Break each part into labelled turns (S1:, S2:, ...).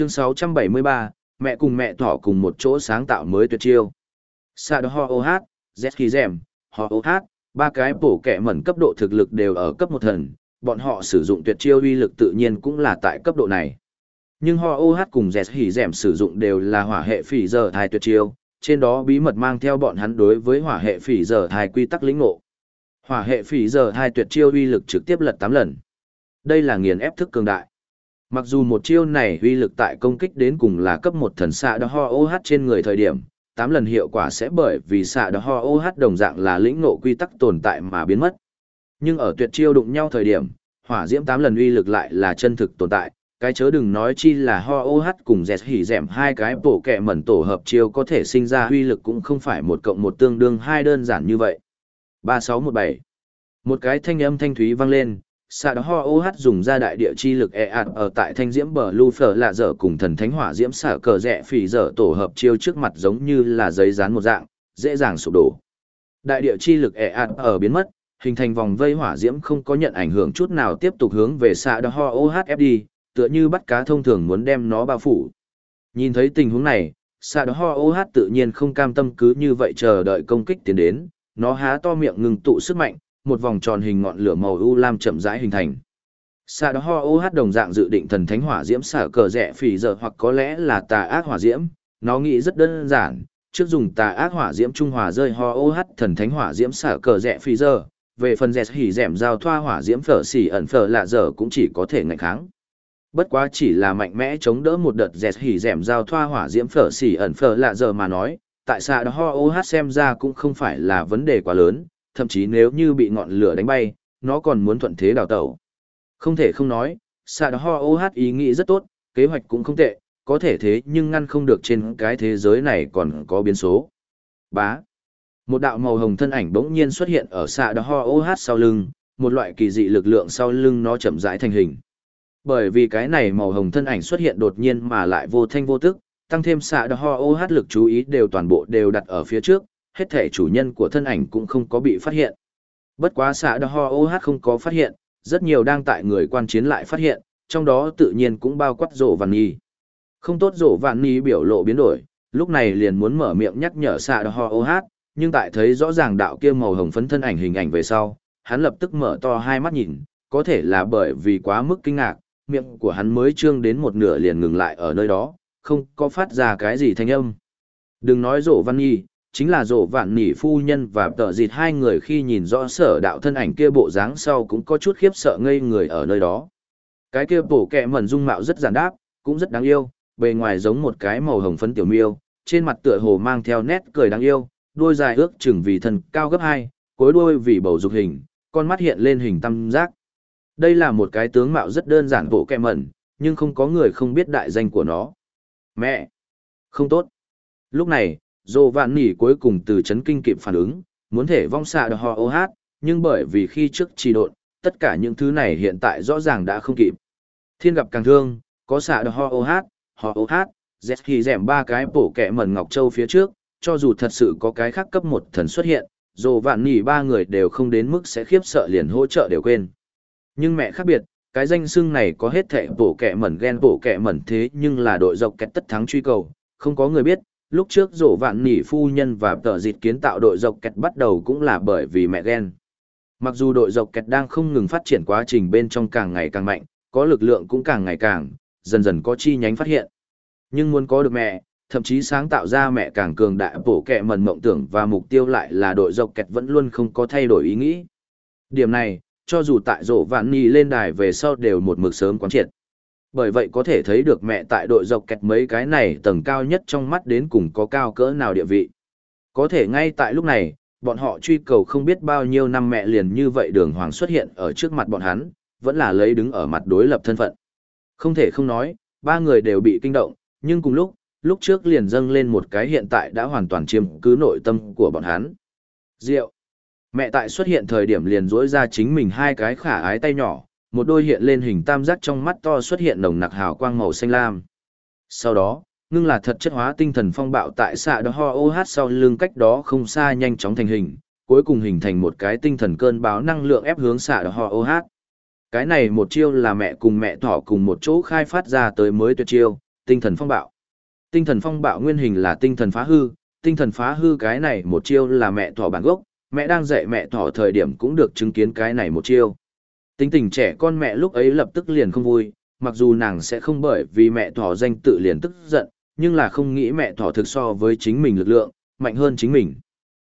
S1: Chương 673, mẹ cùng mẹ thỏ cùng một chỗ sáng tạo mới tuyệt chiêu. Sa ho ô hát, Z khí rèm, ho ô hát, ba cái bổ kẻ mẩn cấp độ thực lực đều ở cấp một thần, bọn họ sử dụng tuyệt chiêu uy lực tự nhiên cũng là tại cấp độ này. Nhưng ho ô hát cùng Z hỉ rèm sử dụng đều là hỏa hệ phỉ giờ thai tuyệt chiêu, trên đó bí mật mang theo bọn hắn đối với hỏa hệ phỉ giờ thai quy tắc lĩnh ngộ. Hỏa hệ phỉ giờ thai tuyệt chiêu uy lực trực tiếp lật 8 lần. Đây là nghiền ép thức cường đại. Mặc dù một chiêu này uy lực tại công kích đến cùng là cấp một thần xạ đó ho OH trên người thời điểm, tám lần hiệu quả sẽ bởi vì xạ đó ho OH đồng dạng là lĩnh ngộ quy tắc tồn tại mà biến mất. Nhưng ở tuyệt chiêu đụng nhau thời điểm, hỏa diễm tám lần uy lực lại là chân thực tồn tại, cái chớ đừng nói chi là ho OH cùng dẹt hỉ dẻm hai cái bổ kẹ mẩn tổ hợp chiêu có thể sinh ra uy lực cũng không phải một cộng một tương đương hai đơn giản như vậy. 3617 Một cái thanh âm thanh thúy vang lên, xạ đó ho oh dùng ra đại địa chi lực e ạt ở tại thanh diễm bờ lu phở lạ dở cùng thần thánh hỏa diễm xả cờ rẽ phỉ dở tổ hợp chiêu trước mặt giống như là giấy dán một dạng, dễ dàng sụp đổ. Đại địa chi lực e ạt ở biến mất, hình thành vòng vây hỏa diễm không có nhận ảnh hưởng chút nào tiếp tục hướng về xạ đó ho oh đi, tựa như bắt cá thông thường muốn đem nó bao phủ. Nhìn thấy tình huống này xạ đó ho oh tự nhiên không cam tâm cứ như vậy chờ đợi công kích tiến đến, nó há to miệng ngừng tụ sức mạnh một vòng tròn hình ngọn lửa màu u lam chậm rãi hình thành. Xạ đó ho OH đồng dạng dự định thần thánh hỏa diễm xả cờ rẻ phỉ giờ hoặc có lẽ là tà ác hỏa diễm, nó nghĩ rất đơn giản, trước dùng tà ác hỏa diễm trung hòa rơi ho OH thần thánh hỏa diễm xả cờ rẻ phỉ giờ, về phần rẻ hỉ dẻm giao thoa hỏa diễm phở xỉ ẩn phở lạ giờ cũng chỉ có thể ngạnh kháng. Bất quá chỉ là mạnh mẽ chống đỡ một đợt rẻ hỉ dẻm giao thoa hỏa diễm phở xỉ ẩn phở lạ giờ mà nói, tại sao đó ho OH xem ra cũng không phải là vấn đề quá lớn, thậm chí nếu như bị ngọn lửa đánh bay, nó còn muốn thuận thế đào tẩu. Không thể không nói, xạ ho OH ý nghĩ rất tốt, kế hoạch cũng không tệ, có thể thế nhưng ngăn không được trên cái thế giới này còn có biến số. Bá. Một đạo màu hồng thân ảnh bỗng nhiên xuất hiện ở xạ ho OH sau lưng, một loại kỳ dị lực lượng sau lưng nó chậm rãi thành hình. Bởi vì cái này màu hồng thân ảnh xuất hiện đột nhiên mà lại vô thanh vô tức, tăng thêm xạ ho OH lực chú ý đều toàn bộ đều đặt ở phía trước, hết thể chủ nhân của thân ảnh cũng không có bị phát hiện. Bất quá xã đo ho OH không có phát hiện, rất nhiều đang tại người quan chiến lại phát hiện, trong đó tự nhiên cũng bao quát rổ vạn nhi. Không tốt rổ vạn nhi biểu lộ biến đổi, lúc này liền muốn mở miệng nhắc nhở xã đo ho OH, nhưng tại thấy rõ ràng đạo kia màu hồng phấn thân ảnh hình ảnh về sau, hắn lập tức mở to hai mắt nhìn, có thể là bởi vì quá mức kinh ngạc, miệng của hắn mới trương đến một nửa liền ngừng lại ở nơi đó, không có phát ra cái gì thanh âm. Đừng nói rổ văn nhi, chính là rộ vạn nỉ phu nhân và tợ dịt hai người khi nhìn rõ sở đạo thân ảnh kia bộ dáng sau cũng có chút khiếp sợ ngây người ở nơi đó. Cái kia bổ kẹ mẩn dung mạo rất giản đáp, cũng rất đáng yêu, bề ngoài giống một cái màu hồng phấn tiểu miêu, trên mặt tựa hồ mang theo nét cười đáng yêu, đuôi dài ước chừng vì thân cao gấp hai, cối đuôi vì bầu dục hình, con mắt hiện lên hình tam giác. Đây là một cái tướng mạo rất đơn giản bộ kẹ mẩn, nhưng không có người không biết đại danh của nó. Mẹ! Không tốt! Lúc này, dồ vạn nỉ cuối cùng từ chấn kinh kịp phản ứng, muốn thể vong xạ được họ ô hát, nhưng bởi vì khi trước trì độn, tất cả những thứ này hiện tại rõ ràng đã không kịp. Thiên gặp càng thương, có xạ được họ ô hát, họ ô hát z khi rẻm ba cái bổ kẹ mần ngọc châu phía trước, cho dù thật sự có cái khác cấp một thần xuất hiện dồ vạn nỉ ba người đều không đến mức sẽ khiếp sợ liền hỗ trợ đều quên. Nhưng mẹ khác biệt, cái danh xưng này có hết thệ bổ kẹ mẩn ghen bổ kẹ mẩn thế nhưng là đội dọc kẹt tất thắng truy cầu, không có người biết lúc trước rổ vạn nỉ phu nhân và tờ dịt kiến tạo đội dọc kẹt bắt đầu cũng là bởi vì mẹ ghen. Mặc dù đội dọc kẹt đang không ngừng phát triển quá trình bên trong càng ngày càng mạnh, có lực lượng cũng càng ngày càng, dần dần có chi nhánh phát hiện. Nhưng muốn có được mẹ, thậm chí sáng tạo ra mẹ càng cường đại bổ kẹ mần mộng tưởng và mục tiêu lại là đội dọc kẹt vẫn luôn không có thay đổi ý nghĩ. Điểm này, cho dù tại rổ vạn nỉ lên đài về sau đều một mực sớm quán triệt. Bởi vậy có thể thấy được mẹ tại đội dọc kẹt mấy cái này tầng cao nhất trong mắt đến cùng có cao cỡ nào địa vị. Có thể ngay tại lúc này, bọn họ truy cầu không biết bao nhiêu năm mẹ liền như vậy đường hoàng xuất hiện ở trước mặt bọn hắn, vẫn là lấy đứng ở mặt đối lập thân phận. Không thể không nói, ba người đều bị kinh động, nhưng cùng lúc, lúc trước liền dâng lên một cái hiện tại đã hoàn toàn chiếm cứ nội tâm của bọn hắn. Diệu. Mẹ tại xuất hiện thời điểm liền rỗi ra chính mình hai cái khả ái tay nhỏ, một đôi hiện lên hình tam giác trong mắt to xuất hiện nồng nặc hào quang màu xanh lam. Sau đó, ngưng là thật chất hóa tinh thần phong bạo tại xạ đó ho OH sau lưng cách đó không xa nhanh chóng thành hình, cuối cùng hình thành một cái tinh thần cơn báo năng lượng ép hướng xạ đó ho OH. Cái này một chiêu là mẹ cùng mẹ thỏ cùng một chỗ khai phát ra tới mới tuyệt chiêu, tinh thần phong bạo. Tinh thần phong bạo nguyên hình là tinh thần phá hư, tinh thần phá hư cái này một chiêu là mẹ thỏ bản gốc, mẹ đang dạy mẹ thỏ thời điểm cũng được chứng kiến cái này một chiêu. Tính tình trẻ con mẹ lúc ấy lập tức liền không vui, mặc dù nàng sẽ không bởi vì mẹ thỏ danh tự liền tức giận, nhưng là không nghĩ mẹ thỏ thực so với chính mình lực lượng, mạnh hơn chính mình.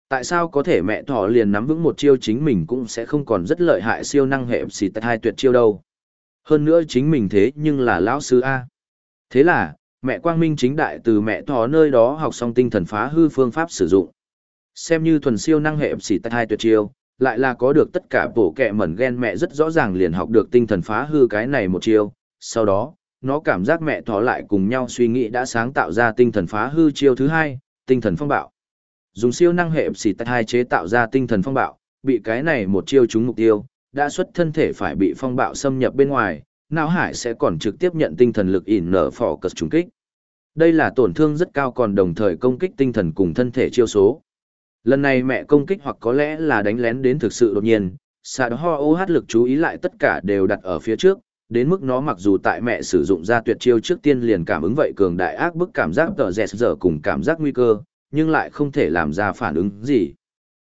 S1: Tại sao có thể mẹ thỏ liền nắm vững một chiêu chính mình cũng sẽ không còn rất lợi hại siêu năng hệ xì tại hai tuyệt chiêu đâu. Hơn nữa chính mình thế nhưng là lão sư A. Thế là, mẹ quang minh chính đại từ mẹ thỏ nơi đó học xong tinh thần phá hư phương pháp sử dụng. Xem như thuần siêu năng hệ xì tại hai tuyệt chiêu, lại là có được tất cả bổ kẹ mẩn ghen mẹ rất rõ ràng liền học được tinh thần phá hư cái này một chiêu. Sau đó, nó cảm giác mẹ thỏ lại cùng nhau suy nghĩ đã sáng tạo ra tinh thần phá hư chiêu thứ hai, tinh thần phong bạo. Dùng siêu năng hệ xì tay hai chế tạo ra tinh thần phong bạo, bị cái này một chiêu trúng mục tiêu, đã xuất thân thể phải bị phong bạo xâm nhập bên ngoài, não hải sẽ còn trực tiếp nhận tinh thần lực ỉn nở phỏ cật trùng kích. Đây là tổn thương rất cao còn đồng thời công kích tinh thần cùng thân thể chiêu số. Lần này mẹ công kích hoặc có lẽ là đánh lén đến thực sự đột nhiên, xạ ho ô hát lực chú ý lại tất cả đều đặt ở phía trước, đến mức nó mặc dù tại mẹ sử dụng ra tuyệt chiêu trước tiên liền cảm ứng vậy cường đại ác bức cảm giác tờ dẹt dở cùng cảm giác nguy cơ, nhưng lại không thể làm ra phản ứng gì.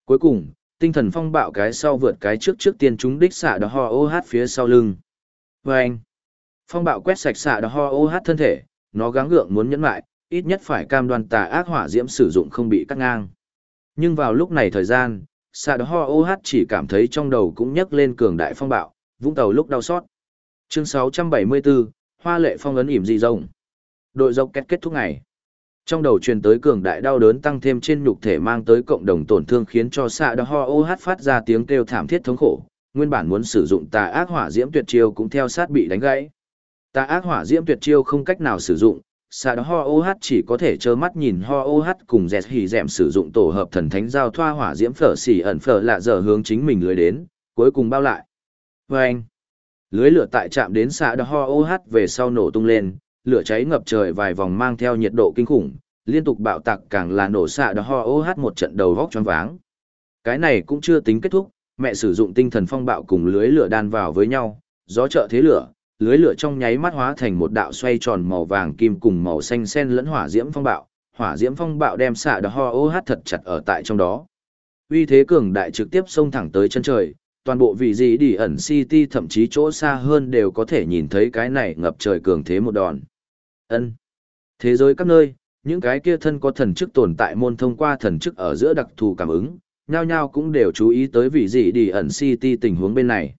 S1: Cuối cùng, tinh thần phong bạo cái sau vượt cái trước trước tiên chúng đích xạ đó ho ô hát phía sau lưng. Và anh, phong bạo quét sạch xạ đó ho ô hát thân thể, nó gắng gượng muốn nhẫn lại, ít nhất phải cam đoan tà ác hỏa diễm sử dụng không bị cắt ngang. Nhưng vào lúc này thời gian, xạ đó ho ô hát chỉ cảm thấy trong đầu cũng nhấc lên cường đại phong bạo, vũng tàu lúc đau xót. Chương 674, Hoa lệ phong ấn ỉm dị rồng. Đội dọc kết kết thúc ngày. Trong đầu truyền tới cường đại đau đớn tăng thêm trên nhục thể mang tới cộng đồng tổn thương khiến cho xạ đó ho ô hát phát ra tiếng kêu thảm thiết thống khổ, nguyên bản muốn sử dụng tà ác hỏa diễm tuyệt chiêu cũng theo sát bị đánh gãy. Tà ác hỏa diễm tuyệt chiêu không cách nào sử dụng, xạ đó ho ô hát chỉ có thể trơ mắt nhìn ho ô hát cùng dẹt hỉ dẹm sử dụng tổ hợp thần thánh giao thoa hỏa diễm phở xỉ ẩn phở lạ dở hướng chính mình lưới đến, cuối cùng bao lại. vê anh, lưới lửa tại chạm đến xạ đó ho ô hát về sau nổ tung lên, lửa cháy ngập trời vài vòng mang theo nhiệt độ kinh khủng, liên tục bạo tạc càng là nổ xạ đó ho ô hát một trận đầu vóc choáng váng. Cái này cũng chưa tính kết thúc, mẹ sử dụng tinh thần phong bạo cùng lưới lửa đan vào với nhau, gió trợ thế lửa, lưới lửa trong nháy mắt hóa thành một đạo xoay tròn màu vàng kim cùng màu xanh sen lẫn hỏa diễm phong bạo, hỏa diễm phong bạo đem xạ đó ho ô hát thật chặt ở tại trong đó. Uy thế cường đại trực tiếp xông thẳng tới chân trời, toàn bộ vị gì đi ẩn city thậm chí chỗ xa hơn đều có thể nhìn thấy cái này ngập trời cường thế một đòn. Ân. Thế giới các nơi, những cái kia thân có thần chức tồn tại môn thông qua thần chức ở giữa đặc thù cảm ứng, nhao nhao cũng đều chú ý tới vị gì đi ẩn city tình huống bên này.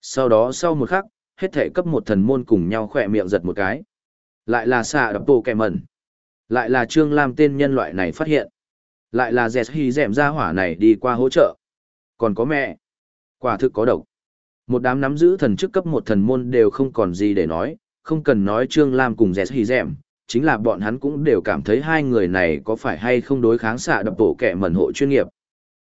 S1: Sau đó sau một khắc, hết thể cấp một thần môn cùng nhau khỏe miệng giật một cái. Lại là xạ đập bộ kẻ mẩn. Lại là Trương Lam tên nhân loại này phát hiện. Lại là dẹt hy dẻm ra hỏa này đi qua hỗ trợ. Còn có mẹ. Quả thực có độc. Một đám nắm giữ thần chức cấp một thần môn đều không còn gì để nói, không cần nói Trương Lam cùng dẹt hy dẻm, chính là bọn hắn cũng đều cảm thấy hai người này có phải hay không đối kháng xạ đập bộ kẻ mẩn hộ chuyên nghiệp.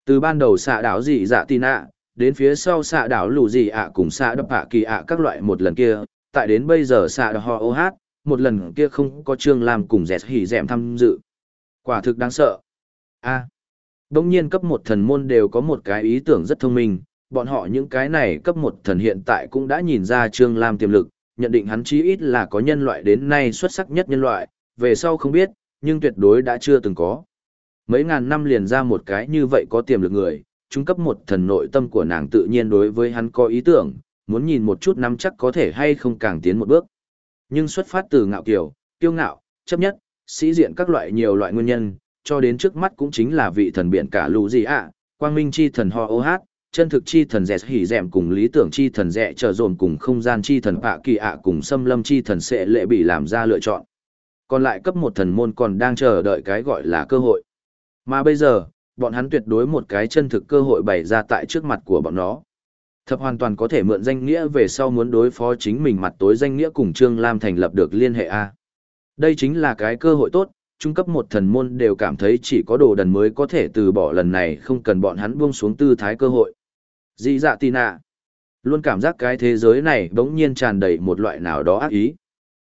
S1: Từ ban đầu xạ đảo dị dạ tin ạ, đến phía sau xạ đảo lù gì ạ cùng xạ đập ạ kỳ ạ các loại một lần kia, tại đến bây giờ xạ đảo ho ô hát, một lần kia không có trương lam cùng dẹt hỉ dẹm tham dự. Quả thực đáng sợ. a à, đông nhiên cấp một thần môn đều có một cái ý tưởng rất thông minh, bọn họ những cái này cấp một thần hiện tại cũng đã nhìn ra Trương Lam tiềm lực, nhận định hắn chí ít là có nhân loại đến nay xuất sắc nhất nhân loại, về sau không biết, nhưng tuyệt đối đã chưa từng có. Mấy ngàn năm liền ra một cái như vậy có tiềm lực người, trung cấp một thần nội tâm của nàng tự nhiên đối với hắn có ý tưởng, muốn nhìn một chút nắm chắc có thể hay không càng tiến một bước. Nhưng xuất phát từ ngạo kiều, kiêu ngạo, chấp nhất, sĩ diện các loại nhiều loại nguyên nhân, cho đến trước mắt cũng chính là vị thần biển cả lũ gì ạ, quang minh chi thần ho ô hát, chân thực chi thần rẻ hỉ dẹm cùng lý tưởng chi thần rẻ trở dồn cùng không gian chi thần bạ kỳ ạ cùng xâm lâm chi thần sẽ lệ bị làm ra lựa chọn còn lại cấp một thần môn còn đang chờ đợi cái gọi là cơ hội mà bây giờ bọn hắn tuyệt đối một cái chân thực cơ hội bày ra tại trước mặt của bọn nó thập hoàn toàn có thể mượn danh nghĩa về sau muốn đối phó chính mình mặt tối danh nghĩa cùng trương lam thành lập được liên hệ a đây chính là cái cơ hội tốt trung cấp một thần môn đều cảm thấy chỉ có đồ đần mới có thể từ bỏ lần này không cần bọn hắn buông xuống tư thái cơ hội Dị dạ tì nạ. Luôn cảm giác cái thế giới này bỗng nhiên tràn đầy một loại nào đó ác ý.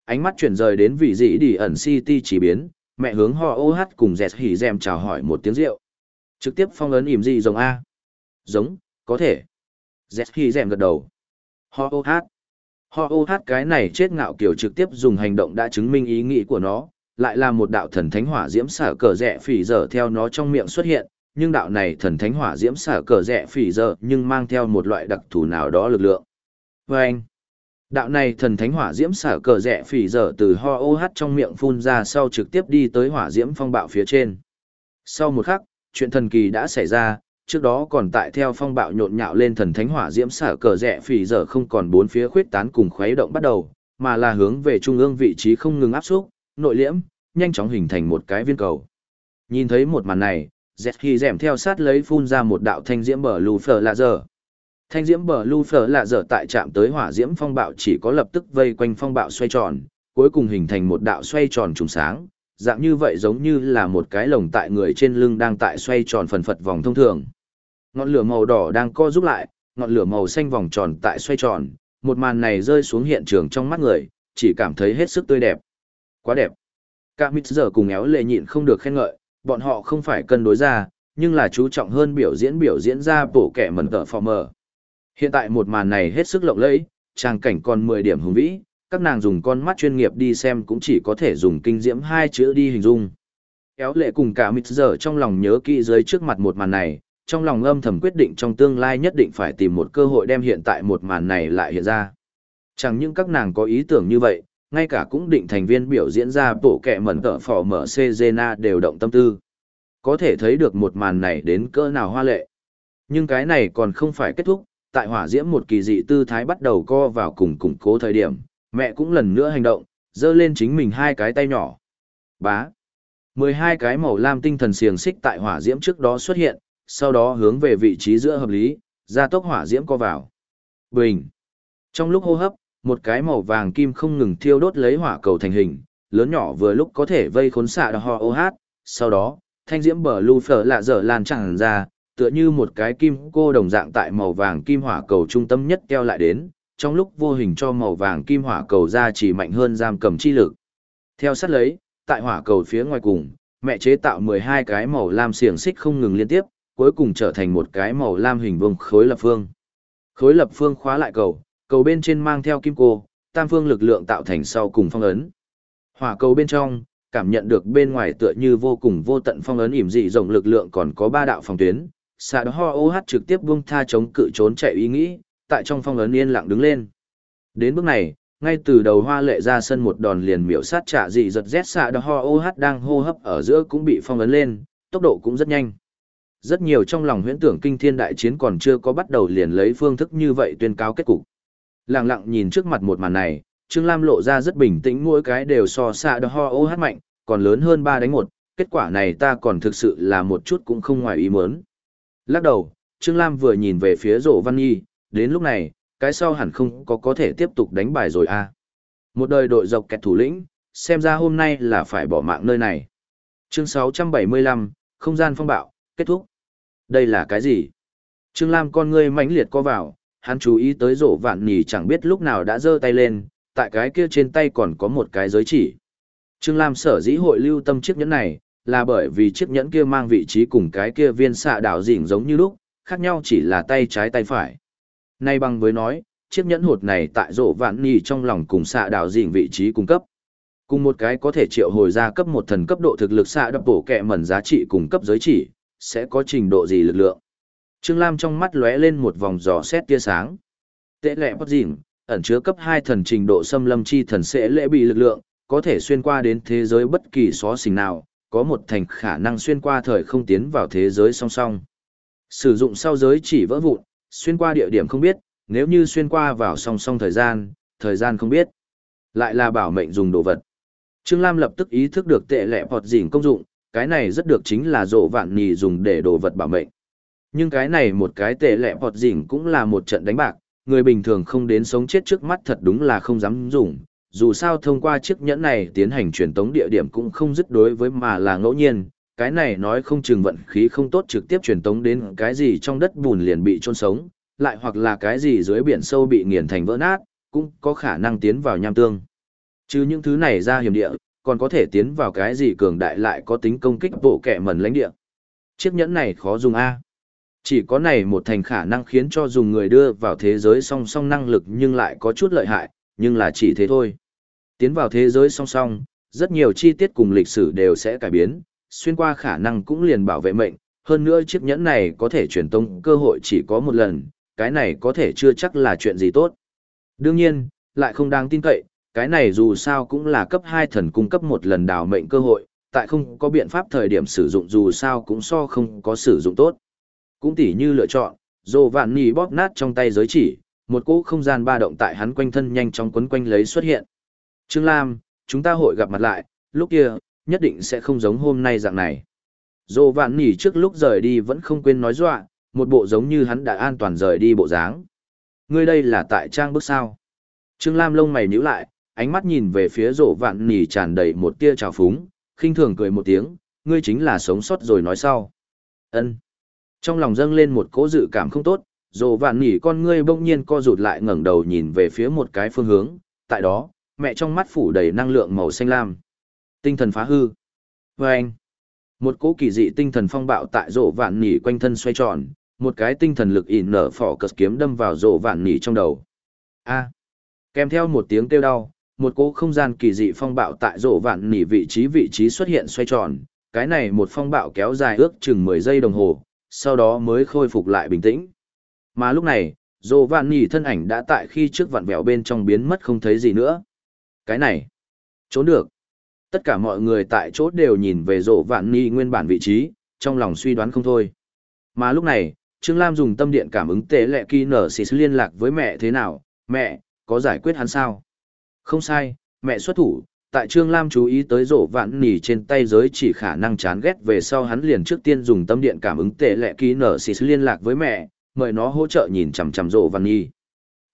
S1: Ánh mắt chuyển rời đến vị dị đi ẩn city chỉ biến, mẹ hướng họ ô hát cùng dẹt hỉ dèm chào hỏi một tiếng rượu. Trực tiếp phong ấn ỉm gì giống A. Giống, có thể. Dẹt khi rèm gật đầu. Ho oh ô hát. Ho oh ô hát cái này chết ngạo kiểu trực tiếp dùng hành động đã chứng minh ý nghĩ của nó, lại là một đạo thần thánh hỏa diễm xả cờ rẽ phỉ giờ theo nó trong miệng xuất hiện, nhưng đạo này thần thánh hỏa diễm xả cờ rẽ phỉ giờ nhưng mang theo một loại đặc thù nào đó lực lượng. Và anh, đạo này thần thánh hỏa diễm xả cờ rẽ phỉ giờ từ ho oh ô hát trong miệng phun ra sau trực tiếp đi tới hỏa diễm phong bạo phía trên. Sau một khắc, chuyện thần kỳ đã xảy ra, trước đó còn tại theo phong bạo nhộn nhạo lên thần thánh hỏa diễm xả cờ rẽ phỉ giờ không còn bốn phía khuyết tán cùng khuấy động bắt đầu, mà là hướng về trung ương vị trí không ngừng áp xúc, nội liễm, nhanh chóng hình thành một cái viên cầu. Nhìn thấy một màn này, Zetki rèm theo sát lấy phun ra một đạo thanh diễm bờ lù phở lạ dở. Thanh diễm bờ lù phở lạ dở tại chạm tới hỏa diễm phong bạo chỉ có lập tức vây quanh phong bạo xoay tròn, cuối cùng hình thành một đạo xoay tròn trùng sáng, dạng như vậy giống như là một cái lồng tại người trên lưng đang tại xoay tròn phần phật vòng thông thường. Ngọn lửa màu đỏ đang co rút lại, ngọn lửa màu xanh vòng tròn tại xoay tròn, một màn này rơi xuống hiện trường trong mắt người, chỉ cảm thấy hết sức tươi đẹp. Quá đẹp. Các mít giờ cùng éo lệ nhịn không được khen ngợi, bọn họ không phải cân đối ra, nhưng là chú trọng hơn biểu diễn biểu diễn ra bổ kẻ mẩn tờ phò mờ. Hiện tại một màn này hết sức lộng lẫy, trang cảnh còn 10 điểm hùng vĩ, các nàng dùng con mắt chuyên nghiệp đi xem cũng chỉ có thể dùng kinh diễm hai chữ đi hình dung. Kéo lệ cùng cả mít giờ trong lòng nhớ kỹ dưới trước mặt một màn này, trong lòng âm thầm quyết định trong tương lai nhất định phải tìm một cơ hội đem hiện tại một màn này lại hiện ra. Chẳng những các nàng có ý tưởng như vậy, ngay cả cũng định thành viên biểu diễn ra bộ kẹ mẩn tợ phỏ mở Czena đều động tâm tư. Có thể thấy được một màn này đến cỡ nào hoa lệ. Nhưng cái này còn không phải kết thúc, tại hỏa diễm một kỳ dị tư thái bắt đầu co vào cùng củng cố thời điểm, mẹ cũng lần nữa hành động, giơ lên chính mình hai cái tay nhỏ. Bá. mười hai cái màu lam tinh thần xiềng xích tại hỏa diễm trước đó xuất hiện, sau đó hướng về vị trí giữa hợp lý, ra tốc hỏa diễm co vào. Bình. Trong lúc hô hấp, một cái màu vàng kim không ngừng thiêu đốt lấy hỏa cầu thành hình, lớn nhỏ vừa lúc có thể vây khốn xạ ho ô hát, sau đó, thanh diễm bờ lưu phở lạ dở lan chẳng ra, tựa như một cái kim cô đồng dạng tại màu vàng kim hỏa cầu trung tâm nhất keo lại đến, trong lúc vô hình cho màu vàng kim hỏa cầu ra chỉ mạnh hơn giam cầm chi lực. Theo sát lấy, tại hỏa cầu phía ngoài cùng, mẹ chế tạo 12 cái màu lam xiềng xích không ngừng liên tiếp, cuối cùng trở thành một cái màu lam hình vuông khối lập phương. Khối lập phương khóa lại cầu, cầu bên trên mang theo kim cô, tam phương lực lượng tạo thành sau cùng phong ấn. Hỏa cầu bên trong, cảm nhận được bên ngoài tựa như vô cùng vô tận phong ấn ỉm dị rộng lực lượng còn có ba đạo phòng tuyến. Xạ đó ho OH trực tiếp buông tha chống cự trốn chạy ý nghĩ, tại trong phong ấn yên lặng đứng lên. Đến bước này, ngay từ đầu hoa lệ ra sân một đòn liền miểu sát trả dị giật rét xạ đó ho OH đang hô hấp ở giữa cũng bị phong ấn lên, tốc độ cũng rất nhanh. Rất nhiều trong lòng huyễn tưởng kinh thiên đại chiến còn chưa có bắt đầu liền lấy phương thức như vậy tuyên cáo kết cục. Lặng lặng nhìn trước mặt một màn này, Trương Lam lộ ra rất bình tĩnh mỗi cái đều so xạ đo ho ô hát mạnh, còn lớn hơn ba đánh một. kết quả này ta còn thực sự là một chút cũng không ngoài ý muốn. Lắc đầu, Trương Lam vừa nhìn về phía rổ văn nhi, đến lúc này, cái sau hẳn không có có thể tiếp tục đánh bài rồi à. Một đời đội dọc kẹt thủ lĩnh, xem ra hôm nay là phải bỏ mạng nơi này. Chương 675, không gian phong bạo, kết thúc. Đây là cái gì? Trương Lam con ngươi mãnh liệt co vào, hắn chú ý tới rổ vạn nhì chẳng biết lúc nào đã giơ tay lên, tại cái kia trên tay còn có một cái giới chỉ. Trương Lam sở dĩ hội lưu tâm chiếc nhẫn này, là bởi vì chiếc nhẫn kia mang vị trí cùng cái kia viên xạ đảo dỉnh giống như lúc, khác nhau chỉ là tay trái tay phải. Nay bằng với nói, chiếc nhẫn hột này tại rổ vạn nì trong lòng cùng xạ đảo dịnh vị trí cung cấp. Cùng một cái có thể triệu hồi ra cấp một thần cấp độ thực lực xạ đập bổ kẹ mẩn giá trị cùng cấp giới chỉ, sẽ có trình độ gì lực lượng. Trương Lam trong mắt lóe lên một vòng giò xét tia sáng. Tệ lệ bất dịnh, ẩn chứa cấp 2 thần trình độ xâm lâm chi thần sẽ lễ bị lực lượng, có thể xuyên qua đến thế giới bất kỳ xó xình nào, có một thành khả năng xuyên qua thời không tiến vào thế giới song song. Sử dụng sau giới chỉ vỡ vụn, xuyên qua địa điểm không biết, nếu như xuyên qua vào song song thời gian, thời gian không biết. Lại là bảo mệnh dùng đồ vật. Trương Lam lập tức ý thức được tệ lệ bọt dỉn công dụng, cái này rất được chính là rộ vạn nhì dùng để đồ vật bảo mệnh. Nhưng cái này một cái tệ lệ bọt dỉn cũng là một trận đánh bạc, người bình thường không đến sống chết trước mắt thật đúng là không dám dùng. Dù sao thông qua chiếc nhẫn này tiến hành truyền tống địa điểm cũng không dứt đối với mà là ngẫu nhiên, cái này nói không chừng vận khí không tốt trực tiếp truyền tống đến cái gì trong đất bùn liền bị trôn sống, lại hoặc là cái gì dưới biển sâu bị nghiền thành vỡ nát, cũng có khả năng tiến vào nham tương. Chứ những thứ này ra hiểm địa, còn có thể tiến vào cái gì cường đại lại có tính công kích bộ kẻ mẩn lãnh địa. Chiếc nhẫn này khó dùng A. Chỉ có này một thành khả năng khiến cho dùng người đưa vào thế giới song song năng lực nhưng lại có chút lợi hại, nhưng là chỉ thế thôi. Tiến vào thế giới song song, rất nhiều chi tiết cùng lịch sử đều sẽ cải biến, xuyên qua khả năng cũng liền bảo vệ mệnh, hơn nữa chiếc nhẫn này có thể truyền tông cơ hội chỉ có một lần, cái này có thể chưa chắc là chuyện gì tốt. Đương nhiên, lại không đáng tin cậy, cái này dù sao cũng là cấp 2 thần cung cấp một lần đào mệnh cơ hội, tại không có biện pháp thời điểm sử dụng dù sao cũng so không có sử dụng tốt. Cũng tỉ như lựa chọn, dồ vạn nì bóp nát trong tay giới chỉ, một cỗ không gian ba động tại hắn quanh thân nhanh chóng quấn quanh lấy xuất hiện. Trương Lam, chúng ta hội gặp mặt lại, lúc kia, nhất định sẽ không giống hôm nay dạng này. Dô vạn nỉ trước lúc rời đi vẫn không quên nói dọa, một bộ giống như hắn đã an toàn rời đi bộ dáng. Ngươi đây là tại trang bức sao. Trương Lam lông mày nhíu lại, ánh mắt nhìn về phía rổ vạn nỉ tràn đầy một tia trào phúng, khinh thường cười một tiếng, ngươi chính là sống sót rồi nói sau. ân Trong lòng dâng lên một cỗ dự cảm không tốt, rổ vạn nỉ con ngươi bỗng nhiên co rụt lại ngẩng đầu nhìn về phía một cái phương hướng, tại đó, mẹ trong mắt phủ đầy năng lượng màu xanh lam. Tinh thần phá hư. Và anh. Một cỗ kỳ dị tinh thần phong bạo tại rổ vạn nỉ quanh thân xoay tròn, một cái tinh thần lực ỉn nở phỏ cật kiếm đâm vào rổ vạn nỉ trong đầu. A. Kèm theo một tiếng kêu đau, một cỗ không gian kỳ dị phong bạo tại rổ vạn nỉ vị trí vị trí xuất hiện xoay tròn, cái này một phong bạo kéo dài ước chừng 10 giây đồng hồ, sau đó mới khôi phục lại bình tĩnh. Mà lúc này, rổ vạn nỉ thân ảnh đã tại khi trước vạn vẹo bên trong biến mất không thấy gì nữa. Cái này, trốn được. Tất cả mọi người tại chỗ đều nhìn về rổ vạn ni nguyên bản vị trí, trong lòng suy đoán không thôi. Mà lúc này, Trương Lam dùng tâm điện cảm ứng tế lệ kỳ nở xì liên lạc với mẹ thế nào, mẹ, có giải quyết hắn sao? Không sai, mẹ xuất thủ, tại Trương Lam chú ý tới rổ vạn nỉ trên tay giới chỉ khả năng chán ghét về sau hắn liền trước tiên dùng tâm điện cảm ứng tệ lệ ký nở xì liên lạc với mẹ, mời nó hỗ trợ nhìn chằm chằm rổ vạn nỉ.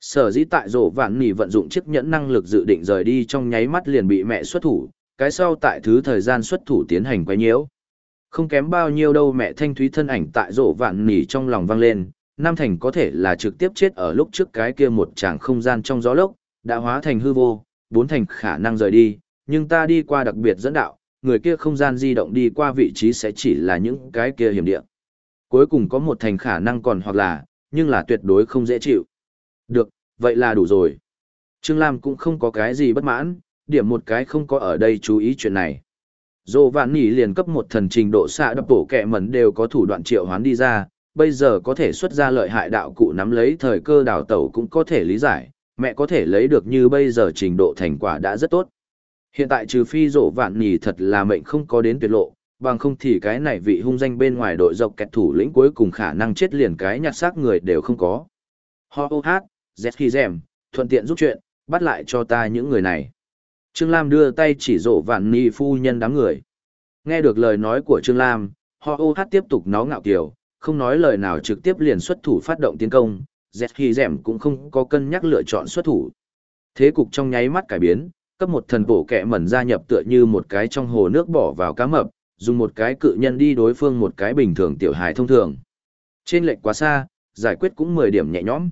S1: Sở dĩ tại rổ vạn nỉ vận dụng chiếc nhẫn năng lực dự định rời đi trong nháy mắt liền bị mẹ xuất thủ, cái sau tại thứ thời gian xuất thủ tiến hành quay nhiễu. Không kém bao nhiêu đâu mẹ thanh thúy thân ảnh tại rộ vạn nỉ trong lòng vang lên, Nam Thành có thể là trực tiếp chết ở lúc trước cái kia một tràng không gian trong gió lốc, đã hóa thành hư vô, bốn thành khả năng rời đi, nhưng ta đi qua đặc biệt dẫn đạo, người kia không gian di động đi qua vị trí sẽ chỉ là những cái kia hiểm địa. Cuối cùng có một thành khả năng còn hoặc là, nhưng là tuyệt đối không dễ chịu. Được, vậy là đủ rồi. Trương Lam cũng không có cái gì bất mãn, điểm một cái không có ở đây chú ý chuyện này. Dô vạn nỉ liền cấp một thần trình độ xạ đập bổ kẹ mẩn đều có thủ đoạn triệu hoán đi ra, bây giờ có thể xuất ra lợi hại đạo cụ nắm lấy thời cơ đào tẩu cũng có thể lý giải, mẹ có thể lấy được như bây giờ trình độ thành quả đã rất tốt. Hiện tại trừ phi rộ vạn nỉ thật là mệnh không có đến tuyệt lộ, bằng không thì cái này vị hung danh bên ngoài đội dọc kẹt thủ lĩnh cuối cùng khả năng chết liền cái nhặt xác người đều không có. Ho hát, dẹt khi dèm, thuận tiện giúp chuyện, bắt lại cho ta những người này. Trương Lam đưa tay chỉ rộ vạn ni phu nhân đám người. Nghe được lời nói của Trương Lam, họ ô hát tiếp tục nó ngạo kiều, không nói lời nào trực tiếp liền xuất thủ phát động tiến công, dẹt khi dẻm cũng không có cân nhắc lựa chọn xuất thủ. Thế cục trong nháy mắt cải biến, cấp một thần bổ kẹ mẩn gia nhập tựa như một cái trong hồ nước bỏ vào cá mập, dùng một cái cự nhân đi đối phương một cái bình thường tiểu hài thông thường. Trên lệch quá xa, giải quyết cũng 10 điểm nhẹ nhõm.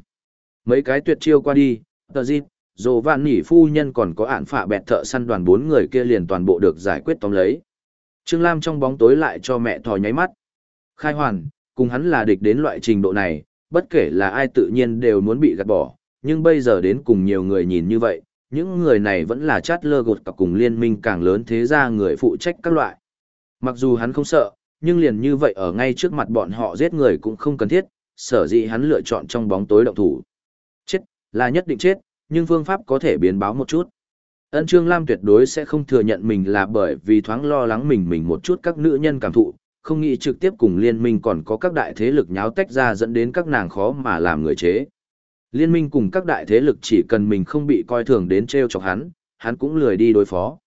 S1: Mấy cái tuyệt chiêu qua đi, tờ dịp, dồ vạn nỉ phu nhân còn có ản phạ bẹt thợ săn đoàn bốn người kia liền toàn bộ được giải quyết tóm lấy. Trương Lam trong bóng tối lại cho mẹ thò nháy mắt. Khai hoàn, cùng hắn là địch đến loại trình độ này, bất kể là ai tự nhiên đều muốn bị gạt bỏ, nhưng bây giờ đến cùng nhiều người nhìn như vậy, những người này vẫn là chát lơ gột cả cùng liên minh càng lớn thế ra người phụ trách các loại. Mặc dù hắn không sợ, nhưng liền như vậy ở ngay trước mặt bọn họ giết người cũng không cần thiết, sở dĩ hắn lựa chọn trong bóng tối động thủ. Chết, là nhất định chết, nhưng phương pháp có thể biến báo một chút. Ân Trương Lam tuyệt đối sẽ không thừa nhận mình là bởi vì thoáng lo lắng mình mình một chút các nữ nhân cảm thụ, không nghĩ trực tiếp cùng liên minh còn có các đại thế lực nháo tách ra dẫn đến các nàng khó mà làm người chế. Liên minh cùng các đại thế lực chỉ cần mình không bị coi thường đến treo chọc hắn, hắn cũng lười đi đối phó.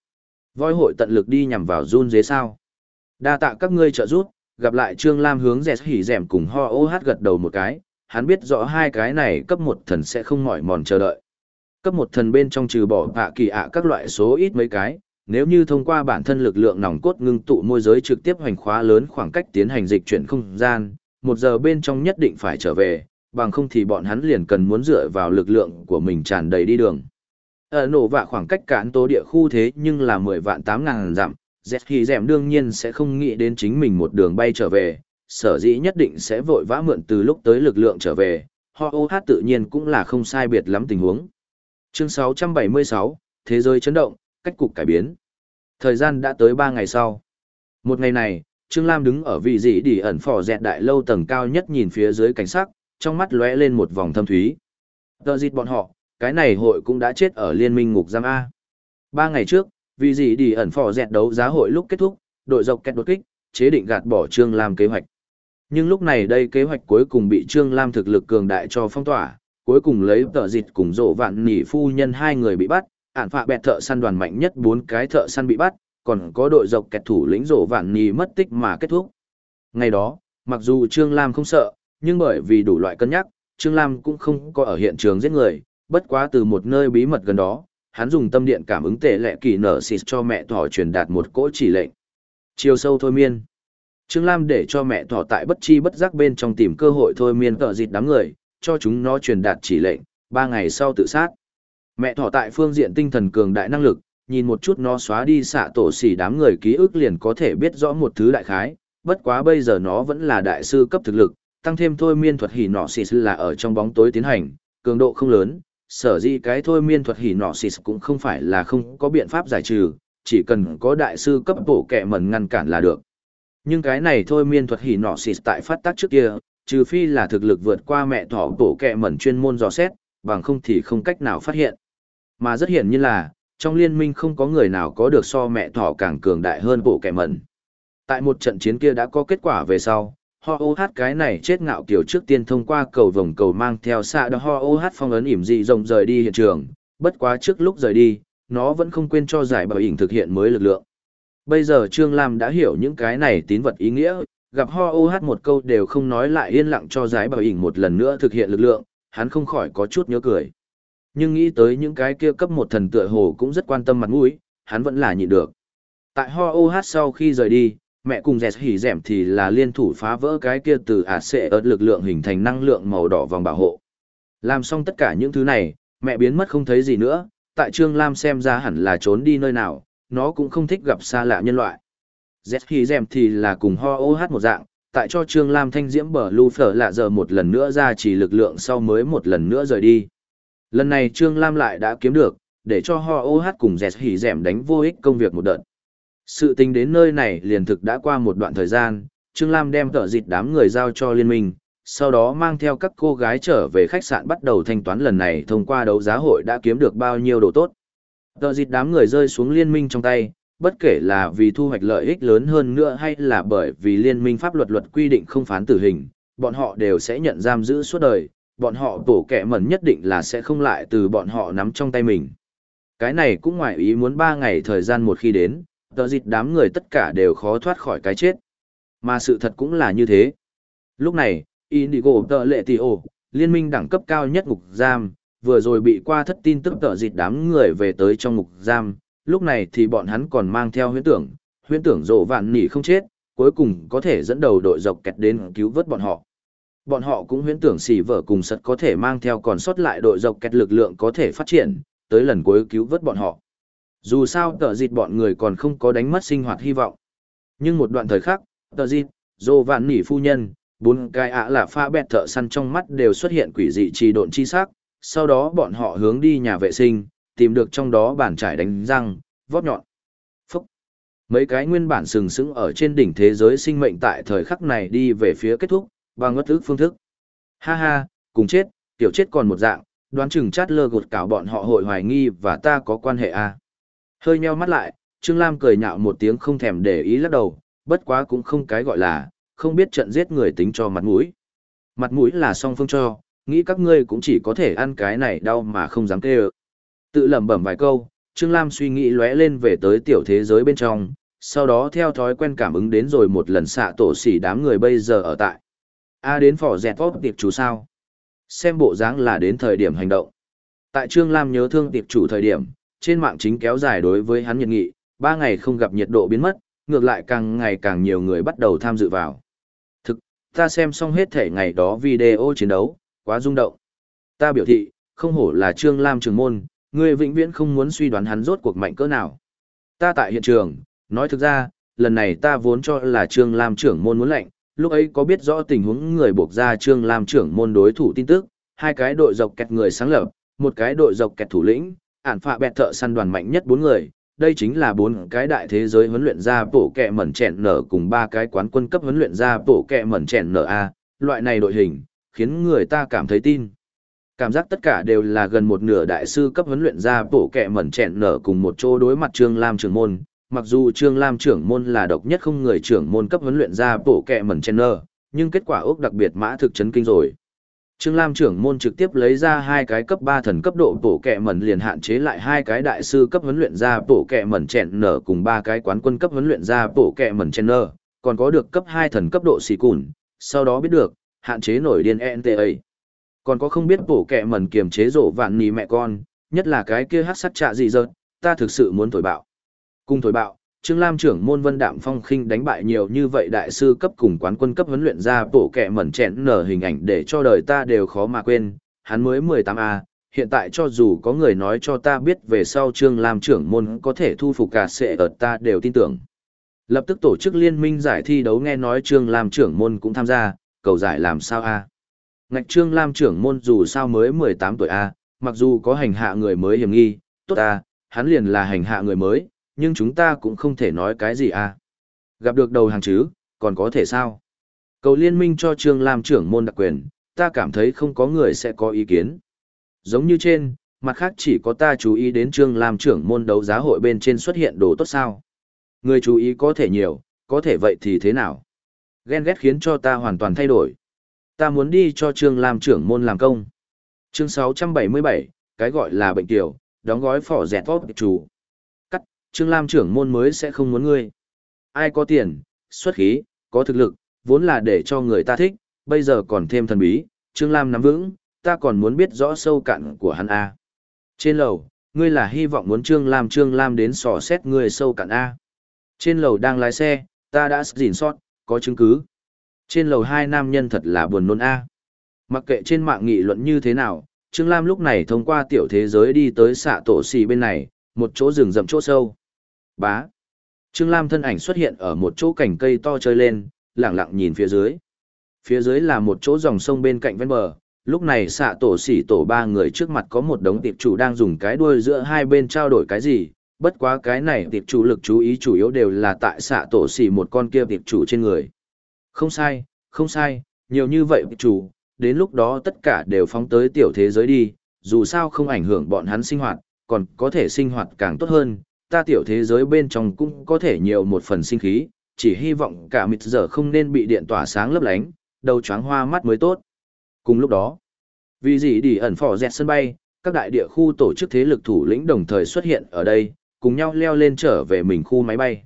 S1: Voi hội tận lực đi nhằm vào run dế sao. Đa tạ các ngươi trợ giúp, gặp lại Trương Lam hướng rẻ hỉ dẻm cùng ho ô hát gật đầu một cái, hắn biết rõ hai cái này cấp một thần sẽ không mỏi mòn chờ đợi. Cấp một thần bên trong trừ bỏ hạ kỳ ạ các loại số ít mấy cái, nếu như thông qua bản thân lực lượng nòng cốt ngưng tụ môi giới trực tiếp hoành khóa lớn khoảng cách tiến hành dịch chuyển không gian, một giờ bên trong nhất định phải trở về, bằng không thì bọn hắn liền cần muốn dựa vào lực lượng của mình tràn đầy đi đường. Ở nổ vạ khoảng cách cản tố địa khu thế nhưng là 10 vạn 8 ngàn dặm, Dẹt Hì Dẹm đương nhiên sẽ không nghĩ đến chính mình một đường bay trở về, sở dĩ nhất định sẽ vội vã mượn từ lúc tới lực lượng trở về, ho ô hát tự nhiên cũng là không sai biệt lắm tình huống. Chương 676, Thế giới chấn động, cách cục cải biến. Thời gian đã tới 3 ngày sau. Một ngày này, Trương Lam đứng ở vị dị đi ẩn phò dẹt đại lâu tầng cao nhất nhìn phía dưới cảnh sắc, trong mắt lóe lên một vòng thâm thúy. Tờ dịt bọn họ, cái này hội cũng đã chết ở liên minh ngục giam A. Ba ngày trước, vị dị đi ẩn phò dẹt đấu giá hội lúc kết thúc, đội dọc kẹt đột kích, chế định gạt bỏ Trương Lam kế hoạch. Nhưng lúc này đây kế hoạch cuối cùng bị Trương Lam thực lực cường đại cho phong tỏa, cuối cùng lấy tờ dịt cùng rộ vạn nỉ phu nhân hai người bị bắt, ản phạ bẹt thợ săn đoàn mạnh nhất bốn cái thợ săn bị bắt, còn có đội dọc kẹt thủ lĩnh rộ vạn nỉ mất tích mà kết thúc. Ngày đó, mặc dù Trương Lam không sợ, nhưng bởi vì đủ loại cân nhắc, Trương Lam cũng không có ở hiện trường giết người, bất quá từ một nơi bí mật gần đó, hắn dùng tâm điện cảm ứng tệ lệ kỳ nở xịt cho mẹ thỏ truyền đạt một cỗ chỉ lệnh. Chiều sâu thôi miên. Trương Lam để cho mẹ thỏ tại bất chi bất giác bên trong tìm cơ hội thôi miên tợ dịt đám người, cho chúng nó truyền đạt chỉ lệnh, ba ngày sau tự sát. Mẹ thỏ tại phương diện tinh thần cường đại năng lực, nhìn một chút nó xóa đi xạ tổ xỉ đám người ký ức liền có thể biết rõ một thứ đại khái, bất quá bây giờ nó vẫn là đại sư cấp thực lực, tăng thêm thôi miên thuật hỉ nọ xỉ là ở trong bóng tối tiến hành, cường độ không lớn, sở dĩ cái thôi miên thuật hỉ nọ xỉ cũng không phải là không có biện pháp giải trừ, chỉ cần có đại sư cấp bổ kẹ mẩn ngăn cản là được. Nhưng cái này thôi miên thuật hỉ nọ xỉ tại phát tác trước kia, trừ phi là thực lực vượt qua mẹ thỏ bổ kẹ mẩn chuyên môn dò xét, bằng không thì không cách nào phát hiện. Mà rất hiển nhiên là, trong liên minh không có người nào có được so mẹ thỏ càng cường đại hơn bổ kẹ mẩn. Tại một trận chiến kia đã có kết quả về sau, ho ô hát cái này chết ngạo kiểu trước tiên thông qua cầu vòng cầu mang theo xạ đó ho ô hát phong ấn ỉm dị rộng rời đi hiện trường, bất quá trước lúc rời đi, nó vẫn không quên cho giải bảo ỉn thực hiện mới lực lượng. Bây giờ Trương Lam đã hiểu những cái này tín vật ý nghĩa, gặp ho ô hát một câu đều không nói lại yên lặng cho giái bảo ỉn một lần nữa thực hiện lực lượng, hắn không khỏi có chút nhớ cười. Nhưng nghĩ tới những cái kia cấp một thần tựa hồ cũng rất quan tâm mặt mũi, hắn vẫn là nhịn được. Tại ho ô hát sau khi rời đi, mẹ cùng dẹt hỉ dẻm thì là liên thủ phá vỡ cái kia từ ả sệ ớt lực lượng hình thành năng lượng màu đỏ vòng bảo hộ. Làm xong tất cả những thứ này, mẹ biến mất không thấy gì nữa, tại Trương Lam xem ra hẳn là trốn đi nơi nào, nó cũng không thích gặp xa lạ nhân loại. Z khi dèm thì là cùng ho ô hát một dạng, tại cho Trương Lam thanh diễm bờ lưu phở lạ giờ một lần nữa ra chỉ lực lượng sau mới một lần nữa rời đi. Lần này Trương Lam lại đã kiếm được, để cho ho ô hát cùng dẹt hỉ dèm đánh vô ích công việc một đợt. Sự tình đến nơi này liền thực đã qua một đoạn thời gian, Trương Lam đem tờ dịch đám người giao cho liên minh, sau đó mang theo các cô gái trở về khách sạn bắt đầu thanh toán lần này thông qua đấu giá hội đã kiếm được bao nhiêu đồ tốt. Tờ dịch đám người rơi xuống liên minh trong tay, bất kể là vì thu hoạch lợi ích lớn hơn nữa hay là bởi vì liên minh pháp luật luật quy định không phán tử hình, bọn họ đều sẽ nhận giam giữ suốt đời, bọn họ tổ kẻ mẩn nhất định là sẽ không lại từ bọn họ nắm trong tay mình. Cái này cũng ngoài ý muốn 3 ngày thời gian một khi đến, tờ dịch đám người tất cả đều khó thoát khỏi cái chết. Mà sự thật cũng là như thế. Lúc này, Indigo tờ lệ tì ổ, liên minh đẳng cấp cao nhất ngục giam, vừa rồi bị qua thất tin tức tờ dịch đám người về tới trong ngục giam, lúc này thì bọn hắn còn mang theo huyễn tưởng, huyễn tưởng rộ vạn nỉ không chết, cuối cùng có thể dẫn đầu đội dọc kẹt đến cứu vớt bọn họ. Bọn họ cũng huyễn tưởng xỉ vợ cùng sật có thể mang theo còn sót lại đội dọc kẹt lực lượng có thể phát triển, tới lần cuối cứu vớt bọn họ. Dù sao tờ dịt bọn người còn không có đánh mất sinh hoạt hy vọng. Nhưng một đoạn thời khắc, tờ dịt, dô vạn nỉ phu nhân, bốn cái ạ là pha bẹt thợ săn trong mắt đều xuất hiện quỷ dị trì độn chi sắc, sau đó bọn họ hướng đi nhà vệ sinh, tìm được trong đó bàn trải đánh răng, vót nhọn. Phúc! Mấy cái nguyên bản sừng sững ở trên đỉnh thế giới sinh mệnh tại thời khắc này đi về phía kết thúc, bằng ngất ức phương thức. Ha ha, cùng chết, tiểu chết còn một dạng, đoán chừng chát lơ gột cảo bọn họ hội hoài nghi và ta có quan hệ à. Hơi nheo mắt lại, Trương Lam cười nhạo một tiếng không thèm để ý lắc đầu, bất quá cũng không cái gọi là, không biết trận giết người tính cho mặt mũi. Mặt mũi là song phương cho, nghĩ các ngươi cũng chỉ có thể ăn cái này đau mà không dám kêu. Tự lẩm bẩm vài câu, Trương Lam suy nghĩ lóe lên về tới tiểu thế giới bên trong, sau đó theo thói quen cảm ứng đến rồi một lần xạ tổ xỉ đám người bây giờ ở tại. A đến phỏ dẹt vóp tiệp chủ sao? Xem bộ dáng là đến thời điểm hành động. Tại Trương Lam nhớ thương tiệp chủ thời điểm, trên mạng chính kéo dài đối với hắn nhiệt nghị, ba ngày không gặp nhiệt độ biến mất, ngược lại càng ngày càng nhiều người bắt đầu tham dự vào. Thực, ta xem xong hết thể ngày đó video chiến đấu, quá rung động. Ta biểu thị, không hổ là Trương Lam trường môn, người vĩnh viễn không muốn suy đoán hắn rốt cuộc mạnh cỡ nào. Ta tại hiện trường, nói thực ra, lần này ta vốn cho là Trương Lam trưởng môn muốn lệnh, lúc ấy có biết rõ tình huống người buộc ra Trương Lam trưởng môn đối thủ tin tức, hai cái đội dọc kẹt người sáng lập, một cái đội dọc kẹt thủ lĩnh, ản phạ bẹt thợ săn đoàn mạnh nhất bốn người, đây chính là bốn cái đại thế giới huấn luyện ra bổ kẹ mẩn chèn nở cùng ba cái quán quân cấp huấn luyện ra bổ kẹ mẩn chèn nở A, loại này đội hình, khiến người ta cảm thấy tin. Cảm giác tất cả đều là gần một nửa đại sư cấp huấn luyện ra bổ kẹ mẩn chẹn nở cùng một chỗ đối mặt Trương Lam trưởng môn, mặc dù Trương Lam trưởng môn là độc nhất không người trưởng môn cấp huấn luyện ra bổ kẹ mẩn chẹn nở, nhưng kết quả ốc đặc biệt mã thực chấn kinh rồi. Trương Lam trưởng môn trực tiếp lấy ra hai cái cấp ba thần cấp độ bổ kẹ mẩn liền hạn chế lại hai cái đại sư cấp huấn luyện ra bổ kẹ mẩn chẹn nở cùng ba cái quán quân cấp huấn luyện ra bổ kẹ mẩn chẹn nở, còn có được cấp hai thần cấp độ xì cùn, sau đó biết được, hạn chế nổi điên NTA. Còn có không biết bổ kẹ mẩn kiềm chế rổ vạn nì mẹ con, nhất là cái kia hát sắt trạ gì dợt ta thực sự muốn thổi bạo. Cùng thổi bạo, Trương Lam trưởng môn Vân Đạm Phong khinh đánh bại nhiều như vậy đại sư cấp cùng quán quân cấp huấn luyện ra bổ kẹ mẩn chẹn nở hình ảnh để cho đời ta đều khó mà quên, hắn mới 18A, hiện tại cho dù có người nói cho ta biết về sau Trương Lam trưởng môn có thể thu phục cả sẽ ở ta đều tin tưởng. Lập tức tổ chức liên minh giải thi đấu nghe nói Trương Lam trưởng môn cũng tham gia, cầu giải làm sao A. Ngạch Trương Lam trưởng môn dù sao mới 18 tuổi A, mặc dù có hành hạ người mới hiểm nghi, tốt A, hắn liền là hành hạ người mới nhưng chúng ta cũng không thể nói cái gì à. Gặp được đầu hàng chứ, còn có thể sao? Cầu liên minh cho Trương Lam trưởng môn đặc quyền, ta cảm thấy không có người sẽ có ý kiến. Giống như trên, mặt khác chỉ có ta chú ý đến Trương Lam trưởng môn đấu giá hội bên trên xuất hiện đồ tốt sao. Người chú ý có thể nhiều, có thể vậy thì thế nào? Ghen ghét khiến cho ta hoàn toàn thay đổi. Ta muốn đi cho Trương Lam trưởng môn làm công. Chương 677, cái gọi là bệnh tiểu, đóng gói phỏ dẹt vót chủ. cắt Trương Lam trưởng môn mới sẽ không muốn ngươi. Ai có tiền, xuất khí, có thực lực, vốn là để cho người ta thích, bây giờ còn thêm thần bí, Trương Lam nắm vững, ta còn muốn biết rõ sâu cạn của hắn A. Trên lầu, ngươi là hy vọng muốn Trương Lam Trương Lam đến sò xét ngươi sâu cạn A. Trên lầu đang lái xe, ta đã dỉn sót, có chứng cứ. Trên lầu hai nam nhân thật là buồn nôn A. Mặc kệ trên mạng nghị luận như thế nào, Trương Lam lúc này thông qua tiểu thế giới đi tới xạ tổ xì bên này, một chỗ rừng rậm chỗ sâu. Bá. Trương Lam thân ảnh xuất hiện ở một chỗ cành cây to chơi lên, lặng lặng nhìn phía dưới. Phía dưới là một chỗ dòng sông bên cạnh ven bờ, lúc này xạ tổ xỉ tổ ba người trước mặt có một đống tiệp chủ đang dùng cái đuôi giữa hai bên trao đổi cái gì, bất quá cái này tiệp chủ lực chú ý chủ yếu đều là tại xạ tổ xỉ một con kia tiệp chủ trên người. Không sai, không sai, nhiều như vậy chủ, đến lúc đó tất cả đều phóng tới tiểu thế giới đi, dù sao không ảnh hưởng bọn hắn sinh hoạt, còn có thể sinh hoạt càng tốt hơn, ta tiểu thế giới bên trong cũng có thể nhiều một phần sinh khí, chỉ hy vọng cả mịt giờ không nên bị điện tỏa sáng lấp lánh, đầu choáng hoa mắt mới tốt. Cùng lúc đó, vì gì đi ẩn phỏ dẹt sân bay, các đại địa khu tổ chức thế lực thủ lĩnh đồng thời xuất hiện ở đây, cùng nhau leo lên trở về mình khu máy bay.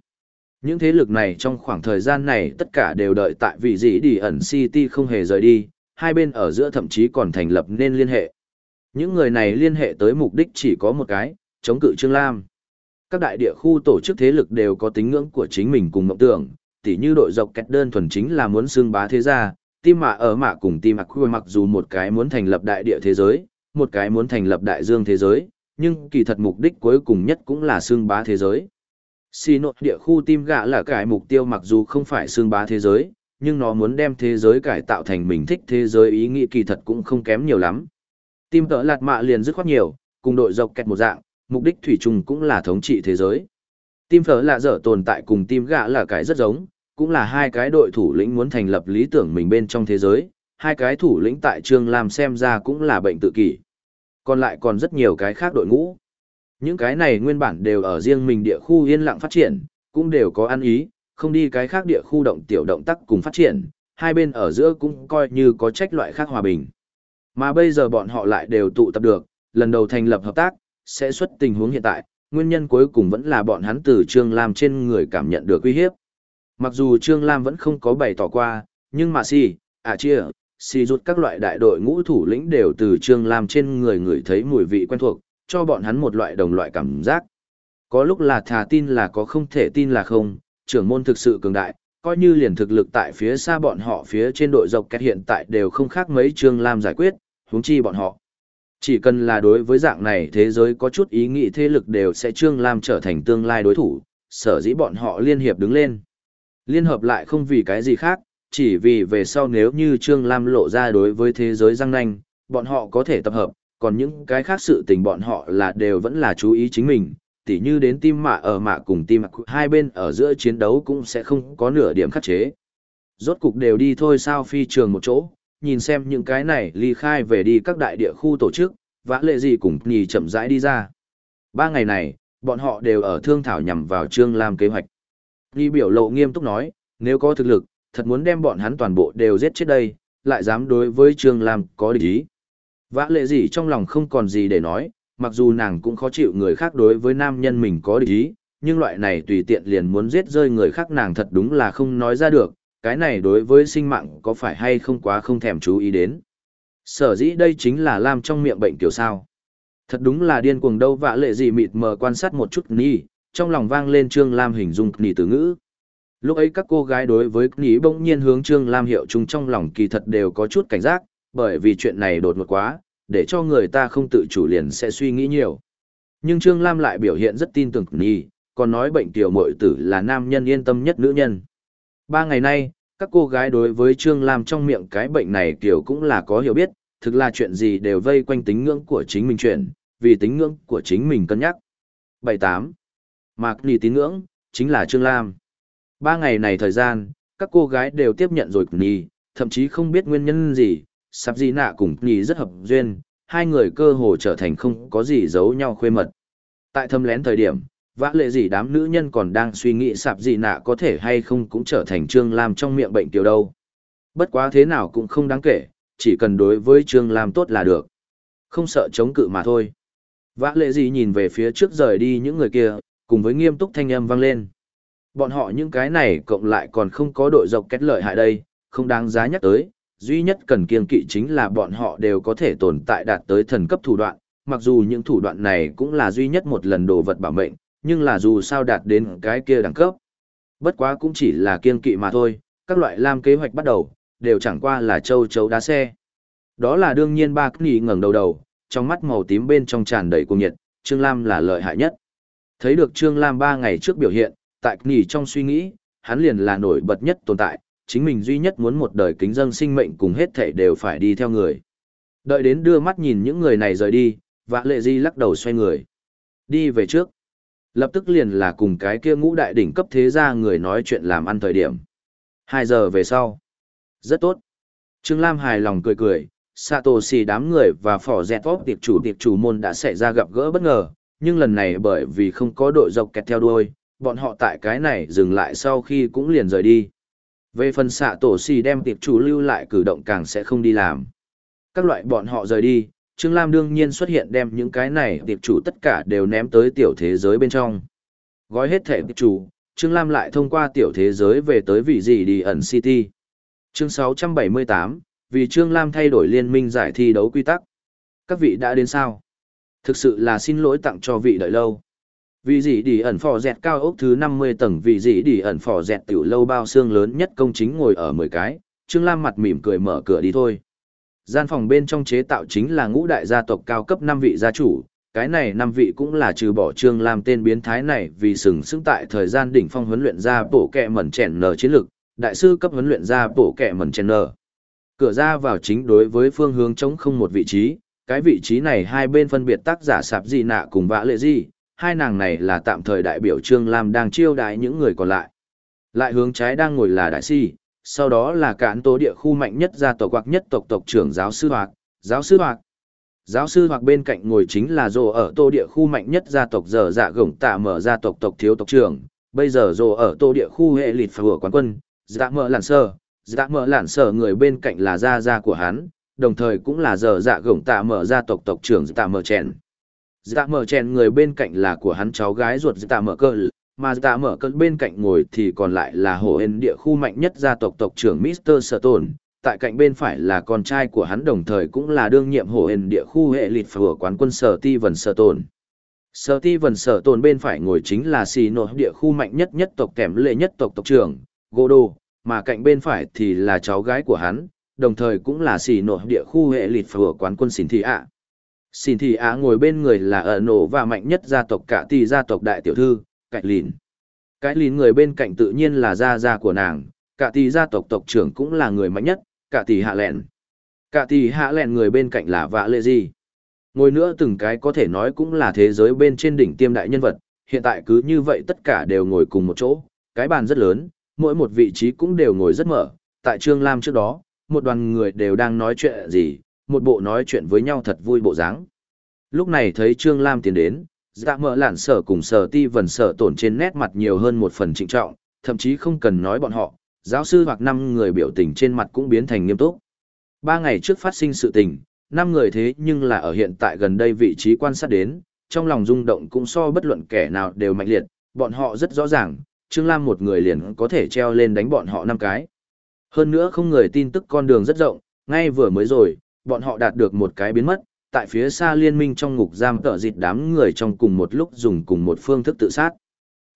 S1: Những thế lực này trong khoảng thời gian này tất cả đều đợi tại vị gì đi ẩn City không hề rời đi, hai bên ở giữa thậm chí còn thành lập nên liên hệ. Những người này liên hệ tới mục đích chỉ có một cái, chống cự Trương Lam các đại địa khu tổ chức thế lực đều có tính ngưỡng của chính mình cùng mộng tưởng, tỉ như đội dọc kẹt đơn thuần chính là muốn xương bá thế gia, tim mạ ở mạ cùng tim mạc khuya mặc dù một cái muốn thành lập đại địa thế giới, một cái muốn thành lập đại dương thế giới, nhưng kỳ thật mục đích cuối cùng nhất cũng là xương bá thế giới. Xì nội địa khu tim gạ là cái mục tiêu mặc dù không phải xương bá thế giới, nhưng nó muốn đem thế giới cải tạo thành mình thích thế giới ý nghĩ kỳ thật cũng không kém nhiều lắm. Tim tợ lạt mạ liền dứt khoát nhiều, cùng đội dọc kẹt một dạng, mục đích thủy chung cũng là thống trị thế giới. Tim phở lạ dở tồn tại cùng tim gạ là cái rất giống, cũng là hai cái đội thủ lĩnh muốn thành lập lý tưởng mình bên trong thế giới, hai cái thủ lĩnh tại trường làm xem ra cũng là bệnh tự kỷ. Còn lại còn rất nhiều cái khác đội ngũ. Những cái này nguyên bản đều ở riêng mình địa khu yên lặng phát triển, cũng đều có ăn ý, không đi cái khác địa khu động tiểu động tác cùng phát triển, hai bên ở giữa cũng coi như có trách loại khác hòa bình. Mà bây giờ bọn họ lại đều tụ tập được, lần đầu thành lập hợp tác, sẽ xuất tình huống hiện tại, nguyên nhân cuối cùng vẫn là bọn hắn từ Trương Lam trên người cảm nhận được uy hiếp. Mặc dù Trương Lam vẫn không có bày tỏ qua, nhưng mà si, à chia, si rút các loại đại đội ngũ thủ lĩnh đều từ Trương Lam trên người người thấy mùi vị quen thuộc, cho bọn hắn một loại đồng loại cảm giác. Có lúc là thà tin là có không thể tin là không, trưởng môn thực sự cường đại, coi như liền thực lực tại phía xa bọn họ phía trên đội dọc kẹt hiện tại đều không khác mấy Trương Lam giải quyết, huống chi bọn họ. Chỉ cần là đối với dạng này thế giới có chút ý nghĩ thế lực đều sẽ Trương Lam trở thành tương lai đối thủ, sở dĩ bọn họ liên hiệp đứng lên. Liên hợp lại không vì cái gì khác, chỉ vì về sau nếu như Trương Lam lộ ra đối với thế giới răng nanh, bọn họ có thể tập hợp, còn những cái khác sự tình bọn họ là đều vẫn là chú ý chính mình, tỉ như đến tim mạ ở mạ cùng tim hai bên ở giữa chiến đấu cũng sẽ không có nửa điểm khắc chế. Rốt cục đều đi thôi sao phi trường một chỗ, nhìn xem những cái này ly khai về đi các đại địa khu tổ chức, vã lệ gì cùng nhì chậm rãi đi ra. Ba ngày này, bọn họ đều ở thương thảo nhằm vào Trương Lam kế hoạch. Nhi biểu lộ nghiêm túc nói, nếu có thực lực, thật muốn đem bọn hắn toàn bộ đều giết chết đây, lại dám đối với Trương Lam có địch ý. Vã lệ gì trong lòng không còn gì để nói, mặc dù nàng cũng khó chịu người khác đối với nam nhân mình có địch ý, nhưng loại này tùy tiện liền muốn giết rơi người khác nàng thật đúng là không nói ra được, cái này đối với sinh mạng có phải hay không quá không thèm chú ý đến. Sở dĩ đây chính là Lam trong miệng bệnh tiểu sao. Thật đúng là điên cuồng đâu vạ lệ gì mịt mờ quan sát một chút ni, trong lòng vang lên Trương Lam hình dung ni từ ngữ. Lúc ấy các cô gái đối với ni bỗng nhiên hướng Trương Lam hiệu chung trong lòng kỳ thật đều có chút cảnh giác, bởi vì chuyện này đột ngột quá, để cho người ta không tự chủ liền sẽ suy nghĩ nhiều. Nhưng Trương Lam lại biểu hiện rất tin tưởng Nhi, còn nói bệnh tiểu mội tử là nam nhân yên tâm nhất nữ nhân. Ba ngày nay, các cô gái đối với Trương Lam trong miệng cái bệnh này kiểu cũng là có hiểu biết, thực là chuyện gì đều vây quanh tính ngưỡng của chính mình chuyện, vì tính ngưỡng của chính mình cân nhắc. 78. Mạc nhi tín ngưỡng, chính là Trương Lam. Ba ngày này thời gian, các cô gái đều tiếp nhận rồi Nhi, thậm chí không biết nguyên nhân gì, sắp gì nạ cùng nhì rất hợp duyên, hai người cơ hồ trở thành không có gì giấu nhau khuê mật. Tại thâm lén thời điểm, vã lệ gì đám nữ nhân còn đang suy nghĩ sạp gì nạ có thể hay không cũng trở thành Trương Lam trong miệng bệnh tiểu đâu. Bất quá thế nào cũng không đáng kể, chỉ cần đối với Trương Lam tốt là được. Không sợ chống cự mà thôi. Vã lệ gì nhìn về phía trước rời đi những người kia, cùng với nghiêm túc thanh âm vang lên. Bọn họ những cái này cộng lại còn không có đội dọc kết lợi hại đây, không đáng giá nhắc tới. Duy nhất cần kiên kỵ chính là bọn họ đều có thể tồn tại đạt tới thần cấp thủ đoạn, mặc dù những thủ đoạn này cũng là duy nhất một lần đồ vật bảo mệnh, nhưng là dù sao đạt đến cái kia đẳng cấp. Bất quá cũng chỉ là kiên kỵ mà thôi, các loại lam kế hoạch bắt đầu, đều chẳng qua là châu chấu đá xe. Đó là đương nhiên ba knì ngẩng đầu đầu, trong mắt màu tím bên trong tràn đầy cuồng nhiệt, Trương Lam là lợi hại nhất. Thấy được Trương Lam ba ngày trước biểu hiện, tại nghỉ trong suy nghĩ, hắn liền là nổi bật nhất tồn tại, chính mình duy nhất muốn một đời kính dân sinh mệnh cùng hết thể đều phải đi theo người. Đợi đến đưa mắt nhìn những người này rời đi, vã lệ di lắc đầu xoay người. Đi về trước. Lập tức liền là cùng cái kia ngũ đại đỉnh cấp thế gia người nói chuyện làm ăn thời điểm. Hai giờ về sau. Rất tốt. Trương Lam hài lòng cười cười, Satoshi đám người và phỏ dẹt vóc tiệp chủ tiệp chủ môn đã xảy ra gặp gỡ bất ngờ, nhưng lần này bởi vì không có đội dọc kẹt theo đuôi, bọn họ tại cái này dừng lại sau khi cũng liền rời đi. Về phần xạ tổ xì đem tiệp chủ lưu lại cử động càng sẽ không đi làm. Các loại bọn họ rời đi, Trương Lam đương nhiên xuất hiện đem những cái này tiệp chủ tất cả đều ném tới tiểu thế giới bên trong. Gói hết thẻ tiệp chủ, Trương Lam lại thông qua tiểu thế giới về tới vị gì đi ẩn City. Chương 678, vì Trương Lam thay đổi liên minh giải thi đấu quy tắc. Các vị đã đến sao? Thực sự là xin lỗi tặng cho vị đợi lâu. Vì gì đi ẩn phò dẹt cao ốc thứ 50 tầng vì gì đi ẩn phò dẹt tiểu lâu bao xương lớn nhất công chính ngồi ở 10 cái, Trương Lam mặt mỉm cười mở cửa đi thôi. Gian phòng bên trong chế tạo chính là ngũ đại gia tộc cao cấp năm vị gia chủ, cái này năm vị cũng là trừ bỏ Trương Lam tên biến thái này vì sừng sững tại thời gian đỉnh phong huấn luyện ra bổ kẹ mẩn chèn nở chiến lực, đại sư cấp huấn luyện ra bổ kẹ mẩn chèn nở. Cửa ra vào chính đối với phương hướng chống không một vị trí, cái vị trí này hai bên phân biệt tác giả sạp gì nạ cùng vã lệ gì, hai nàng này là tạm thời đại biểu Trương Lam đang chiêu đái những người còn lại. Lại hướng trái đang ngồi là đại si, sau đó là cản tố địa khu mạnh nhất gia tộc hoặc nhất tộc tộc trưởng giáo sư hoạt, giáo sư hoạt. Giáo sư hoặc bên cạnh ngồi chính là rồ ở tô địa khu mạnh nhất gia tộc giờ dạ gổng tạ mở gia tộc tộc thiếu tộc trưởng, bây giờ rồ ở tô địa khu hệ lịt phở quán quân, dạ mở lản sơ, dạ mở lản sơ người bên cạnh là gia gia của hắn, đồng thời cũng là giờ dạ gổng tạ mở gia tộc tộc trưởng tạ mở chèn. Dạ mở chèn người bên cạnh là của hắn cháu gái ruột Dạ mở cơ, mà Dạ mở cơ bên cạnh ngồi thì còn lại là hồ hên địa khu mạnh nhất gia tộc tộc trưởng Mr. Sutton, tại cạnh bên phải là con trai của hắn đồng thời cũng là đương nhiệm hồ hên địa khu hệ lịt phở quán quân sở ti vần sở tồn. Sở ti vần sở tồn bên phải ngồi chính là xì nội địa khu mạnh nhất nhất tộc kèm lệ nhất tộc tộc trưởng, Godo, mà cạnh bên phải thì là cháu gái của hắn, đồng thời cũng là xì nội địa khu hệ lịt phở quán quân xỉn thị ạ. Xin thì á ngồi bên người là ở nổ và mạnh nhất gia tộc cả tỷ gia tộc đại tiểu thư, cạnh lìn. Cái lìn người bên cạnh tự nhiên là gia gia của nàng, cả tỷ gia tộc tộc trưởng cũng là người mạnh nhất, cả tỷ hạ lẹn. Cả tỷ hạ lẹn người bên cạnh là vạ lệ gì. Ngồi nữa từng cái có thể nói cũng là thế giới bên trên đỉnh tiêm đại nhân vật, hiện tại cứ như vậy tất cả đều ngồi cùng một chỗ, cái bàn rất lớn, mỗi một vị trí cũng đều ngồi rất mở, tại Trương Lam trước đó, một đoàn người đều đang nói chuyện gì, một bộ nói chuyện với nhau thật vui bộ dáng. Lúc này thấy Trương Lam tiến đến, dạ mở lản sở cùng sở ti vần sở tổn trên nét mặt nhiều hơn một phần trịnh trọng, thậm chí không cần nói bọn họ, giáo sư hoặc năm người biểu tình trên mặt cũng biến thành nghiêm túc. Ba ngày trước phát sinh sự tình, năm người thế nhưng là ở hiện tại gần đây vị trí quan sát đến, trong lòng rung động cũng so bất luận kẻ nào đều mạnh liệt, bọn họ rất rõ ràng, Trương Lam một người liền có thể treo lên đánh bọn họ năm cái. Hơn nữa không người tin tức con đường rất rộng, ngay vừa mới rồi, bọn họ đạt được một cái biến mất, tại phía xa liên minh trong ngục giam tợ dịt đám người trong cùng một lúc dùng cùng một phương thức tự sát.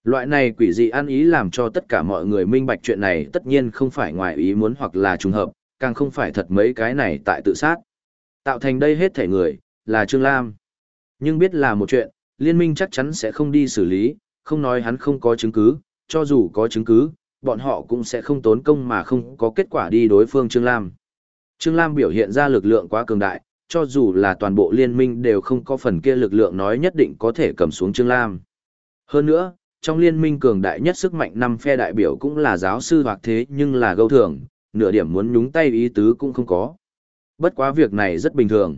S1: Loại này quỷ dị ăn ý làm cho tất cả mọi người minh bạch chuyện này tất nhiên không phải ngoài ý muốn hoặc là trùng hợp, càng không phải thật mấy cái này tại tự sát. Tạo thành đây hết thể người, là Trương Lam. Nhưng biết là một chuyện, liên minh chắc chắn sẽ không đi xử lý, không nói hắn không có chứng cứ, cho dù có chứng cứ, bọn họ cũng sẽ không tốn công mà không có kết quả đi đối phương Trương Lam. Trương Lam biểu hiện ra lực lượng quá cường đại, cho dù là toàn bộ liên minh đều không có phần kia lực lượng nói nhất định có thể cầm xuống Trương Lam. Hơn nữa, trong liên minh cường đại nhất sức mạnh năm phe đại biểu cũng là giáo sư hoặc thế nhưng là gâu thường, nửa điểm muốn nhúng tay ý tứ cũng không có. Bất quá việc này rất bình thường.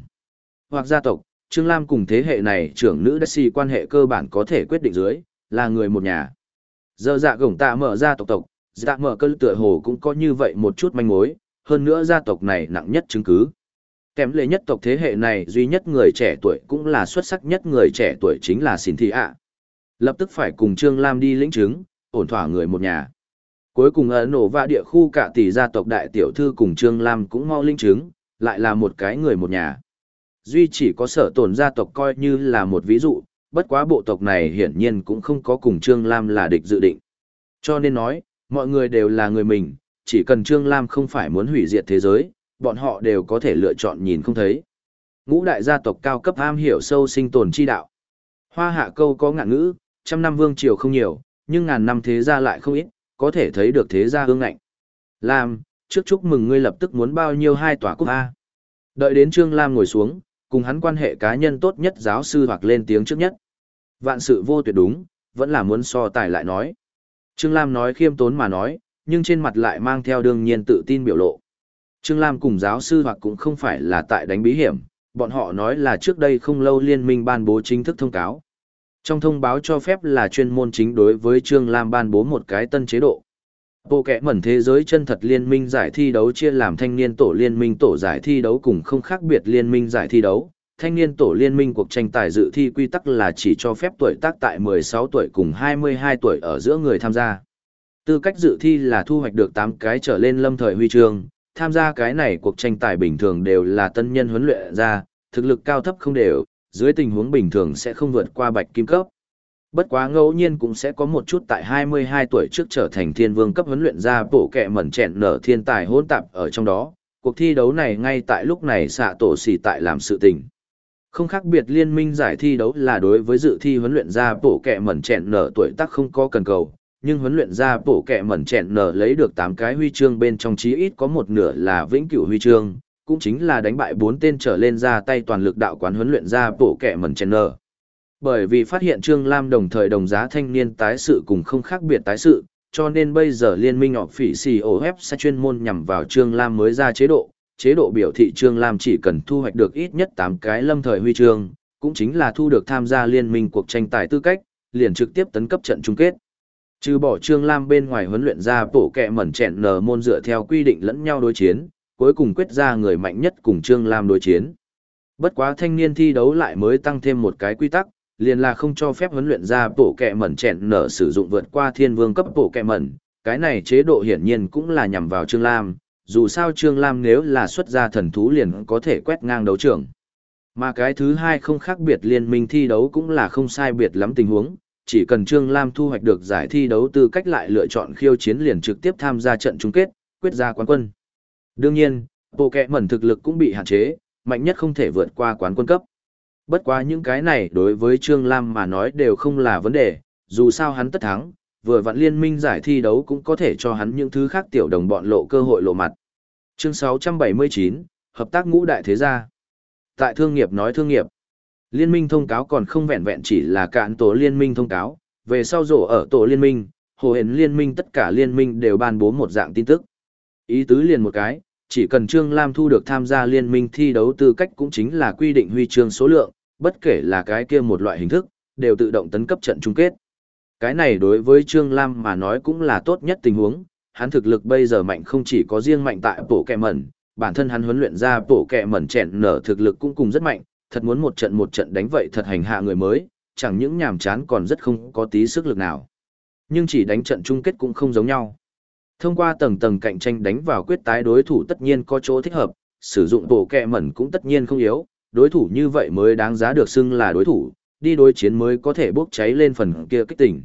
S1: Hoặc gia tộc, Trương Lam cùng thế hệ này trưởng nữ đất si quan hệ cơ bản có thể quyết định dưới, là người một nhà. Giờ dạ gổng tạ mở ra tộc tộc, dạ mở cơ tựa hồ cũng có như vậy một chút manh mối, hơn nữa gia tộc này nặng nhất chứng cứ. Kém lệ nhất tộc thế hệ này duy nhất người trẻ tuổi cũng là xuất sắc nhất người trẻ tuổi chính là Xin Thị ạ. Lập tức phải cùng Trương Lam đi lĩnh chứng, ổn thỏa người một nhà. Cuối cùng ở nổ và địa khu cả tỷ gia tộc đại tiểu thư cùng Trương Lam cũng mau lĩnh chứng, lại là một cái người một nhà. Duy chỉ có sở tổn gia tộc coi như là một ví dụ, bất quá bộ tộc này hiển nhiên cũng không có cùng Trương Lam là địch dự định. Cho nên nói, mọi người đều là người mình, chỉ cần Trương Lam không phải muốn hủy diệt thế giới, bọn họ đều có thể lựa chọn nhìn không thấy. Ngũ đại gia tộc cao cấp am hiểu sâu sinh tồn chi đạo. Hoa hạ câu có ngạn ngữ, trăm năm vương triều không nhiều, nhưng ngàn năm thế gia lại không ít, có thể thấy được thế gia hương ngạnh. Lam, trước chúc mừng ngươi lập tức muốn bao nhiêu hai tòa cúp A. Đợi đến Trương Lam ngồi xuống, cùng hắn quan hệ cá nhân tốt nhất giáo sư hoặc lên tiếng trước nhất. Vạn sự vô tuyệt đúng, vẫn là muốn so tài lại nói. Trương Lam nói khiêm tốn mà nói, nhưng trên mặt lại mang theo đương nhiên tự tin biểu lộ. Trương Lam cùng giáo sư hoặc cũng không phải là tại đánh bí hiểm, bọn họ nói là trước đây không lâu liên minh ban bố chính thức thông cáo. Trong thông báo cho phép là chuyên môn chính đối với Trương Lam ban bố một cái tân chế độ. Bộ kẻ mẩn thế giới chân thật liên minh giải thi đấu chia làm thanh niên tổ liên minh tổ giải thi đấu cùng không khác biệt liên minh giải thi đấu. Thanh niên tổ liên minh cuộc tranh tài dự thi quy tắc là chỉ cho phép tuổi tác tại 16 tuổi cùng 22 tuổi ở giữa người tham gia. Tư cách dự thi là thu hoạch được 8 cái trở lên lâm thời huy chương, tham gia cái này cuộc tranh tài bình thường đều là tân nhân huấn luyện ra, thực lực cao thấp không đều, dưới tình huống bình thường sẽ không vượt qua bạch kim cấp. Bất quá ngẫu nhiên cũng sẽ có một chút tại 22 tuổi trước trở thành thiên vương cấp huấn luyện ra bổ kẹ mẩn chẹn nở thiên tài hỗn tạp ở trong đó. Cuộc thi đấu này ngay tại lúc này xạ tổ xỉ tại làm sự tình. Không khác biệt liên minh giải thi đấu là đối với dự thi huấn luyện ra bổ kẹ mẩn chẹn nở tuổi tác không có cần cầu, nhưng huấn luyện ra bộ kẹ mẩn chẹn nở lấy được 8 cái huy chương bên trong chí ít có một nửa là vĩnh cửu huy chương, cũng chính là đánh bại 4 tên trở lên ra tay toàn lực đạo quán huấn luyện ra bộ kẹ mẩn chẹn nở. Bởi vì phát hiện Trương Lam đồng thời đồng giá thanh niên tái sự cùng không khác biệt tái sự, cho nên bây giờ liên minh họp phỉ COF sẽ chuyên môn nhằm vào Trương Lam mới ra chế độ. Chế độ biểu thị Trương Lam chỉ cần thu hoạch được ít nhất 8 cái lâm thời huy chương, cũng chính là thu được tham gia liên minh cuộc tranh tài tư cách, liền trực tiếp tấn cấp trận chung kết. Trừ bỏ Trương Lam bên ngoài huấn luyện ra bộ kẹ mẩn chẹn nở môn dựa theo quy định lẫn nhau đối chiến, cuối cùng quyết ra người mạnh nhất cùng Trương Lam đối chiến. Bất quá thanh niên thi đấu lại mới tăng thêm một cái quy tắc, liền là không cho phép huấn luyện ra bộ kẹ mẩn chèn nở sử dụng vượt qua thiên vương cấp bộ kẹ mẩn. Cái này chế độ hiển nhiên cũng là nhằm vào Trương Lam, dù sao Trương Lam nếu là xuất gia thần thú liền có thể quét ngang đấu trường. Mà cái thứ hai không khác biệt liên minh thi đấu cũng là không sai biệt lắm tình huống, chỉ cần Trương Lam thu hoạch được giải thi đấu tư cách lại lựa chọn khiêu chiến liền trực tiếp tham gia trận chung kết, quyết ra quán quân. Đương nhiên, bộ kẹ mẩn thực lực cũng bị hạn chế, mạnh nhất không thể vượt qua quán quân cấp. Bất quá những cái này đối với Trương Lam mà nói đều không là vấn đề, dù sao hắn tất thắng, vừa vặn liên minh giải thi đấu cũng có thể cho hắn những thứ khác tiểu đồng bọn lộ cơ hội lộ mặt. Chương 679, Hợp tác ngũ đại thế gia. Tại thương nghiệp nói thương nghiệp, Liên minh thông cáo còn không vẹn vẹn chỉ là cạn tổ liên minh thông cáo, về sau rổ ở tổ liên minh, hồ hển liên minh tất cả liên minh đều ban bố một dạng tin tức. Ý tứ liền một cái, chỉ cần Trương Lam thu được tham gia liên minh thi đấu tư cách cũng chính là quy định huy chương số lượng, bất kể là cái kia một loại hình thức, đều tự động tấn cấp trận chung kết. Cái này đối với Trương Lam mà nói cũng là tốt nhất tình huống, hắn thực lực bây giờ mạnh không chỉ có riêng mạnh tại bộ kẹ mẩn, bản thân hắn huấn luyện ra bộ kẹ mẩn chèn nở thực lực cũng cùng rất mạnh, thật muốn một trận một trận đánh vậy thật hành hạ người mới, chẳng những nhàm chán còn rất không có tí sức lực nào. Nhưng chỉ đánh trận chung kết cũng không giống nhau. Thông qua tầng tầng cạnh tranh đánh vào quyết tái đối thủ tất nhiên có chỗ thích hợp, sử dụng bộ kẹ mẩn cũng tất nhiên không yếu, đối thủ như vậy mới đáng giá được xưng là đối thủ, đi đối chiến mới có thể bốc cháy lên phần kia kích tỉnh.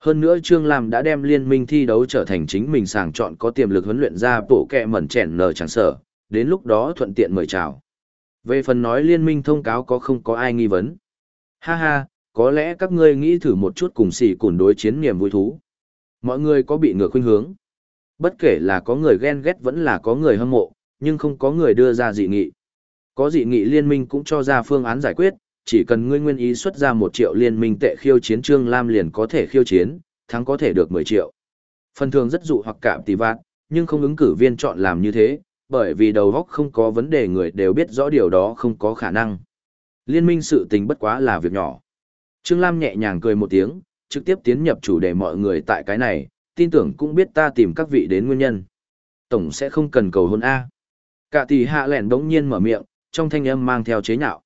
S1: Hơn nữa Trương Lam đã đem liên minh thi đấu trở thành chính mình sàng chọn có tiềm lực huấn luyện ra bộ kẹ mẩn chèn nở chẳng sở, đến lúc đó thuận tiện mời chào. Về phần nói liên minh thông cáo có không có ai nghi vấn. Ha ha, có lẽ các ngươi nghĩ thử một chút cùng xỉ cùn đối chiến niềm vui thú. Mọi người có bị ngược khuynh hướng. Bất kể là có người ghen ghét vẫn là có người hâm mộ, nhưng không có người đưa ra dị nghị. Có dị nghị liên minh cũng cho ra phương án giải quyết, chỉ cần ngươi nguyên ý xuất ra một triệu liên minh tệ khiêu chiến Trương Lam liền có thể khiêu chiến, thắng có thể được 10 triệu. Phần thường rất dụ hoặc cảm tỷ vạn, nhưng không ứng cử viên chọn làm như thế, bởi vì đầu góc không có vấn đề người đều biết rõ điều đó không có khả năng. Liên minh sự tình bất quá là việc nhỏ. Trương Lam nhẹ nhàng cười một tiếng, trực tiếp tiến nhập chủ đề mọi người tại cái này, tin tưởng cũng biết ta tìm các vị đến nguyên nhân. Tổng sẽ không cần cầu hôn A. Cả tỷ hạ lẻn đống nhiên mở miệng, trong thanh âm mang theo chế nhạo.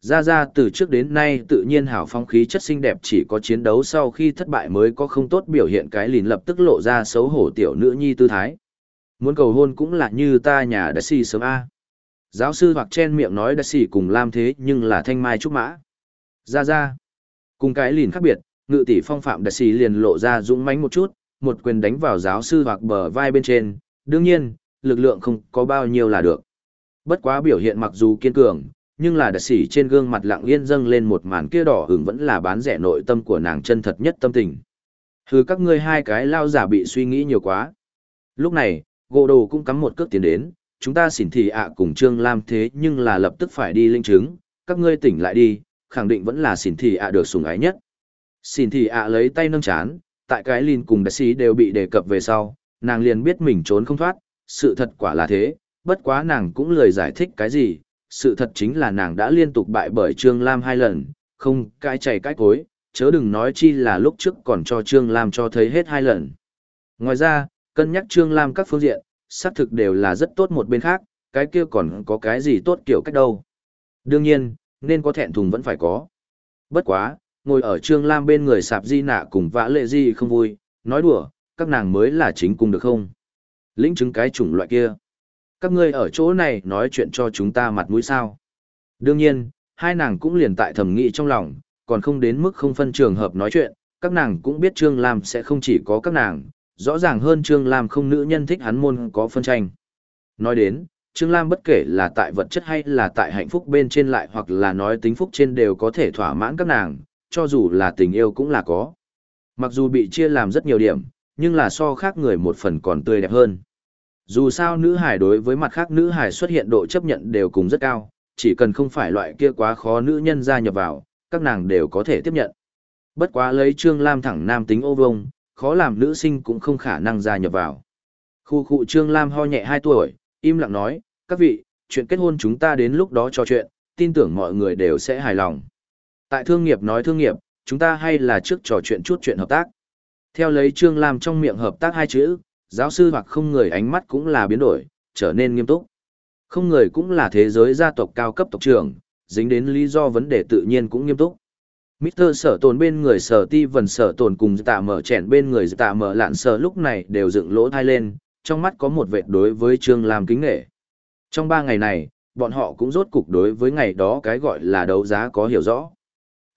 S1: Ra ra từ trước đến nay tự nhiên hảo phong khí chất xinh đẹp chỉ có chiến đấu sau khi thất bại mới có không tốt biểu hiện cái lìn lập tức lộ ra xấu hổ tiểu nữ nhi tư thái. Muốn cầu hôn cũng là như ta nhà đại Sĩ sớm A. Giáo sư hoặc chen miệng nói đại Sĩ cùng Lam thế nhưng là thanh mai trúc mã. Ra ra. Cùng cái lìn khác biệt, ngự tỷ phong phạm đại Sĩ liền lộ ra dũng mãnh một chút, một quyền đánh vào giáo sư hoặc bờ vai bên trên. Đương nhiên, lực lượng không có bao nhiêu là được. Bất quá biểu hiện mặc dù kiên cường, nhưng là đại sĩ trên gương mặt lặng yên dâng lên một màn kia đỏ hưởng vẫn là bán rẻ nội tâm của nàng chân thật nhất tâm tình. Hừ các ngươi hai cái lao giả bị suy nghĩ nhiều quá. Lúc này, gỗ đồ cũng cắm một cước tiến đến, chúng ta xỉn thị ạ à cùng Trương Lam thế nhưng là lập tức phải đi linh chứng, các ngươi tỉnh lại đi, khẳng định vẫn là xỉn thị ạ à được sủng ái nhất. Xỉn thị ạ à lấy tay nâng chán, tại cái lìn cùng đại sĩ đều bị đề cập về sau, nàng liền biết mình trốn không thoát, sự thật quả là thế, bất quá nàng cũng lời giải thích cái gì, sự thật chính là nàng đã liên tục bại bởi Trương Lam hai lần, không cai chảy cái cối, chớ đừng nói chi là lúc trước còn cho Trương Lam cho thấy hết hai lần. Ngoài ra, cân nhắc Trương Lam các phương diện, xác thực đều là rất tốt một bên khác, cái kia còn có cái gì tốt kiểu cách đâu. Đương nhiên, nên có thẹn thùng vẫn phải có. Bất quá, ngồi ở Trương Lam bên người sạp di nạ cùng vã lệ di không vui, nói đùa, các nàng mới là chính cùng được không? Lĩnh chứng cái chủng loại kia các ngươi ở chỗ này nói chuyện cho chúng ta mặt mũi sao. Đương nhiên, hai nàng cũng liền tại thầm nghị trong lòng, còn không đến mức không phân trường hợp nói chuyện, các nàng cũng biết Trương Lam sẽ không chỉ có các nàng, rõ ràng hơn Trương Lam không nữ nhân thích hắn môn có phân tranh. Nói đến, Trương Lam bất kể là tại vật chất hay là tại hạnh phúc bên trên lại hoặc là nói tính phúc trên đều có thể thỏa mãn các nàng, cho dù là tình yêu cũng là có. Mặc dù bị chia làm rất nhiều điểm, nhưng là so khác người một phần còn tươi đẹp hơn. Dù sao nữ hải đối với mặt khác nữ hải xuất hiện độ chấp nhận đều cùng rất cao, chỉ cần không phải loại kia quá khó nữ nhân gia nhập vào, các nàng đều có thể tiếp nhận. Bất quá lấy Trương Lam thẳng nam tính ô vông, khó làm nữ sinh cũng không khả năng gia nhập vào. Khu khu Trương Lam ho nhẹ 2 tuổi, im lặng nói, các vị, chuyện kết hôn chúng ta đến lúc đó trò chuyện, tin tưởng mọi người đều sẽ hài lòng. Tại thương nghiệp nói thương nghiệp, chúng ta hay là trước trò chuyện chút chuyện hợp tác. Theo lấy Trương Lam trong miệng hợp tác hai chữ, giáo sư hoặc không người ánh mắt cũng là biến đổi, trở nên nghiêm túc. Không người cũng là thế giới gia tộc cao cấp tộc trưởng, dính đến lý do vấn đề tự nhiên cũng nghiêm túc. Mr. sở tồn bên người sở ti vần sở tồn cùng tạ mở chèn bên người tạ mở lạn sở lúc này đều dựng lỗ thai lên, trong mắt có một vệt đối với Trương Lam kính nghệ. Trong ba ngày này, bọn họ cũng rốt cục đối với ngày đó cái gọi là đấu giá có hiểu rõ.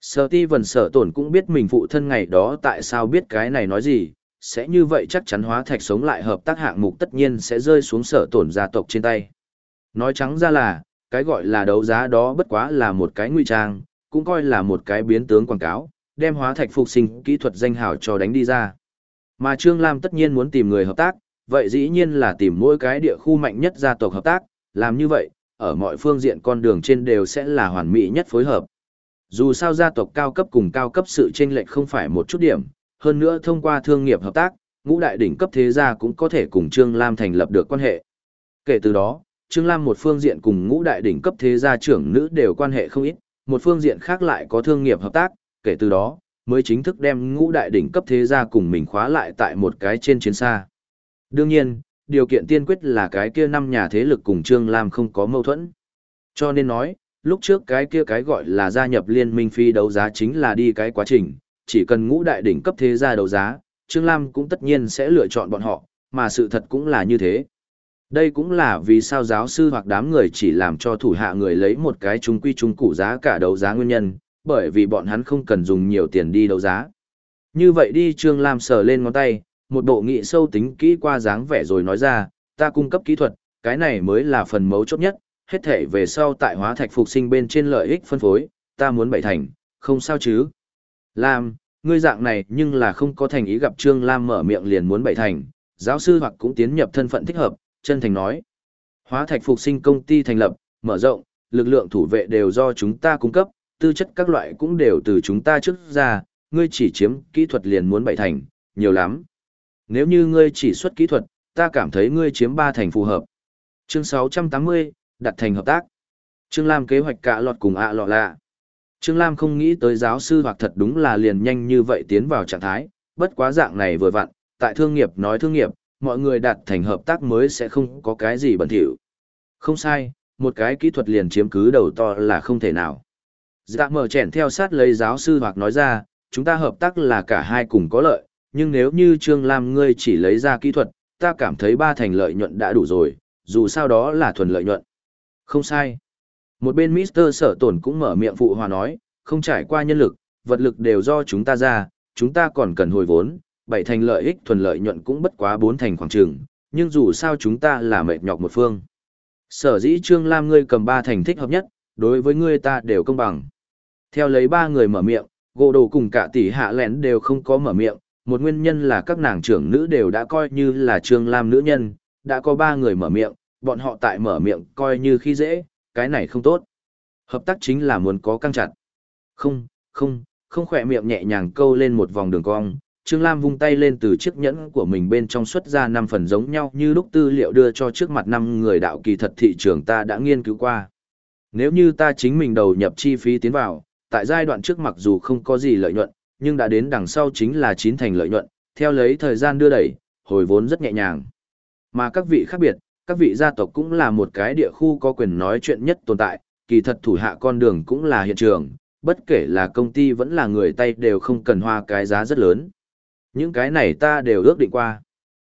S1: Sở ti vần sở tồn cũng biết mình phụ thân ngày đó tại sao biết cái này nói gì, sẽ như vậy chắc chắn hóa thạch sống lại hợp tác hạng mục tất nhiên sẽ rơi xuống sở Tồn gia tộc trên tay. Nói trắng ra là, cái gọi là đấu giá đó bất quá là một cái nguy trang, cũng coi là một cái biến tướng quảng cáo, đem hóa thạch phục sinh kỹ thuật danh hào cho đánh đi ra. Mà Trương Lam tất nhiên muốn tìm người hợp tác, vậy dĩ nhiên là tìm mỗi cái địa khu mạnh nhất gia tộc hợp tác, làm như vậy, ở mọi phương diện con đường trên đều sẽ là hoàn mỹ nhất phối hợp. Dù sao gia tộc cao cấp cùng cao cấp sự chênh lệch không phải một chút điểm, hơn nữa thông qua thương nghiệp hợp tác, ngũ đại đỉnh cấp thế gia cũng có thể cùng Trương Lam thành lập được quan hệ. Kể từ đó, Trương Lam một phương diện cùng ngũ đại đỉnh cấp thế gia trưởng nữ đều quan hệ không ít, một phương diện khác lại có thương nghiệp hợp tác, kể từ đó, mới chính thức đem ngũ đại đỉnh cấp thế gia cùng mình khóa lại tại một cái trên chiến xa. Đương nhiên, điều kiện tiên quyết là cái kia năm nhà thế lực cùng Trương Lam không có mâu thuẫn. Cho nên nói, lúc trước cái kia cái gọi là gia nhập liên minh phi đấu giá chính là đi cái quá trình, chỉ cần ngũ đại đỉnh cấp thế gia đấu giá, Trương Lam cũng tất nhiên sẽ lựa chọn bọn họ, mà sự thật cũng là như thế. Đây cũng là vì sao giáo sư hoặc đám người chỉ làm cho thủ hạ người lấy một cái trung quy trung cụ giá cả đấu giá nguyên nhân, bởi vì bọn hắn không cần dùng nhiều tiền đi đấu giá. Như vậy đi Trương Lam sờ lên ngón tay, một bộ nghị sâu tính kỹ qua dáng vẻ rồi nói ra, ta cung cấp kỹ thuật, cái này mới là phần mấu chốt nhất, hết thể về sau tại hóa thạch phục sinh bên trên lợi ích phân phối, ta muốn bảy thành, không sao chứ. Lam, ngươi dạng này nhưng là không có thành ý gặp Trương Lam mở miệng liền muốn bảy thành, giáo sư hoặc cũng tiến nhập thân phận thích hợp, chân thành nói. Hóa thạch phục sinh công ty thành lập, mở rộng, lực lượng thủ vệ đều do chúng ta cung cấp, tư chất các loại cũng đều từ chúng ta trước ra, ngươi chỉ chiếm kỹ thuật liền muốn bảy thành, nhiều lắm. Nếu như ngươi chỉ xuất kỹ thuật, ta cảm thấy ngươi chiếm ba thành phù hợp. Chương 680, đặt thành hợp tác. Trương Lam kế hoạch cả lọt cùng ạ lọ lạ. Trương Lam không nghĩ tới giáo sư hoặc thật đúng là liền nhanh như vậy tiến vào trạng thái, bất quá dạng này vừa vặn, tại thương nghiệp nói thương nghiệp, mọi người đạt thành hợp tác mới sẽ không có cái gì bẩn thỉu. Không sai, một cái kỹ thuật liền chiếm cứ đầu to là không thể nào. Dạ mở chèn theo sát lấy giáo sư hoặc nói ra, chúng ta hợp tác là cả hai cùng có lợi, nhưng nếu như Trương Lam ngươi chỉ lấy ra kỹ thuật, ta cảm thấy ba thành lợi nhuận đã đủ rồi, dù sao đó là thuần lợi nhuận. Không sai. Một bên Mr. Sở Tổn cũng mở miệng phụ hòa nói, không trải qua nhân lực, vật lực đều do chúng ta ra, chúng ta còn cần hồi vốn, bảy thành lợi ích thuần lợi nhuận cũng bất quá bốn thành khoảng trường, nhưng dù sao chúng ta là mệt nhọc một phương. Sở dĩ Trương Lam ngươi cầm ba thành thích hợp nhất, đối với ngươi ta đều công bằng. Theo lấy ba người mở miệng, gỗ đồ cùng cả tỷ hạ lén đều không có mở miệng, một nguyên nhân là các nàng trưởng nữ đều đã coi như là Trương Lam nữ nhân, đã có ba người mở miệng, bọn họ tại mở miệng coi như khi dễ, cái này không tốt. Hợp tác chính là muốn có căng chặt. Không, không, không khỏe miệng nhẹ nhàng câu lên một vòng đường cong. Trương Lam vung tay lên từ chiếc nhẫn của mình bên trong xuất ra năm phần giống nhau như lúc tư liệu đưa cho trước mặt năm người đạo kỳ thật thị trường ta đã nghiên cứu qua. Nếu như ta chính mình đầu nhập chi phí tiến vào, tại giai đoạn trước mặc dù không có gì lợi nhuận, nhưng đã đến đằng sau chính là chín thành lợi nhuận, theo lấy thời gian đưa đẩy, hồi vốn rất nhẹ nhàng. Mà các vị khác biệt, các vị gia tộc cũng là một cái địa khu có quyền nói chuyện nhất tồn tại, kỳ thật thủ hạ con đường cũng là hiện trường, bất kể là công ty vẫn là người tay đều không cần hoa cái giá rất lớn. Những cái này ta đều ước định qua.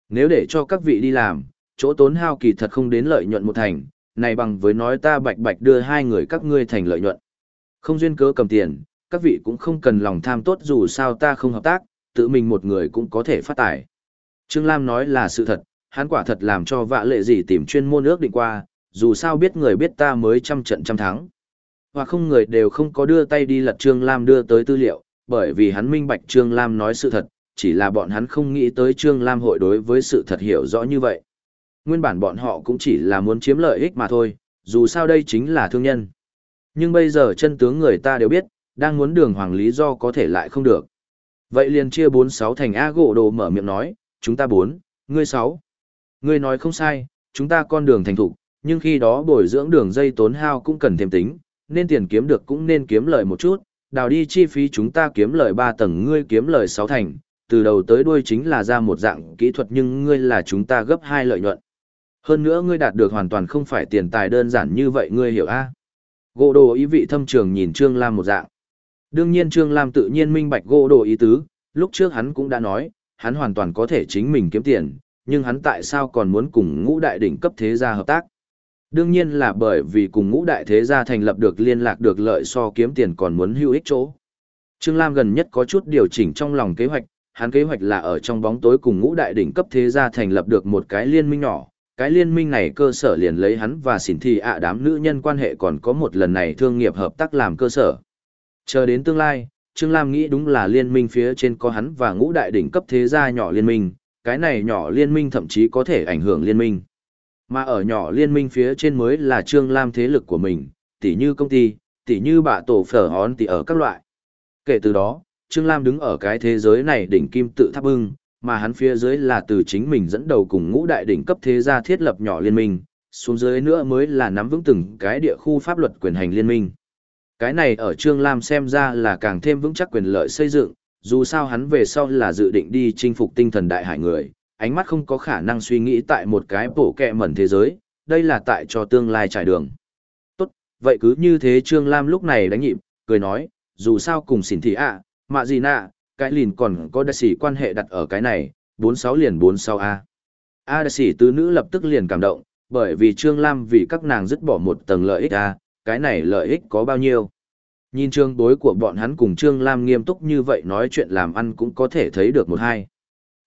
S1: Nếu để cho các vị đi làm, chỗ tốn hao kỳ thật không đến lợi nhuận một thành, này bằng với nói ta bạch bạch đưa hai người các ngươi thành lợi nhuận. Không duyên cớ cầm tiền, các vị cũng không cần lòng tham tốt dù sao ta không hợp tác, tự mình một người cũng có thể phát tài. Trương Lam nói là sự thật, hắn quả thật làm cho vạ lệ gì tìm chuyên môn ước định qua, dù sao biết người biết ta mới trăm trận trăm thắng. Hoặc không người đều không có đưa tay đi lật Trương Lam đưa tới tư liệu, bởi vì hắn minh bạch Trương Lam nói sự thật, chỉ là bọn hắn không nghĩ tới Trương Lam hội đối với sự thật hiểu rõ như vậy. Nguyên bản bọn họ cũng chỉ là muốn chiếm lợi ích mà thôi, dù sao đây chính là thương nhân. Nhưng bây giờ chân tướng người ta đều biết, đang muốn đường hoàng lý do có thể lại không được. Vậy liền chia 4-6 thành A gỗ đồ mở miệng nói, chúng ta 4, ngươi 6. Ngươi nói không sai, chúng ta con đường thành thục, nhưng khi đó bồi dưỡng đường dây tốn hao cũng cần thêm tính, nên tiền kiếm được cũng nên kiếm lời một chút, đào đi chi phí chúng ta kiếm lời 3 tầng ngươi kiếm lời 6 thành, từ đầu tới đuôi chính là ra một dạng kỹ thuật nhưng ngươi là chúng ta gấp hai lợi nhuận. Hơn nữa ngươi đạt được hoàn toàn không phải tiền tài đơn giản như vậy ngươi hiểu a? Gỗ đồ ý vị thâm trường nhìn Trương Lam một dạng. Đương nhiên Trương Lam tự nhiên minh bạch gỗ đồ ý tứ, lúc trước hắn cũng đã nói, hắn hoàn toàn có thể chính mình kiếm tiền, nhưng hắn tại sao còn muốn cùng ngũ đại đỉnh cấp thế gia hợp tác? Đương nhiên là bởi vì cùng ngũ đại thế gia thành lập được liên lạc được lợi so kiếm tiền còn muốn hữu ích chỗ. Trương Lam gần nhất có chút điều chỉnh trong lòng kế hoạch, hắn kế hoạch là ở trong bóng tối cùng ngũ đại đỉnh cấp thế gia thành lập được một cái liên minh nhỏ. Cái liên minh này cơ sở liền lấy hắn và xỉn thị ạ đám nữ nhân quan hệ còn có một lần này thương nghiệp hợp tác làm cơ sở. Chờ đến tương lai, Trương Lam nghĩ đúng là liên minh phía trên có hắn và ngũ đại đỉnh cấp thế gia nhỏ liên minh, cái này nhỏ liên minh thậm chí có thể ảnh hưởng liên minh. Mà ở nhỏ liên minh phía trên mới là Trương Lam thế lực của mình, tỉ như công ty, tỉ như bạ tổ phở hón tỉ ở các loại. Kể từ đó, Trương Lam đứng ở cái thế giới này đỉnh kim tự tháp bưng, mà hắn phía dưới là từ chính mình dẫn đầu cùng ngũ đại đỉnh cấp thế gia thiết lập nhỏ liên minh, xuống dưới nữa mới là nắm vững từng cái địa khu pháp luật quyền hành liên minh. Cái này ở Trương Lam xem ra là càng thêm vững chắc quyền lợi xây dựng, dù sao hắn về sau là dự định đi chinh phục tinh thần đại hải người, ánh mắt không có khả năng suy nghĩ tại một cái bổ kẹ mẩn thế giới, đây là tại cho tương lai trải đường. Tốt, vậy cứ như thế Trương Lam lúc này đánh nhịp, cười nói, dù sao cùng xỉn thị ạ, mạ gì nạ, cái lìn còn có đại sĩ quan hệ đặt ở cái này, 46 liền 46A. A đại sĩ tứ nữ lập tức liền cảm động, bởi vì Trương Lam vì các nàng dứt bỏ một tầng lợi ích A, cái này lợi ích có bao nhiêu. Nhìn trương bối của bọn hắn cùng Trương Lam nghiêm túc như vậy nói chuyện làm ăn cũng có thể thấy được một hai.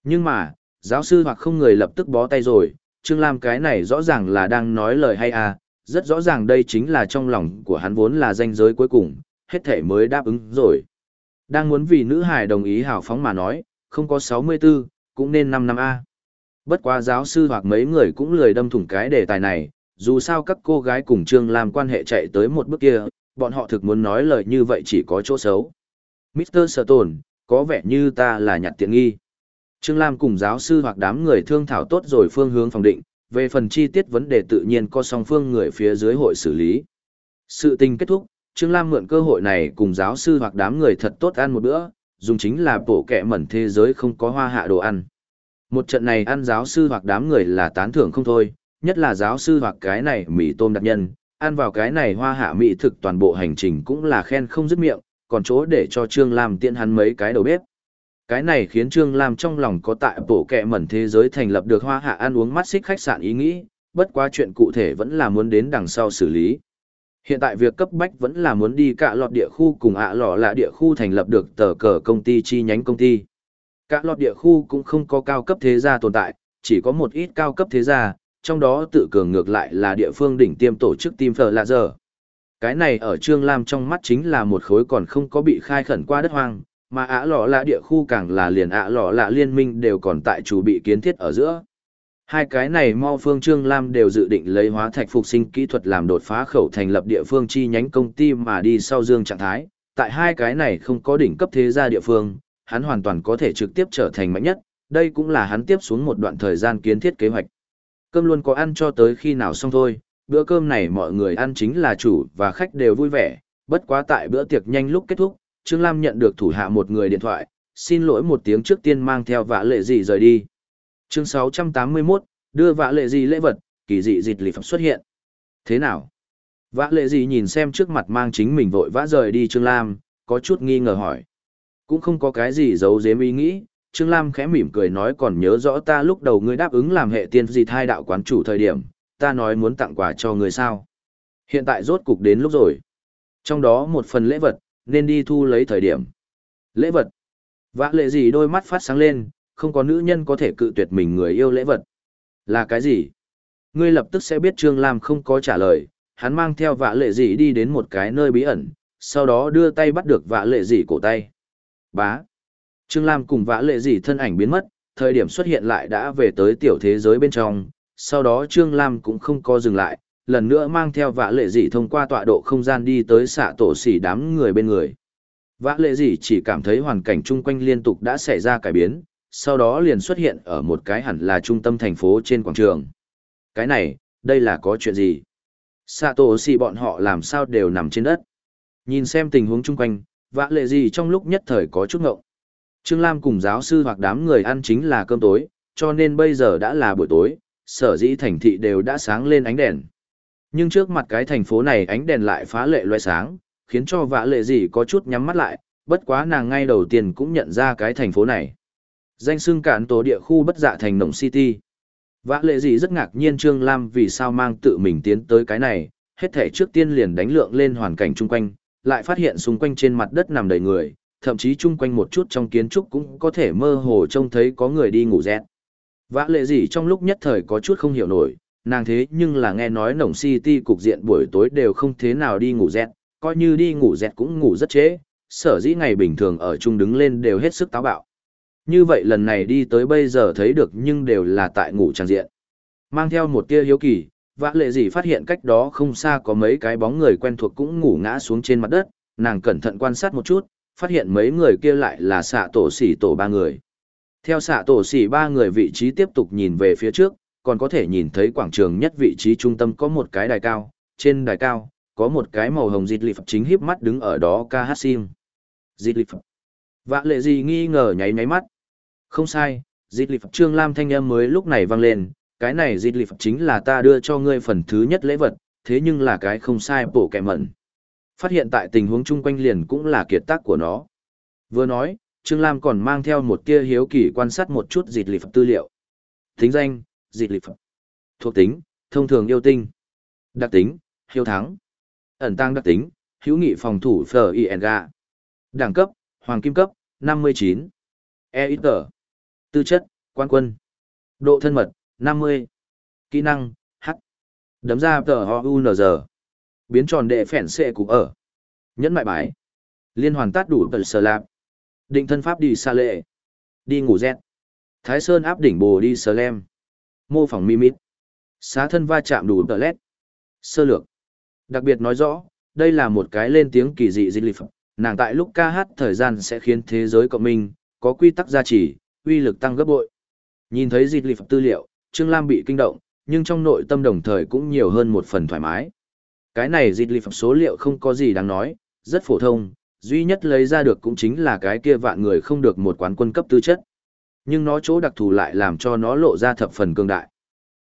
S1: Nhưng mà, giáo sư hoặc không người lập tức bó tay rồi, Trương Lam cái này rõ ràng là đang nói lời hay à, rất rõ ràng đây chính là trong lòng của hắn vốn là danh giới cuối cùng, hết thể mới đáp ứng rồi. Đang muốn vì nữ hài đồng ý hào phóng mà nói, không có 64, cũng nên 5 năm A. Bất quá giáo sư hoặc mấy người cũng lười đâm thủng cái đề tài này, dù sao các cô gái cùng Trương làm quan hệ chạy tới một bước kia, bọn họ thực muốn nói lời như vậy chỉ có chỗ xấu. Mr. Stone, có vẻ như ta là nhặt tiện nghi. Trương Lam cùng giáo sư hoặc đám người thương thảo tốt rồi phương hướng phòng định, về phần chi tiết vấn đề tự nhiên có song phương người phía dưới hội xử lý. Sự tình kết thúc, Trương Lam mượn cơ hội này cùng giáo sư hoặc đám người thật tốt ăn một bữa, dùng chính là bộ kẹ mẩn thế giới không có hoa hạ đồ ăn. Một trận này ăn giáo sư hoặc đám người là tán thưởng không thôi, nhất là giáo sư hoặc cái này mì tôm đặc nhân, ăn vào cái này hoa hạ mỹ thực toàn bộ hành trình cũng là khen không dứt miệng, còn chỗ để cho Trương Lam tiện hắn mấy cái đầu bếp. Cái này khiến Trương Lam trong lòng có tại bộ kẹ mẩn thế giới thành lập được hoa hạ ăn uống mắt xích khách sạn ý nghĩ, bất quá chuyện cụ thể vẫn là muốn đến đằng sau xử lý. Hiện tại việc cấp bách vẫn là muốn đi cả lọt địa khu cùng ạ lọ là địa khu thành lập được tờ cờ công ty chi nhánh công ty. Cả lọt địa khu cũng không có cao cấp thế gia tồn tại, chỉ có một ít cao cấp thế gia, trong đó tự cường ngược lại là địa phương đỉnh tiêm tổ chức Team Phở Lạ Giờ. Cái này ở Trương Lam trong mắt chính là một khối còn không có bị khai khẩn qua đất hoang, mà ạ lọ lạ địa khu càng là liền ạ lọ lạ liên minh đều còn tại chủ bị kiến thiết ở giữa. Hai cái này Mo Phương Trương Lam đều dự định lấy hóa thạch phục sinh kỹ thuật làm đột phá khẩu thành lập địa phương chi nhánh công ty mà đi sau dương trạng thái. Tại hai cái này không có đỉnh cấp thế gia địa phương, hắn hoàn toàn có thể trực tiếp trở thành mạnh nhất, đây cũng là hắn tiếp xuống một đoạn thời gian kiến thiết kế hoạch. Cơm luôn có ăn cho tới khi nào xong thôi, bữa cơm này mọi người ăn chính là chủ và khách đều vui vẻ, bất quá tại bữa tiệc nhanh lúc kết thúc, Trương Lam nhận được thủ hạ một người điện thoại, xin lỗi một tiếng trước tiên mang theo vã lệ gì rời đi. Chương 681, đưa vã lệ gì lễ vật, kỳ dị dịch lì phẩm xuất hiện. Thế nào? Vã lệ gì nhìn xem trước mặt mang chính mình vội vã rời đi Trương Lam, có chút nghi ngờ hỏi. Cũng không có cái gì giấu giếm ý nghĩ, Trương Lam khẽ mỉm cười nói còn nhớ rõ ta lúc đầu ngươi đáp ứng làm hệ tiên gì thai đạo quán chủ thời điểm, ta nói muốn tặng quà cho người sao. Hiện tại rốt cục đến lúc rồi. Trong đó một phần lễ vật, nên đi thu lấy thời điểm. Lễ vật. Vã lệ gì đôi mắt phát sáng lên, không có nữ nhân có thể cự tuyệt mình người yêu lễ vật. Là cái gì? Ngươi lập tức sẽ biết Trương Lam không có trả lời, hắn mang theo vạ lệ gì đi đến một cái nơi bí ẩn, sau đó đưa tay bắt được vạ lệ gì cổ tay. Bá. Trương Lam cùng vã lệ gì thân ảnh biến mất, thời điểm xuất hiện lại đã về tới tiểu thế giới bên trong, sau đó Trương Lam cũng không có dừng lại, lần nữa mang theo vã lệ dị thông qua tọa độ không gian đi tới xạ tổ xỉ đám người bên người. Vã lệ gì chỉ cảm thấy hoàn cảnh chung quanh liên tục đã xảy ra cải biến, sau đó liền xuất hiện ở một cái hẳn là trung tâm thành phố trên quảng trường. Cái này, đây là có chuyện gì? Xạ tổ xỉ bọn họ làm sao đều nằm trên đất. Nhìn xem tình huống chung quanh, vã lệ gì trong lúc nhất thời có chút ngộng. Trương Lam cùng giáo sư hoặc đám người ăn chính là cơm tối, cho nên bây giờ đã là buổi tối, sở dĩ thành thị đều đã sáng lên ánh đèn. Nhưng trước mặt cái thành phố này ánh đèn lại phá lệ loe sáng, khiến cho vã lệ gì có chút nhắm mắt lại, bất quá nàng ngay đầu tiên cũng nhận ra cái thành phố này. Danh xưng cản tổ địa khu bất dạ thành Nồng City. Vã lệ gì rất ngạc nhiên Trương Lam vì sao mang tự mình tiến tới cái này, hết thể trước tiên liền đánh lượng lên hoàn cảnh chung quanh, lại phát hiện xung quanh trên mặt đất nằm đầy người, thậm chí chung quanh một chút trong kiến trúc cũng có thể mơ hồ trông thấy có người đi ngủ rét. Vã lệ gì trong lúc nhất thời có chút không hiểu nổi, nàng thế nhưng là nghe nói nồng city cục diện buổi tối đều không thế nào đi ngủ rét, coi như đi ngủ rét cũng ngủ rất trễ, sở dĩ ngày bình thường ở chung đứng lên đều hết sức táo bạo. Như vậy lần này đi tới bây giờ thấy được nhưng đều là tại ngủ trang diện. Mang theo một tia hiếu kỳ, vã lệ gì phát hiện cách đó không xa có mấy cái bóng người quen thuộc cũng ngủ ngã xuống trên mặt đất, nàng cẩn thận quan sát một chút, phát hiện mấy người kia lại là xạ tổ xỉ tổ ba người. Theo xạ tổ xỉ ba người vị trí tiếp tục nhìn về phía trước, còn có thể nhìn thấy quảng trường nhất vị trí trung tâm có một cái đài cao, trên đài cao, có một cái màu hồng dịt lịp chính híp mắt đứng ở đó ca hát sim. Dịt lịp. Vã lệ gì nghi ngờ nháy nháy mắt. Không sai, dịt lịp trương lam thanh âm mới lúc này vang lên, cái này dịt lịp chính là ta đưa cho ngươi phần thứ nhất lễ vật, thế nhưng là cái không sai bổ kẻ mẩn. Phát hiện tại tình huống chung quanh liền cũng là kiệt tác của nó. Vừa nói, Trương Lam còn mang theo một tia hiếu kỳ quan sát một chút dịt lịp tư liệu. Tính danh, dịt lịp. Thuộc tính, thông thường yêu tinh. Đặc tính, hiếu thắng. Ẩn tăng đặc tính, hữu nghị phòng thủ phở INGA. Đẳng cấp, hoàng kim cấp, 59. E ít tờ. Tư chất, quan quân. Độ thân mật, 50. Kỹ năng, H. Đấm ra tờ ho UNZ. Biến tròn đệ phèn xệ cục ở. Nhẫn mại bài. Liên hoàn tát đủ tờ sờ lạp. Định thân pháp đi xa lệ. Đi ngủ rét. Thái Sơn áp đỉnh bồ đi sờ lem. Mô phỏng mimit. Xá thân va chạm đủ tờ led. Sơ lược. Đặc biệt nói rõ, đây là một cái lên tiếng kỳ dị dịch lịch nàng tại lúc ca hát thời gian sẽ khiến thế giới cộng minh, có quy tắc gia trì, uy lực tăng gấp bội. Nhìn thấy dịch phẩm tư liệu, Trương Lam bị kinh động, nhưng trong nội tâm đồng thời cũng nhiều hơn một phần thoải mái. Cái này dịch phẩm số liệu không có gì đáng nói, rất phổ thông, duy nhất lấy ra được cũng chính là cái kia vạn người không được một quán quân cấp tư chất. Nhưng nó chỗ đặc thù lại làm cho nó lộ ra thập phần cường đại.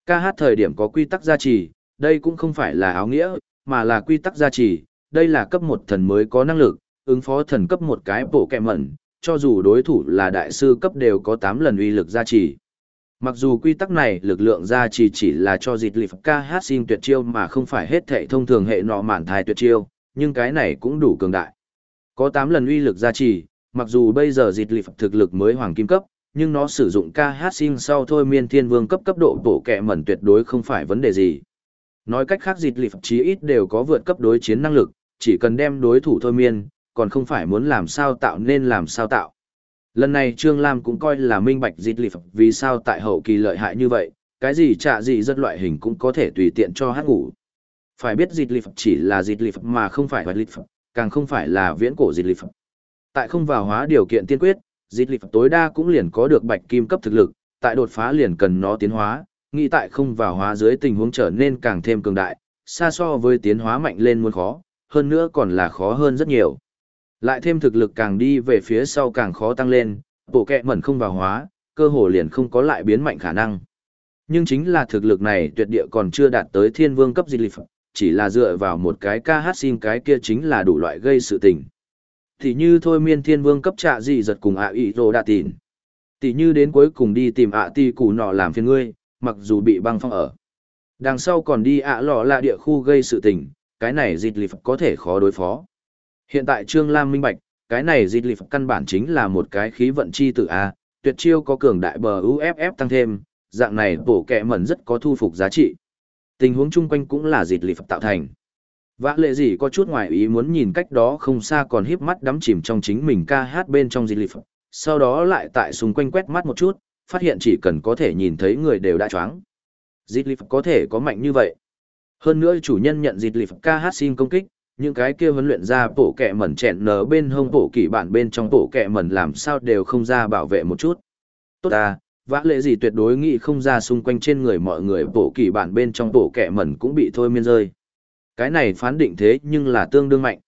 S1: Ca hát thời điểm có quy tắc gia trì, đây cũng không phải là áo nghĩa, mà là quy tắc gia trì, đây là cấp một thần mới có năng lực, ứng phó thần cấp một cái bộ kẹ mẩn, cho dù đối thủ là đại sư cấp đều có 8 lần uy lực gia trì. Mặc dù quy tắc này lực lượng gia trì chỉ là cho dịch lịp ca hát sinh tuyệt chiêu mà không phải hết thệ thông thường hệ nọ mản thai tuyệt chiêu, nhưng cái này cũng đủ cường đại. Có 8 lần uy lực gia trì, mặc dù bây giờ dịch lịp thực lực mới hoàng kim cấp, nhưng nó sử dụng ca hát sinh sau thôi miên thiên vương cấp cấp độ bổ kẹ mẩn tuyệt đối không phải vấn đề gì. Nói cách khác dịch lịp chí ít đều có vượt cấp đối chiến năng lực, chỉ cần đem đối thủ thôi miên, còn không phải muốn làm sao tạo nên làm sao tạo. Lần này Trương Lam cũng coi là minh bạch dịt lịp vì sao tại hậu kỳ lợi hại như vậy, cái gì trả gì rất loại hình cũng có thể tùy tiện cho hát ngủ. Phải biết dịt lịp chỉ là dịt lịp mà không phải hoạt lịp, càng không phải là viễn cổ dịt lịp. Tại không vào hóa điều kiện tiên quyết, dịt lịp tối đa cũng liền có được bạch kim cấp thực lực, tại đột phá liền cần nó tiến hóa, nghĩ tại không vào hóa dưới tình huống trở nên càng thêm cường đại, xa so với tiến hóa mạnh lên muốn khó, hơn nữa còn là khó hơn rất nhiều. Lại thêm thực lực càng đi về phía sau càng khó tăng lên, bộ kẹ mẩn không vào hóa, cơ hồ liền không có lại biến mạnh khả năng. Nhưng chính là thực lực này tuyệt địa còn chưa đạt tới thiên vương cấp di lịch, chỉ là dựa vào một cái ca hát xin cái kia chính là đủ loại gây sự tình. Thì như thôi miên thiên vương cấp trạ gì giật cùng ạ à ý rồ đạ tìn. Tỷ như đến cuối cùng đi tìm ạ ti củ nọ làm phiền ngươi, mặc dù bị băng phong ở. Đằng sau còn đi ạ lọ là địa khu gây sự tình, cái này dịch lịp có thể khó đối phó. Hiện tại Trương Lam minh bạch, cái này dịch lịp căn bản chính là một cái khí vận chi tử A, tuyệt chiêu có cường đại bờ UFF tăng thêm, dạng này bổ kẹ mẩn rất có thu phục giá trị. Tình huống chung quanh cũng là dịch lịp tạo thành. Vã lệ gì có chút ngoài ý muốn nhìn cách đó không xa còn híp mắt đắm chìm trong chính mình ca hát bên trong dịch lịp, sau đó lại tại xung quanh quét mắt một chút, phát hiện chỉ cần có thể nhìn thấy người đều đã choáng. Dịch lịp có thể có mạnh như vậy. Hơn nữa chủ nhân nhận dịch lịp ca hát xin công kích, những cái kia huấn luyện ra bộ kẹ mẩn chẹn nở bên hông bộ kỳ bản bên trong bộ kẹ mẩn làm sao đều không ra bảo vệ một chút. Tốt à, vã lệ gì tuyệt đối nghĩ không ra xung quanh trên người mọi người bộ kỳ bản bên trong bộ kẹ mẩn cũng bị thôi miên rơi. Cái này phán định thế nhưng là tương đương mạnh.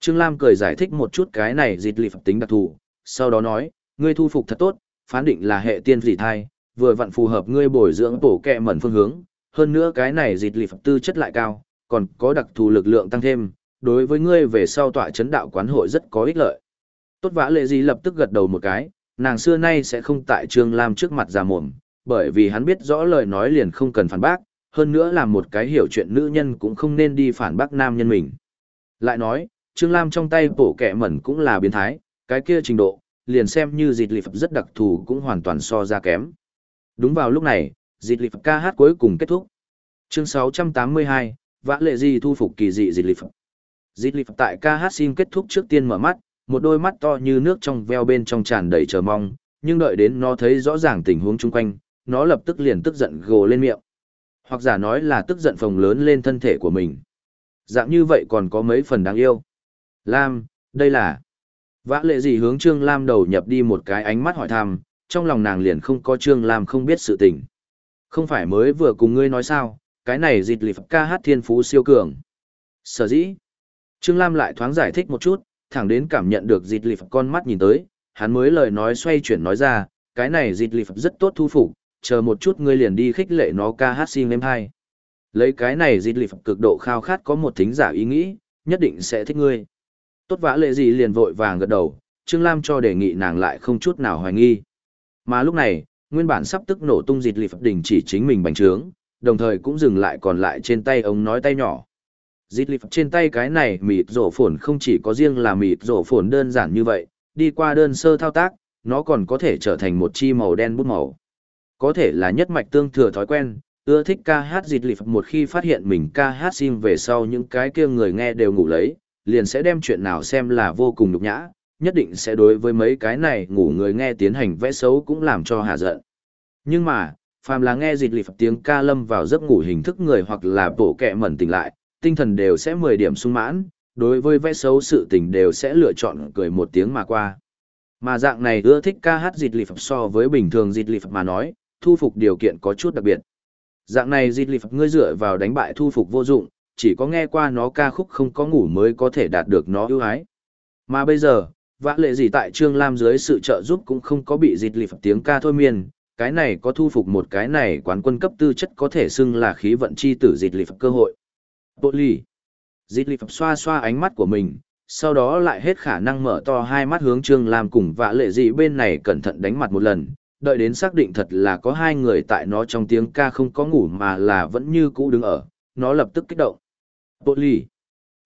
S1: Trương Lam cười giải thích một chút cái này dịch lịp tính đặc thù, sau đó nói, ngươi thu phục thật tốt, phán định là hệ tiên dị thai, vừa vặn phù hợp ngươi bồi dưỡng bổ kẹ mẩn phương hướng, hơn nữa cái này dịch lịp tư chất lại cao, còn có đặc thù lực lượng tăng thêm, đối với ngươi về sau tọa chấn đạo quán hội rất có ích lợi. Tốt vã lệ gì lập tức gật đầu một cái, nàng xưa nay sẽ không tại Trương Lam trước mặt ra mồm, bởi vì hắn biết rõ lời nói liền không cần phản bác, hơn nữa là một cái hiểu chuyện nữ nhân cũng không nên đi phản bác nam nhân mình. Lại nói, Trương Lam trong tay bổ kẹ mẩn cũng là biến thái, cái kia trình độ, liền xem như dịch lịp rất đặc thù cũng hoàn toàn so ra kém. Đúng vào lúc này, dịch lịp ca hát cuối cùng kết thúc. Chương 682, vã lệ gì thu phục kỳ dị dịch lịp. Dịch lịp tại ca hát xin kết thúc trước tiên mở mắt, một đôi mắt to như nước trong veo bên trong tràn đầy chờ mong, nhưng đợi đến nó thấy rõ ràng tình huống chung quanh, nó lập tức liền tức giận gồ lên miệng. Hoặc giả nói là tức giận phồng lớn lên thân thể của mình. Dạng như vậy còn có mấy phần đáng yêu. Lam, đây là... Vã lệ gì hướng Trương Lam đầu nhập đi một cái ánh mắt hỏi thăm, trong lòng nàng liền không có Trương Lam không biết sự tình. Không phải mới vừa cùng ngươi nói sao, cái này dịch lịp ca hát thiên phú siêu cường. Sở dĩ. Trương Lam lại thoáng giải thích một chút, thẳng đến cảm nhận được dịt lịp con mắt nhìn tới, hắn mới lời nói xoay chuyển nói ra, cái này dịt lịp rất tốt thu phục, chờ một chút ngươi liền đi khích lệ nó ca hát xin em hai. Lấy cái này dịt lịp cực độ khao khát có một thính giả ý nghĩ, nhất định sẽ thích ngươi. Tốt vã lệ gì liền vội vàng gật đầu, Trương Lam cho đề nghị nàng lại không chút nào hoài nghi. Mà lúc này, nguyên bản sắp tức nổ tung dịt lịp đình chỉ chính mình bành trướng, đồng thời cũng dừng lại còn lại trên tay ông nói tay nhỏ. Dịch lịp trên tay cái này mịt rổ phồn không chỉ có riêng là mịt rổ phồn đơn giản như vậy, đi qua đơn sơ thao tác, nó còn có thể trở thành một chi màu đen bút màu. Có thể là nhất mạch tương thừa thói quen, ưa thích ca hát dịch lịp một khi phát hiện mình ca hát sim về sau những cái kia người nghe đều ngủ lấy, liền sẽ đem chuyện nào xem là vô cùng nhục nhã, nhất định sẽ đối với mấy cái này ngủ người nghe tiến hành vẽ xấu cũng làm cho hạ giận. Nhưng mà, phàm là nghe dịch lịp tiếng ca lâm vào giấc ngủ hình thức người hoặc là bộ kẹ mẩn tỉnh lại, tinh thần đều sẽ 10 điểm sung mãn, đối với vẽ xấu sự tình đều sẽ lựa chọn cười một tiếng mà qua. Mà dạng này ưa thích ca hát dịch lịp so với bình thường dịch lịp mà nói, thu phục điều kiện có chút đặc biệt. Dạng này dịch lịp ngươi dựa vào đánh bại thu phục vô dụng, chỉ có nghe qua nó ca khúc không có ngủ mới có thể đạt được nó ưu ái. Mà bây giờ, vã lệ gì tại Trương Lam dưới sự trợ giúp cũng không có bị dịch lịp tiếng ca thôi miên, cái này có thu phục một cái này quán quân cấp tư chất có thể xưng là khí vận chi tử dịch lịp cơ hội. Bộ lì. Dịch lịp xoa xoa ánh mắt của mình, sau đó lại hết khả năng mở to hai mắt hướng Trương Lam cùng vã lệ Dị bên này cẩn thận đánh mặt một lần, đợi đến xác định thật là có hai người tại nó trong tiếng ca không có ngủ mà là vẫn như cũ đứng ở, nó lập tức kích động. Bộ lì.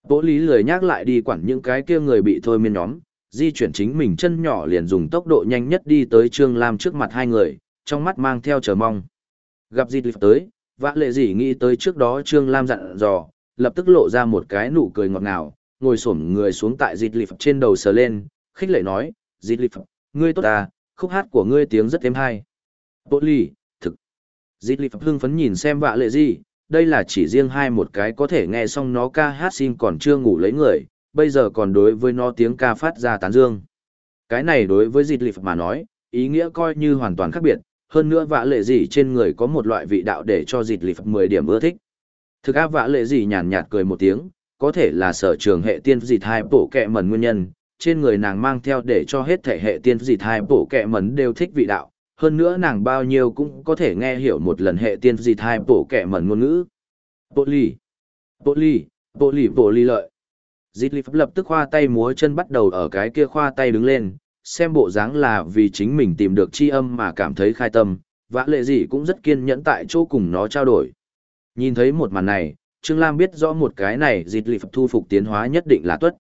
S1: Bộ lý lười nhắc lại đi quản những cái kia người bị thôi miên nhóm, di chuyển chính mình chân nhỏ liền dùng tốc độ nhanh nhất đi tới Trương Lam trước mặt hai người, trong mắt mang theo chờ mong. Gặp Di Lịp tới, vã lệ Dị nghĩ tới trước đó Trương Lam dặn dò, lập tức lộ ra một cái nụ cười ngọt ngào, ngồi xổm người xuống tại Di Lịp trên đầu sờ lên, khích lệ nói, Di Lịp, ngươi tốt à, khúc hát của ngươi tiếng rất êm hay. Bộ lì, thực. Di Lịp hưng phấn nhìn xem vạ lệ gì, đây là chỉ riêng hai một cái có thể nghe xong nó ca hát xin còn chưa ngủ lấy người, bây giờ còn đối với nó tiếng ca phát ra tán dương. Cái này đối với dịch lịp mà nói, ý nghĩa coi như hoàn toàn khác biệt, hơn nữa vạ lệ gì trên người có một loại vị đạo để cho dịch lịp 10 điểm ưa thích. Thực áp vã lệ gì nhàn nhạt cười một tiếng, có thể là sở trường hệ tiên dịt hai bổ kẹ mẩn nguyên nhân, trên người nàng mang theo để cho hết thể hệ tiên dịt hai bổ kẹ mẩn đều thích vị đạo, hơn nữa nàng bao nhiêu cũng có thể nghe hiểu một lần hệ tiên dịt hai bổ kẹ mẩn ngôn ngữ. Bộ lì, bộ lì, bộ lì bộ lì lợi. Dịt lì pháp lập tức khoa tay múa chân bắt đầu ở cái kia khoa tay đứng lên, xem bộ dáng là vì chính mình tìm được chi âm mà cảm thấy khai tâm, vã lệ gì cũng rất kiên nhẫn tại chỗ cùng nó trao đổi. Nhìn thấy một màn này, Trương Lam biết rõ một cái này dịch lịp thu phục tiến hóa nhất định là tuất.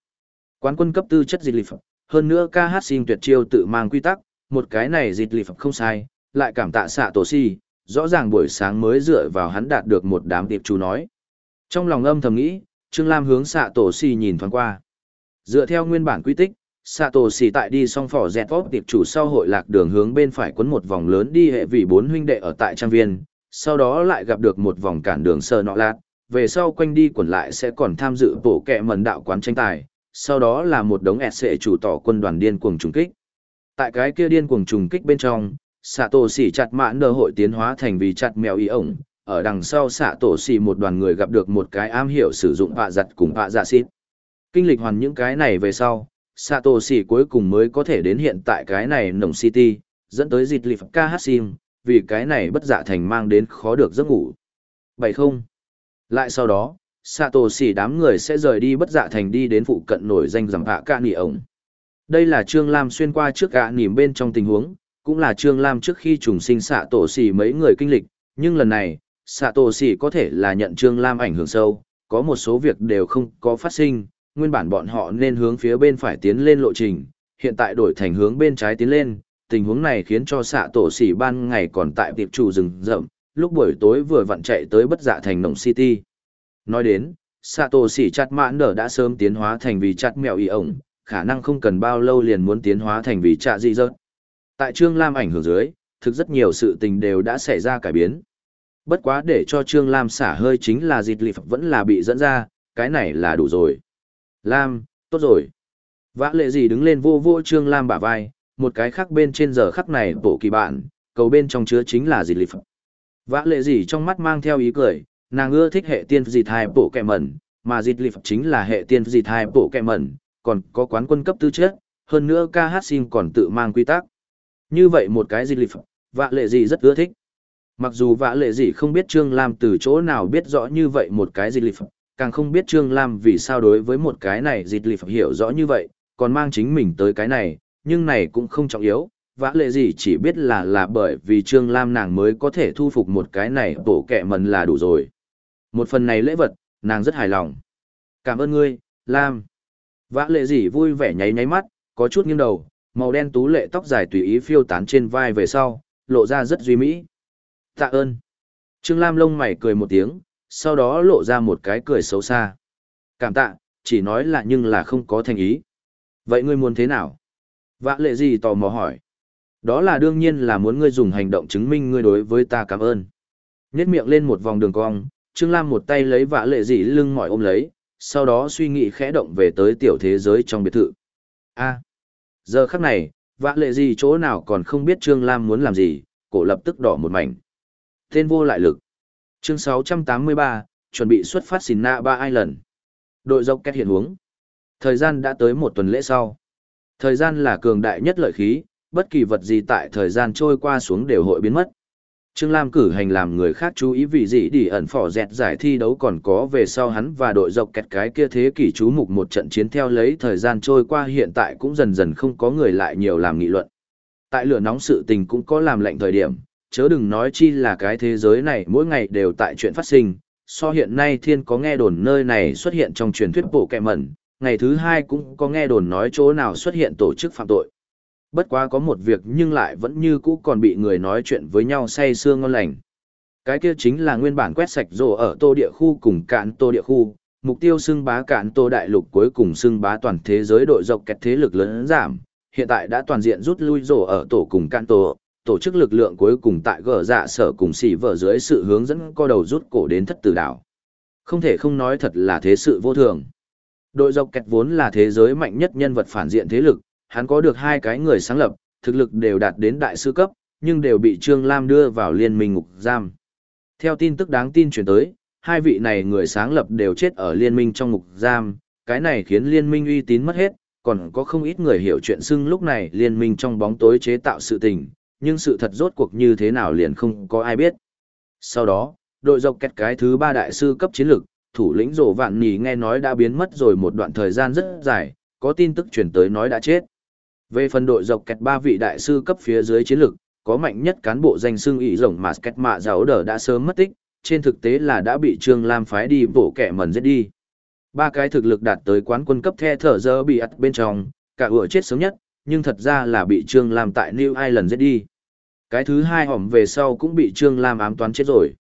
S1: Quán quân cấp tư chất dịch lịp, hơn nữa ca hát sinh tuyệt chiêu tự mang quy tắc, một cái này dịch lịp phẩm không sai, lại cảm tạ xạ tổ si, rõ ràng buổi sáng mới dựa vào hắn đạt được một đám tiệp chú nói. Trong lòng âm thầm nghĩ, Trương Lam hướng xạ tổ si nhìn thoáng qua. Dựa theo nguyên bản quy tích, xạ tổ si tại đi xong phỏ dẹt vóp tiệp chủ sau hội lạc đường hướng bên phải quấn một vòng lớn đi hệ vị bốn huynh đệ ở tại trang viên, sau đó lại gặp được một vòng cản đường sơ nọ lạt, về sau quanh đi quẩn lại sẽ còn tham dự bộ kẹ mần đạo quán tranh tài, sau đó là một đống ẹt sệ chủ tỏ quân đoàn điên cuồng trùng kích. Tại cái kia điên cuồng trùng kích bên trong, xạ tổ xỉ chặt mãn nơ hội tiến hóa thành vì chặt mèo y ổng. Ở đằng sau xạ tổ xỉ một đoàn người gặp được một cái am hiểu sử dụng bạ giặt cùng bạ dạ xít. Kinh lịch hoàn những cái này về sau, xạ tổ xỉ cuối cùng mới có thể đến hiện tại cái này nồng city, dẫn tới dịch lịp ca hát sim, vì cái này bất dạ thành mang đến khó được giấc ngủ. Bảy không. Lại sau đó, xạ tổ xỉ đám người sẽ rời đi bất dạ thành đi đến phụ cận nổi danh giảm hạ ca nỉ ổng đây là Trương Lam xuyên qua trước gã nỉm bên trong tình huống, cũng là Trương Lam trước khi trùng sinh xạ tổ xỉ mấy người kinh lịch, nhưng lần này, xạ tổ xỉ có thể là nhận Trương Lam ảnh hưởng sâu, có một số việc đều không có phát sinh, nguyên bản bọn họ nên hướng phía bên phải tiến lên lộ trình, hiện tại đổi thành hướng bên trái tiến lên, tình huống này khiến cho xạ tổ xỉ ban ngày còn tại tiệp chủ rừng rậm, lúc buổi tối vừa vặn chạy tới bất dạ thành nồng city. Nói đến, xạ tổ xỉ chặt mãn nở đã sớm tiến hóa thành vì chặt mèo y ổng, khả năng không cần bao lâu liền muốn tiến hóa thành vì trạ di rớt. Tại Trương Lam ảnh hưởng dưới, thực rất nhiều sự tình đều đã xảy ra cải biến. Bất quá để cho Trương Lam xả hơi chính là dịt lịp vẫn là bị dẫn ra, cái này là đủ rồi. Lam, tốt rồi. Vã lệ gì đứng lên vô vô Trương Lam bả vai, một cái khác bên trên giờ khắc này bộ kỳ bạn, cầu bên trong chứa chính là dịt lì Vã lệ gì trong mắt mang theo ý cười, nàng ưa thích hệ tiên dịt hai bộ kẹ mẩn, mà dịt lì chính là hệ tiên dịt hai bộ kẹ mẩn, còn có quán quân cấp tư chất, hơn nữa ca hát xin còn tự mang quy tắc. Như vậy một cái dịt lì vã lệ gì rất ưa thích. Mặc dù vã lệ gì không biết Trương Lam từ chỗ nào biết rõ như vậy một cái dịch lịp, càng không biết Trương Lam vì sao đối với một cái này dịch lịp hiểu rõ như vậy, còn mang chính mình tới cái này, nhưng này cũng không trọng yếu, vã lệ gì chỉ biết là là bởi vì Trương Lam nàng mới có thể thu phục một cái này bổ kẹ mần là đủ rồi. Một phần này lễ vật, nàng rất hài lòng. Cảm ơn ngươi, Lam. Vã lệ gì vui vẻ nháy nháy mắt, có chút nghiêng đầu, màu đen tú lệ tóc dài tùy ý phiêu tán trên vai về sau, lộ ra rất duy mỹ. Tạ ơn. Trương Lam lông mày cười một tiếng, sau đó lộ ra một cái cười xấu xa. Cảm tạ, chỉ nói là nhưng là không có thành ý. Vậy ngươi muốn thế nào? Vã lệ gì tò mò hỏi. Đó là đương nhiên là muốn ngươi dùng hành động chứng minh ngươi đối với ta cảm ơn. Nhét miệng lên một vòng đường cong, Trương Lam một tay lấy vã lệ gì lưng mỏi ôm lấy, sau đó suy nghĩ khẽ động về tới tiểu thế giới trong biệt thự. a giờ khắc này, vã lệ gì chỗ nào còn không biết Trương Lam muốn làm gì, cổ lập tức đỏ một mảnh. Tên vô lại lực. Chương 683, chuẩn bị xuất phát xin nạ ba ai lần. Đội dọc kết hiện huống. Thời gian đã tới một tuần lễ sau. Thời gian là cường đại nhất lợi khí, bất kỳ vật gì tại thời gian trôi qua xuống đều hội biến mất. Trương Lam cử hành làm người khác chú ý vì gì đi ẩn phỏ dẹt giải thi đấu còn có về sau hắn và đội dọc kẹt cái kia thế kỷ chú mục một trận chiến theo lấy thời gian trôi qua hiện tại cũng dần dần không có người lại nhiều làm nghị luận. Tại lửa nóng sự tình cũng có làm lệnh thời điểm, chớ đừng nói chi là cái thế giới này mỗi ngày đều tại chuyện phát sinh. So hiện nay thiên có nghe đồn nơi này xuất hiện trong truyền thuyết bộ kẹ mẩn, ngày thứ hai cũng có nghe đồn nói chỗ nào xuất hiện tổ chức phạm tội. Bất quá có một việc nhưng lại vẫn như cũ còn bị người nói chuyện với nhau say sưa ngon lành. Cái kia chính là nguyên bản quét sạch rồ ở tô địa khu cùng cạn tô địa khu, mục tiêu xưng bá cạn tô đại lục cuối cùng xưng bá toàn thế giới đội dọc kẹt thế lực lớn giảm, hiện tại đã toàn diện rút lui rồ ở tổ cùng cạn tô, tổ chức lực lượng cuối cùng tại gờ dạ sở cùng xỉ vở dưới sự hướng dẫn co đầu rút cổ đến thất tử đảo. Không thể không nói thật là thế sự vô thường. Đội dọc kẹt vốn là thế giới mạnh nhất nhân vật phản diện thế lực, hắn có được hai cái người sáng lập, thực lực đều đạt đến đại sư cấp, nhưng đều bị Trương Lam đưa vào liên minh ngục giam. Theo tin tức đáng tin truyền tới, hai vị này người sáng lập đều chết ở liên minh trong ngục giam, cái này khiến liên minh uy tín mất hết, còn có không ít người hiểu chuyện xưng lúc này liên minh trong bóng tối chế tạo sự tình, nhưng sự thật rốt cuộc như thế nào liền không có ai biết. Sau đó, đội dọc kẹt cái thứ ba đại sư cấp chiến lực, thủ lĩnh rổ vạn nhì nghe nói đã biến mất rồi một đoạn thời gian rất dài, có tin tức chuyển tới nói đã chết. Về phần đội dọc kẹt ba vị đại sư cấp phía dưới chiến lực, có mạnh nhất cán bộ danh xưng ý rồng mà kẹt mạ giáo đờ đã sớm mất tích, trên thực tế là đã bị Trương Lam phái đi bổ kẻ mẩn giết đi. Ba cái thực lực đạt tới quán quân cấp the thở dơ bị ắt bên trong, cả ựa chết sớm nhất, nhưng thật ra là bị Trương Lam tại New Island giết đi. Cái thứ hai hỏng về sau cũng bị Trương Lam ám toán chết rồi.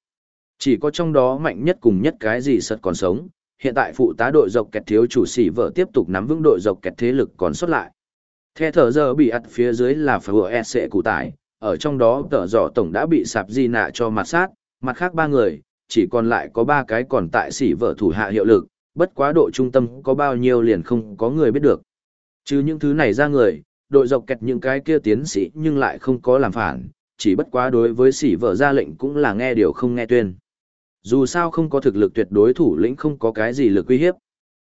S1: Chỉ có trong đó mạnh nhất cùng nhất cái gì sật còn sống, hiện tại phụ tá đội dọc kẹt thiếu chủ sĩ vợ tiếp tục nắm vững đội dọc kẹt thế lực còn xuất lại. The thở giờ bị ắt phía dưới là phải vừa e sệ cụ tải, ở trong đó tờ giỏ tổng đã bị sạp di nạ cho mặt sát, mặt khác ba người, chỉ còn lại có ba cái còn tại sĩ vợ thủ hạ hiệu lực, bất quá độ trung tâm có bao nhiêu liền không có người biết được. Chứ những thứ này ra người, đội dọc kẹt những cái kia tiến sĩ nhưng lại không có làm phản, chỉ bất quá đối với sĩ vợ ra lệnh cũng là nghe điều không nghe tuyên. Dù sao không có thực lực tuyệt đối thủ lĩnh không có cái gì lực uy hiếp.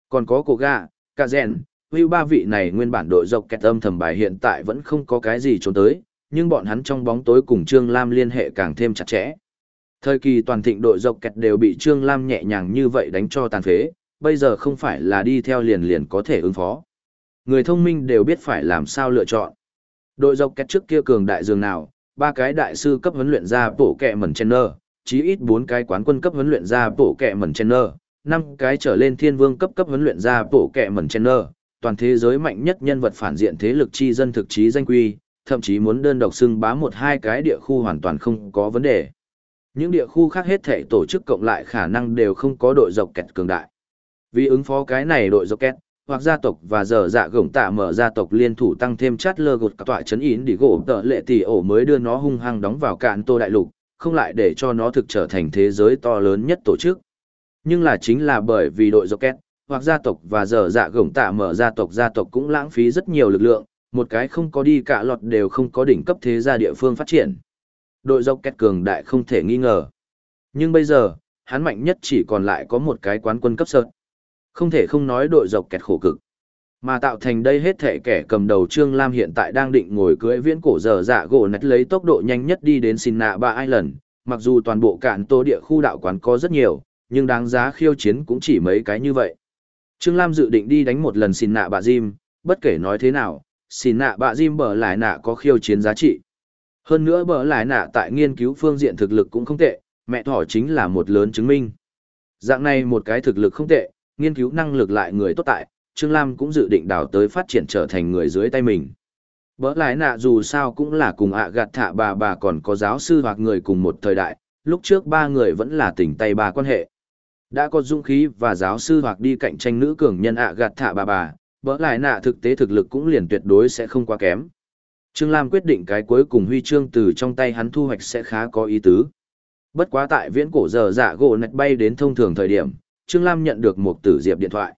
S1: Còn có cổ gà, cả rèn, hưu ba vị này nguyên bản đội dọc kẹt âm thầm bài hiện tại vẫn không có cái gì trốn tới, nhưng bọn hắn trong bóng tối cùng Trương Lam liên hệ càng thêm chặt chẽ. Thời kỳ toàn thịnh đội dọc kẹt đều bị Trương Lam nhẹ nhàng như vậy đánh cho tàn phế, bây giờ không phải là đi theo liền liền có thể ứng phó. Người thông minh đều biết phải làm sao lựa chọn. Đội dọc kẹt trước kia cường đại dường nào, ba cái đại sư cấp huấn luyện ra bổ kẹ mẩn chen nơ, chí ít bốn cái quán quân cấp huấn luyện ra bộ kẹ mẩn chen nơ, năm cái trở lên thiên vương cấp cấp huấn luyện ra bộ kẹ mẩn trainer, toàn thế giới mạnh nhất nhân vật phản diện thế lực chi dân thực chí danh quy, thậm chí muốn đơn độc xưng bá một hai cái địa khu hoàn toàn không có vấn đề. Những địa khu khác hết thể tổ chức cộng lại khả năng đều không có đội dọc kẹt cường đại. Vì ứng phó cái này đội dọc kẹt, hoặc gia tộc và giờ dạ gổng tạ mở gia tộc liên thủ tăng thêm chát lơ gột cả tọa chấn ín để gỗ tợ lệ tỷ ổ mới đưa nó hung hăng đóng vào cạn tô đại lục, không lại để cho nó thực trở thành thế giới to lớn nhất tổ chức. Nhưng là chính là bởi vì đội Rocket, hoặc gia tộc và giờ dạ gổng tạ mở gia tộc gia tộc cũng lãng phí rất nhiều lực lượng, một cái không có đi cả lọt đều không có đỉnh cấp thế gia địa phương phát triển. Đội Rocket cường đại không thể nghi ngờ. Nhưng bây giờ, hắn mạnh nhất chỉ còn lại có một cái quán quân cấp sơn. Không thể không nói đội dọc kẹt khổ cực. Mà tạo thành đây hết thể kẻ cầm đầu Trương Lam hiện tại đang định ngồi cưỡi viễn cổ giờ dạ gỗ nạch lấy tốc độ nhanh nhất đi đến xin nạ ba Island, mặc dù toàn bộ cạn tô địa khu đạo quán có rất nhiều, nhưng đáng giá khiêu chiến cũng chỉ mấy cái như vậy. Trương Lam dự định đi đánh một lần xin nạ bà Jim, bất kể nói thế nào, xin nạ bà Jim bở lại nạ có khiêu chiến giá trị. Hơn nữa bở lại nạ tại nghiên cứu phương diện thực lực cũng không tệ, mẹ thỏ chính là một lớn chứng minh. Dạng này một cái thực lực không tệ, nghiên cứu năng lực lại người tốt tại, Trương Lam cũng dự định đào tới phát triển trở thành người dưới tay mình. Bỡ lại nạ dù sao cũng là cùng ạ gạt thạ bà bà còn có giáo sư hoặc người cùng một thời đại, lúc trước ba người vẫn là tỉnh tay ba quan hệ. Đã có dũng khí và giáo sư hoặc đi cạnh tranh nữ cường nhân ạ gạt thạ bà bà, bỡ lại nạ thực tế thực lực cũng liền tuyệt đối sẽ không quá kém. Trương Lam quyết định cái cuối cùng huy chương từ trong tay hắn thu hoạch sẽ khá có ý tứ. Bất quá tại viễn cổ giờ dạ gỗ nạch bay đến thông thường thời điểm, Trương Lam nhận được một tử diệp điện thoại.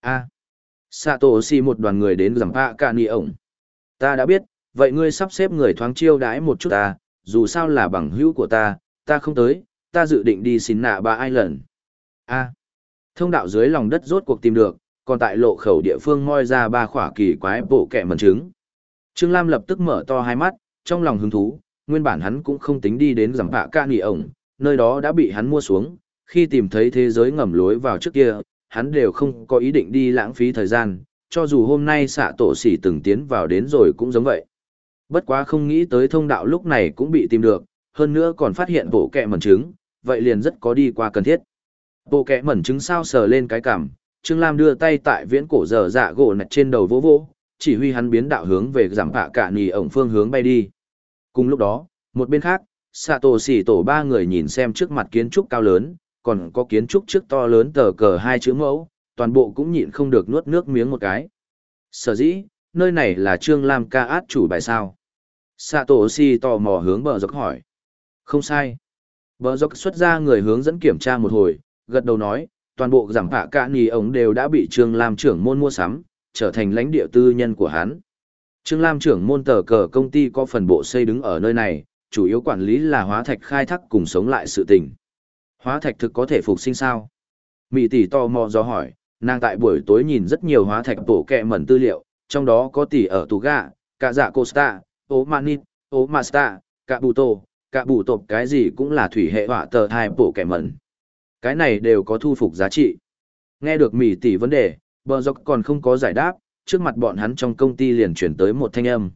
S1: A. Satoshi một đoàn người đến giảm hạ cả ni ổng. Ta đã biết, vậy ngươi sắp xếp người thoáng chiêu đãi một chút ta, dù sao là bằng hữu của ta, ta không tới, ta dự định đi xin nạ ba ai lần. A. Thông đạo dưới lòng đất rốt cuộc tìm được, còn tại lộ khẩu địa phương moi ra ba khỏa kỳ quái bộ kẹ mần trứng. Trương Lam lập tức mở to hai mắt, trong lòng hứng thú, nguyên bản hắn cũng không tính đi đến giảm hạ ca nỉ ổng, nơi đó đã bị hắn mua xuống, khi tìm thấy thế giới ngầm lối vào trước kia, hắn đều không có ý định đi lãng phí thời gian, cho dù hôm nay xạ tổ sỉ từng tiến vào đến rồi cũng giống vậy. Bất quá không nghĩ tới thông đạo lúc này cũng bị tìm được, hơn nữa còn phát hiện bộ kẹ mẩn trứng, vậy liền rất có đi qua cần thiết. Bộ kẹ mẩn trứng sao sờ lên cái cảm, Trương Lam đưa tay tại viễn cổ dở dạ gỗ nạch trên đầu vỗ vỗ, chỉ huy hắn biến đạo hướng về giảm hạ cả nì ổng phương hướng bay đi. Cùng lúc đó, một bên khác, xạ tổ tổ ba người nhìn xem trước mặt kiến trúc cao lớn, còn có kiến trúc trước to lớn tờ cờ hai chữ mẫu, toàn bộ cũng nhịn không được nuốt nước miếng một cái. Sở dĩ, nơi này là Trương Lam ca át chủ bài sao. Xạ tổ tò mò hướng bờ dốc hỏi. Không sai. Bờ dốc xuất ra người hướng dẫn kiểm tra một hồi, gật đầu nói, toàn bộ giảm phạ cả nì ống đều đã bị Trương Lam trưởng môn mua sắm, trở thành lãnh địa tư nhân của hắn. Trương Lam trưởng môn tờ cờ công ty có phần bộ xây đứng ở nơi này, chủ yếu quản lý là hóa thạch khai thác cùng sống lại sự tình. Hóa thạch thực có thể phục sinh sao? Mị tỷ to mò do hỏi, nàng tại buổi tối nhìn rất nhiều hóa thạch bổ kẹ mẩn tư liệu, trong đó có tỷ ở tù gà, cả dạ Costa, ố manit, ố masta, cả bù tô, cả bù tộp cái gì cũng là thủy hệ họa tờ thai bổ kẹ mẩn. Cái này đều có thu phục giá trị. Nghe được Mỹ tỷ vấn đề, bờ dọc còn không có giải đáp, trước mặt bọn hắn trong công ty liền chuyển tới một thanh âm.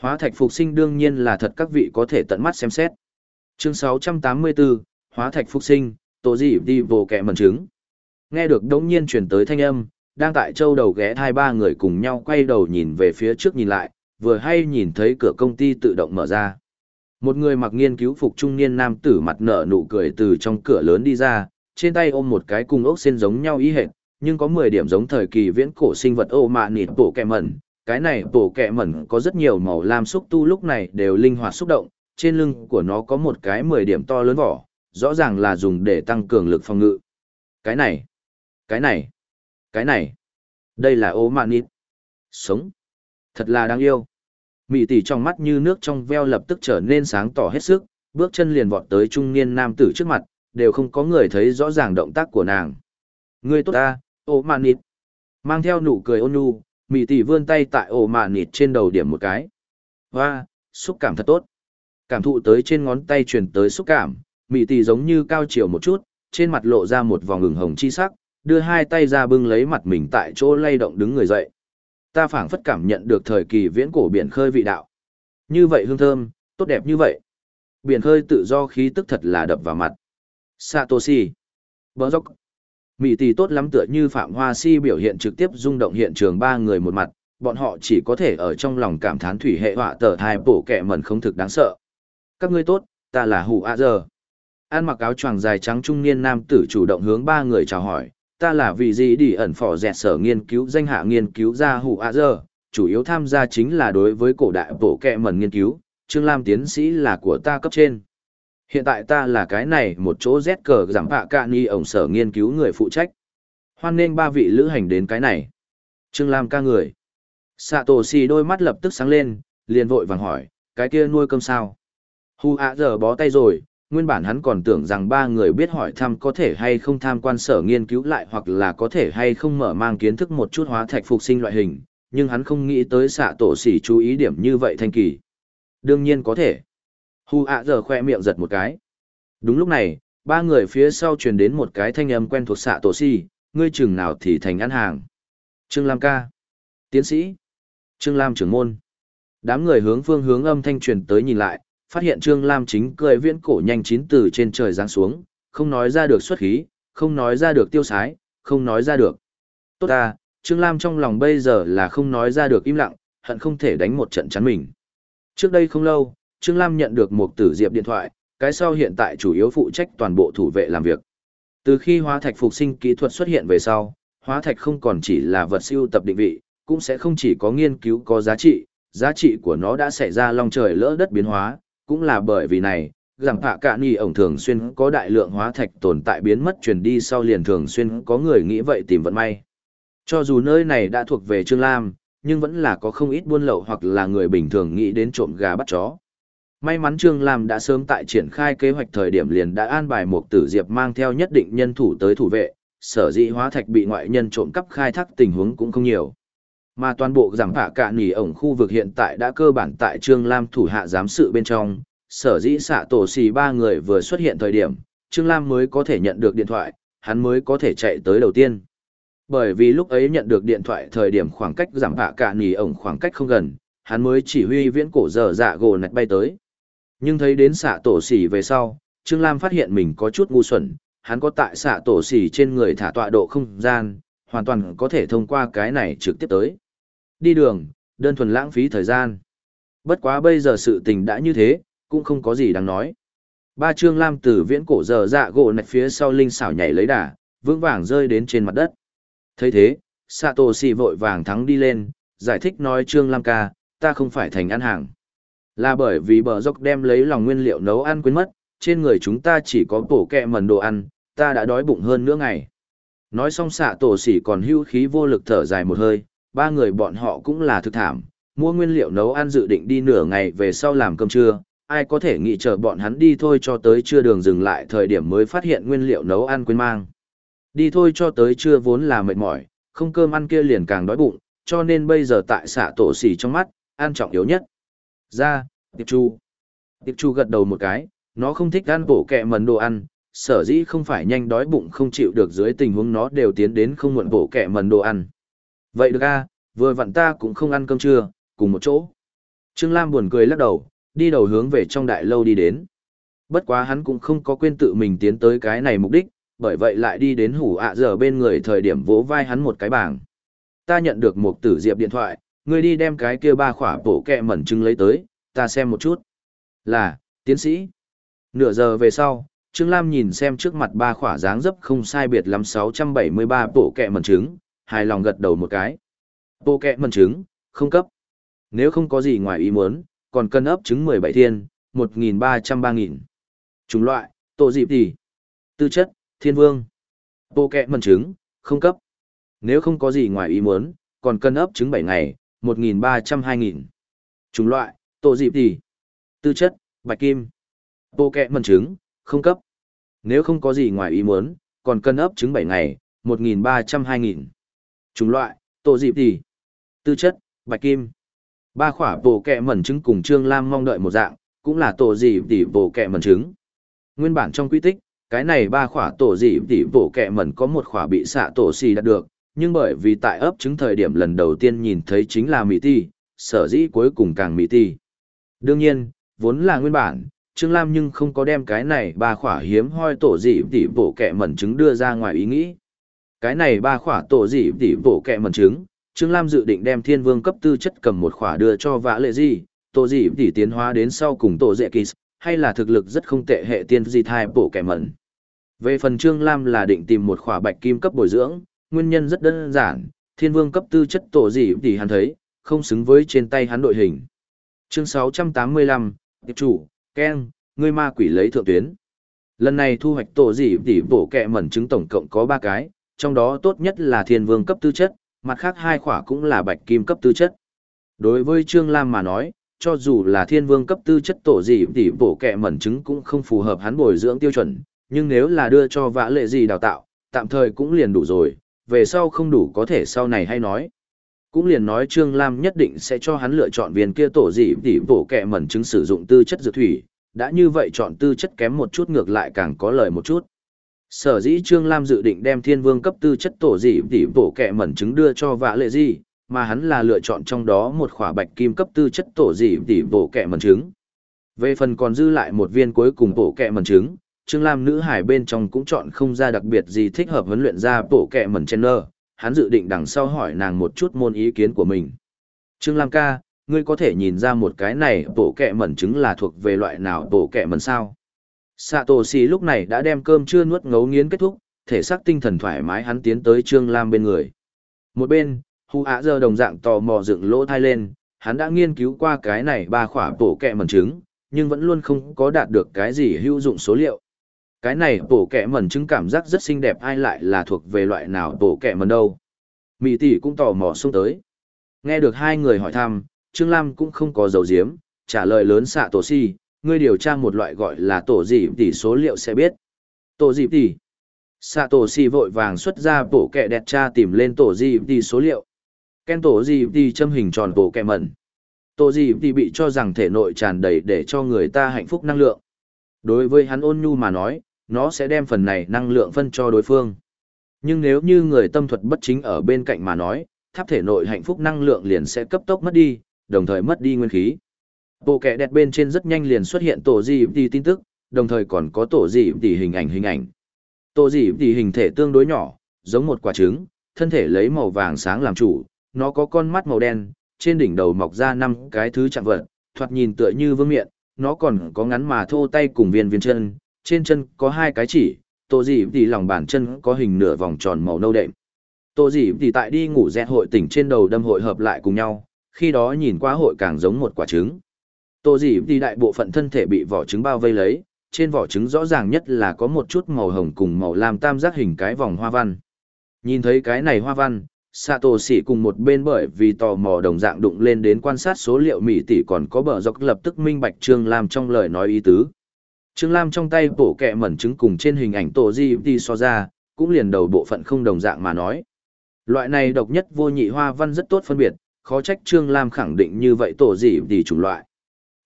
S1: Hóa thạch phục sinh đương nhiên là thật các vị có thể tận mắt xem xét. Chương 684, Hóa thạch phục sinh, tổ dị đi vô kẻ mẩn trứng. Nghe được đống nhiên chuyển tới thanh âm, đang tại châu đầu ghé hai ba người cùng nhau quay đầu nhìn về phía trước nhìn lại, vừa hay nhìn thấy cửa công ty tự động mở ra. Một người mặc nghiên cứu phục trung niên nam tử mặt nở nụ cười từ trong cửa lớn đi ra, trên tay ôm một cái cung ốc sen giống nhau ý hệt, nhưng có 10 điểm giống thời kỳ viễn cổ sinh vật ô mạ nịt bổ kẹ mẩn. Cái này bổ kẹ mẩn có rất nhiều màu lam xúc tu lúc này đều linh hoạt xúc động, trên lưng của nó có một cái 10 điểm to lớn vỏ, rõ ràng là dùng để tăng cường lực phòng ngự. Cái này, cái này, cái này, đây là ô mạ nịt. Sống, thật là đáng yêu. Mị tỷ trong mắt như nước trong veo lập tức trở nên sáng tỏ hết sức, bước chân liền vọt tới trung niên nam tử trước mặt, đều không có người thấy rõ ràng động tác của nàng. Người tốt ta, ô mạn nịt. Mang theo nụ cười ôn nhu, mị tỷ vươn tay tại ô mạn nịt trên đầu điểm một cái. Hoa, xúc cảm thật tốt. Cảm thụ tới trên ngón tay truyền tới xúc cảm, mị tỷ giống như cao chiều một chút, trên mặt lộ ra một vòng ửng hồng chi sắc, đưa hai tay ra bưng lấy mặt mình tại chỗ lay động đứng người dậy. Ta phảng phất cảm nhận được thời kỳ viễn cổ biển khơi vị đạo. Như vậy hương thơm, tốt đẹp như vậy. Biển khơi tự do khí tức thật là đập vào mặt. Satoshi. Bờ dốc, Mỹ tỷ tốt lắm tựa như Phạm Hoa Si biểu hiện trực tiếp rung động hiện trường ba người một mặt, bọn họ chỉ có thể ở trong lòng cảm thán thủy hệ họa tờ thai bổ kẻ mẩn không thực đáng sợ. Các ngươi tốt, ta là Hủ A Giờ. An mặc áo choàng dài trắng trung niên nam tử chủ động hướng ba người chào hỏi, ta là vị gì đi ẩn phỏ dẹt sở nghiên cứu danh hạ nghiên cứu ra Hủ A Giờ, chủ yếu tham gia chính là đối với cổ đại bộ kẹ mẩn nghiên cứu, Trương Lam tiến sĩ là của ta cấp trên. Hiện tại ta là cái này một chỗ Z cờ giảm bạ cạn ni ổng sở nghiên cứu người phụ trách. Hoan nên ba vị lữ hành đến cái này. Trương Lam ca người. Sạ tổ xì đôi mắt lập tức sáng lên, liền vội vàng hỏi, cái kia nuôi cơm sao? Hù ạ giờ bó tay rồi, nguyên bản hắn còn tưởng rằng ba người biết hỏi thăm có thể hay không tham quan sở nghiên cứu lại hoặc là có thể hay không mở mang kiến thức một chút hóa thạch phục sinh loại hình, nhưng hắn không nghĩ tới xạ tổ xỉ chú ý điểm như vậy thanh kỳ. Đương nhiên có thể. Hu ạ giờ khoe miệng giật một cái. Đúng lúc này, ba người phía sau truyền đến một cái thanh âm quen thuộc xạ tổ xỉ, ngươi chừng nào thì thành ăn hàng. Trương Lam ca. Tiến sĩ. Trương Lam trưởng môn. Đám người hướng phương hướng âm thanh truyền tới nhìn lại, phát hiện Trương Lam chính cười viễn cổ nhanh chín từ trên trời giáng xuống, không nói ra được xuất khí, không nói ra được tiêu sái, không nói ra được. Tốt ta, Trương Lam trong lòng bây giờ là không nói ra được im lặng, hận không thể đánh một trận chắn mình. Trước đây không lâu, Trương Lam nhận được một tử diệp điện thoại, cái sau hiện tại chủ yếu phụ trách toàn bộ thủ vệ làm việc. Từ khi hóa thạch phục sinh kỹ thuật xuất hiện về sau, hóa thạch không còn chỉ là vật siêu tập định vị, cũng sẽ không chỉ có nghiên cứu có giá trị, giá trị của nó đã xảy ra long trời lỡ đất biến hóa, cũng là bởi vì này, rằng hạ cả ni ổng thường xuyên có đại lượng hóa thạch tồn tại biến mất truyền đi sau liền thường xuyên có người nghĩ vậy tìm vận may. Cho dù nơi này đã thuộc về Trương Lam, nhưng vẫn là có không ít buôn lậu hoặc là người bình thường nghĩ đến trộm gà bắt chó. May mắn Trương Lam đã sớm tại triển khai kế hoạch thời điểm liền đã an bài một tử diệp mang theo nhất định nhân thủ tới thủ vệ, sở dĩ hóa thạch bị ngoại nhân trộm cắp khai thác tình huống cũng không nhiều. Mà toàn bộ giảm phả cả nỉ ổng khu vực hiện tại đã cơ bản tại Trương Lam thủ hạ giám sự bên trong, sở dĩ xạ tổ xì ba người vừa xuất hiện thời điểm, Trương Lam mới có thể nhận được điện thoại, hắn mới có thể chạy tới đầu tiên. Bởi vì lúc ấy nhận được điện thoại thời điểm khoảng cách giảm phả cả nỉ ổng khoảng cách không gần, hắn mới chỉ huy viễn cổ dở dạ gồ nạch bay tới. Nhưng thấy đến xạ tổ xì về sau, Trương Lam phát hiện mình có chút ngu xuẩn, hắn có tại xạ tổ xì trên người thả tọa độ không gian, hoàn toàn có thể thông qua cái này trực tiếp tới. Đi đường, đơn thuần lãng phí thời gian. Bất quá bây giờ sự tình đã như thế, cũng không có gì đáng nói. Ba Trương Lam từ viễn cổ giờ dạ gỗ nạch phía sau linh xảo nhảy lấy đà, vững vàng rơi đến trên mặt đất. thấy thế, Satoshi vội vàng thắng đi lên, giải thích nói Trương Lam ca, ta không phải thành ăn hàng. Là bởi vì bờ dốc đem lấy lòng nguyên liệu nấu ăn quên mất, trên người chúng ta chỉ có bổ kẹ mần đồ ăn, ta đã đói bụng hơn nửa ngày. Nói xong xạ tổ sỉ còn hưu khí vô lực thở dài một hơi, ba người bọn họ cũng là thực thảm, mua nguyên liệu nấu ăn dự định đi nửa ngày về sau làm cơm trưa, ai có thể nghĩ chờ bọn hắn đi thôi cho tới trưa đường dừng lại thời điểm mới phát hiện nguyên liệu nấu ăn quên mang. Đi thôi cho tới trưa vốn là mệt mỏi, không cơm ăn kia liền càng đói bụng, cho nên bây giờ tại xạ tổ xỉ trong mắt, ăn trọng yếu nhất. Ra, tiệp chu. Tiệp chu gật đầu một cái, nó không thích ăn bổ kẹ mần đồ ăn, sở dĩ không phải nhanh đói bụng không chịu được dưới tình huống nó đều tiến đến không muộn bổ kẹ mần đồ ăn. Vậy được a, vừa vặn ta cũng không ăn cơm trưa, cùng một chỗ. Trương Lam buồn cười lắc đầu, đi đầu hướng về trong đại lâu đi đến. Bất quá hắn cũng không có quên tự mình tiến tới cái này mục đích, bởi vậy lại đi đến hủ ạ giờ bên người thời điểm vỗ vai hắn một cái bảng. Ta nhận được một tử diệp điện thoại, ngươi đi đem cái kia ba khỏa bổ kẹ mẩn trưng lấy tới, ta xem một chút. Là, tiến sĩ. Nửa giờ về sau, Trương Lam nhìn xem trước mặt ba khỏa dáng dấp không sai biệt lắm 673 bộ kẹ mẩn trứng, hài lòng gật đầu một cái. Bộ kẹ mần trứng, không cấp. Nếu không có gì ngoài ý muốn, còn cân ấp trứng 17 thiên, 1.300-3.000. Chủng loại, tổ dịp tỷ. Tư chất, thiên vương. Bộ kẹ mần trứng, không cấp. Nếu không có gì ngoài ý muốn, còn cân ấp trứng 7 ngày, 1.300-2.000. Chủng loại, tổ dịp tỷ. Tư chất, bạch kim. Bộ kẹ mần trứng, không cấp. Nếu không có gì ngoài ý muốn, còn cân ấp trứng 7 ngày, 1.300-2.000. Chủng loại, tổ dịp tỷ. Tư chất, bạch kim. Ba khỏa bộ kẹ mẩn trứng cùng Trương Lam mong đợi một dạng, cũng là tổ dịp tỷ bộ kẹ mẩn trứng. Nguyên bản trong quy tích, cái này ba khỏa tổ dịp tỷ bộ kẹ mẩn có một khỏa bị xạ tổ xì đạt được, nhưng bởi vì tại ấp trứng thời điểm lần đầu tiên nhìn thấy chính là mỹ ti, sở dĩ cuối cùng càng mỹ ti. Đương nhiên, vốn là nguyên bản, Trương Lam nhưng không có đem cái này ba khỏa hiếm hoi tổ dị tỷ bộ kẹ mẩn trứng đưa ra ngoài ý nghĩ. Cái này ba khỏa tổ dị tỉ bổ kẹ mần trứng, Trương Lam dự định đem thiên vương cấp tư chất cầm một khỏa đưa cho vã lệ gì, tổ dị tỉ tiến hóa đến sau cùng tổ dễ kỳ, hay là thực lực rất không tệ hệ tiên di thai bổ kẹ mần Về phần Trương Lam là định tìm một khỏa bạch kim cấp bồi dưỡng, nguyên nhân rất đơn giản, thiên vương cấp tư chất tổ dị tỉ hắn thấy, không xứng với trên tay hắn đội hình. Chương 685, Tiệp chủ, Ken, ngươi ma quỷ lấy thượng tuyến. Lần này thu hoạch tổ dị tỉ bổ kẹ mẩn trứng tổng cộng có ba cái, trong đó tốt nhất là thiên vương cấp tư chất, mặt khác hai khỏa cũng là bạch kim cấp tư chất. Đối với Trương Lam mà nói, cho dù là thiên vương cấp tư chất tổ gì tỷ bổ kẹ mẩn trứng cũng không phù hợp hắn bồi dưỡng tiêu chuẩn, nhưng nếu là đưa cho vã lệ gì đào tạo, tạm thời cũng liền đủ rồi, về sau không đủ có thể sau này hay nói. Cũng liền nói Trương Lam nhất định sẽ cho hắn lựa chọn viên kia tổ gì tỷ bổ kẹ mẩn trứng sử dụng tư chất dược thủy, đã như vậy chọn tư chất kém một chút ngược lại càng có lợi một chút. Sở dĩ Trương Lam dự định đem thiên vương cấp tư chất tổ dị tỉ bổ kẹ mẩn trứng đưa cho vã lệ di mà hắn là lựa chọn trong đó một khỏa bạch kim cấp tư chất tổ dị tỉ bổ kẹ mẩn trứng. Về phần còn dư lại một viên cuối cùng bổ kẹ mẩn trứng, Trương Lam nữ hải bên trong cũng chọn không ra đặc biệt gì thích hợp huấn luyện ra bổ kẹ mẩn chen nơ, hắn dự định đằng sau hỏi nàng một chút môn ý kiến của mình. Trương Lam ca, ngươi có thể nhìn ra một cái này bổ kẹ mẩn trứng là thuộc về loại nào bổ kẹ mẩn sao? Satoshi lúc này đã đem cơm chưa nuốt ngấu nghiến kết thúc, thể xác tinh thần thoải mái hắn tiến tới Trương Lam bên người. Một bên, Hù Á giờ đồng dạng tò mò dựng lỗ thai lên, hắn đã nghiên cứu qua cái này ba khỏa bổ kẹ mẩn trứng, nhưng vẫn luôn không có đạt được cái gì hữu dụng số liệu. Cái này bổ kẹ mẩn trứng cảm giác rất xinh đẹp ai lại là thuộc về loại nào bổ kẹ mẩn đâu. Mỹ tỷ cũng tò mò xuống tới. Nghe được hai người hỏi thăm, Trương Lam cũng không có dấu diếm, trả lời lớn xạ tổ si, ngươi điều tra một loại gọi là tổ dị tỷ số liệu sẽ biết. Tổ dị tỷ. Xạ tổ xì vội vàng xuất ra bộ kẹ đẹp tra tìm lên tổ dị tỷ số liệu. Ken tổ dị tỷ châm hình tròn bộ kẹ mẩn. Tổ dị tỷ bị cho rằng thể nội tràn đầy để cho người ta hạnh phúc năng lượng. Đối với hắn ôn nhu mà nói, nó sẽ đem phần này năng lượng phân cho đối phương. Nhưng nếu như người tâm thuật bất chính ở bên cạnh mà nói, tháp thể nội hạnh phúc năng lượng liền sẽ cấp tốc mất đi, đồng thời mất đi nguyên khí. Bộ kẻ đẹp bên trên rất nhanh liền xuất hiện tổ dị tỷ tin tức, đồng thời còn có tổ dị tỷ hình ảnh hình ảnh. Tổ dị tỷ hình thể tương đối nhỏ, giống một quả trứng, thân thể lấy màu vàng sáng làm chủ, nó có con mắt màu đen, trên đỉnh đầu mọc ra năm cái thứ chạm vật, thoạt nhìn tựa như vương miện, nó còn có ngắn mà thô tay cùng viên viên chân, trên chân có hai cái chỉ, tổ dị tỷ lòng bàn chân có hình nửa vòng tròn màu nâu đệm. Tổ dị tỷ tại đi ngủ dẹt hội tỉnh trên đầu đâm hội hợp lại cùng nhau, khi đó nhìn qua hội càng giống một quả trứng. Tổ dị thì đại bộ phận thân thể bị vỏ trứng bao vây lấy, trên vỏ trứng rõ ràng nhất là có một chút màu hồng cùng màu lam tam giác hình cái vòng hoa văn. Nhìn thấy cái này hoa văn, Sato sĩ cùng một bên bởi vì tò mò đồng dạng đụng lên đến quan sát số liệu mỹ tỷ còn có bờ dọc lập tức minh bạch Trương Lam trong lời nói ý tứ. Trương Lam trong tay bổ kẹ mẩn trứng cùng trên hình ảnh tổ di đi so ra, cũng liền đầu bộ phận không đồng dạng mà nói. Loại này độc nhất vô nhị hoa văn rất tốt phân biệt, khó trách Trương Lam khẳng định như vậy tổ gì đi chủng loại.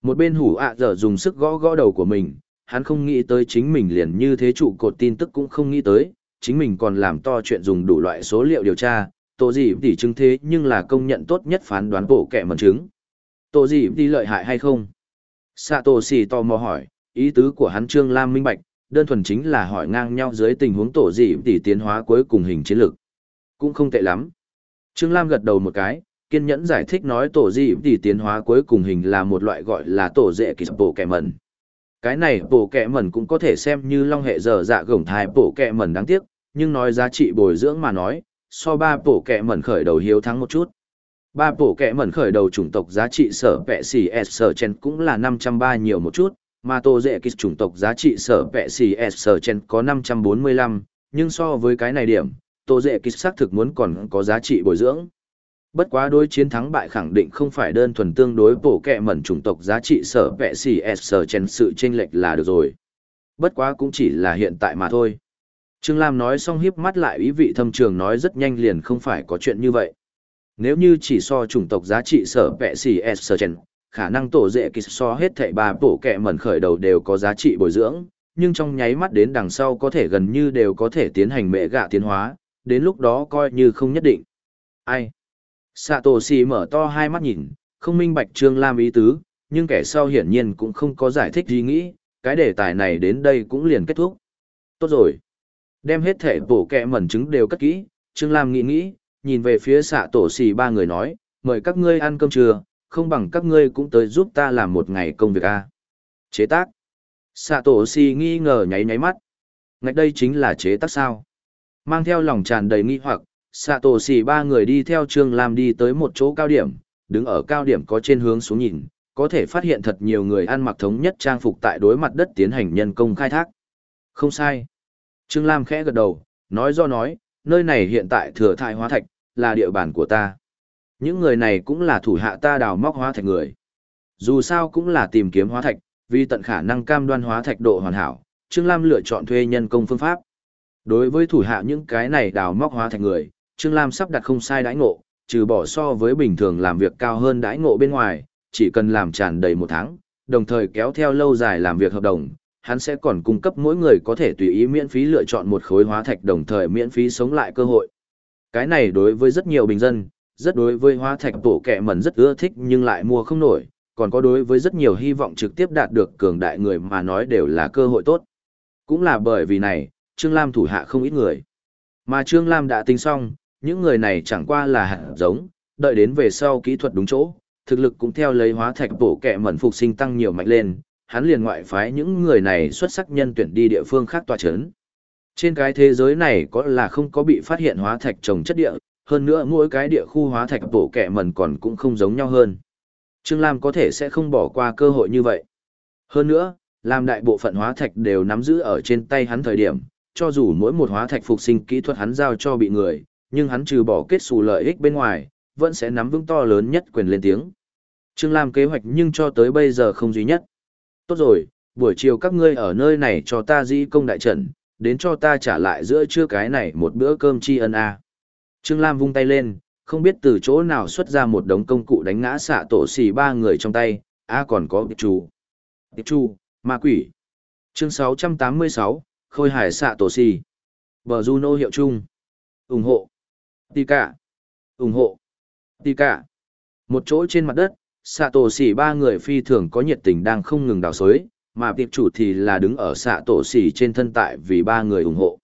S1: Một bên hủ ạ giờ dùng sức gõ gõ đầu của mình, hắn không nghĩ tới chính mình liền như thế trụ cột tin tức cũng không nghĩ tới, chính mình còn làm to chuyện dùng đủ loại số liệu điều tra, tổ gì tỷ chứng thế nhưng là công nhận tốt nhất phán đoán bộ kẻ mẩn chứng, Tổ gì đi lợi hại hay không? Sato xì tò mò hỏi, ý tứ của hắn Trương Lam minh bạch, đơn thuần chính là hỏi ngang nhau dưới tình huống tổ gì tỷ tiến hóa cuối cùng hình chiến lược. Cũng không tệ lắm. Trương Lam gật đầu một cái, kiên nhẫn giải thích nói tổ dị tỷ tiến hóa cuối cùng hình là một loại gọi là tổ dễ kỳ bộ kẻ mẩn. Cái này bộ kẻ mẩn cũng có thể xem như long hệ dở dạ gồng thai bộ kẻ mẩn đáng tiếc, nhưng nói giá trị bồi dưỡng mà nói, so ba bộ kẻ mẩn khởi đầu hiếu thắng một chút. Ba bộ kẻ mẩn khởi đầu chủng tộc giá trị sở vẹ xì S sở chen cũng là 503 nhiều một chút, mà tổ dễ kỳ chủng tộc giá trị sở vẹ xì S sở chen có 545, nhưng so với cái này điểm, tổ dễ kích xác thực muốn còn có giá trị bồi dưỡng. Bất quá đối chiến thắng bại khẳng định không phải đơn thuần tương đối bổ kẹ mẩn chủng tộc giá trị sở vẹ xì S sở sự chênh lệch là được rồi. Bất quá cũng chỉ là hiện tại mà thôi. Trương Lam nói xong hiếp mắt lại ý vị thâm trường nói rất nhanh liền không phải có chuyện như vậy. Nếu như chỉ so chủng tộc giá trị sở vẹ xì S sở khả năng tổ dễ kỳ so hết thảy ba bổ kẹ mẩn khởi đầu đều có giá trị bồi dưỡng, nhưng trong nháy mắt đến đằng sau có thể gần như đều có thể tiến hành mẹ gạ tiến hóa, đến lúc đó coi như không nhất định. Ai? Sạ tổ xì mở to hai mắt nhìn, không minh bạch Trương Lam ý tứ, nhưng kẻ sau hiển nhiên cũng không có giải thích gì nghĩ, cái đề tài này đến đây cũng liền kết thúc. Tốt rồi. Đem hết thể bổ kẹ mẩn trứng đều cất kỹ, Trương Lam nghĩ nghĩ, nhìn về phía Sạ tổ xì ba người nói, mời các ngươi ăn cơm trưa, không bằng các ngươi cũng tới giúp ta làm một ngày công việc a Chế tác. Sạ tổ xì nghi ngờ nháy nháy mắt. Ngạch đây chính là chế tác sao? Mang theo lòng tràn đầy nghi hoặc, xạ tổ xỉ ba người đi theo Trương Lam đi tới một chỗ cao điểm, đứng ở cao điểm có trên hướng xuống nhìn, có thể phát hiện thật nhiều người ăn mặc thống nhất trang phục tại đối mặt đất tiến hành nhân công khai thác. Không sai. Trương Lam khẽ gật đầu, nói do nói, nơi này hiện tại thừa thải hóa thạch, là địa bàn của ta. Những người này cũng là thủ hạ ta đào móc hóa thạch người. Dù sao cũng là tìm kiếm hóa thạch, vì tận khả năng cam đoan hóa thạch độ hoàn hảo, Trương Lam lựa chọn thuê nhân công phương pháp. Đối với thủ hạ những cái này đào móc hóa thạch người, Trương Lam sắp đặt không sai đãi ngộ, trừ bỏ so với bình thường làm việc cao hơn đãi ngộ bên ngoài, chỉ cần làm tràn đầy một tháng, đồng thời kéo theo lâu dài làm việc hợp đồng, hắn sẽ còn cung cấp mỗi người có thể tùy ý miễn phí lựa chọn một khối hóa thạch đồng thời miễn phí sống lại cơ hội. Cái này đối với rất nhiều bình dân, rất đối với hóa thạch tổ kẹ mẩn rất ưa thích nhưng lại mua không nổi, còn có đối với rất nhiều hy vọng trực tiếp đạt được cường đại người mà nói đều là cơ hội tốt. Cũng là bởi vì này, Trương Lam thủ hạ không ít người. Mà Trương Lam đã tính xong, những người này chẳng qua là hạt giống, đợi đến về sau kỹ thuật đúng chỗ, thực lực cũng theo lấy hóa thạch bổ kẹ mẩn phục sinh tăng nhiều mạnh lên, hắn liền ngoại phái những người này xuất sắc nhân tuyển đi địa phương khác tòa chấn. Trên cái thế giới này có là không có bị phát hiện hóa thạch trồng chất địa, hơn nữa mỗi cái địa khu hóa thạch bổ kẹ mẩn còn cũng không giống nhau hơn. Trương Lam có thể sẽ không bỏ qua cơ hội như vậy. Hơn nữa, làm đại bộ phận hóa thạch đều nắm giữ ở trên tay hắn thời điểm, cho dù mỗi một hóa thạch phục sinh kỹ thuật hắn giao cho bị người, nhưng hắn trừ bỏ kết xù lợi ích bên ngoài, vẫn sẽ nắm vững to lớn nhất quyền lên tiếng. Trương Lam kế hoạch nhưng cho tới bây giờ không duy nhất. Tốt rồi, buổi chiều các ngươi ở nơi này cho ta di công đại trận, đến cho ta trả lại giữa trưa cái này một bữa cơm tri ân a. Trương Lam vung tay lên, không biết từ chỗ nào xuất ra một đống công cụ đánh ngã xạ tổ xì ba người trong tay, a còn có tiệp chu Tiệp chu ma quỷ. Chương 686, Khôi hải xạ tổ xì. Bờ Juno hiệu chung. ủng hộ. Tì cả. ủng hộ. Tì cả. Một chỗ trên mặt đất, xạ tổ xỉ ba người phi thường có nhiệt tình đang không ngừng đào xới mà tiệp chủ thì là đứng ở xạ tổ xỉ trên thân tại vì ba người ủng hộ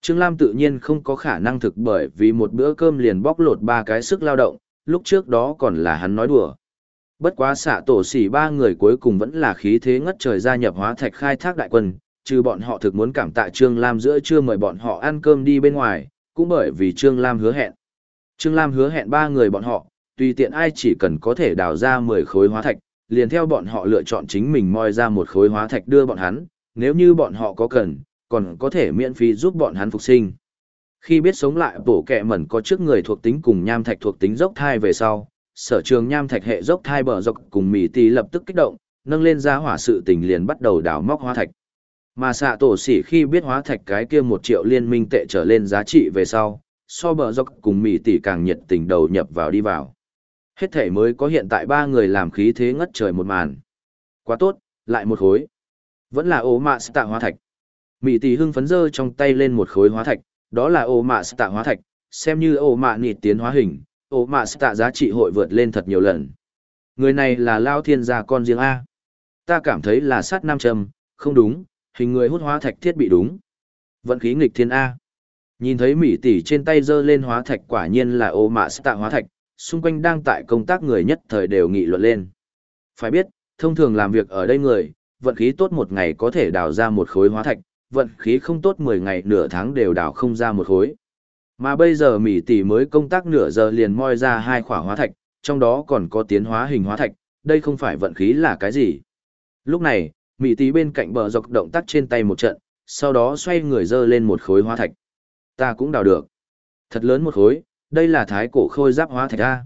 S1: trương lam tự nhiên không có khả năng thực bởi vì một bữa cơm liền bóc lột ba cái sức lao động lúc trước đó còn là hắn nói đùa bất quá xạ tổ xỉ ba người cuối cùng vẫn là khí thế ngất trời gia nhập hóa thạch khai thác đại quân trừ bọn họ thực muốn cảm tạ trương lam giữa trưa mời bọn họ ăn cơm đi bên ngoài cũng bởi vì trương lam hứa hẹn trương lam hứa hẹn ba người bọn họ tùy tiện ai chỉ cần có thể đào ra 10 khối hóa thạch, liền theo bọn họ lựa chọn chính mình moi ra một khối hóa thạch đưa bọn hắn, nếu như bọn họ có cần, còn có thể miễn phí giúp bọn hắn phục sinh. Khi biết sống lại bổ kẹ mẩn có trước người thuộc tính cùng nham thạch thuộc tính dốc thai về sau, sở trường nham thạch hệ dốc thai bờ dọc cùng mỉ tì lập tức kích động, nâng lên ra hỏa sự tình liền bắt đầu đào móc hóa thạch. Mà xạ tổ sỉ khi biết hóa thạch cái kia một triệu liên minh tệ trở lên giá trị về sau, so bờ dọc cùng mỉ tỷ càng nhiệt tình đầu nhập vào đi vào. Hết thể mới có hiện tại ba người làm khí thế ngất trời một màn. Quá tốt, lại một khối. Vẫn là ô mạ tạ hóa thạch. Mỹ tỷ hưng phấn dơ trong tay lên một khối hóa thạch, đó là ô mạ tạ hóa thạch, xem như ô mạ nịt tiến hóa hình, ô mạ tạ giá trị hội vượt lên thật nhiều lần. Người này là Lao Thiên gia con riêng A. Ta cảm thấy là sát nam châm, không đúng, hình người hút hóa thạch thiết bị đúng. Vận khí nghịch thiên A. Nhìn thấy Mỹ tỷ trên tay giơ lên hóa thạch quả nhiên là ô mạ tạ hóa thạch, xung quanh đang tại công tác người nhất thời đều nghị luận lên. Phải biết, thông thường làm việc ở đây người, vận khí tốt một ngày có thể đào ra một khối hóa thạch, vận khí không tốt 10 ngày nửa tháng đều đào không ra một khối. Mà bây giờ Mỹ tỷ mới công tác nửa giờ liền moi ra hai khỏa hóa thạch, trong đó còn có tiến hóa hình hóa thạch, đây không phải vận khí là cái gì. Lúc này, Mỹ tí bên cạnh bờ dọc động tác trên tay một trận, sau đó xoay người dơ lên một khối hóa thạch. Ta cũng đào được. Thật lớn một khối, đây là thái cổ khôi giáp hóa thạch ta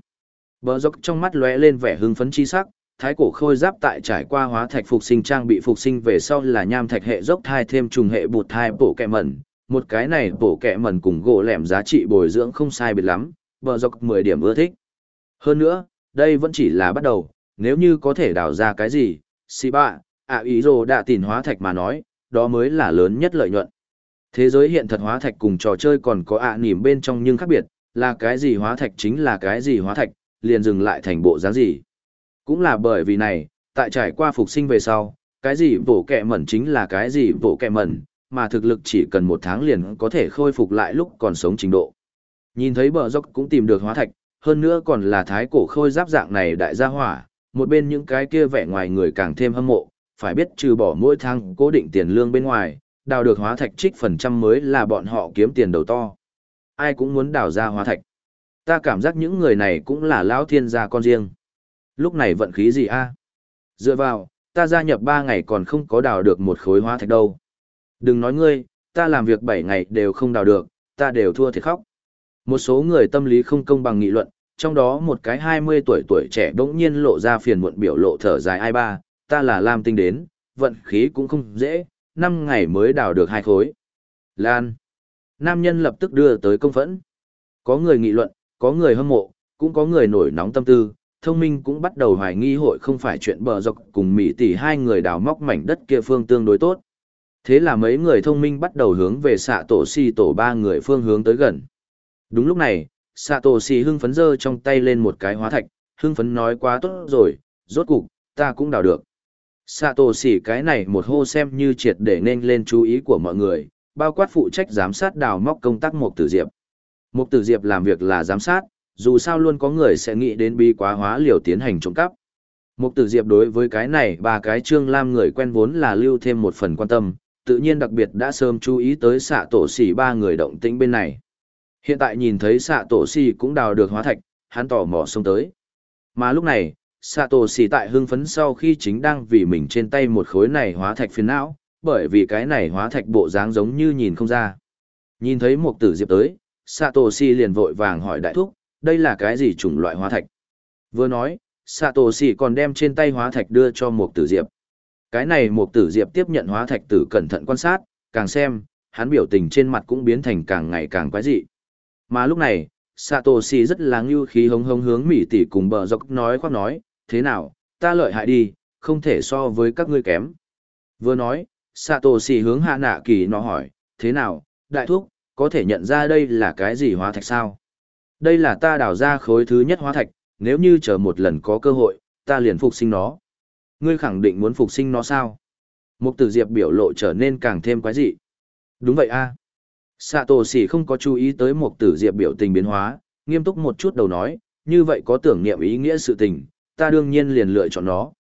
S1: bờ dốc trong mắt lóe lên vẻ hưng phấn chi sắc thái cổ khôi giáp tại trải qua hóa thạch phục sinh trang bị phục sinh về sau là nham thạch hệ dốc thai thêm trùng hệ bột thai bổ kẹ mẩn một cái này bổ kẹ mẩn cùng gỗ lẻm giá trị bồi dưỡng không sai biệt lắm bờ dốc mười điểm ưa thích hơn nữa đây vẫn chỉ là bắt đầu nếu như có thể đào ra cái gì xì bạ ạ ý rồ đã tìm hóa thạch mà nói đó mới là lớn nhất lợi nhuận thế giới hiện thật hóa thạch cùng trò chơi còn có ạ nỉm bên trong nhưng khác biệt là cái gì hóa thạch chính là cái gì hóa thạch, liền dừng lại thành bộ dáng gì. Cũng là bởi vì này, tại trải qua phục sinh về sau, cái gì bổ kẹ mẩn chính là cái gì bổ kẹ mẩn, mà thực lực chỉ cần một tháng liền có thể khôi phục lại lúc còn sống trình độ. Nhìn thấy bờ dốc cũng tìm được hóa thạch, hơn nữa còn là thái cổ khôi giáp dạng này đại gia hỏa, một bên những cái kia vẻ ngoài người càng thêm hâm mộ, phải biết trừ bỏ mỗi tháng cố định tiền lương bên ngoài, đào được hóa thạch trích phần trăm mới là bọn họ kiếm tiền đầu to ai cũng muốn đào ra hóa thạch. Ta cảm giác những người này cũng là lão thiên gia con riêng. Lúc này vận khí gì a? Dựa vào, ta gia nhập 3 ngày còn không có đào được một khối hóa thạch đâu. Đừng nói ngươi, ta làm việc 7 ngày đều không đào được, ta đều thua thiệt khóc. Một số người tâm lý không công bằng nghị luận, trong đó một cái 20 tuổi tuổi trẻ bỗng nhiên lộ ra phiền muộn biểu lộ thở dài ai ba, ta là Lam Tinh đến, vận khí cũng không dễ, 5 ngày mới đào được hai khối. Lan. Nam nhân lập tức đưa tới công phẫn. Có người nghị luận, có người hâm mộ, cũng có người nổi nóng tâm tư, thông minh cũng bắt đầu hoài nghi hội không phải chuyện bờ dọc cùng mỹ tỷ hai người đào móc mảnh đất kia phương tương đối tốt. Thế là mấy người thông minh bắt đầu hướng về xạ tổ si tổ ba người phương hướng tới gần. Đúng lúc này, xạ tổ si hưng phấn giơ trong tay lên một cái hóa thạch, hưng phấn nói quá tốt rồi, rốt cục, ta cũng đào được. Sạ tổ xỉ cái này một hô xem như triệt để nên lên chú ý của mọi người, bao quát phụ trách giám sát đào móc công tác Mục Tử Diệp. Mục Tử Diệp làm việc là giám sát, dù sao luôn có người sẽ nghĩ đến bi quá hóa liều tiến hành trộm cắp. Mục Tử Diệp đối với cái này ba cái Trương Lam người quen vốn là lưu thêm một phần quan tâm, tự nhiên đặc biệt đã sớm chú ý tới xạ tổ xỉ ba người động tĩnh bên này. Hiện tại nhìn thấy xạ tổ xỉ cũng đào được hóa thạch, hắn tỏ mò xông tới. Mà lúc này, xạ tổ xỉ tại hưng phấn sau khi chính đang vì mình trên tay một khối này hóa thạch phiền não, bởi vì cái này hóa thạch bộ dáng giống như nhìn không ra. Nhìn thấy một tử diệp tới, Satoshi liền vội vàng hỏi đại thúc, đây là cái gì chủng loại hóa thạch? Vừa nói, Satoshi còn đem trên tay hóa thạch đưa cho một tử diệp. Cái này một tử diệp tiếp nhận hóa thạch tử cẩn thận quan sát, càng xem, hắn biểu tình trên mặt cũng biến thành càng ngày càng quái dị. Mà lúc này, Satoshi rất là ngưu khí hống hống hướng mỉ tỷ cùng bờ dọc nói khoác nói, thế nào, ta lợi hại đi, không thể so với các ngươi kém. Vừa nói, Satoshi hướng hạ nạ kỳ nó hỏi, thế nào, đại thúc, có thể nhận ra đây là cái gì hóa thạch sao? Đây là ta đào ra khối thứ nhất hóa thạch, nếu như chờ một lần có cơ hội, ta liền phục sinh nó. Ngươi khẳng định muốn phục sinh nó sao? Mục tử diệp biểu lộ trở nên càng thêm quái dị. Đúng vậy a. À. sỉ không có chú ý tới mục tử diệp biểu tình biến hóa, nghiêm túc một chút đầu nói, như vậy có tưởng niệm ý nghĩa sự tình, ta đương nhiên liền lựa chọn nó.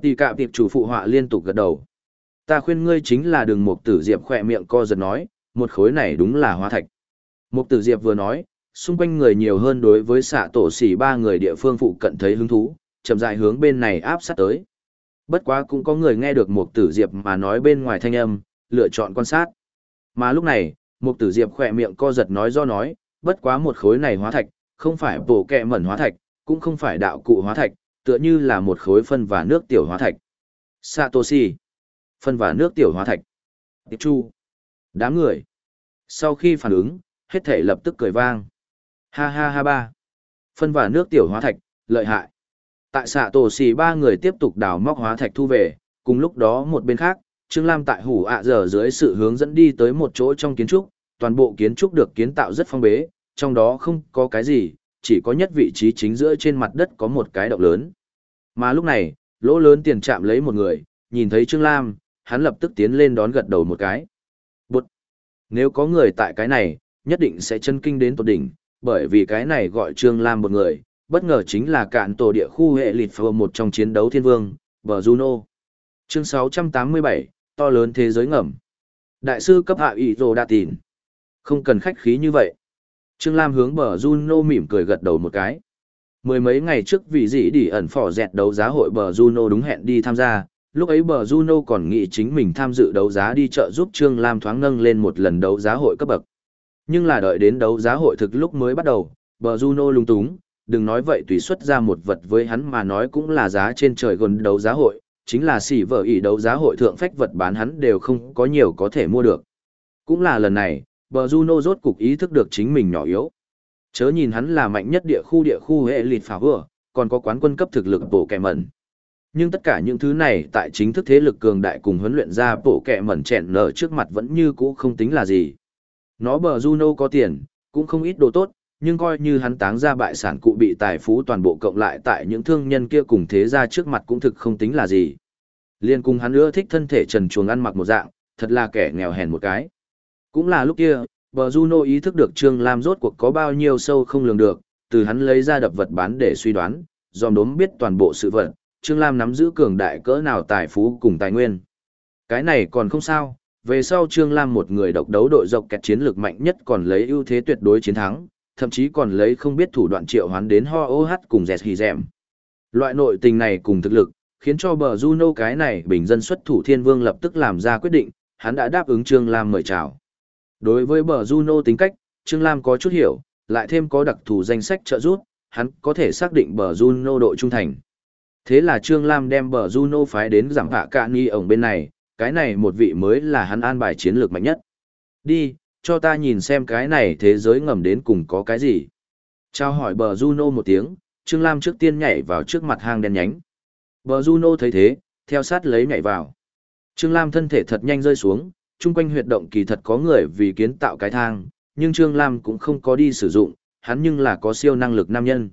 S1: Tỷ cạ tiệp chủ phụ họa liên tục gật đầu. Ta khuyên ngươi chính là đừng mục tử diệp khỏe miệng co giật nói, một khối này đúng là hóa thạch. Mục tử diệp vừa nói, xung quanh người nhiều hơn đối với xạ tổ xỉ ba người địa phương phụ cận thấy hứng thú, chậm rãi hướng bên này áp sát tới. Bất quá cũng có người nghe được mục tử diệp mà nói bên ngoài thanh âm, lựa chọn quan sát. Mà lúc này, mục tử diệp khỏe miệng co giật nói do nói, bất quá một khối này hóa thạch, không phải bổ kẹ mẩn hóa thạch, cũng không phải đạo cụ hóa thạch, tựa như là một khối phân và nước tiểu hóa thạch. Satoshi phân và nước tiểu hóa thạch. Tiệp chu. Đám người. Sau khi phản ứng, hết thể lập tức cười vang. Ha ha ha ba. Phân và nước tiểu hóa thạch, lợi hại. Tại xạ tổ xì ba người tiếp tục đào móc hóa thạch thu về, cùng lúc đó một bên khác, Trương Lam tại hủ ạ giờ dưới sự hướng dẫn đi tới một chỗ trong kiến trúc, toàn bộ kiến trúc được kiến tạo rất phong bế, trong đó không có cái gì, chỉ có nhất vị trí chính giữa trên mặt đất có một cái động lớn. Mà lúc này, lỗ lớn tiền chạm lấy một người, nhìn thấy Trương Lam, hắn lập tức tiến lên đón gật đầu một cái. Bụt! Nếu có người tại cái này, nhất định sẽ chân kinh đến tột đỉnh, bởi vì cái này gọi Trương Lam một người, bất ngờ chính là cạn tổ địa khu hệ lịt phơ một trong chiến đấu thiên vương, bờ Juno. Chương 687, to lớn thế giới ngầm. Đại sư cấp hạ ủy rồ đa tìn. Không cần khách khí như vậy. Trương Lam hướng bờ Juno mỉm cười gật đầu một cái. Mười mấy ngày trước vì dĩ đi ẩn phỏ dẹt đấu giá hội bờ Juno đúng hẹn đi tham gia, lúc ấy bờ Juno còn nghĩ chính mình tham dự đấu giá đi chợ giúp Trương Lam thoáng nâng lên một lần đấu giá hội cấp bậc. Nhưng là đợi đến đấu giá hội thực lúc mới bắt đầu, bờ Juno lung túng, đừng nói vậy tùy xuất ra một vật với hắn mà nói cũng là giá trên trời gần đấu giá hội, chính là xỉ vợ ỉ đấu giá hội thượng phách vật bán hắn đều không có nhiều có thể mua được. Cũng là lần này, bờ Juno rốt cục ý thức được chính mình nhỏ yếu. Chớ nhìn hắn là mạnh nhất địa khu địa khu hệ lịt phá vừa, còn có quán quân cấp thực lực bổ kẻ mẩn. Nhưng tất cả những thứ này tại chính thức thế lực cường đại cùng huấn luyện ra bộ kẻ mẩn chèn nở trước mặt vẫn như cũ không tính là gì. Nó bờ Juno có tiền, cũng không ít đồ tốt, nhưng coi như hắn táng ra bại sản cụ bị tài phú toàn bộ cộng lại tại những thương nhân kia cùng thế ra trước mặt cũng thực không tính là gì. Liên cùng hắn ưa thích thân thể trần chuồng ăn mặc một dạng, thật là kẻ nghèo hèn một cái. Cũng là lúc kia, bờ Juno ý thức được Trương Lam rốt cuộc có bao nhiêu sâu không lường được, từ hắn lấy ra đập vật bán để suy đoán, dòm đốm biết toàn bộ sự vật, Trương Lam nắm giữ cường đại cỡ nào tài phú cùng tài nguyên. Cái này còn không sao, về sau Trương Lam một người độc đấu đội dọc kẹt chiến lược mạnh nhất còn lấy ưu thế tuyệt đối chiến thắng, thậm chí còn lấy không biết thủ đoạn triệu hoán đến ho ô hát cùng dẹt hì dẹm. Loại nội tình này cùng thực lực, khiến cho bờ Juno cái này bình dân xuất thủ thiên vương lập tức làm ra quyết định, hắn đã đáp ứng Trương Lam mời chào. Đối với bờ Juno tính cách, Trương Lam có chút hiểu, lại thêm có đặc thù danh sách trợ giúp, hắn có thể xác định bờ Juno độ trung thành. Thế là Trương Lam đem bờ Juno phái đến giảm hạ cạn nghi ổng bên này, cái này một vị mới là hắn an bài chiến lược mạnh nhất. Đi, cho ta nhìn xem cái này thế giới ngầm đến cùng có cái gì. Trao hỏi bờ Juno một tiếng, Trương Lam trước tiên nhảy vào trước mặt hang đen nhánh. Bờ Juno thấy thế, theo sát lấy nhảy vào. Trương Lam thân thể thật nhanh rơi xuống, chung quanh huyệt động kỳ thật có người vì kiến tạo cái thang, nhưng Trương Lam cũng không có đi sử dụng, hắn nhưng là có siêu năng lực nam nhân.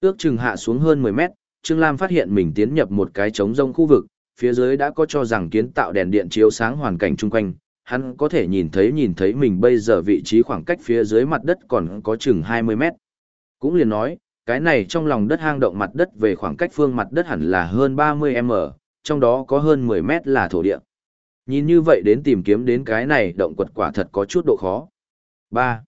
S1: Ước chừng hạ xuống hơn 10 mét, Trương Lam phát hiện mình tiến nhập một cái trống rông khu vực, phía dưới đã có cho rằng kiến tạo đèn điện chiếu sáng hoàn cảnh chung quanh, hắn có thể nhìn thấy nhìn thấy mình bây giờ vị trí khoảng cách phía dưới mặt đất còn có chừng 20 mét. Cũng liền nói, cái này trong lòng đất hang động mặt đất về khoảng cách phương mặt đất hẳn là hơn 30m, trong đó có hơn 10 mét là thổ địa. Nhìn như vậy đến tìm kiếm đến cái này động quật quả thật có chút độ khó. 3.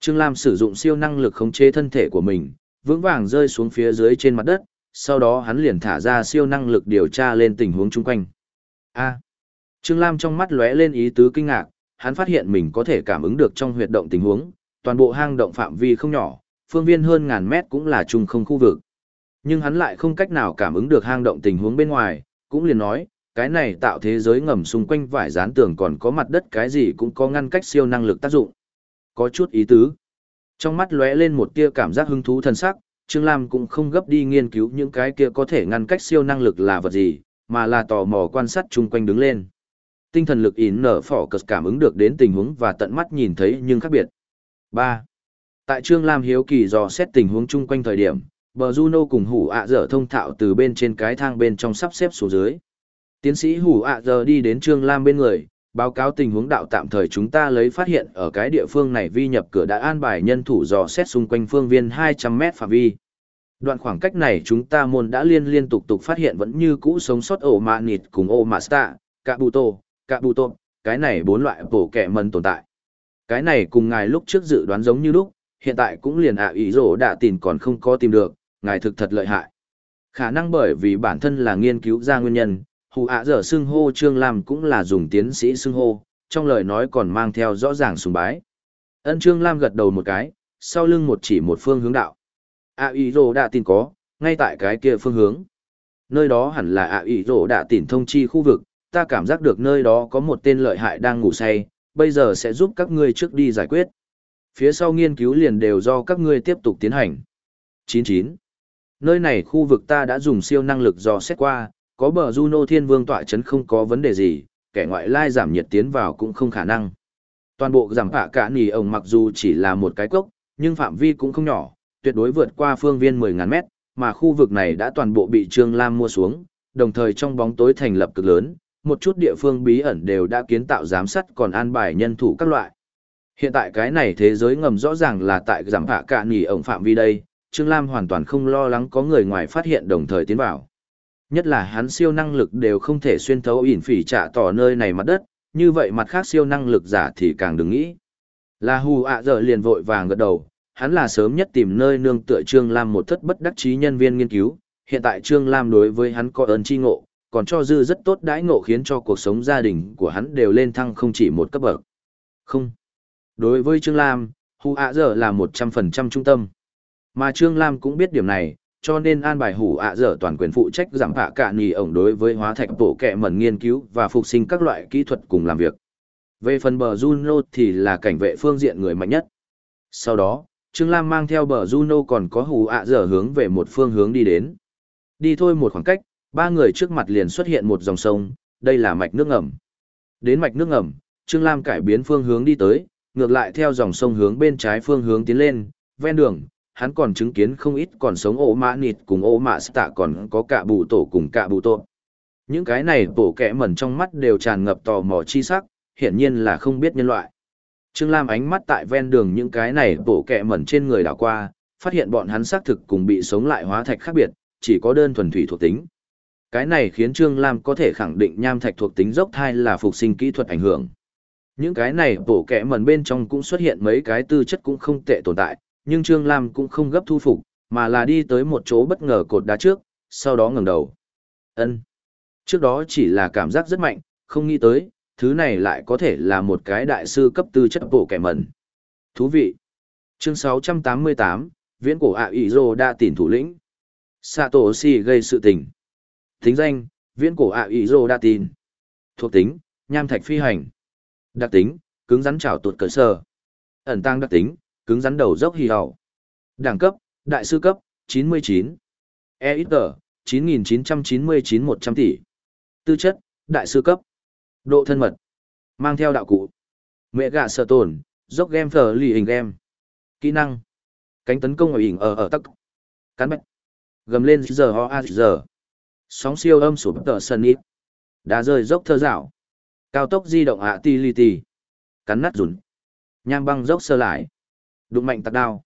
S1: Trương Lam sử dụng siêu năng lực khống chế thân thể của mình, vững vàng rơi xuống phía dưới trên mặt đất, sau đó hắn liền thả ra siêu năng lực điều tra lên tình huống chung quanh. A. Trương Lam trong mắt lóe lên ý tứ kinh ngạc, hắn phát hiện mình có thể cảm ứng được trong huyệt động tình huống, toàn bộ hang động phạm vi không nhỏ, phương viên hơn ngàn mét cũng là trung không khu vực. Nhưng hắn lại không cách nào cảm ứng được hang động tình huống bên ngoài, cũng liền nói, cái này tạo thế giới ngầm xung quanh vải dán tường còn có mặt đất cái gì cũng có ngăn cách siêu năng lực tác dụng. Có chút ý tứ. Trong mắt lóe lên một tia cảm giác hứng thú thần sắc, Trương Lam cũng không gấp đi nghiên cứu những cái kia có thể ngăn cách siêu năng lực là vật gì, mà là tò mò quan sát chung quanh đứng lên. Tinh thần lực ỉn nở phỏ cực cảm ứng được đến tình huống và tận mắt nhìn thấy nhưng khác biệt. 3. Tại Trương Lam hiếu kỳ dò xét tình huống chung quanh thời điểm, bờ Juno cùng hủ ạ dở thông thạo từ bên trên cái thang bên trong sắp xếp xuống dưới. Tiến sĩ hủ ạ giờ đi đến Trương Lam bên người, báo cáo tình huống đạo tạm thời chúng ta lấy phát hiện ở cái địa phương này vi nhập cửa đã an bài nhân thủ dò xét xung quanh phương viên 200 mét phạm vi. Đoạn khoảng cách này chúng ta môn đã liên liên tục tục phát hiện vẫn như cũ sống sót ổ mạ nịt cùng ổ mạ sta, cả bù tô, cả bù tô, cái này bốn loại bổ kẻ mần tồn tại. Cái này cùng ngài lúc trước dự đoán giống như lúc, hiện tại cũng liền ạ ý rổ đã tìm còn không có tìm được, ngài thực thật lợi hại. Khả năng bởi vì bản thân là nghiên cứu ra nguyên nhân, hù ạ dở xưng hô Trương Lam cũng là dùng tiến sĩ xưng hô, trong lời nói còn mang theo rõ ràng sùng bái. Ân Trương Lam gật đầu một cái, sau lưng một chỉ một phương hướng đạo. ạ ý rổ đã tin có, ngay tại cái kia phương hướng. Nơi đó hẳn là ạ ý rổ đã tìm thông chi khu vực, ta cảm giác được nơi đó có một tên lợi hại đang ngủ say, bây giờ sẽ giúp các ngươi trước đi giải quyết. Phía sau nghiên cứu liền đều do các ngươi tiếp tục tiến hành. 99. Nơi này khu vực ta đã dùng siêu năng lực dò xét qua, có bờ Juno Thiên Vương tọa chấn không có vấn đề gì, kẻ ngoại lai giảm nhiệt tiến vào cũng không khả năng. Toàn bộ giảm phạ cả nỉ ổng mặc dù chỉ là một cái cốc, nhưng phạm vi cũng không nhỏ, tuyệt đối vượt qua phương viên 10.000 mét, mà khu vực này đã toàn bộ bị Trương Lam mua xuống, đồng thời trong bóng tối thành lập cực lớn, một chút địa phương bí ẩn đều đã kiến tạo giám sát còn an bài nhân thủ các loại. Hiện tại cái này thế giới ngầm rõ ràng là tại giảm hạ cả nỉ ổng phạm vi đây, Trương Lam hoàn toàn không lo lắng có người ngoài phát hiện đồng thời tiến vào. Nhất là hắn siêu năng lực đều không thể xuyên thấu ỉn phỉ trả tỏ nơi này mặt đất, như vậy mặt khác siêu năng lực giả thì càng đừng nghĩ. Là hù ạ giờ liền vội vàng gật đầu, hắn là sớm nhất tìm nơi nương tựa Trương Lam một thất bất đắc chí nhân viên nghiên cứu, hiện tại Trương Lam đối với hắn có ơn chi ngộ, còn cho dư rất tốt đãi ngộ khiến cho cuộc sống gia đình của hắn đều lên thăng không chỉ một cấp bậc. Không. Đối với Trương Lam, hù ạ giờ là 100% trung tâm. Mà Trương Lam cũng biết điểm này, cho nên an bài hủ ạ dở toàn quyền phụ trách giảm hạ cả nhì ổng đối với hóa thạch bổ kẹ mẩn nghiên cứu và phục sinh các loại kỹ thuật cùng làm việc. Về phần bờ Juno thì là cảnh vệ phương diện người mạnh nhất. Sau đó, Trương Lam mang theo bờ Juno còn có hủ ạ dở hướng về một phương hướng đi đến. Đi thôi một khoảng cách, ba người trước mặt liền xuất hiện một dòng sông, đây là mạch nước ngầm. Đến mạch nước ngầm, Trương Lam cải biến phương hướng đi tới, ngược lại theo dòng sông hướng bên trái phương hướng tiến lên, ven đường, hắn còn chứng kiến không ít còn sống ổ mã nịt cùng ổ mã tạ còn có cả bù tổ cùng cả bù tổ. Những cái này bổ kẽ mẩn trong mắt đều tràn ngập tò mò chi sắc, hiển nhiên là không biết nhân loại. Trương Lam ánh mắt tại ven đường những cái này bổ kẻ mẩn trên người đảo qua, phát hiện bọn hắn xác thực cùng bị sống lại hóa thạch khác biệt, chỉ có đơn thuần thủy thuộc tính. Cái này khiến Trương Lam có thể khẳng định nham thạch thuộc tính dốc thai là phục sinh kỹ thuật ảnh hưởng. Những cái này bổ kẻ mẩn bên trong cũng xuất hiện mấy cái tư chất cũng không tệ tồn tại, nhưng Trương Lam cũng không gấp thu phục, mà là đi tới một chỗ bất ngờ cột đá trước, sau đó ngẩng đầu. ân Trước đó chỉ là cảm giác rất mạnh, không nghĩ tới, thứ này lại có thể là một cái đại sư cấp tư chất bộ kẻ mẩn. Thú vị. Chương 688, Viễn cổ ạ ủy rô đa tỉnh thủ lĩnh. Satoshi gây sự tình. tính danh, Viễn cổ ạ ủy rô đa tỉn. Thuộc tính, nham thạch phi hành. Đặc tính, cứng rắn trào tuột cơ sở. Ẩn tăng đặc tính, cứng rắn đầu dốc hì hào. Đẳng cấp, đại sư cấp, 99. E ít tờ, 9.999-100 tỷ. Tư chất, đại sư cấp. Độ thân mật. Mang theo đạo cụ. Mẹ gạ sợ tổn, dốc game phở lì hình game. Kỹ năng. Cánh tấn công ở hình ở ở tắc. cán bạch. Gầm lên giờ ho a giờ. Sóng siêu âm sụp tờ sân ít. Đá rơi dốc thơ dạo. Cao tốc di động ạ ti li ti. Cắn nát rùn. Nham băng dốc sơ lại. Đụng mạnh tạc đao.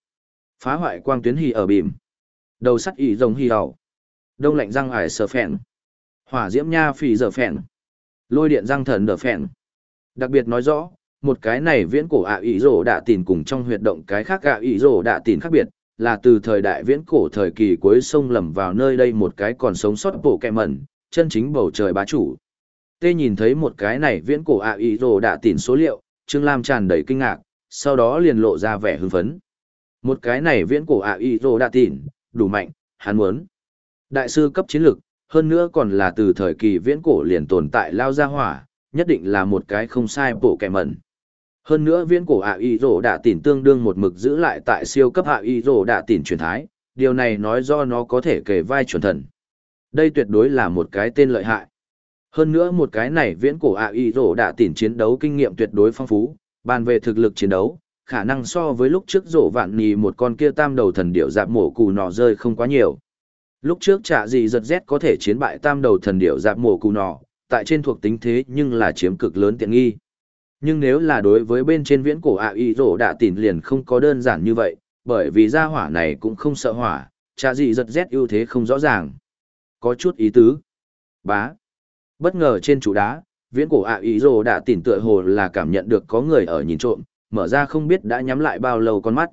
S1: Phá hoại quang tuyến hì ở bìm. Đầu sắt ỉ rồng hì ẩu Đông lạnh răng ải sờ phèn. Hỏa diễm nha phì dở phèn. Lôi điện răng thần đờ phèn. Đặc biệt nói rõ, một cái này viễn cổ ạ ỉ rổ đạ tìn cùng trong huyệt động cái khác ạ ỉ rổ đạ tìn khác biệt, là từ thời đại viễn cổ thời kỳ cuối sông lầm vào nơi đây một cái còn sống sót bộ kẹ mẩn, chân chính bầu trời bá chủ. Tê nhìn thấy một cái này viễn cổ ạ ỉ rổ đạ tìn số liệu, Trương Lam tràn đầy kinh ngạc, sau đó liền lộ ra vẻ hưng phấn. Một cái này viễn cổ ạ y rô đạ tỉn, đủ mạnh, hắn muốn. Đại sư cấp chiến lực, hơn nữa còn là từ thời kỳ viễn cổ liền tồn tại lao ra hỏa, nhất định là một cái không sai bộ kẻ mẩn. Hơn nữa viễn cổ ạ y rô đạ tỉn tương đương một mực giữ lại tại siêu cấp ạ y rô đạ tỉn truyền thái, điều này nói do nó có thể kể vai chuẩn thần. Đây tuyệt đối là một cái tên lợi hại. Hơn nữa một cái này viễn cổ ạ y rổ đạ tỉn chiến đấu kinh nghiệm tuyệt đối phong phú, bàn về thực lực chiến đấu, khả năng so với lúc trước rổ vạn nì một con kia tam đầu thần điệu dạp mổ cù nọ rơi không quá nhiều. Lúc trước trả gì giật rét có thể chiến bại tam đầu thần điệu dạp mổ cù nọ, tại trên thuộc tính thế nhưng là chiếm cực lớn tiện nghi. Nhưng nếu là đối với bên trên viễn cổ ạ y rổ đạ tỉn liền không có đơn giản như vậy, bởi vì gia hỏa này cũng không sợ hỏa, trả gì giật rét ưu thế không rõ ràng. Có chút ý tứ. Bá. Bất ngờ trên trụ đá, viễn cổ ạ ý rồ đã tỉn tựa hồ là cảm nhận được có người ở nhìn trộm, mở ra không biết đã nhắm lại bao lâu con mắt.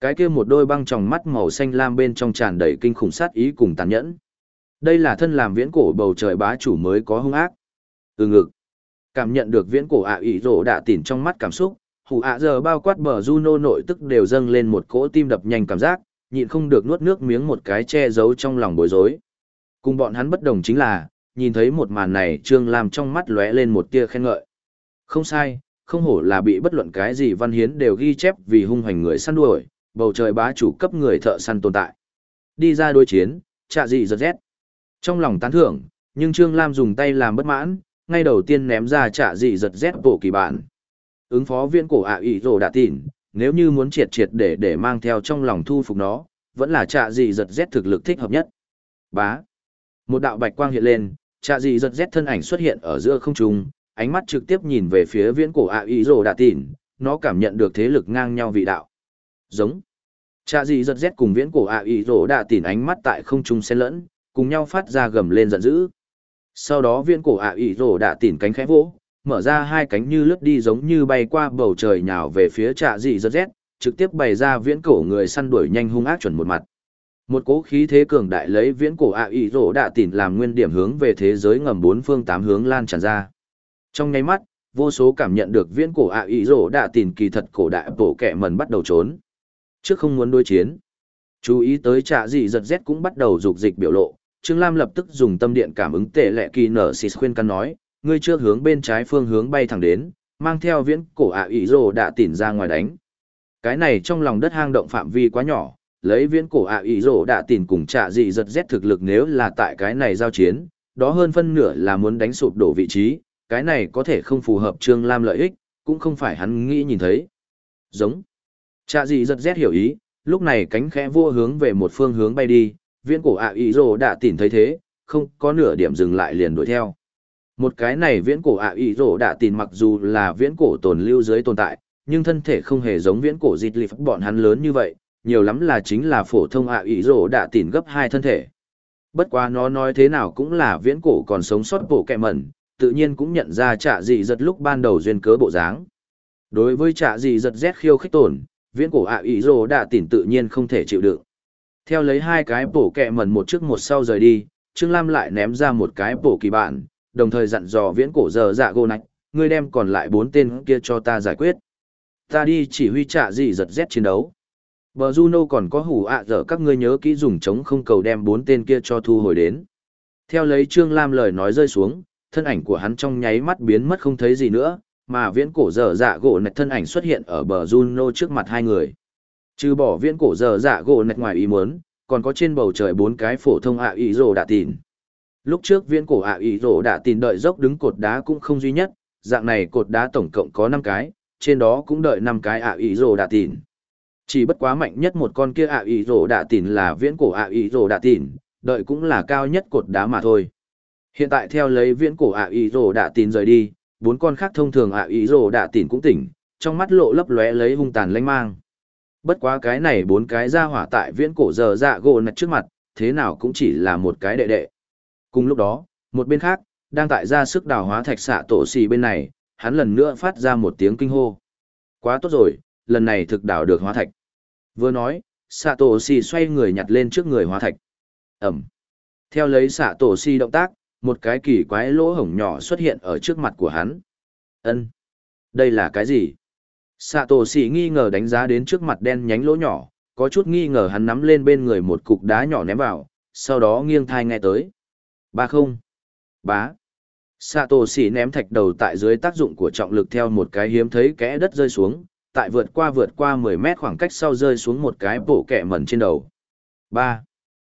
S1: Cái kia một đôi băng tròng mắt màu xanh lam bên trong tràn đầy kinh khủng sát ý cùng tàn nhẫn. Đây là thân làm viễn cổ bầu trời bá chủ mới có hung ác. Ừ ngực. Cảm nhận được viễn cổ ạ à ý rồ đã tỉn trong mắt cảm xúc, hủ ạ giờ bao quát bờ Juno nội tức đều dâng lên một cỗ tim đập nhanh cảm giác, nhịn không được nuốt nước miếng một cái che giấu trong lòng bối rối. Cùng bọn hắn bất đồng chính là, nhìn thấy một màn này Trương Lam trong mắt lóe lên một tia khen ngợi. Không sai, không hổ là bị bất luận cái gì văn hiến đều ghi chép vì hung hoành người săn đuổi, bầu trời bá chủ cấp người thợ săn tồn tại. Đi ra đối chiến, trạ dị giật rét. Trong lòng tán thưởng, nhưng Trương Lam dùng tay làm bất mãn, ngay đầu tiên ném ra trạ dị giật rét bộ kỳ bản. Ứng phó viên cổ ạ à rồ đã tỉn, nếu như muốn triệt triệt để để mang theo trong lòng thu phục nó, vẫn là trạ dị giật rét thực lực thích hợp nhất. Bá. Một đạo bạch quang hiện lên, trạ dị giật rét thân ảnh xuất hiện ở giữa không trung, ánh mắt trực tiếp nhìn về phía viễn cổ ạ ý rồ đã tỉn, nó cảm nhận được thế lực ngang nhau vị đạo. Giống. Trạ dị giật rét cùng viễn cổ ạ ý rồ đã tỉn ánh mắt tại không trung xen lẫn, cùng nhau phát ra gầm lên giận dữ. Sau đó viễn cổ ạ ý rồ rổ tỉn cánh khẽ vỗ, mở ra hai cánh như lướt đi giống như bay qua bầu trời nhào về phía trạ dị giật rét, trực tiếp bày ra viễn cổ người săn đuổi nhanh hung ác chuẩn một mặt. Một cỗ khí thế cường đại lấy viễn cổ ạ à ỉ rổ đạ tỉn làm nguyên điểm hướng về thế giới ngầm bốn phương tám hướng lan tràn ra. Trong nháy mắt, vô số cảm nhận được viễn cổ ạ à ỉ rổ đạ tỉn kỳ thật cổ đại bổ kẻ mần bắt đầu trốn. Trước không muốn đối chiến, chú ý tới trạ dị giật rét cũng bắt đầu dục dịch biểu lộ, Trương Lam lập tức dùng tâm điện cảm ứng tệ lệ kỳ nở xịt khuyên căn nói, ngươi trước hướng bên trái phương hướng bay thẳng đến, mang theo viễn cổ ạ à ý rồ đạ tỉn ra ngoài đánh. Cái này trong lòng đất hang động phạm vi quá nhỏ, lấy viễn cổ ạ à ý rổ đã tỉn cùng trả dị giật rét thực lực nếu là tại cái này giao chiến, đó hơn phân nửa là muốn đánh sụp đổ vị trí, cái này có thể không phù hợp Trương Lam lợi ích, cũng không phải hắn nghĩ nhìn thấy. Giống. Trả dị giật rét hiểu ý, lúc này cánh khẽ vua hướng về một phương hướng bay đi, viễn cổ ạ ý rổ đã tìm thấy thế, không có nửa điểm dừng lại liền đuổi theo. Một cái này viễn cổ ạ ý rổ đã tìm mặc dù là viễn cổ tồn lưu dưới tồn tại, nhưng thân thể không hề giống viễn cổ dịch lịp bọn hắn lớn như vậy, nhiều lắm là chính là phổ thông ạ ý rổ đã tìm gấp hai thân thể. Bất quá nó nói thế nào cũng là viễn cổ còn sống sót bộ kẹ mẩn, tự nhiên cũng nhận ra trả gì giật lúc ban đầu duyên cớ bộ dáng. Đối với trả gì giật rét khiêu khích tổn, viễn cổ ạ ý rổ đã tìm tự nhiên không thể chịu đựng. Theo lấy hai cái bổ kẹ mẩn một trước một sau rời đi, Trương Lam lại ném ra một cái bổ kỳ bản, đồng thời dặn dò viễn cổ giờ dạ gô nạch, ngươi đem còn lại bốn tên kia cho ta giải quyết. Ta đi chỉ huy trả gì giật rét chiến đấu. Bờ Juno còn có hủ ạ à dở các ngươi nhớ kỹ dùng chống không cầu đem bốn tên kia cho thu hồi đến. Theo lấy Trương Lam lời nói rơi xuống, thân ảnh của hắn trong nháy mắt biến mất không thấy gì nữa, mà viễn cổ dở dạ gỗ nạch thân ảnh xuất hiện ở bờ Juno trước mặt hai người. Trừ bỏ viễn cổ dở dạ gỗ nạch ngoài ý muốn, còn có trên bầu trời bốn cái phổ thông ạ ý rồ đạ tìn. Lúc trước viễn cổ ạ ý rồ đạ tìn đợi dốc đứng cột đá cũng không duy nhất, dạng này cột đá tổng cộng có 5 cái, trên đó cũng đợi 5 cái ạ ý rồ đạ tìn. Chỉ bất quá mạnh nhất một con kia ạ ý rồ đạ tìn là viễn cổ ạ ý rồ đạ tìn, đợi cũng là cao nhất cột đá mà thôi. Hiện tại theo lấy viễn cổ ạ ý rồ đạ tìn rời đi, bốn con khác thông thường ạ ý rồ đạ tìn cũng tỉnh, trong mắt lộ lấp lóe lấy hung tàn lanh mang. Bất quá cái này bốn cái ra hỏa tại viễn cổ giờ dạ gỗ nạch trước mặt, thế nào cũng chỉ là một cái đệ đệ. Cùng lúc đó, một bên khác, đang tại ra sức đào hóa thạch xạ tổ xì bên này, hắn lần nữa phát ra một tiếng kinh hô. Quá tốt rồi, lần này thực đào được hóa thạch. Vừa nói, xạ tổ xì xoay người nhặt lên trước người hóa thạch. Ẩm. Theo lấy xạ tổ xì động tác, một cái kỳ quái lỗ hổng nhỏ xuất hiện ở trước mặt của hắn. Ân, Đây là cái gì? xạ tổ xì nghi ngờ đánh giá đến trước mặt đen nhánh lỗ nhỏ, có chút nghi ngờ hắn nắm lên bên người một cục đá nhỏ ném vào, sau đó nghiêng thai nghe tới. Ba không. Bá. xạ tổ xỉ ném thạch đầu tại dưới tác dụng của trọng lực theo một cái hiếm thấy kẽ đất rơi xuống, tại vượt qua vượt qua 10 mét khoảng cách sau rơi xuống một cái bổ kẹ mẩn trên đầu. Ba.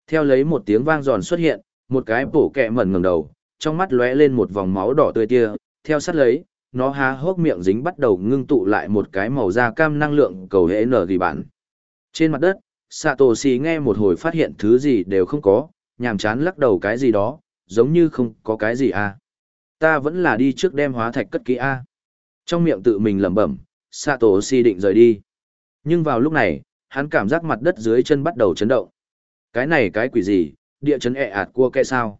S1: Theo lấy một tiếng vang giòn xuất hiện, một cái bổ kẹ mẩn ngẩng đầu, trong mắt lóe lên một vòng máu đỏ tươi tia, theo sát lấy, nó há hốc miệng dính bắt đầu ngưng tụ lại một cái màu da cam năng lượng cầu hệ nở gì bản. Trên mặt đất, Satoshi nghe một hồi phát hiện thứ gì đều không có, nhàm chán lắc đầu cái gì đó, giống như không có cái gì à. Ta vẫn là đi trước đem hóa thạch cất kỹ a. Trong miệng tự mình lẩm bẩm, Satoshi định rời đi. Nhưng vào lúc này, hắn cảm giác mặt đất dưới chân bắt đầu chấn động. Cái này cái quỷ gì, địa chấn ẹ ạt cua kẹ sao?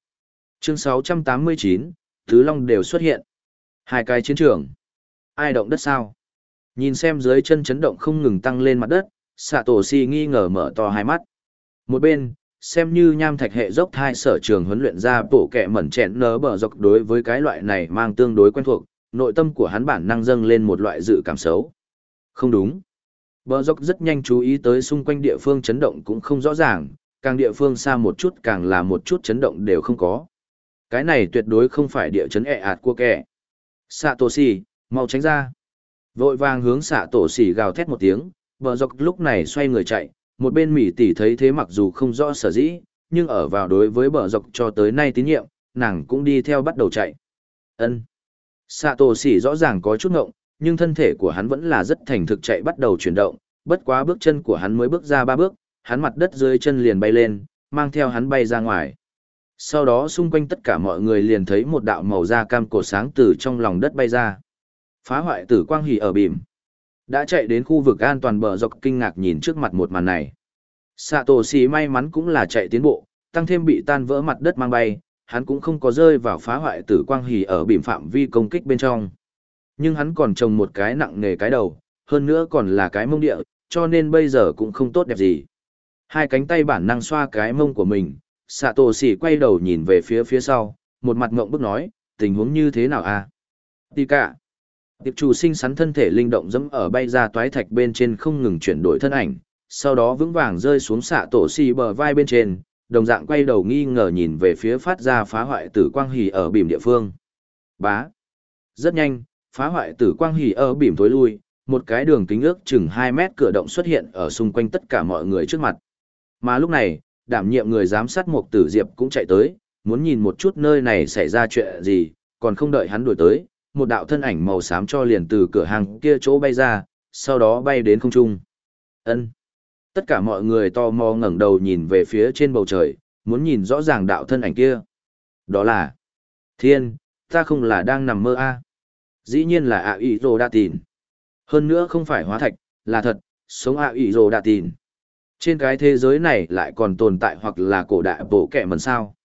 S1: Chương 689, Tứ Long đều xuất hiện. Hai cái chiến trường. Ai động đất sao? Nhìn xem dưới chân chấn động không ngừng tăng lên mặt đất, xạ tổ si nghi ngờ mở to hai mắt. Một bên, xem như nham thạch hệ dốc thai sở trường huấn luyện ra bộ kẹ mẩn chẹn nớ bờ dọc đối với cái loại này mang tương đối quen thuộc, nội tâm của hắn bản năng dâng lên một loại dự cảm xấu. Không đúng. Bờ dốc rất nhanh chú ý tới xung quanh địa phương chấn động cũng không rõ ràng, càng địa phương xa một chút càng là một chút chấn động đều không có. Cái này tuyệt đối không phải địa chấn ẹ ạt của kẻ. Xạ tổ xì, mau tránh ra. Vội vàng hướng xạ tổ xì gào thét một tiếng, bờ dọc lúc này xoay người chạy, một bên mỉ tỷ thấy thế mặc dù không rõ sở dĩ, nhưng ở vào đối với bờ dọc cho tới nay tín nhiệm, nàng cũng đi theo bắt đầu chạy. Ân. Sạ tổ Sỉ rõ ràng có chút ngộng, nhưng thân thể của hắn vẫn là rất thành thực chạy bắt đầu chuyển động, bất quá bước chân của hắn mới bước ra ba bước, hắn mặt đất dưới chân liền bay lên, mang theo hắn bay ra ngoài. Sau đó xung quanh tất cả mọi người liền thấy một đạo màu da cam cổ sáng từ trong lòng đất bay ra. Phá hoại tử quang hỉ ở bìm. Đã chạy đến khu vực an toàn bờ dọc kinh ngạc nhìn trước mặt một màn này. Satoshi may mắn cũng là chạy tiến bộ, tăng thêm bị tan vỡ mặt đất mang bay, hắn cũng không có rơi vào phá hoại tử quang hỉ ở bìm phạm vi công kích bên trong. Nhưng hắn còn trồng một cái nặng nề cái đầu, hơn nữa còn là cái mông địa, cho nên bây giờ cũng không tốt đẹp gì. Hai cánh tay bản năng xoa cái mông của mình, xạ tổ xỉ quay đầu nhìn về phía phía sau một mặt ngộng bức nói tình huống như thế nào à tì cả tiệp chủ sinh sắn thân thể linh động dẫm ở bay ra toái thạch bên trên không ngừng chuyển đổi thân ảnh sau đó vững vàng rơi xuống xạ tổ xỉ bờ vai bên trên đồng dạng quay đầu nghi ngờ nhìn về phía phát ra phá hoại tử quang hỉ ở bìm địa phương bá rất nhanh phá hoại tử quang hỉ ở bìm thối lui một cái đường kính ước chừng hai mét cửa động xuất hiện ở xung quanh tất cả mọi người trước mặt mà lúc này đảm nhiệm người giám sát Mục Tử Diệp cũng chạy tới, muốn nhìn một chút nơi này xảy ra chuyện gì, còn không đợi hắn đuổi tới, một đạo thân ảnh màu xám cho liền từ cửa hàng kia chỗ bay ra, sau đó bay đến không trung. Ân. Tất cả mọi người to mò ngẩng đầu nhìn về phía trên bầu trời, muốn nhìn rõ ràng đạo thân ảnh kia. Đó là Thiên, ta không là đang nằm mơ a. À. Dĩ nhiên là ạ ý rồ đa tìn. Hơn nữa không phải hóa thạch, là thật, sống ạ ý rồ đa tìn. Trên cái thế giới này lại còn tồn tại hoặc là cổ đại bổ kẹ mần sao.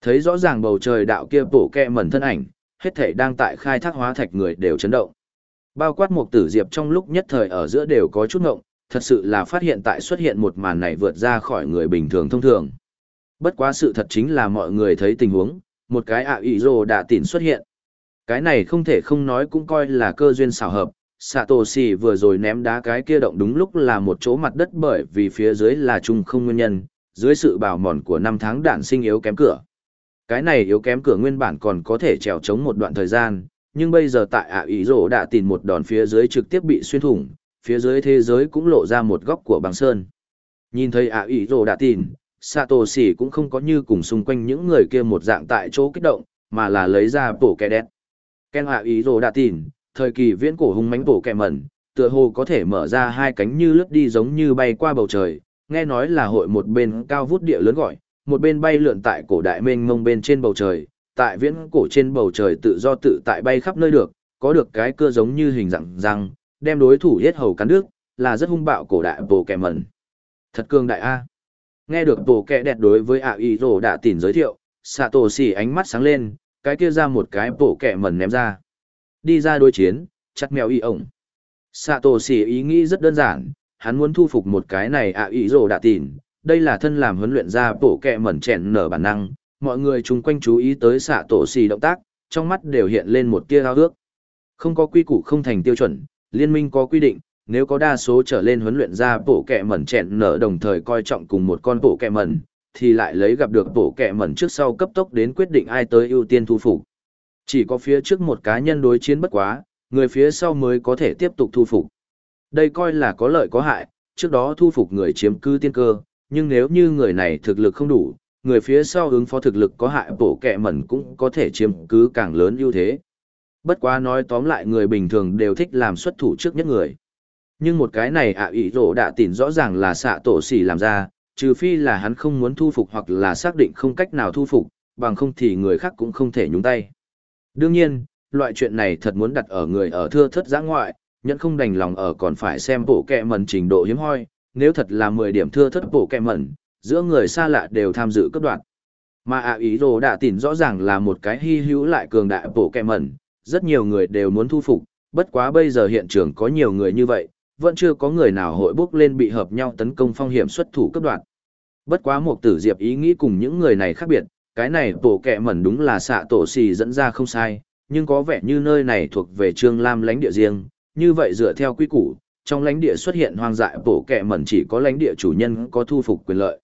S1: Thấy rõ ràng bầu trời đạo kia bổ kẹ mần thân ảnh, hết thể đang tại khai thác hóa thạch người đều chấn động. Bao quát một tử diệp trong lúc nhất thời ở giữa đều có chút ngộng, thật sự là phát hiện tại xuất hiện một màn này vượt ra khỏi người bình thường thông thường. Bất quá sự thật chính là mọi người thấy tình huống, một cái ạ ý rồ đã tỉn xuất hiện. Cái này không thể không nói cũng coi là cơ duyên xảo hợp, Satoshi vừa rồi ném đá cái kia động đúng lúc là một chỗ mặt đất bởi vì phía dưới là chung không nguyên nhân, dưới sự bào mòn của năm tháng đạn sinh yếu kém cửa. Cái này yếu kém cửa nguyên bản còn có thể trèo chống một đoạn thời gian, nhưng bây giờ tại ạ ý rổ đã tìm một đòn phía dưới trực tiếp bị xuyên thủng, phía dưới thế giới cũng lộ ra một góc của băng sơn. Nhìn thấy ạ ý rồ đã tìm, Satoshi cũng không có như cùng xung quanh những người kia một dạng tại chỗ kích động, mà là lấy ra bổ kẻ đẹp. Ken ạ ý rồ đã tìn thời kỳ viễn cổ hung mãnh bổ kẻ mẩn, tựa hồ có thể mở ra hai cánh như lướt đi giống như bay qua bầu trời, nghe nói là hội một bên cao vút địa lớn gọi, một bên bay lượn tại cổ đại mênh mông bên trên bầu trời, tại viễn cổ trên bầu trời tự do tự tại bay khắp nơi được, có được cái cơ giống như hình dạng răng, đem đối thủ hết hầu cắn nước, là rất hung bạo cổ đại bổ kẻ mẩn. Thật cường đại A. Nghe được bổ kẻ đẹp đối với ạ y rổ đã tìm giới thiệu, xạ tổ xỉ ánh mắt sáng lên, cái kia ra một cái bổ kẻ mẩn ném ra. Đi ra đối chiến, chặt mèo y ổng. Xạ tổ xỉ ý nghĩ rất đơn giản, hắn muốn thu phục một cái này ạ y rổ đã tìm, đây là thân làm huấn luyện ra bổ kẻ mẩn chèn nở bản năng, mọi người chung quanh chú ý tới xạ tổ xì động tác, trong mắt đều hiện lên một tia ao ước. Không có quy củ không thành tiêu chuẩn, liên minh có quy định, nếu có đa số trở lên huấn luyện ra bộ kẹ mẩn chèn nở đồng thời coi trọng cùng một con bộ kẹ mẩn, thì lại lấy gặp được bộ kẹ mẩn trước sau cấp tốc đến quyết định ai tới ưu tiên thu phục. Chỉ có phía trước một cá nhân đối chiến bất quá, người phía sau mới có thể tiếp tục thu phục. Đây coi là có lợi có hại, trước đó thu phục người chiếm cư tiên cơ, nhưng nếu như người này thực lực không đủ, người phía sau ứng phó thực lực có hại bổ kẹ mẩn cũng có thể chiếm cứ càng lớn ưu thế. Bất quá nói tóm lại người bình thường đều thích làm xuất thủ trước nhất người. Nhưng một cái này ạ à ý rổ đã tỉn rõ ràng là xạ tổ xỉ làm ra, trừ phi là hắn không muốn thu phục hoặc là xác định không cách nào thu phục, bằng không thì người khác cũng không thể nhúng tay. Đương nhiên, loại chuyện này thật muốn đặt ở người ở thưa thất giã ngoại, nhẫn không đành lòng ở còn phải xem bộ kẹ mẩn trình độ hiếm hoi, nếu thật là 10 điểm thưa thất bộ kẹ mẩn, giữa người xa lạ đều tham dự cấp đoạn. Mà ạ ý đồ đã tỉn rõ ràng là một cái hy hữu lại cường đại bộ kẹ mẩn, rất nhiều người đều muốn thu phục, bất quá bây giờ hiện trường có nhiều người như vậy, vẫn chưa có người nào hội bước lên bị hợp nhau tấn công phong hiểm xuất thủ cấp đoạn. Bất quá một tử diệp ý nghĩ cùng những người này khác biệt, cái này tổ kẹ mẩn đúng là xạ tổ xì dẫn ra không sai, nhưng có vẻ như nơi này thuộc về trương lam lãnh địa riêng, như vậy dựa theo quy củ, trong lãnh địa xuất hiện hoang dại bổ kẹ mẩn chỉ có lãnh địa chủ nhân có thu phục quyền lợi.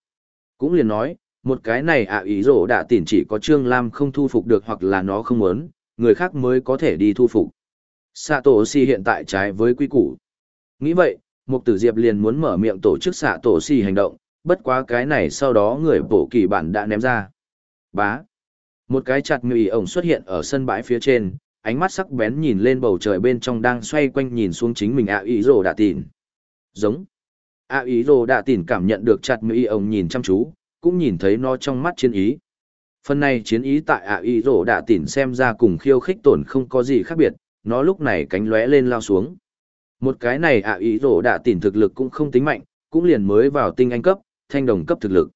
S1: Cũng liền nói, một cái này ạ ý rổ đã tỉn chỉ có Trương Lam không thu phục được hoặc là nó không muốn, người khác mới có thể đi thu phục. Sato Si hiện tại trái với quy củ. Nghĩ vậy, Mục Tử Diệp liền muốn mở miệng tổ chức Sato Si hành động, bất quá cái này sau đó người bổ kỳ bản đã ném ra. Bá. Một cái chặt người ổng xuất hiện ở sân bãi phía trên, ánh mắt sắc bén nhìn lên bầu trời bên trong đang xoay quanh nhìn xuống chính mình ạ ý rồ đạ tìn giống ạ ý rồ đạ tìn cảm nhận được chặt mỹ ông nhìn chăm chú cũng nhìn thấy nó trong mắt chiến ý phần này chiến ý tại ạ ý rổ đạ tỉn xem ra cùng khiêu khích tổn không có gì khác biệt nó lúc này cánh lóe lên lao xuống một cái này ạ ý rổ đạ tỉn thực lực cũng không tính mạnh cũng liền mới vào tinh anh cấp thanh đồng cấp thực lực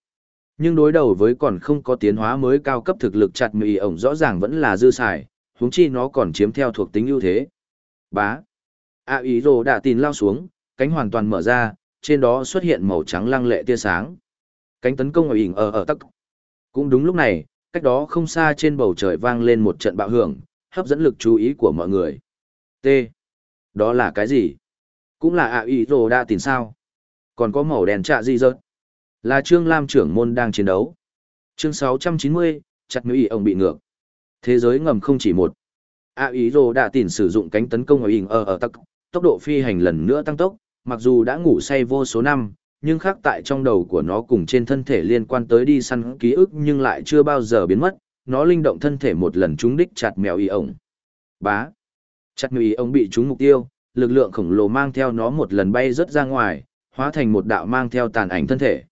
S1: nhưng đối đầu với còn không có tiến hóa mới cao cấp thực lực chặt mì ổng rõ ràng vẫn là dư xài huống chi nó còn chiếm theo thuộc tính ưu thế. Bá. ạ ý rổ đã tỉn lao xuống, cánh hoàn toàn mở ra, trên đó xuất hiện màu trắng lăng lệ tia sáng. Cánh tấn công ở ỉnh ở ở tắc. Cũng đúng lúc này, cách đó không xa trên bầu trời vang lên một trận bạo hưởng, hấp dẫn lực chú ý của mọi người. T. Đó là cái gì? Cũng là A ý rồ đã tìm sao? Còn có màu đèn trạ gì rớt? Là Trương Lam trưởng môn đang chiến đấu. Chương 690, chặt nữ ý ông bị ngược. Thế giới ngầm không chỉ một. A ý rồ đã tìm sử dụng cánh tấn công ở ỉn ở ờ, ở tắc, tốc độ phi hành lần nữa tăng tốc, mặc dù đã ngủ say vô số năm, nhưng khác tại trong đầu của nó cùng trên thân thể liên quan tới đi săn ký ức nhưng lại chưa bao giờ biến mất, nó linh động thân thể một lần trúng đích chặt mèo y ổng. Bá. Chặt mèo y ổng bị trúng mục tiêu, lực lượng khổng lồ mang theo nó một lần bay rất ra ngoài, hóa thành một đạo mang theo tàn ảnh thân thể.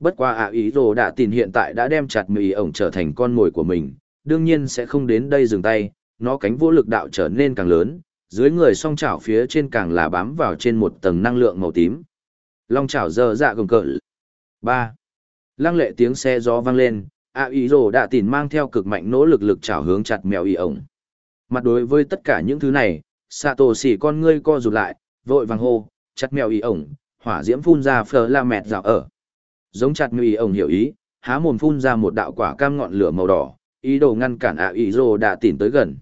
S1: Bất qua ạ ý rồ đã tìm hiện tại đã đem chặt mèo y ổng trở thành con mồi của mình, đương nhiên sẽ không đến đây dừng tay, nó cánh vô lực đạo trở nên càng lớn, dưới người song chảo phía trên càng là bám vào trên một tầng năng lượng màu tím. Long chảo dơ dạ gồng cỡ. 3. Lăng lệ tiếng xe gió vang lên, A ý rồ đã tìm mang theo cực mạnh nỗ lực lực chảo hướng chặt mèo y ổng. Mặt đối với tất cả những thứ này, Sato xỉ con ngươi co rụt lại, vội vàng hô, chặt mèo y ổng, hỏa diễm phun ra phở la mẹt rào ở. Giống chặt mèo y ổng hiểu ý, há mồm phun ra một đạo quả cam ngọn lửa màu đỏ, ý đồ ngăn cản ạ ý rồ đã tìm tới gần.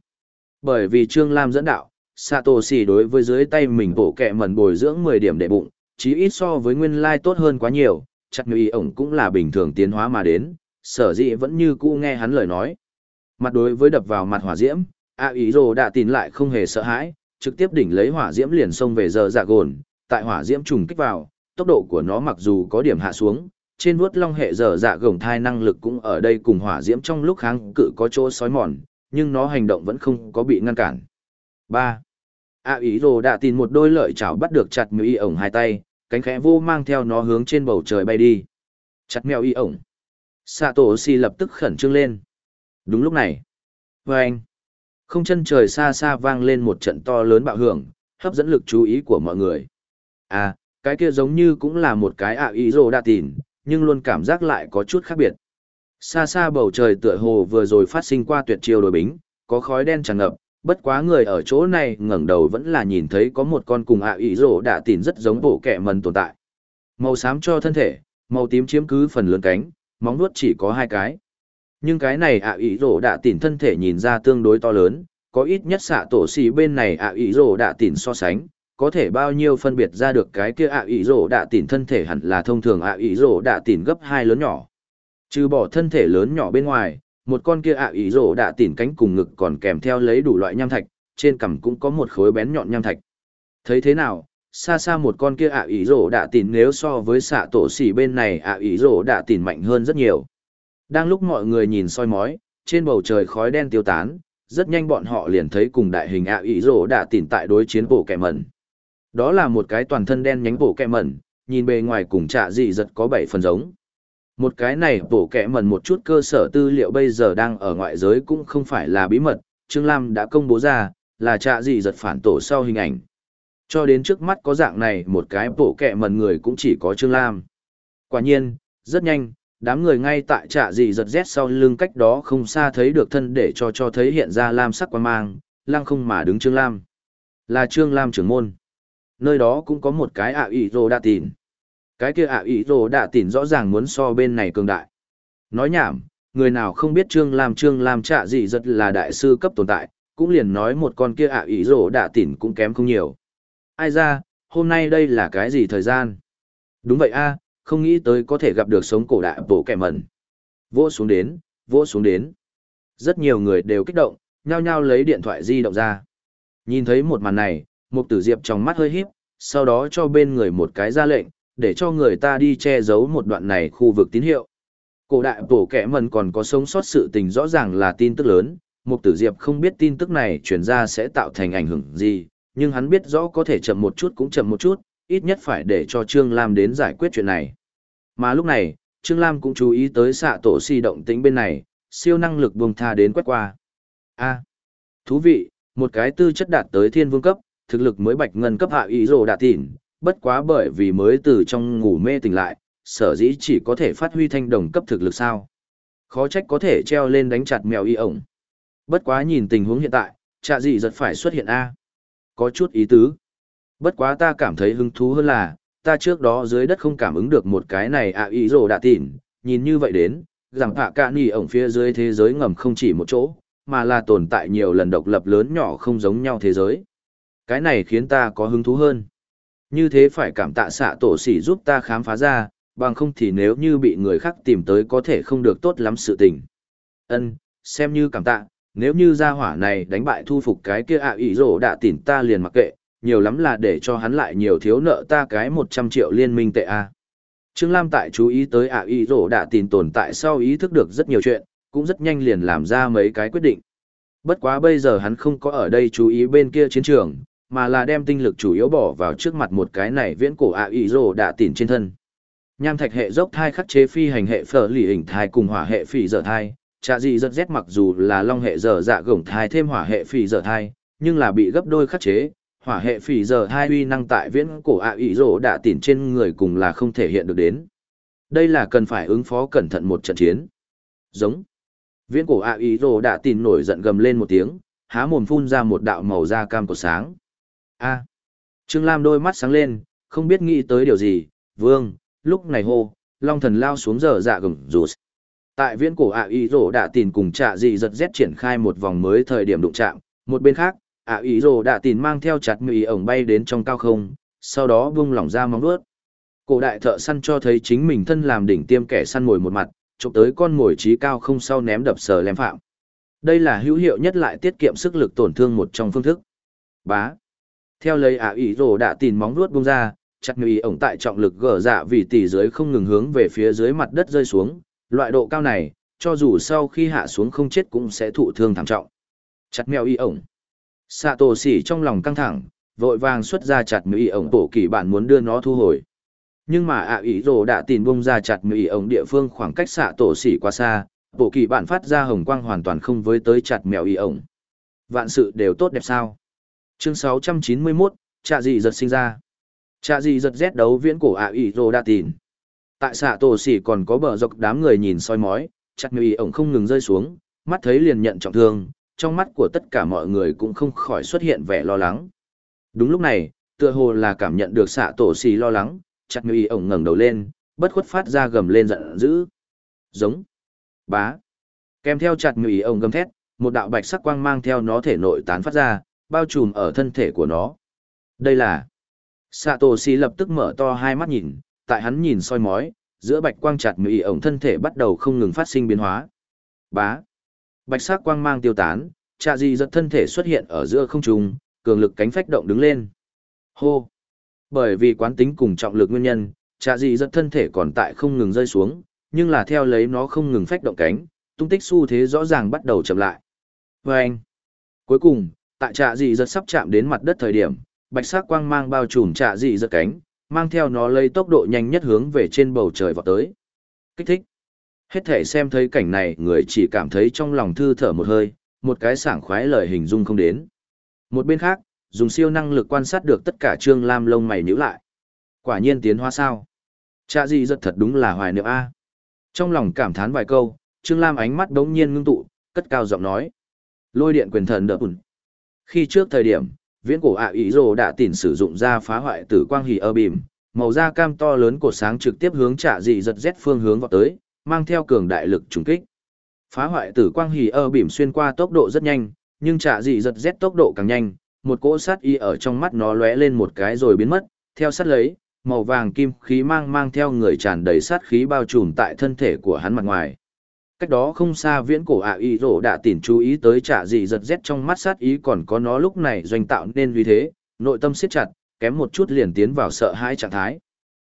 S1: Bởi vì Trương Lam dẫn đạo, Satoshi đối với dưới tay mình bổ kẹ mẩn bồi dưỡng 10 điểm để bụng, chí ít so với nguyên lai tốt hơn quá nhiều, chắc như ý ổng cũng là bình thường tiến hóa mà đến, sở dĩ vẫn như cũ nghe hắn lời nói. Mặt đối với đập vào mặt hỏa diễm, a ý rồ đã tin lại không hề sợ hãi, trực tiếp đỉnh lấy hỏa diễm liền xông về giờ dạ gồn, tại hỏa diễm trùng kích vào, tốc độ của nó mặc dù có điểm hạ xuống, trên vuốt long hệ giờ dạ gồng thai năng lực cũng ở đây cùng hỏa diễm trong lúc kháng cự có chỗ sói mòn, nhưng nó hành động vẫn không có bị ngăn cản. 3. A ý rồ đã tin một đôi lợi chảo bắt được chặt mèo y ổng hai tay, cánh khẽ vô mang theo nó hướng trên bầu trời bay đi. Chặt mèo y ổng. xà tổ si lập tức khẩn trương lên. Đúng lúc này. Vâng. Không chân trời xa xa vang lên một trận to lớn bạo hưởng, hấp dẫn lực chú ý của mọi người. À, cái kia giống như cũng là một cái ạ ý rồ đa tìn, nhưng luôn cảm giác lại có chút khác biệt. Xa xa bầu trời tựa hồ vừa rồi phát sinh qua tuyệt chiêu đối bính, có khói đen tràn ngập, bất quá người ở chỗ này ngẩng đầu vẫn là nhìn thấy có một con cùng ạ ý rổ đạ tìn rất giống bộ kẻ mần tồn tại. Màu xám cho thân thể, màu tím chiếm cứ phần lớn cánh, móng nuốt chỉ có hai cái. Nhưng cái này ạ ý rổ đạ tìn thân thể nhìn ra tương đối to lớn, có ít nhất xạ tổ xì bên này ạ ý rổ đạ tìn so sánh, có thể bao nhiêu phân biệt ra được cái kia ạ ý rổ đạ tỉn thân thể hẳn là thông thường ạ ý rổ đạ tỉn gấp hai lớn nhỏ trừ bỏ thân thể lớn nhỏ bên ngoài một con kia ạ ý rổ đạ tỉn cánh cùng ngực còn kèm theo lấy đủ loại nham thạch trên cằm cũng có một khối bén nhọn nham thạch. Thấy thế nào xa xa một con kia ạ ý rổ đạ tỉn nếu so với xạ tổ xỉ bên này ạ ý rổ đạ tỉn mạnh hơn rất nhiều. Đang lúc mọi người nhìn soi mói trên bầu trời khói đen tiêu tán rất nhanh bọn họ liền thấy cùng đại hình ạ ý rổ đạ tỉn tại đối chiến bộ kẻ mẩn. Đó là một cái toàn thân đen nhánh bổ kẻ mẩn, nhìn bề ngoài cùng trạ dị giật có bảy phần giống. Một cái này bổ kẻ mần một chút cơ sở tư liệu bây giờ đang ở ngoại giới cũng không phải là bí mật, Trương Lam đã công bố ra, là trạ gì giật phản tổ sau hình ảnh. Cho đến trước mắt có dạng này một cái bổ kẻ mần người cũng chỉ có Trương Lam. Quả nhiên, rất nhanh, đám người ngay tại trạ gì giật rét sau lưng cách đó không xa thấy được thân để cho cho thấy hiện ra lam sắc quan mang, lang không mà đứng Trương Lam. Là Trương Lam trưởng môn nơi đó cũng có một cái ạ ý rồ đa tìn. Cái kia ạ ý rồ đã tìn rõ ràng muốn so bên này cường đại. Nói nhảm, người nào không biết Trương Lam Trương Lam trạ gì rất là đại sư cấp tồn tại, cũng liền nói một con kia ạ ý rồ đã tìn cũng kém không nhiều. Ai ra, hôm nay đây là cái gì thời gian? Đúng vậy a không nghĩ tới có thể gặp được sống cổ đại bổ kẻ mẩn. Vỗ xuống đến, vỗ xuống đến. Rất nhiều người đều kích động, nhao nhao lấy điện thoại di động ra. Nhìn thấy một màn này, Mục tử diệp trong mắt hơi híp, sau đó cho bên người một cái ra lệnh, để cho người ta đi che giấu một đoạn này khu vực tín hiệu. Cổ đại bổ kẻ mần còn có sống sót sự tình rõ ràng là tin tức lớn, Mục tử diệp không biết tin tức này truyền ra sẽ tạo thành ảnh hưởng gì, nhưng hắn biết rõ có thể chậm một chút cũng chậm một chút, ít nhất phải để cho Trương Lam đến giải quyết chuyện này. Mà lúc này, Trương Lam cũng chú ý tới xạ tổ si động tính bên này, siêu năng lực buông tha đến quét qua. A, thú vị, một cái tư chất đạt tới thiên vương cấp, thực lực mới bạch ngân cấp hạ ý rồ đạt tỉn, bất quá bởi vì mới từ trong ngủ mê tỉnh lại, sở dĩ chỉ có thể phát huy thanh đồng cấp thực lực sao. Khó trách có thể treo lên đánh chặt mèo y ổng. Bất quá nhìn tình huống hiện tại, chạ dị giật phải xuất hiện A. Có chút ý tứ. Bất quá ta cảm thấy hứng thú hơn là, ta trước đó dưới đất không cảm ứng được một cái này ạ ý rồ đã tỉn, nhìn như vậy đến, rằng hạ cả y ổng phía dưới thế giới ngầm không chỉ một chỗ, mà là tồn tại nhiều lần độc lập lớn nhỏ không giống nhau thế giới. Cái này khiến ta có hứng thú hơn. Như thế phải cảm tạ xạ tổ sỉ giúp ta khám phá ra, bằng không thì nếu như bị người khác tìm tới có thể không được tốt lắm sự tình. Ân, xem như cảm tạ, nếu như gia hỏa này đánh bại thu phục cái kia ạ à ý rổ đạ tỉn ta liền mặc kệ, nhiều lắm là để cho hắn lại nhiều thiếu nợ ta cái 100 triệu liên minh tệ a. Trương Lam tại chú ý tới ạ à ý rổ đạ tỉn tồn tại sau ý thức được rất nhiều chuyện, cũng rất nhanh liền làm ra mấy cái quyết định. Bất quá bây giờ hắn không có ở đây chú ý bên kia chiến trường, mà là đem tinh lực chủ yếu bỏ vào trước mặt một cái này viễn cổ ạ ý rồ đạ tỉn trên thân. Nham thạch hệ dốc thai khắc chế phi hành hệ phở lì hình thai cùng hỏa hệ phỉ dở thai, trà gì rất rét mặc dù là long hệ dở dạ gổng thai thêm hỏa hệ phỉ dở thai, nhưng là bị gấp đôi khắc chế, hỏa hệ phỉ dở thai uy năng tại viễn cổ ạ ý rồ đạ tỉn trên người cùng là không thể hiện được đến. Đây là cần phải ứng phó cẩn thận một trận chiến. Giống. Viễn cổ ạ ý rồ đạ tỉn nổi giận gầm lên một tiếng, há mồm phun ra một đạo màu da cam của sáng a Trương Lam đôi mắt sáng lên, không biết nghĩ tới điều gì, vương, lúc này hô, long thần lao xuống giờ dạ gừng rụt. Tại viễn cổ ạ ý rồ đã tìm cùng trạ dị giật rét triển khai một vòng mới thời điểm đụng chạm, một bên khác, ạ ý rồ đã tìm mang theo chặt mì ổng bay đến trong cao không, sau đó vung lỏng ra móng vuốt. Cổ đại thợ săn cho thấy chính mình thân làm đỉnh tiêm kẻ săn mồi một mặt, chụp tới con mồi trí cao không sau ném đập sờ lem phạm. Đây là hữu hiệu nhất lại tiết kiệm sức lực tổn thương một trong phương thức. Bá. Theo lấy ạ ý rồ đã tìm móng vuốt bung ra, chặt mì ổng tại trọng lực gỡ dạ vì tỷ dưới không ngừng hướng về phía dưới mặt đất rơi xuống, loại độ cao này, cho dù sau khi hạ xuống không chết cũng sẽ thụ thương thảm trọng. Chặt mèo y ổng. Sạ tổ xỉ trong lòng căng thẳng, vội vàng xuất ra chặt mèo y ổng tổ kỳ bản muốn đưa nó thu hồi. Nhưng mà ạ ý rồ đã tìm bông ra chặt mèo y ổng địa phương khoảng cách xạ tổ xỉ quá xa, bộ kỳ bản phát ra hồng quang hoàn toàn không với tới chặt mèo y ổng. Vạn sự đều tốt đẹp sao. Chương 691, trạ dị giật sinh ra. Trạ dị giật rét đấu viễn cổ ạ ý rô đa tìn. Tại xạ tổ xỉ còn có bờ dọc đám người nhìn soi mói chặt người ổng không ngừng rơi xuống mắt thấy liền nhận trọng thương trong mắt của tất cả mọi người cũng không khỏi xuất hiện vẻ lo lắng. Đúng lúc này tựa hồ là cảm nhận được xạ tổ xỉ lo lắng chặt người ổng ngẩng đầu lên bất khuất phát ra gầm lên giận dữ. Giống. Bá. Kèm theo chặt người ổng gầm thét một đạo bạch sắc quang mang theo nó thể nội tán phát ra bao trùm ở thân thể của nó đây là Sato tổ lập tức mở to hai mắt nhìn tại hắn nhìn soi mói, giữa bạch quang chặt mì ổng thân thể bắt đầu không ngừng phát sinh biến hóa. Bá. Bạch sắc quang mang tiêu tán, trạ di giật thân thể xuất hiện ở giữa không trung, cường lực cánh phách động đứng lên. Hô. Bởi vì quán tính cùng trọng lực nguyên nhân, trạ di giật thân thể còn tại không ngừng rơi xuống, nhưng là theo lấy nó không ngừng phách động cánh, tung tích xu thế rõ ràng bắt đầu chậm lại. Vâng. Cuối cùng, tại trạ dị giật sắp chạm đến mặt đất thời điểm, bạch sắc quang mang bao trùm trạ dị giật cánh, mang theo nó lấy tốc độ nhanh nhất hướng về trên bầu trời vọt tới. Kích thích. Hết thể xem thấy cảnh này người chỉ cảm thấy trong lòng thư thở một hơi, một cái sảng khoái lời hình dung không đến. Một bên khác, dùng siêu năng lực quan sát được tất cả Trương Lam lông mày nhữ lại. Quả nhiên tiến hóa sao? Cha di rất thật đúng là hoài niệm A. Trong lòng cảm thán vài câu, Trương Lam ánh mắt đống nhiên ngưng tụ, cất cao giọng nói. Lôi điện quyền thần đỡ ùn khi trước thời điểm, viễn cổ ạ ý rồ đã tìm sử dụng ra phá hoại tử quang hỉ ơ bìm màu da cam to lớn của sáng trực tiếp hướng trả dị giật rét phương hướng vào tới mang theo cường đại lực trùng kích. Phá hoại tử quang hỉ ơ bìm xuyên qua tốc độ rất nhanh nhưng trả dị giật rét tốc độ càng nhanh một cỗ sát y ở trong mắt nó lóe lên một cái rồi biến mất. Theo sát lấy màu vàng kim khí mang mang theo người tràn đầy sát khí bao trùm tại thân thể của hắn mặt ngoài cách đó không xa viễn cổ ạ y rổ đã tỉn chú ý tới trả gì giật rét trong mắt sát ý còn có nó lúc này doanh tạo nên vì thế, nội tâm siết chặt, kém một chút liền tiến vào sợ hãi trạng thái.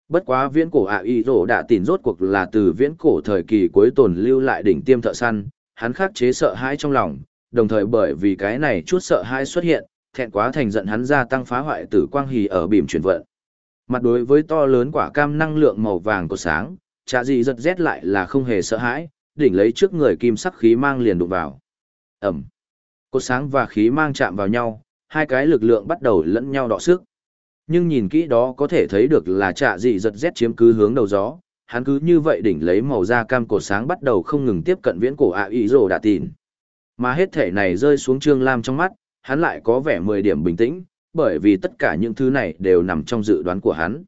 S1: Bất quá viễn cổ ạ y rổ đã tỉn rốt cuộc là từ viễn cổ thời kỳ cuối tồn lưu lại đỉnh tiêm thợ săn, hắn khắc chế sợ hãi trong lòng, đồng thời bởi vì cái này chút sợ hãi xuất hiện, thẹn quá thành giận hắn gia tăng phá hoại tử quang hì ở bìm chuyển vận. Mặt đối với to lớn quả cam năng lượng màu vàng của sáng trả gì giật rét lại là không hề sợ hãi đỉnh lấy trước người kim sắc khí mang liền đụng vào. Ẩm. Cột sáng và khí mang chạm vào nhau, hai cái lực lượng bắt đầu lẫn nhau đọ sức. Nhưng nhìn kỹ đó có thể thấy được là trạ dị giật rét chiếm cứ hướng đầu gió, hắn cứ như vậy đỉnh lấy màu da cam cột sáng bắt đầu không ngừng tiếp cận viễn cổ ạ ý rồ đã tìn. Mà hết thể này rơi xuống Trương Lam trong mắt, hắn lại có vẻ 10 điểm bình tĩnh, bởi vì tất cả những thứ này đều nằm trong dự đoán của hắn.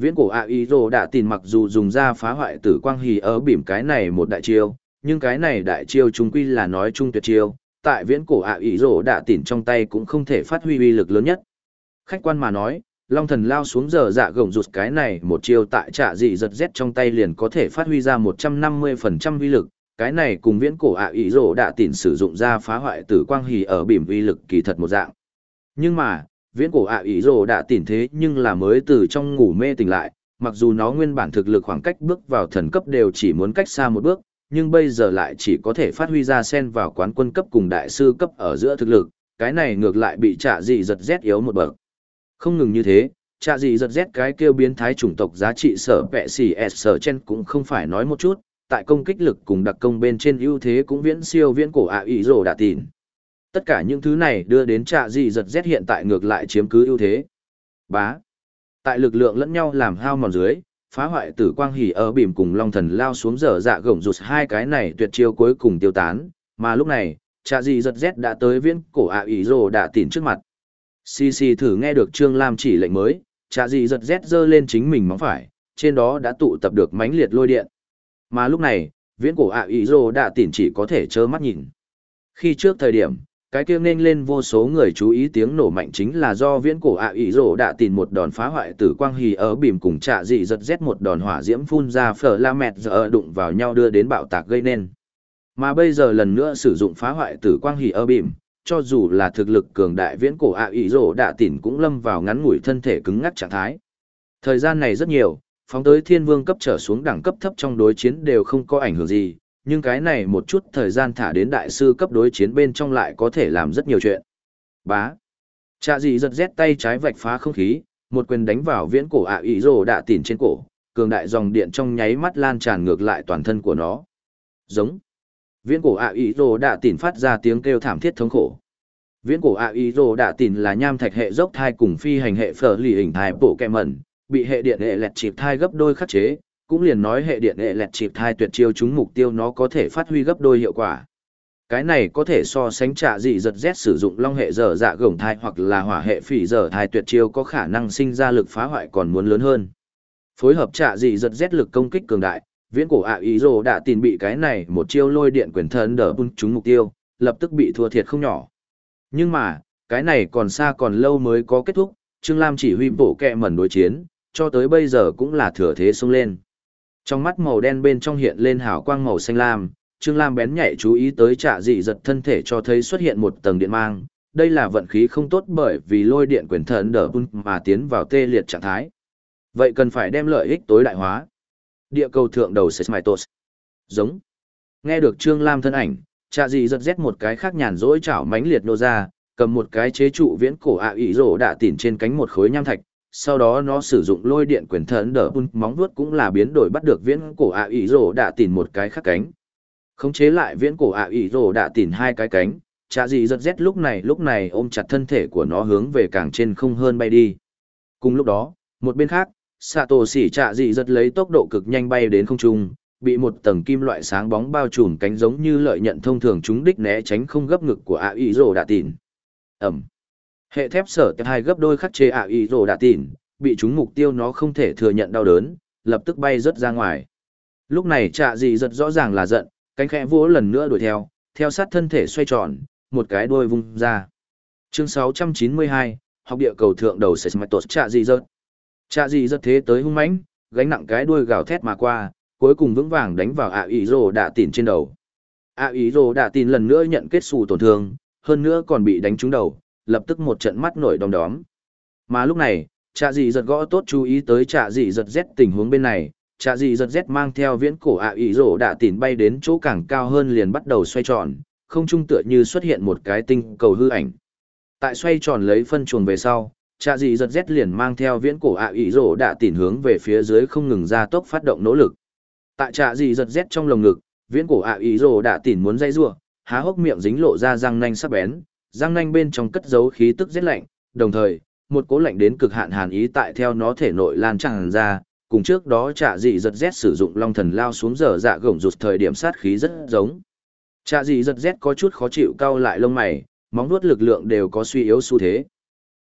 S1: Viễn cổ ạ ý rồ đã tìm mặc dù dùng ra phá hoại tử quang hì ở bìm cái này một đại chiêu, nhưng cái này đại chiêu chúng quy là nói chung tuyệt chiêu, tại viễn cổ ạ ý rồ đã tìm trong tay cũng không thể phát huy uy lực lớn nhất. Khách quan mà nói, Long thần lao xuống giờ dạ gồng rụt cái này một chiêu tại trả dị giật rét trong tay liền có thể phát huy ra 150% uy lực, cái này cùng viễn cổ ạ ý rồ đã tìm sử dụng ra phá hoại tử quang hì ở bìm uy lực kỳ thật một dạng. Nhưng mà, viễn cổ ạ ý rồ đã tỉnh thế nhưng là mới từ trong ngủ mê tỉnh lại, mặc dù nó nguyên bản thực lực khoảng cách bước vào thần cấp đều chỉ muốn cách xa một bước, nhưng bây giờ lại chỉ có thể phát huy ra sen vào quán quân cấp cùng đại sư cấp ở giữa thực lực, cái này ngược lại bị trả dị giật rét yếu một bậc. Không ngừng như thế, trả dị giật rét cái kêu biến thái chủng tộc giá trị sở vẹ xì s sở chen cũng không phải nói một chút, tại công kích lực cùng đặc công bên trên ưu thế cũng viễn siêu viễn cổ ạ ý rồ đã tỉnh. Tất cả những thứ này đưa đến trạ dị giật rét hiện tại ngược lại chiếm cứ ưu thế. Bá. Tại lực lượng lẫn nhau làm hao mòn dưới, phá hoại tử quang hỉ ở bìm cùng long thần lao xuống dở dạ gồng rụt hai cái này tuyệt chiêu cuối cùng tiêu tán, mà lúc này, trạ dị giật rét đã tới viễn cổ ạ ý rồ đã tỉn trước mặt. Xì xì thử nghe được Trương Lam chỉ lệnh mới, trạ dị giật rét giơ lên chính mình móng phải, trên đó đã tụ tập được mãnh liệt lôi điện. Mà lúc này, viễn cổ ạ ý rồ đã tỉn chỉ có thể trơ mắt nhìn. Khi trước thời điểm, cái kia nên lên vô số người chú ý tiếng nổ mạnh chính là do viễn cổ ạ ý rổ đã tìm một đòn phá hoại tử quang hì ở bìm cùng trạ dị giật rét một đòn hỏa diễm phun ra phở la mẹt giờ đụng vào nhau đưa đến bạo tạc gây nên. Mà bây giờ lần nữa sử dụng phá hoại tử quang hì ở bìm, cho dù là thực lực cường đại viễn cổ ạ ý rổ đã tìm cũng lâm vào ngắn ngủi thân thể cứng ngắc trạng thái. Thời gian này rất nhiều, phóng tới thiên vương cấp trở xuống đẳng cấp thấp trong đối chiến đều không có ảnh hưởng gì, nhưng cái này một chút thời gian thả đến đại sư cấp đối chiến bên trong lại có thể làm rất nhiều chuyện. Bá. Chạ gì giật rét tay trái vạch phá không khí, một quyền đánh vào viễn cổ ạ ý rồ đạ tỉn trên cổ, cường đại dòng điện trong nháy mắt lan tràn ngược lại toàn thân của nó. Giống. Viễn cổ ạ ý rồ đạ tỉn phát ra tiếng kêu thảm thiết thống khổ. Viễn cổ ạ ý rồ đạ tỉn là nham thạch hệ dốc thai cùng phi hành hệ phở lì hình thai bộ kẹ mẩn, bị hệ điện hệ lẹt chịp thai gấp đôi khắc chế, cũng liền nói hệ điện hệ lẹt chịp thai tuyệt chiêu chúng mục tiêu nó có thể phát huy gấp đôi hiệu quả. Cái này có thể so sánh trả dị giật Z sử dụng long hệ dở dạ gồng thai hoặc là hỏa hệ phỉ dở thai tuyệt chiêu có khả năng sinh ra lực phá hoại còn muốn lớn hơn. Phối hợp trả dị giật Z lực công kích cường đại, viễn cổ ạ ý rồ đã tìm bị cái này một chiêu lôi điện quyền thân đỡ bung chúng mục tiêu, lập tức bị thua thiệt không nhỏ. Nhưng mà, cái này còn xa còn lâu mới có kết thúc, Trương Lam chỉ huy bộ kẹ mẩn đối chiến, cho tới bây giờ cũng là thừa thế xông lên. Trong mắt màu đen bên trong hiện lên hào quang màu xanh lam, Trương Lam bén nhạy chú ý tới trả dị giật thân thể cho thấy xuất hiện một tầng điện mang. Đây là vận khí không tốt bởi vì lôi điện quyền thần đỡ bun mà tiến vào tê liệt trạng thái. Vậy cần phải đem lợi ích tối đại hóa. Địa cầu thượng đầu Sesmaitos. Giống. Nghe được Trương Lam thân ảnh, trạ dị giật rét một cái khác nhàn rỗi chảo mánh liệt nô ra, cầm một cái chế trụ viễn cổ ạ à ý rổ đạ tỉn trên cánh một khối nham thạch, sau đó nó sử dụng lôi điện quyền thần đỡ bun móng vuốt cũng là biến đổi bắt được viễn cổ ạ ý rồ đạ tìm một cái khác cánh. Khống chế lại viễn cổ ạ ý rồ đạ tìm hai cái cánh chả dị giật rét lúc này lúc này ôm chặt thân thể của nó hướng về càng trên không hơn bay đi. Cùng lúc đó, một bên khác xạ tổ xỉ chạ dị giật lấy tốc độ cực nhanh bay đến không trung, bị một tầng kim loại sáng bóng bao trùm cánh giống như lợi nhận thông thường chúng đích né tránh không gấp ngực của ạ ý rồ đạ tìm ẩm. Hệ thép sở tiếp hai gấp đôi khắc chế ạ ý rồ đạ tỉn, bị chúng mục tiêu nó không thể thừa nhận đau đớn, lập tức bay rớt ra ngoài. Lúc này trạ dị giật rõ ràng là giận, cánh khẽ vỗ lần nữa đuổi theo, theo sát thân thể xoay tròn, một cái đuôi vung ra. Chương 692, học địa cầu thượng đầu Sesmatos trạ dị giật. Trạ dị giật thế tới hung mãnh, gánh nặng cái đuôi gào thét mà qua, cuối cùng vững vàng đánh vào ạ ý rồ đạ tỉn trên đầu. ạ ý rồ đạ tỉn lần nữa nhận kết xù tổn thương, hơn nữa còn bị đánh trúng đầu, lập tức một trận mắt nổi đom đóm. Mà lúc này, trạ dị giật gõ tốt chú ý tới trạ dị giật Z tình huống bên này, trạ dị giật Z mang theo viễn cổ ạ ý rổ đạ tỉn bay đến chỗ càng cao hơn liền bắt đầu xoay tròn, không trung tựa như xuất hiện một cái tinh cầu hư ảnh. Tại xoay tròn lấy phân chuồng về sau, trạ dị giật Z liền mang theo viễn cổ ạ ý rổ đạ tỉn hướng về phía dưới không ngừng ra tốc phát động nỗ lực. Tại trạ dị giật Z trong lồng ngực, viễn cổ ạ ý rổ đạ tỉn muốn dây rua, há hốc miệng dính lộ ra răng nanh sắc bén, răng nanh bên trong cất giấu khí tức rất lạnh, đồng thời, một cố lạnh đến cực hạn hàn ý tại theo nó thể nội lan tràn ra, cùng trước đó trả dị giật rét sử dụng long thần lao xuống giờ dạ gổng rụt thời điểm sát khí rất giống. Trả dị giật rét có chút khó chịu cau lại lông mày, móng vuốt lực lượng đều có suy yếu xu thế.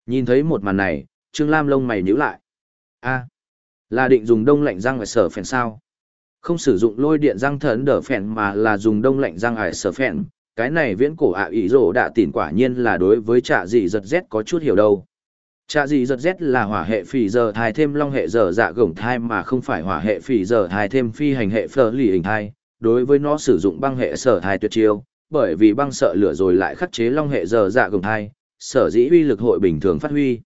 S1: Nhìn thấy một màn này, Trương Lam lông mày nhíu lại. A, là định dùng đông lạnh răng ở sở phèn sao? Không sử dụng lôi điện răng thần đỡ phèn mà là dùng đông lạnh răng ải sở phèn, cái này viễn cổ ạ à ý rổ đạ tỉn quả nhiên là đối với trạ dị giật z có chút hiểu đâu. Trạ dị giật z là hỏa hệ phì giờ thai thêm long hệ giờ dạ gồng thai mà không phải hỏa hệ phì giờ thai thêm phi hành hệ phở lì hình thai. Đối với nó sử dụng băng hệ sở thai tuyệt chiêu, bởi vì băng sợ lửa rồi lại khắc chế long hệ giờ dạ gồng thai, sở dĩ uy lực hội bình thường phát huy.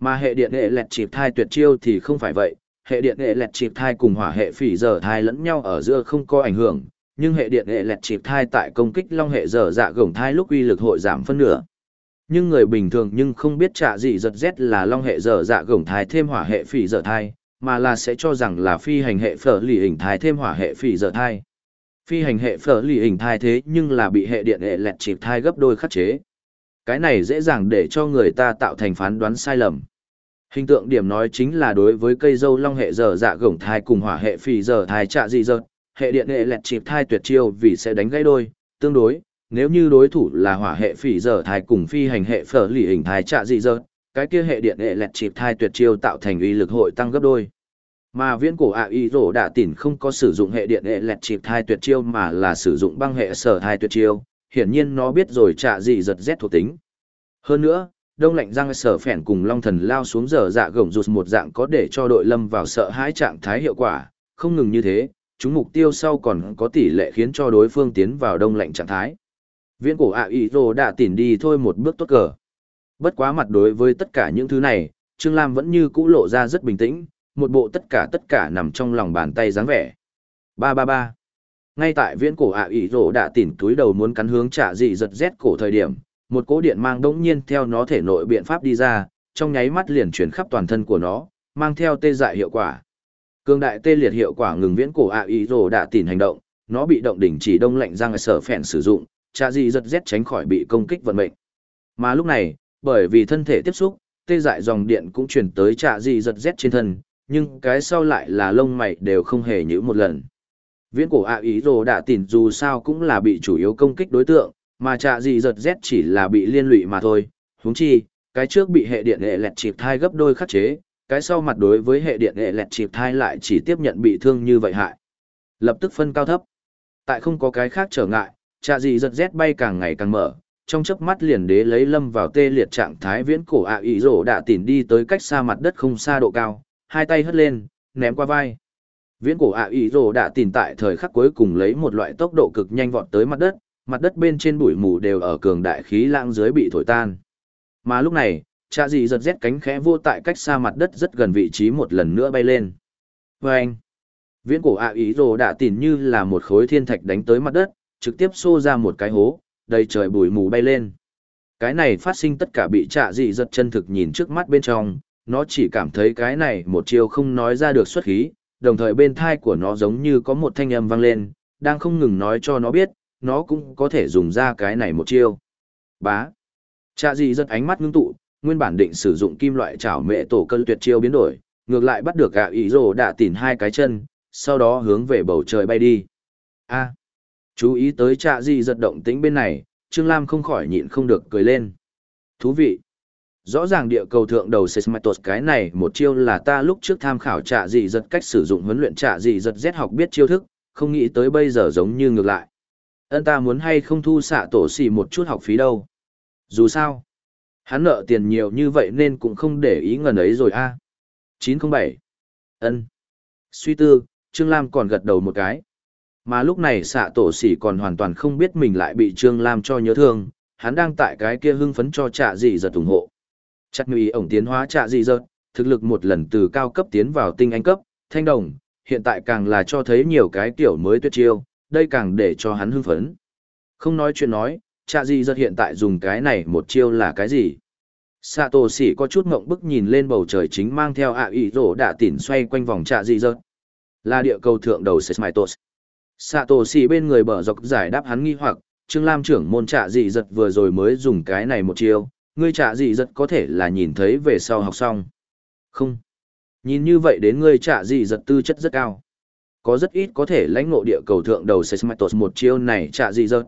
S1: Mà hệ điện hệ lẹt chịp thai tuyệt chiêu thì không phải vậy, hệ điện hệ lẹt chịp thai cùng hỏa hệ phỉ giờ thai lẫn nhau ở giữa không có ảnh hưởng nhưng hệ điện hệ lẹt chịp thai tại công kích long hệ dở dạ gồng thai lúc uy lực hội giảm phân nửa. Nhưng người bình thường nhưng không biết trả gì giật z là long hệ dở dạ gồng thai thêm hỏa hệ phỉ dở thai, mà là sẽ cho rằng là phi hành hệ phở lì hình thai thêm hỏa hệ phỉ dở thai. Phi hành hệ phở lì hình thai thế nhưng là bị hệ điện hệ lẹt chịp thai gấp đôi khắc chế. Cái này dễ dàng để cho người ta tạo thành phán đoán sai lầm. Hình tượng điểm nói chính là đối với cây dâu long hệ dở dạ gồng thai cùng hỏa hệ phỉ dở thai trả gì dợt hệ điện hệ lẹt chịp thai tuyệt chiêu vì sẽ đánh gãy đôi, tương đối, nếu như đối thủ là hỏa hệ phỉ giờ thai cùng phi hành hệ phở lì hình thai trạ dị dợt, cái kia hệ điện hệ lẹt chịp thai tuyệt chiêu tạo thành uy lực hội tăng gấp đôi. Mà viễn cổ ạ y rổ đạ tỉn không có sử dụng hệ điện hệ lẹt chịp thai tuyệt chiêu mà là sử dụng băng hệ sở thai tuyệt chiêu, hiển nhiên nó biết rồi trạ dị giật rét thuộc tính. Hơn nữa, đông lạnh răng sở phèn cùng long thần lao xuống giờ dạ gồng rụt một dạng có để cho đội lâm vào sợ hãi trạng thái hiệu quả, không ngừng như thế, chúng mục tiêu sau còn có tỷ lệ khiến cho đối phương tiến vào đông lạnh trạng thái. Viễn cổ ạ y rồ đã tỉn đi thôi một bước tốt cờ. Bất quá mặt đối với tất cả những thứ này, Trương Lam vẫn như cũ lộ ra rất bình tĩnh, một bộ tất cả tất cả nằm trong lòng bàn tay dáng vẻ. Ba ba ba. Ngay tại viễn cổ ạ ý rồ đã tỉn túi đầu muốn cắn hướng trả dị giật rét cổ thời điểm, một cỗ điện mang đống nhiên theo nó thể nội biện pháp đi ra, trong nháy mắt liền chuyển khắp toàn thân của nó, mang theo tê dại hiệu quả. Cương đại tê liệt hiệu quả ngừng viễn cổ ạ ý rồ đã tìm hành động, nó bị động đỉnh chỉ đông lạnh răng sở phèn sử dụng, cha gì giật rét tránh khỏi bị công kích vận mệnh. Mà lúc này, bởi vì thân thể tiếp xúc, tê dại dòng điện cũng chuyển tới cha gì giật rét trên thân, nhưng cái sau lại là lông mày đều không hề nhữ một lần. Viễn cổ ạ ý rồ đã tìm dù sao cũng là bị chủ yếu công kích đối tượng, mà cha gì giật rét chỉ là bị liên lụy mà thôi. huống chi, cái trước bị hệ điện hệ lẹt chịp thai gấp đôi khắc chế, cái sau mặt đối với hệ điện hệ lẹt chịp thai lại chỉ tiếp nhận bị thương như vậy hại. Lập tức phân cao thấp. Tại không có cái khác trở ngại, trạ gì giật rét bay càng ngày càng mở, trong chớp mắt liền đế lấy lâm vào tê liệt trạng thái viễn cổ ạ ý rồ đã tỉn đi tới cách xa mặt đất không xa độ cao, hai tay hất lên, ném qua vai. Viễn cổ ạ ý rồ đã tìm tại thời khắc cuối cùng lấy một loại tốc độ cực nhanh vọt tới mặt đất, mặt đất bên trên bụi mù đều ở cường đại khí lãng dưới bị thổi tan. Mà lúc này, cha dị giật rét cánh khẽ vô tại cách xa mặt đất rất gần vị trí một lần nữa bay lên. vê anh, viễn cổ ạ ý rồ đã tìm như là một khối thiên thạch đánh tới mặt đất, trực tiếp xô ra một cái hố, đầy trời bụi mù bay lên. Cái này phát sinh tất cả bị trạ dị giật chân thực nhìn trước mắt bên trong, nó chỉ cảm thấy cái này một chiêu không nói ra được xuất khí, đồng thời bên thai của nó giống như có một thanh âm vang lên, đang không ngừng nói cho nó biết, nó cũng có thể dùng ra cái này một chiêu. Bá. Chạ dị giật ánh mắt ngưng tụ, nguyên bản định sử dụng kim loại chảo mẹ tổ cân tuyệt chiêu biến đổi, ngược lại bắt được gạ ý rồ đã tỉn hai cái chân, sau đó hướng về bầu trời bay đi. A. Chú ý tới trạ gì giật động tính bên này, Trương Lam không khỏi nhịn không được cười lên. Thú vị. Rõ ràng địa cầu thượng đầu Sesmatos cái này một chiêu là ta lúc trước tham khảo trạ dị giật cách sử dụng huấn luyện trạ dị giật Z học biết chiêu thức, không nghĩ tới bây giờ giống như ngược lại. Ân ta muốn hay không thu xạ tổ xì một chút học phí đâu. Dù sao, hắn nợ tiền nhiều như vậy nên cũng không để ý ngần ấy rồi a. À. 907. Ân. Suy tư, Trương Lam còn gật đầu một cái. Mà lúc này xạ tổ sỉ còn hoàn toàn không biết mình lại bị Trương Lam cho nhớ thương, hắn đang tại cái kia hưng phấn cho trạ dị giật ủng hộ. Chắc ngụy ổng tiến hóa trạ dị giật. thực lực một lần từ cao cấp tiến vào tinh anh cấp, thanh đồng, hiện tại càng là cho thấy nhiều cái kiểu mới tuyệt chiêu, đây càng để cho hắn hưng phấn. Không nói chuyện nói, trạ dị dợt hiện tại dùng cái này một chiêu là cái gì? Sạ tổ sỉ có chút ngộng bức nhìn lên bầu trời chính mang theo ạ ý rổ đạ tỉn xoay quanh vòng trạ dị dợt. Là địa cầu thượng đầu Sesmaitos. Tô Sỉ bên người bờ dọc giải đáp hắn nghi hoặc, Trương Lam trưởng môn trạ dị dật vừa rồi mới dùng cái này một chiêu, ngươi trả Dị rất có thể là nhìn thấy về sau học xong. Không. Nhìn như vậy đến ngươi trả Dị giật tư chất rất cao. Có rất ít có thể lãnh ngộ địa cầu thượng đầu Sesmatos một chiêu này trả Dị giật.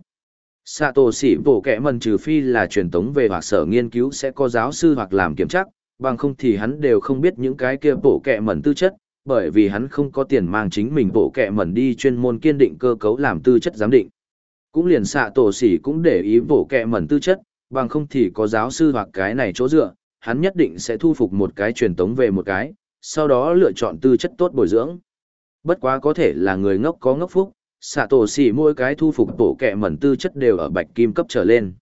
S1: Sato sĩ bổ kẻ mần trừ phi là truyền tống về hoặc sở nghiên cứu sẽ có giáo sư hoặc làm kiểm chắc, bằng không thì hắn đều không biết những cái kia bổ kẻ mần tư chất, bởi vì hắn không có tiền mang chính mình bổ kẻ mần đi chuyên môn kiên định cơ cấu làm tư chất giám định. Cũng liền xạ tổ sĩ cũng để ý bổ kẻ mẩn tư chất, bằng không thì có giáo sư hoặc cái này chỗ dựa, hắn nhất định sẽ thu phục một cái truyền tống về một cái, sau đó lựa chọn tư chất tốt bồi dưỡng. Bất quá có thể là người ngốc có ngốc phúc, xạ tổ xỉ mỗi cái thu phục tổ kẹ mẩn tư chất đều ở bạch kim cấp trở lên.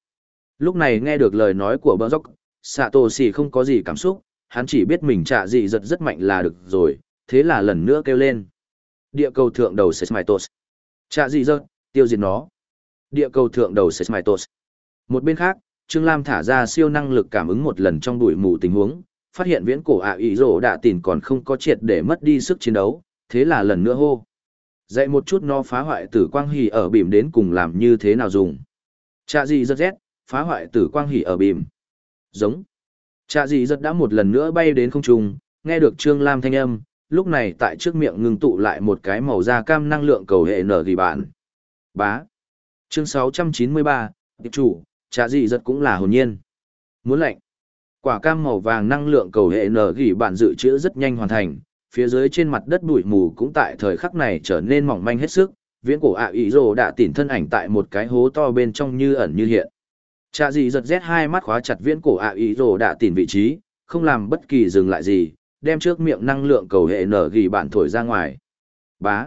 S1: Lúc này nghe được lời nói của bờ dốc, xạ tổ xỉ không có gì cảm xúc, hắn chỉ biết mình trạ gì giật rất mạnh là được rồi, thế là lần nữa kêu lên. Địa cầu thượng đầu Sesmaitos. trạ gì giật, tiêu diệt nó. Địa cầu thượng đầu Sesmaitos. Một bên khác, Trương Lam thả ra siêu năng lực cảm ứng một lần trong đuổi mù tình huống, phát hiện viễn cổ ạ ý rổ đạ tìn còn không có triệt để mất đi sức chiến đấu, thế là lần nữa hô. Dạy một chút nó phá hoại tử quang hỉ ở bìm đến cùng làm như thế nào dùng. Chạ gì rất rét, phá hoại tử quang hỉ ở bìm. Giống. Chạ gì rất đã một lần nữa bay đến không trung, nghe được Trương Lam thanh âm, lúc này tại trước miệng ngừng tụ lại một cái màu da cam năng lượng cầu hệ nở ghi bạn. Bá. Chương 693, Tiệp chủ, trà gì rất cũng là hồn nhiên. Muốn lạnh. Quả cam màu vàng năng lượng cầu hệ nở gỉ bạn dự trữ rất nhanh hoàn thành, phía dưới trên mặt đất bụi mù cũng tại thời khắc này trở nên mỏng manh hết sức, viễn cổ ạ ý rồ đã tỉn thân ảnh tại một cái hố to bên trong như ẩn như hiện. Chạ Dị giật rét hai mắt khóa chặt viễn cổ ạ ý rồ đã tỉn vị trí, không làm bất kỳ dừng lại gì, đem trước miệng năng lượng cầu hệ nở gỉ bản thổi ra ngoài. Bá.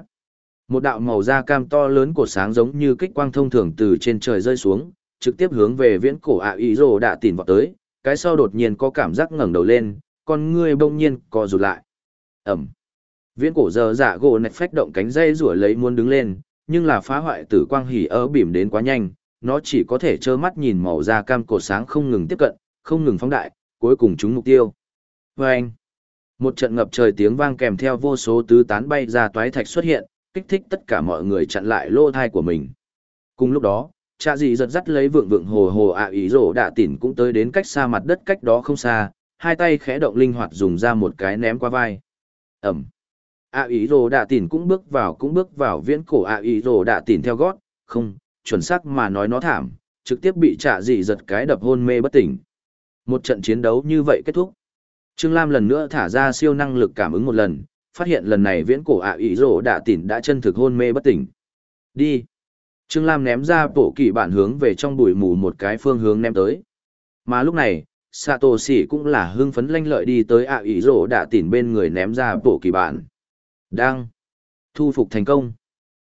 S1: Một đạo màu da cam to lớn của sáng giống như kích quang thông thường từ trên trời rơi xuống, trực tiếp hướng về viễn cổ ạ ý rồ đã tỉn vọt tới, cái sau đột nhiên có cảm giác ngẩng đầu lên, con ngươi bỗng nhiên co rụt lại. Ẩm. Viễn cổ giờ dạ gỗ nạch phách động cánh dây rủa lấy muốn đứng lên, nhưng là phá hoại tử quang hỉ ớ bìm đến quá nhanh, nó chỉ có thể trơ mắt nhìn màu da cam cổ sáng không ngừng tiếp cận, không ngừng phóng đại, cuối cùng trúng mục tiêu. vê anh, một trận ngập trời tiếng vang kèm theo vô số tứ tán bay ra toái thạch xuất hiện, kích thích tất cả mọi người chặn lại lô thai của mình. Cùng lúc đó, cha dì giật dắt lấy vượng vượng hồ hồ ạ ý rổ đạ tỉn cũng tới đến cách xa mặt đất cách đó không xa, hai tay khẽ động linh hoạt dùng ra một cái ném qua vai. Ẩm. A ý rồ đạ tìn cũng bước vào cũng bước vào viễn cổ A ý rồ đạ tìn theo gót, không, chuẩn xác mà nói nó thảm, trực tiếp bị trả dị giật cái đập hôn mê bất tỉnh. Một trận chiến đấu như vậy kết thúc. Trương Lam lần nữa thả ra siêu năng lực cảm ứng một lần, phát hiện lần này viễn cổ ạ ý rổ đạ tỉn đã chân thực hôn mê bất tỉnh. Đi. Trương Lam ném ra bộ kỳ bản hướng về trong bụi mù một cái phương hướng ném tới. Mà lúc này, Satoshi cũng là hưng phấn lanh lợi đi tới ạ ý rổ đạ tỉn bên người ném ra bộ kỳ bản. Đang. Thu phục thành công.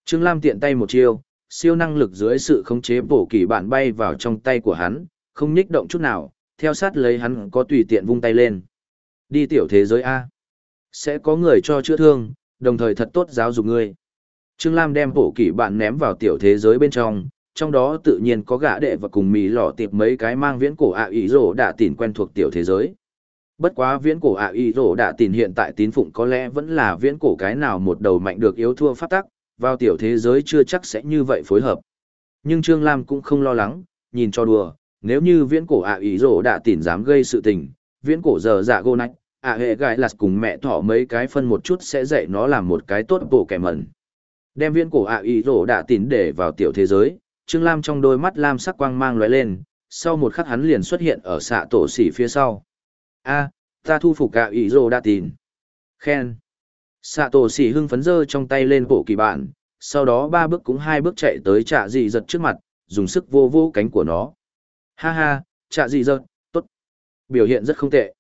S1: Trương Lam tiện tay một chiêu, siêu năng lực dưới sự khống chế bộ kỳ bản bay vào trong tay của hắn, không nhích động chút nào, theo sát lấy hắn có tùy tiện vung tay lên. Đi tiểu thế giới A. Sẽ có người cho chữa thương, đồng thời thật tốt giáo dục ngươi. Trương Lam đem bộ kỳ bản ném vào tiểu thế giới bên trong, trong đó tự nhiên có gã đệ và cùng mì lò tiệp mấy cái mang viễn cổ ạ ý rổ đạ tỉn quen thuộc tiểu thế giới. Bất quá viễn cổ ạ ý rổ đạ tỉn hiện tại tín phụng có lẽ vẫn là viễn cổ cái nào một đầu mạnh được yếu thua phát tắc, vào tiểu thế giới chưa chắc sẽ như vậy phối hợp. Nhưng Trương Lam cũng không lo lắng, nhìn cho đùa, nếu như viễn cổ ạ ý rổ đạ tỉn dám gây sự tình, viễn cổ giờ dạ gô nách, ạ hệ gái lạt cùng mẹ thỏ mấy cái phân một chút sẽ dạy nó làm một cái tốt bộ kẻ mẩn. Đem viễn cổ ạ ý rổ đạ tỉn để vào tiểu thế giới, Trương Lam trong đôi mắt lam sắc quang mang lóe lên, sau một khắc hắn liền xuất hiện ở xạ tổ xỉ phía sau. A, ta thu phục cả ý rồ đạ tỉn. Khen. Xạ tổ xỉ hưng phấn dơ trong tay lên bộ kỳ bản, sau đó ba bước cũng hai bước chạy tới trạ dị giật trước mặt, dùng sức vô vô cánh của nó. Ha ha, trạ dị giật, tốt. Biểu hiện rất không tệ.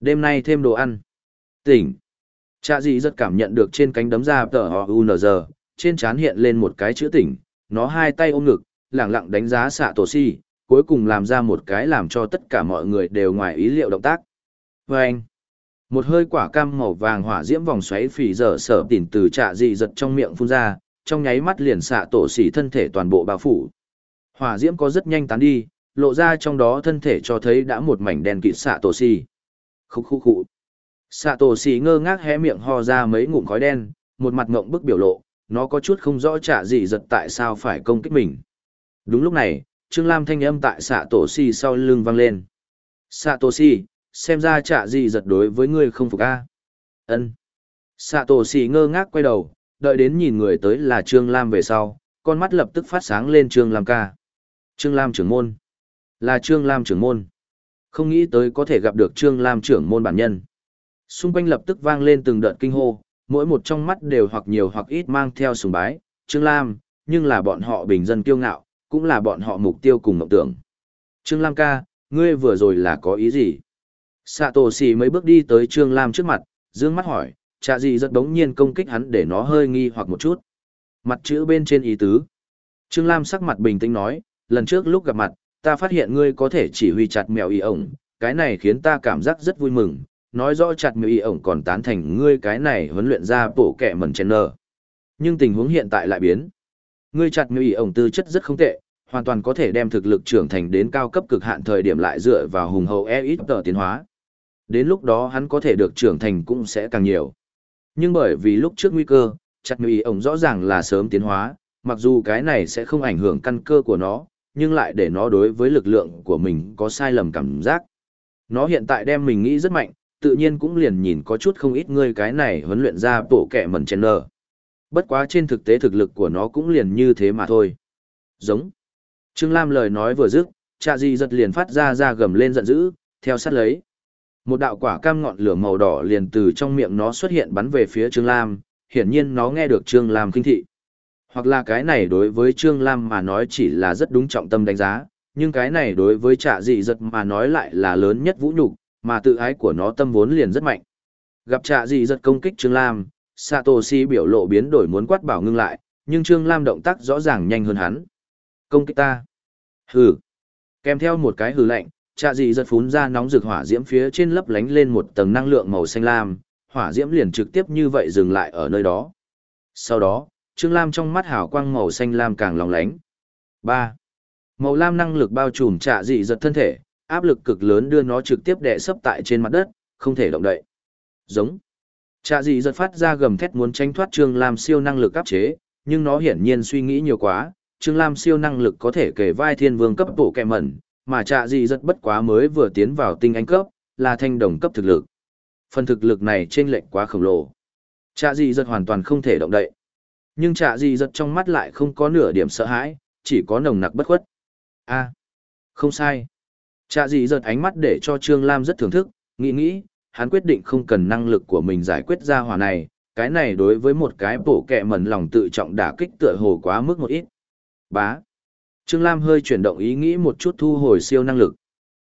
S1: Đêm nay thêm đồ ăn. Tỉnh. Trạ dị giật cảm nhận được trên cánh đấm ra tờ họ trên trán hiện lên một cái chữ tỉnh, nó hai tay ôm ngực, lẳng lặng đánh giá xạ tổ si, cuối cùng làm ra một cái làm cho tất cả mọi người đều ngoài ý liệu động tác. Và anh, một hơi quả cam màu vàng hỏa diễm vòng xoáy phì dở sở tỉn từ trạ dị giật trong miệng phun ra, trong nháy mắt liền xạ tổ xỉ thân thể toàn bộ bao phủ. Hỏa diễm có rất nhanh tán đi, lộ ra trong đó thân thể cho thấy đã một mảnh đen kịt xạ tổ xỉ. Khúc khúc khụ. Xạ tổ xỉ ngơ ngác hé miệng ho ra mấy ngụm khói đen, một mặt ngộng bức biểu lộ, nó có chút không rõ trả gì giật tại sao phải công kích mình. Đúng lúc này, Trương Lam thanh âm tại xạ tổ si sau lưng vang lên. Xạ tổ si, xem ra trả gì giật đối với ngươi không phục a. Ân. Xạ tổ xì ngơ ngác quay đầu đợi đến nhìn người tới là trương lam về sau con mắt lập tức phát sáng lên trương lam ca. Trương lam trưởng môn. Là trương lam trưởng môn. Không nghĩ tới có thể gặp được trương lam trưởng môn bản nhân. Xung quanh lập tức vang lên từng đợt kinh hô mỗi một trong mắt đều hoặc nhiều hoặc ít mang theo sùng bái trương lam nhưng là bọn họ bình dân kiêu ngạo cũng là bọn họ mục tiêu cùng mộng tưởng trương lam ca ngươi vừa rồi là có ý gì Sạ tổ xì mấy bước đi tới Trương Lam trước mặt, dương mắt hỏi, chả gì rất đống nhiên công kích hắn để nó hơi nghi hoặc một chút. Mặt chữ bên trên ý tứ. Trương Lam sắc mặt bình tĩnh nói, lần trước lúc gặp mặt, ta phát hiện ngươi có thể chỉ huy chặt mèo y ổng, cái này khiến ta cảm giác rất vui mừng, nói rõ chặt người y ổng còn tán thành ngươi cái này huấn luyện ra bổ kẻ mẩn chen nơ. Nhưng tình huống hiện tại lại biến. Ngươi chặt người y ổng tư chất rất không tệ, hoàn toàn có thể đem thực lực trưởng thành đến cao cấp cực hạn thời điểm lại dựa vào hùng hậu e ít tờ tiến hóa. Đến lúc đó hắn có thể được trưởng thành cũng sẽ càng nhiều. Nhưng bởi vì lúc trước nguy cơ, chặt nguy ổng rõ ràng là sớm tiến hóa, mặc dù cái này sẽ không ảnh hưởng căn cơ của nó, nhưng lại để nó đối với lực lượng của mình có sai lầm cảm giác. Nó hiện tại đem mình nghĩ rất mạnh, tự nhiên cũng liền nhìn có chút không ít người cái này huấn luyện ra bộ kẻ mẩn chen nở. Bất quá trên thực tế thực lực của nó cũng liền như thế mà thôi. Giống. Trương Lam lời nói vừa dứt, cha di giật liền phát ra ra gầm lên giận dữ, theo sát lấy. Một đạo quả cam ngọn lửa màu đỏ liền từ trong miệng nó xuất hiện bắn về phía Trương Lam, hiển nhiên nó nghe được Trương Lam kinh thị. Hoặc là cái này đối với Trương Lam mà nói chỉ là rất đúng trọng tâm đánh giá, nhưng cái này đối với trạ dị giật mà nói lại là lớn nhất vũ nhục mà tự ái của nó tâm vốn liền rất mạnh. Gặp trạ dị giật công kích Trương Lam, Satoshi biểu lộ biến đổi muốn quát bảo ngưng lại, nhưng Trương Lam động tác rõ ràng nhanh hơn hắn. Công kích ta. Hừ. Kèm theo một cái hừ lạnh, trạ dị giật phún ra nóng rực hỏa diễm phía trên lấp lánh lên một tầng năng lượng màu xanh lam, hỏa diễm liền trực tiếp như vậy dừng lại ở nơi đó. Sau đó, Trương Lam trong mắt hào quang màu xanh lam càng lòng lánh. 3. Màu lam năng lực bao trùm trạ dị giật thân thể, áp lực cực lớn đưa nó trực tiếp đè sấp tại trên mặt đất, không thể động đậy. Giống. Trạ dị giật phát ra gầm thét muốn tránh thoát Trương Lam siêu năng lực áp chế, nhưng nó hiển nhiên suy nghĩ nhiều quá. Trương Lam siêu năng lực có thể kể vai thiên vương cấp bộ kẹ mẩn, mà trạ dị giật bất quá mới vừa tiến vào tinh anh cấp, là thanh đồng cấp thực lực. Phần thực lực này trên lệnh quá khổng lồ. Trạ dị giật hoàn toàn không thể động đậy. Nhưng trạ dị giật trong mắt lại không có nửa điểm sợ hãi, chỉ có nồng nặc bất khuất a không sai trạ dị giật ánh mắt để cho trương lam rất thưởng thức nghĩ nghĩ hắn quyết định không cần năng lực của mình giải quyết ra hỏa này cái này đối với một cái bổ kẹ mẩn lòng tự trọng đả kích tựa hồ quá mức một ít. Bá. Trương lam hơi chuyển động ý nghĩ một chút thu hồi siêu năng lực.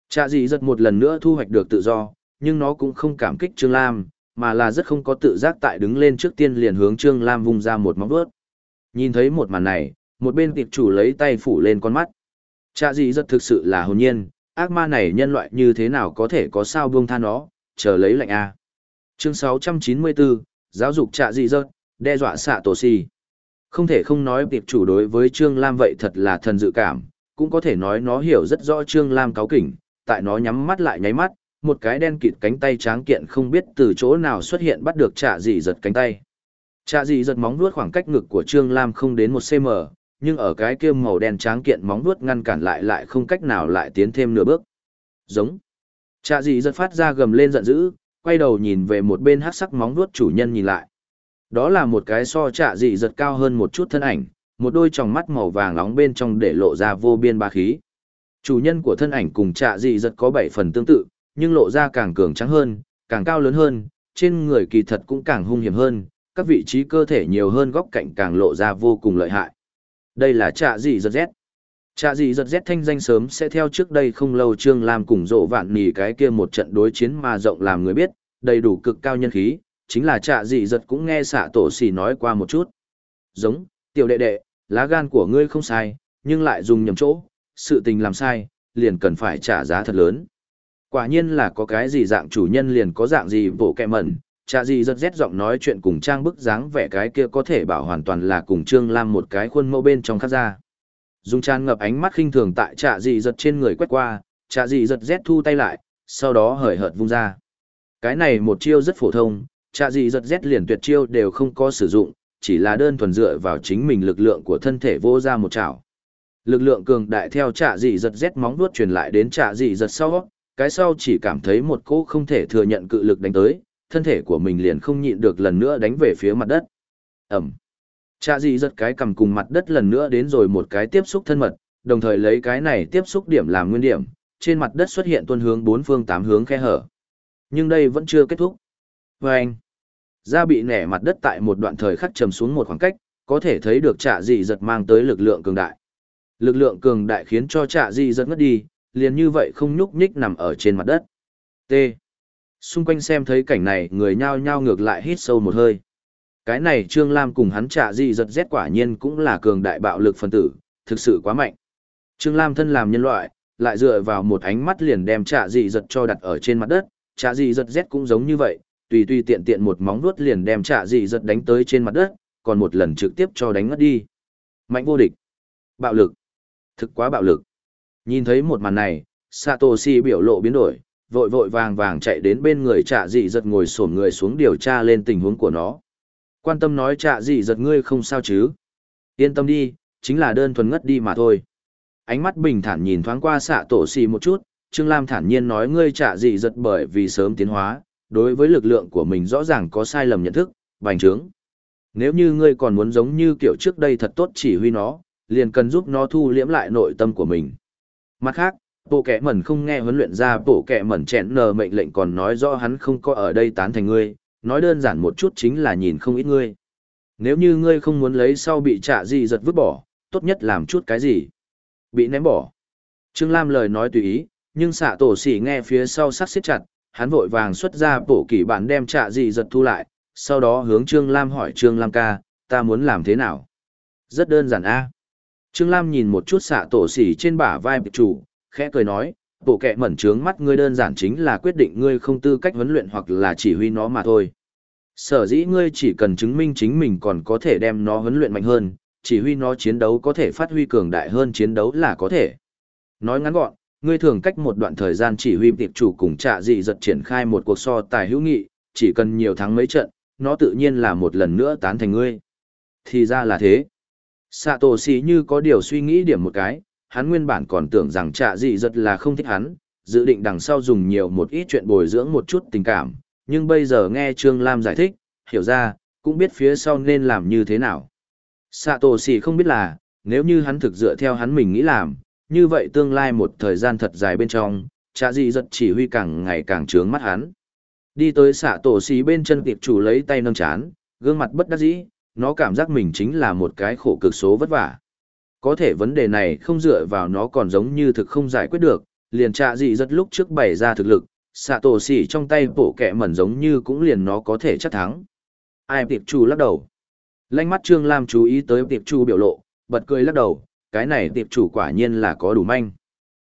S1: Trạ dị giật một lần nữa thu hoạch được tự do nhưng nó cũng không cảm kích trương lam mà là rất không có tự giác tại đứng lên trước tiên liền hướng trương lam vung ra một móng vuốt. Nhìn thấy một màn này một bên tiệp chủ lấy tay phủ lên con mắt. Chạ gì giật thực sự là hồn nhiên, ác ma này nhân loại như thế nào có thể có sao buông tha nó, chờ lấy lệnh A. Chương 694, giáo dục trạ dị dơ, đe dọa xạ tổ si. Không thể không nói tiệp chủ đối với Trương Lam vậy thật là thần dự cảm, cũng có thể nói nó hiểu rất rõ Trương Lam cáo kỉnh, tại nó nhắm mắt lại nháy mắt, một cái đen kịt cánh tay tráng kiện không biết từ chỗ nào xuất hiện bắt được trạ dị giật cánh tay. Trạ dị giật móng vuốt khoảng cách ngực của Trương Lam không đến một cm, nhưng ở cái kia màu đen tráng kiện móng vuốt ngăn cản lại lại không cách nào lại tiến thêm nửa bước. Giống. Trạ dị giật phát ra gầm lên giận dữ, quay đầu nhìn về một bên hắc sắc móng vuốt chủ nhân nhìn lại. Đó là một cái so trạ dị giật cao hơn một chút thân ảnh, một đôi tròng mắt màu vàng nóng bên trong để lộ ra vô biên ba khí. Chủ nhân của thân ảnh cùng trạ dị giật có bảy phần tương tự, nhưng lộ ra càng cường trắng hơn, càng cao lớn hơn, trên người kỳ thật cũng càng hung hiểm hơn, các vị trí cơ thể nhiều hơn góc cạnh càng lộ ra vô cùng lợi hại. Đây là trạ dị giật rét, Trạ dị giật rét thanh danh sớm sẽ theo trước đây không lâu Trương Lam cùng rộ vạn nỉ cái kia một trận đối chiến mà rộng làm người biết, đầy đủ cực cao nhân khí, chính là trạ dị giật cũng nghe xạ tổ xỉ nói qua một chút. Giống, tiểu đệ đệ, lá gan của ngươi không sai, nhưng lại dùng nhầm chỗ, sự tình làm sai, liền cần phải trả giá thật lớn. Quả nhiên là có cái gì dạng chủ nhân liền có dạng gì bổ kẹ mẩn, Chả gì rất rét giọng nói chuyện cùng trang bức dáng vẻ cái kia có thể bảo hoàn toàn là cùng Trương Lam một cái khuôn mẫu bên trong khác ra. Dung tràn ngập ánh mắt khinh thường tại trạ gì giật trên người quét qua, trạ gì giật rét thu tay lại, sau đó hời hợt vung ra. Cái này một chiêu rất phổ thông, trạ gì giật rét liền tuyệt chiêu đều không có sử dụng, chỉ là đơn thuần dựa vào chính mình lực lượng của thân thể vô ra một chảo. Lực lượng cường đại theo trạ dị giật rét móng vuốt truyền lại đến trạ dị giật sau, cái sau chỉ cảm thấy một cỗ không thể thừa nhận cự lực đánh tới, thân thể của mình liền không nhịn được lần nữa đánh về phía mặt đất. Ẩm. Chạ gì giật cái cầm cùng mặt đất lần nữa đến rồi một cái tiếp xúc thân mật, đồng thời lấy cái này tiếp xúc điểm làm nguyên điểm, trên mặt đất xuất hiện tuân hướng bốn phương tám hướng khe hở. Nhưng đây vẫn chưa kết thúc. Và anh, da bị nẻ mặt đất tại một đoạn thời khắc trầm xuống một khoảng cách, có thể thấy được trạ dị giật mang tới lực lượng cường đại. Lực lượng cường đại khiến cho trạ dị giật ngất đi, liền như vậy không nhúc nhích nằm ở trên mặt đất. T xung quanh xem thấy cảnh này người nhao nhao ngược lại hít sâu một hơi. Cái này Trương Lam cùng hắn trả gì giật rét quả nhiên cũng là cường đại bạo lực phân tử, thực sự quá mạnh. Trương Lam thân làm nhân loại, lại dựa vào một ánh mắt liền đem trả gì giật cho đặt ở trên mặt đất, trả gì giật rét cũng giống như vậy, tùy tùy tiện tiện một móng vuốt liền đem trả gì giật đánh tới trên mặt đất, còn một lần trực tiếp cho đánh ngất đi. Mạnh vô địch. Bạo lực. Thực quá bạo lực. Nhìn thấy một màn này, Satoshi biểu lộ biến đổi, vội vội vàng vàng chạy đến bên người trạ dị giật ngồi xổm người xuống điều tra lên tình huống của nó. Quan tâm nói trạ dị giật ngươi không sao chứ. Yên tâm đi, chính là đơn thuần ngất đi mà thôi. Ánh mắt bình thản nhìn thoáng qua xạ tổ xì một chút, Trương Lam thản nhiên nói ngươi trạ dị giật bởi vì sớm tiến hóa, đối với lực lượng của mình rõ ràng có sai lầm nhận thức, bành trướng. Nếu như ngươi còn muốn giống như kiểu trước đây thật tốt chỉ huy nó, liền cần giúp nó thu liễm lại nội tâm của mình. Mặt khác, bộ kẻ mẩn không nghe huấn luyện ra bộ kẻ mẩn chẹn nờ mệnh lệnh còn nói rõ hắn không có ở đây tán thành ngươi, nói đơn giản một chút chính là nhìn không ít ngươi. Nếu như ngươi không muốn lấy sau bị trả gì giật vứt bỏ, tốt nhất làm chút cái gì. Bị ném bỏ. Trương Lam lời nói tùy ý, nhưng xạ tổ sỉ nghe phía sau sắc xếp chặt, hắn vội vàng xuất ra bổ kỷ bản đem trả gì giật thu lại, sau đó hướng Trương Lam hỏi Trương Lam ca, ta muốn làm thế nào? Rất đơn giản a. Trương Lam nhìn một chút xạ tổ sỉ trên bả vai bị chủ, khẽ cười nói, bộ kẹ mẩn trướng mắt ngươi đơn giản chính là quyết định ngươi không tư cách huấn luyện hoặc là chỉ huy nó mà thôi. Sở dĩ ngươi chỉ cần chứng minh chính mình còn có thể đem nó huấn luyện mạnh hơn, chỉ huy nó chiến đấu có thể phát huy cường đại hơn chiến đấu là có thể. Nói ngắn gọn, ngươi thường cách một đoạn thời gian chỉ huy tiệp chủ cùng trạ dị giật triển khai một cuộc so tài hữu nghị, chỉ cần nhiều thắng mấy trận, nó tự nhiên là một lần nữa tán thành ngươi. Thì ra là thế. Sạ tổ xì như có điều suy nghĩ điểm một cái, hắn nguyên bản còn tưởng rằng trạ dị giật là không thích hắn, dự định đằng sau dùng nhiều một ít chuyện bồi dưỡng một chút tình cảm, nhưng bây giờ nghe Trương Lam giải thích, hiểu ra, cũng biết phía sau nên làm như thế nào. Sạ tổ xì không biết là, nếu như hắn thực dựa theo hắn mình nghĩ làm, như vậy tương lai một thời gian thật dài bên trong, trạ dị giật chỉ huy càng ngày càng trướng mắt hắn. Đi tới xạ tổ xì bên chân tiệp chủ lấy tay nâng chán, gương mặt bất đắc dĩ, nó cảm giác mình chính là một cái khổ cực số vất vả. Có thể vấn đề này không dựa vào nó còn giống như thực không giải quyết được, liền trạ dị rất lúc trước bày ra thực lực, xạ tổ xỉ trong tay bổ kẹ mẩn giống như cũng liền nó có thể chắc thắng. Ai tiệp chủ lắc đầu. Lanh mắt Trương Lam chú ý tới tiệp chủ biểu lộ, bật cười lắc đầu, cái này tiệp chủ quả nhiên là có đủ manh.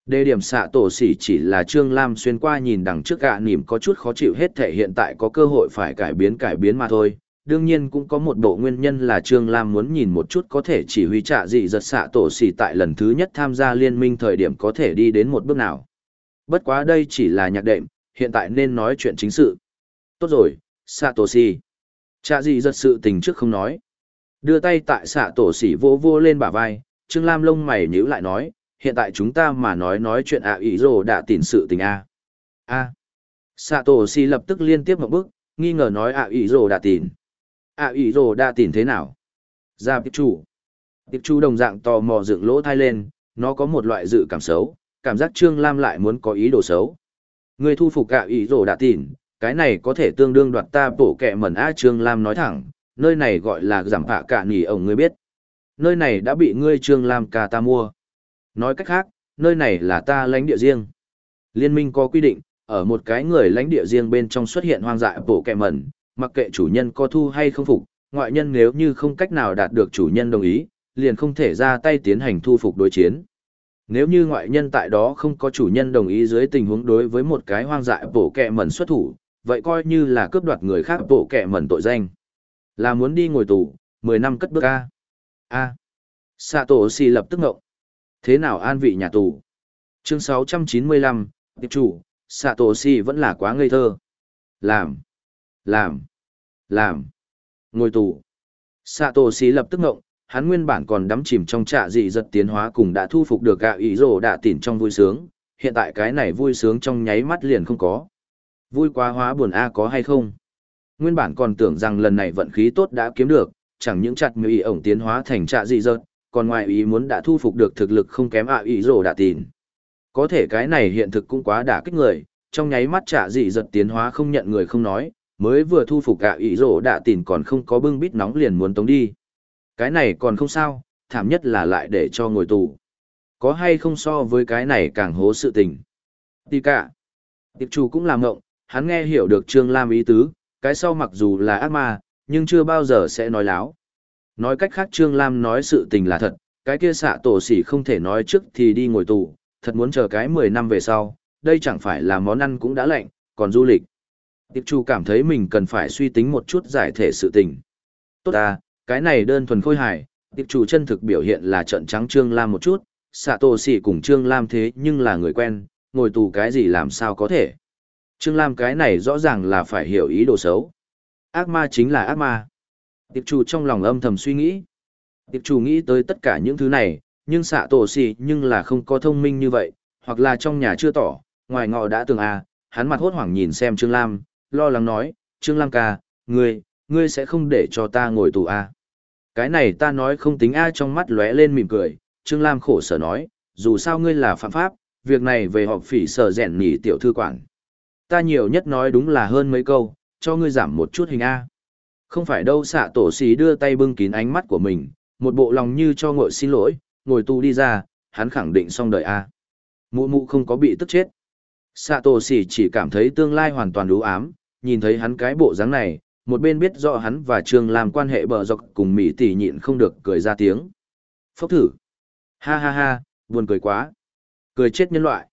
S1: Đề điểm xạ tổ xỉ chỉ là Trương Lam xuyên qua nhìn đằng trước gạ nỉm có chút khó chịu hết thể hiện tại có cơ hội phải cải biến cải biến mà thôi, đương nhiên cũng có một bộ nguyên nhân là Trương Lam muốn nhìn một chút có thể chỉ huy trạ dị giật xạ tổ xỉ tại lần thứ nhất tham gia liên minh thời điểm có thể đi đến một bước nào. Bất quá đây chỉ là nhạc đệm, hiện tại nên nói chuyện chính sự. Tốt rồi, xạ tổ xỉ. Trạ dị giật sự tình trước không nói. Đưa tay tại xạ tổ xỉ vô vô lên bả vai, Trương Lam lông mày nhíu lại nói, hiện tại chúng ta mà nói nói chuyện ạ ý rồ đã tìm sự tình a a xạ tổ xỉ lập tức liên tiếp một bước, nghi ngờ nói ạ ý rồ đã tìm ạ ý rồ đã tìm thế nào? Dạ, Ra tiệp chủ tiệp chủ đồng dạng tò mò dựng lỗ thai lên, nó có một loại dự cảm xấu, cảm giác trương lam lại muốn có ý đồ xấu. Người thu phục ạ ý rồ đã tìm cái này có thể tương đương đoạt ta bổ kẹ mẩn a trương lam nói thẳng, nơi này gọi là giảm phạ cả nỉ ổng, ngươi biết. Nơi này đã bị ngươi, trương lam, ca ta mua. Nói cách khác, nơi này là ta lãnh địa riêng. Liên minh có quy định, ở một cái người lãnh địa riêng bên trong xuất hiện hoang dại bổ kẹ mẩn mặc kệ chủ nhân có thu hay không phục, ngoại nhân nếu như không cách nào đạt được chủ nhân đồng ý, liền không thể ra tay tiến hành thu phục đối chiến. Nếu như ngoại nhân tại đó không có chủ nhân đồng ý dưới tình huống đối với một cái hoang dại bổ kẹ mẩn xuất thủ, vậy coi như là cướp đoạt người khác bổ kẹ mẩn tội danh. Là muốn đi ngồi tù, 10 năm cất bước A. A. Sato si lập tức ngộng. Thế nào an vị nhà tù? Chương 695, tiếp chủ, Sato si vẫn là quá ngây thơ. Làm. Làm. Làm. Ngồi tù. Sato xí lập tức ngộng, hắn nguyên bản còn đắm chìm trong trạ dị giật tiến hóa cùng đã thu phục được gạ ý rồ đạ tỉn trong vui sướng, hiện tại cái này vui sướng trong nháy mắt liền không có. Vui quá hóa buồn A có hay không? Nguyên bản còn tưởng rằng lần này vận khí tốt đã kiếm được, chẳng những chặt mười ý ổng tiến hóa thành trạ dị giật, còn ngoài ý muốn đã thu phục được thực lực không kém ạ ý rồ đạ tỉn. Có thể cái này hiện thực cũng quá đả kích người, trong nháy mắt trạ dị giật tiến hóa không nhận người không nói, mới vừa thu phục gạ ý rổ đạ tìn còn không có bưng bít nóng liền muốn tống đi. Cái này còn không sao, thảm nhất là lại để cho ngồi tù. Có hay không so với cái này càng hố sự tình. Tì cả. Tiệp chủ cũng làm ngộng, hắn nghe hiểu được Trương Lam ý tứ, cái sau mặc dù là ác ma, nhưng chưa bao giờ sẽ nói láo. Nói cách khác Trương Lam nói sự tình là thật, cái kia xạ tổ sỉ không thể nói trước thì đi ngồi tù, thật muốn chờ cái 10 năm về sau, đây chẳng phải là món ăn cũng đã lạnh, còn du lịch. Tiệp chủ cảm thấy mình cần phải suy tính một chút giải thể sự tình. Tốt à, cái này đơn thuần khôi hài, tiệp chủ chân thực biểu hiện là trận trắng Trương Lam một chút, xạ tổ xỉ cùng Trương Lam thế nhưng là người quen, ngồi tù cái gì làm sao có thể. Trương Lam cái này rõ ràng là phải hiểu ý đồ xấu. Ác ma chính là ác ma. Tiệp chủ trong lòng âm thầm suy nghĩ. Tiệp chủ nghĩ tới tất cả những thứ này, nhưng xạ tổ xỉ nhưng là không có thông minh như vậy, hoặc là trong nhà chưa tỏ, ngoài ngọ đã từng à, hắn mặt hốt hoảng nhìn xem Trương Lam, lo lắng nói, Trương Lam ca, ngươi, ngươi sẽ không để cho ta ngồi tù à. Cái này ta nói không tính a trong mắt lóe lên mỉm cười, Trương Lam khổ sở nói, dù sao ngươi là phạm pháp, việc này về họp phỉ sở rèn nhỉ tiểu thư quản. Ta nhiều nhất nói đúng là hơn mấy câu, cho ngươi giảm một chút hình A. Không phải đâu xạ tổ xí đưa tay bưng kín ánh mắt của mình, một bộ lòng như cho ngội xin lỗi, ngồi tù đi ra, hắn khẳng định xong đời A. Mụ mụ không có bị tức chết. Xạ tổ xì chỉ cảm thấy tương lai hoàn toàn đủ ám, nhìn thấy hắn cái bộ dáng này, một bên biết rõ hắn và Trương làm quan hệ bờ dọc cùng Mỹ tỷ nhịn không được cười ra tiếng. Phốc thử. Ha ha ha, buồn cười quá. Cười chết nhân loại.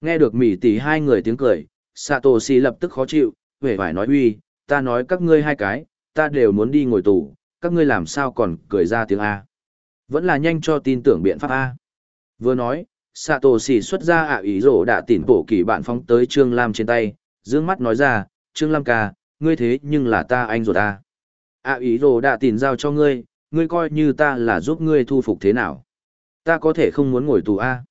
S1: Nghe được Mỹ tỷ hai người tiếng cười, Satoshi lập tức khó chịu, vẻ vải nói uy, ta nói các ngươi hai cái, ta đều muốn đi ngồi tù, các ngươi làm sao còn cười ra tiếng A. Vẫn là nhanh cho tin tưởng biện pháp A. Vừa nói, Satoshi xuất ra ạ ý rổ đã tỉn bổ kỳ bạn phóng tới Trương Lam trên tay, dương mắt nói ra, Trương Lam ca, ngươi thế nhưng là ta anh rồi ta. À ý đồ đã tỉn giao cho ngươi, ngươi coi như ta là giúp ngươi thu phục thế nào. Ta có thể không muốn ngồi tù A.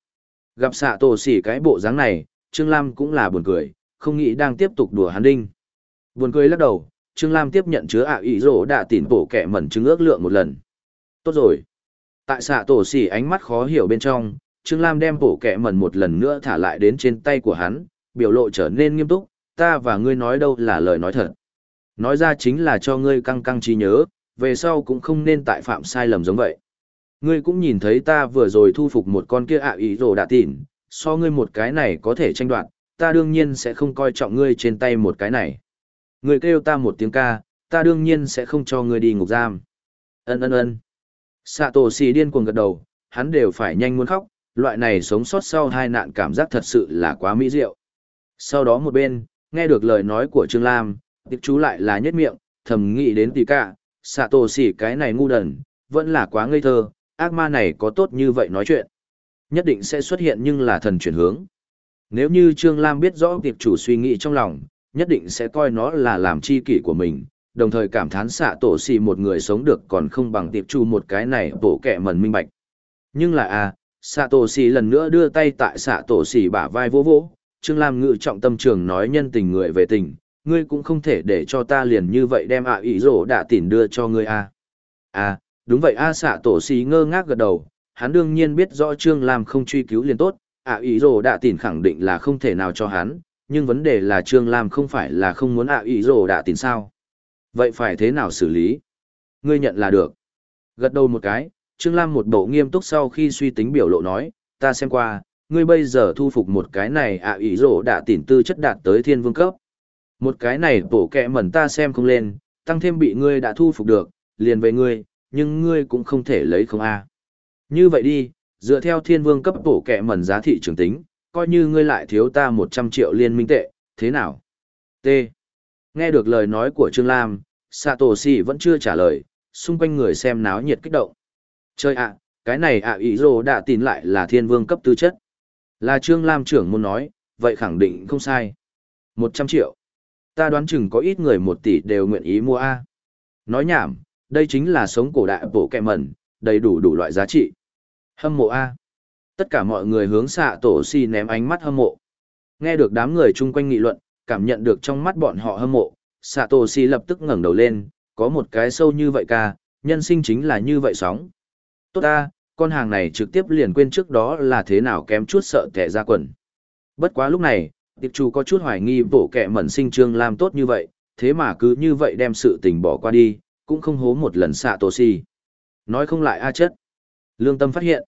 S1: Gặp Satoshi cái bộ dáng này, Trương Lam cũng là buồn cười, không nghĩ đang tiếp tục đùa hắn đinh. Buồn cười lắc đầu, Trương Lam tiếp nhận chứa ạ ý rổ đã tỉn bổ kẻ mẩn chứng ước lượng một lần. Tốt rồi. Tại xạ tổ xỉ ánh mắt khó hiểu bên trong, Trương Lam đem bổ kẻ mẩn một lần nữa thả lại đến trên tay của hắn, biểu lộ trở nên nghiêm túc, ta và ngươi nói đâu là lời nói thật. Nói ra chính là cho ngươi căng căng trí nhớ, về sau cũng không nên tại phạm sai lầm giống vậy. Ngươi cũng nhìn thấy ta vừa rồi thu phục một con kia ạ ý rồ đã tỉn, so ngươi một cái này có thể tranh đoạt, ta đương nhiên sẽ không coi trọng ngươi trên tay một cái này. Ngươi kêu ta một tiếng ca, ta đương nhiên sẽ không cho ngươi đi ngục giam. Ân ân ân. Satoshi điên cuồng gật đầu, hắn đều phải nhanh muốn khóc, loại này sống sót sau hai nạn cảm giác thật sự là quá mỹ diệu. Sau đó một bên, nghe được lời nói của Trương Lam, tiệp chú lại là nhất miệng, thầm nghĩ đến tỷ cả, xạ tổ xỉ cái này ngu đần, vẫn là quá ngây thơ, ác ma này có tốt như vậy nói chuyện. Nhất định sẽ xuất hiện nhưng là thần chuyển hướng. Nếu như Trương Lam biết rõ tiệp chủ suy nghĩ trong lòng, nhất định sẽ coi nó là làm chi kỷ của mình, đồng thời cảm thán xạ tổ xì một người sống được còn không bằng tiệp chủ một cái này bổ kẻ mần minh bạch. Nhưng là a, à, xạ tổ xì lần nữa đưa tay tại xạ tổ xì bả vai vỗ vỗ, Trương Lam ngự trọng tâm trường nói nhân tình người về tình, ngươi cũng không thể để cho ta liền như vậy đem ạ à ý rổ đạ tỉn đưa cho ngươi a. À. à, đúng vậy a à, xạ tổ xí ngơ ngác gật đầu, hắn đương nhiên biết rõ Trương Lam không truy cứu liền tốt, ạ ý rồ đạ tỉn khẳng định là không thể nào cho hắn, nhưng vấn đề là Trương Lam không phải là không muốn ạ ý rồ đạ tỉn sao. Vậy phải thế nào xử lý? Ngươi nhận là được. Gật đầu một cái, Trương Lam một bộ nghiêm túc sau khi suy tính biểu lộ nói, ta xem qua, ngươi bây giờ thu phục một cái này ạ ý rổ đã tỉn tư chất đạt tới thiên vương cấp. Một cái này bổ kẹ mẩn ta xem không lên, tăng thêm bị ngươi đã thu phục được, liền về ngươi, nhưng ngươi cũng không thể lấy không a. Như vậy đi, dựa theo thiên vương cấp bổ kẹ mẩn giá thị trường tính, coi như ngươi lại thiếu ta 100 triệu liên minh tệ, thế nào? T. Nghe được lời nói của Trương Lam, Satoshi vẫn chưa trả lời, xung quanh người xem náo nhiệt kích động. Chơi ạ, cái này ạ ý rồ đã tin lại là thiên vương cấp tư chất. Là Trương Lam trưởng muốn nói, vậy khẳng định không sai. 100 triệu. Ta đoán chừng có ít người một tỷ đều nguyện ý mua A. Nói nhảm, đây chính là sống cổ đại bộ kẹ mẩn, đầy đủ đủ loại giá trị. Hâm mộ A. Tất cả mọi người hướng xạ tổ si ném ánh mắt hâm mộ. Nghe được đám người chung quanh nghị luận, cảm nhận được trong mắt bọn họ hâm mộ, xạ tổ si lập tức ngẩng đầu lên, có một cái sâu như vậy ca, nhân sinh chính là như vậy sóng. Tốt ta, con hàng này trực tiếp liền quên trước đó là thế nào kém chút sợ kẻ ra quần. Bất quá lúc này, tiệp chủ có chút hoài nghi bộ kẻ mẩn sinh trương làm tốt như vậy, thế mà cứ như vậy đem sự tình bỏ qua đi, cũng không hố một lần xạ tổ si. Nói không lại a chất. Lương tâm phát hiện.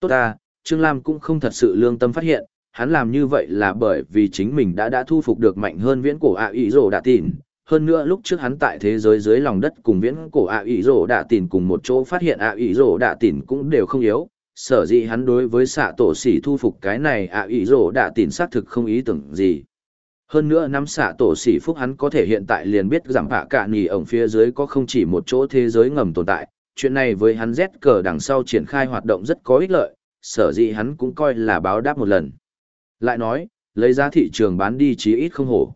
S1: Tốt ta, Trương Lam cũng không thật sự lương tâm phát hiện, hắn làm như vậy là bởi vì chính mình đã đã thu phục được mạnh hơn viễn cổ ạ ý rồ đã tìn. Hơn nữa lúc trước hắn tại thế giới dưới lòng đất cùng viễn cổ ạ ý rổ đạ tìn cùng một chỗ phát hiện ạ ý rổ đạ tìn cũng đều không yếu. Sở dĩ hắn đối với xạ tổ xỉ thu phục cái này ạ ý rổ đạ tìn xác thực không ý tưởng gì. Hơn nữa nắm xạ tổ xỉ phúc hắn có thể hiện tại liền biết giảm hạ cả nỉ ổng phía dưới có không chỉ một chỗ thế giới ngầm tồn tại. Chuyện này với hắn rét cờ đằng sau triển khai hoạt động rất có ích lợi, sở dĩ hắn cũng coi là báo đáp một lần. Lại nói, lấy giá thị trường bán đi chí ít không hổ.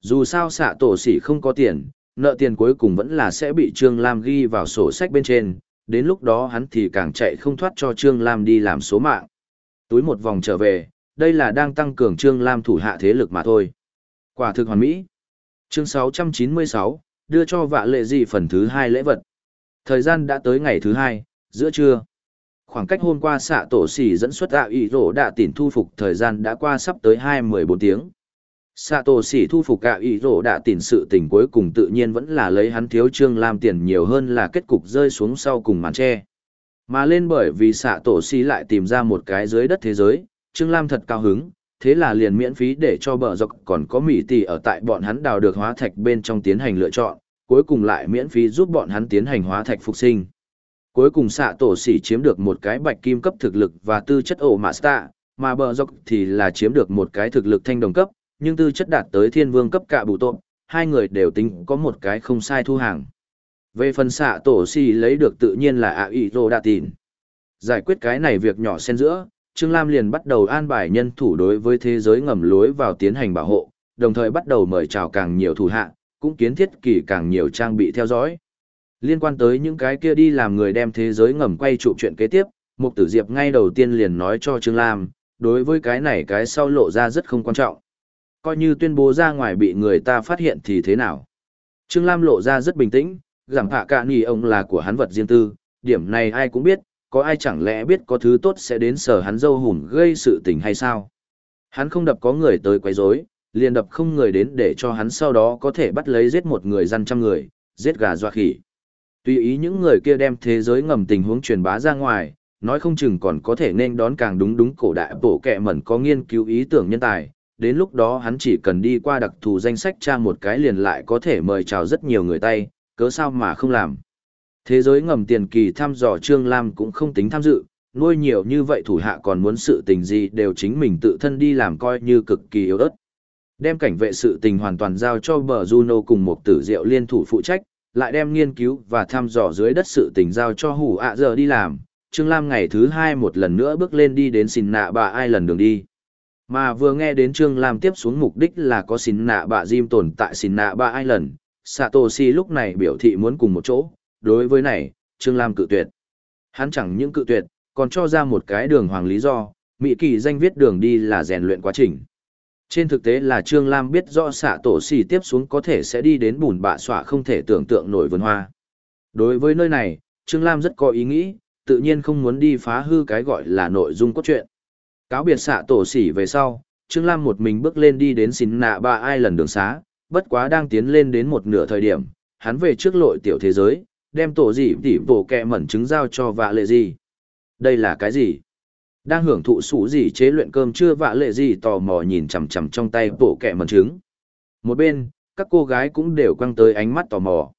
S1: Dù sao xạ tổ sỉ không có tiền, nợ tiền cuối cùng vẫn là sẽ bị Trương Lam ghi vào sổ sách bên trên, đến lúc đó hắn thì càng chạy không thoát cho Trương Lam đi làm số mạng. Túi một vòng trở về, đây là đang tăng cường Trương Lam thủ hạ thế lực mà thôi. Quả thực hoàn mỹ. Chương 696, đưa cho vạ lệ gì phần thứ hai lễ vật. Thời gian đã tới ngày thứ hai, giữa trưa. Khoảng cách hôm qua xạ tổ xỉ dẫn xuất ạ ý rổ đã tỉnh thu phục thời gian đã qua sắp tới hai mười bốn tiếng. Sato tổ thu phục cả ý rổ đã tỉnh sự tình cuối cùng tự nhiên vẫn là lấy hắn thiếu trương làm tiền nhiều hơn là kết cục rơi xuống sau cùng màn tre. Mà lên bởi vì xạ tổ sĩ lại tìm ra một cái dưới đất thế giới, trương lam thật cao hứng, thế là liền miễn phí để cho bờ dọc còn có mỹ tỷ ở tại bọn hắn đào được hóa thạch bên trong tiến hành lựa chọn, cuối cùng lại miễn phí giúp bọn hắn tiến hành hóa thạch phục sinh. Cuối cùng xạ tổ sĩ chiếm được một cái bạch kim cấp thực lực và tư chất ổ mà stạ, mà bờ dọc thì là chiếm được một cái thực lực thanh đồng cấp, nhưng tư chất đạt tới thiên vương cấp cả bù tộp, hai người đều tính có một cái không sai thu hàng. Về phần xạ tổ si lấy được tự nhiên là ạ ý rô đạ tìn. Giải quyết cái này việc nhỏ xen giữa, Trương Lam liền bắt đầu an bài nhân thủ đối với thế giới ngầm lối vào tiến hành bảo hộ, đồng thời bắt đầu mời chào càng nhiều thủ hạ, cũng kiến thiết kỳ càng nhiều trang bị theo dõi. Liên quan tới những cái kia đi làm người đem thế giới ngầm quay trụ chuyện kế tiếp, Mục Tử Diệp ngay đầu tiên liền nói cho Trương Lam, đối với cái này cái sau lộ ra rất không quan trọng. Coi như tuyên bố ra ngoài bị người ta phát hiện thì thế nào. Trương Lam lộ ra rất bình tĩnh, giảm hạ cả nì ông là của hắn vật riêng tư, điểm này ai cũng biết, có ai chẳng lẽ biết có thứ tốt sẽ đến sở hắn dâu hùn gây sự tình hay sao? Hắn không đập có người tới quấy rối, liền đập không người đến để cho hắn sau đó có thể bắt lấy giết một người dân trăm người, giết gà doa khỉ. Tùy ý những người kia đem thế giới ngầm tình huống truyền bá ra ngoài, nói không chừng còn có thể nên đón càng đúng đúng cổ đại bổ kẹ mẩn có nghiên cứu ý tưởng nhân tài. Đến lúc đó hắn chỉ cần đi qua đặc thù danh sách tra một cái liền lại có thể mời chào rất nhiều người tay, cớ sao mà không làm. Thế giới ngầm tiền kỳ thăm dò Trương Lam cũng không tính tham dự, nuôi nhiều như vậy thủ hạ còn muốn sự tình gì đều chính mình tự thân đi làm coi như cực kỳ yếu ớt. Đem cảnh vệ sự tình hoàn toàn giao cho bờ Juno cùng một tử diệu liên thủ phụ trách, lại đem nghiên cứu và thăm dò dưới đất sự tình giao cho hủ ạ giờ đi làm. Trương Lam ngày thứ hai một lần nữa bước lên đi đến xin nạ bà ai lần đường đi. Mà vừa nghe đến Trương Lam tiếp xuống mục đích là có xin nạ bà Jim tồn tại xin nạ bà ai lần, Satoshi lúc này biểu thị muốn cùng một chỗ, đối với này, Trương Lam cự tuyệt. Hắn chẳng những cự tuyệt, còn cho ra một cái đường hoàng lý do, Mỹ kỳ danh viết đường đi là rèn luyện quá trình. Trên thực tế là Trương Lam biết rõ xạ tổ xì tiếp xuống có thể sẽ đi đến bùn bạ xỏa không thể tưởng tượng nổi vườn hoa. Đối với nơi này, Trương Lam rất có ý nghĩ, tự nhiên không muốn đi phá hư cái gọi là nội dung cốt truyện. Cáo biệt xạ tổ xỉ về sau, Trương Lam một mình bước lên đi đến xin nạ ba ai lần đường xá, bất quá đang tiến lên đến một nửa thời điểm, hắn về trước lội tiểu thế giới, đem tổ dị tỉ bổ kẹ mẩn trứng giao cho vạ lệ gì. Đây là cái gì? Đang hưởng thụ sủ gì chế luyện cơm chưa vạ lệ gì tò mò nhìn chằm chằm trong tay bổ kẹ mẩn trứng. Một bên, các cô gái cũng đều quăng tới ánh mắt tò mò.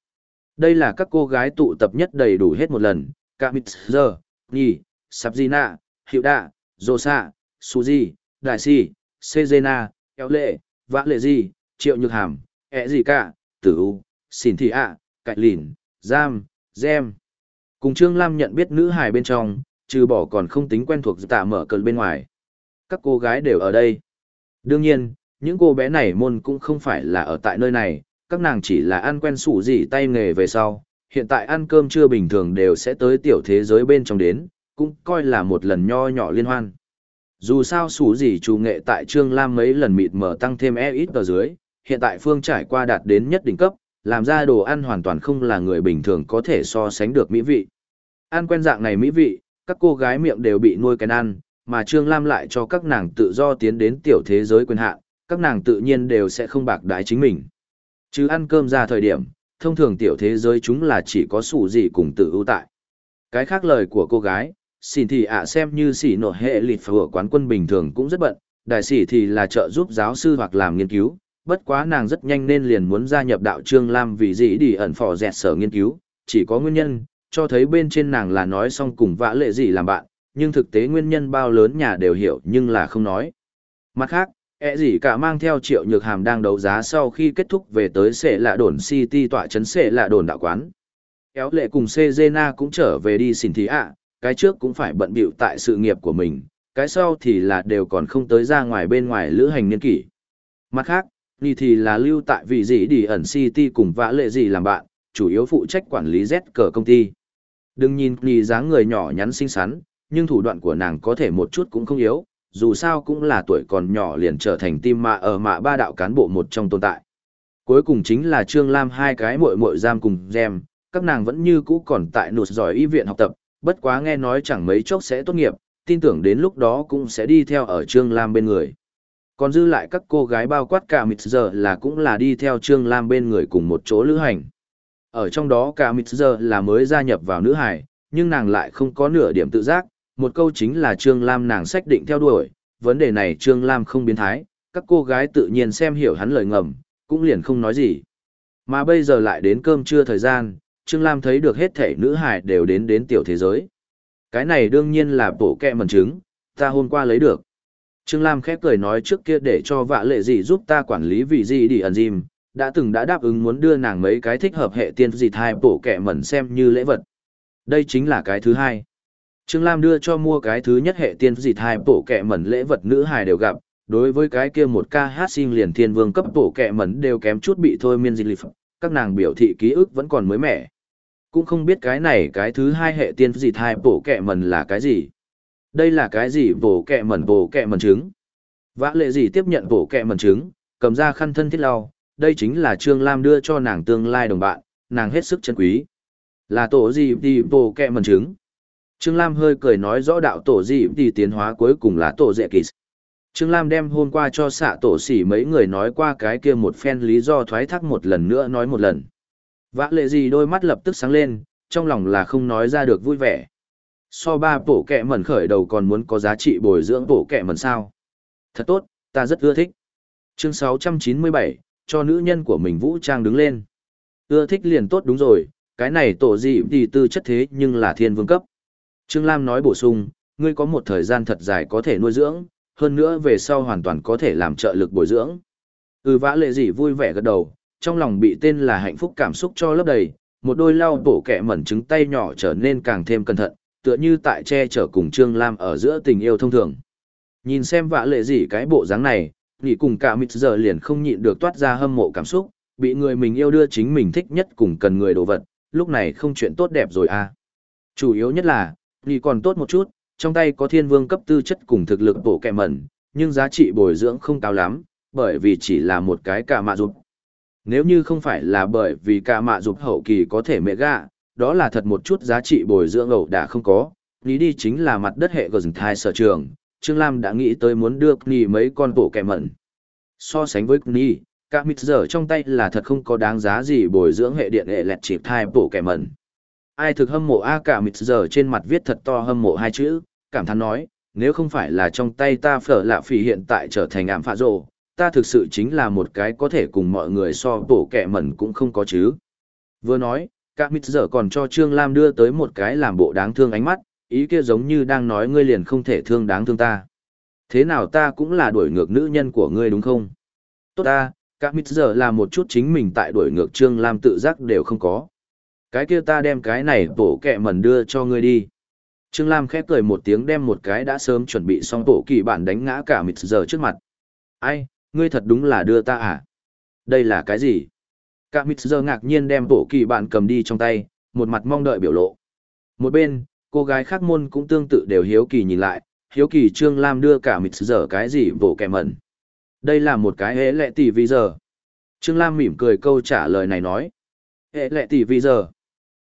S1: Đây là các cô gái tụ tập nhất đầy đủ hết một lần, Kamitzer, Nhi, Sabzina, Hiệu Đạ, Rosa, Suzy, Đại Si, Sezena, Eo Lệ, Vã Lệ Di, Triệu Nhược Hàm, Ế Gì Cả, Tử U, Xin Thị ạ, Cạnh Lìn, Giam, Gem. Cùng Trương Lam nhận biết nữ hài bên trong, trừ bỏ còn không tính quen thuộc tạ mở cờ bên ngoài. Các cô gái đều ở đây. Đương nhiên, những cô bé này môn cũng không phải là ở tại nơi này, các nàng chỉ là ăn quen sủ gì tay nghề về sau, hiện tại ăn cơm trưa bình thường đều sẽ tới tiểu thế giới bên trong đến, cũng coi là một lần nho nhỏ liên hoan. Dù sao sủ gì chủ nghệ tại Trương Lam mấy lần mịt mở tăng thêm e ít ở dưới, hiện tại phương trải qua đạt đến nhất đỉnh cấp, làm ra đồ ăn hoàn toàn không là người bình thường có thể so sánh được mỹ vị. Ăn quen dạng này mỹ vị, các cô gái miệng đều bị nuôi cái ăn, mà Trương Lam lại cho các nàng tự do tiến đến tiểu thế giới quyền hạn, các nàng tự nhiên đều sẽ không bạc đái chính mình. Chứ ăn cơm ra thời điểm, thông thường tiểu thế giới chúng là chỉ có sủ gì cùng tự ưu tại. Cái khác lời của cô gái, xin thì ạ xem như xỉ nổ hệ lịt phở quán quân bình thường cũng rất bận, đại sĩ thì là trợ giúp giáo sư hoặc làm nghiên cứu, bất quá nàng rất nhanh nên liền muốn gia nhập đạo trương lam vì gì đi ẩn phò dẹt sở nghiên cứu, chỉ có nguyên nhân, cho thấy bên trên nàng là nói xong cùng vã lệ gì làm bạn, nhưng thực tế nguyên nhân bao lớn nhà đều hiểu nhưng là không nói. Mặt khác, ẹ gì cả mang theo triệu nhược hàm đang đấu giá sau khi kết thúc về tới sệ lạ đồn city tọa chấn sệ lạ đồn đạo quán. Kéo lệ cùng Cezena cũng trở về đi xin thí ạ, cái trước cũng phải bận bịu tại sự nghiệp của mình, cái sau thì là đều còn không tới ra ngoài bên ngoài lữ hành niên kỷ. Mặt khác, Nhi thì là lưu tại vị gì đi ẩn City cùng vã lệ gì làm bạn, chủ yếu phụ trách quản lý Z cờ công ty. Đừng nhìn Nhi dáng người nhỏ nhắn xinh xắn, nhưng thủ đoạn của nàng có thể một chút cũng không yếu, dù sao cũng là tuổi còn nhỏ liền trở thành tim mạ ở mạ ba đạo cán bộ một trong tồn tại. Cuối cùng chính là Trương Lam hai cái muội muội giam cùng gem, các nàng vẫn như cũ còn tại nụt giỏi y viện học tập, bất quá nghe nói chẳng mấy chốc sẽ tốt nghiệp, tin tưởng đến lúc đó cũng sẽ đi theo ở Trương Lam bên người. Còn dư lại các cô gái bao quát cả mịt giờ là cũng là đi theo Trương Lam bên người cùng một chỗ lữ hành. Ở trong đó cả mịt giờ là mới gia nhập vào nữ hải, nhưng nàng lại không có nửa điểm tự giác, một câu chính là Trương Lam nàng xác định theo đuổi, vấn đề này Trương Lam không biến thái, các cô gái tự nhiên xem hiểu hắn lời ngầm, cũng liền không nói gì. Mà bây giờ lại đến cơm trưa thời gian, Trương Lam thấy được hết thể nữ hải đều đến đến tiểu thế giới. Cái này đương nhiên là bộ kẹ mần trứng, ta hôm qua lấy được. Trương Lam khép cười nói trước kia để cho vạ lệ gì giúp ta quản lý vị gì đi ẩn dìm, đã từng đã đáp ứng muốn đưa nàng mấy cái thích hợp hệ tiên gì thai bổ kẹ mẩn xem như lễ vật. Đây chính là cái thứ hai. Trương Lam đưa cho mua cái thứ nhất hệ tiên gì thai bổ kẹ mẩn lễ vật nữ hài đều gặp, đối với cái kia một ca hát sinh liền thiên vương cấp bổ kẹ mẩn đều kém chút bị thôi miên dịch lịch, các nàng biểu thị ký ức vẫn còn mới mẻ. Cũng không biết cái này cái thứ hai hệ tiên gì thai bổ kẹ mần là cái gì. Đây là cái gì bổ kẹ mần bổ kẹ mần trứng. Vã lệ gì tiếp nhận bổ kẹ mần trứng, cầm ra khăn thân thiết lau, đây chính là Trương Lam đưa cho nàng tương lai đồng bạn, nàng hết sức chân quý. Là tổ gì thì bổ kẹ mần trứng. Trương Lam hơi cười nói rõ đạo tổ gì thì tiến hóa cuối cùng là tổ dẹ kỳ. Trương Lam đem hôm qua cho xạ tổ xỉ mấy người nói qua cái kia một phen lý do thoái thác một lần nữa nói một lần. Vã lệ gì đôi mắt lập tức sáng lên, trong lòng là không nói ra được vui vẻ. So ba bổ kẹ mẩn khởi đầu còn muốn có giá trị bồi dưỡng bổ kẹ mẩn sao. Thật tốt, ta rất ưa thích. Chương 697, cho nữ nhân của mình vũ trang đứng lên. Ưa thích liền tốt đúng rồi, cái này tổ gì thì tư chất thế nhưng là thiên vương cấp. Trương Lam nói bổ sung, ngươi có một thời gian thật dài có thể nuôi dưỡng, hơn nữa về sau hoàn toàn có thể làm trợ lực bồi dưỡng. Ừ vã lệ gì vui vẻ gật đầu, trong lòng bị tên là hạnh phúc cảm xúc cho lấp đầy, một đôi lau bổ kẹ mẩn trứng tay nhỏ trở nên càng thêm cẩn thận, tựa như tại che chở cùng Trương Lam ở giữa tình yêu thông thường. Nhìn xem vã lệ gì cái bộ dáng này, nghỉ cùng cả mịt giờ liền không nhịn được toát ra hâm mộ cảm xúc, bị người mình yêu đưa chính mình thích nhất cùng cần người đồ vật, lúc này không chuyện tốt đẹp rồi à. Chủ yếu nhất là, nghỉ còn tốt một chút, trong tay có thiên vương cấp tư chất cùng thực lực bổ kẹ mẩn, nhưng giá trị bồi dưỡng không cao lắm, bởi vì chỉ là một cái cả mạ rụt, nếu như không phải là bởi vì cả mạ dục hậu kỳ có thể mẹ gạ, đó là thật một chút giá trị bồi dưỡng ẩu đã không có, lý đi chính là mặt đất hệ gần thai sở trường, Trương Lam đã nghĩ tới muốn đưa Kni mấy con bổ kẻ mẩn. So sánh với Kni, các mít giờ trong tay là thật không có đáng giá gì bồi dưỡng hệ điện hệ lẹt chịp thai bổ kẻ mẩn. Ai thực hâm mộ A cả mít giờ trên mặt viết thật to hâm mộ hai chữ, cảm thán nói, nếu không phải là trong tay ta phở lạ phỉ hiện tại trở thành ảm phạ rồ, ta thực sự chính là một cái có thể cùng mọi người so bổ kẻ mẩn cũng không có chứ. Vừa nói, các mít giờ còn cho Trương Lam đưa tới một cái làm bộ đáng thương ánh mắt, ý kia giống như đang nói ngươi liền không thể thương đáng thương ta. Thế nào ta cũng là đuổi ngược nữ nhân của ngươi đúng không? Tốt ta, các mít giờ là một chút chính mình tại đuổi ngược Trương Lam tự giác đều không có. Cái kia ta đem cái này bổ kẹ mẩn đưa cho ngươi đi. Trương Lam khép cười một tiếng đem một cái đã sớm chuẩn bị xong bộ kỳ bản đánh ngã cả mịt giờ trước mặt. Ai, ngươi thật đúng là đưa ta à? Đây là cái gì? Cả mịt giờ ngạc nhiên đem bộ kỳ bạn cầm đi trong tay, một mặt mong đợi biểu lộ. Một bên, cô gái khác môn cũng tương tự đều hiếu kỳ nhìn lại, hiếu kỳ Trương Lam đưa cả mịt giờ cái gì bộ kẻ mẩn. Đây là một cái hế lệ tỷ vì giờ. Trương Lam mỉm cười câu trả lời này nói. Hệ lệ tỷ vì giờ.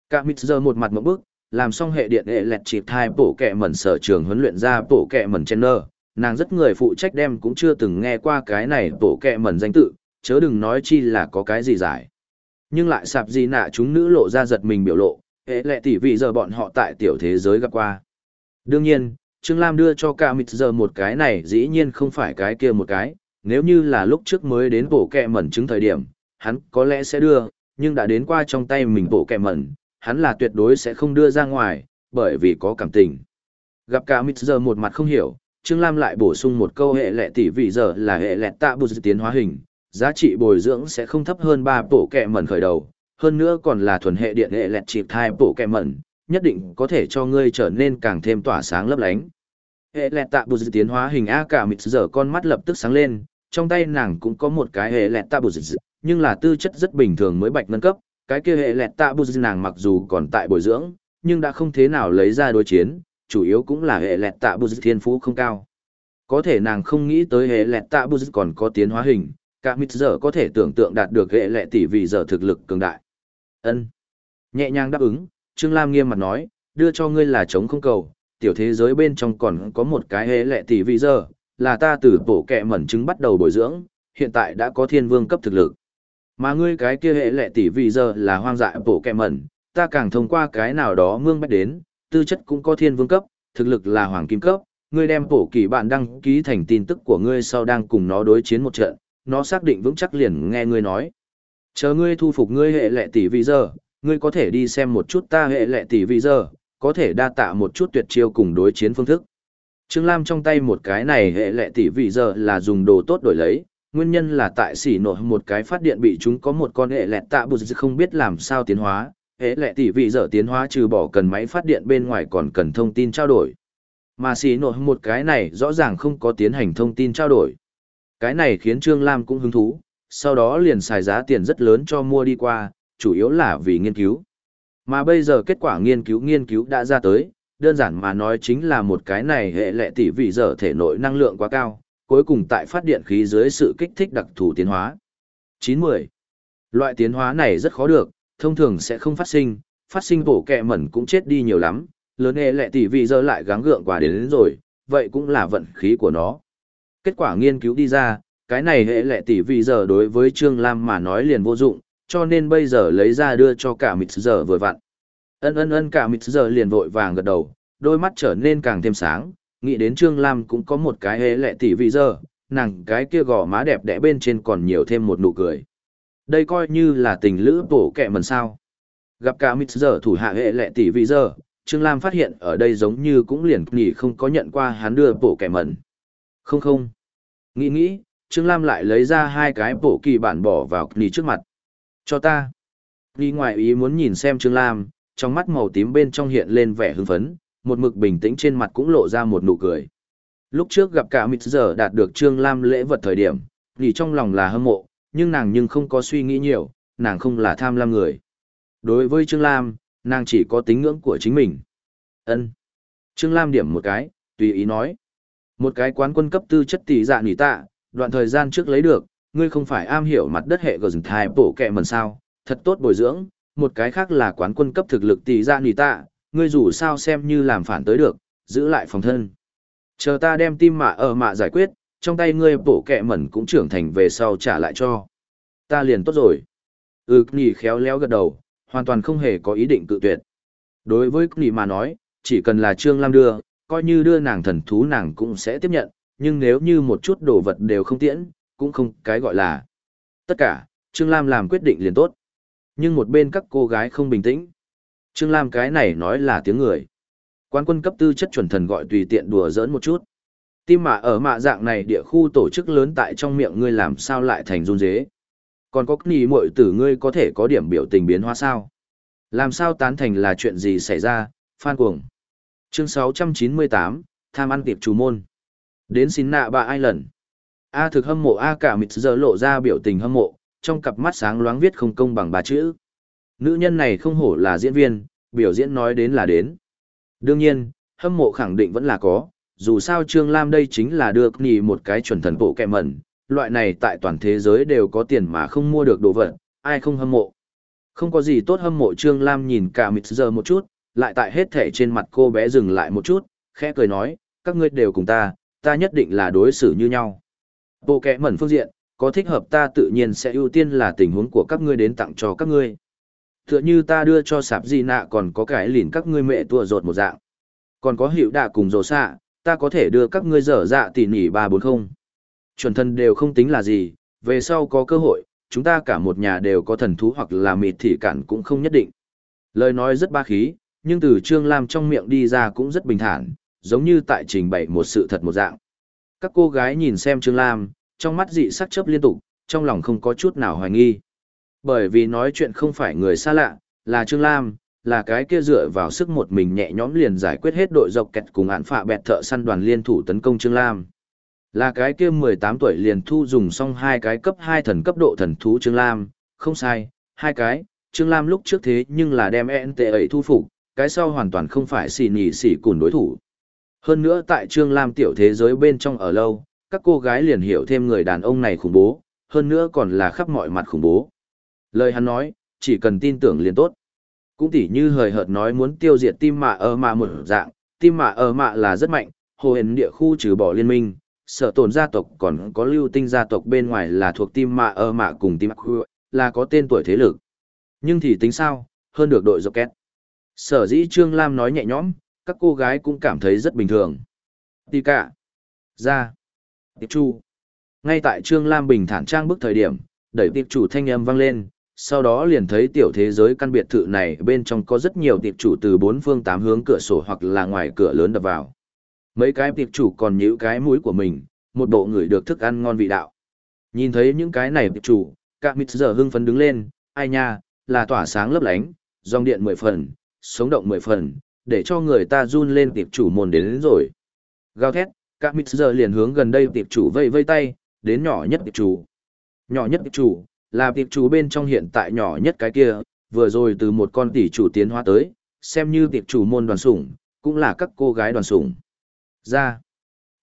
S1: Cả mịt giờ một mặt mẫu bước, làm xong hệ điện hệ lẹt chịp thai bộ kẻ mẩn sở trường huấn luyện ra bộ kẻ mẩn trên nơ nàng rất người phụ trách đem cũng chưa từng nghe qua cái này bổ kẹ mẩn danh tự chớ đừng nói chi là có cái gì giải nhưng lại sạp gì nạ chúng nữ lộ ra giật mình biểu lộ hệ lệ tỷ vị giờ bọn họ tại tiểu thế giới gặp qua đương nhiên trương lam đưa cho ca mít giờ một cái này dĩ nhiên không phải cái kia một cái nếu như là lúc trước mới đến bổ kẹ mẩn chứng thời điểm hắn có lẽ sẽ đưa nhưng đã đến qua trong tay mình bổ kẹ mẩn hắn là tuyệt đối sẽ không đưa ra ngoài, bởi vì có cảm tình. Gặp cả mít giờ một mặt không hiểu, Trương Lam lại bổ sung một câu hệ lệ tỷ vị giờ là hệ lệ tạ bù tiến hóa hình, giá trị bồi dưỡng sẽ không thấp hơn 3 bộ kẹ mẩn khởi đầu, hơn nữa còn là thuần hệ điện hệ lệ chịp thai bộ kẹ mẩn, nhất định có thể cho ngươi trở nên càng thêm tỏa sáng lấp lánh. Hệ lệ tạ bù tiến hóa hình A cả mịt giờ con mắt lập tức sáng lên, trong tay nàng cũng có một cái hệ lệ tạ bù nhưng là tư chất rất bình thường mới bạch nâng cấp, cái kia hệ lẹt tạ bù nàng mặc dù còn tại bồi dưỡng, nhưng đã không thế nào lấy ra đối chiến, chủ yếu cũng là hệ lẹt tạ bù thiên phú không cao. Có thể nàng không nghĩ tới hệ lẹt tạ bù còn có tiến hóa hình, cả mít giờ có thể tưởng tượng đạt được hệ lẹt tỷ vì giờ thực lực cường đại. ân Nhẹ nhàng đáp ứng, Trương Lam nghiêm mặt nói, đưa cho ngươi là chống không cầu, tiểu thế giới bên trong còn có một cái hệ lệ tỷ vì giờ, là ta từ bổ kẹ mẩn trứng bắt đầu bồi dưỡng, hiện tại đã có thiên vương cấp thực lực. Mà ngươi cái kia hệ lệ tỷ vì giờ là hoang dại bổ kẹ mẩn, ta càng thông qua cái nào đó mương bách đến, tư chất cũng có thiên vương cấp, thực lực là hoàng kim cấp, ngươi đem bổ kỳ bạn đăng ký thành tin tức của ngươi sau đang cùng nó đối chiến một trận, nó xác định vững chắc liền nghe ngươi nói. Chờ ngươi thu phục ngươi hệ lệ tỷ vị giờ, ngươi có thể đi xem một chút ta hệ lệ tỷ vị giờ, có thể đa tạ một chút tuyệt chiêu cùng đối chiến phương thức. Trương Lam trong tay một cái này hệ lệ tỷ vị giờ là dùng đồ tốt đổi lấy, nguyên nhân là tại xỉ nổ một cái phát điện bị chúng có một con hệ lệ tạ bụt không biết làm sao tiến hóa, hệ lệ tỷ vị dở tiến hóa trừ bỏ cần máy phát điện bên ngoài còn cần thông tin trao đổi. Mà xì nội một cái này rõ ràng không có tiến hành thông tin trao đổi. Cái này khiến Trương Lam cũng hứng thú, sau đó liền xài giá tiền rất lớn cho mua đi qua, chủ yếu là vì nghiên cứu. Mà bây giờ kết quả nghiên cứu nghiên cứu đã ra tới, đơn giản mà nói chính là một cái này hệ lệ tỷ vị dở thể nội năng lượng quá cao, cuối cùng tại phát điện khí dưới sự kích thích đặc thù tiến hóa. 90. Loại tiến hóa này rất khó được, thông thường sẽ không phát sinh, phát sinh bổ kẹ mẩn cũng chết đi nhiều lắm, lớn e hệ lệ tỷ vị giờ lại gắng gượng quả đến, đến rồi, vậy cũng là vận khí của nó. Kết quả nghiên cứu đi ra, cái này e hệ lệ tỷ vị giờ đối với Trương Lam mà nói liền vô dụng, cho nên bây giờ lấy ra đưa cho cả mịt giờ vừa vặn. Ân ân ân cả mịt giờ liền vội vàng gật đầu, đôi mắt trở nên càng thêm sáng, nghĩ đến Trương Lam cũng có một cái e hệ lệ tỷ vị giờ, nàng cái kia gò má đẹp đẽ bên trên còn nhiều thêm một nụ cười. Đây coi như là tình lữ bổ kẹ mần sao. Gặp cả mít giờ thủ hạ hệ lệ tỷ vị giờ, Trương Lam phát hiện ở đây giống như cũng liền nghỉ không có nhận qua hắn đưa bổ kẹ mần. Không không. Nghĩ nghĩ, Trương Lam lại lấy ra hai cái bổ kỳ bản bỏ vào nghỉ trước mặt. Cho ta. Đi ngoài ý muốn nhìn xem Trương Lam, trong mắt màu tím bên trong hiện lên vẻ hưng phấn, một mực bình tĩnh trên mặt cũng lộ ra một nụ cười. Lúc trước gặp cả mịt giờ đạt được Trương Lam lễ vật thời điểm, nghỉ trong lòng là hâm mộ, nhưng nàng nhưng không có suy nghĩ nhiều, nàng không là tham lam người. Đối với Trương Lam, nàng chỉ có tính ngưỡng của chính mình. ân Trương Lam điểm một cái, tùy ý nói. Một cái quán quân cấp tư chất tỷ dạ nỉ tạ, đoạn thời gian trước lấy được, ngươi không phải am hiểu mặt đất hệ gờ rừng thai bổ kẹ mần sao, thật tốt bồi dưỡng, một cái khác là quán quân cấp thực lực tỷ ra nỉ tạ, ngươi dù sao xem như làm phản tới được, giữ lại phòng thân. Chờ ta đem tim mạ ở mạ giải quyết, trong tay ngươi bổ kẹ mẩn cũng trưởng thành về sau trả lại cho. Ta liền tốt rồi. Ừ, Knì khéo léo gật đầu, hoàn toàn không hề có ý định cự tuyệt. Đối với Knì mà nói, chỉ cần là Trương Lam đưa, coi như đưa nàng thần thú nàng cũng sẽ tiếp nhận, nhưng nếu như một chút đồ vật đều không tiễn, cũng không cái gọi là. Tất cả, Trương Lam làm quyết định liền tốt. Nhưng một bên các cô gái không bình tĩnh. Trương Lam cái này nói là tiếng người. Quán quân cấp tư chất chuẩn thần gọi tùy tiện đùa giỡn một chút. Tim mạ ở mạ dạng này địa khu tổ chức lớn tại trong miệng ngươi làm sao lại thành run dế. Còn có nì muội tử ngươi có thể có điểm biểu tình biến hóa sao? Làm sao tán thành là chuyện gì xảy ra, phan cuồng. Chương 698, tham ăn tiệp chủ môn. Đến xin nạ bà ai lần. A thực hâm mộ A cả mịt giờ lộ ra biểu tình hâm mộ, trong cặp mắt sáng loáng viết không công bằng ba chữ. Nữ nhân này không hổ là diễn viên, biểu diễn nói đến là đến. Đương nhiên, hâm mộ khẳng định vẫn là có, dù sao Trương Lam đây chính là được nghỉ một cái chuẩn thần bộ kẹ mẩn, loại này tại toàn thế giới đều có tiền mà không mua được đồ vật, ai không hâm mộ. Không có gì tốt hâm mộ Trương Lam nhìn cả mịt giờ một chút, lại tại hết thể trên mặt cô bé dừng lại một chút, khẽ cười nói, các ngươi đều cùng ta, ta nhất định là đối xử như nhau. Bộ kẻ mẩn phương diện, có thích hợp ta tự nhiên sẽ ưu tiên là tình huống của các ngươi đến tặng cho các ngươi. Tựa như ta đưa cho sạp gì nạ còn có cái lìn các ngươi mẹ tua rột một dạng. Còn có hiệu đạ cùng rồ xạ, ta có thể đưa các ngươi dở dạ tỉ nỉ ba bốn không. Chuẩn thân đều không tính là gì, về sau có cơ hội, chúng ta cả một nhà đều có thần thú hoặc là mịt thị cản cũng không nhất định. Lời nói rất ba khí, nhưng từ Trương Lam trong miệng đi ra cũng rất bình thản, giống như tại trình bày một sự thật một dạng. Các cô gái nhìn xem Trương Lam, trong mắt dị sắc chớp liên tục, trong lòng không có chút nào hoài nghi. Bởi vì nói chuyện không phải người xa lạ, là Trương Lam, là cái kia dựa vào sức một mình nhẹ nhõm liền giải quyết hết đội dọc kẹt cùng án phạ bẹt thợ săn đoàn liên thủ tấn công Trương Lam. Là cái kia 18 tuổi liền thu dùng xong hai cái cấp 2 thần cấp độ thần thú Trương Lam, không sai, hai cái, Trương Lam lúc trước thế nhưng là đem ENT ấy thu phục, cái sau hoàn toàn không phải xì nhì xì cùng đối thủ. Hơn nữa tại Trương Lam tiểu thế giới bên trong ở lâu, các cô gái liền hiểu thêm người đàn ông này khủng bố, hơn nữa còn là khắp mọi mặt khủng bố. Lời hắn nói, chỉ cần tin tưởng liền tốt. Cũng tỉ như hời hợt nói muốn tiêu diệt tim mạ ở mạ một dạng, tim mạ ở mạ là rất mạnh, hồ hền địa khu trừ bỏ liên minh, sở tồn gia tộc còn có lưu tinh gia tộc bên ngoài là thuộc tim mạ ở mạ cùng tim khu, là có tên tuổi thế lực. Nhưng thì tính sao, hơn được đội dọc két. Sở dĩ Trương Lam nói nhẹ nhõm, các cô gái cũng cảm thấy rất bình thường. Tì cả. Ra. Tiệp chu. Ngay tại Trương Lam bình thản trang bức thời điểm, đẩy tiệp chủ thanh âm vang lên, sau đó liền thấy tiểu thế giới căn biệt thự này bên trong có rất nhiều tiệp chủ từ bốn phương tám hướng cửa sổ hoặc là ngoài cửa lớn đập vào. Mấy cái tiệp chủ còn nhíu cái mũi của mình, một bộ người được thức ăn ngon vị đạo. Nhìn thấy những cái này tiệp chủ, cả mít giờ hưng phấn đứng lên, ai nha, là tỏa sáng lấp lánh, dòng điện mười phần, sống động mười phần, để cho người ta run lên tiệp chủ môn đến, đến rồi. Gào thét, các mít giờ liền hướng gần đây tiệp chủ vây vây tay, đến nhỏ nhất tiệp chủ. Nhỏ nhất tiệp chủ, là tiệp chủ bên trong hiện tại nhỏ nhất cái kia, vừa rồi từ một con tỷ chủ tiến hóa tới, xem như tiệp chủ môn đoàn sủng, cũng là các cô gái đoàn sủng. Ra,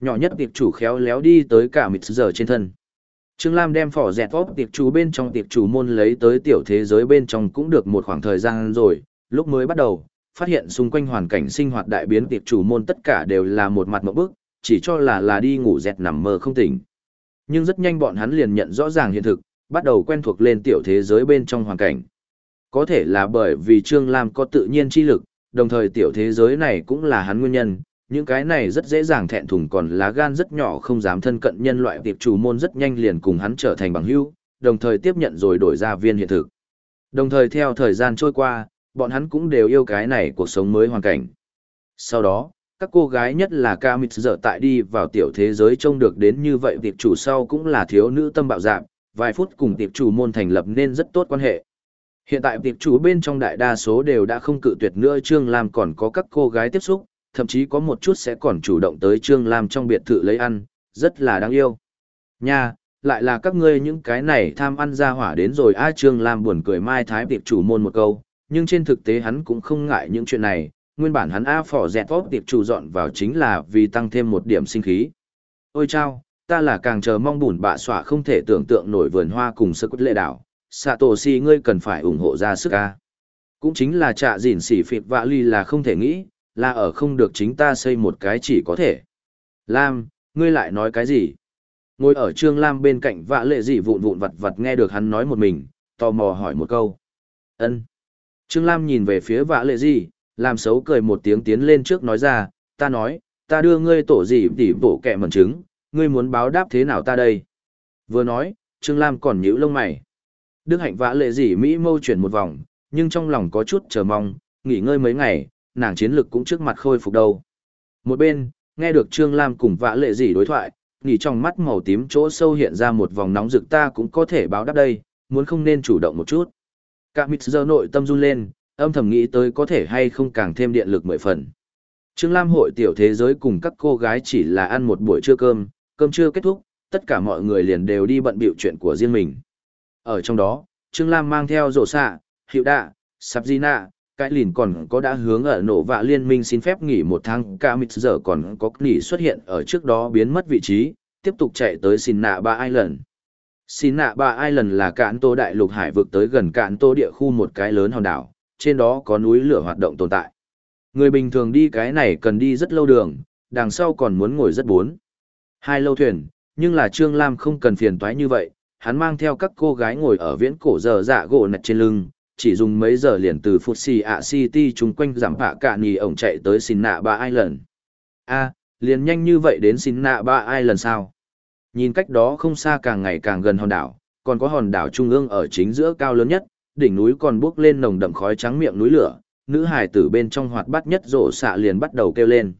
S1: nhỏ nhất tiệp chủ khéo léo đi tới cả mịt giờ trên thân. Trương Lam đem phỏ dẹt vóp tiệp chủ bên trong tiệp chủ môn lấy tới tiểu thế giới bên trong cũng được một khoảng thời gian rồi, lúc mới bắt đầu, phát hiện xung quanh hoàn cảnh sinh hoạt đại biến tiệp chủ môn tất cả đều là một mặt một bước, chỉ cho là là đi ngủ dẹt nằm mơ không tỉnh. Nhưng rất nhanh bọn hắn liền nhận rõ ràng hiện thực, bắt đầu quen thuộc lên tiểu thế giới bên trong hoàn cảnh. Có thể là bởi vì Trương Lam có tự nhiên chi lực, đồng thời tiểu thế giới này cũng là hắn nguyên nhân, những cái này rất dễ dàng thẹn thùng còn lá gan rất nhỏ không dám thân cận nhân loại tiệp chủ môn rất nhanh liền cùng hắn trở thành bằng hữu, đồng thời tiếp nhận rồi đổi ra viên hiện thực. Đồng thời theo thời gian trôi qua, bọn hắn cũng đều yêu cái này cuộc sống mới hoàn cảnh. Sau đó, các cô gái nhất là ca giờ dở tại đi vào tiểu thế giới trông được đến như vậy tiệp chủ sau cũng là thiếu nữ tâm bạo dạng, vài phút cùng tiệp chủ môn thành lập nên rất tốt quan hệ. Hiện tại tiệp chủ bên trong đại đa số đều đã không cự tuyệt nữa Trương Lam còn có các cô gái tiếp xúc, thậm chí có một chút sẽ còn chủ động tới Trương Lam trong biệt thự lấy ăn, rất là đáng yêu. Nha, lại là các ngươi những cái này tham ăn ra hỏa đến rồi a Trương Lam buồn cười mai thái tiệp chủ môn một câu, nhưng trên thực tế hắn cũng không ngại những chuyện này, nguyên bản hắn A phỏ dẹt vóp tiệp chủ dọn vào chính là vì tăng thêm một điểm sinh khí. Ôi chao, ta là càng chờ mong bùn bạ xỏa không thể tưởng tượng nổi vườn hoa cùng sơ quất lệ đảo, xạ tổ si ngươi cần phải ủng hộ ra sức A. Cũng chính là trạ dỉn xỉ phịt vạ ly là không thể nghĩ, là ở không được chính ta xây một cái chỉ có thể. Lam, ngươi lại nói cái gì? Ngồi ở Trương Lam bên cạnh vạ lệ dị vụn vụn vặt vặt nghe được hắn nói một mình, tò mò hỏi một câu. ân Trương Lam nhìn về phía vạ lệ gì, làm xấu cười một tiếng tiến lên trước nói ra, ta nói, ta đưa ngươi tổ gì tỉ bổ kẹ mẩn trứng, ngươi muốn báo đáp thế nào ta đây? Vừa nói, Trương Lam còn nhíu lông mày. Đức hạnh vã lệ gì Mỹ mâu chuyển một vòng, nhưng trong lòng có chút chờ mong, nghỉ ngơi mấy ngày, nàng chiến lực cũng trước mặt khôi phục đâu. Một bên, nghe được Trương Lam cùng vã lệ gì đối thoại, nghỉ trong mắt màu tím chỗ sâu hiện ra một vòng nóng rực ta cũng có thể báo đáp đây, muốn không nên chủ động một chút. Cả mít giờ nội tâm run lên, âm thầm nghĩ tới có thể hay không càng thêm điện lực mười phần. Trương Lam hội tiểu thế giới cùng các cô gái chỉ là ăn một buổi trưa cơm, cơm chưa kết thúc, tất cả mọi người liền đều đi bận biểu chuyện của riêng mình. Ở trong đó, Trương Lam mang theo rổ xạ, hiệu đạ, sạp di nạ, cái lìn còn có đã hướng ở nổ vạ liên minh xin phép nghỉ một tháng cả mít giờ còn có nghỉ xuất hiện ở trước đó biến mất vị trí, tiếp tục chạy tới xin nạ ba Island. Xin nạ ba Island là cạn tô đại lục hải vực tới gần cạn tô địa khu một cái lớn hòn đảo, trên đó có núi lửa hoạt động tồn tại. Người bình thường đi cái này cần đi rất lâu đường, đằng sau còn muốn ngồi rất bốn. Hai lâu thuyền, nhưng là Trương Lam không cần phiền toái như vậy, hắn mang theo các cô gái ngồi ở viễn cổ giờ dạ gỗ nạch trên lưng, chỉ dùng mấy giờ liền từ Phút Xì ạ City chung quanh giảm bạ cả nì ổng chạy tới xin nạ ba ai lần a liền nhanh như vậy đến xin nạ ba ai lần sao? Nhìn cách đó không xa càng ngày càng gần hòn đảo, còn có hòn đảo trung ương ở chính giữa cao lớn nhất, đỉnh núi còn bốc lên nồng đậm khói trắng miệng núi lửa, nữ hài tử bên trong hoạt bát nhất rổ xạ liền bắt đầu kêu lên.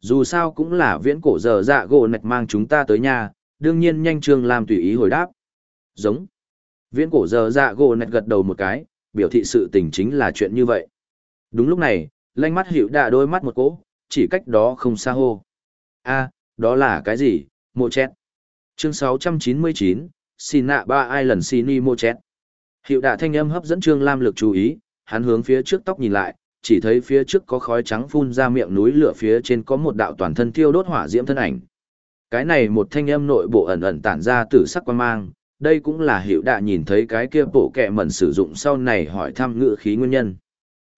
S1: Dù sao cũng là viễn cổ giờ dạ gỗ nạch mang chúng ta tới nhà, đương nhiên nhanh trương làm tùy ý hồi đáp. Giống. Viễn cổ giờ dạ gỗ nạch gật đầu một cái, biểu thị sự tình chính là chuyện như vậy. Đúng lúc này, lanh mắt hiệu đà đôi mắt một cỗ, chỉ cách đó không xa hô. a đó là cái gì, mộ chét. Chương 699, xin nạ ba ai lần xin y mô chét. Hiệu đạ thanh âm hấp dẫn Trương Lam lực chú ý, hắn hướng phía trước tóc nhìn lại, chỉ thấy phía trước có khói trắng phun ra miệng núi lửa phía trên có một đạo toàn thân thiêu đốt hỏa diễm thân ảnh. Cái này một thanh âm nội bộ ẩn ẩn tản ra tử sắc quan mang, đây cũng là hiệu đạ nhìn thấy cái kia bộ kẹ mẩn sử dụng sau này hỏi thăm ngựa khí nguyên nhân.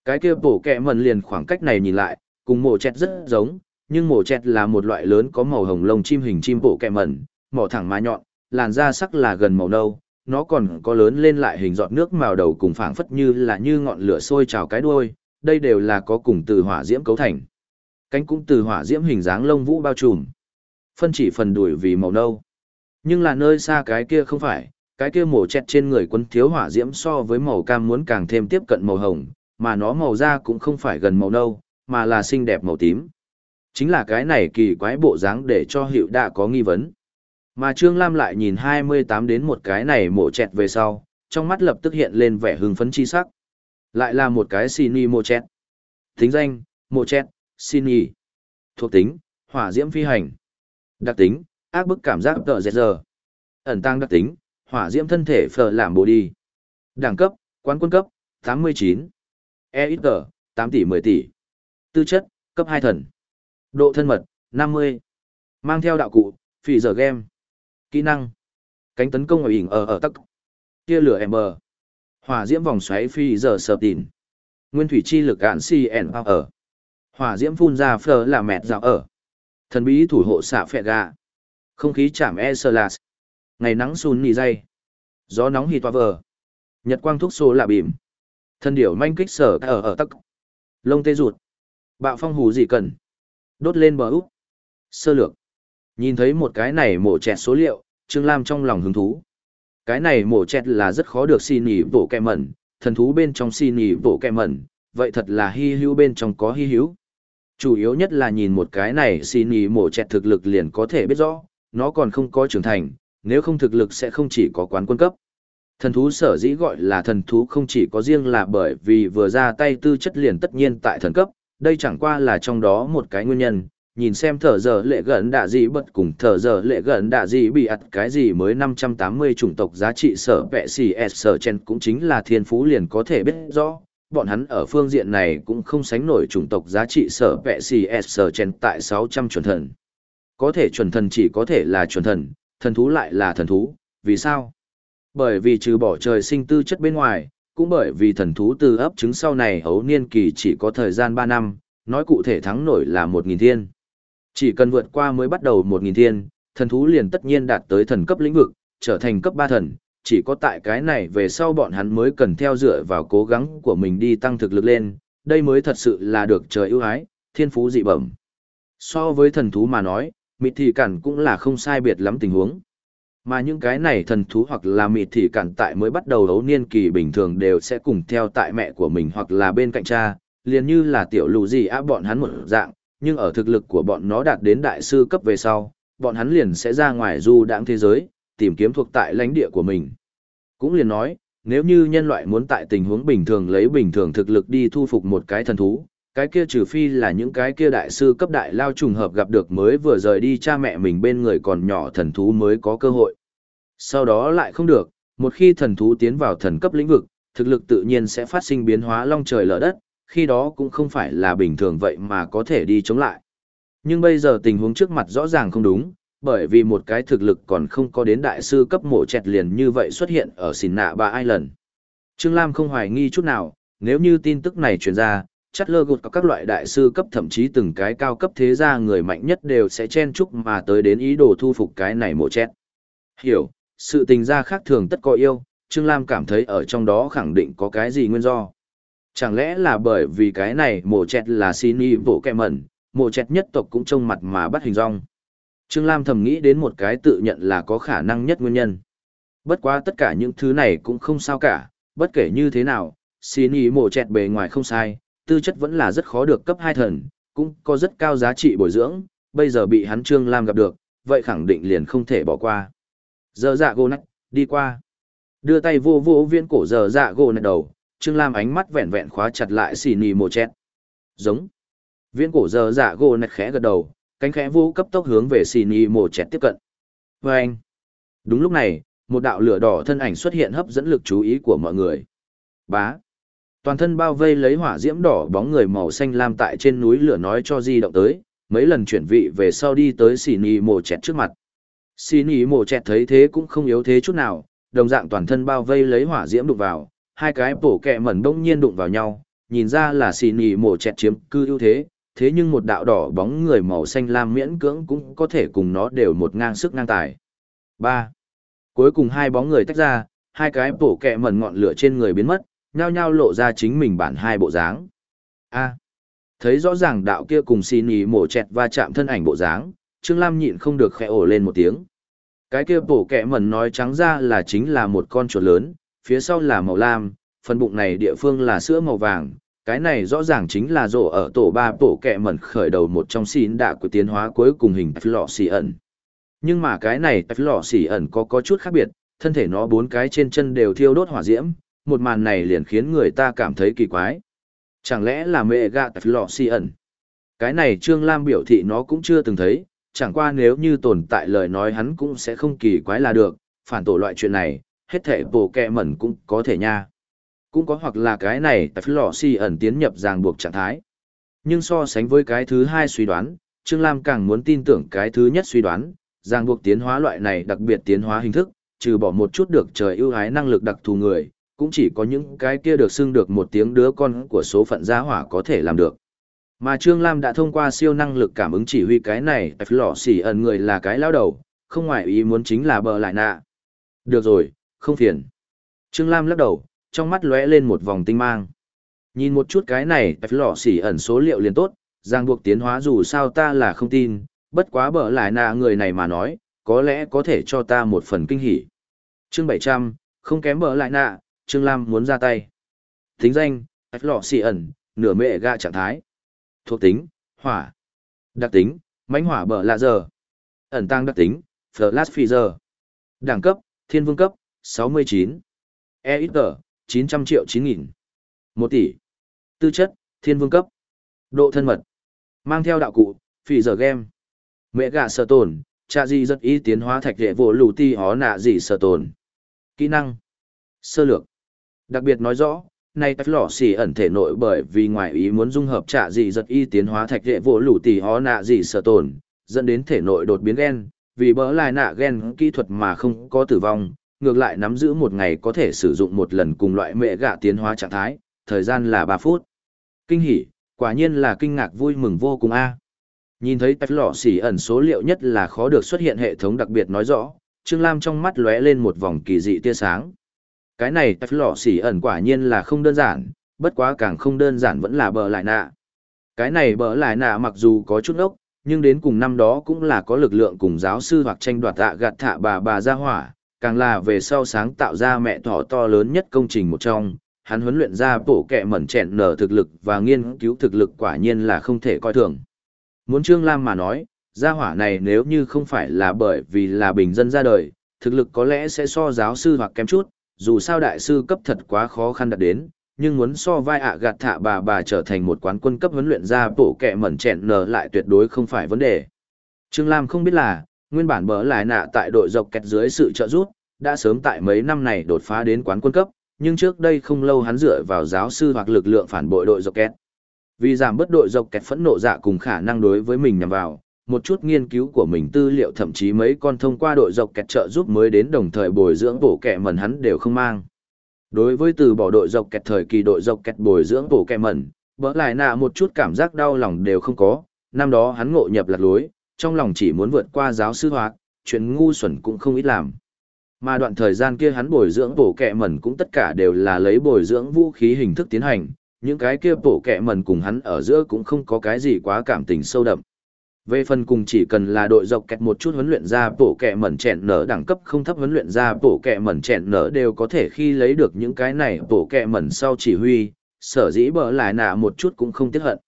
S1: Cái kia bổ kẹ mẩn liền khoảng cách này nhìn lại, cùng mổ chẹt rất giống, nhưng mổ chẹt là một loại lớn có màu hồng lông chim hình chim bổ kẹ mẩn, mỏ thẳng má nhọn, làn da sắc là gần màu nâu, nó còn có lớn lên lại hình giọt nước màu đầu cùng phảng phất như là như ngọn lửa sôi trào cái đuôi, đây đều là có cùng từ hỏa diễm cấu thành. Cánh cũng từ hỏa diễm hình dáng lông vũ bao trùm. Phân chỉ phần đuổi vì màu nâu. Nhưng là nơi xa cái kia không phải, cái kia mổ chẹt trên người quân thiếu hỏa diễm so với màu cam muốn càng thêm tiếp cận màu hồng, mà nó màu da cũng không phải gần màu nâu, mà là xinh đẹp màu tím. Chính là cái này kỳ quái bộ dáng để cho hiệu đã có nghi vấn. Mà Trương Lam lại nhìn 28 đến một cái này mổ chẹt về sau, trong mắt lập tức hiện lên vẻ hưng phấn chi sắc. Lại là một cái Sini Mô chẹt. Tính danh, Mô chẹt, Sini. Thuộc tính, hỏa diễm phi hành. Đặc tính, ác bức cảm giác tợ dẹt giờ. Ẩn tăng đặc tính, hỏa diễm thân thể phở làm bồ đi. Đẳng cấp, quán quân cấp, 89. E ít tờ, 8 tỷ 10 tỷ. Tư chất, cấp 2 thần. Độ thân mật, 50. Mang theo đạo cụ, phỉ giờ game. Kỹ năng. Cánh tấn công ở ỉn ở ở tắc. Tia lửa M. Hỏa diễm vòng xoáy phi giờ sợp tỉn. Nguyên thủy chi lực ạn ao ở. Hỏa diễm phun ra phở là mẹt dạo ở. Thần bí thủ hộ xạ phẹ gà. Không khí chạm e sơ lạt. Ngày nắng sun nì dây. Gió nóng hì toa vờ. Nhật quang thuốc xô lạ bìm. Thân điểu manh kích sở ở ở tắc. Lông tê ruột, Bạo phong hù gì cần. Đốt lên bờ úp. Sơ lược. Nhìn thấy một cái này mổ chẹt số liệu, Trương Lam trong lòng hứng thú. Cái này mổ chẹt là rất khó được xin nhỉ bổ kẹ mẩn, thần thú bên trong xin nhỉ bổ kẹ mẩn, vậy thật là hy hữu bên trong có hy hữu. Chủ yếu nhất là nhìn một cái này xin nhỉ mổ chẹt thực lực liền có thể biết rõ, nó còn không có trưởng thành, nếu không thực lực sẽ không chỉ có quán quân cấp. Thần thú sở dĩ gọi là thần thú không chỉ có riêng là bởi vì vừa ra tay tư chất liền tất nhiên tại thần cấp, đây chẳng qua là trong đó một cái nguyên nhân, nhìn xem thở giờ lệ gần đạ gì bật cùng thở giờ lệ gần đạ gì bị ặt cái gì mới 580 chủng tộc giá trị sở vẹ xì s sở chen cũng chính là thiên phú liền có thể biết rõ. Bọn hắn ở phương diện này cũng không sánh nổi chủng tộc giá trị sở vẹ xì s sở chen tại 600 chuẩn thần. Có thể chuẩn thần chỉ có thể là chuẩn thần, thần thú lại là thần thú, vì sao? Bởi vì trừ bỏ trời sinh tư chất bên ngoài, cũng bởi vì thần thú từ ấp trứng sau này hấu niên kỳ chỉ có thời gian 3 năm, nói cụ thể thắng nổi là 1.000 thiên. Chỉ cần vượt qua mới bắt đầu 1.000 thiên, thần thú liền tất nhiên đạt tới thần cấp lĩnh vực, trở thành cấp 3 thần, chỉ có tại cái này về sau bọn hắn mới cần theo dựa vào cố gắng của mình đi tăng thực lực lên, đây mới thật sự là được trời ưu ái, thiên phú dị bẩm. So với thần thú mà nói, mịt thị cản cũng là không sai biệt lắm tình huống. Mà những cái này thần thú hoặc là mịt thị cản tại mới bắt đầu đấu niên kỳ bình thường đều sẽ cùng theo tại mẹ của mình hoặc là bên cạnh cha, liền như là tiểu lù gì á bọn hắn một dạng, nhưng ở thực lực của bọn nó đạt đến đại sư cấp về sau, bọn hắn liền sẽ ra ngoài du đãng thế giới, tìm kiếm thuộc tại lãnh địa của mình. Cũng liền nói, nếu như nhân loại muốn tại tình huống bình thường lấy bình thường thực lực đi thu phục một cái thần thú, cái kia trừ phi là những cái kia đại sư cấp đại lao trùng hợp gặp được mới vừa rời đi cha mẹ mình bên người còn nhỏ thần thú mới có cơ hội. Sau đó lại không được, một khi thần thú tiến vào thần cấp lĩnh vực, thực lực tự nhiên sẽ phát sinh biến hóa long trời lở đất, khi đó cũng không phải là bình thường vậy mà có thể đi chống lại. Nhưng bây giờ tình huống trước mặt rõ ràng không đúng, bởi vì một cái thực lực còn không có đến đại sư cấp mổ chẹt liền như vậy xuất hiện ở xìn nạ ba ai lần. Trương Lam không hoài nghi chút nào, nếu như tin tức này truyền ra, chắc lơ gột có các loại đại sư cấp thậm chí từng cái cao cấp thế gia người mạnh nhất đều sẽ chen chúc mà tới đến ý đồ thu phục cái này mổ chẹt. Hiểu, sự tình gia khác thường tất có yêu, Trương Lam cảm thấy ở trong đó khẳng định có cái gì nguyên do. Chẳng lẽ là bởi vì cái này mổ chẹt là xin y bộ kẹ mẩn, mổ chẹt nhất tộc cũng trông mặt mà bắt hình rong. Trương Lam thầm nghĩ đến một cái tự nhận là có khả năng nhất nguyên nhân. Bất quá tất cả những thứ này cũng không sao cả, bất kể như thế nào, xin y mổ chẹt bề ngoài không sai, tư chất vẫn là rất khó được cấp hai thần, cũng có rất cao giá trị bồi dưỡng, bây giờ bị hắn Trương Lam gặp được, vậy khẳng định liền không thể bỏ qua. Giờ dạ gô nách, đi qua. Đưa tay vô vô viên cổ giờ dạ gô nách đầu, Trương Lam ánh mắt vẹn vẹn khóa chặt lại xì nì mồ chét. Giống. Viễn cổ giờ giả gồ nạch khẽ gật đầu, cánh khẽ vô cấp tốc hướng về xì nì mồ chét tiếp cận. Và anh. Đúng lúc này, một đạo lửa đỏ thân ảnh xuất hiện hấp dẫn lực chú ý của mọi người. Bá. Toàn thân bao vây lấy hỏa diễm đỏ bóng người màu xanh lam tại trên núi lửa nói cho di động tới, mấy lần chuyển vị về sau đi tới xì nì mồ chẹt trước mặt. Xì nì mồ chẹt thấy thế cũng không yếu thế chút nào, đồng dạng toàn thân bao vây lấy hỏa diễm đụng vào, hai cái bổ kẹ mẩn đông nhiên đụng vào nhau, nhìn ra là xì nì mổ chẹt chiếm cư ưu thế, thế nhưng một đạo đỏ bóng người màu xanh lam miễn cưỡng cũng có thể cùng nó đều một ngang sức ngang tài. 3. Cuối cùng hai bóng người tách ra, hai cái bổ kẹ mẩn ngọn lửa trên người biến mất, nhao nhao lộ ra chính mình bản hai bộ dáng. A. Thấy rõ ràng đạo kia cùng xì nì mổ chẹt va chạm thân ảnh bộ dáng, Trương Lam nhịn không được khẽ ổ lên một tiếng. Cái kia bổ kẹ mẩn nói trắng ra là chính là một con chuột lớn, phía sau là màu lam, phần bụng này địa phương là sữa màu vàng, cái này rõ ràng chính là rổ ở tổ ba bộ kẹ mẩn khởi đầu một trong xin đạ của tiến hóa cuối cùng hình lọ xì ẩn. Nhưng mà cái này lọ xì ẩn có có chút khác biệt, thân thể nó bốn cái trên chân đều thiêu đốt hỏa diễm, một màn này liền khiến người ta cảm thấy kỳ quái. Chẳng lẽ là mẹ gạ lọ xì ẩn? Cái này Trương Lam biểu thị nó cũng chưa từng thấy, chẳng qua nếu như tồn tại lời nói hắn cũng sẽ không kỳ quái là được, phản tổ loại chuyện này, hết thể bổ kẹ mẩn cũng có thể nha. Cũng có hoặc là cái này tại lò si ẩn tiến nhập ràng buộc trạng thái. Nhưng so sánh với cái thứ hai suy đoán, Trương Lam càng muốn tin tưởng cái thứ nhất suy đoán, ràng buộc tiến hóa loại này đặc biệt tiến hóa hình thức, trừ bỏ một chút được trời ưu ái năng lực đặc thù người, cũng chỉ có những cái kia được xưng được một tiếng đứa con của số phận gia hỏa có thể làm được. Mà Trương Lam đã thông qua siêu năng lực cảm ứng chỉ huy cái này, lọ xỉ ẩn người là cái lao đầu, không ngoại ý muốn chính là bờ lại nạ. Được rồi, không phiền. Trương Lam lắc đầu, trong mắt lóe lên một vòng tinh mang. Nhìn một chút cái này, lọ xỉ ẩn số liệu liền tốt, ràng buộc tiến hóa dù sao ta là không tin, bất quá bở lại nạ người này mà nói, có lẽ có thể cho ta một phần kinh hỉ. Chương 700, không kém bở lại nạ, Trương Lam muốn ra tay. Tính danh, lọ xỉ ẩn, nửa mẹ gạ trạng thái. Thuộc tính, hỏa. Đặc tính, mãnh hỏa bở lạ giờ. Ẩn tăng đặc tính, flash freezer. Đẳng cấp, thiên vương cấp, 69. E ít tờ, 900 triệu 9 nghìn. 1 tỷ. Tư chất, thiên vương cấp. Độ thân mật. Mang theo đạo cụ, phỉ giờ game. Mẹ gà sở tồn, trà gì rất ý tiến hóa thạch đệ vô lù ti hó nạ gì sở tồn. Kỹ năng. Sơ lược. Đặc biệt nói rõ, nay tách lỏ xỉ ẩn thể nội bởi vì ngoài ý muốn dung hợp trạ gì giật y tiến hóa thạch đệ vô lũ tì hó nạ gì sở tồn, dẫn đến thể nội đột biến gen, vì bỡ lại nạ gen kỹ thuật mà không có tử vong, ngược lại nắm giữ một ngày có thể sử dụng một lần cùng loại mẹ gạ tiến hóa trạng thái, thời gian là 3 phút. Kinh hỉ, quả nhiên là kinh ngạc vui mừng vô cùng a. Nhìn thấy tạch lọ xỉ ẩn số liệu nhất là khó được xuất hiện hệ thống đặc biệt nói rõ, Trương Lam trong mắt lóe lên một vòng kỳ dị tia sáng. Cái này tạch lọ xỉ ẩn quả nhiên là không đơn giản, bất quá càng không đơn giản vẫn là bờ lại nạ. Cái này bờ lại nạ mặc dù có chút ốc, nhưng đến cùng năm đó cũng là có lực lượng cùng giáo sư hoặc tranh đoạt tạ gạt thạ bà bà ra hỏa, càng là về sau sáng tạo ra mẹ thỏ to lớn nhất công trình một trong, hắn huấn luyện ra bổ kẹ mẩn chẹn nở thực lực và nghiên cứu thực lực quả nhiên là không thể coi thường. Muốn Trương Lam mà nói, gia hỏa này nếu như không phải là bởi vì là bình dân ra đời, thực lực có lẽ sẽ so giáo sư hoặc kém chút, dù sao đại sư cấp thật quá khó khăn đạt đến, nhưng muốn so vai ạ gạt thạ bà bà trở thành một quán quân cấp huấn luyện ra bổ kẹ mẩn chẹn nở lại tuyệt đối không phải vấn đề. Trương Lam không biết là, nguyên bản bỡ lại nạ tại đội dọc kẹt dưới sự trợ giúp, đã sớm tại mấy năm này đột phá đến quán quân cấp, nhưng trước đây không lâu hắn dựa vào giáo sư hoặc lực lượng phản bội đội dọc kẹt. Vì giảm bất đội dọc kẹt phẫn nộ dạ cùng khả năng đối với mình nhằm vào, một chút nghiên cứu của mình tư liệu thậm chí mấy con thông qua đội dọc kẹt trợ giúp mới đến đồng thời bồi dưỡng bổ kẹ mẩn hắn đều không mang. Đối với từ bỏ đội dọc kẹt thời kỳ đội dọc kẹt bồi dưỡng bổ kẹ mẩn, bỡ lại nạ một chút cảm giác đau lòng đều không có, năm đó hắn ngộ nhập lạc lối, trong lòng chỉ muốn vượt qua giáo sư hoạt, chuyện ngu xuẩn cũng không ít làm. Mà đoạn thời gian kia hắn bồi dưỡng bổ kẹ mẩn cũng tất cả đều là lấy bồi dưỡng vũ khí hình thức tiến hành, những cái kia bổ kẹ mẩn cùng hắn ở giữa cũng không có cái gì quá cảm tình sâu đậm. Về phần cùng chỉ cần là đội dọc kẹt một chút huấn luyện ra bổ kẹ mẩn chẹn nở đẳng cấp không thấp huấn luyện ra bổ kẹ mẩn chẹn nở đều có thể khi lấy được những cái này bổ kẹ mẩn sau chỉ huy, sở dĩ bở lại nạ một chút cũng không tiếc hận.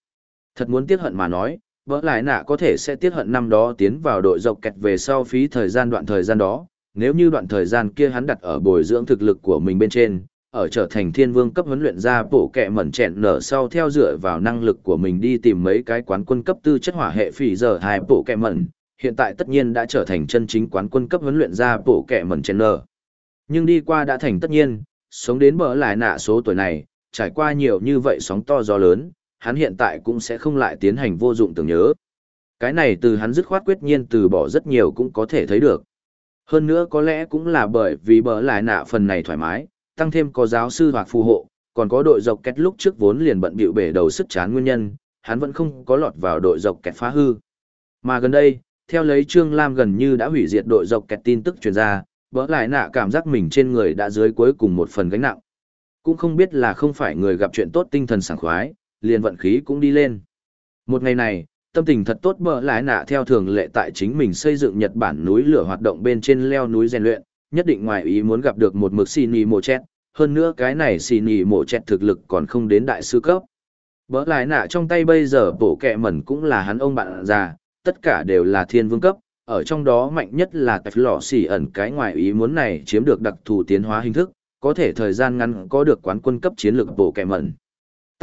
S1: Thật muốn tiếc hận mà nói, vỡ lại nạ có thể sẽ tiết hận năm đó tiến vào đội dọc kẹt về sau phí thời gian đoạn thời gian đó, nếu như đoạn thời gian kia hắn đặt ở bồi dưỡng thực lực của mình bên trên, ở trở thành thiên vương cấp huấn luyện ra bổ kẹ mẩn chẹn nở sau theo dựa vào năng lực của mình đi tìm mấy cái quán quân cấp tư chất hỏa hệ phỉ giờ hai bổ kẹ mẩn, hiện tại tất nhiên đã trở thành chân chính quán quân cấp huấn luyện ra bổ kẹ mẩn chẹn nở. Nhưng đi qua đã thành tất nhiên, sống đến bỡ lại nạ số tuổi này, trải qua nhiều như vậy sóng to gió lớn, hắn hiện tại cũng sẽ không lại tiến hành vô dụng tưởng nhớ. Cái này từ hắn dứt khoát quyết nhiên từ bỏ rất nhiều cũng có thể thấy được. Hơn nữa có lẽ cũng là bởi vì bờ lại nạ phần này thoải mái, tăng thêm có giáo sư hoặc phù hộ, còn có đội dọc kẹt lúc trước vốn liền bận bịu bể đầu sức chán nguyên nhân, hắn vẫn không có lọt vào đội dọc kẹt phá hư. Mà gần đây, theo lấy Trương Lam gần như đã hủy diệt đội dọc kẹt tin tức truyền ra, bỡ lại nạ cảm giác mình trên người đã dưới cuối cùng một phần gánh nặng. Cũng không biết là không phải người gặp chuyện tốt tinh thần sảng khoái, liền vận khí cũng đi lên. Một ngày này, tâm tình thật tốt bỡ lại nạ theo thường lệ tại chính mình xây dựng Nhật Bản núi lửa hoạt động bên trên leo núi rèn luyện, nhất định ngoài ý muốn gặp được một mực xì nì mồ chét, hơn nữa cái này xì nì mộ chẹt thực lực còn không đến đại sư cấp. Bỡ lại nạ trong tay bây giờ bổ kẹ mẩn cũng là hắn ông bạn già, tất cả đều là thiên vương cấp, ở trong đó mạnh nhất là tạch lọ xỉ ẩn cái ngoài ý muốn này chiếm được đặc thù tiến hóa hình thức, có thể thời gian ngắn có được quán quân cấp chiến lược bổ kẹ mẩn.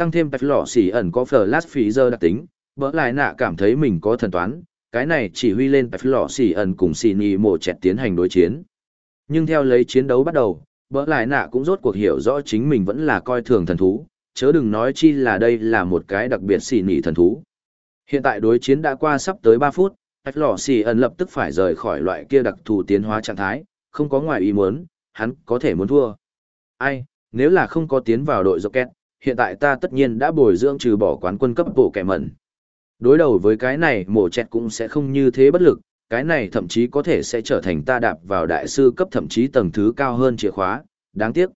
S1: Tăng thêm bạch lọ xỉ ẩn có flash giờ đặc tính, bỡ lại nạ cảm thấy mình có thần toán, cái này chỉ huy lên bạch lọ xỉ ẩn cùng xỉ nhì mổ chẹt tiến hành đối chiến. Nhưng theo lấy chiến đấu bắt đầu, bỡ lại nạ cũng rốt cuộc hiểu rõ chính mình vẫn là coi thường thần thú, chớ đừng nói chi là đây là một cái đặc biệt xỉ nhì thần thú. Hiện tại đối chiến đã qua sắp tới 3 phút, Ách Lọ xì ẩn lập tức phải rời khỏi loại kia đặc thù tiến hóa trạng thái, không có ngoài ý muốn, hắn có thể muốn thua. Ai, nếu là không có tiến vào đội Rocket, hiện tại ta tất nhiên đã bồi dưỡng trừ bỏ quán quân cấp bộ kẻ mẩn. Đối đầu với cái này mổ chẹt cũng sẽ không như thế bất lực, cái này thậm chí có thể sẽ trở thành ta đạp vào đại sư cấp thậm chí tầng thứ cao hơn chìa khóa, đáng tiếc.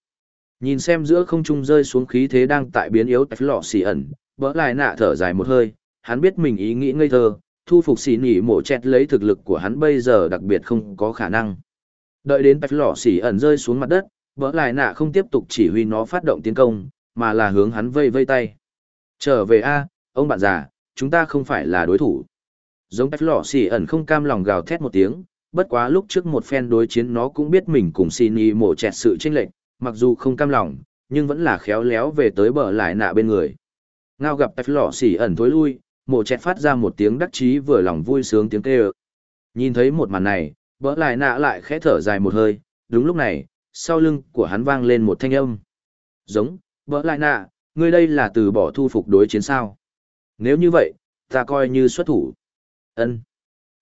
S1: Nhìn xem giữa không trung rơi xuống khí thế đang tại biến yếu tạch lọ xì ẩn, bỡ lại nạ thở dài một hơi, hắn biết mình ý nghĩ ngây thơ, thu phục xì nỉ mổ chẹt lấy thực lực của hắn bây giờ đặc biệt không có khả năng. Đợi đến tạch lọ xì ẩn rơi xuống mặt đất, bỡ lại nạ không tiếp tục chỉ huy nó phát động tiến công, mà là hướng hắn vây vây tay. Trở về a, ông bạn già, chúng ta không phải là đối thủ. Giống tạch lọ xì ẩn không cam lòng gào thét một tiếng, bất quá lúc trước một phen đối chiến nó cũng biết mình cùng xin y mổ chẹt sự chênh lệch, mặc dù không cam lòng, nhưng vẫn là khéo léo về tới bờ lại nạ bên người. Ngao gặp tạch lọ xì ẩn thối lui, mổ chẹt phát ra một tiếng đắc chí vừa lòng vui sướng tiếng kêu. Nhìn thấy một màn này, bỡ lại nạ lại khẽ thở dài một hơi, đúng lúc này, sau lưng của hắn vang lên một thanh âm. Giống, bờ lại nạ, ngươi đây là từ bỏ thu phục đối chiến sao. Nếu như vậy, ta coi như xuất thủ. ân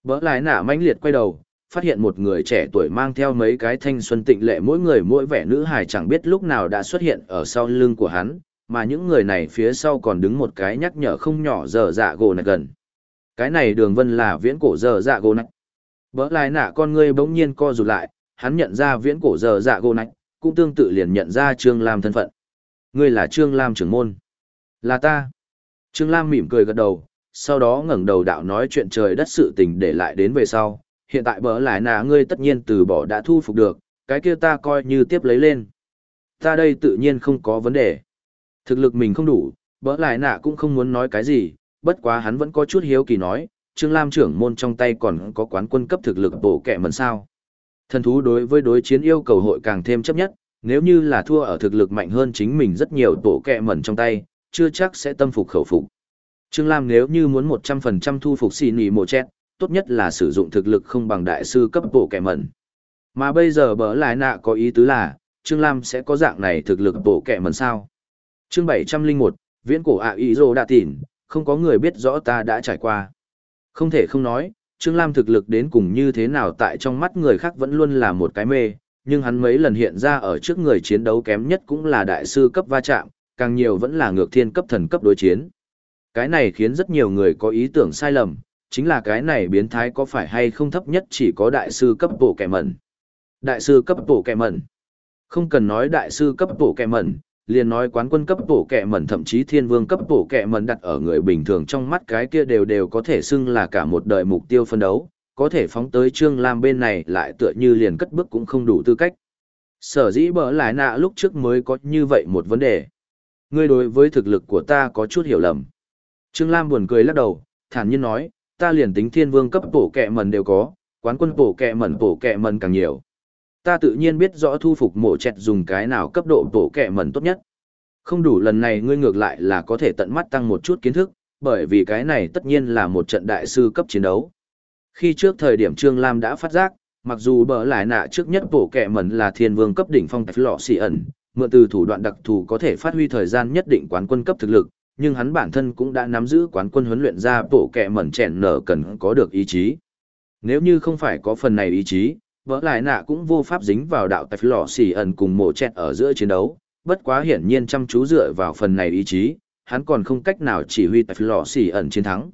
S1: Bỡ lại nạ mãnh liệt quay đầu, phát hiện một người trẻ tuổi mang theo mấy cái thanh xuân tịnh lệ mỗi người mỗi vẻ nữ hài chẳng biết lúc nào đã xuất hiện ở sau lưng của hắn, mà những người này phía sau còn đứng một cái nhắc nhở không nhỏ dở dạ gồ này gần. Cái này đường vân là viễn cổ dở dạ gồ này. Bỡ lại nạ con ngươi bỗng nhiên co rụt lại, hắn nhận ra viễn cổ dở dạ gồ này, cũng tương tự liền nhận ra Trương Lam thân phận. Ngươi là Trương Lam trưởng môn. Là ta. Trương Lam mỉm cười gật đầu, sau đó ngẩng đầu đạo nói chuyện trời đất sự tình để lại đến về sau, hiện tại bỡ lại nà ngươi tất nhiên từ bỏ đã thu phục được, cái kia ta coi như tiếp lấy lên. Ta đây tự nhiên không có vấn đề. Thực lực mình không đủ, bỡ lại nà cũng không muốn nói cái gì, bất quá hắn vẫn có chút hiếu kỳ nói, Trương Lam trưởng môn trong tay còn có quán quân cấp thực lực bổ kẹ mần sao. Thần thú đối với đối chiến yêu cầu hội càng thêm chấp nhất, nếu như là thua ở thực lực mạnh hơn chính mình rất nhiều tổ kẹ mẩn trong tay, chưa chắc sẽ tâm phục khẩu phục. Trương Lam nếu như muốn 100% thu phục xì nì mồ chét, tốt nhất là sử dụng thực lực không bằng đại sư cấp bộ kẻ mẩn. Mà bây giờ bỡ lại nạ có ý tứ là, Trương Lam sẽ có dạng này thực lực bộ kẻ mẩn sao. chương 701, viễn cổ ạ ý rồ đã tỉn, không có người biết rõ ta đã trải qua. Không thể không nói, Trương Lam thực lực đến cùng như thế nào tại trong mắt người khác vẫn luôn là một cái mê, nhưng hắn mấy lần hiện ra ở trước người chiến đấu kém nhất cũng là đại sư cấp va chạm, càng nhiều vẫn là ngược thiên cấp thần cấp đối chiến. Cái này khiến rất nhiều người có ý tưởng sai lầm, chính là cái này biến thái có phải hay không thấp nhất chỉ có đại sư cấp bộ kẻ mẩn. Đại sư cấp bộ kẻ mẩn. Không cần nói đại sư cấp bộ kẻ mẩn, liền nói quán quân cấp bộ kẻ mẩn thậm chí thiên vương cấp bộ kẻ mẩn đặt ở người bình thường trong mắt cái kia đều đều có thể xưng là cả một đời mục tiêu phân đấu, có thể phóng tới Trương Lam bên này lại tựa như liền cất bước cũng không đủ tư cách. Sở dĩ bở lại nạ lúc trước mới có như vậy một vấn đề. Ngươi đối với thực lực của ta có chút hiểu lầm. Trương Lam buồn cười lắc đầu, thản nhiên nói, ta liền tính thiên vương cấp bổ kẹ mần đều có, quán quân bổ kẹ mần bổ kẹ mần càng nhiều. Ta tự nhiên biết rõ thu phục mổ chẹt dùng cái nào cấp độ bổ kẹ mần tốt nhất. Không đủ lần này ngươi ngược lại là có thể tận mắt tăng một chút kiến thức, bởi vì cái này tất nhiên là một trận đại sư cấp chiến đấu. Khi trước thời điểm Trương Lam đã phát giác, mặc dù bờ lại nạ trước nhất bổ kẹ mẩn là thiên vương cấp đỉnh phong tạch lọ xì ẩn, mượn từ thủ đoạn đặc thù có thể phát huy thời gian nhất định quán quân cấp thực lực, nhưng hắn bản thân cũng đã nắm giữ quán quân huấn luyện ra bổ kẹ mẩn chèn nở cần có được ý chí. Nếu như không phải có phần này ý chí, vỡ lại nạ cũng vô pháp dính vào đạo tạch lọ xì ẩn cùng mộ chẹt ở giữa chiến đấu, bất quá hiển nhiên chăm chú dựa vào phần này ý chí, hắn còn không cách nào chỉ huy tại lọ xì ẩn chiến thắng.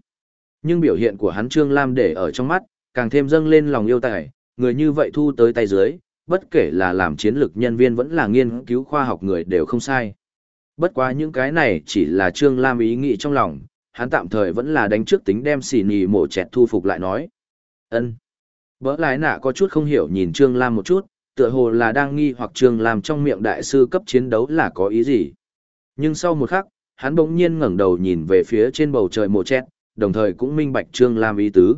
S1: Nhưng biểu hiện của hắn Trương Lam để ở trong mắt, càng thêm dâng lên lòng yêu tài, người như vậy thu tới tay dưới, bất kể là làm chiến lược nhân viên vẫn là nghiên cứu khoa học người đều không sai. Bất quá những cái này chỉ là Trương Lam ý nghĩ trong lòng, hắn tạm thời vẫn là đánh trước tính đem xỉ nhì mổ chẹt thu phục lại nói. ân Bỡ lái nạ có chút không hiểu nhìn Trương Lam một chút, tựa hồ là đang nghi hoặc Trương Lam trong miệng đại sư cấp chiến đấu là có ý gì. Nhưng sau một khắc, hắn bỗng nhiên ngẩng đầu nhìn về phía trên bầu trời mổ chẹt, đồng thời cũng minh bạch Trương Lam ý tứ.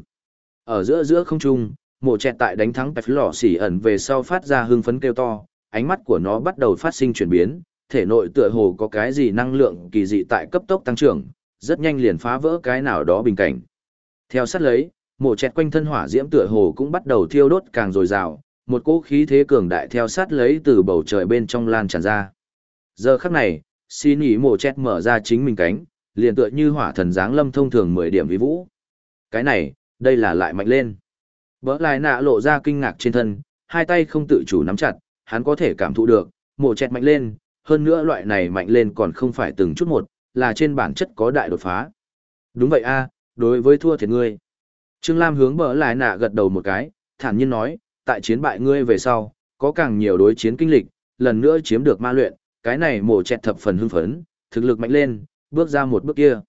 S1: Ở giữa giữa không trung, mộ chẹt tại đánh thắng bạch lò xỉ ẩn về sau phát ra hưng phấn kêu to, ánh mắt của nó bắt đầu phát sinh chuyển biến, thể nội tựa hồ có cái gì năng lượng kỳ dị tại cấp tốc tăng trưởng, rất nhanh liền phá vỡ cái nào đó bình cảnh. Theo sát lấy, mộ chẹt quanh thân hỏa diễm tựa hồ cũng bắt đầu thiêu đốt càng dồi dào, một cỗ khí thế cường đại theo sát lấy từ bầu trời bên trong lan tràn ra. Giờ khắc này, xin ý mộ chẹt mở ra chính mình cánh, liền tựa như hỏa thần giáng lâm thông thường 10 điểm vi vũ. Cái này, đây là lại mạnh lên. Bỡ lại nạ lộ ra kinh ngạc trên thân, hai tay không tự chủ nắm chặt, hắn có thể cảm thụ được, mổ chẹt mạnh lên, hơn nữa loại này mạnh lên còn không phải từng chút một, là trên bản chất có đại đột phá. Đúng vậy a, đối với thua thiệt ngươi. Trương Lam hướng bỡ lại nạ gật đầu một cái, thản nhiên nói, tại chiến bại ngươi về sau, có càng nhiều đối chiến kinh lịch, lần nữa chiếm được ma luyện, cái này mổ chẹt thập phần hưng phấn, thực lực mạnh lên, bước ra một bước kia.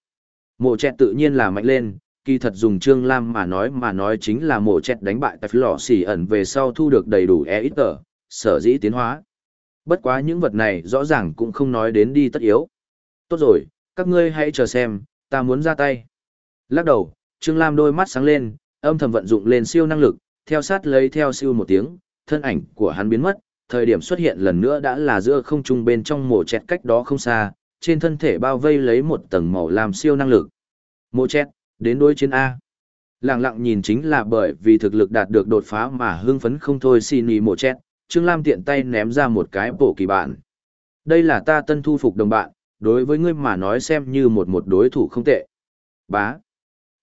S1: Mộ chẹt tự nhiên là mạnh lên, kỳ thật dùng Trương Lam mà nói mà nói chính là mộ chẹt đánh bại tại lò xỉ ẩn về sau thu được đầy đủ e ít tờ, sở dĩ tiến hóa. Bất quá những vật này rõ ràng cũng không nói đến đi tất yếu. Tốt rồi, các ngươi hãy chờ xem, ta muốn ra tay. Lắc đầu, Trương Lam đôi mắt sáng lên, âm thầm vận dụng lên siêu năng lực, theo sát lấy theo siêu một tiếng, thân ảnh của hắn biến mất, thời điểm xuất hiện lần nữa đã là giữa không trung bên trong mổ chẹt cách đó không xa, trên thân thể bao vây lấy một tầng màu làm siêu năng lực. Mổ chét đến đối chiến A. Lặng lặng nhìn chính là bởi vì thực lực đạt được đột phá mà hưng phấn không thôi xin ý mổ chét Trương Lam tiện tay ném ra một cái bộ kỳ bạn. Đây là ta tân thu phục đồng bạn, đối với ngươi mà nói xem như một một đối thủ không tệ. Bá.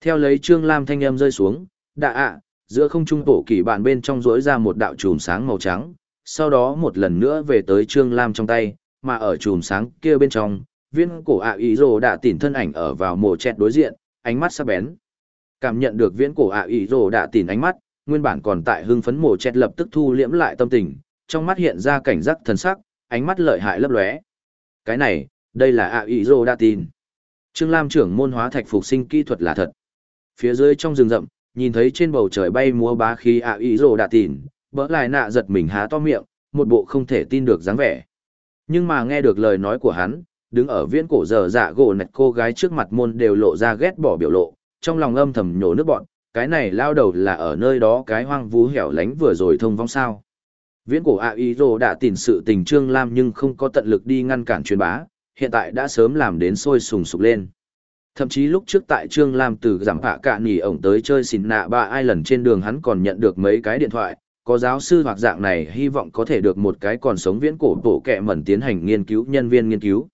S1: Theo lấy Trương Lam thanh âm rơi xuống, đạ ạ, giữa không trung bộ kỳ bạn bên trong rỗi ra một đạo chùm sáng màu trắng, sau đó một lần nữa về tới Trương Lam trong tay, mà ở chùm sáng kia bên trong, viên cổ ạ ý rồ đã tỉn thân ảnh ở vào mồ chẹt đối diện, ánh mắt sắc bén. Cảm nhận được viễn cổ ạ ý rồ đã tỉn ánh mắt, nguyên bản còn tại hưng phấn mồ chẹt lập tức thu liễm lại tâm tình, trong mắt hiện ra cảnh giác thần sắc, ánh mắt lợi hại lấp lóe. Cái này, đây là ạ ý rồ đã tỉn. Trương Lam trưởng môn hóa thạch phục sinh kỹ thuật là thật. Phía dưới trong rừng rậm, nhìn thấy trên bầu trời bay múa bá khí ạ ý rồ đã tỉn, bỡ lại nạ giật mình há to miệng, một bộ không thể tin được dáng vẻ. Nhưng mà nghe được lời nói của hắn, đứng ở viễn cổ giờ dạ gỗ nạch cô gái trước mặt môn đều lộ ra ghét bỏ biểu lộ, trong lòng âm thầm nhổ nước bọn, cái này lao đầu là ở nơi đó cái hoang vú hẻo lánh vừa rồi thông vong sao. Viễn cổ A Y Rô đã tìm sự tình Trương Lam nhưng không có tận lực đi ngăn cản truyền bá, hiện tại đã sớm làm đến sôi sùng sục lên. Thậm chí lúc trước tại Trương Lam từ giảm hạ cạn nhỉ ổng tới chơi xỉn nạ ba ai lần trên đường hắn còn nhận được mấy cái điện thoại, có giáo sư hoặc dạng này hy vọng có thể được một cái còn sống viễn cổ bổ kẹ mẩn tiến hành nghiên cứu nhân viên nghiên cứu.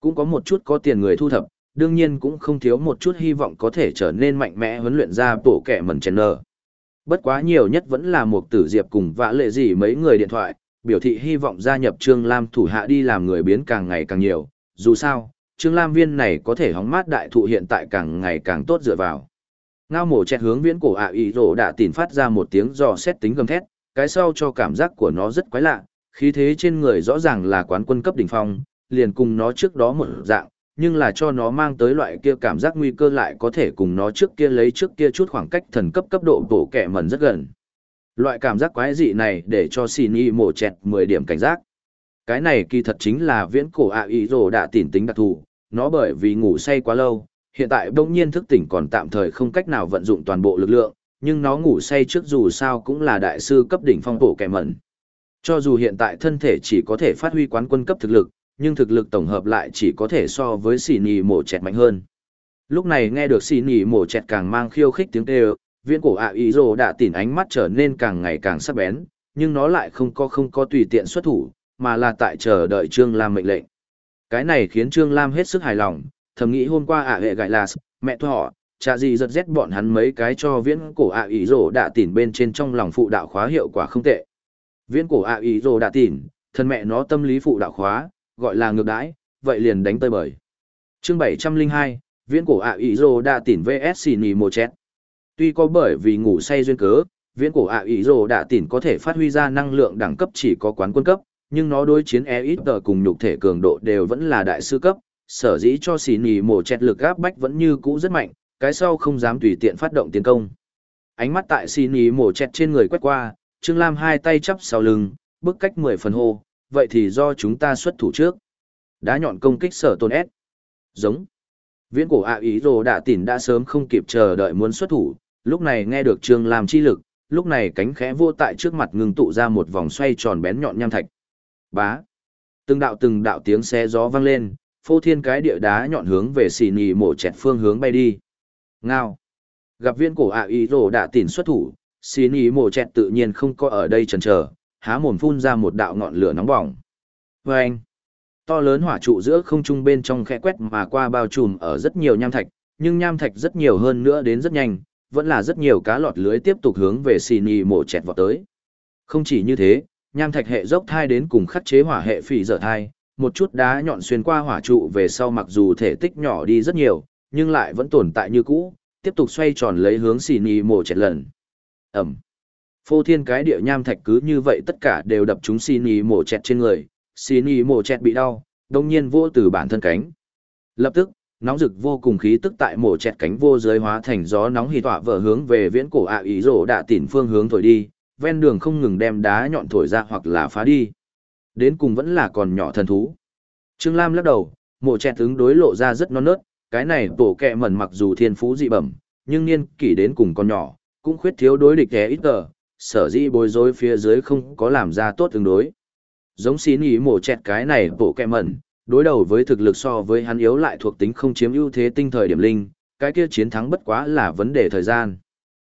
S1: Cũng có một chút có tiền người thu thập, đương nhiên cũng không thiếu một chút hy vọng có thể trở nên mạnh mẽ huấn luyện ra bổ kẻ mẩn chèn nở. Bất quá nhiều nhất vẫn là một tử diệp cùng vã lệ gì mấy người điện thoại, biểu thị hy vọng gia nhập Trương Lam thủ hạ đi làm người biến càng ngày càng nhiều, dù sao, Trương Lam viên này có thể hóng mát đại thụ hiện tại càng ngày càng tốt dựa vào. Ngao mổ chẹt hướng viễn cổ ạ à ý rổ đã tìm phát ra một tiếng dò xét tính gầm thét, cái sau cho cảm giác của nó rất quái lạ, khí thế trên người rõ ràng là quán quân cấp đỉnh phong, liền cùng nó trước đó một dạng, nhưng là cho nó mang tới loại kia cảm giác nguy cơ lại có thể cùng nó trước kia lấy trước kia chút khoảng cách thần cấp cấp độ bổ kẻ mẩn rất gần. Loại cảm giác quái dị này để cho xin y mổ chẹt 10 điểm cảnh giác. Cái này kỳ thật chính là viễn cổ ạ à ý rổ đã tỉn tính đặc thù, nó bởi vì ngủ say quá lâu, hiện tại bỗng nhiên thức tỉnh còn tạm thời không cách nào vận dụng toàn bộ lực lượng, nhưng nó ngủ say trước dù sao cũng là đại sư cấp đỉnh phong bổ kẻ mẩn. Cho dù hiện tại thân thể chỉ có thể phát huy quán quân cấp thực lực, nhưng thực lực tổng hợp lại chỉ có thể so với xì nhì mổ chẹt mạnh hơn. Lúc này nghe được xì nhì mổ chẹt càng mang khiêu khích tiếng kêu, viên cổ ạ ý rồ đã tỉn ánh mắt trở nên càng ngày càng sắc bén, nhưng nó lại không có không có tùy tiện xuất thủ, mà là tại chờ đợi Trương Lam mệnh lệnh. Cái này khiến Trương Lam hết sức hài lòng, thầm nghĩ hôm qua ạ hệ gại là mẹ thọ cha gì giật rét bọn hắn mấy cái cho viễn cổ ạ ý rồ đạ tỉn bên trên trong lòng phụ đạo khóa hiệu quả không tệ viễn cổ ạ ý rồ đạ tỉn thân mẹ nó tâm lý phụ đạo khóa gọi là ngược đãi, vậy liền đánh tơi bời. Chương 702, viễn cổ ạ ý rồ đã tỉn VS nì mồ chết. Tuy có bởi vì ngủ say duyên cớ, viễn cổ ạ ý rồ đã tỉn có thể phát huy ra năng lượng đẳng cấp chỉ có quán quân cấp, nhưng nó đối chiến e ít tờ cùng nhục thể cường độ đều vẫn là đại sư cấp, sở dĩ cho xì nì mồ Chết lực gáp bách vẫn như cũ rất mạnh, cái sau không dám tùy tiện phát động tiến công. Ánh mắt tại xì nì mồ Chết trên người quét qua, Trương Lam hai tay chắp sau lưng, bước cách mười phần hô, vậy thì do chúng ta xuất thủ trước. Đá nhọn công kích sở tôn S. Giống. Viễn cổ ạ ý rồ đạ tỉn đã sớm không kịp chờ đợi muốn xuất thủ, lúc này nghe được Trương làm chi lực, lúc này cánh khẽ vô tại trước mặt ngừng tụ ra một vòng xoay tròn bén nhọn nham thạch. Bá. Từng đạo từng đạo tiếng xe gió vang lên, phô thiên cái địa đá nhọn hướng về xì nì mổ chẹt phương hướng bay đi. Ngao. Gặp viên cổ ạ ý rồ đã tỉn xuất thủ, xì nì mổ chẹt tự nhiên không có ở đây chần chờ, há mồm phun ra một đạo ngọn lửa nóng bỏng. Vâng. To lớn hỏa trụ giữa không trung bên trong khẽ quét mà qua bao trùm ở rất nhiều nham thạch, nhưng nham thạch rất nhiều hơn nữa đến rất nhanh, vẫn là rất nhiều cá lọt lưới tiếp tục hướng về xì nì mổ chẹt vào tới. Không chỉ như thế, nham thạch hệ dốc thai đến cùng khắc chế hỏa hệ phỉ dở thai, một chút đá nhọn xuyên qua hỏa trụ về sau mặc dù thể tích nhỏ đi rất nhiều, nhưng lại vẫn tồn tại như cũ, tiếp tục xoay tròn lấy hướng xì nì mổ chẹt lần. Ẩm. Phô thiên cái địa nham thạch cứ như vậy tất cả đều đập chúng xì ý mổ chẹt trên người, xì ý mổ chẹt bị đau, đông nhiên vô từ bản thân cánh. Lập tức, nóng rực vô cùng khí tức tại mổ chẹt cánh vô giới hóa thành gió nóng hì tỏa vở hướng về viễn cổ ạ ý rổ đạ tỉn phương hướng thổi đi, ven đường không ngừng đem đá nhọn thổi ra hoặc là phá đi. Đến cùng vẫn là còn nhỏ thần thú. Trương Lam lắc đầu, mổ chẹt ứng đối lộ ra rất non nớt, cái này tổ kẹ mẩn mặc dù thiên phú dị bẩm, nhưng niên kỷ đến cùng còn nhỏ, cũng khuyết thiếu đối địch té ít tờ, sở dĩ bối rối phía dưới không có làm ra tốt tương đối. Giống xí ý mổ chẹt cái này bộ kẹ mẩn, đối đầu với thực lực so với hắn yếu lại thuộc tính không chiếm ưu thế tinh thời điểm linh, cái kia chiến thắng bất quá là vấn đề thời gian.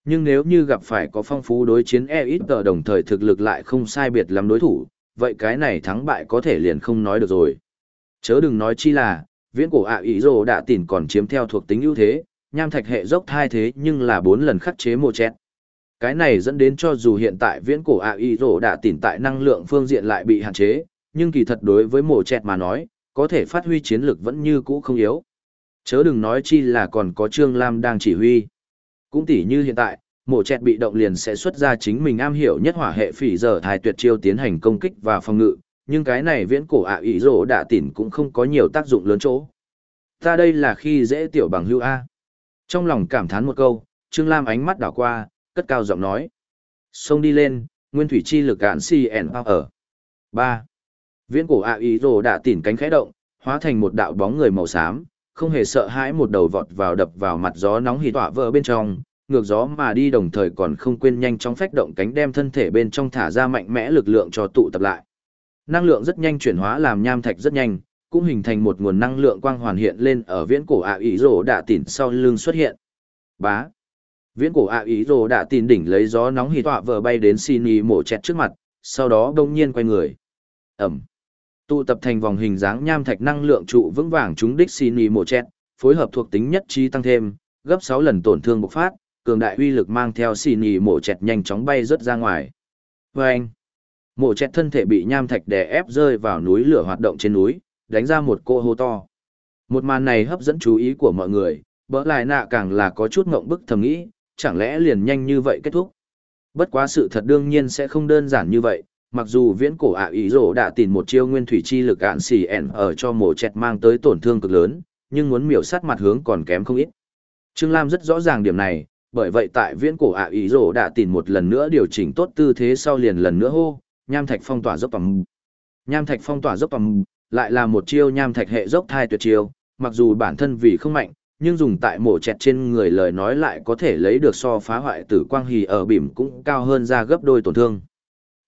S1: Nhưng nếu như gặp phải có phong phú đối chiến e ít tờ đồng thời thực lực lại không sai biệt lắm đối thủ, vậy cái này thắng bại có thể liền không nói được rồi. Chớ đừng nói chi là, viễn cổ ạ ý rồ đã tỉn còn chiếm theo thuộc tính ưu thế, nham thạch hệ dốc thai thế nhưng là bốn lần khắc chế mổ chẹt. Cái này dẫn đến cho dù hiện tại viễn cổ ạ y rồ đã tỉn tại năng lượng phương diện lại bị hạn chế, nhưng kỳ thật đối với mổ chẹt mà nói, có thể phát huy chiến lực vẫn như cũ không yếu. Chớ đừng nói chi là còn có Trương Lam đang chỉ huy. Cũng tỉ như hiện tại, mổ chẹt bị động liền sẽ xuất ra chính mình am hiểu nhất hỏa hệ phỉ giờ thai tuyệt chiêu tiến hành công kích và phòng ngự, nhưng cái này viễn cổ ạ ý rổ đạ tỉn cũng không có nhiều tác dụng lớn chỗ. Ta đây là khi dễ tiểu bằng hưu A. Trong lòng cảm thán một câu, Trương Lam ánh mắt đảo qua, cất cao giọng nói. Xông đi lên, nguyên thủy chi lực cạn CN ở. ba Viễn cổ ạ ý rồ đã tỉn cánh khẽ động, hóa thành một đạo bóng người màu xám, không hề sợ hãi một đầu vọt vào đập vào mặt gió nóng hì tỏa vỡ bên trong, ngược gió mà đi đồng thời còn không quên nhanh chóng phách động cánh đem thân thể bên trong thả ra mạnh mẽ lực lượng cho tụ tập lại. Năng lượng rất nhanh chuyển hóa làm nham thạch rất nhanh, cũng hình thành một nguồn năng lượng quang hoàn hiện lên ở viễn cổ ạ ý rồ đã tỉn sau lưng xuất hiện. Bá. Viễn cổ ạ ý rồ đã tin đỉnh lấy gió nóng hì tọa vờ bay đến xin y mổ chẹt trước mặt, sau đó đông nhiên quay người. Ẩm. Tụ tập thành vòng hình dáng nham thạch năng lượng trụ vững vàng chúng đích xin y mổ chẹt, phối hợp thuộc tính nhất trí tăng thêm, gấp 6 lần tổn thương bộc phát, cường đại uy lực mang theo xì y mổ chẹt nhanh chóng bay rớt ra ngoài. Và anh, mổ chẹt thân thể bị nham thạch đè ép rơi vào núi lửa hoạt động trên núi, đánh ra một cô hô to. Một màn này hấp dẫn chú ý của mọi người, bỡ lại nạ càng là có chút ngộng bức thầm nghĩ, chẳng lẽ liền nhanh như vậy kết thúc. Bất quá sự thật đương nhiên sẽ không đơn giản như vậy, mặc dù viễn cổ ạ ý rổ đã tìm một chiêu nguyên thủy chi lực ạn xì ẻn ở cho mổ chẹt mang tới tổn thương cực lớn, nhưng muốn miểu sát mặt hướng còn kém không ít. Trương Lam rất rõ ràng điểm này, bởi vậy tại viễn cổ ạ ý rổ đã tìm một lần nữa điều chỉnh tốt tư thế sau liền lần nữa hô, nham thạch phong tỏa dốc tầm Nham thạch phong tỏa dốc tầm lại là một chiêu nham thạch hệ dốc thai tuyệt chiêu, mặc dù bản thân vì không mạnh, nhưng dùng tại mổ chẹt trên người lời nói lại có thể lấy được so phá hoại tử quang hì ở bìm cũng cao hơn ra gấp đôi tổn thương.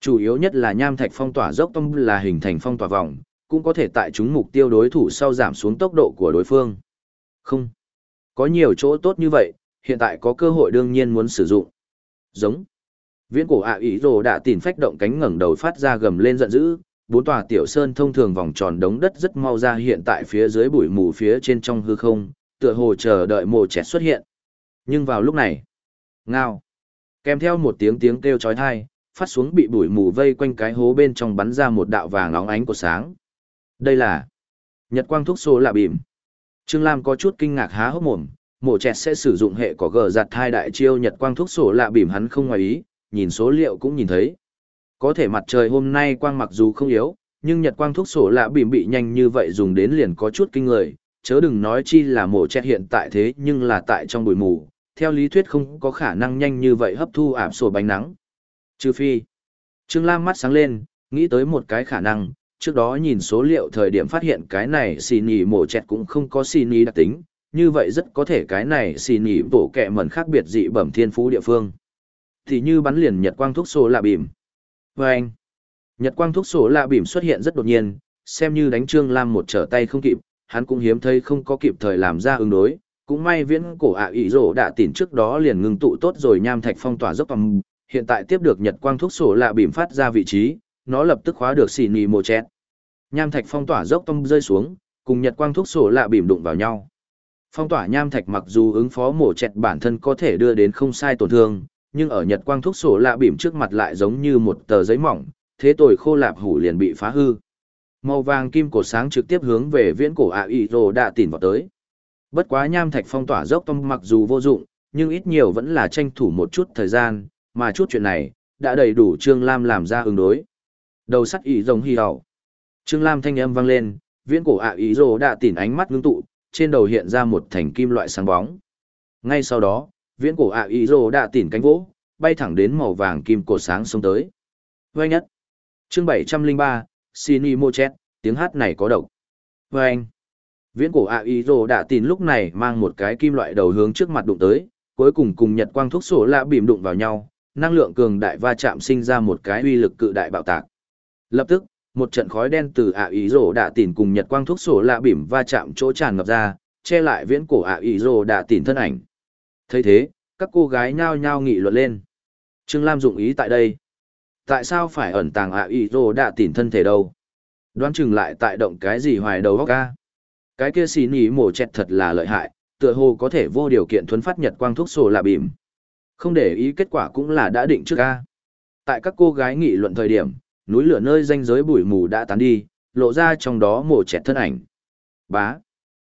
S1: Chủ yếu nhất là nham thạch phong tỏa dốc tông là hình thành phong tỏa vòng, cũng có thể tại chúng mục tiêu đối thủ sau giảm xuống tốc độ của đối phương. Không. Có nhiều chỗ tốt như vậy, hiện tại có cơ hội đương nhiên muốn sử dụng. Giống. Viễn cổ ạ ý rồ đã tìm phách động cánh ngẩng đầu phát ra gầm lên giận dữ, bốn tòa tiểu sơn thông thường vòng tròn đống đất rất mau ra hiện tại phía dưới bụi mù phía trên trong hư không, tựa hồ chờ đợi mồ chẹt xuất hiện. Nhưng vào lúc này, ngao, kèm theo một tiếng tiếng kêu chói tai, phát xuống bị bụi mù vây quanh cái hố bên trong bắn ra một đạo vàng óng ánh của sáng. Đây là Nhật quang thuốc số lạ bìm. Trương Lam có chút kinh ngạc há hốc mồm, mổ chẹt sẽ sử dụng hệ có gờ giặt thai đại chiêu Nhật quang thuốc sổ lạ bìm hắn không ngoài ý, nhìn số liệu cũng nhìn thấy. Có thể mặt trời hôm nay quang mặc dù không yếu, nhưng Nhật quang thuốc sổ lạ bìm bị nhanh như vậy dùng đến liền có chút kinh người, chớ đừng nói chi là mổ chẹt hiện tại thế nhưng là tại trong bụi mù, theo lý thuyết không có khả năng nhanh như vậy hấp thu ảm sổ bánh nắng. Trừ phi. Trương Lam mắt sáng lên, nghĩ tới một cái khả năng, trước đó nhìn số liệu thời điểm phát hiện cái này xì nhì mổ chẹt cũng không có xì nhì đặc tính, như vậy rất có thể cái này xì nhì bổ kẹ mẩn khác biệt dị bẩm thiên phú địa phương. Thì như bắn liền nhật quang thuốc sổ lạ bìm. Và anh, nhật quang thuốc sổ lạ bìm xuất hiện rất đột nhiên, xem như đánh Trương Lam một trở tay không kịp, hắn cũng hiếm thấy không có kịp thời làm ra ứng đối, cũng may viễn cổ ạ à ý rổ đã tỉn trước đó liền ngưng tụ tốt rồi nham thạch phong tỏa dốc tầm, hiện tại tiếp được nhật quang thuốc sổ lạ bìm phát ra vị trí, nó lập tức khóa được xì nì mồ chẹt. Nham thạch phong tỏa dốc tầm rơi xuống, cùng nhật quang thuốc sổ lạ bìm đụng vào nhau. Phong tỏa nham thạch mặc dù ứng phó mổ chẹt bản thân có thể đưa đến không sai tổn thương, nhưng ở nhật quang thuốc sổ lạ bìm trước mặt lại giống như một tờ giấy mỏng, thế tồi khô lạp hủ liền bị phá hư. Màu vàng kim cổ sáng trực tiếp hướng về viễn cổ ạ y rồ đã tỉn vào tới. Bất quá nham thạch phong tỏa dốc tông mặc dù vô dụng, nhưng ít nhiều vẫn là tranh thủ một chút thời gian, mà chút chuyện này, đã đầy đủ Trương Lam làm ra ứng đối. Đầu sắt ý rồng hy hầu. Trương Lam thanh âm vang lên, viễn cổ ạ ý rồ đã tỉn ánh mắt ngưng tụ, trên đầu hiện ra một thành kim loại sáng bóng. Ngay sau đó, viễn cổ ạ ý rồ đã tỉn cánh vỗ, bay thẳng đến màu vàng kim cổ sáng xuống tới. Vâng nhất. Chương 703, Sini Mochet, tiếng hát này có độc. Vâng. Viễn cổ ạ đã tỉn lúc này mang một cái kim loại đầu hướng trước mặt đụng tới, cuối cùng cùng nhật quang thuốc sổ lạ bìm đụng vào nhau, năng lượng cường đại va chạm sinh ra một cái uy lực cự đại bạo tạc. Lập tức, một trận khói đen từ ạ đã rồ cùng nhật quang thuốc sổ lạ bìm va chạm chỗ tràn ngập ra, che lại viễn cổ ạ đã rồ thân ảnh. thấy thế, các cô gái nhao nhao nghị luận lên. Trương Lam dụng ý tại đây. Tại sao phải ẩn tàng ạ ý rồ đạ tỉn thân thể đâu? Đoán chừng lại tại động cái gì hoài đầu góc ca. Cái kia xì nỉ mổ chẹt thật là lợi hại, tựa hồ có thể vô điều kiện thuấn phát nhật quang thuốc sổ là bìm. Không để ý kết quả cũng là đã định trước ca. Tại các cô gái nghị luận thời điểm, núi lửa nơi danh giới bụi mù đã tán đi, lộ ra trong đó mổ chẹt thân ảnh. Bá.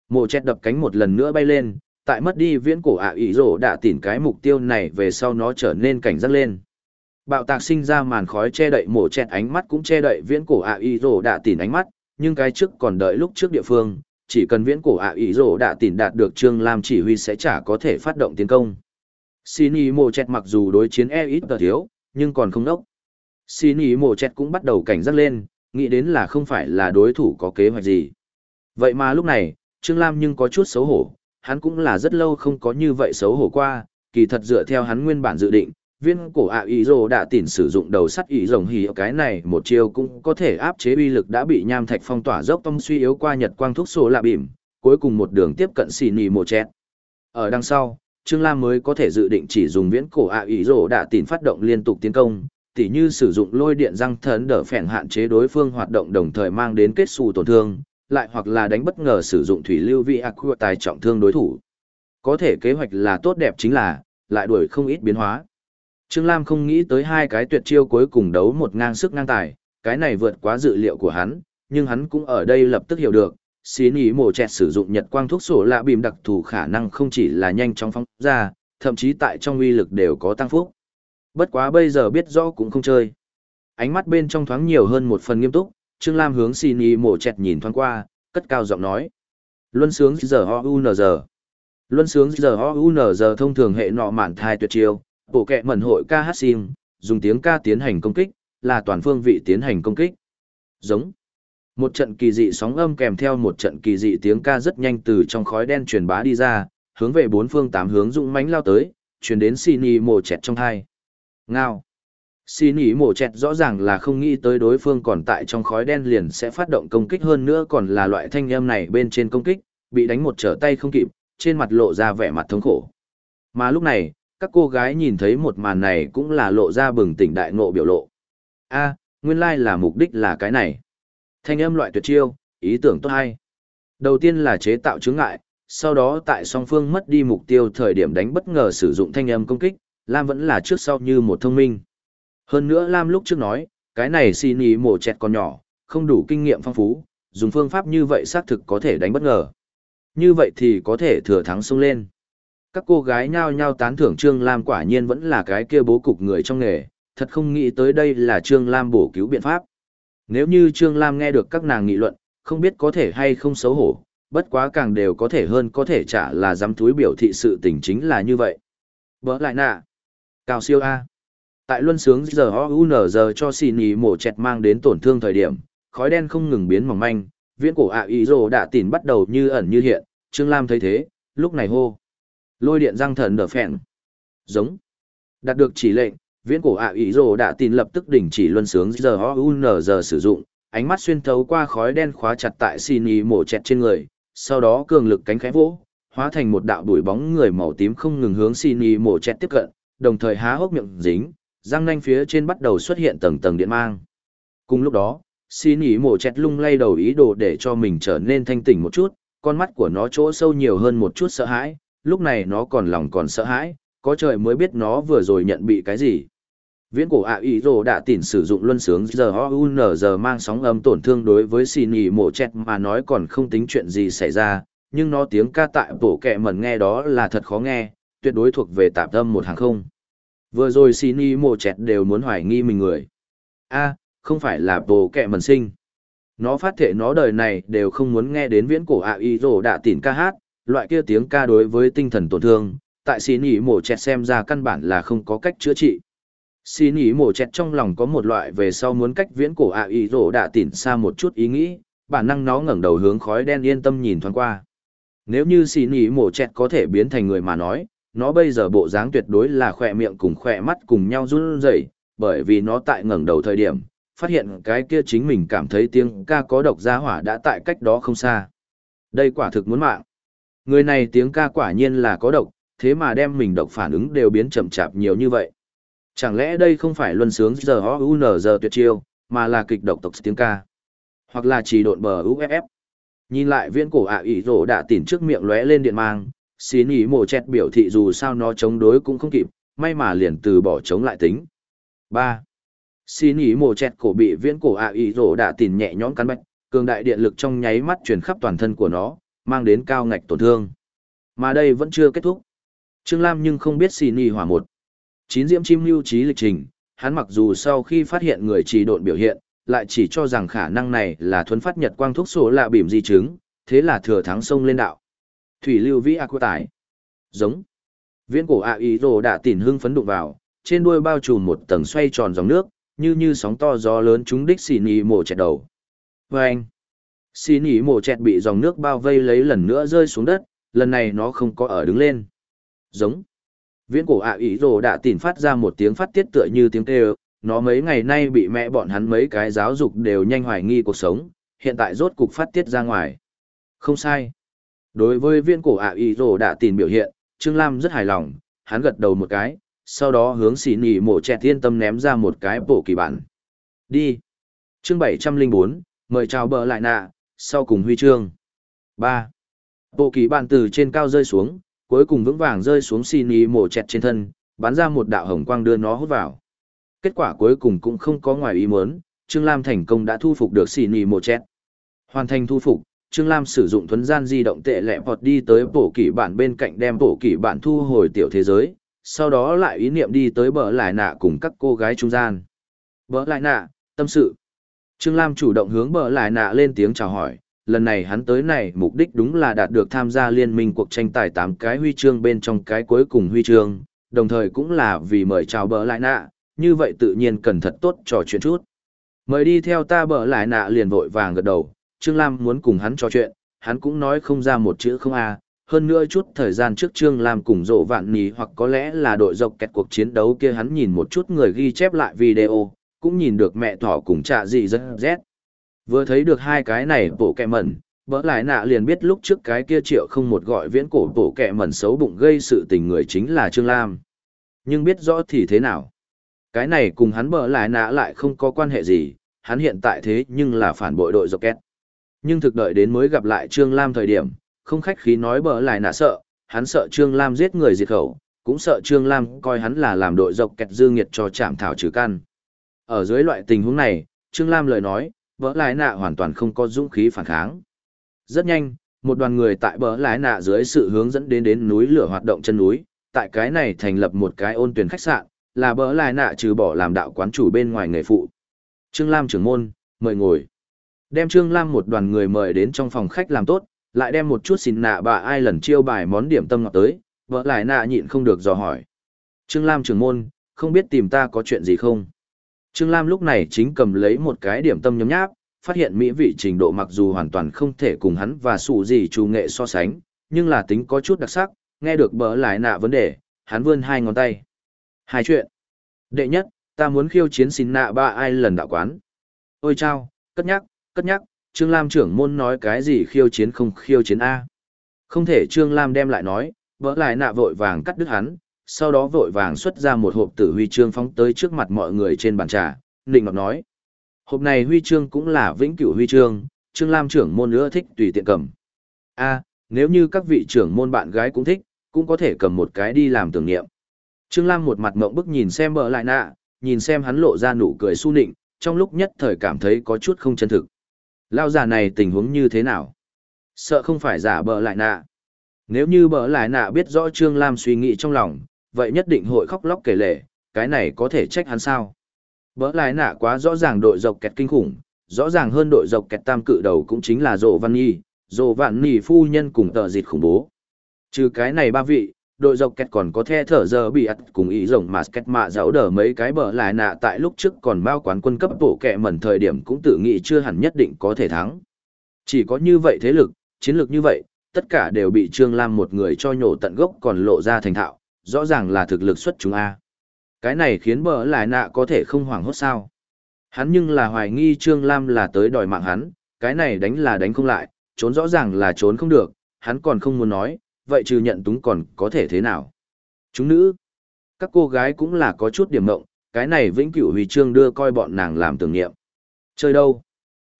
S1: Mổ chẹt đập cánh một lần nữa bay lên, tại mất đi viễn cổ ạ à ý rổ đã tìm cái mục tiêu này về sau nó trở nên cảnh giác lên. Bạo tạc sinh ra màn khói che đậy mổ chẹt ánh mắt cũng che đậy viễn cổ ạ à ý rổ đạ tìm ánh mắt, nhưng cái trước còn đợi lúc trước địa phương, chỉ cần viễn cổ ạ à ý rổ đạ tìm đạt được Trương Lam chỉ huy sẽ chả có thể phát động tiến công. Sini mổ chẹt mặc dù đối chiến e ít tờ thiếu, nhưng còn không đốc. Xin ý mổ chẹt cũng bắt đầu cảnh giác lên, nghĩ đến là không phải là đối thủ có kế hoạch gì. Vậy mà lúc này, Trương Lam nhưng có chút xấu hổ, hắn cũng là rất lâu không có như vậy xấu hổ qua, kỳ thật dựa theo hắn nguyên bản dự định, viên cổ ạ ý rồ đã tỉn sử dụng đầu sắt ý rồng hì cái này một chiêu cũng có thể áp chế uy lực đã bị nham thạch phong tỏa dốc tông suy yếu qua nhật quang thuốc số lạ bìm, cuối cùng một đường tiếp cận xì nì một chẹt. Ở đằng sau, Trương Lam mới có thể dự định chỉ dùng viễn cổ ạ ý rồ đã tỉn phát động liên tục tiến công, tỉ như sử dụng lôi điện răng thần đỡ phèn hạn chế đối phương hoạt động đồng thời mang đến kết xù tổn thương, lại hoặc là đánh bất ngờ sử dụng thủy lưu vi aqua tài trọng thương đối thủ. Có thể kế hoạch là tốt đẹp chính là, lại đuổi không ít biến hóa. Trương Lam không nghĩ tới hai cái tuyệt chiêu cuối cùng đấu một ngang sức ngang tài, cái này vượt quá dự liệu của hắn, nhưng hắn cũng ở đây lập tức hiểu được, xí ý mổ chẹt sử dụng nhật quang thuốc sổ lạ bìm đặc thù khả năng không chỉ là nhanh chóng phóng ra, thậm chí tại trong uy lực đều có tăng phúc. Bất quá bây giờ biết rõ cũng không chơi. Ánh mắt bên trong thoáng nhiều hơn một phần nghiêm túc, Trương Lam hướng xin y mổ chẹt nhìn thoáng qua, cất cao giọng nói. Luân sướng giờ ho u n giờ. Luân sướng giờ ho u n giờ thông thường hệ nọ mạn thai tuyệt chiêu, bộ kệ mẩn hội ca hát sim, dùng tiếng ca tiến hành công kích, là toàn phương vị tiến hành công kích. Giống. Một trận kỳ dị sóng âm kèm theo một trận kỳ dị tiếng ca rất nhanh từ trong khói đen truyền bá đi ra, hướng về bốn phương tám hướng dũng mãnh lao tới, truyền đến xì nì mổ chẹt trong hai. Ngao. Xì ý mổ chẹt rõ ràng là không nghĩ tới đối phương còn tại trong khói đen liền sẽ phát động công kích hơn nữa còn là loại thanh âm này bên trên công kích, bị đánh một trở tay không kịp, trên mặt lộ ra vẻ mặt thống khổ. Mà lúc này, các cô gái nhìn thấy một màn này cũng là lộ ra bừng tỉnh đại ngộ biểu lộ. a nguyên lai là mục đích là cái này. Thanh âm loại tuyệt chiêu, ý tưởng tốt hay. Đầu tiên là chế tạo chướng ngại, sau đó tại song phương mất đi mục tiêu thời điểm đánh bất ngờ sử dụng thanh âm công kích, Lam vẫn là trước sau như một thông minh. Hơn nữa Lam lúc trước nói, cái này xin ý mổ chẹt còn nhỏ, không đủ kinh nghiệm phong phú, dùng phương pháp như vậy xác thực có thể đánh bất ngờ. Như vậy thì có thể thừa thắng xông lên. Các cô gái nhao nhao tán thưởng Trương Lam quả nhiên vẫn là cái kia bố cục người trong nghề, thật không nghĩ tới đây là Trương Lam bổ cứu biện pháp. Nếu như Trương Lam nghe được các nàng nghị luận, không biết có thể hay không xấu hổ, bất quá càng đều có thể hơn có thể trả là dám túi biểu thị sự tình chính là như vậy. Bỡ lại nạ. Cao siêu A. Tại luân sướng giờ o giờ cho xì nhì mổ chẹt mang đến tổn thương thời điểm, khói đen không ngừng biến mỏng manh, viễn cổ ạ ý rồ đã tỉn bắt đầu như ẩn như hiện, Trương Lam thấy thế, lúc này hô. Lôi điện răng thần đờ phèn. Giống. Đạt được chỉ lệnh, viễn cổ ạ ý rồ đã tin lập tức đình chỉ luân sướng giờ o giờ sử dụng, ánh mắt xuyên thấu qua khói đen khóa chặt tại xì nhì mổ chẹt trên người, sau đó cường lực cánh khẽ vỗ, hóa thành một đạo đuổi bóng người màu tím không ngừng hướng xì nhì mổ chẹt tiếp cận, đồng thời há hốc miệng dính, răng nanh phía trên bắt đầu xuất hiện tầng tầng điện mang. Cùng lúc đó, xin ý mổ chẹt lung lay đầu ý đồ để cho mình trở nên thanh tỉnh một chút, con mắt của nó chỗ sâu nhiều hơn một chút sợ hãi, lúc này nó còn lòng còn sợ hãi, có trời mới biết nó vừa rồi nhận bị cái gì. Viễn cổ ạ ý rồ đã tỉnh sử dụng luân sướng giờ o giờ mang sóng âm tổn thương đối với xin nhì mổ chẹt mà nói còn không tính chuyện gì xảy ra, nhưng nó tiếng ca tại bổ kẹ mẩn nghe đó là thật khó nghe, tuyệt đối thuộc về tạp âm một hàng không. Vừa rồi xin nhì mổ chẹt đều muốn hoài nghi mình người. a không phải là bổ kẹ mẩn sinh. Nó phát thể nó đời này đều không muốn nghe đến viễn cổ ạ ý rồ đã tỉn ca hát, loại kia tiếng ca đối với tinh thần tổn thương, tại xì ý mổ chẹt xem ra căn bản là không có cách chữa trị. Xì ý mổ chẹt trong lòng có một loại về sau muốn cách viễn cổ ạ ý rổ đã tỉn xa một chút ý nghĩ, bản năng nó ngẩng đầu hướng khói đen yên tâm nhìn thoáng qua. Nếu như xì ý mổ chẹt có thể biến thành người mà nói, nó bây giờ bộ dáng tuyệt đối là khỏe miệng cùng khỏe mắt cùng nhau run rẩy, bởi vì nó tại ngẩng đầu thời điểm, phát hiện cái kia chính mình cảm thấy tiếng ca có độc gia hỏa đã tại cách đó không xa. Đây quả thực muốn mạng. Người này tiếng ca quả nhiên là có độc, thế mà đem mình độc phản ứng đều biến chậm chạp nhiều như vậy. Chẳng lẽ đây không phải luân sướng giờ ho u n giờ tuyệt chiêu, mà là kịch độc tộc tiếng ca. Hoặc là chỉ độn bờ UFF. Nhìn lại viên cổ ạ à ỉ rổ đã tỉn trước miệng lóe lên điện mang, xin ý mổ chẹt biểu thị dù sao nó chống đối cũng không kịp, may mà liền từ bỏ chống lại tính. 3. Xin ý mồ chẹt cổ bị viễn cổ ạ ý rổ đã tỉn nhẹ nhõm cắn bạch, cường đại điện lực trong nháy mắt truyền khắp toàn thân của nó, mang đến cao ngạch tổn thương. Mà đây vẫn chưa kết thúc. Trương Lam nhưng không biết xì nì hỏa một. Chín diễm chim lưu trí lịch trình, hắn mặc dù sau khi phát hiện người trì độn biểu hiện, lại chỉ cho rằng khả năng này là thuấn phát nhật quang thuốc số lạ bìm di chứng, thế là thừa thắng sông lên đạo. Thủy lưu vĩ ác tải. Giống. Viễn cổ ạ ý rồ đã tỉn hưng phấn đụng vào, trên đuôi bao trùm một tầng xoay tròn dòng nước, như như sóng to gió lớn chúng đích xì nì mổ chẹt đầu. Vâng. anh, xì nỉ mổ chẹt bị dòng nước bao vây lấy lần nữa rơi xuống đất, lần này nó không có ở đứng lên. Giống. Viễn cổ ạ à ý rồ đã tìm phát ra một tiếng phát tiết tựa như tiếng kêu, nó mấy ngày nay bị mẹ bọn hắn mấy cái giáo dục đều nhanh hoài nghi cuộc sống, hiện tại rốt cục phát tiết ra ngoài. Không sai. Đối với viên cổ ạ à ý rồ đã tìm biểu hiện, Trương Lam rất hài lòng, hắn gật đầu một cái, sau đó hướng xì nỉ mổ chẹt thiên tâm ném ra một cái bộ kỳ bản. Đi. Chương bảy trăm linh bốn mời chào bờ lại nạ, sau cùng huy chương. ba Bộ kỳ bản từ trên cao rơi xuống, cuối cùng vững vàng rơi xuống xì ý mổ chẹt trên thân, bắn ra một đạo hồng quang đưa nó hút vào. Kết quả cuối cùng cũng không có ngoài ý muốn, Trương Lam thành công đã thu phục được xì ý mổ chẹt. Hoàn thành thu phục, Trương Lam sử dụng thuấn gian di động tệ lẹ bọt đi tới bộ kỳ bản bên cạnh đem bộ kỳ bản thu hồi tiểu thế giới, sau đó lại ý niệm đi tới bờ lại nạ cùng các cô gái trung gian. Bờ lại nạ, tâm sự. Trương Lam chủ động hướng bờ lại nạ lên tiếng chào hỏi, lần này hắn tới này mục đích đúng là đạt được tham gia liên minh cuộc tranh tài 8 cái huy chương bên trong cái cuối cùng huy chương, đồng thời cũng là vì mời chào bờ lại nạ, như vậy tự nhiên cần thật tốt trò chuyện chút. Mời đi theo ta bờ lại nạ liền vội vàng gật đầu, Trương Lam muốn cùng hắn trò chuyện, hắn cũng nói không ra một chữ không a hơn nữa chút thời gian trước Trương Lam cùng rộ vạn ní hoặc có lẽ là đội dọc kẹt cuộc chiến đấu kia hắn nhìn một chút người ghi chép lại video, cũng nhìn được mẹ thỏ cùng trạ gì rất rét. Vừa thấy được hai cái này bộ kẹ mẩn, bỡ lại nạ liền biết lúc trước cái kia triệu không một gọi viễn cổ bộ kẹ mẩn xấu bụng gây sự tình người chính là Trương Lam. Nhưng biết rõ thì thế nào? Cái này cùng hắn bỡ lại nạ lại không có quan hệ gì, hắn hiện tại thế nhưng là phản bội đội dọc kẹt. Nhưng thực đợi đến mới gặp lại Trương Lam thời điểm, không khách khí nói bỡ lại nạ sợ, hắn sợ Trương Lam giết người diệt khẩu, cũng sợ Trương Lam coi hắn là làm đội dọc kẹt dư nghiệt cho chạm thảo trừ căn. Ở dưới loại tình huống này, Trương Lam lời nói, vỡ lái nạ hoàn toàn không có dũng khí phản kháng. Rất nhanh, một đoàn người tại bờ lái nạ dưới sự hướng dẫn đến đến núi lửa hoạt động chân núi, tại cái này thành lập một cái ôn tuyển khách sạn, là bờ lái nạ trừ bỏ làm đạo quán chủ bên ngoài nghề phụ. Trương Lam trưởng môn, mời ngồi. Đem Trương Lam một đoàn người mời đến trong phòng khách làm tốt, lại đem một chút xin nạ bà ai lần chiêu bài món điểm tâm ngọt tới, vỡ lại nạ nhịn không được dò hỏi. Trương Lam trưởng môn, không biết tìm ta có chuyện gì không? Trương Lam lúc này chính cầm lấy một cái điểm tâm nhấm nháp, phát hiện mỹ vị trình độ mặc dù hoàn toàn không thể cùng hắn và sủ gì chủ nghệ so sánh, nhưng là tính có chút đặc sắc, nghe được bỡ lại nạ vấn đề, hắn vươn hai ngón tay. Hai chuyện. Đệ nhất, ta muốn khiêu chiến xin nạ ba ai lần đạo quán. Ôi chao, cất nhắc, cất nhắc, Trương Lam trưởng môn nói cái gì khiêu chiến không khiêu chiến A. Không thể Trương Lam đem lại nói, bỡ lại nạ vội vàng cắt đứt hắn, sau đó vội vàng xuất ra một hộp tử huy chương phóng tới trước mặt mọi người trên bàn trà, Ninh Ngọc nói. Hộp này huy chương cũng là vĩnh cửu huy chương, Trương Lam trưởng môn nữa thích tùy tiện cầm. A, nếu như các vị trưởng môn bạn gái cũng thích, cũng có thể cầm một cái đi làm tưởng niệm. Trương Lam một mặt mộng bức nhìn xem bờ lại nạ, nhìn xem hắn lộ ra nụ cười su nịnh, trong lúc nhất thời cảm thấy có chút không chân thực. Lao già này tình huống như thế nào? Sợ không phải giả bờ lại nạ. Nếu như bờ lại nạ biết rõ Trương Lam suy nghĩ trong lòng, vậy nhất định hội khóc lóc kể lể, cái này có thể trách hắn sao? Bờ lại nạ quá rõ ràng đội dọc kẹt kinh khủng, rõ ràng hơn đội dọc kẹt tam cự đầu cũng chính là Dỗ Văn Nhi, Dỗ Vạn Nhi phu nhân cùng tờ dịt khủng bố. Trừ cái này ba vị, đội dọc kẹt còn có the thở giờ bị ắt cùng ý rồng mà kẹt mạ dẫu đờ mấy cái bờ lại nạ tại lúc trước còn bao quán quân cấp bộ kẹ mẩn thời điểm cũng tự nghĩ chưa hẳn nhất định có thể thắng. Chỉ có như vậy thế lực, chiến lược như vậy, tất cả đều bị Trương Lam một người cho nhổ tận gốc còn lộ ra thành thạo, rõ ràng là thực lực xuất chúng A. Cái này khiến bờ lại nạ có thể không hoảng hốt sao. Hắn nhưng là hoài nghi Trương Lam là tới đòi mạng hắn, cái này đánh là đánh không lại, trốn rõ ràng là trốn không được, hắn còn không muốn nói, vậy trừ nhận túng còn có thể thế nào? Chúng nữ, các cô gái cũng là có chút điểm mộng, cái này vĩnh cửu huy chương đưa coi bọn nàng làm tưởng niệm. Chơi đâu?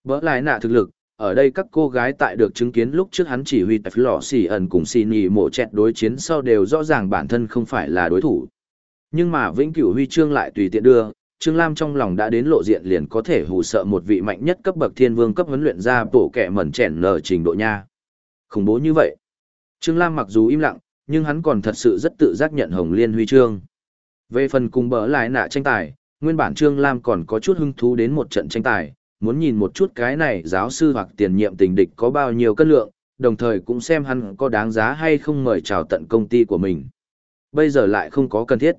S1: Bỡ lại nạ thực lực, ở đây các cô gái tại được chứng kiến lúc trước hắn chỉ huy tại lò xỉ ẩn cùng xì nhì mộ chẹt đối chiến sau đều rõ ràng bản thân không phải là đối thủ. Nhưng mà vĩnh cửu huy chương lại tùy tiện đưa, Trương Lam trong lòng đã đến lộ diện liền có thể hù sợ một vị mạnh nhất cấp bậc thiên vương cấp huấn luyện ra bổ kẻ mẩn chèn nở trình độ nha. Khủng bố như vậy. Trương Lam mặc dù im lặng, nhưng hắn còn thật sự rất tự giác nhận Hồng Liên huy chương. Về phần cùng bỡ lại nạ tranh tài, nguyên bản Trương Lam còn có chút hứng thú đến một trận tranh tài, muốn nhìn một chút cái này giáo sư hoặc tiền nhiệm tình địch có bao nhiêu cân lượng, đồng thời cũng xem hắn có đáng giá hay không mời chào tận công ty của mình. Bây giờ lại không có cần thiết.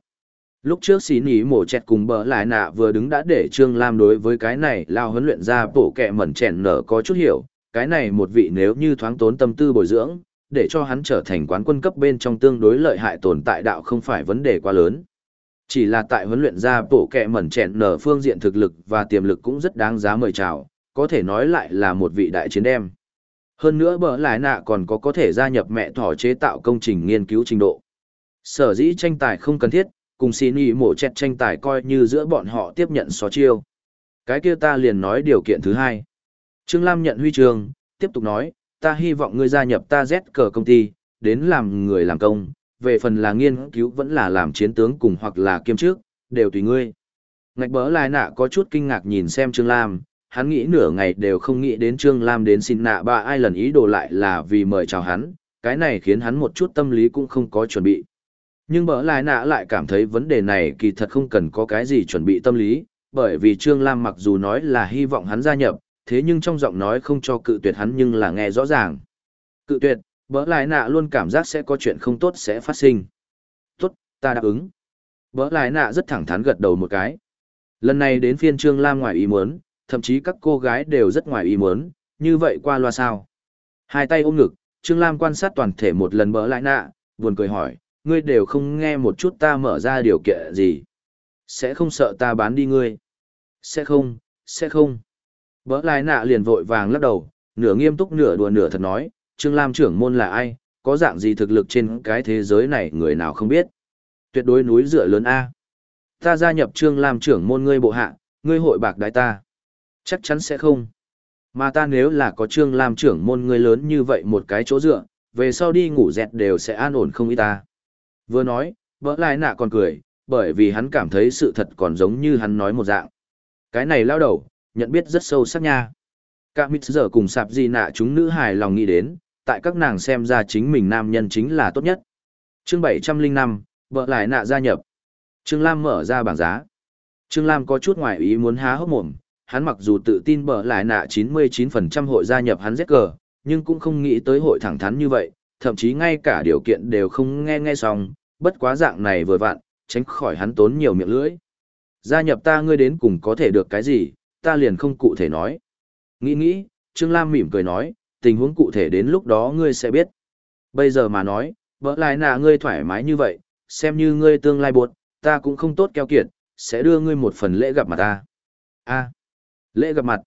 S1: Lúc trước xí ní mổ chẹt cùng bờ lại nạ vừa đứng đã để Trương Lam đối với cái này lao huấn luyện ra bổ kẹ mẩn chèn nở có chút hiểu, cái này một vị nếu như thoáng tốn tâm tư bồi dưỡng, để cho hắn trở thành quán quân cấp bên trong tương đối lợi hại tồn tại đạo không phải vấn đề quá lớn. Chỉ là tại huấn luyện ra bộ kẹ mẩn chèn nở phương diện thực lực và tiềm lực cũng rất đáng giá mời chào, có thể nói lại là một vị đại chiến đem. Hơn nữa bỡ lại nạ còn có có thể gia nhập mẹ thỏ chế tạo công trình nghiên cứu trình độ. Sở dĩ tranh tài không cần thiết, cùng xin ý mổ chẹt tranh tài coi như giữa bọn họ tiếp nhận xó chiêu. Cái kia ta liền nói điều kiện thứ hai. Trương Lam nhận huy chương, tiếp tục nói, ta hy vọng ngươi gia nhập ta Z cờ công ty, đến làm người làm công, về phần là nghiên cứu vẫn là làm chiến tướng cùng hoặc là kiêm trước, đều tùy ngươi. Ngạch bỡ lai nạ có chút kinh ngạc nhìn xem Trương Lam, hắn nghĩ nửa ngày đều không nghĩ đến Trương Lam đến xin nạ ba ai lần ý đồ lại là vì mời chào hắn, cái này khiến hắn một chút tâm lý cũng không có chuẩn bị. Nhưng bỡ lại nạ lại cảm thấy vấn đề này kỳ thật không cần có cái gì chuẩn bị tâm lý, bởi vì Trương Lam mặc dù nói là hy vọng hắn gia nhập, thế nhưng trong giọng nói không cho cự tuyệt hắn nhưng là nghe rõ ràng. Cự tuyệt, bỡ lại nạ luôn cảm giác sẽ có chuyện không tốt sẽ phát sinh. Tốt, ta đáp ứng. Bỡ lại nạ rất thẳng thắn gật đầu một cái. Lần này đến phiên Trương Lam ngoài ý muốn, thậm chí các cô gái đều rất ngoài ý muốn, như vậy qua loa sao. Hai tay ôm ngực, Trương Lam quan sát toàn thể một lần bỡ lại nạ, buồn cười hỏi, ngươi đều không nghe một chút ta mở ra điều kiện gì. Sẽ không sợ ta bán đi ngươi. Sẽ không, sẽ không. Bỡ lại nạ liền vội vàng lắc đầu, nửa nghiêm túc nửa đùa nửa thật nói, Trương Lam trưởng môn là ai, có dạng gì thực lực trên cái thế giới này người nào không biết. Tuyệt đối núi dựa lớn A. Ta gia nhập Trương Lam trưởng môn ngươi bộ hạ, ngươi hội bạc đái ta. Chắc chắn sẽ không. Mà ta nếu là có Trương Lam trưởng môn ngươi lớn như vậy một cái chỗ dựa, về sau đi ngủ dẹt đều sẽ an ổn không ít ta. Vừa nói, vỡ lại nạ còn cười, bởi vì hắn cảm thấy sự thật còn giống như hắn nói một dạng. Cái này lao đầu, nhận biết rất sâu sắc nha. Cả mít giờ cùng sạp gì nạ chúng nữ hài lòng nghĩ đến, tại các nàng xem ra chính mình nam nhân chính là tốt nhất. Chương 705, vợ lại nạ gia nhập. Trương Lam mở ra bảng giá. Trương Lam có chút ngoài ý muốn há hốc mồm, hắn mặc dù tự tin bở lại nạ 99% hội gia nhập hắn ZG, nhưng cũng không nghĩ tới hội thẳng thắn như vậy, thậm chí ngay cả điều kiện đều không nghe nghe xong, bất quá dạng này vừa vặn, tránh khỏi hắn tốn nhiều miệng lưỡi. Gia nhập ta ngươi đến cùng có thể được cái gì, ta liền không cụ thể nói. Nghĩ nghĩ, Trương Lam mỉm cười nói, tình huống cụ thể đến lúc đó ngươi sẽ biết. Bây giờ mà nói, vợ lại nạ ngươi thoải mái như vậy, xem như ngươi tương lai buộc, ta cũng không tốt keo kiệt, sẽ đưa ngươi một phần lễ gặp mặt ta. a lễ gặp mặt.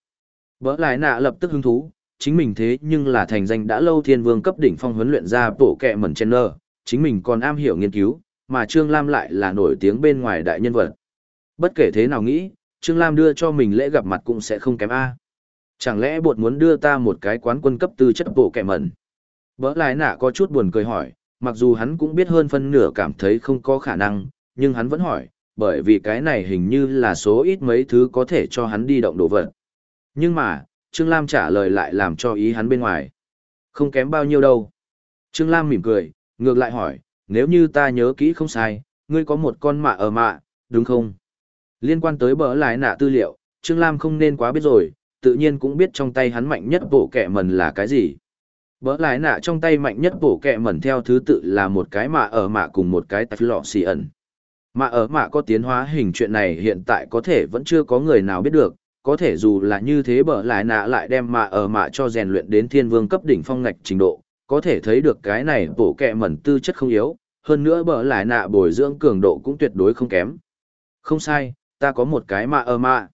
S1: Vợ lại nạ lập tức hứng thú, chính mình thế nhưng là thành danh đã lâu thiên vương cấp đỉnh phong huấn luyện ra bổ kẹ mẩn chen chính mình còn am hiểu nghiên cứu, mà Trương Lam lại là nổi tiếng bên ngoài đại nhân vật. Bất kể thế nào nghĩ, Trương Lam đưa cho mình lễ gặp mặt cũng sẽ không kém A. Chẳng lẽ bột muốn đưa ta một cái quán quân cấp tư chất bộ kẻ mẩn? Bỡ lại nạ có chút buồn cười hỏi, mặc dù hắn cũng biết hơn phân nửa cảm thấy không có khả năng, nhưng hắn vẫn hỏi, bởi vì cái này hình như là số ít mấy thứ có thể cho hắn đi động đồ vật. Nhưng mà, Trương Lam trả lời lại làm cho ý hắn bên ngoài. Không kém bao nhiêu đâu. Trương Lam mỉm cười, ngược lại hỏi, nếu như ta nhớ kỹ không sai, ngươi có một con mạ ở mạ, đúng không? Liên quan tới bỡ lại nạ tư liệu, Trương Lam không nên quá biết rồi, tự nhiên cũng biết trong tay hắn mạnh nhất bộ kẹ mần là cái gì. Bỡ lại nạ trong tay mạnh nhất bộ kẹ mần theo thứ tự là một cái mạ ở mạ cùng một cái tạch lọ xì ẩn. Mạ ở mạ có tiến hóa hình chuyện này hiện tại có thể vẫn chưa có người nào biết được, có thể dù là như thế bỡ lại nạ lại đem mạ ở mạ cho rèn luyện đến thiên vương cấp đỉnh phong ngạch trình độ, có thể thấy được cái này bổ kẹ mẩn tư chất không yếu, hơn nữa bỡ lại nạ bồi dưỡng cường độ cũng tuyệt đối không kém. Không sai, ta có một cái mạ ở mạ.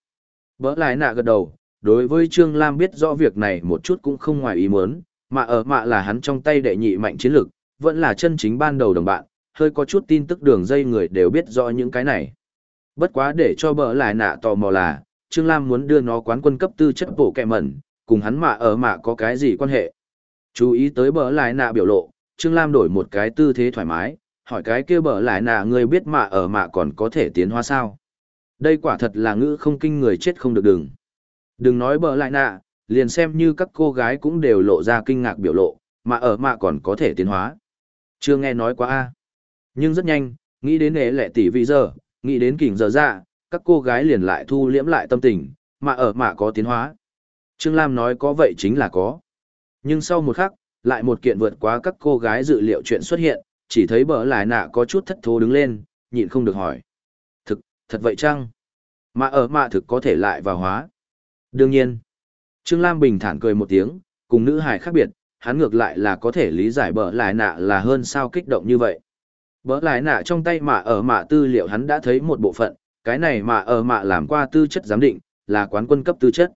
S1: Bỡ lại nạ gật đầu, đối với Trương Lam biết rõ việc này một chút cũng không ngoài ý muốn, mà ở mạ là hắn trong tay đệ nhị mạnh chiến lực, vẫn là chân chính ban đầu đồng bạn, hơi có chút tin tức đường dây người đều biết rõ những cái này. Bất quá để cho bờ lại nạ tò mò là, Trương Lam muốn đưa nó quán quân cấp tư chất bổ kẹ mẩn, cùng hắn mạ ở mạ có cái gì quan hệ. Chú ý tới bờ lại nạ biểu lộ, Trương Lam đổi một cái tư thế thoải mái, hỏi cái kia bờ lại nạ người biết mạ ở mạ còn có thể tiến hóa sao. Đây quả thật là ngữ không kinh người chết không được đừng. Đừng nói bờ lại nạ, liền xem như các cô gái cũng đều lộ ra kinh ngạc biểu lộ, mà ở mạ còn có thể tiến hóa. Chưa nghe nói quá a Nhưng rất nhanh, nghĩ đến ế lệ tỷ vị giờ, nghĩ đến kỉnh giờ ra, các cô gái liền lại thu liễm lại tâm tình, mà ở mạ có tiến hóa. Trương Lam nói có vậy chính là có. Nhưng sau một khắc, lại một kiện vượt quá các cô gái dự liệu chuyện xuất hiện, chỉ thấy bờ lại nạ có chút thất thố đứng lên, nhịn không được hỏi. Thực, thật vậy chăng? Mà ở mạ thực có thể lại vào hóa. Đương nhiên. Trương Lam bình thản cười một tiếng, cùng nữ hải khác biệt, hắn ngược lại là có thể lý giải bỡ lại nạ là hơn sao kích động như vậy. bỡ lại nạ trong tay mạ ở mạ tư liệu hắn đã thấy một bộ phận, cái này mà ở mạ làm qua tư chất giám định, là quán quân cấp tư chất.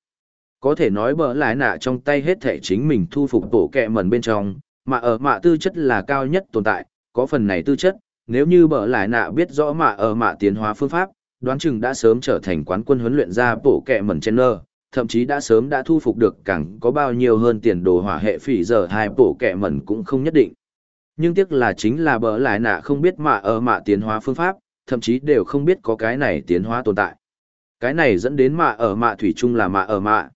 S1: Có thể nói bỡ lại nạ trong tay hết thể chính mình thu phục tổ kẹ mẩn bên trong, mà ở mạ tư chất là cao nhất tồn tại, có phần này tư chất, nếu như bỡ lại nạ biết rõ mạ ở mạ tiến hóa phương pháp, đoán chừng đã sớm trở thành quán quân huấn luyện ra tổ kẹ mẩn chen nơ, thậm chí đã sớm đã thu phục được càng có bao nhiêu hơn tiền đồ hỏa hệ phỉ giờ hai bổ kẻ mẩn cũng không nhất định. Nhưng tiếc là chính là bỡ lại nạ không biết mạ ở mạ tiến hóa phương pháp, thậm chí đều không biết có cái này tiến hóa tồn tại. Cái này dẫn đến mạ ở mạ thủy chung là mạ ở mạ.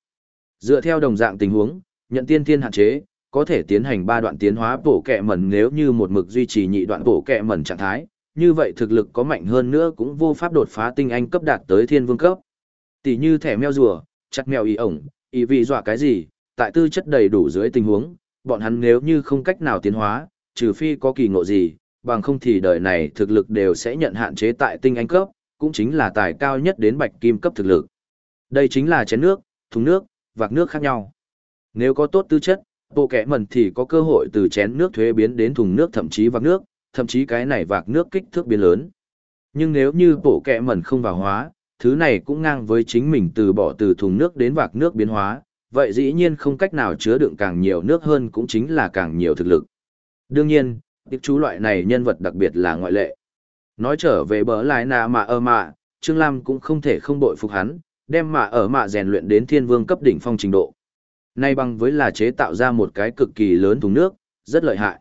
S1: Dựa theo đồng dạng tình huống, nhận tiên thiên hạn chế, có thể tiến hành ba đoạn tiến hóa bổ kẹ mẩn nếu như một mực duy trì nhị đoạn bổ kẹ mẩn trạng thái, như vậy thực lực có mạnh hơn nữa cũng vô pháp đột phá tinh anh cấp đạt tới thiên vương cấp. Tỷ như thẻ meo rùa, chặt mèo ý ổng, ý vị dọa cái gì, tại tư chất đầy đủ dưới tình huống, bọn hắn nếu như không cách nào tiến hóa, trừ phi có kỳ ngộ gì, bằng không thì đời này thực lực đều sẽ nhận hạn chế tại tinh anh cấp, cũng chính là tài cao nhất đến bạch kim cấp thực lực. Đây chính là chén nước, thùng nước, vạc nước khác nhau. Nếu có tốt tư chất, bộ kẻ mẩn thì có cơ hội từ chén nước thuế biến đến thùng nước thậm chí vạc nước, thậm chí cái này vạc nước kích thước biến lớn. Nhưng nếu như bộ kẻ mẩn không vào hóa, thứ này cũng ngang với chính mình từ bỏ từ thùng nước đến vạc nước biến hóa, vậy dĩ nhiên không cách nào chứa đựng càng nhiều nước hơn cũng chính là càng nhiều thực lực. Đương nhiên, tiếp chú loại này nhân vật đặc biệt là ngoại lệ. Nói trở về bờ lại nà mà ở mạ, Trương Lam cũng không thể không bội phục hắn, đem mạ ở mạ rèn luyện đến thiên vương cấp đỉnh phong trình độ. Nay bằng với là chế tạo ra một cái cực kỳ lớn thùng nước, rất lợi hại.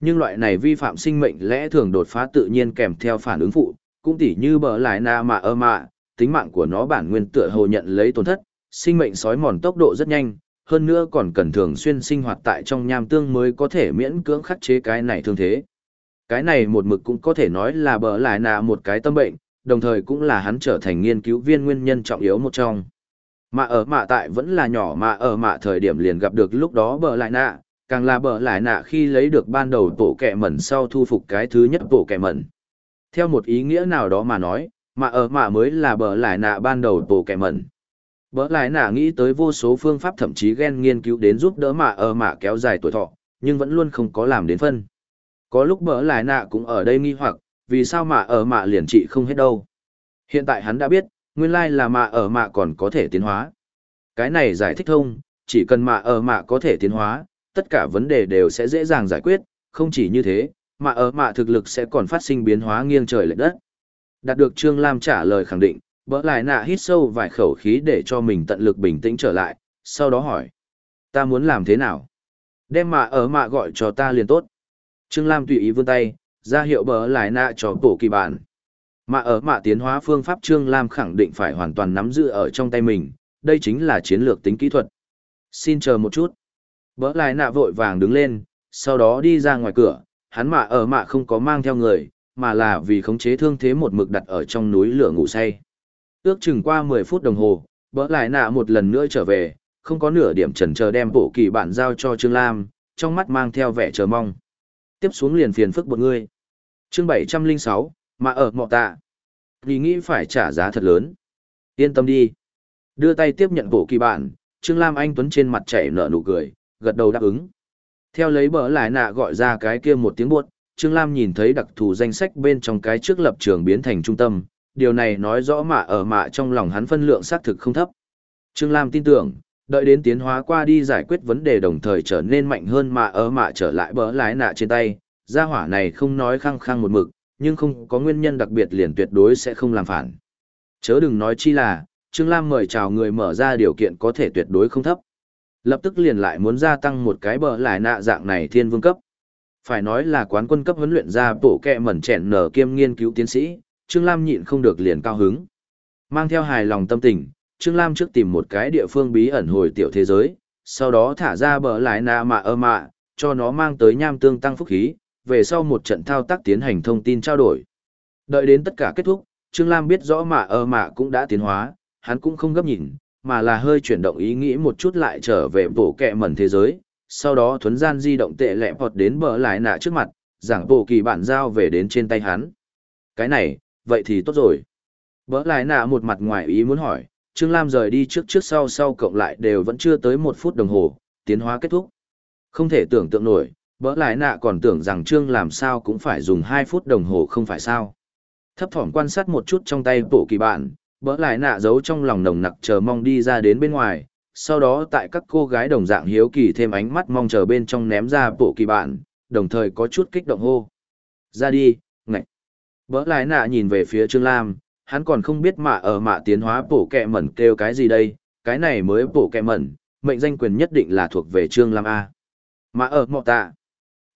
S1: Nhưng loại này vi phạm sinh mệnh lẽ thường đột phá tự nhiên kèm theo phản ứng phụ, cũng tỉ như bờ lại nà mà ở mạ, tính mạng của nó bản nguyên tựa hồ nhận lấy tổn thất, sinh mệnh sói mòn tốc độ rất nhanh, hơn nữa còn cần thường xuyên sinh hoạt tại trong nham tương mới có thể miễn cưỡng khắc chế cái này thương thế. Cái này một mực cũng có thể nói là bờ lại nạ một cái tâm bệnh, đồng thời cũng là hắn trở thành nghiên cứu viên nguyên nhân trọng yếu một trong. Mà ở mạ tại vẫn là nhỏ mà ở mạ thời điểm liền gặp được lúc đó bờ lại nạ, càng là bờ lại nạ khi lấy được ban đầu tổ kẹ mẩn sau thu phục cái thứ nhất tổ kẹ mẩn. Theo một ý nghĩa nào đó mà nói, mà ở mạ mới là bờ lại nạ ban đầu tổ kẻ mẩn. Bờ lại nạ nghĩ tới vô số phương pháp thậm chí ghen nghiên cứu đến giúp đỡ mạ ở mạ kéo dài tuổi thọ, nhưng vẫn luôn không có làm đến phân. Có lúc bờ lại nạ cũng ở đây nghi hoặc, vì sao mạ ở mạ liền trị không hết đâu. Hiện tại hắn đã biết, nguyên lai là mạ ở mạ còn có thể tiến hóa. Cái này giải thích thông, chỉ cần mạ ở mạ có thể tiến hóa, tất cả vấn đề đều sẽ dễ dàng giải quyết, không chỉ như thế, mà ở mạ thực lực sẽ còn phát sinh biến hóa nghiêng trời lệch đất. Đạt được Trương Lam trả lời khẳng định, bỡ lại nạ hít sâu vài khẩu khí để cho mình tận lực bình tĩnh trở lại, sau đó hỏi. Ta muốn làm thế nào? Đem mạ ở mạ gọi cho ta liền tốt. Trương Lam tùy ý vươn tay, ra hiệu bỡ lại nạ cho tổ kỳ bản. Mà ở mạ tiến hóa phương pháp Trương Lam khẳng định phải hoàn toàn nắm giữ ở trong tay mình, đây chính là chiến lược tính kỹ thuật. Xin chờ một chút. Bỡ lại nạ vội vàng đứng lên, sau đó đi ra ngoài cửa, hắn mạ ở mạ không có mang theo người, mà là vì khống chế thương thế một mực đặt ở trong núi lửa ngủ say. Ước chừng qua 10 phút đồng hồ, bỡ lại nạ một lần nữa trở về, không có nửa điểm chần chờ đem bộ kỳ bản giao cho Trương Lam, trong mắt mang theo vẻ chờ mong. Tiếp xuống liền phiền phức một người. Chương 706, mà ở mọ tạ. Vì nghĩ phải trả giá thật lớn. Yên tâm đi. Đưa tay tiếp nhận bộ kỳ bản, Trương Lam Anh Tuấn trên mặt chảy nở nụ cười, gật đầu đáp ứng. Theo lấy bỡ lại nạ gọi ra cái kia một tiếng buốt, Trương Lam nhìn thấy đặc thù danh sách bên trong cái trước lập trường biến thành trung tâm, điều này nói rõ mạ ở mạ trong lòng hắn phân lượng xác thực không thấp. Trương Lam tin tưởng, đợi đến tiến hóa qua đi giải quyết vấn đề đồng thời trở nên mạnh hơn mạ ở mạ trở lại bờ lái nạ trên tay, gia hỏa này không nói khăng khăng một mực, nhưng không có nguyên nhân đặc biệt liền tuyệt đối sẽ không làm phản. Chớ đừng nói chi là, Trương Lam mời chào người mở ra điều kiện có thể tuyệt đối không thấp. Lập tức liền lại muốn gia tăng một cái bờ lại nạ dạng này thiên vương cấp. Phải nói là quán quân cấp huấn luyện ra bộ kẹ mẩn chèn nở kiêm nghiên cứu tiến sĩ, Trương Lam nhịn không được liền cao hứng. Mang theo hài lòng tâm tình, Trương Lam trước tìm một cái địa phương bí ẩn hồi tiểu thế giới, sau đó thả ra bờ lại nạ mạ ơ mạ, cho nó mang tới nham tương tăng phúc khí, về sau một trận thao tác tiến hành thông tin trao đổi. Đợi đến tất cả kết thúc, Trương Lam biết rõ mạ ơ mạ cũng đã tiến hóa, hắn cũng không gấp nhìn, mà là hơi chuyển động ý nghĩ một chút lại trở về bộ kẹ mẩn thế giới, sau đó thuấn gian di động tệ lẹ vọt đến bờ lại nạ trước mặt, giảng bộ kỳ bản giao về đến trên tay hắn. Cái này, vậy thì tốt rồi. Bờ lại nạ một mặt ngoài ý muốn hỏi, Trương Lam rời đi trước trước sau sau cộng lại đều vẫn chưa tới một phút đồng hồ, tiến hóa kết thúc. Không thể tưởng tượng nổi, bỡ lại nạ còn tưởng rằng Trương làm sao cũng phải dùng 2 phút đồng hồ không phải sao. Thấp thỏm quan sát một chút trong tay bộ kỳ bạn, bỡ lại nạ giấu trong lòng nồng nặc chờ mong đi ra đến bên ngoài, sau đó tại các cô gái đồng dạng hiếu kỳ thêm ánh mắt mong chờ bên trong ném ra bộ kỳ bản, đồng thời có chút kích động hô. Ra đi, ngạch. Bỡ lại nạ nhìn về phía Trương Lam, hắn còn không biết mạ ở mạ tiến hóa bổ kẹ mẩn kêu cái gì đây, cái này mới bổ kẹ mẩn, mệnh danh quyền nhất định là thuộc về Trương Lam A. Mạ ở mọ tạ.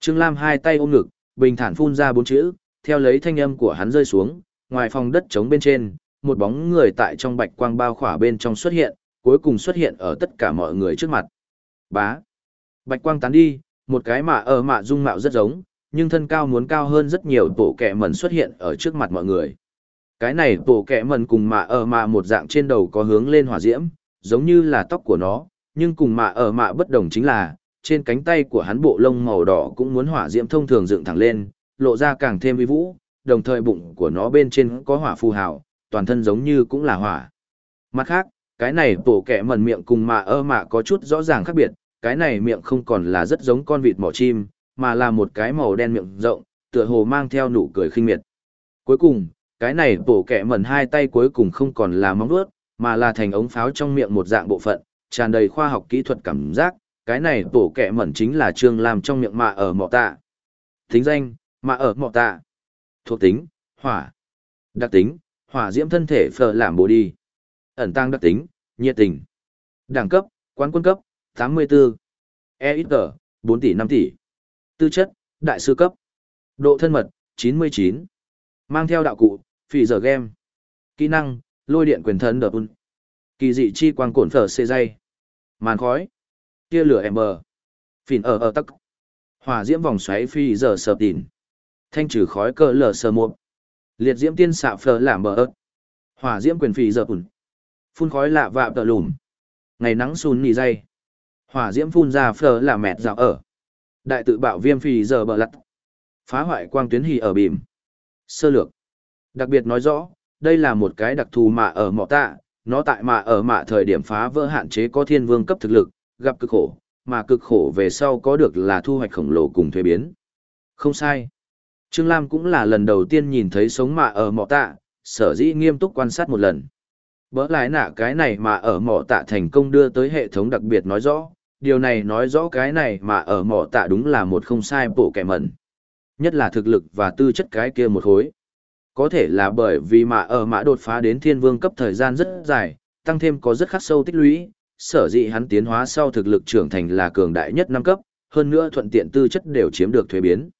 S1: Trương Lam hai tay ôm ngực, bình thản phun ra bốn chữ, theo lấy thanh âm của hắn rơi xuống, ngoài phòng đất trống bên trên, một bóng người tại trong bạch quang bao khỏa bên trong xuất hiện, cuối cùng xuất hiện ở tất cả mọi người trước mặt. Bá. Bạch quang tán đi, một cái mạ ở mạ dung mạo rất giống, nhưng thân cao muốn cao hơn rất nhiều tổ kẻ mẩn xuất hiện ở trước mặt mọi người. Cái này tổ kẻ mẩn cùng mạ ở mạ một dạng trên đầu có hướng lên hỏa diễm, giống như là tóc của nó, nhưng cùng mạ ở mạ bất đồng chính là, trên cánh tay của hắn bộ lông màu đỏ cũng muốn hỏa diễm thông thường dựng thẳng lên, lộ ra càng thêm uy vũ, đồng thời bụng của nó bên trên có hỏa phù hào, toàn thân giống như cũng là hỏa. Mặt khác, cái này tổ kẹ mẩn miệng cùng mạ ơ mạ có chút rõ ràng khác biệt, cái này miệng không còn là rất giống con vịt mỏ chim, mà là một cái màu đen miệng rộng, tựa hồ mang theo nụ cười khinh miệt. Cuối cùng, cái này tổ kẹ mẩn hai tay cuối cùng không còn là móng vuốt, mà là thành ống pháo trong miệng một dạng bộ phận, tràn đầy khoa học kỹ thuật cảm giác, cái này tổ kẹ mẩn chính là trương làm trong miệng mạ ở mọ tạ. Tính danh, mạ ở mọ tạ. Thuộc tính, hỏa. Đặc tính, hỏa diễm thân thể phở làm bồ đi. Ẩn tăng đặc tính, nhiệt tình. Đẳng cấp, quán quân cấp, 84. EXG, 4 tỷ 5 tỷ. Tư chất, đại sư cấp. Độ thân mật, 99. Mang theo đạo cụ, phỉ giờ game. Kỹ năng, lôi điện quyền thân đợt un. Kỳ dị chi quang cổn phở xê dây. Màn khói. Tia lửa em bờ. Phỉn ở ở tắc. Hỏa diễm vòng xoáy phi giờ sợp tỉn. Thanh trừ khói cơ lở sờ muộn, Liệt diễm tiên xạ phở làm bờ ớt. Hỏa diễm quyền phỉ giờ ủn. Phun khói lạ vạ tờ lùm. Ngày nắng sun nỉ dây. Hỏa diễm phun ra phờ là mẹt dạo ở. Đại tự bạo viêm phì giờ bờ lặt. Phá hoại quang tuyến hì ở bìm. Sơ lược. Đặc biệt nói rõ, đây là một cái đặc thù mạ ở mọ tạ, nó tại mạ ở mạ thời điểm phá vỡ hạn chế có thiên vương cấp thực lực, gặp cực khổ, mà cực khổ về sau có được là thu hoạch khổng lồ cùng thuế biến. Không sai. Trương Lam cũng là lần đầu tiên nhìn thấy sống mạ ở mọ tạ, sở dĩ nghiêm túc quan sát một lần. Bỡ lái nạ cái này mà ở mỏ tạ thành công đưa tới hệ thống đặc biệt nói rõ, điều này nói rõ cái này mà ở mỏ tạ đúng là một không sai bộ kẻ mẩn. Nhất là thực lực và tư chất cái kia một khối. Có thể là bởi vì mà ở mã đột phá đến thiên vương cấp thời gian rất dài, tăng thêm có rất khắc sâu tích lũy, sở dĩ hắn tiến hóa sau thực lực trưởng thành là cường đại nhất năm cấp, hơn nữa thuận tiện tư chất đều chiếm được thuế biến.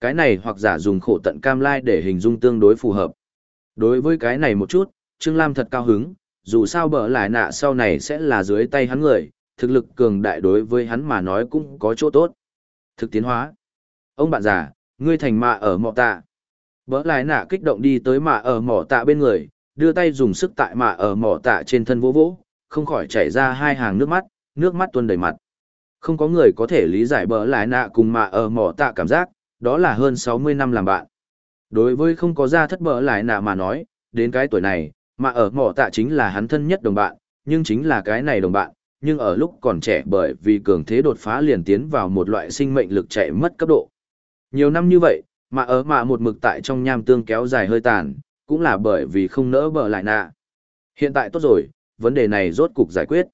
S1: Cái này hoặc giả dùng khổ tận cam lai để hình dung tương đối phù hợp. Đối với cái này một chút, Trương Lam thật cao hứng, dù sao bở lại nạ sau này sẽ là dưới tay hắn người, thực lực cường đại đối với hắn mà nói cũng có chỗ tốt. Thực tiến hóa. Ông bạn già, ngươi thành mạ ở mọ tạ. Bở lại nạ kích động đi tới mạ ở mỏ tạ bên người, đưa tay dùng sức tại mạ ở mỏ tạ trên thân vỗ vỗ, không khỏi chảy ra hai hàng nước mắt, nước mắt tuôn đầy mặt. Không có người có thể lý giải bở lại nạ cùng mạ ở mỏ tạ cảm giác, đó là hơn 60 năm làm bạn. Đối với không có ra thất bở lại nạ mà nói, đến cái tuổi này, mà ở mỏ tạ chính là hắn thân nhất đồng bạn, nhưng chính là cái này đồng bạn, nhưng ở lúc còn trẻ bởi vì cường thế đột phá liền tiến vào một loại sinh mệnh lực chạy mất cấp độ. Nhiều năm như vậy, mà ở mà một mực tại trong nham tương kéo dài hơi tàn, cũng là bởi vì không nỡ bờ lại nạ. Hiện tại tốt rồi, vấn đề này rốt cục giải quyết.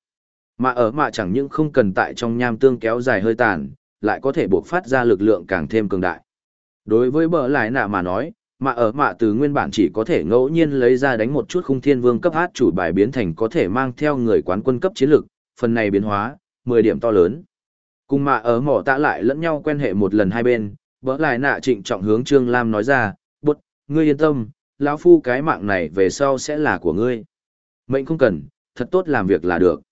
S1: Mà ở mà chẳng những không cần tại trong nham tương kéo dài hơi tàn, lại có thể buộc phát ra lực lượng càng thêm cường đại. Đối với bờ lại nạ mà nói, mà ở mạ từ nguyên bản chỉ có thể ngẫu nhiên lấy ra đánh một chút khung thiên vương cấp hát chủ bài biến thành có thể mang theo người quán quân cấp chiến lược phần này biến hóa, 10 điểm to lớn. Cùng mạ ở mỏ tạ lại lẫn nhau quen hệ một lần hai bên, vỡ lại nạ trịnh trọng hướng Trương Lam nói ra, bột, ngươi yên tâm, lão phu cái mạng này về sau sẽ là của ngươi. Mệnh không cần, thật tốt làm việc là được.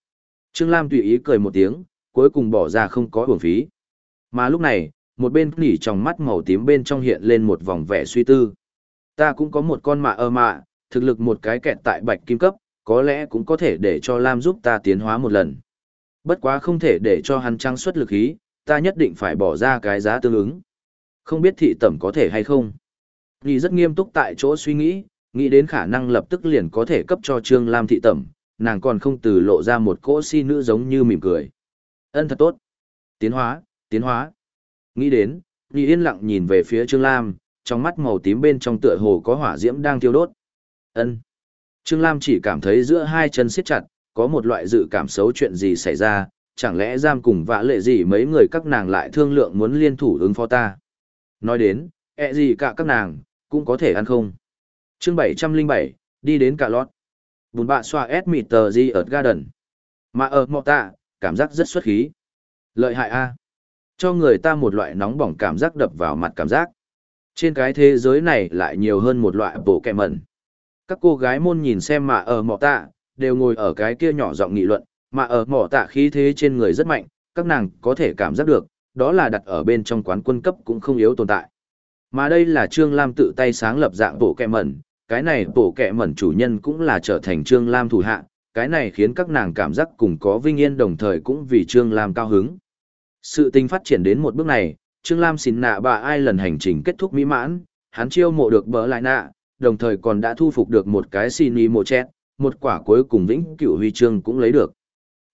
S1: Trương Lam tùy ý cười một tiếng, cuối cùng bỏ ra không có uổng phí. Mà lúc này, một bên nỉ trong mắt màu tím bên trong hiện lên một vòng vẻ suy tư. Ta cũng có một con mạ ơ mạ, thực lực một cái kẹt tại bạch kim cấp, có lẽ cũng có thể để cho Lam giúp ta tiến hóa một lần. Bất quá không thể để cho hắn trăng xuất lực ý, ta nhất định phải bỏ ra cái giá tương ứng. Không biết thị tẩm có thể hay không. Nhi rất nghiêm túc tại chỗ suy nghĩ, nghĩ đến khả năng lập tức liền có thể cấp cho Trương Lam thị tẩm, nàng còn không từ lộ ra một cỗ si nữ giống như mỉm cười. Ân thật tốt. Tiến hóa, tiến hóa. Nghĩ đến, Nhi yên lặng nhìn về phía Trương Lam, trong mắt màu tím bên trong tựa hồ có hỏa diễm đang thiêu đốt. Ân. Trương Lam chỉ cảm thấy giữa hai chân siết chặt, có một loại dự cảm xấu chuyện gì xảy ra, chẳng lẽ giam cùng vạ lệ gì mấy người các nàng lại thương lượng muốn liên thủ ứng phó ta. Nói đến, ẹ gì cả các nàng, cũng có thể ăn không. chương 707, đi đến cả lót. Bùn bạ xoa ép mịt tờ di ở garden. Mà ở mọ tạ, cảm giác rất xuất khí. Lợi hại a cho người ta một loại nóng bỏng cảm giác đập vào mặt cảm giác. Trên cái thế giới này lại nhiều hơn một loại bộ kẹ mẩn. Các cô gái môn nhìn xem mà ở mọ tạ, đều ngồi ở cái kia nhỏ giọng nghị luận, mà ở mỏ tạ khí thế trên người rất mạnh, các nàng có thể cảm giác được, đó là đặt ở bên trong quán quân cấp cũng không yếu tồn tại. Mà đây là Trương Lam tự tay sáng lập dạng bộ kẹ mẩn, cái này bộ kẹ mẩn chủ nhân cũng là trở thành Trương Lam thủ hạ, cái này khiến các nàng cảm giác cùng có vinh yên đồng thời cũng vì Trương Lam cao hứng. Sự tình phát triển đến một bước này, Trương Lam xin nạ bà ai lần hành trình kết thúc mỹ mãn, hắn chiêu mộ được bỡ lại nạ, đồng thời còn đã thu phục được một cái xin y mộ chết, một quả cuối cùng vĩnh cửu huy chương cũng lấy được.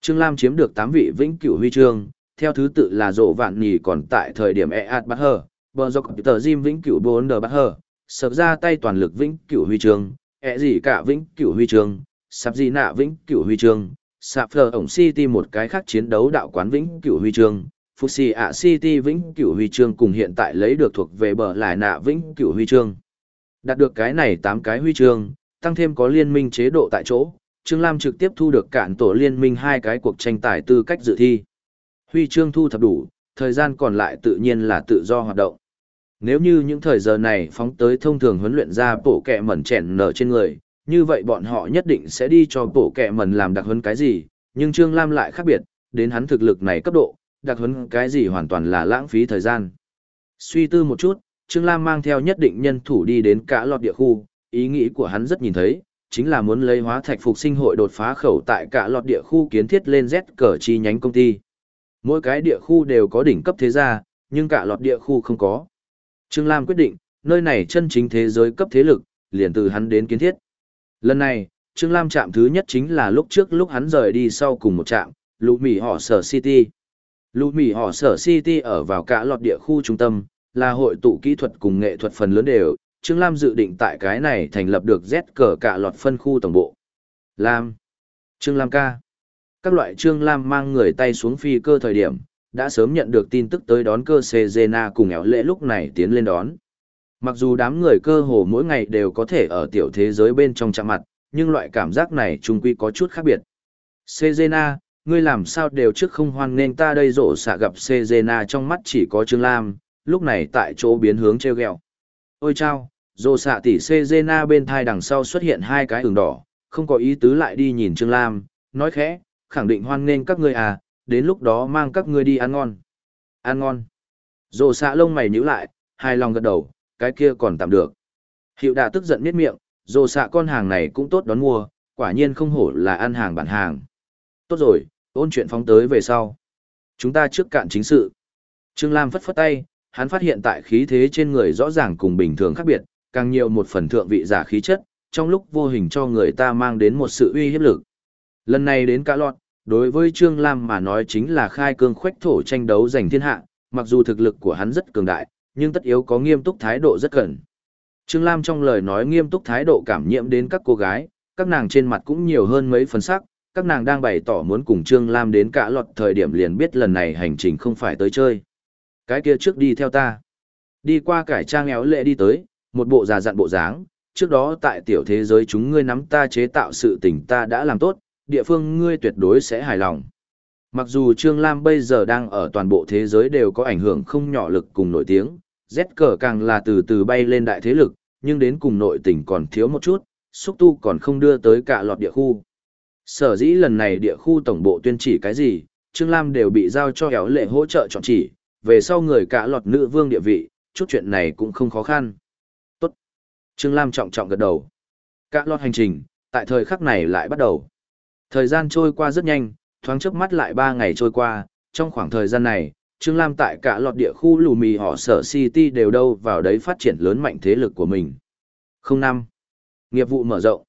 S1: Trương Lam chiếm được 8 vị vĩnh cửu huy chương, theo thứ tự là rộ vạn nhì còn tại thời điểm e bắt hờ, bờ dọc tờ Jim vĩnh cửu 4 đờ bắt hờ, sập ra tay toàn lực vĩnh cửu huy chương, e gì cả vĩnh cửu huy chương, sạp gì nạ vĩnh cửu huy chương, sạp phờ ổng City một cái khác chiến đấu đạo quán vĩnh cửu huy chương, Fuxi ạ City vĩnh cửu huy chương cùng hiện tại lấy được thuộc về bờ lại nạ vĩnh cửu huy chương. Đạt được cái này 8 cái huy chương, tăng thêm có liên minh chế độ tại chỗ, Trương Lam trực tiếp thu được cản tổ liên minh hai cái cuộc tranh tài tư cách dự thi. Huy chương thu thập đủ, thời gian còn lại tự nhiên là tự do hoạt động. Nếu như những thời giờ này phóng tới thông thường huấn luyện ra bộ kẹ mẩn chèn nở trên người, như vậy bọn họ nhất định sẽ đi cho bộ kẹ mẩn làm đặc hơn cái gì, nhưng Trương Lam lại khác biệt, đến hắn thực lực này cấp độ, đặc huấn cái gì hoàn toàn là lãng phí thời gian. Suy tư một chút, Trương Lam mang theo nhất định nhân thủ đi đến cả lọt địa khu, ý nghĩ của hắn rất nhìn thấy, chính là muốn lấy hóa thạch phục sinh hội đột phá khẩu tại cả lọt địa khu kiến thiết lên Z cờ chi nhánh công ty. Mỗi cái địa khu đều có đỉnh cấp thế gia, nhưng cả lọt địa khu không có. Trương Lam quyết định, nơi này chân chính thế giới cấp thế lực, liền từ hắn đến kiến thiết. Lần này, Trương Lam chạm thứ nhất chính là lúc trước lúc hắn rời đi sau cùng một trạm, lũ mỉ họ sở City. Lũ mỉ họ sở City ở vào cả lọt địa khu trung tâm, là hội tụ kỹ thuật cùng nghệ thuật phần lớn đều. Trương Lam dự định tại cái này thành lập được Z cờ cả lọt phân khu tổng bộ. Lam. Trương Lam ca. Các loại Trương Lam mang người tay xuống phi cơ thời điểm, đã sớm nhận được tin tức tới đón cơ Cezena cùng éo lễ lúc này tiến lên đón. Mặc dù đám người cơ hồ mỗi ngày đều có thể ở tiểu thế giới bên trong chạm mặt, nhưng loại cảm giác này trung quy có chút khác biệt. Cezena, ngươi làm sao đều trước không hoan nên ta đây rổ xạ gặp Cezena trong mắt chỉ có Trương Lam, lúc này tại chỗ biến hướng treo gẹo. Ôi chao, rổ xạ tỷ Cezena bên thai đằng sau xuất hiện hai cái ửng đỏ, không có ý tứ lại đi nhìn Trương Lam, nói khẽ, khẳng định hoan nên các ngươi à, đến lúc đó mang các ngươi đi ăn ngon. Ăn ngon. Rổ xạ lông mày nhíu lại, hai lòng gật đầu, cái kia còn tạm được. Hiệu đà tức giận miết miệng, rổ xạ con hàng này cũng tốt đón mua, quả nhiên không hổ là ăn hàng bản hàng. Tốt rồi, ôn chuyện phóng tới về sau. Chúng ta trước cạn chính sự. Trương Lam phất phất tay, hắn phát hiện tại khí thế trên người rõ ràng cùng bình thường khác biệt, càng nhiều một phần thượng vị giả khí chất, trong lúc vô hình cho người ta mang đến một sự uy hiếp lực. Lần này đến cả lọt, đối với Trương Lam mà nói chính là khai cương khoách thổ tranh đấu giành thiên hạ, mặc dù thực lực của hắn rất cường đại, nhưng tất yếu có nghiêm túc thái độ rất cần. Trương Lam trong lời nói nghiêm túc thái độ cảm nhiễm đến các cô gái, các nàng trên mặt cũng nhiều hơn mấy phần sắc, các nàng đang bày tỏ muốn cùng Trương Lam đến cả lọt thời điểm liền biết lần này hành trình không phải tới chơi. Cái kia trước đi theo ta. Đi qua cải trang éo lệ đi tới, một bộ già dặn bộ dáng, trước đó tại tiểu thế giới chúng ngươi nắm ta chế tạo sự tình ta đã làm tốt, địa phương ngươi tuyệt đối sẽ hài lòng. Mặc dù Trương Lam bây giờ đang ở toàn bộ thế giới đều có ảnh hưởng không nhỏ lực cùng nổi tiếng, Z cờ càng là từ từ bay lên đại thế lực, nhưng đến cùng nội tỉnh còn thiếu một chút, xúc tu còn không đưa tới cả lọt địa khu. Sở dĩ lần này địa khu tổng bộ tuyên chỉ cái gì, Trương Lam đều bị giao cho éo lệ hỗ trợ chọn chỉ, về sau người cả lọt nữ vương địa vị, chút chuyện này cũng không khó khăn. Tốt. Trương Lam trọng trọng gật đầu. Cả lọt hành trình, tại thời khắc này lại bắt đầu. Thời gian trôi qua rất nhanh, thoáng chớp mắt lại 3 ngày trôi qua, trong khoảng thời gian này, Trương Lam tại cả lọt địa khu lù mì họ sở City đều đâu vào đấy phát triển lớn mạnh thế lực của mình. 05. Nghiệp vụ mở rộng.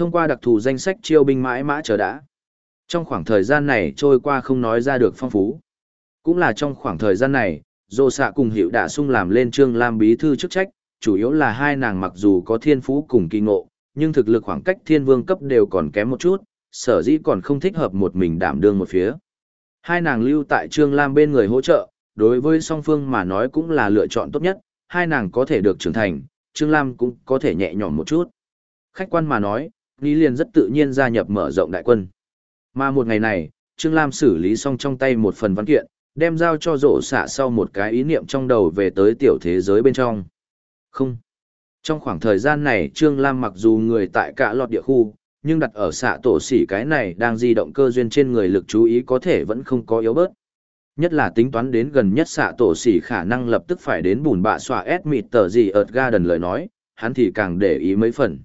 S1: Thông qua đặc thù danh sách chiêu binh mãi mã chờ đã. Trong khoảng thời gian này trôi qua không nói ra được phong phú. Cũng là trong khoảng thời gian này, Dô Sạ cùng hiệu đã sung làm lên Trương Lam bí thư chức trách, chủ yếu là hai nàng mặc dù có thiên phú cùng kỳ ngộ, nhưng thực lực khoảng cách thiên vương cấp đều còn kém một chút, sở dĩ còn không thích hợp một mình đảm đương một phía. Hai nàng lưu tại Trương Lam bên người hỗ trợ, đối với song phương mà nói cũng là lựa chọn tốt nhất, hai nàng có thể được trưởng thành, Trương Lam cũng có thể nhẹ nhõm một chút. Khách quan mà nói, Lý liền rất tự nhiên gia nhập mở rộng đại quân. Mà một ngày này, Trương Lam xử lý xong trong tay một phần văn kiện, đem giao cho rộ xạ sau một cái ý niệm trong đầu về tới tiểu thế giới bên trong. Không. Trong khoảng thời gian này Trương Lam mặc dù người tại cả lọt địa khu, nhưng đặt ở xạ tổ xỉ cái này đang di động cơ duyên trên người lực chú ý có thể vẫn không có yếu bớt. Nhất là tính toán đến gần nhất xạ tổ xỉ khả năng lập tức phải đến bùn bạ xòa ép mịt tờ gì ợt ga đần lời nói, hắn thì càng để ý mấy phần.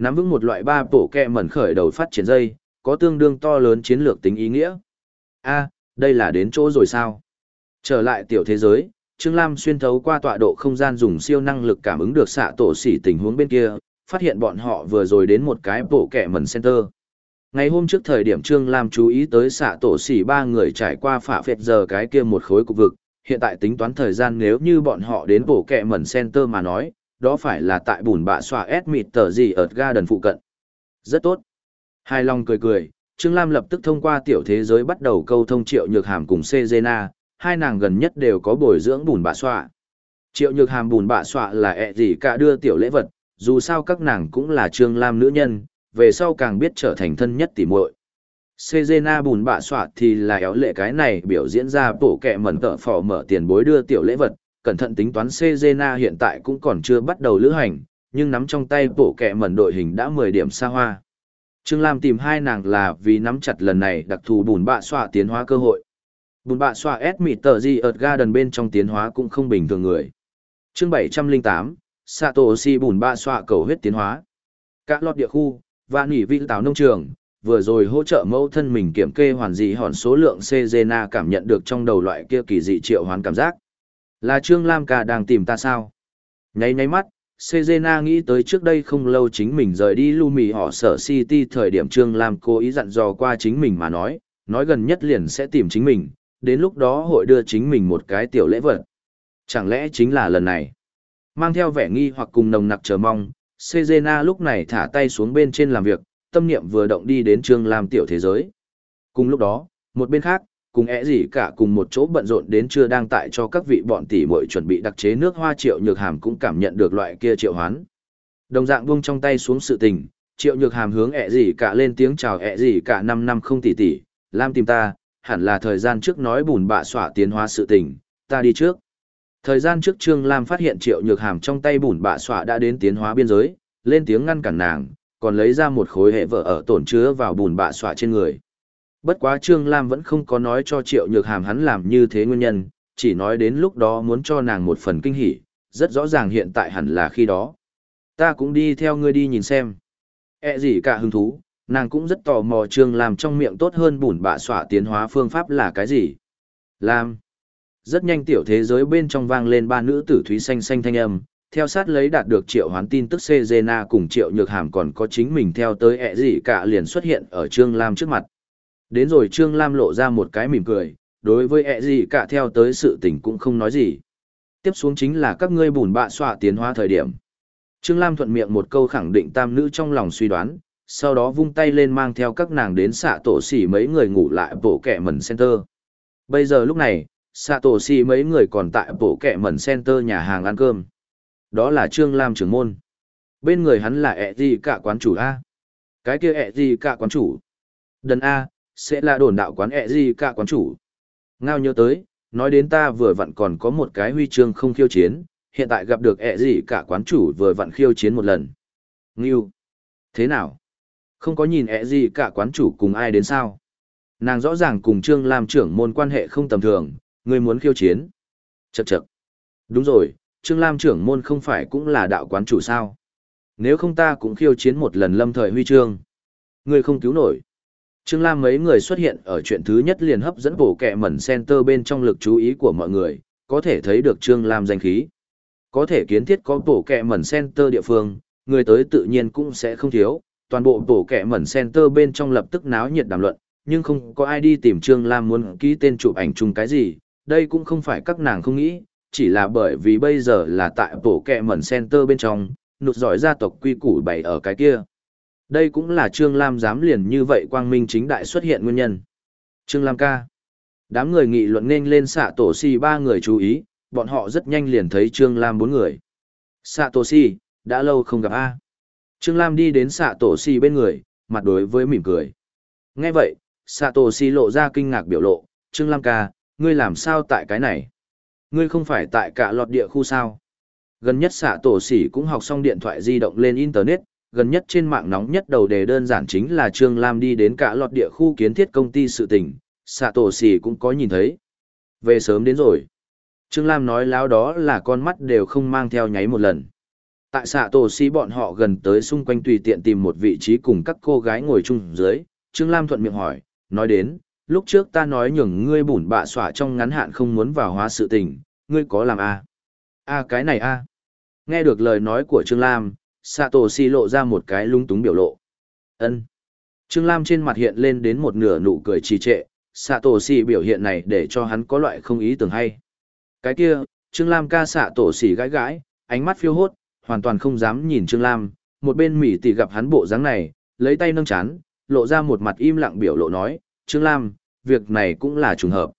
S1: Nắm vững một loại ba bộ kẹ mẩn khởi đầu phát triển dây, có tương đương to lớn chiến lược tính ý nghĩa. a đây là đến chỗ rồi sao? Trở lại tiểu thế giới, Trương Lam xuyên thấu qua tọa độ không gian dùng siêu năng lực cảm ứng được xạ tổ xỉ tình huống bên kia, phát hiện bọn họ vừa rồi đến một cái bộ kẹ mẩn center. Ngày hôm trước thời điểm Trương Lam chú ý tới xạ tổ xỉ ba người trải qua phả phệt giờ cái kia một khối cục vực, hiện tại tính toán thời gian nếu như bọn họ đến bộ kẹ mẩn center mà nói, đó phải là tại bùn bạ xoa ép mịt tờ gì ở ga đần phụ cận. Rất tốt. Hai Long cười cười, Trương Lam lập tức thông qua tiểu thế giới bắt đầu câu thông triệu nhược hàm cùng Cezena, hai nàng gần nhất đều có bồi dưỡng bùn bạ xoa Triệu nhược hàm bùn bạ xoa là ẹ gì cả đưa tiểu lễ vật, dù sao các nàng cũng là Trương Lam nữ nhân, về sau càng biết trở thành thân nhất tỉ muội. Cezena bùn bạ xoa thì là éo lệ cái này biểu diễn ra bổ kẹ mẩn tợ phỏ mở tiền bối đưa tiểu lễ vật, cẩn thận tính toán Sezena hiện tại cũng còn chưa bắt đầu lữ hành, nhưng nắm trong tay bộ kẹ mẩn đội hình đã 10 điểm xa hoa. Trương Lam tìm hai nàng là vì nắm chặt lần này đặc thù bùn bạ xoa tiến hóa cơ hội. Bùn bạ xoa S mịt tờ gì ợt garden bên trong tiến hóa cũng không bình thường người. chương 708, Satoshi bùn bạ xoa cầu huyết tiến hóa. Các lọt địa khu, và nỉ vị táo nông trường, vừa rồi hỗ trợ mẫu thân mình kiểm kê hoàn dị hòn số lượng Sezena cảm nhận được trong đầu loại kia kỳ dị triệu hoán cảm giác. Là Trương Lam ca đang tìm ta sao? Nháy nháy mắt, Cezena nghĩ tới trước đây không lâu chính mình rời đi lưu mì họ sở City thời điểm Trương Lam cố ý dặn dò qua chính mình mà nói, nói gần nhất liền sẽ tìm chính mình, đến lúc đó hội đưa chính mình một cái tiểu lễ vật. Chẳng lẽ chính là lần này? Mang theo vẻ nghi hoặc cùng nồng nặc chờ mong, Cezena lúc này thả tay xuống bên trên làm việc, tâm niệm vừa động đi đến Trương Lam tiểu thế giới. Cùng lúc đó, một bên khác, cùng ẽ gì cả cùng một chỗ bận rộn đến chưa đang tại cho các vị bọn tỷ muội chuẩn bị đặc chế nước hoa triệu nhược hàm cũng cảm nhận được loại kia triệu hoán. Đồng dạng buông trong tay xuống sự tình, triệu nhược hàm hướng ẹ gì cả lên tiếng chào ẹ gì cả năm năm không tỷ tỷ, Lam tìm ta, hẳn là thời gian trước nói bùn bạ xỏa tiến hóa sự tình, ta đi trước. Thời gian trước Trương Lam phát hiện triệu nhược hàm trong tay bùn bạ xỏa đã đến tiến hóa biên giới, lên tiếng ngăn cản nàng, còn lấy ra một khối hệ vợ ở tổn chứa vào bùn bạ xỏa trên người. Bất quá Trương Lam vẫn không có nói cho triệu nhược hàm hắn làm như thế nguyên nhân, chỉ nói đến lúc đó muốn cho nàng một phần kinh hỉ, rất rõ ràng hiện tại hẳn là khi đó. Ta cũng đi theo ngươi đi nhìn xem. E gì cả hứng thú, nàng cũng rất tò mò Trương Lam trong miệng tốt hơn bùn bạ xỏa tiến hóa phương pháp là cái gì. Lam. Rất nhanh tiểu thế giới bên trong vang lên ba nữ tử thúy xanh xanh thanh âm, theo sát lấy đạt được triệu hoán tin tức Cezena cùng triệu nhược hàm còn có chính mình theo tới ẹ gì cả liền xuất hiện ở Trương Lam trước mặt. Đến rồi Trương Lam lộ ra một cái mỉm cười, đối với ẹ gì cả theo tới sự tình cũng không nói gì. Tiếp xuống chính là các ngươi bùn bạ xọa tiến hóa thời điểm. Trương Lam thuận miệng một câu khẳng định tam nữ trong lòng suy đoán, sau đó vung tay lên mang theo các nàng đến xạ tổ xỉ mấy người ngủ lại bộ kẻ mẩn center. Bây giờ lúc này, xạ tổ xỉ mấy người còn tại bộ kẻ mẩn center nhà hàng ăn cơm. Đó là Trương Lam trưởng môn. Bên người hắn là ẹ gì cả quán chủ A. Cái kia ẹ gì cả quán chủ. Đần A, sẽ là đồn đạo quán ẹ gì cả quán chủ. Ngao nhớ tới, nói đến ta vừa vặn còn có một cái huy chương không khiêu chiến, hiện tại gặp được ẹ gì cả quán chủ vừa vặn khiêu chiến một lần. Ngưu. Thế nào? Không có nhìn ẹ gì cả quán chủ cùng ai đến sao? Nàng rõ ràng cùng Trương Lam trưởng môn quan hệ không tầm thường, người muốn khiêu chiến. Chậc chậc. Đúng rồi, Trương Lam trưởng môn không phải cũng là đạo quán chủ sao? Nếu không ta cũng khiêu chiến một lần lâm thời huy chương. Người không cứu nổi. Trương Lam mấy người xuất hiện ở chuyện thứ nhất liền hấp dẫn bổ kẹ mẩn center bên trong lực chú ý của mọi người, có thể thấy được Trương Lam danh khí. Có thể kiến thiết có bổ kẹ mẩn center địa phương, người tới tự nhiên cũng sẽ không thiếu, toàn bộ bổ kẹ mẩn center bên trong lập tức náo nhiệt đàm luận, nhưng không có ai đi tìm Trương Lam muốn ký tên chụp ảnh chung cái gì, đây cũng không phải các nàng không nghĩ, chỉ là bởi vì bây giờ là tại bổ kẹ mẩn center bên trong, nụt giỏi gia tộc quy củ bày ở cái kia. Đây cũng là Trương Lam dám liền như vậy quang minh chính đại xuất hiện nguyên nhân. Trương Lam ca. Đám người nghị luận nên lên xạ tổ si ba người chú ý, bọn họ rất nhanh liền thấy Trương Lam bốn người. Xạ tổ si, đã lâu không gặp A. Trương Lam đi đến xạ tổ si bên người, mặt đối với mỉm cười. Nghe vậy, xạ tổ si lộ ra kinh ngạc biểu lộ, Trương Lam ca, ngươi làm sao tại cái này? Ngươi không phải tại cả lọt địa khu sao? Gần nhất xạ tổ si cũng học xong điện thoại di động lên Internet, gần nhất trên mạng nóng nhất đầu đề đơn giản chính là Trương Lam đi đến cả lọt địa khu kiến thiết công ty sự tình, xạ tổ xỉ cũng có nhìn thấy. Về sớm đến rồi. Trương Lam nói láo đó là con mắt đều không mang theo nháy một lần. Tại xạ tổ xỉ bọn họ gần tới xung quanh tùy tiện tìm một vị trí cùng các cô gái ngồi chung dưới, Trương Lam thuận miệng hỏi, nói đến, lúc trước ta nói nhường ngươi bủn bạ xỏa trong ngắn hạn không muốn vào hóa sự tình, ngươi có làm a à? a cái này a Nghe được lời nói của Trương Lam, Satoshi lộ ra một cái lung túng biểu lộ. Ân. Trương Lam trên mặt hiện lên đến một nửa nụ cười trì trệ, Satoshi biểu hiện này để cho hắn có loại không ý tưởng hay. Cái kia, Trương Lam ca Satoshi gãi gãi, ánh mắt phiêu hốt, hoàn toàn không dám nhìn Trương Lam, một bên mỉ tỷ gặp hắn bộ dáng này, lấy tay nâng chán, lộ ra một mặt im lặng biểu lộ nói, Trương Lam, việc này cũng là trùng hợp.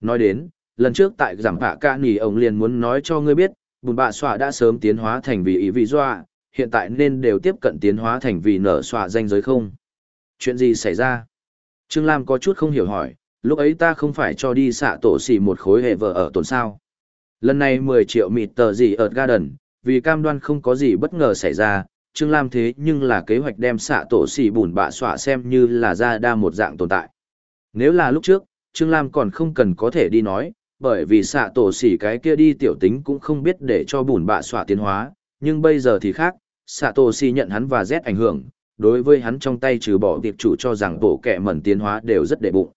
S1: Nói đến, lần trước tại giảm phạ ca nỉ ông liền muốn nói cho ngươi biết, bùn bạ xòa đã sớm tiến hóa thành vị ý vị doa, hiện tại nên đều tiếp cận tiến hóa thành vì nở xòa danh giới không. Chuyện gì xảy ra? Trương Lam có chút không hiểu hỏi, lúc ấy ta không phải cho đi xạ tổ xỉ một khối hệ vợ ở tổn sao. Lần này 10 triệu mịt tờ gì ở Garden, vì cam đoan không có gì bất ngờ xảy ra, Trương Lam thế nhưng là kế hoạch đem xạ tổ xỉ bùn bạ xỏa xem như là ra đa một dạng tồn tại. Nếu là lúc trước, Trương Lam còn không cần có thể đi nói, bởi vì xạ tổ xỉ cái kia đi tiểu tính cũng không biết để cho bùn bạ xỏa tiến hóa, nhưng bây giờ thì khác, xạ tổ xỉ nhận hắn và Z ảnh hưởng, đối với hắn trong tay trừ bỏ tiệp chủ cho rằng bộ kẻ mẩn tiến hóa đều rất đệ bụng.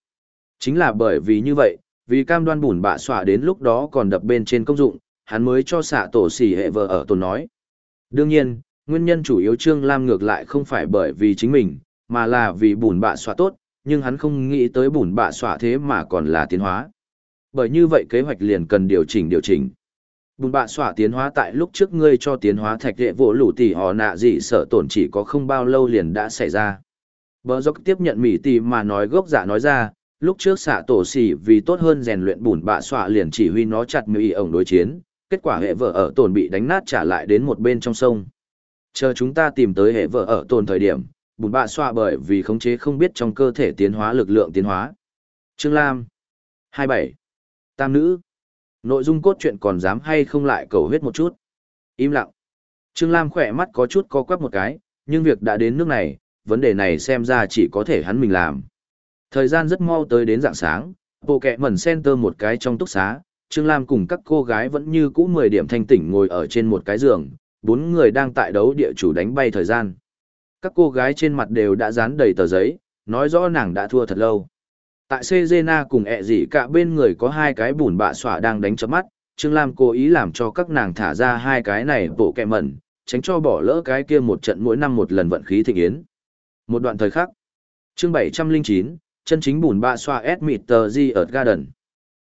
S1: Chính là bởi vì như vậy, vì cam đoan bùn bạ xòa đến lúc đó còn đập bên trên công dụng, hắn mới cho xạ tổ xỉ hệ vợ ở tồn nói. Đương nhiên, nguyên nhân chủ yếu Trương Lam ngược lại không phải bởi vì chính mình, mà là vì bùn bạ xòa tốt, nhưng hắn không nghĩ tới bùn bạ xòa thế mà còn là tiến hóa. Bởi như vậy kế hoạch liền cần điều chỉnh điều chỉnh. Bùn bạ xỏa tiến hóa tại lúc trước ngươi cho tiến hóa thạch đệ vỗ lũ tỷ họ nạ gì sợ tổn chỉ có không bao lâu liền đã xảy ra. Bờ dốc tiếp nhận mỉ tì mà nói gốc giả nói ra, lúc trước xạ tổ xỉ vì tốt hơn rèn luyện bùn bạ xỏa liền chỉ huy nó chặt mỉ ổng đối chiến, kết quả hệ vợ ở tổn bị đánh nát trả lại đến một bên trong sông. Chờ chúng ta tìm tới hệ vợ ở tổn thời điểm, bùn bạ xoa bởi vì khống chế không biết trong cơ thể tiến hóa lực lượng tiến hóa. Trương Lam 27. Tam nữ Nội dung cốt truyện còn dám hay không lại cầu huyết một chút. Im lặng. Trương Lam khỏe mắt có chút co quắp một cái, nhưng việc đã đến nước này, vấn đề này xem ra chỉ có thể hắn mình làm. Thời gian rất mau tới đến dạng sáng, bộ kẹ mẩn center một cái trong túc xá, Trương Lam cùng các cô gái vẫn như cũ 10 điểm thanh tỉnh ngồi ở trên một cái giường, bốn người đang tại đấu địa chủ đánh bay thời gian. Các cô gái trên mặt đều đã dán đầy tờ giấy, nói rõ nàng đã thua thật lâu. Tại Sejena cùng ẹ gì cả bên người có hai cái bùn bạ xỏa đang đánh chấm mắt, Trương Lam cố ý làm cho các nàng thả ra hai cái này bộ kẹ mẩn, tránh cho bỏ lỡ cái kia một trận mỗi năm một lần vận khí thịnh yến. Một đoạn thời khắc. Chương 709, chân chính bùn bạ xoa tờ G ở Garden.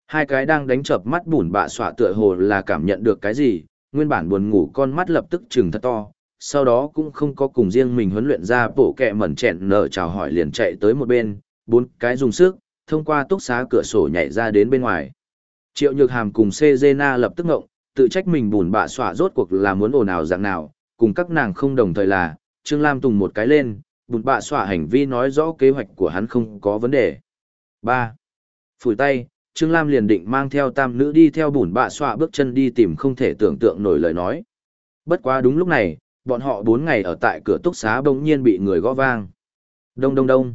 S1: Hai cái đang đánh chập mắt bùn bạ xỏa tựa hồ là cảm nhận được cái gì, nguyên bản buồn ngủ con mắt lập tức trừng thật to, sau đó cũng không có cùng riêng mình huấn luyện ra bộ kẹ mẩn chẹn nở chào hỏi liền chạy tới một bên, bốn cái dùng sức, thông qua túc xá cửa sổ nhảy ra đến bên ngoài. Triệu Nhược Hàm cùng Cezena lập tức ngộng, tự trách mình bùn bạ xỏa rốt cuộc là muốn ồn ào dạng nào, cùng các nàng không đồng thời là, Trương Lam tùng một cái lên, bùn bạ xỏa hành vi nói rõ kế hoạch của hắn không có vấn đề. 3. Phủi tay, Trương Lam liền định mang theo tam nữ đi theo bùn bạ xỏa bước chân đi tìm không thể tưởng tượng nổi lời nói. Bất quá đúng lúc này, bọn họ bốn ngày ở tại cửa túc xá bỗng nhiên bị người gõ vang. Đông đông đông.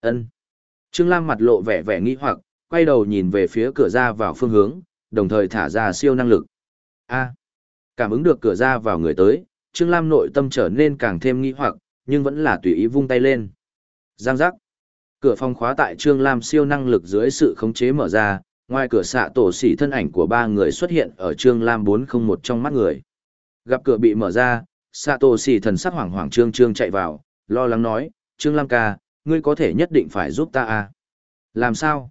S1: ân Trương Lam mặt lộ vẻ vẻ nghi hoặc, quay đầu nhìn về phía cửa ra vào phương hướng, đồng thời thả ra siêu năng lực. A. cảm ứng được cửa ra vào người tới, Trương Lam nội tâm trở nên càng thêm nghi hoặc, nhưng vẫn là tùy ý vung tay lên. Giang giác. Cửa phòng khóa tại Trương Lam siêu năng lực dưới sự khống chế mở ra, ngoài cửa xạ tổ xỉ thân ảnh của ba người xuất hiện ở Trương Lam 401 trong mắt người. Gặp cửa bị mở ra, xạ tổ xỉ thần sắc hoảng hoảng Trương Trương chạy vào, lo lắng nói, Trương Lam ca, ngươi có thể nhất định phải giúp ta à? Làm sao?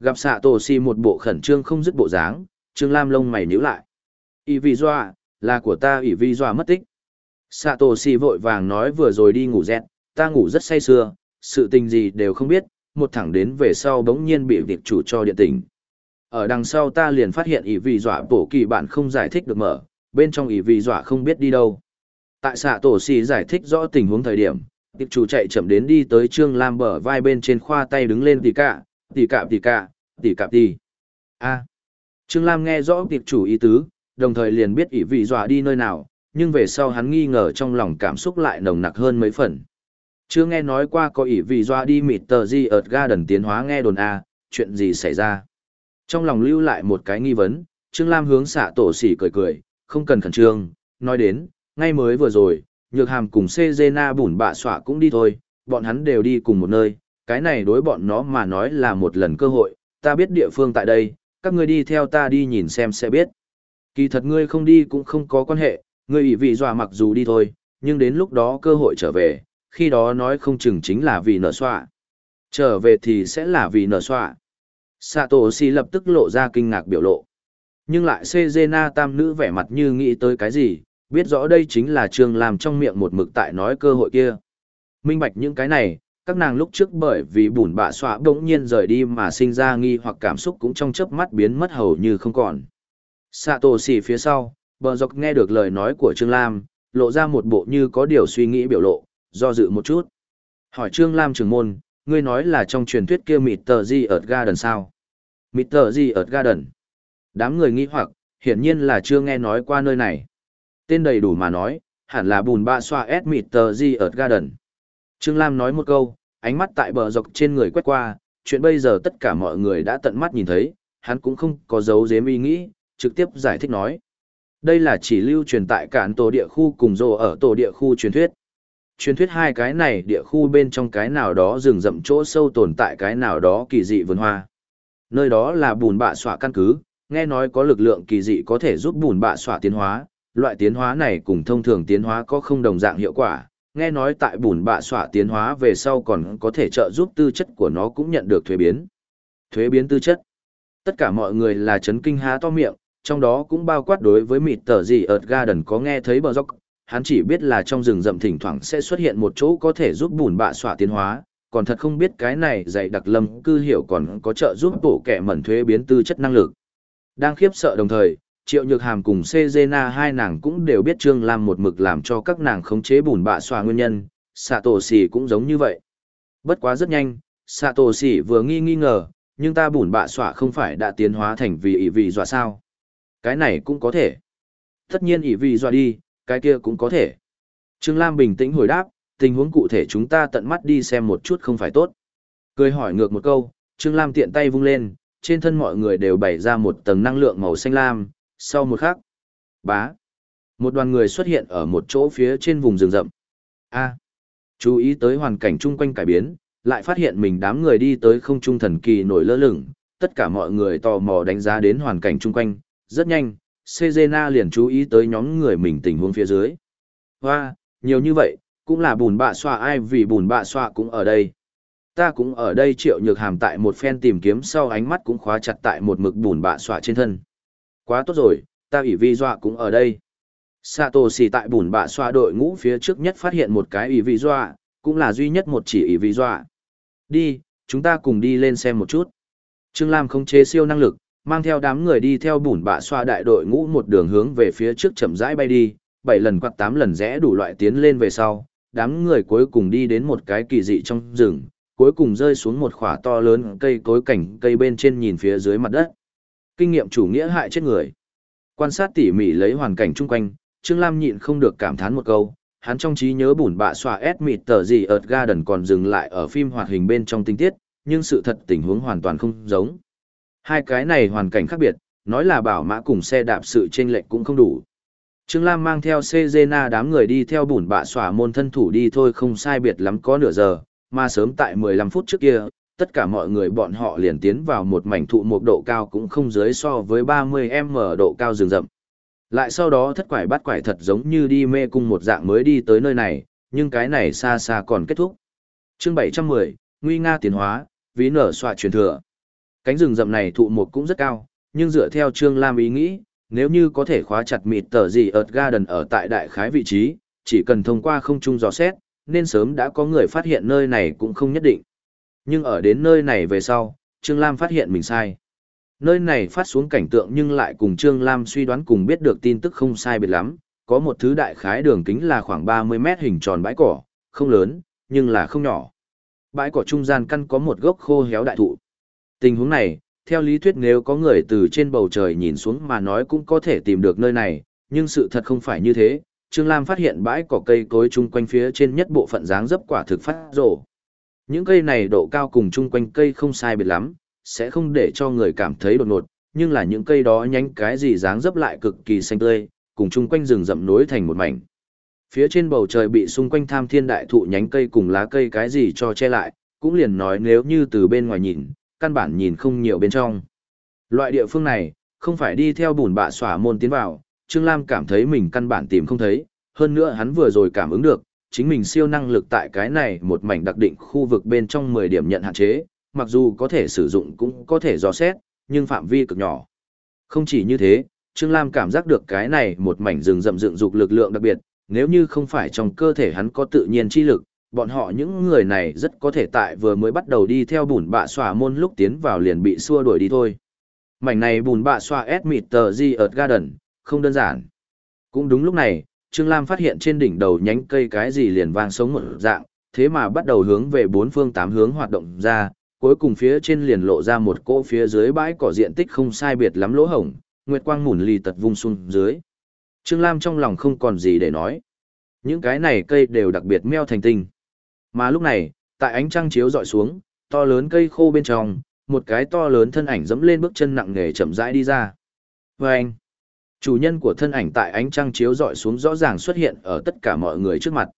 S1: Gặp xạ tổ si một bộ khẩn trương không dứt bộ dáng, Trương Lam lông mày nhíu lại. Ý vì doa, là của ta ý vì doa mất tích. Xạ tổ si vội vàng nói vừa rồi đi ngủ dẹt, ta ngủ rất say sưa, sự tình gì đều không biết, một thẳng đến về sau bỗng nhiên bị việc chủ cho điện tình. Ở đằng sau ta liền phát hiện ý Vi dọa bổ kỳ bạn không giải thích được mở, bên trong ý Vi dọa không biết đi đâu. Tại xạ tổ si giải thích rõ tình huống thời điểm, tiệp chủ chạy chậm đến đi tới Trương Lam bờ vai bên trên khoa tay đứng lên tỉ cạ, tỉ cạ tỉ cạ, tỉ cạ tỉ. A. Trương Lam nghe rõ tiệp chủ ý tứ, đồng thời liền biết ý vị dọa đi nơi nào, nhưng về sau hắn nghi ngờ trong lòng cảm xúc lại nồng nặc hơn mấy phần. Chưa nghe nói qua có ỷ vị doa đi mịt tờ gì ở Garden tiến hóa nghe đồn A, chuyện gì xảy ra. Trong lòng lưu lại một cái nghi vấn, Trương Lam hướng xạ tổ sỉ cười cười, không cần khẩn trương, nói đến, ngay mới vừa rồi, nhược hàm cùng Cezena bùn bạ xỏa cũng đi thôi, bọn hắn đều đi cùng một nơi, cái này đối bọn nó mà nói là một lần cơ hội, ta biết địa phương tại đây, các ngươi đi theo ta đi nhìn xem sẽ biết. Kỳ thật ngươi không đi cũng không có quan hệ, ngươi ủy vị dọa mặc dù đi thôi, nhưng đến lúc đó cơ hội trở về, khi đó nói không chừng chính là vì nở xoa. Trở về thì sẽ là vì nở xoa. Satoshi lập tức lộ ra kinh ngạc biểu lộ. Nhưng lại Sejena tam nữ vẻ mặt như nghĩ tới cái gì, biết rõ đây chính là trương lam trong miệng một mực tại nói cơ hội kia. Minh bạch những cái này, các nàng lúc trước bởi vì bùn bạ xóa bỗng nhiên rời đi mà sinh ra nghi hoặc cảm xúc cũng trong chớp mắt biến mất hầu như không còn. Sạ tổ xỉ phía sau, bờ dọc nghe được lời nói của Trương Lam, lộ ra một bộ như có điều suy nghĩ biểu lộ, do dự một chút. Hỏi Trương Lam trưởng môn, ngươi nói là trong truyền thuyết kia mịt tờ gì ở Garden sao? Mịt tờ gì ở Garden? Đám người nghi hoặc, hiển nhiên là chưa nghe nói qua nơi này. Tên đầy đủ mà nói, hẳn là bùn bạ xoa S tờ G ở Garden. Trương Lam nói một câu, ánh mắt tại bờ dọc trên người quét qua, chuyện bây giờ tất cả mọi người đã tận mắt nhìn thấy, hắn cũng không có dấu dếm ý nghĩ, trực tiếp giải thích nói. Đây là chỉ lưu truyền tại cản tổ địa khu cùng rồ ở tổ địa khu truyền thuyết. Truyền thuyết hai cái này địa khu bên trong cái nào đó rừng rậm chỗ sâu tồn tại cái nào đó kỳ dị vườn hoa. Nơi đó là bùn bạ xỏa căn cứ, nghe nói có lực lượng kỳ dị có thể giúp bùn bạ xỏa tiến hóa, loại tiến hóa này cùng thông thường tiến hóa có không đồng dạng hiệu quả, nghe nói tại bùn bạ xỏa tiến hóa về sau còn có thể trợ giúp tư chất của nó cũng nhận được thuế biến. Thuế biến tư chất. Tất cả mọi người là chấn kinh há to miệng, trong đó cũng bao quát đối với mịt tờ gì ợt garden có nghe thấy bờ dốc. Hắn chỉ biết là trong rừng rậm thỉnh thoảng sẽ xuất hiện một chỗ có thể giúp bùn bạ xỏa tiến hóa, còn thật không biết cái này dạy đặc lâm cư hiểu còn có trợ giúp bộ kẻ mẩn thuế biến tư chất năng lực. Đang khiếp sợ đồng thời, Triệu Nhược Hàm cùng Sejena hai nàng cũng đều biết Trương Lam một mực làm cho các nàng khống chế bùn bạ xòa nguyên nhân, Satoshi cũng giống như vậy. Bất quá rất nhanh, Satoshi vừa nghi nghi ngờ, nhưng ta bùn bạ xòa không phải đã tiến hóa thành vì ỷ vị dọa sao. Cái này cũng có thể. Tất nhiên ỷ vị dọa đi, cái kia cũng có thể. Trương Lam bình tĩnh hồi đáp, tình huống cụ thể chúng ta tận mắt đi xem một chút không phải tốt. Cười hỏi ngược một câu, Trương Lam tiện tay vung lên, trên thân mọi người đều bày ra một tầng năng lượng màu xanh lam, sau một khắc, bá, một đoàn người xuất hiện ở một chỗ phía trên vùng rừng rậm. A, chú ý tới hoàn cảnh chung quanh cải biến, lại phát hiện mình đám người đi tới không trung thần kỳ nổi lơ lửng, tất cả mọi người tò mò đánh giá đến hoàn cảnh chung quanh, rất nhanh, Sejena liền chú ý tới nhóm người mình tình huống phía dưới. Hoa, nhiều như vậy, cũng là bùn bạ xoa ai vì bùn bạ xoa cũng ở đây. Ta cũng ở đây triệu nhược hàm tại một phen tìm kiếm sau ánh mắt cũng khóa chặt tại một mực bùn bạ xoa trên thân. Quá tốt rồi, ta ủy vi dọa cũng ở đây. Sato xì tại bùn bạ xoa đội ngũ phía trước nhất phát hiện một cái ủy vi dọa, cũng là duy nhất một chỉ ủy vi dọa. Đi, chúng ta cùng đi lên xem một chút. Trương Lam không chế siêu năng lực, mang theo đám người đi theo bùn bạ xoa đại đội ngũ một đường hướng về phía trước chậm rãi bay đi, bảy lần quạt tám lần rẽ đủ loại tiến lên về sau, đám người cuối cùng đi đến một cái kỳ dị trong rừng, cuối cùng rơi xuống một khỏa to lớn cây cối cảnh cây bên trên nhìn phía dưới mặt đất. Kinh nghiệm chủ nghĩa hại chết người. Quan sát tỉ mỉ lấy hoàn cảnh chung quanh, Trương Lam nhịn không được cảm thán một câu, hắn trong trí nhớ bùn bạ xòa ép mịt tờ gì ợt garden còn dừng lại ở phim hoạt hình bên trong tinh tiết, nhưng sự thật tình huống hoàn toàn không giống. Hai cái này hoàn cảnh khác biệt, nói là bảo mã cùng xe đạp sự chênh lệch cũng không đủ. Trương Lam mang theo Cezena đám người đi theo bùn bạ xòa môn thân thủ đi thôi không sai biệt lắm có nửa giờ, mà sớm tại 15 phút trước kia, tất cả mọi người bọn họ liền tiến vào một mảnh thụ một độ cao cũng không dưới so với 30m độ cao rừng rậm. Lại sau đó thất quải bắt quải thật giống như đi mê cung một dạng mới đi tới nơi này, nhưng cái này xa xa còn kết thúc. chương 710, Nguy Nga tiến hóa, ví nở xoạ truyền thừa. Cánh rừng rậm này thụ một cũng rất cao, nhưng dựa theo Trương Lam ý nghĩ, nếu như có thể khóa chặt mịt tờ gì ở garden ở tại đại khái vị trí, chỉ cần thông qua không trung gió xét, nên sớm đã có người phát hiện nơi này cũng không nhất định. Nhưng ở đến nơi này về sau, Trương Lam phát hiện mình sai. Nơi này phát xuống cảnh tượng nhưng lại cùng Trương Lam suy đoán cùng biết được tin tức không sai biệt lắm, có một thứ đại khái đường kính là khoảng 30 mét hình tròn bãi cỏ, không lớn, nhưng là không nhỏ. Bãi cỏ trung gian căn có một gốc khô héo đại thụ. Tình huống này, theo lý thuyết nếu có người từ trên bầu trời nhìn xuống mà nói cũng có thể tìm được nơi này, nhưng sự thật không phải như thế. Trương Lam phát hiện bãi cỏ cây cối chung quanh phía trên nhất bộ phận dáng dấp quả thực phát rổ. Những cây này độ cao cùng chung quanh cây không sai biệt lắm, sẽ không để cho người cảm thấy đột ngột, nhưng là những cây đó nhánh cái gì dáng dấp lại cực kỳ xanh tươi, cùng chung quanh rừng rậm nối thành một mảnh. Phía trên bầu trời bị xung quanh tham thiên đại thụ nhánh cây cùng lá cây cái gì cho che lại, cũng liền nói nếu như từ bên ngoài nhìn, căn bản nhìn không nhiều bên trong. Loại địa phương này, không phải đi theo bùn bạ xỏa môn tiến vào, Trương Lam cảm thấy mình căn bản tìm không thấy, hơn nữa hắn vừa rồi cảm ứng được, chính mình siêu năng lực tại cái này một mảnh đặc định khu vực bên trong 10 điểm nhận hạn chế, mặc dù có thể sử dụng cũng có thể dò xét, nhưng phạm vi cực nhỏ. Không chỉ như thế, Trương Lam cảm giác được cái này một mảnh rừng rậm dựng dục lực lượng đặc biệt, nếu như không phải trong cơ thể hắn có tự nhiên chi lực, bọn họ những người này rất có thể tại vừa mới bắt đầu đi theo bùn bạ xòa môn lúc tiến vào liền bị xua đuổi đi thôi. Mảnh này bùn bạ xòa S mịt tờ di ở garden, không đơn giản. Cũng đúng lúc này, Trương Lam phát hiện trên đỉnh đầu nhánh cây cái gì liền vang sống một dạng, thế mà bắt đầu hướng về bốn phương tám hướng hoạt động ra, cuối cùng phía trên liền lộ ra một cỗ phía dưới bãi cỏ diện tích không sai biệt lắm lỗ hổng, nguyệt quang mùn lì tật vung xuống dưới. Trương Lam trong lòng không còn gì để nói. Những cái này cây đều đặc biệt meo thành tinh. Mà lúc này, tại ánh trăng chiếu dọi xuống, to lớn cây khô bên trong, một cái to lớn thân ảnh dẫm lên bước chân nặng nề chậm rãi đi ra. Và anh, chủ nhân của thân ảnh tại ánh trăng chiếu dọi xuống rõ ràng xuất hiện ở tất cả mọi người trước mặt.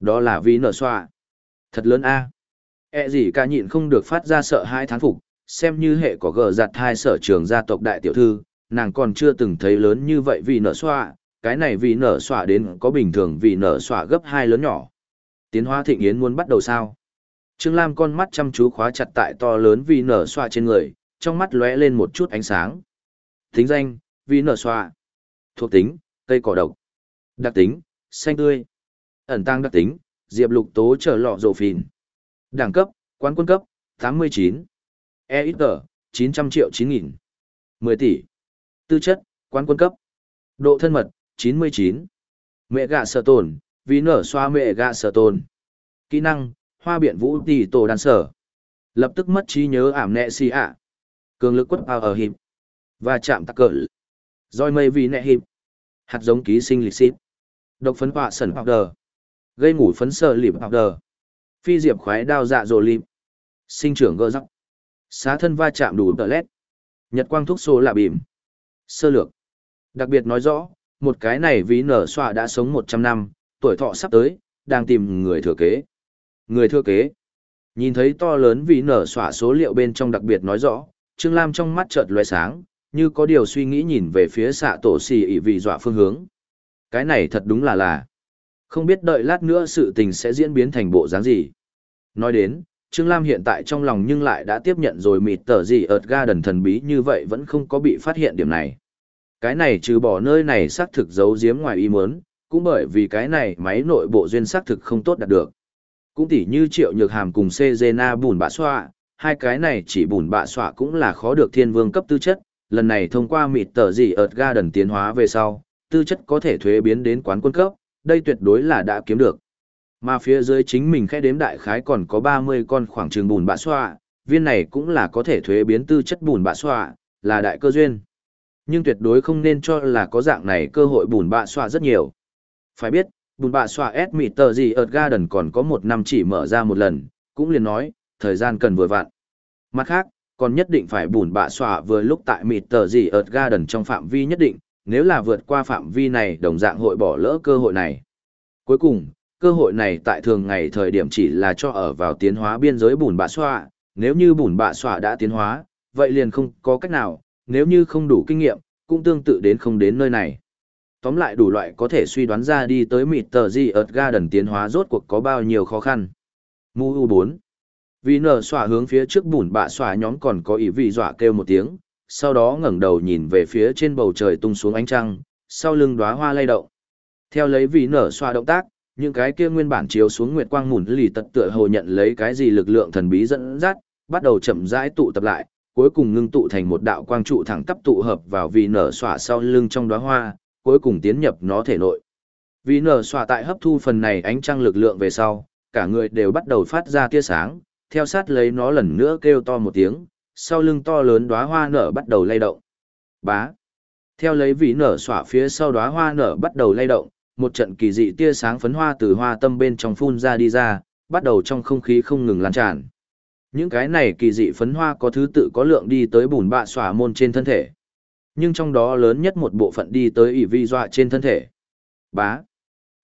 S1: Đó là Vi Nở Xoa. Thật lớn a. E gì cả nhịn không được phát ra sợ hai thán phục, xem như hệ có gờ giặt hai sở trường gia tộc đại tiểu thư, nàng còn chưa từng thấy lớn như vậy vì nở xoa, cái này vì nở xoa đến có bình thường vì nở xoa gấp hai lớn nhỏ. Tiến hóa thịnh yến muốn bắt đầu sao? Trương Lam con mắt chăm chú khóa chặt tại to lớn vì nở xoa trên người, trong mắt lóe lên một chút ánh sáng. thính danh, vì nở xoa. Thuộc tính, cây cỏ độc. Đặc tính, xanh tươi. Ẩn tăng đặc tính, diệp lục tố trở lọ rộ phìn. Đẳng cấp, quán quân cấp, 89. E ít tờ, 900 triệu 9 nghìn. 10 tỷ. Tư chất, quán quân cấp. Độ thân mật, 99. Mẹ gạ sở tồn, vì nở xoa mẹ gạ sở tồn. Kỹ năng, hoa biện vũ tỷ tổ đàn sở. Lập tức mất trí nhớ ảm nẹ xì ạ. Cường lực quất vào ở hiệp. Và chạm tắc cỡ. Rồi mây vì nẹ hiệp. Hạt giống ký sinh lịch xít. Độc phấn họa sẩn powder. Gây ngủ phấn sờ lịp powder. Phi diệp khoái đao dạ dồ lịp. Sinh trưởng gơ rắc. Xá thân va chạm đủ tờ lét. Nhật quang thuốc xô là bìm. Sơ lược. Đặc biệt nói rõ, một cái này ví nở xoa đã sống 100 năm, tuổi thọ sắp tới, đang tìm người thừa kế. Người thừa kế. Nhìn thấy to lớn vì nở xoa số liệu bên trong đặc biệt nói rõ, Trương Lam trong mắt chợt loe sáng, như có điều suy nghĩ nhìn về phía xạ tổ xì ỉ vì dọa phương hướng. Cái này thật đúng là là. Không biết đợi lát nữa sự tình sẽ diễn biến thành bộ dáng gì. Nói đến, Trương Lam hiện tại trong lòng nhưng lại đã tiếp nhận rồi mịt tờ gì ợt ga đần thần bí như vậy vẫn không có bị phát hiện điểm này. Cái này trừ bỏ nơi này xác thực giấu giếm ngoài ý muốn, cũng bởi vì cái này máy nội bộ duyên xác thực không tốt đạt được. Cũng tỉ như triệu nhược hàm cùng Cezena bùn bạ xoa, hai cái này chỉ bùn bạ xoa cũng là khó được thiên vương cấp tư chất, lần này thông qua mịt tờ gì ợt ga đần tiến hóa về sau, tư chất có thể thuế biến đến quán quân cấp, đây tuyệt đối là đã kiếm được. Mà phía dưới chính mình khẽ đếm đại khái còn có 30 con khoảng trường bùn bạ xoa, viên này cũng là có thể thuế biến tư chất bùn bạ xoa, là đại cơ duyên. Nhưng tuyệt đối không nên cho là có dạng này cơ hội bùn bạ xoa rất nhiều. Phải biết, bùn bạ xoa S mịt tờ gì ợt garden còn có một năm chỉ mở ra một lần, cũng liền nói, thời gian cần vừa vặn. Mặt khác, còn nhất định phải bùn bạ xòa vừa lúc tại mịt tờ gì ợt garden trong phạm vi nhất định, nếu là vượt qua phạm vi này đồng dạng hội bỏ lỡ cơ hội này. Cuối cùng, cơ hội này tại thường ngày thời điểm chỉ là cho ở vào tiến hóa biên giới bùn bạ xòa, nếu như bùn bạ xòa đã tiến hóa, vậy liền không có cách nào, nếu như không đủ kinh nghiệm, cũng tương tự đến không đến nơi này. Tóm lại đủ loại có thể suy đoán ra đi tới mịt tờ gì ợt garden tiến hóa rốt cuộc có bao nhiêu khó khăn. Mu U4 vì nở xoa hướng phía trước bùn bạ xoa nhóm còn có ý vị dọa kêu một tiếng, sau đó ngẩng đầu nhìn về phía trên bầu trời tung xuống ánh trăng, sau lưng đóa hoa lay động. Theo lấy vì nở xoa động tác, những cái kia nguyên bản chiếu xuống nguyệt quang mùn lì tật tựa hồ nhận lấy cái gì lực lượng thần bí dẫn dắt, bắt đầu chậm rãi tụ tập lại, cuối cùng ngưng tụ thành một đạo quang trụ thẳng tắp tụ hợp vào vì nở xoa sau lưng trong đóa hoa, cuối cùng tiến nhập nó thể nội. Vì nở xoa tại hấp thu phần này ánh trăng lực lượng về sau, cả người đều bắt đầu phát ra tia sáng, theo sát lấy nó lần nữa kêu to một tiếng, sau lưng to lớn đóa hoa nở bắt đầu lay động. Bá. Theo lấy vị nở xỏa phía sau đóa hoa nở bắt đầu lay động, một trận kỳ dị tia sáng phấn hoa từ hoa tâm bên trong phun ra đi ra, bắt đầu trong không khí không ngừng lan tràn. Những cái này kỳ dị phấn hoa có thứ tự có lượng đi tới bùn bạ xỏa môn trên thân thể. Nhưng trong đó lớn nhất một bộ phận đi tới ỷ vi dọa trên thân thể. Bá.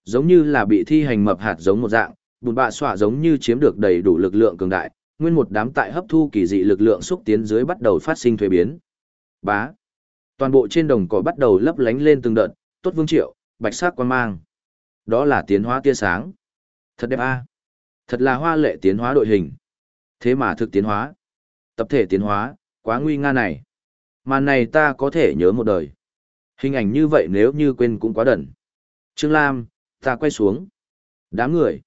S1: Giống như là bị thi hành mập hạt giống một dạng, bùn bạ xỏa giống như chiếm được đầy đủ lực lượng cường đại, nguyên một đám tại hấp thu kỳ dị lực lượng xúc tiến dưới bắt đầu phát sinh thuế biến. Bá. Toàn bộ trên đồng cỏ bắt đầu lấp lánh lên từng đợt, tốt vương triệu, bạch sắc quan mang. Đó là tiến hóa tia sáng. Thật đẹp a. Thật là hoa lệ tiến hóa đội hình. Thế mà thực tiến hóa. Tập thể tiến hóa, quá nguy nga này. Màn này ta có thể nhớ một đời. Hình ảnh như vậy nếu như quên cũng quá đẩn. Trương Lam, ta quay xuống. Đám người.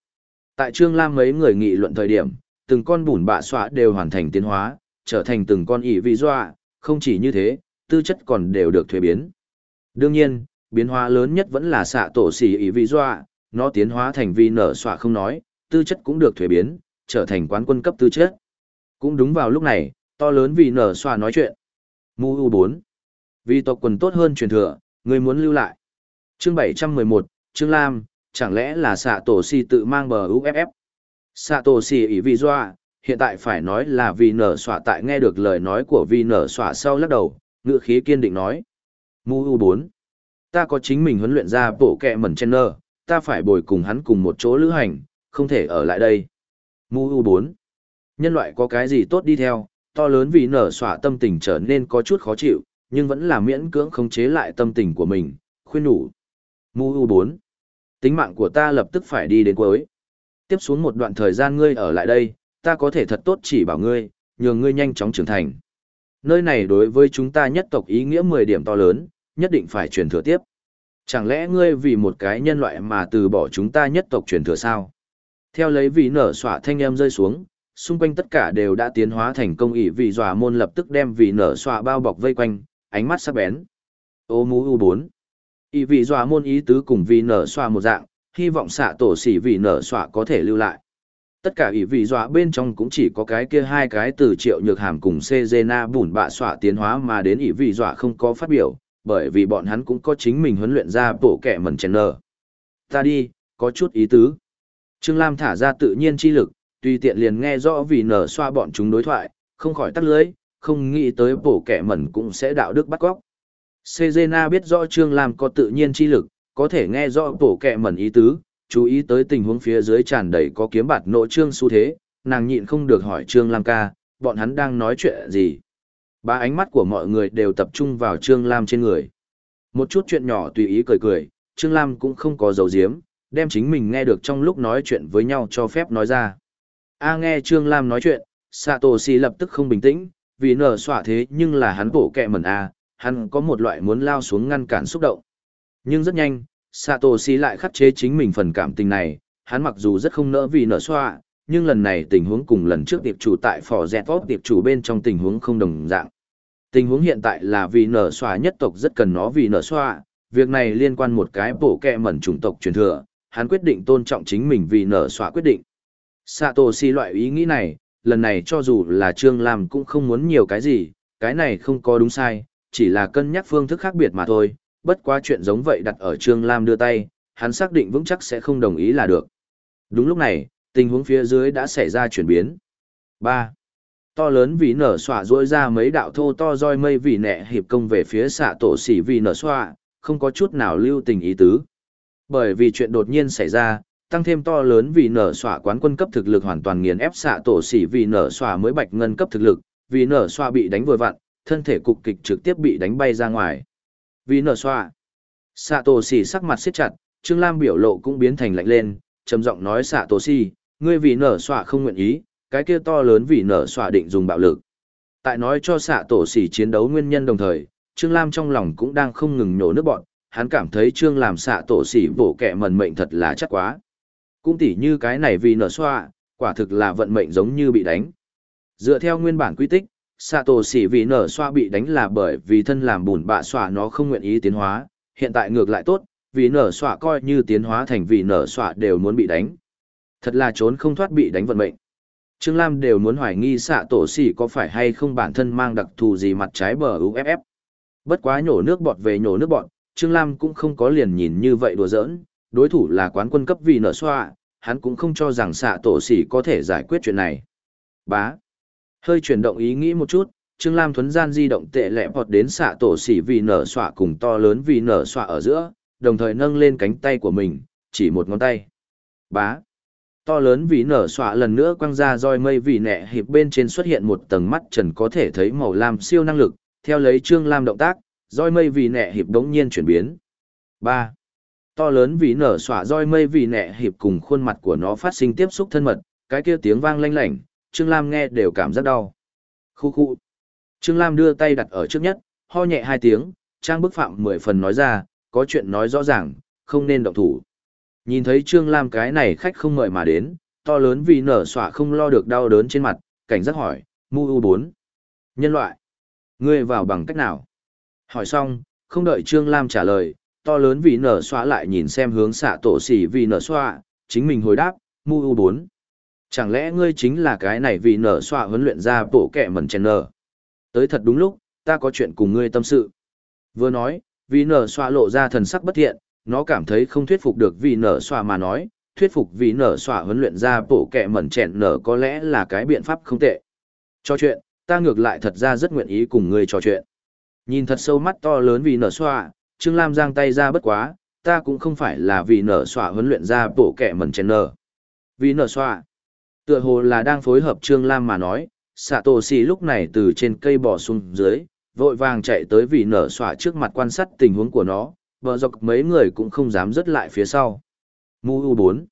S1: Tại Trương Lam mấy người nghị luận thời điểm, từng con bùn bạ xóa đều hoàn thành tiến hóa, trở thành từng con ỉ vị doa, không chỉ như thế, tư chất còn đều được thuế biến. Đương nhiên, biến hóa lớn nhất vẫn là xạ tổ xỉ ỉ vị doa, nó tiến hóa thành vi nở xóa không nói, tư chất cũng được thuế biến, trở thành quán quân cấp tư chất. Cũng đúng vào lúc này, to lớn vì nở xóa nói chuyện. Mu U4. Vì tộc quần tốt hơn truyền thừa, người muốn lưu lại. Chương 711, Trương Lam, chẳng lẽ là xạ tổ si tự mang bờ UFF? Xạ tổ si ý vì doa, hiện tại phải nói là vì nở xỏa tại nghe được lời nói của vì nở xỏa sau lắc đầu, ngự khí kiên định nói. Mu U bốn Ta có chính mình huấn luyện ra bộ kẹ mẩn chen nơ, ta phải bồi cùng hắn cùng một chỗ lữ hành, không thể ở lại đây. Mu U bốn Nhân loại có cái gì tốt đi theo, to lớn vì nở xỏa tâm tình trở nên có chút khó chịu, nhưng vẫn là miễn cưỡng khống chế lại tâm tình của mình, khuyên nhủ. Mu U bốn Tính mạng của ta lập tức phải đi đến cuối. Tiếp xuống một đoạn thời gian ngươi ở lại đây, ta có thể thật tốt chỉ bảo ngươi, nhường ngươi nhanh chóng trưởng thành. Nơi này đối với chúng ta nhất tộc ý nghĩa 10 điểm to lớn, nhất định phải truyền thừa tiếp. Chẳng lẽ ngươi vì một cái nhân loại mà từ bỏ chúng ta nhất tộc truyền thừa sao? Theo lấy vị nở xỏa thanh em rơi xuống, xung quanh tất cả đều đã tiến hóa thành công ỷ vị dòa môn lập tức đem vị nở xỏa bao bọc vây quanh, ánh mắt sắc bén. Ô mú u bốn Ý vị dọa môn ý tứ cùng vị nở xoa một dạng, hy vọng xạ tổ xỉ vị nở xoa có thể lưu lại. Tất cả ý vị dọa bên trong cũng chỉ có cái kia hai cái từ triệu nhược hàm cùng Sejena bùn bạ xoa tiến hóa mà đến ý vị dọa không có phát biểu, bởi vì bọn hắn cũng có chính mình huấn luyện ra bộ kẻ mẩn chèn nở. Ta đi, có chút ý tứ. Trương Lam thả ra tự nhiên chi lực, tùy tiện liền nghe rõ vì nở xoa bọn chúng đối thoại, không khỏi tắt lưới, không nghĩ tới bổ kẻ mẩn cũng sẽ đạo đức bắt cóc. Sejena biết rõ Trương Lam có tự nhiên chi lực, có thể nghe rõ bổ kẹ mẩn ý tứ, chú ý tới tình huống phía dưới tràn đầy có kiếm bạt nộ trương xu thế, nàng nhịn không được hỏi Trương Lam ca, bọn hắn đang nói chuyện gì. Ba ánh mắt của mọi người đều tập trung vào Trương Lam trên người. Một chút chuyện nhỏ tùy ý cười cười, Trương Lam cũng không có dấu diếm, đem chính mình nghe được trong lúc nói chuyện với nhau cho phép nói ra. A nghe Trương Lam nói chuyện, Satoshi lập tức không bình tĩnh, vì nở xỏa thế nhưng là hắn bổ kẹ mẩn A, hắn có một loại muốn lao xuống ngăn cản xúc động. Nhưng rất nhanh, Satoshi lại khắc chế chính mình phần cảm tình này, hắn mặc dù rất không nỡ vì nở xoa, nhưng lần này tình huống cùng lần trước tiệp chủ tại phò dẹt vót tiệp chủ bên trong tình huống không đồng dạng. Tình huống hiện tại là vì nở xoa nhất tộc rất cần nó vì nở xoa, việc này liên quan một cái bổ kẹ mẩn chủng tộc truyền thừa, hắn quyết định tôn trọng chính mình vì nở xoa quyết định. Satoshi loại ý nghĩ này, lần này cho dù là Trương Lam cũng không muốn nhiều cái gì, cái này không có đúng sai, chỉ là cân nhắc phương thức khác biệt mà thôi, bất quá chuyện giống vậy đặt ở Trương Lam đưa tay, hắn xác định vững chắc sẽ không đồng ý là được. Đúng lúc này, tình huống phía dưới đã xảy ra chuyển biến. 3. To lớn vì nở xòa rỗi ra mấy đạo thô to roi mây vì nẹ hiệp công về phía xạ tổ xỉ vì nở xòa, không có chút nào lưu tình ý tứ. Bởi vì chuyện đột nhiên xảy ra, tăng thêm to lớn vì nở xòa quán quân cấp thực lực hoàn toàn nghiền ép xạ tổ xỉ vì nở xòa mới bạch ngân cấp thực lực, vì nở xòa bị đánh vừa vặn, thân thể cục kịch trực tiếp bị đánh bay ra ngoài. Vì nở xoa. xạ tổ xỉ sắc mặt siết chặt, Trương Lam biểu lộ cũng biến thành lạnh lên, trầm giọng nói xạ tổ xỉ, ngươi vì nở xoa không nguyện ý, cái kia to lớn vì nở xoa định dùng bạo lực. Tại nói cho xạ tổ xỉ chiến đấu nguyên nhân đồng thời, Trương Lam trong lòng cũng đang không ngừng nhổ nước bọn, hắn cảm thấy Trương làm xạ tổ xỉ bổ kẹ mần mệnh thật là chắc quá. Cũng tỉ như cái này vì nở xoa, quả thực là vận mệnh giống như bị đánh. Dựa theo nguyên bản quy tích, xạ tổ xỉ vì nở xoa bị đánh là bởi vì thân làm bùn bạ xoa nó không nguyện ý tiến hóa. Hiện tại ngược lại tốt, vì nở xoa coi như tiến hóa thành vì nở xoa đều muốn bị đánh. Thật là trốn không thoát bị đánh vận mệnh. Trương lam đều muốn hoài nghi xạ tổ xỉ có phải hay không bản thân mang đặc thù gì mặt trái bờ uff bất quá nhổ nước bọt về nhổ nước bọt, trương lam cũng không có liền nhìn như vậy đùa giỡn. Đối thủ là quán quân cấp vì nở xoa, hắn cũng không cho rằng xạ tổ xỉ có thể giải quyết chuyện này. Bá. Hơi chuyển động ý nghĩ một chút, Trương Lam thuấn gian di động tệ lẹ bọt đến xạ tổ xỉ vì nở xọa cùng to lớn vì nở xọa ở giữa, đồng thời nâng lên cánh tay của mình, chỉ một ngón tay. Bá. To lớn vì nở xọa lần nữa quăng ra roi mây vì nẹ hiệp bên trên xuất hiện một tầng mắt trần có thể thấy màu lam siêu năng lực, theo lấy Trương Lam động tác, roi mây vì nẹ hiệp đống nhiên chuyển biến. 3. To lớn vì nở xọa roi mây vì nẹ hiệp cùng khuôn mặt của nó phát sinh tiếp xúc thân mật, cái kia tiếng vang lanh lảnh, Trương Lam nghe đều cảm giác đau. Khu khu. Trương Lam đưa tay đặt ở trước nhất, ho nhẹ hai tiếng, trang bức phạm mười phần nói ra, có chuyện nói rõ ràng, không nên động thủ. Nhìn thấy Trương Lam cái này khách không mời mà đến, to lớn vì nở xỏa không lo được đau đớn trên mặt, cảnh giác hỏi, mu u bốn. Nhân loại. Ngươi vào bằng cách nào? Hỏi xong, không đợi Trương Lam trả lời, to lớn vì nở xóa lại nhìn xem hướng xạ tổ xỉ vì nở xóa, chính mình hồi đáp, mu u bốn. Chẳng lẽ ngươi chính là cái này vì nở xoa huấn luyện ra bộ kẻ mẩn chèn nở? Tới thật đúng lúc, ta có chuyện cùng ngươi tâm sự. Vừa nói, vì nở xoa lộ ra thần sắc bất thiện, nó cảm thấy không thuyết phục được vì nở xoa mà nói, thuyết phục vì nở xoa huấn luyện ra bộ kẻ mẩn chèn nở có lẽ là cái biện pháp không tệ. Cho chuyện, ta ngược lại thật ra rất nguyện ý cùng ngươi trò chuyện. Nhìn thật sâu mắt to lớn vì nở xoa, Trương Lam giang tay ra bất quá, ta cũng không phải là vì nở xoa huấn luyện ra bộ kẻ mẩn chèn nở. Vì nở xoa, tựa hồ là đang phối hợp Trương Lam mà nói, xạ tổ xì lúc này từ trên cây bò xuống dưới, vội vàng chạy tới vì nở xoa trước mặt quan sát tình huống của nó, vợ dọc mấy người cũng không dám rớt lại phía sau. Mu U bốn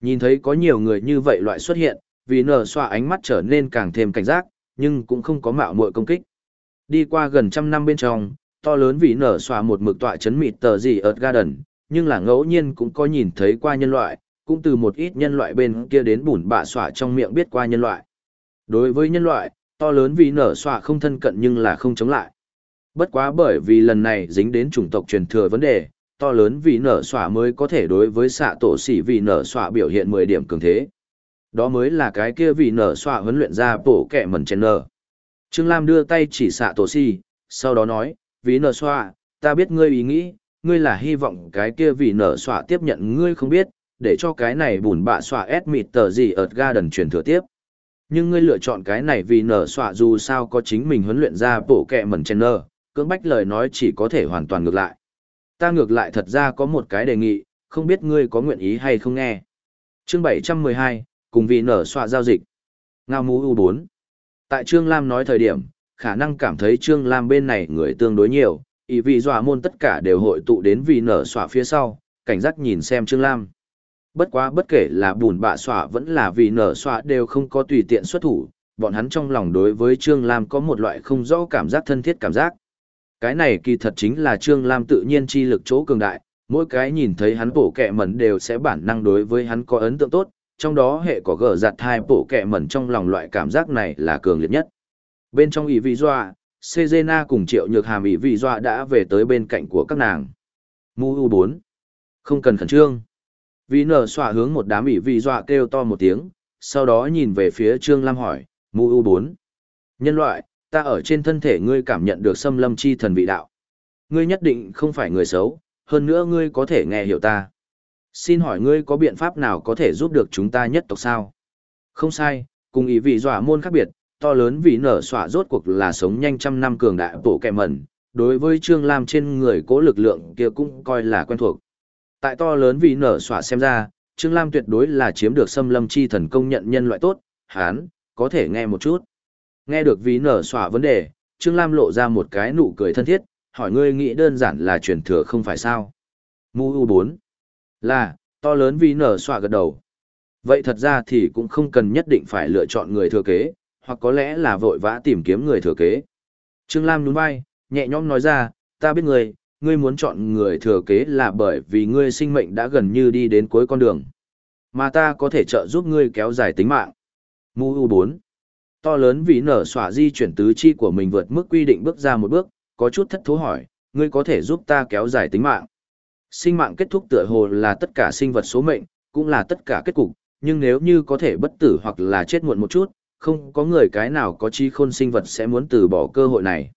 S1: Nhìn thấy có nhiều người như vậy loại xuất hiện, vì nở xoa ánh mắt trở nên càng thêm cảnh giác, nhưng cũng không có mạo muội công kích. Đi qua gần trăm năm bên trong, to lớn vì nở xoa một mực tọa chấn mịt tờ gì ở garden, nhưng là ngẫu nhiên cũng có nhìn thấy qua nhân loại, cũng từ một ít nhân loại bên kia đến bùn bạ xỏa trong miệng biết qua nhân loại. Đối với nhân loại, to lớn vì nở xỏa không thân cận nhưng là không chống lại. Bất quá bởi vì lần này dính đến chủng tộc truyền thừa vấn đề, to lớn vì nở xỏa mới có thể đối với xạ tổ sĩ vì nở xỏa biểu hiện 10 điểm cường thế. Đó mới là cái kia vì nở xỏa huấn luyện ra bổ kẻ mẩn trên nở. Trương Lam đưa tay chỉ xạ tổ sĩ, sau đó nói, vì nở xỏa, ta biết ngươi ý nghĩ, ngươi là hy vọng cái kia vì nở xỏa tiếp nhận ngươi không biết, để cho cái này bùn bạ xoa ép mịt tờ gì ở garden truyền thừa tiếp. Nhưng ngươi lựa chọn cái này vì nở xoa dù sao có chính mình huấn luyện ra bổ kẹ mẩn chen nơ, cưỡng bách lời nói chỉ có thể hoàn toàn ngược lại. Ta ngược lại thật ra có một cái đề nghị, không biết ngươi có nguyện ý hay không nghe. Chương 712, cùng vì nở xoa giao dịch. Ngao mũ U4. Tại Trương Lam nói thời điểm, khả năng cảm thấy Trương Lam bên này người tương đối nhiều, ý vì dọa môn tất cả đều hội tụ đến vì nở xoa phía sau, cảnh giác nhìn xem Trương Lam. Bất quá bất kể là bùn bạ xọa vẫn là vì nở xọa đều không có tùy tiện xuất thủ, bọn hắn trong lòng đối với Trương Lam có một loại không rõ cảm giác thân thiết cảm giác. Cái này kỳ thật chính là Trương Lam tự nhiên chi lực chỗ cường đại, mỗi cái nhìn thấy hắn bổ kẹ mẩn đều sẽ bản năng đối với hắn có ấn tượng tốt, trong đó hệ có gở giặt hai bổ kẹ mẩn trong lòng loại cảm giác này là cường liệt nhất. Bên trong ý vị doa, Sejena cùng triệu nhược hàm ý vị doa đã về tới bên cạnh của các nàng. Mu U 4. Không cần khẩn trương. Vì nở xoa hướng một đám ý vị dọa kêu to một tiếng, sau đó nhìn về phía Trương Lam hỏi, Mu U bốn Nhân loại, ta ở trên thân thể ngươi cảm nhận được xâm lâm chi thần vị đạo. Ngươi nhất định không phải người xấu, hơn nữa ngươi có thể nghe hiểu ta. Xin hỏi ngươi có biện pháp nào có thể giúp được chúng ta nhất tộc sao? Không sai, cùng ý vị dọa môn khác biệt, to lớn vì nở xỏa rốt cuộc là sống nhanh trăm năm cường đại bổ kẹ mẩn, đối với Trương Lam trên người cố lực lượng kia cũng coi là quen thuộc. Tại to lớn vì nở xỏa xem ra, Trương Lam tuyệt đối là chiếm được xâm lâm chi thần công nhận nhân loại tốt, hán, có thể nghe một chút. Nghe được vì nở xỏa vấn đề, Trương Lam lộ ra một cái nụ cười thân thiết, hỏi ngươi nghĩ đơn giản là truyền thừa không phải sao. Mu U 4 Là, to lớn vì nở xỏa gật đầu. Vậy thật ra thì cũng không cần nhất định phải lựa chọn người thừa kế, hoặc có lẽ là vội vã tìm kiếm người thừa kế. Trương Lam đúng vai, nhẹ nhõm nói ra, ta biết người ngươi muốn chọn người thừa kế là bởi vì ngươi sinh mệnh đã gần như đi đến cuối con đường. Mà ta có thể trợ giúp ngươi kéo dài tính mạng. Mu U 4 To lớn vì nở xỏa di chuyển tứ chi của mình vượt mức quy định bước ra một bước, có chút thất thú hỏi, ngươi có thể giúp ta kéo dài tính mạng. Sinh mạng kết thúc tựa hồ là tất cả sinh vật số mệnh, cũng là tất cả kết cục, nhưng nếu như có thể bất tử hoặc là chết muộn một chút, không có người cái nào có chi khôn sinh vật sẽ muốn từ bỏ cơ hội này.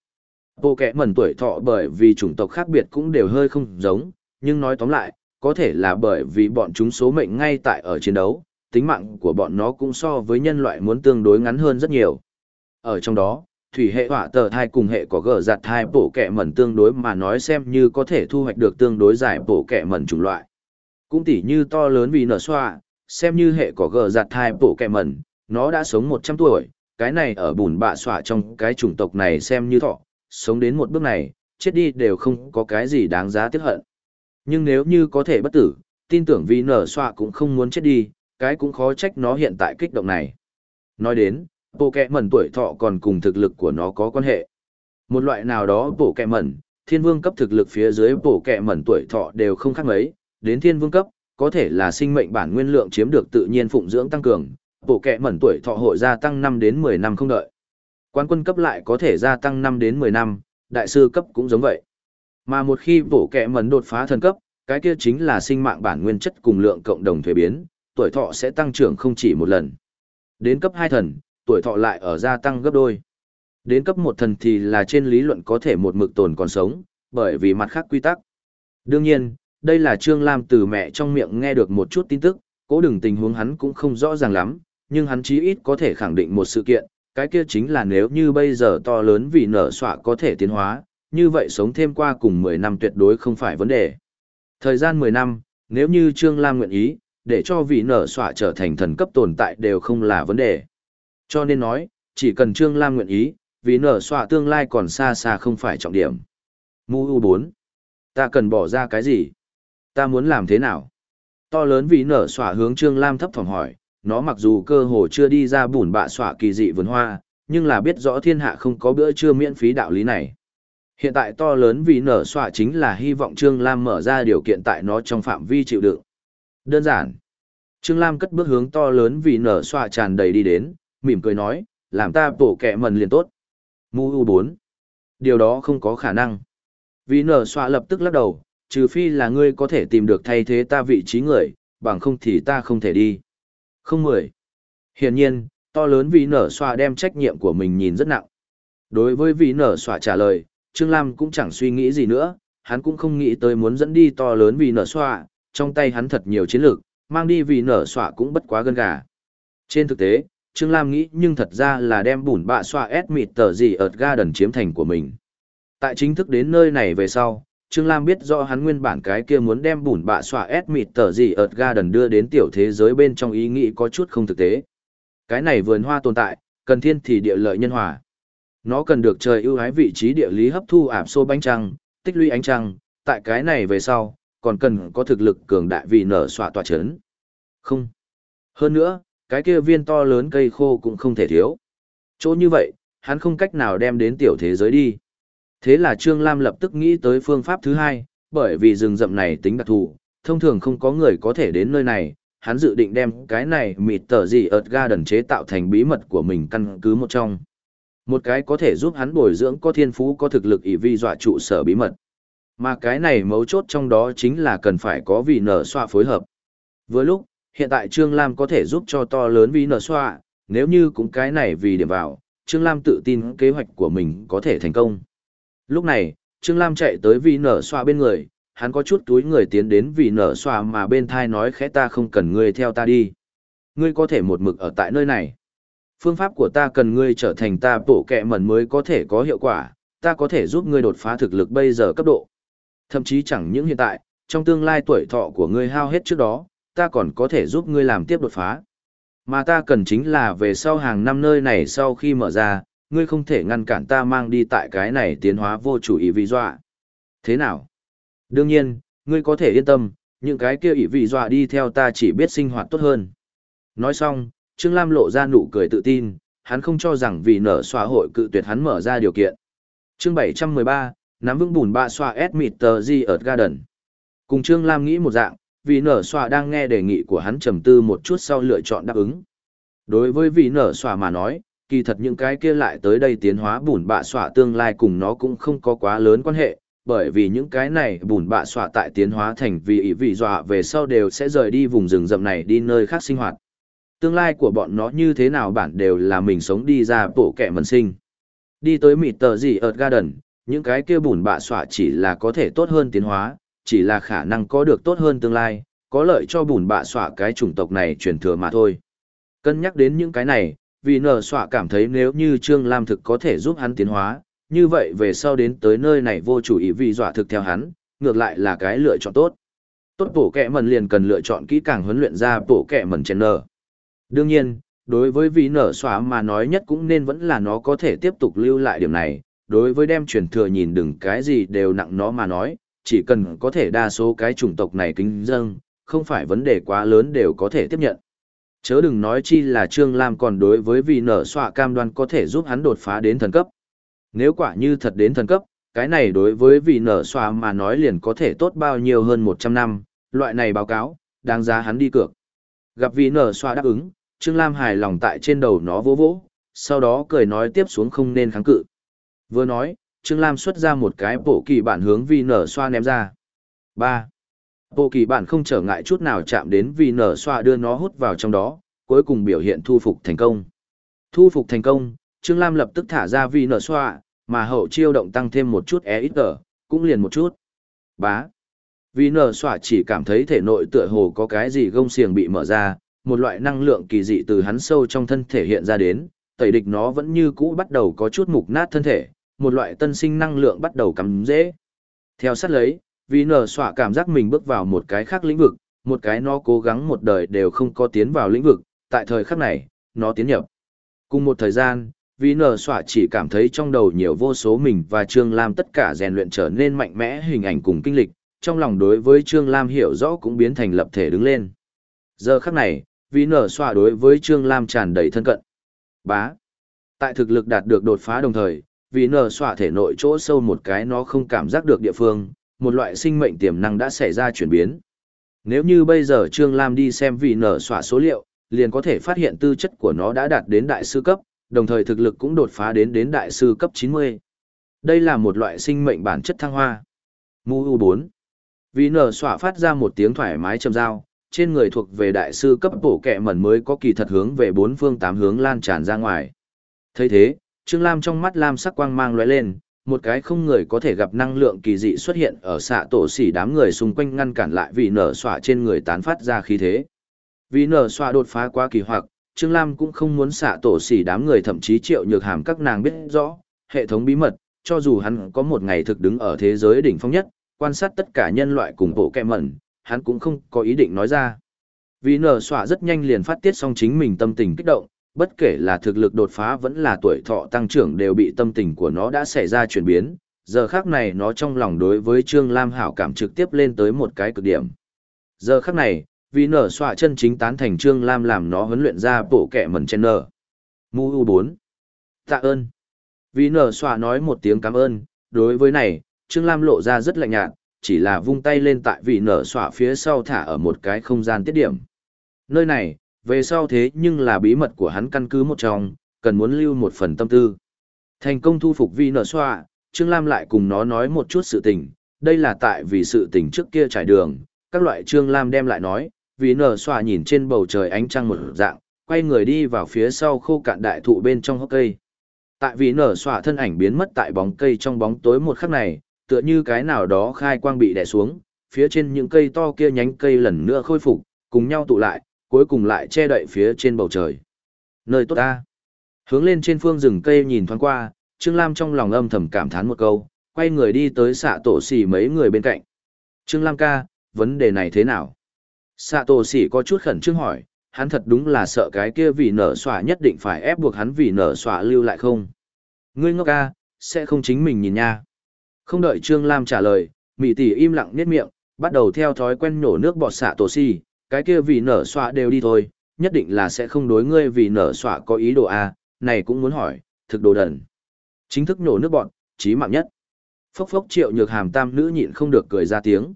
S1: Bộ kẻ mẩn tuổi thọ bởi vì chủng tộc khác biệt cũng đều hơi không giống, nhưng nói tóm lại, có thể là bởi vì bọn chúng số mệnh ngay tại ở chiến đấu, tính mạng của bọn nó cũng so với nhân loại muốn tương đối ngắn hơn rất nhiều. Ở trong đó, thủy hệ hỏa tờ thai cùng hệ có gở giặt thai bổ kẻ mẩn tương đối mà nói xem như có thể thu hoạch được tương đối giải bổ kẻ mẩn chủng loại. Cũng tỉ như to lớn vì nở xoa, xem như hệ có gở giặt thai bổ kẻ mẩn, nó đã sống 100 tuổi, cái này ở bùn bạ xoa trong cái chủng tộc này xem như thọ, sống đến một bước này, chết đi đều không có cái gì đáng giá tiếc hận. Nhưng nếu như có thể bất tử, tin tưởng vì nở xoa cũng không muốn chết đi, cái cũng khó trách nó hiện tại kích động này. Nói đến, bộ kẹ mẩn tuổi thọ còn cùng thực lực của nó có quan hệ. Một loại nào đó bộ kẹ mẩn, thiên vương cấp thực lực phía dưới bộ kẹ mẩn tuổi thọ đều không khác mấy, đến thiên vương cấp, có thể là sinh mệnh bản nguyên lượng chiếm được tự nhiên phụng dưỡng tăng cường, bộ kẹ mẩn tuổi thọ hội gia tăng 5 đến 10 năm không đợi. Quan quân cấp lại có thể gia tăng 5 đến 10 năm, đại sư cấp cũng giống vậy. Mà một khi bộ kẹ mẩn đột phá thần cấp, cái kia chính là sinh mạng bản nguyên chất cùng lượng cộng đồng thuế biến, tuổi thọ sẽ tăng trưởng không chỉ một lần. Đến cấp 2 thần, tuổi thọ lại ở gia tăng gấp đôi. Đến cấp 1 thần thì là trên lý luận có thể một mực tồn còn sống, bởi vì mặt khác quy tắc. Đương nhiên, đây là Trương Lam từ mẹ trong miệng nghe được một chút tin tức, cố đừng tình huống hắn cũng không rõ ràng lắm, nhưng hắn chí ít có thể khẳng định một sự kiện, cái kia chính là nếu như bây giờ to lớn vì nở xọa có thể tiến hóa, như vậy sống thêm qua cùng 10 năm tuyệt đối không phải vấn đề. Thời gian 10 năm, nếu như Trương Lam nguyện ý, để cho vị nở xọa trở thành thần cấp tồn tại đều không là vấn đề. Cho nên nói, chỉ cần Trương Lam nguyện ý, vì nở xọa tương lai còn xa xa không phải trọng điểm. Mu U 4. Ta cần bỏ ra cái gì? Ta muốn làm thế nào? To lớn vì nở xọa hướng Trương Lam thấp thỏm hỏi, nó mặc dù cơ hồ chưa đi ra bùn bạ xọa kỳ dị vườn hoa, nhưng là biết rõ thiên hạ không có bữa trưa miễn phí đạo lý này. Hiện tại to lớn vì nở xọa chính là hy vọng Trương Lam mở ra điều kiện tại nó trong phạm vi chịu đựng. Đơn giản. Trương Lam cất bước hướng to lớn vì nở xọa tràn đầy đi đến, mỉm cười nói, làm ta bổ kẹ mần liền tốt. Mu U 4. Điều đó không có khả năng. Vì nở xọa lập tức lắc đầu, trừ phi là ngươi có thể tìm được thay thế ta vị trí người, bằng không thì ta không thể đi. Không mười. Hiển nhiên, to lớn vì nở xoa đem trách nhiệm của mình nhìn rất nặng. Đối với vì nở xoa trả lời, Trương Lam cũng chẳng suy nghĩ gì nữa, hắn cũng không nghĩ tới muốn dẫn đi to lớn vì nở xoa, trong tay hắn thật nhiều chiến lược, mang đi vì nở xoa cũng bất quá gân gà. Trên thực tế, Trương Lam nghĩ nhưng thật ra là đem bùn bạ xoa ép mịt tờ gì ở garden chiếm thành của mình. Tại chính thức đến nơi này về sau, Trương Lam biết rõ hắn nguyên bản cái kia muốn đem bùn bạ xòa ép mịt tờ gì ợt garden đưa đến tiểu thế giới bên trong ý nghĩ có chút không thực tế. Cái này vườn hoa tồn tại, cần thiên thì địa lợi nhân hòa. Nó cần được trời ưu ái vị trí địa lý hấp thu ảm xô bánh trăng, tích lũy ánh trăng, tại cái này về sau, còn cần có thực lực cường đại vì nở xòa tòa chấn. Không. Hơn nữa, cái kia viên to lớn cây khô cũng không thể thiếu. Chỗ như vậy, hắn không cách nào đem đến tiểu thế giới đi. Thế là Trương Lam lập tức nghĩ tới phương pháp thứ hai, bởi vì rừng rậm này tính đặc thù, thông thường không có người có thể đến nơi này, hắn dự định đem cái này mịt tờ gì ợt garden chế tạo thành bí mật của mình căn cứ một trong. Một cái có thể giúp hắn bồi dưỡng có thiên phú có thực lực ỷ vi dọa trụ sở bí mật. Mà cái này mấu chốt trong đó chính là cần phải có vị nở xoa phối hợp. Vừa lúc, hiện tại Trương Lam có thể giúp cho to lớn vì nở xoa, nếu như cũng cái này vì điểm vào, Trương Lam tự tin kế hoạch của mình có thể thành công. Lúc này, Trương Lam chạy tới vì nở xoa bên người, hắn có chút túi người tiến đến vì nở xoa mà bên thai nói khẽ ta không cần ngươi theo ta đi. Ngươi có thể một mực ở tại nơi này. Phương pháp của ta cần ngươi trở thành ta bổ kẹ mẩn mới có thể có hiệu quả, ta có thể giúp ngươi đột phá thực lực bây giờ cấp độ. Thậm chí chẳng những hiện tại, trong tương lai tuổi thọ của ngươi hao hết trước đó, ta còn có thể giúp ngươi làm tiếp đột phá. Mà ta cần chính là về sau hàng năm nơi này sau khi mở ra, ngươi không thể ngăn cản ta mang đi tại cái này tiến hóa vô chủ ý vị dọa. Thế nào? Đương nhiên, ngươi có thể yên tâm, những cái kia ý vị dọa đi theo ta chỉ biết sinh hoạt tốt hơn. Nói xong, Trương Lam lộ ra nụ cười tự tin, hắn không cho rằng vì nở xóa hội cự tuyệt hắn mở ra điều kiện. Chương 713, nắm vững bùn bạ xoa S Mr. G ở Garden. Cùng Trương Lam nghĩ một dạng, vì nở xoa đang nghe đề nghị của hắn trầm tư một chút sau lựa chọn đáp ứng. Đối với vị nở xoa mà nói, kỳ thật những cái kia lại tới đây tiến hóa bùn bạ xọa tương lai cùng nó cũng không có quá lớn quan hệ, bởi vì những cái này bùn bạ xọa tại tiến hóa thành vì ý vị dọa về sau đều sẽ rời đi vùng rừng rậm này đi nơi khác sinh hoạt. Tương lai của bọn nó như thế nào bản đều là mình sống đi ra bộ kẻ mần sinh. Đi tới mịt tờ gì ở garden, những cái kia bùn bạ xọa chỉ là có thể tốt hơn tiến hóa, chỉ là khả năng có được tốt hơn tương lai, có lợi cho bùn bạ xọa cái chủng tộc này truyền thừa mà thôi. Cân nhắc đến những cái này, vì nở xọa cảm thấy nếu như Trương Lam thực có thể giúp hắn tiến hóa, như vậy về sau đến tới nơi này vô chủ ý vì dọa thực theo hắn, ngược lại là cái lựa chọn tốt. Tốt bổ kẹ mần liền cần lựa chọn kỹ càng huấn luyện ra bổ kẹ mần chèn nở. Đương nhiên, đối với vị nở xóa mà nói nhất cũng nên vẫn là nó có thể tiếp tục lưu lại điểm này, đối với đem truyền thừa nhìn đừng cái gì đều nặng nó mà nói, chỉ cần có thể đa số cái chủng tộc này kính dâng, không phải vấn đề quá lớn đều có thể tiếp nhận. Chớ đừng nói chi là Trương Lam còn đối với vì nở xọa cam đoan có thể giúp hắn đột phá đến thần cấp. Nếu quả như thật đến thần cấp, cái này đối với vì nở xọa mà nói liền có thể tốt bao nhiêu hơn 100 năm, loại này báo cáo, đáng giá hắn đi cược. Gặp vì nở xọa đáp ứng, Trương Lam hài lòng tại trên đầu nó vỗ vỗ, sau đó cười nói tiếp xuống không nên kháng cự. Vừa nói, Trương Lam xuất ra một cái bộ kỳ bản hướng vì nở xoa ném ra. 3. Bộ kỳ bản không trở ngại chút nào chạm đến vì nở xoa đưa nó hút vào trong đó, cuối cùng biểu hiện thu phục thành công. Thu phục thành công, Trương Lam lập tức thả ra vì nở xoa, mà hậu chiêu động tăng thêm một chút e ít tờ, cũng liền một chút. Bá. Vì nở xoa chỉ cảm thấy thể nội tựa hồ có cái gì gông xiềng bị mở ra, một loại năng lượng kỳ dị từ hắn sâu trong thân thể hiện ra đến, tẩy địch nó vẫn như cũ bắt đầu có chút mục nát thân thể, một loại tân sinh năng lượng bắt đầu cắm dễ. Theo sát lấy, vì nở xỏa cảm giác mình bước vào một cái khác lĩnh vực, một cái nó cố gắng một đời đều không có tiến vào lĩnh vực, tại thời khắc này, nó tiến nhập. Cùng một thời gian, vì nở xỏa chỉ cảm thấy trong đầu nhiều vô số mình và Trương Lam tất cả rèn luyện trở nên mạnh mẽ hình ảnh cùng kinh lịch, trong lòng đối với Trương Lam hiểu rõ cũng biến thành lập thể đứng lên. Giờ khắc này, vì nở xỏa đối với Trương Lam tràn đầy thân cận. Bá. Tại thực lực đạt được đột phá đồng thời, vì nở xỏa thể nội chỗ sâu một cái nó không cảm giác được địa phương, một loại sinh mệnh tiềm năng đã xảy ra chuyển biến. Nếu như bây giờ Trương Lam đi xem vì nở xóa số liệu, liền có thể phát hiện tư chất của nó đã đạt đến đại sư cấp, đồng thời thực lực cũng đột phá đến đến đại sư cấp 90. Đây là một loại sinh mệnh bản chất thăng hoa. Mu U4 Vì nở xóa phát ra một tiếng thoải mái trầm dao, trên người thuộc về đại sư cấp bổ kẹ mẩn mới có kỳ thật hướng về bốn phương tám hướng lan tràn ra ngoài. thấy thế, Trương Lam trong mắt Lam sắc quang mang lóe lên, một cái không người có thể gặp năng lượng kỳ dị xuất hiện ở xạ tổ xỉ đám người xung quanh ngăn cản lại vì nở xỏa trên người tán phát ra khí thế. Vì nở xỏa đột phá quá kỳ hoặc, Trương Lam cũng không muốn xạ tổ xỉ đám người thậm chí triệu nhược hàm các nàng biết rõ, hệ thống bí mật, cho dù hắn có một ngày thực đứng ở thế giới đỉnh phong nhất, quan sát tất cả nhân loại cùng bộ kẹ mẩn, hắn cũng không có ý định nói ra. Vì nở xỏa rất nhanh liền phát tiết xong chính mình tâm tình kích động, bất kể là thực lực đột phá vẫn là tuổi thọ tăng trưởng đều bị tâm tình của nó đã xảy ra chuyển biến, giờ khác này nó trong lòng đối với Trương Lam hảo cảm trực tiếp lên tới một cái cực điểm. Giờ khác này, vì nở xọa chân chính tán thành Trương Lam làm nó huấn luyện ra bộ kẻ mẩn chen nở. Mu U4. Tạ ơn. Vì nở xọa nói một tiếng cảm ơn, đối với này, Trương Lam lộ ra rất lạnh nhạt, chỉ là vung tay lên tại vị nở xọa phía sau thả ở một cái không gian tiết điểm. Nơi này, về sau thế nhưng là bí mật của hắn căn cứ một trong, cần muốn lưu một phần tâm tư. Thành công thu phục vi nở xoa, Trương Lam lại cùng nó nói một chút sự tình, đây là tại vì sự tình trước kia trải đường, các loại Trương Lam đem lại nói, vì nở xoa nhìn trên bầu trời ánh trăng một dạng, quay người đi vào phía sau khô cạn đại thụ bên trong hốc cây. Tại vì nở xoa thân ảnh biến mất tại bóng cây trong bóng tối một khắc này, tựa như cái nào đó khai quang bị đè xuống, phía trên những cây to kia nhánh cây lần nữa khôi phục, cùng nhau tụ lại, cuối cùng lại che đậy phía trên bầu trời. Nơi tốt ta. Hướng lên trên phương rừng cây nhìn thoáng qua, Trương Lam trong lòng âm thầm cảm thán một câu, quay người đi tới xạ tổ xỉ mấy người bên cạnh. Trương Lam ca, vấn đề này thế nào? Xạ tổ xỉ có chút khẩn trương hỏi, hắn thật đúng là sợ cái kia vì nở xỏa nhất định phải ép buộc hắn vì nở xỏa lưu lại không? Ngươi ngốc ca, sẽ không chính mình nhìn nha. Không đợi Trương Lam trả lời, Mỹ tỷ im lặng niết miệng, bắt đầu theo thói quen nổ nước bọt xạ tổ xỉ, cái kia vì nở xoa đều đi thôi, nhất định là sẽ không đối ngươi vì nở xoa có ý đồ a, này cũng muốn hỏi, thực đồ đần. Chính thức nổ nước bọn, chí mạng nhất. Phốc phốc triệu nhược hàm tam nữ nhịn không được cười ra tiếng.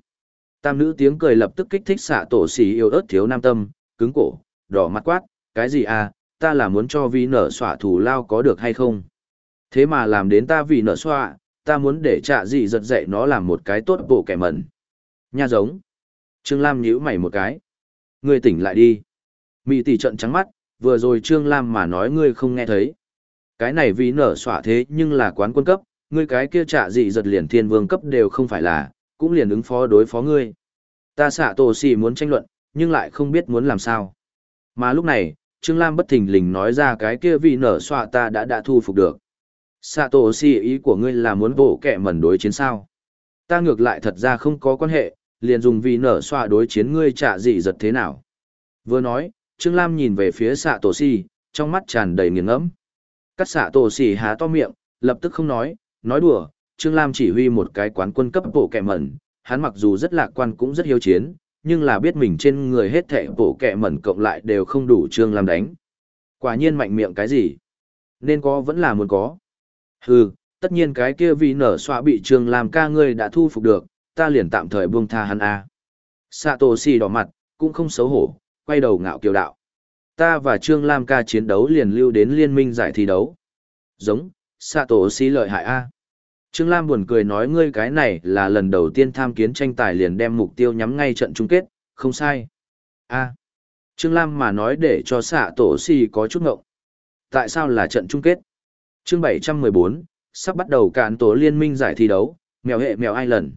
S1: Tam nữ tiếng cười lập tức kích thích xạ tổ xì yêu ớt thiếu nam tâm, cứng cổ, đỏ mặt quát, cái gì a? ta là muốn cho vì nở xoa thủ lao có được hay không? Thế mà làm đến ta vì nở xoa, ta muốn để trả gì giật dậy nó làm một cái tốt bộ kẻ mẩn. Nha giống. Trương Lam nhíu mày một cái ngươi tỉnh lại đi. Mị tỷ trận trắng mắt, vừa rồi Trương Lam mà nói ngươi không nghe thấy. Cái này vì nở xỏa thế nhưng là quán quân cấp, ngươi cái kia trả gì giật liền thiên vương cấp đều không phải là, cũng liền ứng phó đối phó ngươi. Ta xạ tổ xì muốn tranh luận, nhưng lại không biết muốn làm sao. Mà lúc này, Trương Lam bất thình lình nói ra cái kia vì nở xỏa ta đã đã thu phục được. Xạ tổ xì ý của ngươi là muốn vỗ kẻ mẩn đối chiến sao. Ta ngược lại thật ra không có quan hệ, liền dùng vì nở xoa đối chiến ngươi trả gì giật thế nào. Vừa nói, Trương Lam nhìn về phía xạ tổ si, trong mắt tràn đầy nghiền ngẫm. Các xạ tổ si há to miệng, lập tức không nói, nói đùa, Trương Lam chỉ huy một cái quán quân cấp bộ kẹ mẩn, hắn mặc dù rất lạc quan cũng rất hiếu chiến, nhưng là biết mình trên người hết thẻ bộ kẹ mẩn cộng lại đều không đủ Trương Lam đánh. Quả nhiên mạnh miệng cái gì? Nên có vẫn là muốn có. Hừ, tất nhiên cái kia vì nở xoa bị Trương Lam ca ngươi đã thu phục được, ta liền tạm thời buông tha hắn a. Satoshi đỏ mặt, cũng không xấu hổ, quay đầu ngạo kiều đạo. Ta và Trương Lam ca chiến đấu liền lưu đến liên minh giải thi đấu. Giống, Satoshi lợi hại a. Trương Lam buồn cười nói ngươi cái này là lần đầu tiên tham kiến tranh tài liền đem mục tiêu nhắm ngay trận chung kết, không sai. A. Trương Lam mà nói để cho xạ tổ si có chút ngộng. Tại sao là trận chung kết? Chương 714, sắp bắt đầu cạn tổ liên minh giải thi đấu, mèo hệ mèo ai lần.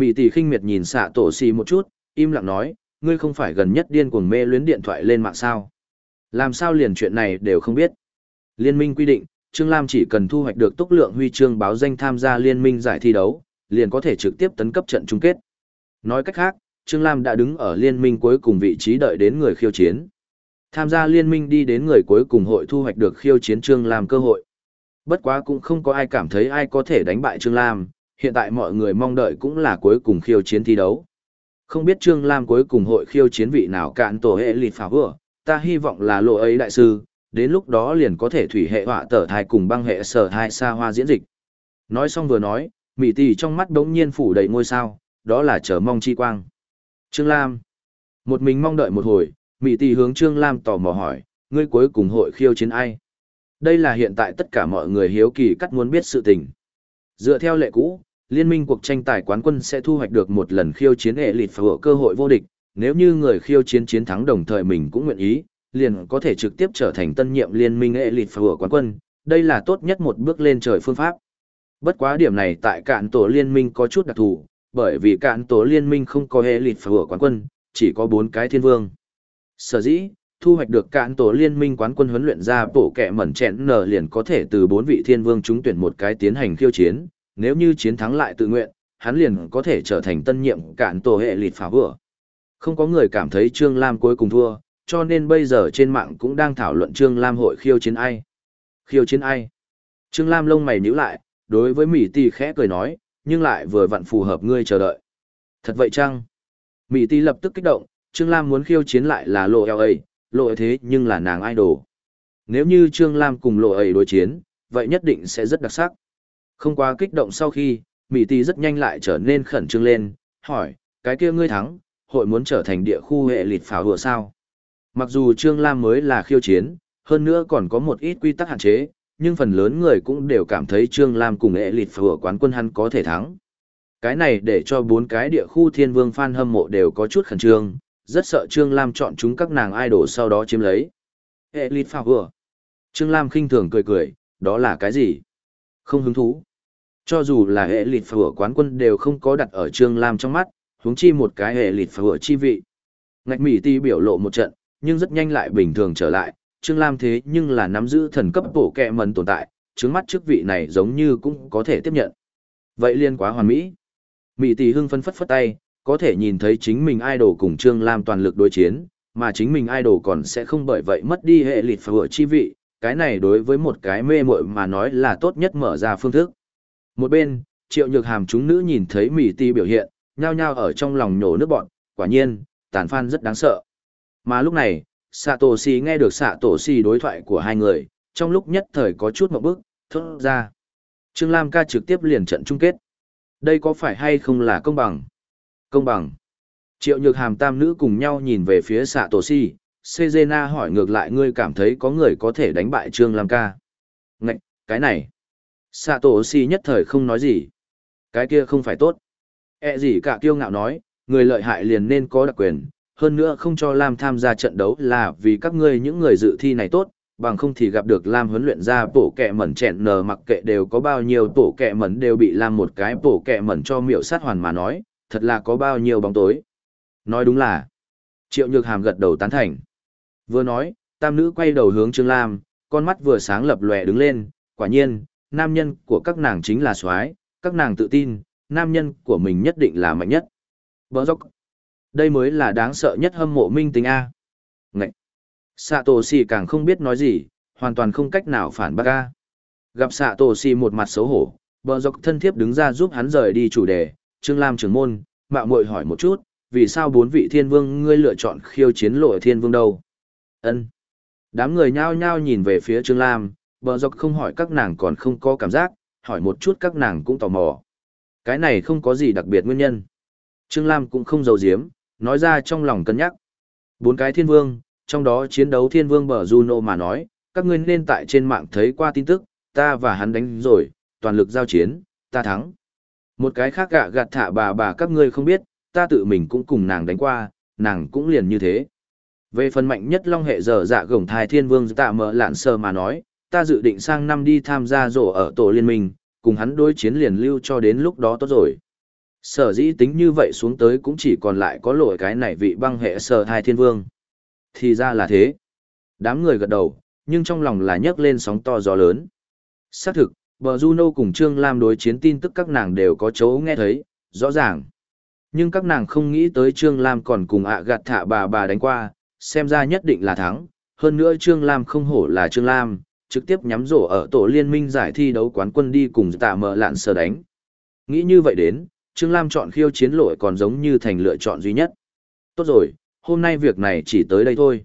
S1: Mị tỷ khinh miệt nhìn xạ tổ xì một chút, im lặng nói, ngươi không phải gần nhất điên cuồng mê luyến điện thoại lên mạng sao. Làm sao liền chuyện này đều không biết. Liên minh quy định, Trương Lam chỉ cần thu hoạch được tốc lượng huy chương báo danh tham gia liên minh giải thi đấu, liền có thể trực tiếp tấn cấp trận chung kết. Nói cách khác, Trương Lam đã đứng ở liên minh cuối cùng vị trí đợi đến người khiêu chiến. Tham gia liên minh đi đến người cuối cùng hội thu hoạch được khiêu chiến Trương Lam cơ hội. Bất quá cũng không có ai cảm thấy ai có thể đánh bại Trương Lam, hiện tại mọi người mong đợi cũng là cuối cùng khiêu chiến thi đấu. Không biết Trương Lam cuối cùng hội khiêu chiến vị nào cạn tổ hệ lịt phá vừa, ta hy vọng là lộ ấy đại sư, đến lúc đó liền có thể thủy hệ họa tở thai cùng băng hệ sở thai xa hoa diễn dịch. Nói xong vừa nói, mỹ tỷ trong mắt đống nhiên phủ đầy ngôi sao, đó là chờ mong chi quang. Trương Lam. Một mình mong đợi một hồi, mỹ tỷ hướng Trương Lam tò mò hỏi, ngươi cuối cùng hội khiêu chiến ai? Đây là hiện tại tất cả mọi người hiếu kỳ cắt muốn biết sự tình. Dựa theo lệ cũ, liên minh cuộc tranh tài quán quân sẽ thu hoạch được một lần khiêu chiến hệ lịt phở cơ hội vô địch, nếu như người khiêu chiến chiến thắng đồng thời mình cũng nguyện ý, liền có thể trực tiếp trở thành tân nhiệm liên minh hệ lịt phở quán quân, đây là tốt nhất một bước lên trời phương pháp. Bất quá điểm này tại cạn tổ liên minh có chút đặc thù, bởi vì cạn tổ liên minh không có hệ lịt phở quán quân, chỉ có bốn cái thiên vương. Sở dĩ, thu hoạch được cạn tổ liên minh quán quân huấn luyện ra bổ kẹ mẩn chẹn nở liền có thể từ bốn vị thiên vương chúng tuyển một cái tiến hành khiêu chiến, nếu như chiến thắng lại tự nguyện, hắn liền có thể trở thành tân nhiệm cản tổ hệ lịt phá vừa. Không có người cảm thấy Trương Lam cuối cùng thua, cho nên bây giờ trên mạng cũng đang thảo luận Trương Lam hội khiêu chiến ai. Khiêu chiến ai? Trương Lam lông mày nhíu lại, đối với Mỹ Tì khẽ cười nói, nhưng lại vừa vặn phù hợp ngươi chờ đợi. Thật vậy chăng? Mỹ Tì lập tức kích động, Trương Lam muốn khiêu chiến lại là lộ LA, lộ thế nhưng là nàng idol. Nếu như Trương Lam cùng lộ ấy đối chiến, vậy nhất định sẽ rất đặc sắc. Không quá kích động sau khi, Mỹ Tì rất nhanh lại trở nên khẩn trương lên, hỏi, cái kia ngươi thắng, hội muốn trở thành địa khu hệ lịt pháo hùa sao? Mặc dù Trương Lam mới là khiêu chiến, hơn nữa còn có một ít quy tắc hạn chế, nhưng phần lớn người cũng đều cảm thấy Trương Lam cùng hệ lịt pháo quán quân hắn có thể thắng. Cái này để cho bốn cái địa khu thiên vương fan hâm mộ đều có chút khẩn trương, rất sợ Trương Lam chọn chúng các nàng idol sau đó chiếm lấy. Hệ lịt pháo hùa. Trương Lam khinh thường cười cười, đó là cái gì? Không hứng thú. Cho dù là hệ lịt phở quán quân đều không có đặt ở Trương Lam trong mắt, huống chi một cái hệ lịt phở chi vị. Ngạch Mỹ Ti biểu lộ một trận, nhưng rất nhanh lại bình thường trở lại, Trương Lam thế nhưng là nắm giữ thần cấp bổ kẹ mần tồn tại, trứng mắt trước vị này giống như cũng có thể tiếp nhận. Vậy liên quá hoàn mỹ. Mỹ Tỷ hưng phân phất phất tay, có thể nhìn thấy chính mình idol cùng Trương Lam toàn lực đối chiến, mà chính mình idol còn sẽ không bởi vậy mất đi hệ lịt phở chi vị, cái này đối với một cái mê muội mà nói là tốt nhất mở ra phương thức. Một bên, triệu nhược hàm chúng nữ nhìn thấy mỉ ti biểu hiện, nhao nhao ở trong lòng nhổ nước bọn, quả nhiên, tàn phan rất đáng sợ. Mà lúc này, xạ tổ xì nghe được xạ tổ xì đối thoại của hai người, trong lúc nhất thời có chút một bước, thốt ra. Trương Lam ca trực tiếp liền trận chung kết. Đây có phải hay không là công bằng? Công bằng. Triệu nhược hàm tam nữ cùng nhau nhìn về phía xạ tổ si, Sejena hỏi ngược lại ngươi cảm thấy có người có thể đánh bại Trương Lam ca. Ngạch, cái này. Sạ tổ si nhất thời không nói gì. Cái kia không phải tốt. E gì cả kiêu ngạo nói, người lợi hại liền nên có đặc quyền, hơn nữa không cho Lam tham gia trận đấu là vì các ngươi những người dự thi này tốt, bằng không thì gặp được Lam huấn luyện ra bổ kẹ mẩn chẹn nờ mặc kệ đều có bao nhiêu tổ kẹ mẩn đều bị Lam một cái bổ kẹ mẩn cho miệu sát hoàn mà nói, thật là có bao nhiêu bóng tối. Nói đúng là, triệu nhược hàm gật đầu tán thành. Vừa nói, tam nữ quay đầu hướng Trương Lam, con mắt vừa sáng lập lòe đứng lên, quả nhiên, nam nhân của các nàng chính là soái các nàng tự tin, nam nhân của mình nhất định là mạnh nhất. Bờ dốc. Đây mới là đáng sợ nhất hâm mộ minh tính A. Ngậy. xạ tổ xì càng không biết nói gì, hoàn toàn không cách nào phản bác A. Gặp xạ tổ xì một mặt xấu hổ, bờ dốc thân thiếp đứng ra giúp hắn rời đi chủ đề, Trương Lam trưởng môn, mạo muội hỏi một chút, vì sao bốn vị thiên vương ngươi lựa chọn khiêu chiến lội thiên vương đâu? Ân. Đám người nhao nhao nhìn về phía Trương Lam, bờ dọc không hỏi các nàng còn không có cảm giác, hỏi một chút các nàng cũng tò mò. Cái này không có gì đặc biệt nguyên nhân. Trương Lam cũng không giấu giếm, nói ra trong lòng cân nhắc. Bốn cái thiên vương, trong đó chiến đấu thiên vương bờ Juno mà nói, các ngươi nên tại trên mạng thấy qua tin tức, ta và hắn đánh rồi, toàn lực giao chiến, ta thắng. Một cái khác gạ gạt thả bà bà các ngươi không biết, ta tự mình cũng cùng nàng đánh qua, nàng cũng liền như thế. Về phần mạnh nhất long hệ giờ dạ gồng thai thiên vương tạ mở lạn sơ mà nói, ta dự định sang năm đi tham gia rổ ở tổ liên minh, cùng hắn đối chiến liền lưu cho đến lúc đó tốt rồi. Sở dĩ tính như vậy xuống tới cũng chỉ còn lại có lỗi cái này vị băng hệ sở hai thiên vương. Thì ra là thế. Đám người gật đầu, nhưng trong lòng là nhấc lên sóng to gió lớn. Xác thực, bờ Juno cùng Trương Lam đối chiến tin tức các nàng đều có chỗ nghe thấy, rõ ràng. Nhưng các nàng không nghĩ tới Trương Lam còn cùng ạ gạt thả bà bà đánh qua, xem ra nhất định là thắng. Hơn nữa Trương Lam không hổ là Trương Lam, trực tiếp nhắm rổ ở tổ liên minh giải thi đấu quán quân đi cùng tạ mở lạn sờ đánh. Nghĩ như vậy đến, Trương Lam chọn khiêu chiến lội còn giống như thành lựa chọn duy nhất. Tốt rồi, hôm nay việc này chỉ tới đây thôi.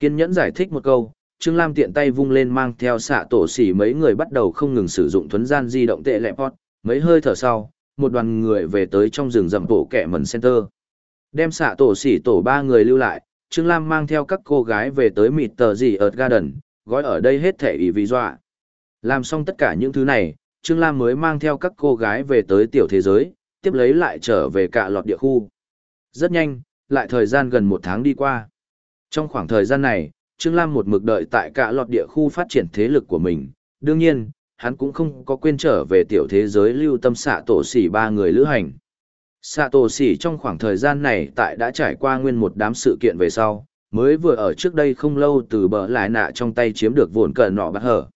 S1: Kiên nhẫn giải thích một câu, Trương Lam tiện tay vung lên mang theo xạ tổ xỉ mấy người bắt đầu không ngừng sử dụng thuấn gian di động tệ lẹp hót, mấy hơi thở sau, một đoàn người về tới trong rừng rậm bộ kẻ mần center. Đem xạ tổ xỉ tổ ba người lưu lại, Trương Lam mang theo các cô gái về tới mịt tờ gì ở garden, gói ở đây hết thể ý vì dọa. Làm xong tất cả những thứ này, Trương Lam mới mang theo các cô gái về tới tiểu thế giới, tiếp lấy lại trở về cả lọt địa khu. Rất nhanh, lại thời gian gần một tháng đi qua. Trong khoảng thời gian này, Trương Lam một mực đợi tại cả lọt địa khu phát triển thế lực của mình. Đương nhiên, hắn cũng không có quên trở về tiểu thế giới lưu tâm xạ tổ xỉ ba người lữ hành. Xạ tổ xỉ trong khoảng thời gian này tại đã trải qua nguyên một đám sự kiện về sau, mới vừa ở trước đây không lâu từ bờ lại nạ trong tay chiếm được vồn cờ nọ bắt hở.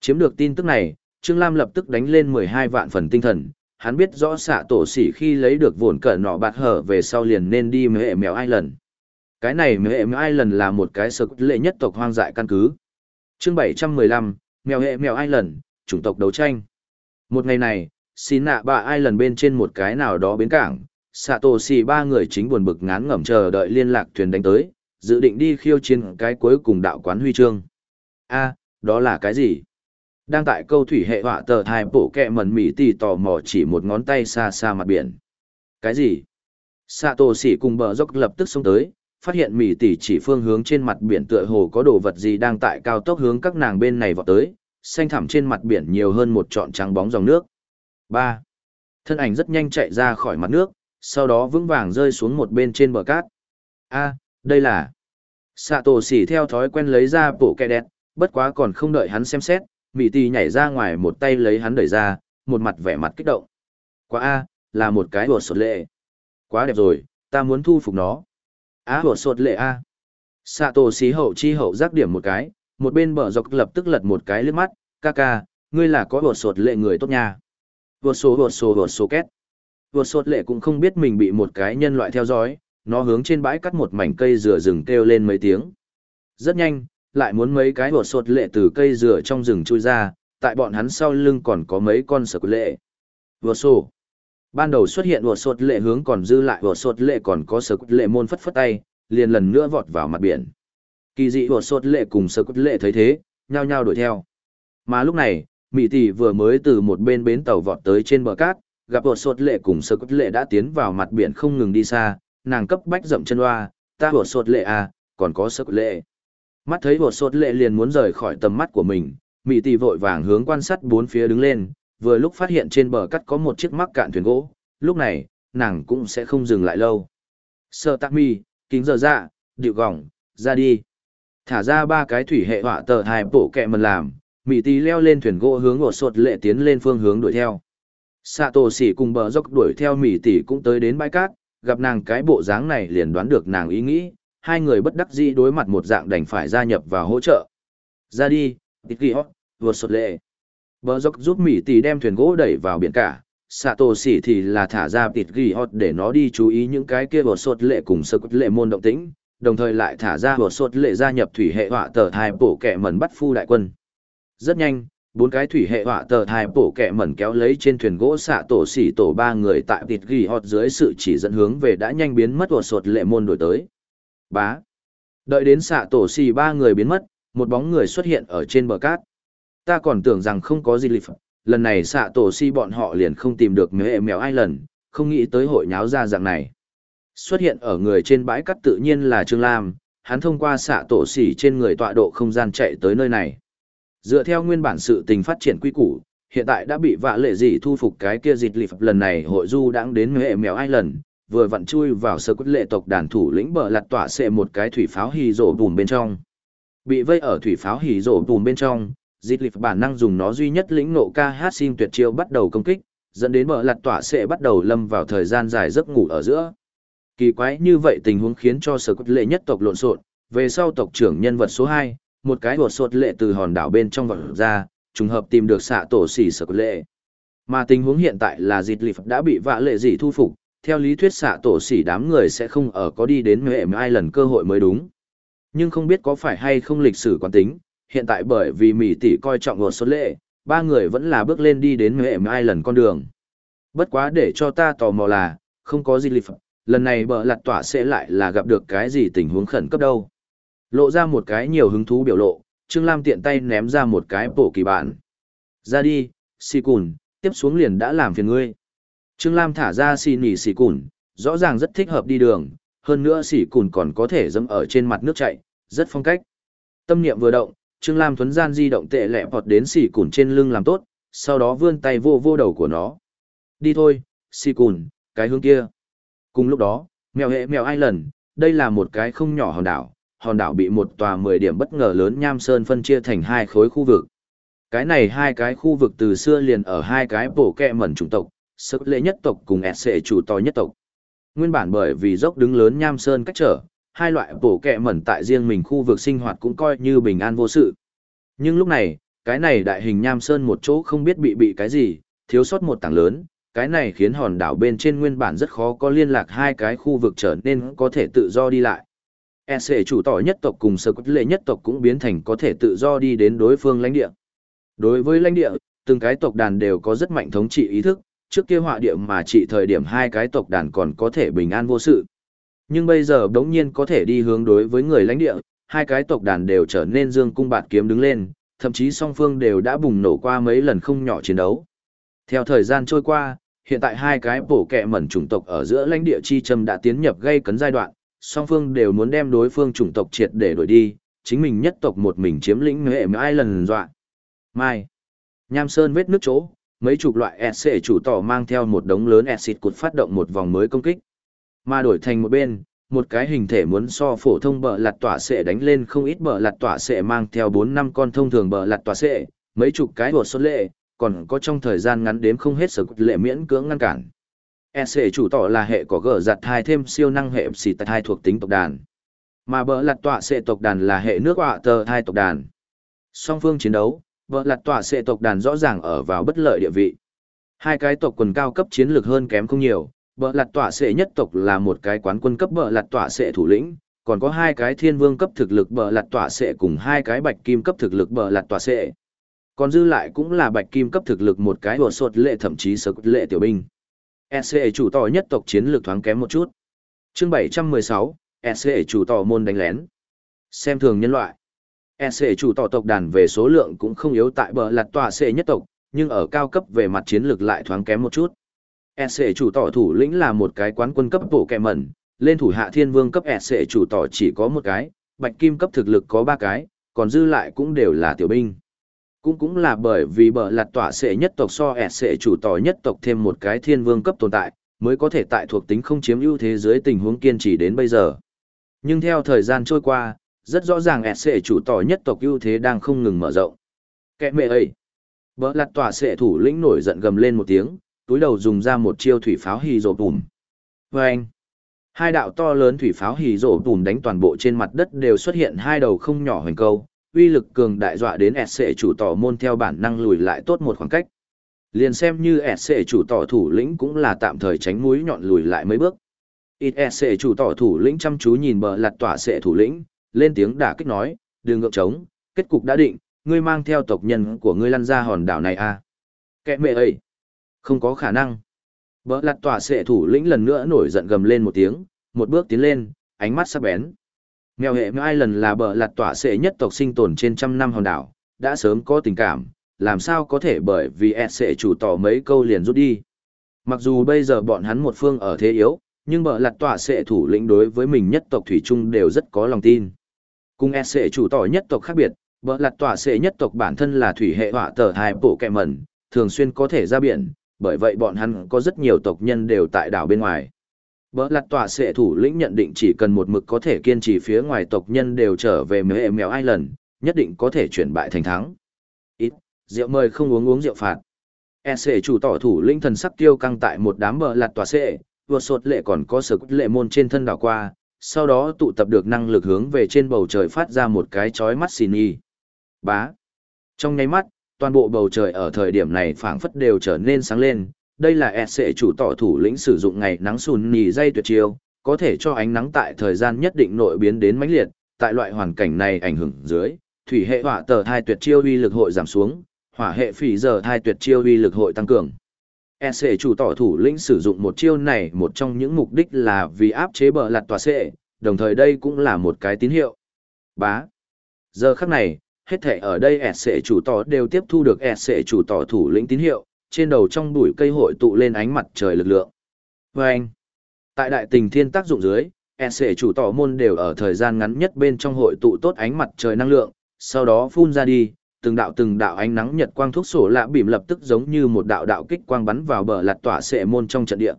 S1: Chiếm được tin tức này, Trương Lam lập tức đánh lên 12 vạn phần tinh thần, hắn biết rõ xạ tổ sỉ khi lấy được vồn cờ nọ bạt hở về sau liền nên đi mẹ mèo ai lần. Cái này mẹ mèo ai lần là một cái sở lệ nhất tộc hoang dại căn cứ. chương 715, mèo hệ mèo ai lần, chủng tộc đấu tranh. Một ngày này, xin nạ bà ai lần bên trên một cái nào đó bến cảng, xạ tổ xỉ ba người chính buồn bực ngán ngẩm chờ đợi liên lạc thuyền đánh tới, dự định đi khiêu chiến cái cuối cùng đạo quán huy chương. a đó là cái gì? Đang tại câu thủy hệ họa tờ thai bổ kẹ mẩn mỉ tì tò mò chỉ một ngón tay xa xa mặt biển. Cái gì? Sato sỉ cùng bờ dốc lập tức xông tới, phát hiện mỉ tỉ chỉ phương hướng trên mặt biển tựa hồ có đồ vật gì đang tại cao tốc hướng các nàng bên này vọt tới, xanh thẳm trên mặt biển nhiều hơn một trọn trắng bóng dòng nước. 3. Thân ảnh rất nhanh chạy ra khỏi mặt nước, sau đó vững vàng rơi xuống một bên trên bờ cát. A, đây là... Sạ tổ xỉ theo thói quen lấy ra bộ kẹ đẹp, bất quá còn không đợi hắn xem xét, Mỹ Tì nhảy ra ngoài một tay lấy hắn đẩy ra, một mặt vẻ mặt kích động. Quá A, là một cái hột sột lệ. Quá đẹp rồi, ta muốn thu phục nó. Á hột sột lệ A. xạ tổ xỉ hậu chi hậu giác điểm một cái, một bên bờ dọc lập tức lật một cái lướt mắt, ca ca, ngươi là có hột sột lệ người tốt nha. Hột số hột số hột số két. Hột sột lệ cũng không biết mình bị một cái nhân loại theo dõi, nó hướng trên bãi cắt một mảnh cây dừa rừng kêu lên mấy tiếng. Rất nhanh, lại muốn mấy cái bột sột lệ từ cây dừa trong rừng chui ra, tại bọn hắn sau lưng còn có mấy con sở lệ. Vừa sổ. Ban đầu xuất hiện bột sột lệ hướng còn dư lại bột sột lệ còn có sở lệ môn phất phất tay, liền lần nữa vọt vào mặt biển. Kỳ dị bột sột lệ cùng sở lệ thấy thế, nhao nhao đuổi theo. Mà lúc này, Mỹ tỷ vừa mới từ một bên bến tàu vọt tới trên bờ cát, gặp bột sột lệ cùng sở lệ đã tiến vào mặt biển không ngừng đi xa, nàng cấp bách dậm chân hoa, ta bột sột lệ à, còn có sở lệ. Mắt thấy bột sột lệ liền muốn rời khỏi tầm mắt của mình, Mỹ tỷ vội vàng hướng quan sát bốn phía đứng lên, vừa lúc phát hiện trên bờ cắt có một chiếc mắc cạn thuyền gỗ, lúc này, nàng cũng sẽ không dừng lại lâu. Sợ tạc mi, kính giờ dạ, điệu gỏng, ra đi. Thả ra ba cái thủy hệ họa tờ hai bổ kẹ mần làm, Mỹ tỷ leo lên thuyền gỗ hướng bột sột lệ tiến lên phương hướng đuổi theo. Sato xỉ cùng bờ dốc đuổi theo Mỹ tỷ cũng tới đến bãi cát, gặp nàng cái bộ dáng này liền đoán được nàng ý nghĩ, hai người bất đắc dĩ đối mặt một dạng đành phải gia nhập và hỗ trợ. Ra đi, tịt ghi hót, vượt sột lệ. Bờ dốc giúp Mỹ tỷ đem thuyền gỗ đẩy vào biển cả, Sato xỉ thì là thả ra tịt ghi hót để nó đi chú ý những cái kia vượt sột lệ cùng sơ lệ môn động tĩnh, đồng thời lại thả ra vượt sột lệ gia nhập thủy hệ họa tờ hai bổ kẻ mẩn bắt phu đại quân. Rất nhanh, bốn cái thủy hệ họa tờ thai bổ kẹ mẩn kéo lấy trên thuyền gỗ xạ tổ xỉ tổ ba người tại tịt ghi họt dưới sự chỉ dẫn hướng về đã nhanh biến mất của sột lệ môn đổi tới Bá. Đợi đến xạ tổ xỉ ba người biến mất, một bóng người xuất hiện ở trên bờ cát. Ta còn tưởng rằng không có gì lịch lần này xạ tổ xỉ bọn họ liền không tìm được mèo mèo ai lần, không nghĩ tới hội nháo ra dạng này. Xuất hiện ở người trên bãi cát tự nhiên là Trương Lam, hắn thông qua xạ tổ xỉ trên người tọa độ không gian chạy tới nơi này. Dựa theo nguyên bản sự tình phát triển quy củ, hiện tại đã bị vạ lệ gì thu phục cái kia dịch lịp lần này hội du đãng đến hệ mèo ai lần, vừa vặn chui vào sơ quyết lệ tộc đàn thủ lĩnh bờ lặt tỏa xệ một cái thủy pháo hì rổ bùn bên trong. Bị vây ở thủy pháo hì rổ bùn bên trong, dịch lịp bản năng dùng nó duy nhất lĩnh nộ ca hát xin tuyệt chiêu bắt đầu công kích, dẫn đến bờ lặt tỏa xệ bắt đầu lâm vào thời gian dài giấc ngủ ở giữa. Kỳ quái như vậy tình huống khiến cho sở quyết lệ nhất tộc lộn xộn, về sau tộc trưởng nhân vật số hai một cái bột sột lệ từ hòn đảo bên trong vật ra, trùng hợp tìm được xạ tổ xỉ sở lệ. Mà tình huống hiện tại là dịt lịp đã bị vạ lệ dị thu phục, theo lý thuyết xạ tổ xỉ đám người sẽ không ở có đi đến mệ ai lần cơ hội mới đúng. Nhưng không biết có phải hay không lịch sử quán tính, hiện tại bởi vì mỹ tỷ coi trọng bột sột lệ, ba người vẫn là bước lên đi đến mệ ai lần con đường. Bất quá để cho ta tò mò là, không có gì lịp, lần này bờ lặt tỏa sẽ lại là gặp được cái gì tình huống khẩn cấp đâu. Lộ ra một cái nhiều hứng thú biểu lộ, Trương Lam tiện tay ném ra một cái bổ kỳ bản. Ra đi, xì cùn, tiếp xuống liền đã làm phiền ngươi. Trương Lam thả ra xì nỉ xì cùn, rõ ràng rất thích hợp đi đường, hơn nữa xì cùn còn có thể dẫm ở trên mặt nước chạy, rất phong cách. Tâm niệm vừa động, Trương Lam thuấn gian di động tệ lẹ vọt đến xì cùn trên lưng làm tốt, sau đó vươn tay vô vô đầu của nó. Đi thôi, xì cùn, cái hướng kia. Cùng lúc đó, mèo hệ mèo ai lần, đây là một cái không nhỏ hòn đảo, hòn đảo bị một tòa 10 điểm bất ngờ lớn nham sơn phân chia thành hai khối khu vực. Cái này hai cái khu vực từ xưa liền ở hai cái bổ kẹ mẩn chủng tộc, sức lệ nhất tộc cùng ẹt sệ chủ to nhất tộc. Nguyên bản bởi vì dốc đứng lớn nham sơn cách trở, hai loại bổ kẹ mẩn tại riêng mình khu vực sinh hoạt cũng coi như bình an vô sự. Nhưng lúc này, cái này đại hình nham sơn một chỗ không biết bị bị cái gì, thiếu sót một tảng lớn, cái này khiến hòn đảo bên trên nguyên bản rất khó có liên lạc hai cái khu vực trở nên có thể tự do đi lại. EC chủ tỏ nhất tộc cùng sở quốc lệ nhất tộc cũng biến thành có thể tự do đi đến đối phương lãnh địa. Đối với lãnh địa, từng cái tộc đàn đều có rất mạnh thống trị ý thức, trước kia họa địa mà trị thời điểm hai cái tộc đàn còn có thể bình an vô sự. Nhưng bây giờ đống nhiên có thể đi hướng đối với người lãnh địa, hai cái tộc đàn đều trở nên dương cung bạt kiếm đứng lên, thậm chí song phương đều đã bùng nổ qua mấy lần không nhỏ chiến đấu. Theo thời gian trôi qua, hiện tại hai cái bổ kẹ mẩn chủng tộc ở giữa lãnh địa chi châm đã tiến nhập gây cấn giai đoạn, song phương đều muốn đem đối phương chủng tộc triệt để đổi đi, chính mình nhất tộc một mình chiếm lĩnh nghệ ai lần dọa. Mai. Nham Sơn vết nước chỗ, mấy chục loại SC chủ tỏ mang theo một đống lớn acid cột phát động một vòng mới công kích. Mà đổi thành một bên, một cái hình thể muốn so phổ thông bờ lặt tỏa sẽ đánh lên không ít bờ lặt tỏa sẽ mang theo 4 năm con thông thường bờ lặt tỏa sẽ, mấy chục cái bột xuất lệ, còn có trong thời gian ngắn đếm không hết sở lệ miễn cưỡng ngăn cản. EC chủ tỏ là hệ có gở giặt hai thêm siêu năng hệ xì tại hai thuộc tính tộc đàn. Mà bỡ lặt tọa sẽ tộc đàn là hệ nước họa tờ hai tộc đàn. Song phương chiến đấu, bỡ lặt tọa sệ tộc đàn rõ ràng ở vào bất lợi địa vị. Hai cái tộc quần cao cấp chiến lược hơn kém không nhiều, bỡ lặt tọa sệ nhất tộc là một cái quán quân cấp bỡ lặt tọa sệ thủ lĩnh, còn có hai cái thiên vương cấp thực lực bờ lặt tỏa sệ cùng hai cái bạch kim cấp thực lực bờ lặt tỏa sệ. Còn dư lại cũng là bạch kim cấp thực lực một cái hồ sột lệ thậm chí sở lệ tiểu binh. SC chủ tỏ nhất tộc chiến lược thoáng kém một chút. Chương 716, SC chủ tỏ môn đánh lén. Xem thường nhân loại. EC chủ tỏ tộc đàn về số lượng cũng không yếu tại bờ lặt tòa C nhất tộc, nhưng ở cao cấp về mặt chiến lược lại thoáng kém một chút. EC chủ tỏ thủ lĩnh là một cái quán quân cấp bộ kẹ mẩn, lên thủ hạ thiên vương cấp EC chủ tỏ chỉ có một cái, bạch kim cấp thực lực có ba cái, còn dư lại cũng đều là tiểu binh. Cũng cũng là bởi vì bờ lạt tỏa sệ nhất tộc so EC chủ tỏ nhất tộc thêm một cái thiên vương cấp tồn tại, mới có thể tại thuộc tính không chiếm ưu thế dưới tình huống kiên trì đến bây giờ. Nhưng theo thời gian trôi qua, rất rõ ràng SC chủ tỏ nhất tộc ưu thế đang không ngừng mở rộng. Kẻ mẹ ấy! Bờ lạt tỏa sệ thủ lĩnh nổi giận gầm lên một tiếng, túi đầu dùng ra một chiêu thủy pháo hì rổ bùm. Và anh! Hai đạo to lớn thủy pháo hì rổ bùm đánh toàn bộ trên mặt đất đều xuất hiện hai đầu không nhỏ hoành câu, uy lực cường đại dọa đến SC chủ tỏ môn theo bản năng lùi lại tốt một khoảng cách. Liền xem như SC chủ tỏ thủ lĩnh cũng là tạm thời tránh mũi nhọn lùi lại mấy bước. Ít SC chủ tỏ thủ lĩnh chăm chú nhìn bờ lặt tỏa sệ thủ lĩnh, lên tiếng đả kích nói, đừng ngượng trống, kết cục đã định, ngươi mang theo tộc nhân của ngươi lăn ra hòn đảo này à. Kẻ mẹ ấy, không có khả năng. Bờ lặt tỏa sệ thủ lĩnh lần nữa nổi giận gầm lên một tiếng, một bước tiến lên, ánh mắt sắc bén. Mèo hệ ai lần là bờ lạt tỏa sệ nhất tộc sinh tồn trên trăm năm hòn đảo, đã sớm có tình cảm, làm sao có thể bởi vì e sệ chủ tỏ mấy câu liền rút đi. Mặc dù bây giờ bọn hắn một phương ở thế yếu, nhưng bờ lạt tỏa sệ thủ lĩnh đối với mình nhất tộc Thủy Trung đều rất có lòng tin. Cùng e SC chủ tỏ nhất tộc khác biệt, bờ lạt tỏa sệ nhất tộc bản thân là thủy hệ hỏa tờ hai bộ kẹ mẩn, thường xuyên có thể ra biển, bởi vậy bọn hắn có rất nhiều tộc nhân đều tại đảo bên ngoài. Bờ lặt tỏa sệ thủ lĩnh nhận định chỉ cần một mực có thể kiên trì phía ngoài tộc nhân đều trở về mèo ai Island, nhất định có thể chuyển bại thành thắng. Ít, rượu mời không uống uống rượu phạt. E SC chủ tỏ thủ lĩnh thần sắc tiêu căng tại một đám bờ lạt tòa xệ, vừa sột lệ còn có sở lệ môn trên thân đảo qua, sau đó tụ tập được năng lực hướng về trên bầu trời phát ra một cái chói mắt xì y. Bá. Trong nháy mắt, toàn bộ bầu trời ở thời điểm này phảng phất đều trở nên sáng lên, đây là e SC chủ tỏ thủ lĩnh sử dụng ngày nắng sùn nì dây tuyệt chiêu, có thể cho ánh nắng tại thời gian nhất định nội biến đến mãnh liệt, tại loại hoàn cảnh này ảnh hưởng dưới, thủy hệ hỏa tờ thai tuyệt chiêu uy lực hội giảm xuống, hỏa hệ phỉ giờ thai tuyệt chiêu uy lực hội tăng cường. E SC chủ tỏ thủ lĩnh sử dụng một chiêu này một trong những mục đích là vì áp chế bờ lặt tòa sệ, đồng thời đây cũng là một cái tín hiệu. Bá. Giờ khắc này, hết thể ở đây e SC chủ tỏ đều tiếp thu được SC chủ tỏ thủ lĩnh tín hiệu, trên đầu trong bụi cây hội tụ lên ánh mặt trời lực lượng. Và anh, tại đại tình thiên tác dụng dưới, EC chủ tỏ môn đều ở thời gian ngắn nhất bên trong hội tụ tốt ánh mặt trời năng lượng, sau đó phun ra đi, từng đạo từng đạo ánh nắng nhật quang thuốc sổ lạ bìm lập tức giống như một đạo đạo kích quang bắn vào bờ lạt tỏa sệ môn trong trận địa.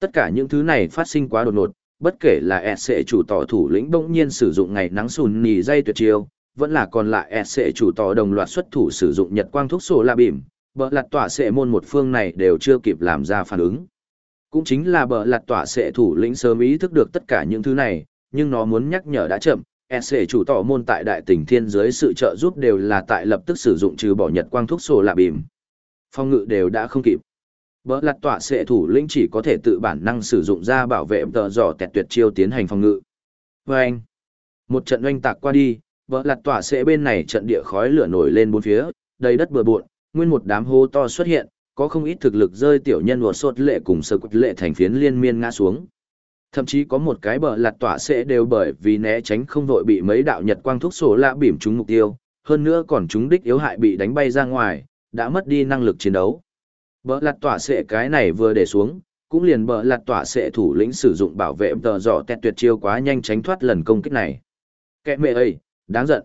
S1: Tất cả những thứ này phát sinh quá đột ngột, bất kể là EC chủ tỏ thủ lĩnh bỗng nhiên sử dụng ngày nắng sùn nì dây tuyệt chiêu, vẫn là còn lại EC chủ tỏ đồng loạt xuất thủ sử dụng nhật quang thuốc sổ lạ bìm, bờ lạt tỏa sệ môn một phương này đều chưa kịp làm ra phản ứng. Cũng chính là bờ lạt tỏa sệ thủ lĩnh sớm ý thức được tất cả những thứ này, nhưng nó muốn nhắc nhở đã chậm, e SC chủ tỏ môn tại đại tỉnh thiên dưới sự trợ giúp đều là tại lập tức sử dụng trừ bỏ nhật quang thuốc sổ lạ bìm. Phong ngự đều đã không kịp. Bỡ lặt tọa sệ thủ lĩnh chỉ có thể tự bản năng sử dụng ra bảo vệ tờ dò tẹt tuyệt chiêu tiến hành phòng ngự. Và anh, một trận oanh tạc qua đi, bỡ lặt tọa sệ bên này trận địa khói lửa nổi lên bốn phía, đầy đất bừa bộn, nguyên một đám hô to xuất hiện, có không ít thực lực rơi tiểu nhân của sốt lệ cùng sơ quật lệ thành phiến liên miên ngã xuống. Thậm chí có một cái bờ lạt tỏa sẽ đều bởi vì né tránh không vội bị mấy đạo nhật quang thuốc sổ lạ bỉm trúng mục tiêu, hơn nữa còn chúng đích yếu hại bị đánh bay ra ngoài, đã mất đi năng lực chiến đấu. Bờ lạt tỏa sẽ cái này vừa để xuống, cũng liền bờ lạt tỏa sẽ thủ lĩnh sử dụng bảo vệ tờ dọ tẹt tuyệt chiêu quá nhanh tránh thoát lần công kích này. Kẻ mẹ ơi, đáng giận.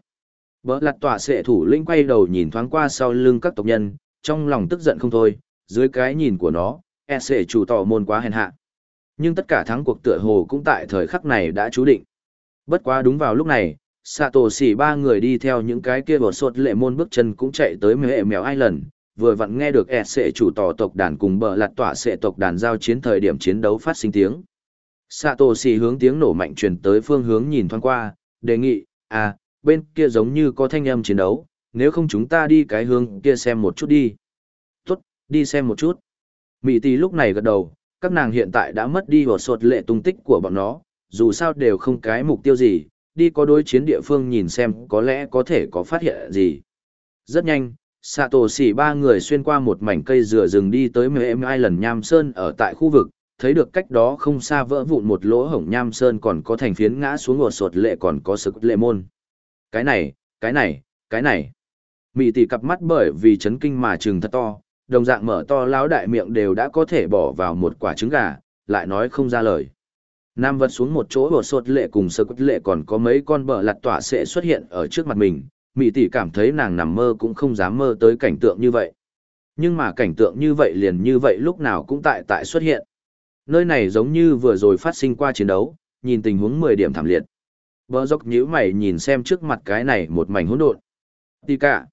S1: Bờ lặt tỏa sệ thủ lĩnh quay đầu nhìn thoáng qua sau lưng các tộc nhân, trong lòng tức giận không thôi, dưới cái nhìn của nó, e sệ chủ tỏ môn quá hèn hạ. Nhưng tất cả thắng cuộc tựa hồ cũng tại thời khắc này đã chú định. Bất quá đúng vào lúc này, Sato xỉ ba người đi theo những cái kia bột sột lệ môn bước chân cũng chạy tới mẹ mèo ai lần, vừa vặn nghe được e sệ chủ tỏ tộc đàn cùng bờ lạt tỏa sệ tộc đàn giao chiến thời điểm chiến đấu phát sinh tiếng. Sato xỉ hướng tiếng nổ mạnh truyền tới phương hướng nhìn thoáng qua, đề nghị, à, bên kia giống như có thanh âm chiến đấu, nếu không chúng ta đi cái hướng kia xem một chút đi. Tốt, đi xem một chút. Mỹ tỷ lúc này gật đầu, các nàng hiện tại đã mất đi vào sột lệ tung tích của bọn nó, dù sao đều không cái mục tiêu gì, đi có đối chiến địa phương nhìn xem có lẽ có thể có phát hiện gì. Rất nhanh, Sato xỉ ba người xuyên qua một mảnh cây dừa rừng đi tới Mềm Island Nham Sơn ở tại khu vực, thấy được cách đó không xa vỡ vụn một lỗ hổng Nham Sơn còn có thành phiến ngã xuống ngột sột lệ còn có sức lệ môn. Cái này, cái này, cái này. Mị tỷ cặp mắt bởi vì chấn kinh mà trừng thật to, đồng dạng mở to láo đại miệng đều đã có thể bỏ vào một quả trứng gà, lại nói không ra lời. Nam vật xuống một chỗ bột sột lệ cùng sơ quất lệ còn có mấy con bờ lặt tỏa sẽ xuất hiện ở trước mặt mình, Mỹ tỷ cảm thấy nàng nằm mơ cũng không dám mơ tới cảnh tượng như vậy. Nhưng mà cảnh tượng như vậy liền như vậy lúc nào cũng tại tại xuất hiện. Nơi này giống như vừa rồi phát sinh qua chiến đấu, nhìn tình huống 10 điểm thảm liệt. Bờ dốc nhíu mày nhìn xem trước mặt cái này một mảnh hỗn độn. Tì cả.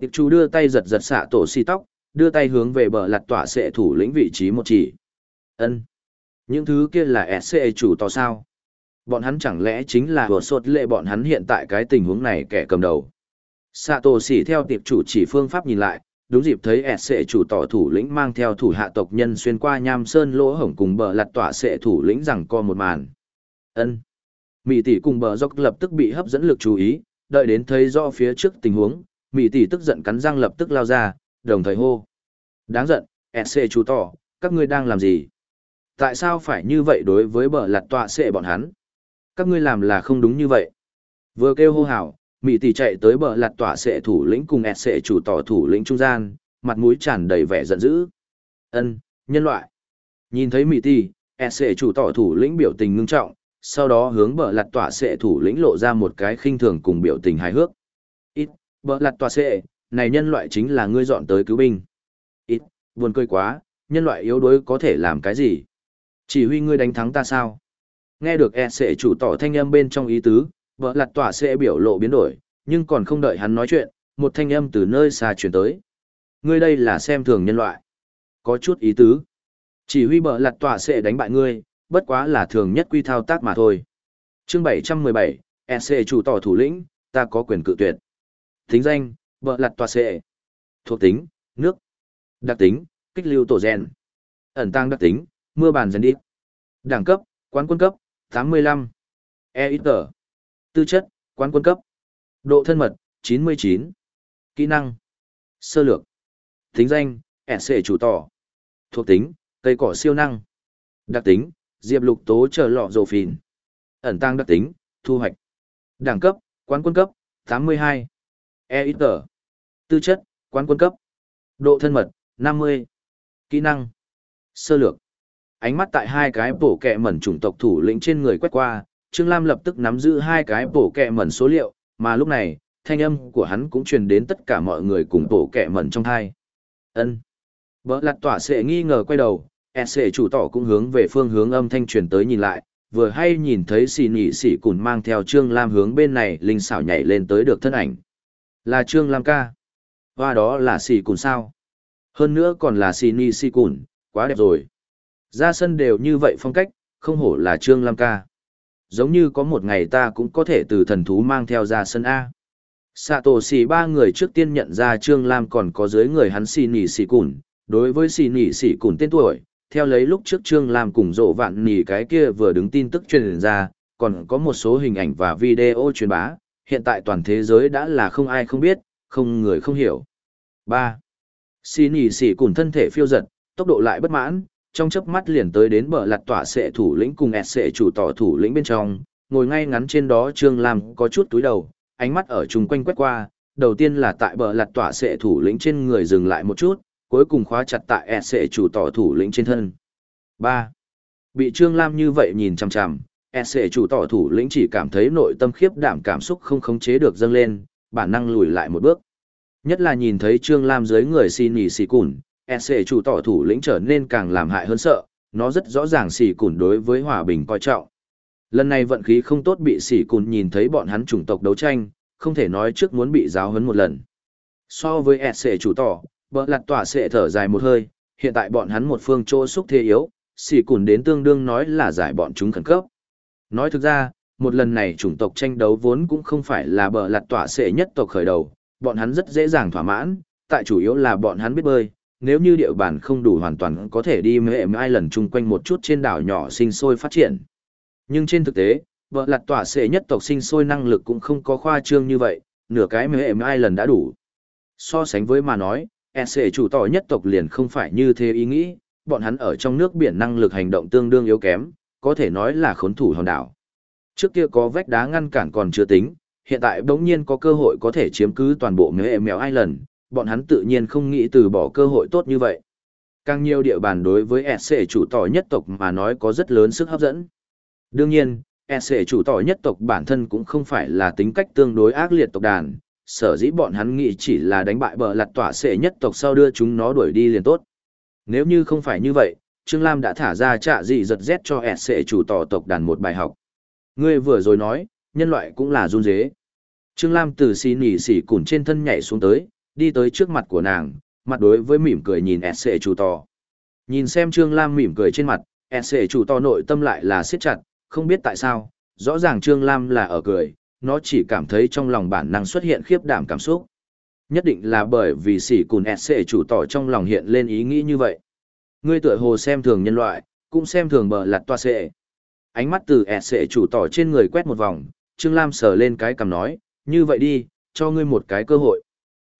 S1: Tiệp chú đưa tay giật giật xạ tổ xì tóc, đưa tay hướng về bờ lặt tỏa sẽ thủ lĩnh vị trí một chỉ. ân Những thứ kia là SC chủ to sao? Bọn hắn chẳng lẽ chính là vừa sột lệ bọn hắn hiện tại cái tình huống này kẻ cầm đầu. Sato xỉ theo tiệp chủ chỉ phương pháp nhìn lại, đúng dịp thấy SC chủ tỏ thủ lĩnh mang theo thủ hạ tộc nhân xuyên qua nham sơn lỗ hổng cùng bờ lặt tỏa sẽ thủ lĩnh rằng co một màn. ân Mỹ tỷ cùng bờ dốc lập tức bị hấp dẫn lực chú ý, đợi đến thấy do phía trước tình huống, Mỹ tỷ tức giận cắn răng lập tức lao ra, đồng thời hô. Đáng giận, SC chú tỏ, các ngươi đang làm gì? Tại sao phải như vậy đối với bờ lặt tọa xệ bọn hắn? Các ngươi làm là không đúng như vậy. Vừa kêu hô hào, Mỹ tỷ chạy tới bờ lặt tọa xệ thủ lĩnh cùng SC chủ tỏ thủ lĩnh trung gian, mặt mũi tràn đầy vẻ giận dữ. Ân, nhân loại. Nhìn thấy Mỹ tỷ, SC chủ tỏ thủ lĩnh biểu tình ngưng trọng, sau đó hướng bờ lặt tỏa xệ thủ lĩnh lộ ra một cái khinh thường cùng biểu tình hài hước. Ít, bờ lặt tỏa xệ, này nhân loại chính là ngươi dọn tới cứu binh. Ít, buồn cười quá, nhân loại yếu đuối có thể làm cái gì? Chỉ huy ngươi đánh thắng ta sao? Nghe được e sệ chủ tỏ thanh âm bên trong ý tứ, bờ lặt tỏa sệ biểu lộ biến đổi, nhưng còn không đợi hắn nói chuyện, một thanh âm từ nơi xa chuyển tới. Ngươi đây là xem thường nhân loại. Có chút ý tứ. Chỉ huy bờ lặt tỏa sệ đánh bại ngươi, bất quá là thường nhất quy thao tác mà thôi. Chương 717, SC chủ tỏ thủ lĩnh, ta có quyền cự tuyệt. Thính danh, vợ lặt tòa sệ. Thuộc tính, nước. Đặc tính, kích lưu tổ gen. Ẩn tăng đặc tính, mưa bàn dần đi. Đẳng cấp, quán quân cấp, 85. E ít tờ. Tư chất, quán quân cấp. Độ thân mật, 99. Kỹ năng. Sơ lược. Tính danh, SC chủ tỏ. Thuộc tính, cây cỏ siêu năng. Đặc tính, diệp lục tố chờ lọ dầu phìn. Ẩn tăng đặc tính, thu hoạch. Đẳng cấp, quán quân cấp, 82. E ít tờ. Tư chất, quán quân cấp. Độ thân mật, 50. Kỹ năng. Sơ lược. Ánh mắt tại hai cái bổ kẹ mẩn chủng tộc thủ lĩnh trên người quét qua, Trương Lam lập tức nắm giữ hai cái bổ kẹ mẩn số liệu, mà lúc này, thanh âm của hắn cũng truyền đến tất cả mọi người cùng bổ kẹ mẩn trong thai. ân vợ lặt tỏa sẽ nghi ngờ quay đầu, SC chủ tỏ cũng hướng về phương hướng âm thanh truyền tới nhìn lại, vừa hay nhìn thấy xì nhị xì cùn mang theo Trương Lam hướng bên này linh xảo nhảy lên tới được thân ảnh. Là Trương Lam ca. Và đó là xì cùn sao. Hơn nữa còn là xì nhị xì cùn, quá đẹp rồi. Ra sân đều như vậy phong cách, không hổ là Trương Lam ca. Giống như có một ngày ta cũng có thể từ thần thú mang theo ra sân A. Sạ tổ xì ba người trước tiên nhận ra Trương Lam còn có dưới người hắn xì nhị xì cùn. Đối với xì nhị xì cùn tên tuổi, theo lấy lúc trước Trương Lam cùng rộ vạn nỉ cái kia vừa đứng tin tức truyền ra, còn có một số hình ảnh và video truyền bá, hiện tại toàn thế giới đã là không ai không biết, không người không hiểu. 3. Xì nỉ xì cùn thân thể phiêu giật, tốc độ lại bất mãn, trong chớp mắt liền tới đến bờ lặt tỏa sệ thủ lĩnh cùng ẹt sệ chủ tỏ thủ lĩnh bên trong, ngồi ngay ngắn trên đó Trương Lam có chút túi đầu, ánh mắt ở chung quanh quét qua, đầu tiên là tại bờ lặt tỏa sệ thủ lĩnh trên người dừng lại một chút, cuối cùng khóa chặt tại ẹt sệ chủ tỏ thủ lĩnh trên thân. 3. Bị Trương Lam như vậy nhìn chằm chằm, ẹt sệ chủ tỏ thủ lĩnh chỉ cảm thấy nội tâm khiếp đảm cảm xúc không khống chế được dâng lên, bản năng lùi lại một bước. Nhất là nhìn thấy Trương Lam dưới người xin nhì xì cùn, SC chủ tỏ thủ lĩnh trở nên càng làm hại hơn sợ, nó rất rõ ràng xì cùn đối với hòa bình coi trọng. Lần này vận khí không tốt bị xì cùn nhìn thấy bọn hắn chủng tộc đấu tranh, không thể nói trước muốn bị giáo huấn một lần. So với SC chủ tỏ, bỡ lặt tỏa sẽ thở dài một hơi, hiện tại bọn hắn một phương chỗ xúc thế yếu, xỉ cùn đến tương đương nói là giải bọn chúng khẩn cấp. Nói thực ra, một lần này chủng tộc tranh đấu vốn cũng không phải là bờ lặt tỏa sẽ nhất tộc khởi đầu, bọn hắn rất dễ dàng thỏa mãn, tại chủ yếu là bọn hắn biết bơi, nếu như địa bàn không đủ hoàn toàn có thể đi mệ ai lần chung quanh một chút trên đảo nhỏ sinh sôi phát triển. Nhưng trên thực tế, vợ lặt tỏa sẽ nhất tộc sinh sôi năng lực cũng không có khoa trương như vậy, nửa cái mệ ai lần đã đủ. So sánh với mà nói, SC chủ tỏ nhất tộc liền không phải như thế ý nghĩ, bọn hắn ở trong nước biển năng lực hành động tương đương yếu kém, có thể nói là khốn thủ hòn đảo. Trước kia có vách đá ngăn cản còn chưa tính, hiện tại bỗng nhiên có cơ hội có thể chiếm cứ toàn bộ mèo mèo Island, bọn hắn tự nhiên không nghĩ từ bỏ cơ hội tốt như vậy. Càng nhiều địa bàn đối với SC chủ tỏ nhất tộc mà nói có rất lớn sức hấp dẫn. Đương nhiên, SC chủ tỏ nhất tộc bản thân cũng không phải là tính cách tương đối ác liệt tộc đàn, sở dĩ bọn hắn nghĩ chỉ là đánh bại bờ lặt tỏa sệ nhất tộc sau đưa chúng nó đuổi đi liền tốt. Nếu như không phải như vậy, Trương Lam đã thả ra trạ dị giật rét cho ẹt sệ chủ tỏ tộc đàn một bài học. Ngươi vừa rồi nói, nhân loại cũng là run dế. Trương Lam từ xì nỉ xỉ củn trên thân nhảy xuống tới, đi tới trước mặt của nàng, mặt đối với mỉm cười nhìn ẹt sệ chủ tỏ. Nhìn xem Trương Lam mỉm cười trên mặt, ẹt sệ chủ tỏ nội tâm lại là siết chặt, không biết tại sao, rõ ràng Trương Lam là ở cười, nó chỉ cảm thấy trong lòng bản năng xuất hiện khiếp đảm cảm xúc. Nhất định là bởi vì sỉ cùn SC chủ tỏ trong lòng hiện lên ý nghĩ như vậy. Ngươi tựa hồ xem thường nhân loại, cũng xem thường bờ lặt toa sệ. Ánh mắt từ SC chủ tỏ trên người quét một vòng, Trương Lam sờ lên cái cầm nói, như vậy đi, cho ngươi một cái cơ hội.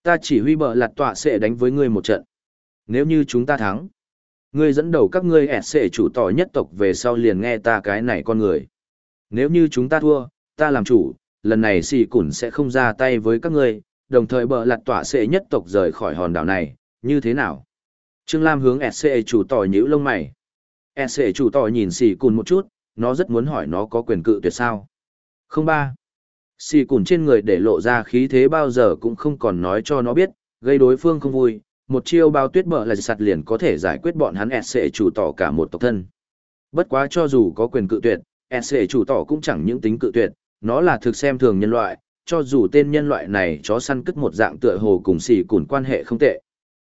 S1: Ta chỉ huy bờ lạt tọa sẽ đánh với ngươi một trận. Nếu như chúng ta thắng, ngươi dẫn đầu các ngươi ẹt sẽ chủ tỏ nhất tộc về sau liền nghe ta cái này con người. Nếu như chúng ta thua, ta làm chủ, lần này xì cùn sẽ không ra tay với các ngươi, đồng thời bờ lạt tọa sẽ nhất tộc rời khỏi hòn đảo này, như thế nào? Trương Lam hướng SC chủ tỏ nhíu lông mày. SC chủ tỏ nhìn xì cùn một chút, nó rất muốn hỏi nó có quyền cự tuyệt sao. Không ba. Xì cùn trên người để lộ ra khí thế bao giờ cũng không còn nói cho nó biết, gây đối phương không vui, một chiêu bao tuyết bợ là sạt liền có thể giải quyết bọn hắn SC chủ tỏ cả một tộc thân. Bất quá cho dù có quyền cự tuyệt, SC chủ tỏ cũng chẳng những tính cự tuyệt, nó là thực xem thường nhân loại, cho dù tên nhân loại này chó săn cất một dạng tựa hồ cùng xì cùn quan hệ không tệ.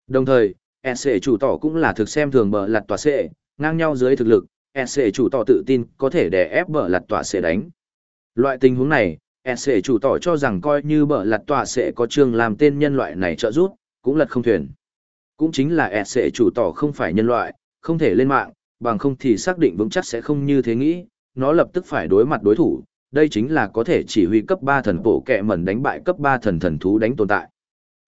S1: Đồng thời, SC chủ tỏ cũng là thực xem thường bờ lặt tòa xệ, ngang nhau dưới thực lực, SC chủ tỏ tự tin có thể đè ép bờ lặt tòa xệ đánh. Loại tình huống này, SC chủ tỏ cho rằng coi như bờ lặt tòa xệ có trường làm tên nhân loại này trợ giúp, cũng lật không thuyền. Cũng chính là SC chủ tỏ không phải nhân loại, không thể lên mạng, bằng không thì xác định vững chắc sẽ không như thế nghĩ, nó lập tức phải đối mặt đối thủ, đây chính là có thể chỉ huy cấp 3 thần bộ kẹ mẩn đánh bại cấp 3 thần thần thú đánh tồn tại.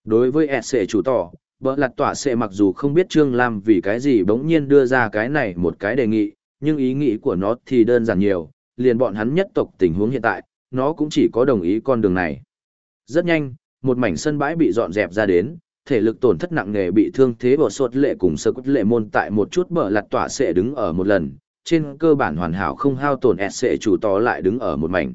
S1: Đối với SC chủ tỏ, bỡ lặt tỏa sẽ mặc dù không biết Trương Lam vì cái gì bỗng nhiên đưa ra cái này một cái đề nghị, nhưng ý nghĩ của nó thì đơn giản nhiều, liền bọn hắn nhất tộc tình huống hiện tại, nó cũng chỉ có đồng ý con đường này. Rất nhanh, một mảnh sân bãi bị dọn dẹp ra đến, thể lực tổn thất nặng nề bị thương thế bờ sột lệ cùng sơ quất lệ môn tại một chút bờ lặt tỏa sẽ đứng ở một lần, trên cơ bản hoàn hảo không hao tổn ẹt chủ tỏ lại đứng ở một mảnh.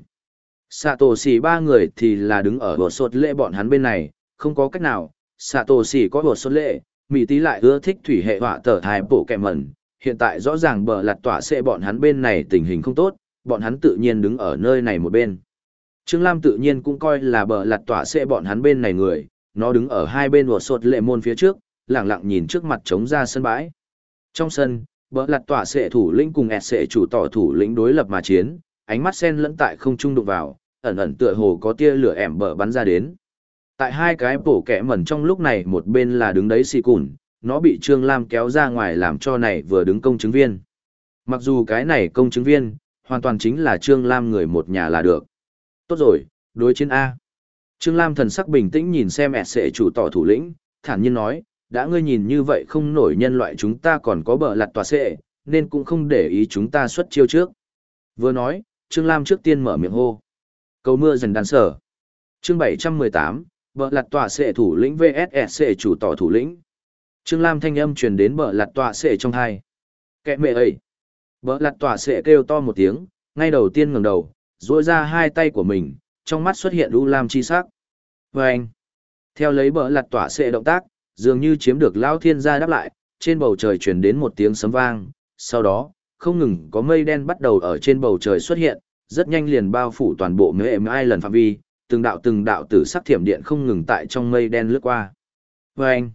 S1: Sato xì ba người thì là đứng ở bờ sột lệ bọn hắn bên này, không có cách nào, Sato xì có bờ sột lệ, mỹ tí lại ưa thích thủy hệ họa tở thai bộ kẹ mẩn, hiện tại rõ ràng bờ lặt tỏa sẽ bọn hắn bên này tình hình không tốt, bọn hắn tự nhiên đứng ở nơi này một bên. Trương Lam tự nhiên cũng coi là bờ lặt tỏa sẽ bọn hắn bên này người, nó đứng ở hai bên của sột lệ môn phía trước, lặng lặng nhìn trước mặt trống ra sân bãi. Trong sân, bỡ lặt tỏa sệ thủ lĩnh cùng ẹt sệ chủ tỏ thủ lĩnh đối lập mà chiến, ánh mắt sen lẫn tại không trung đụng vào, ẩn ẩn tựa hồ có tia lửa ẻm bở bắn ra đến. Tại hai cái bổ kẻ mẩn trong lúc này một bên là đứng đấy xì cùn, nó bị Trương Lam kéo ra ngoài làm cho này vừa đứng công chứng viên. Mặc dù cái này công chứng viên, hoàn toàn chính là Trương Lam người một nhà là được. Tốt rồi, đối chiến A. Trương Lam thần sắc bình tĩnh nhìn xem ẹt sệ chủ tỏ thủ lĩnh, thản nhiên nói, đã ngươi nhìn như vậy không nổi nhân loại chúng ta còn có bờ lặt tòa sệ, nên cũng không để ý chúng ta xuất chiêu trước. Vừa nói, Trương Lam trước tiên mở miệng hô. Cầu mưa dần đàn sở. Chương 718, bờ lặt tòa sệ thủ lĩnh VSSC chủ tỏ thủ lĩnh. Trương Lam thanh âm truyền đến bờ lặt tòa sệ trong hai. Kẹ mẹ ấy. Bờ lặt tòa sệ kêu to một tiếng, ngay đầu tiên ngẩng đầu, duỗi ra hai tay của mình, trong mắt xuất hiện u lam chi sắc. Và anh, theo lấy bờ lặt tỏa xệ động tác, dường như chiếm được lao thiên gia đáp lại, trên bầu trời truyền đến một tiếng sấm vang, sau đó, không ngừng có mây đen bắt đầu ở trên bầu trời xuất hiện, rất nhanh liền bao phủ toàn bộ mê em ai lần phạm vi, từng đạo từng đạo tử sắc thiểm điện không ngừng tại trong mây đen lướt qua. Và anh,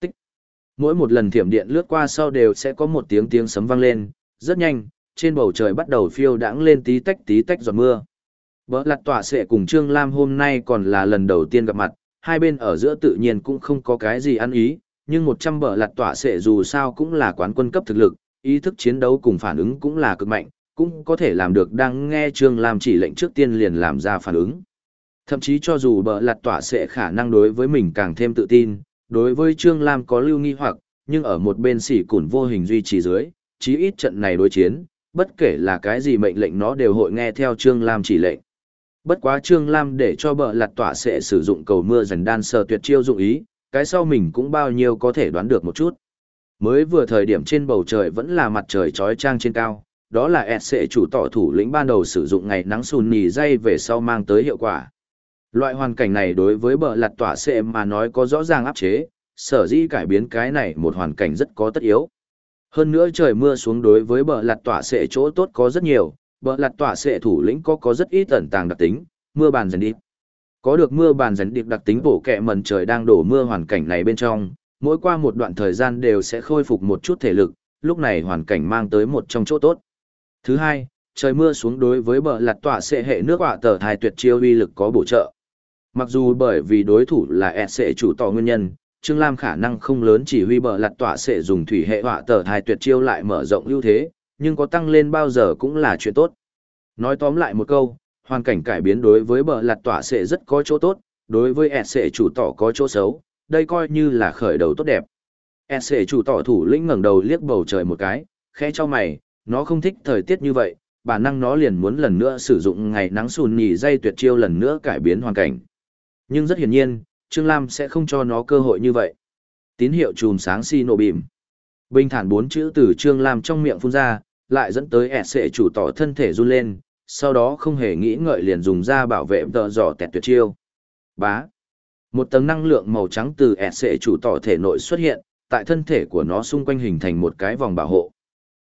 S1: tích, mỗi một lần thiểm điện lướt qua sau đều sẽ có một tiếng tiếng sấm vang lên, rất nhanh, trên bầu trời bắt đầu phiêu đãng lên tí tách tí tách giọt mưa. Bỡ lặt tỏa sẽ cùng Trương Lam hôm nay còn là lần đầu tiên gặp mặt, hai bên ở giữa tự nhiên cũng không có cái gì ăn ý, nhưng một trăm bỡ lặt tỏa sẽ dù sao cũng là quán quân cấp thực lực, ý thức chiến đấu cùng phản ứng cũng là cực mạnh, cũng có thể làm được đang nghe Trương Lam chỉ lệnh trước tiên liền làm ra phản ứng. Thậm chí cho dù bờ lặt tỏa sẽ khả năng đối với mình càng thêm tự tin, đối với Trương Lam có lưu nghi hoặc, nhưng ở một bên sỉ củn vô hình duy trì dưới, chí ít trận này đối chiến, bất kể là cái gì mệnh lệnh nó đều hội nghe theo Trương Lam chỉ lệnh. Bất quá Trương Lam để cho bờ lặt tỏa sẽ sử dụng cầu mưa dần đan sờ tuyệt chiêu dụng ý, cái sau mình cũng bao nhiêu có thể đoán được một chút. Mới vừa thời điểm trên bầu trời vẫn là mặt trời trói trang trên cao, đó là SC chủ tỏ thủ lĩnh ban đầu sử dụng ngày nắng sùn nì dây về sau mang tới hiệu quả. Loại hoàn cảnh này đối với bờ lặt tỏa sẽ mà nói có rõ ràng áp chế, sở dĩ cải biến cái này một hoàn cảnh rất có tất yếu. Hơn nữa trời mưa xuống đối với bờ lặt tỏa sẽ chỗ tốt có rất nhiều, bờ lặt tỏa sệ thủ lĩnh có có rất ít ẩn tàng đặc tính, mưa bàn dần điệp. Có được mưa bàn dần điệp đặc tính bổ kẹ mần trời đang đổ mưa hoàn cảnh này bên trong, mỗi qua một đoạn thời gian đều sẽ khôi phục một chút thể lực, lúc này hoàn cảnh mang tới một trong chỗ tốt. Thứ hai, trời mưa xuống đối với bờ lặt tỏa sẽ hệ nước quả tờ thai tuyệt chiêu uy lực có bổ trợ. Mặc dù bởi vì đối thủ là sẽ chủ tỏ nguyên nhân, Trương Lam khả năng không lớn chỉ huy bờ lặt tỏa sẽ dùng thủy hệ hỏa tờ thai tuyệt chiêu lại mở rộng ưu thế, nhưng có tăng lên bao giờ cũng là chuyện tốt. Nói tóm lại một câu, hoàn cảnh cải biến đối với bờ lạt tỏa sẽ rất có chỗ tốt, đối với ẹt sẽ chủ tỏ có chỗ xấu, đây coi như là khởi đầu tốt đẹp. ẹt sẽ chủ tỏ thủ lĩnh ngẩng đầu liếc bầu trời một cái, khẽ cho mày, nó không thích thời tiết như vậy, bản năng nó liền muốn lần nữa sử dụng ngày nắng sùn nhì dây tuyệt chiêu lần nữa cải biến hoàn cảnh. Nhưng rất hiển nhiên, Trương Lam sẽ không cho nó cơ hội như vậy. Tín hiệu chùm sáng xi nổ bìm. Bình thản bốn chữ từ Trương Lam trong miệng phun ra, lại dẫn tới ẹt sệ chủ tỏ thân thể run lên, sau đó không hề nghĩ ngợi liền dùng ra bảo vệ tợ dò tẹt tuyệt chiêu. Bá. Một tầng năng lượng màu trắng từ ẹt sệ chủ tỏ thể nội xuất hiện, tại thân thể của nó xung quanh hình thành một cái vòng bảo hộ.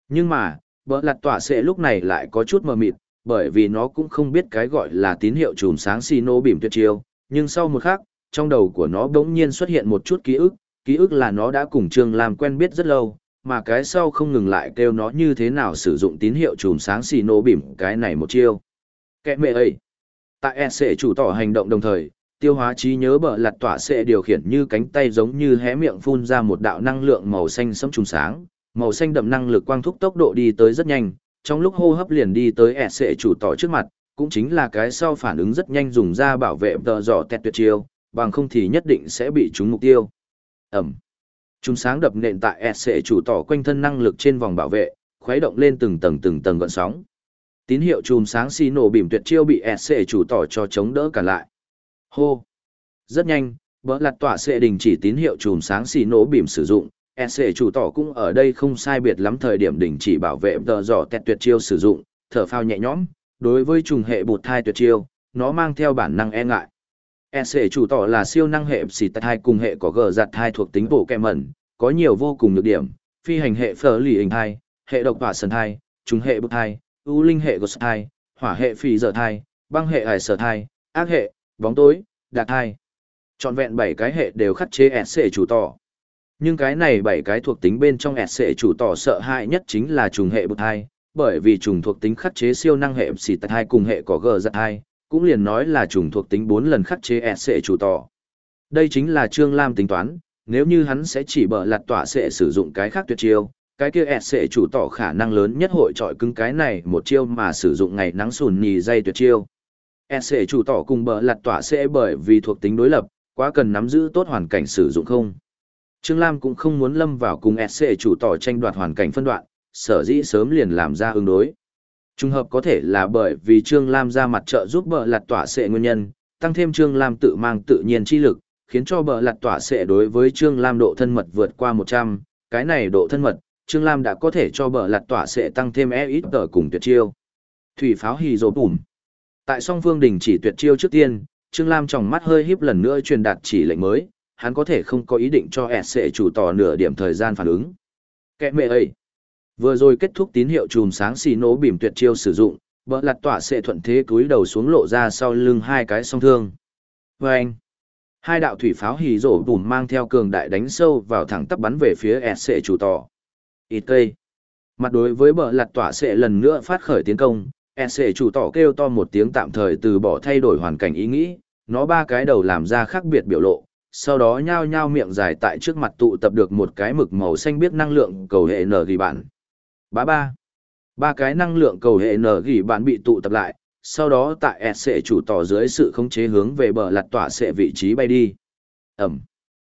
S1: Nhưng mà, bỡ lặt tỏa sệ lúc này lại có chút mờ mịt, bởi vì nó cũng không biết cái gọi là tín hiệu chùm sáng xi nô bìm tuyệt chiêu, nhưng sau một khắc, trong đầu của nó bỗng nhiên xuất hiện một chút ký ức, ký ức là nó đã cùng Trương Lam quen biết rất lâu, mà cái sau không ngừng lại kêu nó như thế nào sử dụng tín hiệu chùm sáng xì nổ bìm cái này một chiêu. Kẻ mẹ ấy. Tại e SC chủ tỏ hành động đồng thời, tiêu hóa trí nhớ bờ lặt tỏa sẽ điều khiển như cánh tay giống như hé miệng phun ra một đạo năng lượng màu xanh sẫm trùng sáng, màu xanh đậm năng lực quang thúc tốc độ đi tới rất nhanh, trong lúc hô hấp liền đi tới e SC chủ tỏ trước mặt, cũng chính là cái sau phản ứng rất nhanh dùng ra bảo vệ tờ dò tẹt tuyệt chiêu, bằng không thì nhất định sẽ bị trúng mục tiêu. Ẩm. Chúng sáng đập nện tại SC chủ tỏ quanh thân năng lực trên vòng bảo vệ, khuấy động lên từng tầng từng tầng gợn sóng. Tín hiệu chùm sáng xì nổ bìm tuyệt chiêu bị SC chủ tỏ cho chống đỡ cả lại. Hô. Rất nhanh, bỡ lặt tỏa sẽ đình chỉ tín hiệu chùm sáng xì nổ bìm sử dụng. SC chủ tỏ cũng ở đây không sai biệt lắm thời điểm đình chỉ bảo vệ tờ dò tẹt tuyệt chiêu sử dụng, thở phao nhẹ nhõm. Đối với trùng hệ bụt thai tuyệt chiêu, nó mang theo bản năng e ngại. SC chủ tỏ là siêu năng hệ xì hai cùng hệ có gờ giặt hai thuộc tính bộ kẹ mẩn, có nhiều vô cùng nhược điểm, phi hành hệ phở lì hình hai, hệ độc hỏa sần hai, trùng hệ bức hai, ưu linh hệ gột hai, hỏa hệ phì dở hai, băng hệ hải sở hai, ác hệ, bóng tối, đạt hai. Chọn vẹn 7 cái hệ đều khắc chế SC chủ tỏ. Nhưng cái này 7 cái thuộc tính bên trong SC chủ tỏ sợ hại nhất chính là trùng hệ bụt hai, bởi vì trùng thuộc tính khắc chế siêu năng hệ xì tạch hai cùng hệ có gờ giặt hai, cũng liền nói là trùng thuộc tính 4 lần khắc chế SC chủ tỏ. Đây chính là Trương Lam tính toán, nếu như hắn sẽ chỉ bở lặt tỏa sẽ sử dụng cái khác tuyệt chiêu, cái kia sẽ chủ tỏ khả năng lớn nhất hội trọi cứng cái này một chiêu mà sử dụng ngày nắng sùn nhì dây tuyệt chiêu. sẽ chủ tỏ cùng bở lặt tỏa sẽ bởi vì thuộc tính đối lập, quá cần nắm giữ tốt hoàn cảnh sử dụng không. Trương Lam cũng không muốn lâm vào cùng sẽ chủ tỏ tranh đoạt hoàn cảnh phân đoạn, sở dĩ sớm liền làm ra ứng đối. Trùng hợp có thể là bởi vì Trương Lam ra mặt trợ giúp bờ lặt tỏa sệ nguyên nhân, tăng thêm Trương Lam tự mang tự nhiên chi lực, khiến cho bờ lặt tỏa sệ đối với Trương Lam độ thân mật vượt qua 100, cái này độ thân mật, Trương Lam đã có thể cho bờ lặt tỏa sệ tăng thêm e ít tờ cùng tuyệt chiêu. Thủy pháo hì rồ bùm. Tại song phương đình chỉ tuyệt chiêu trước tiên, Trương Lam trong mắt hơi híp lần nữa truyền đạt chỉ lệnh mới, hắn có thể không có ý định cho e sẽ chủ tỏ nửa điểm thời gian phản ứng. Kẻ mẹ ấy. Vừa rồi kết thúc tín hiệu chùm sáng xì nổ bìm tuyệt chiêu sử dụng, bờ lặt tỏa sẽ thuận thế cúi đầu xuống lộ ra sau lưng hai cái song thương. Và anh, hai đạo thủy pháo hì rổ bùm mang theo cường đại đánh sâu vào thẳng tắp bắn về phía e sẽ chủ tỏ. Ít cây. Mặt đối với bờ lặt tỏa sẽ lần nữa phát khởi tiến công, e sẽ chủ tỏ kêu to một tiếng tạm thời từ bỏ thay đổi hoàn cảnh ý nghĩ, nó ba cái đầu làm ra khác biệt biểu lộ, sau đó nhao nhao miệng dài tại trước mặt tụ tập được một cái mực màu xanh biết năng lượng cầu hệ nở ghi bản. Bá ba. Ba cái năng lượng cầu hệ nở gỉ bạn bị tụ tập lại, sau đó tại S sẽ chủ tỏ dưới sự khống chế hướng về bờ lặt tỏa sẽ vị trí bay đi. Ẩm.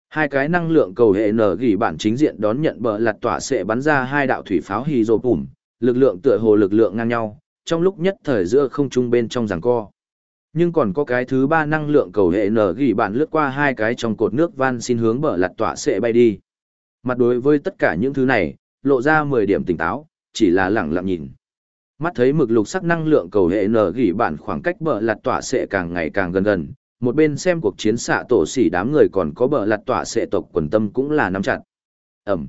S1: Hai cái năng lượng cầu hệ nở gỉ bạn chính diện đón nhận bờ lặt tỏa sẽ bắn ra hai đạo thủy pháo hydropum, lực lượng tựa hồ lực lượng ngang nhau, trong lúc nhất thời giữa không trung bên trong giằng co. Nhưng còn có cái thứ ba năng lượng cầu hệ nở gỉ bạn lướt qua hai cái trong cột nước van xin hướng bờ lặt tỏa sẽ bay đi. Mặt đối với tất cả những thứ này, lộ ra 10 điểm tỉnh táo, chỉ là lẳng lặng nhìn. Mắt thấy mực lục sắc năng lượng cầu hệ nở gỉ bản khoảng cách bờ lạt tỏa sẽ càng ngày càng gần gần, một bên xem cuộc chiến xạ tổ xỉ đám người còn có bờ lạt tỏa sẽ tộc quần tâm cũng là nắm chặt. Ẩm.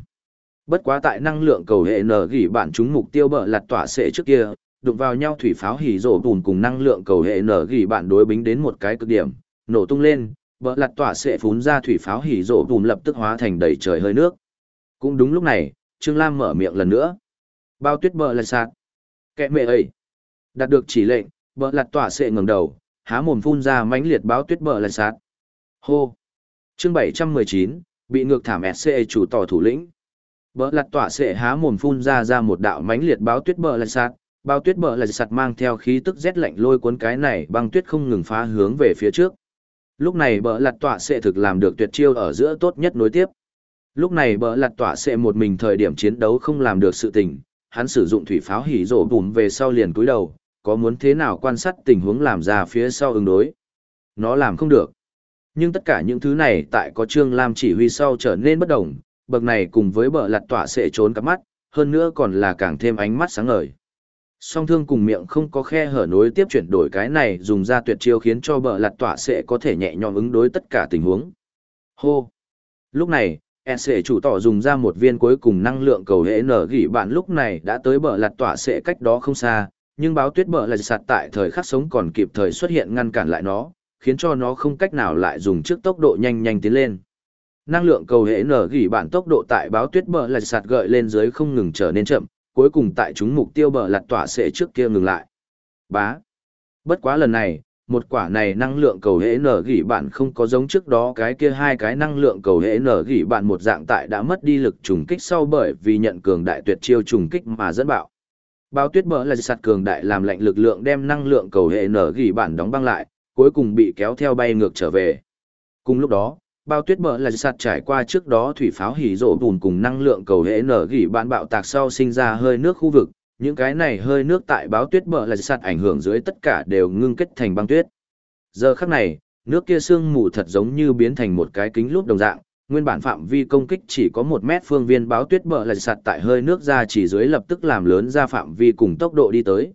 S1: Bất quá tại năng lượng cầu hệ nở gỉ bản chúng mục tiêu bờ lạt tỏa sẽ trước kia, đụng vào nhau thủy pháo hỉ rổ bùn cùng năng lượng cầu hệ nở gỉ bản đối bính đến một cái cực điểm, nổ tung lên, bờ lạt tỏa sẽ phún ra thủy pháo hỉ rổ bùn lập tức hóa thành đầy trời hơi nước. Cũng đúng lúc này, Trương Lam mở miệng lần nữa. Bao tuyết bờ lạch sạt. Kẻ mẹ ấy. Đạt được chỉ lệnh, bờ Lạt tỏa sệ ngẩng đầu, há mồm phun ra mãnh liệt báo tuyết bờ lạch sạt. Hô. chương 719, bị ngược thảm SC chủ tỏ thủ lĩnh. Bờ Lạt tỏa sệ há mồm phun ra ra một đạo mãnh liệt báo tuyết bờ lạch sạt. Bao tuyết bờ lạch sạt mang theo khí tức rét lạnh lôi cuốn cái này băng tuyết không ngừng phá hướng về phía trước. Lúc này bờ Lạt tỏa sệ thực làm được tuyệt chiêu ở giữa tốt nhất nối tiếp. Lúc này bờ lặt tỏa sẽ một mình thời điểm chiến đấu không làm được sự tình, hắn sử dụng thủy pháo hỉ rổ bùm về sau liền cúi đầu, có muốn thế nào quan sát tình huống làm ra phía sau ứng đối. Nó làm không được. Nhưng tất cả những thứ này tại có Trương Lam chỉ huy sau trở nên bất đồng, bậc này cùng với bờ lặt tỏa sẽ trốn cắp mắt, hơn nữa còn là càng thêm ánh mắt sáng ngời. Song thương cùng miệng không có khe hở nối tiếp chuyển đổi cái này dùng ra tuyệt chiêu khiến cho bờ lặt tỏa sẽ có thể nhẹ nhõm ứng đối tất cả tình huống. Hô! Lúc này, SC chủ tỏ dùng ra một viên cuối cùng năng lượng cầu hệ nở gỉ bạn lúc này đã tới bờ lạt tỏa sẽ cách đó không xa, nhưng báo tuyết bờ là sạt tại thời khắc sống còn kịp thời xuất hiện ngăn cản lại nó, khiến cho nó không cách nào lại dùng trước tốc độ nhanh nhanh tiến lên. năng lượng cầu hệ nở gỉ bạn tốc độ tại báo tuyết bờ lạch sạt gợi lên dưới không ngừng trở nên chậm, cuối cùng tại chúng mục tiêu bờ lạch tỏa sẽ trước kia ngừng lại. Bá. Bất quá lần này, một quả này năng lượng cầu hệ nở gỉ bạn không có giống trước đó cái kia hai cái năng lượng cầu hệ nở gỉ bạn một dạng tại đã mất đi lực trùng kích sau bởi vì nhận cường đại tuyệt chiêu trùng kích mà dẫn bạo. Bao tuyết bỡ là sạt cường đại làm lạnh lực lượng đem năng lượng cầu hệ nở gỉ bạn đóng băng lại, cuối cùng bị kéo theo bay ngược trở về. Cùng lúc đó, bao tuyết bỡ là sạt trải qua trước đó thủy pháo hỉ rộ bùn cùng năng lượng cầu hệ nở gỉ bạn bạo tạc sau sinh ra hơi nước khu vực, những cái này hơi nước tại báo tuyết bờ là sạt ảnh hưởng dưới tất cả đều ngưng kết thành băng tuyết. Giờ khắc này, nước kia sương mù thật giống như biến thành một cái kính lúp đồng dạng, nguyên bản phạm vi công kích chỉ có một mét phương viên báo tuyết bờ là sạt tại hơi nước ra chỉ dưới lập tức làm lớn ra phạm vi cùng tốc độ đi tới.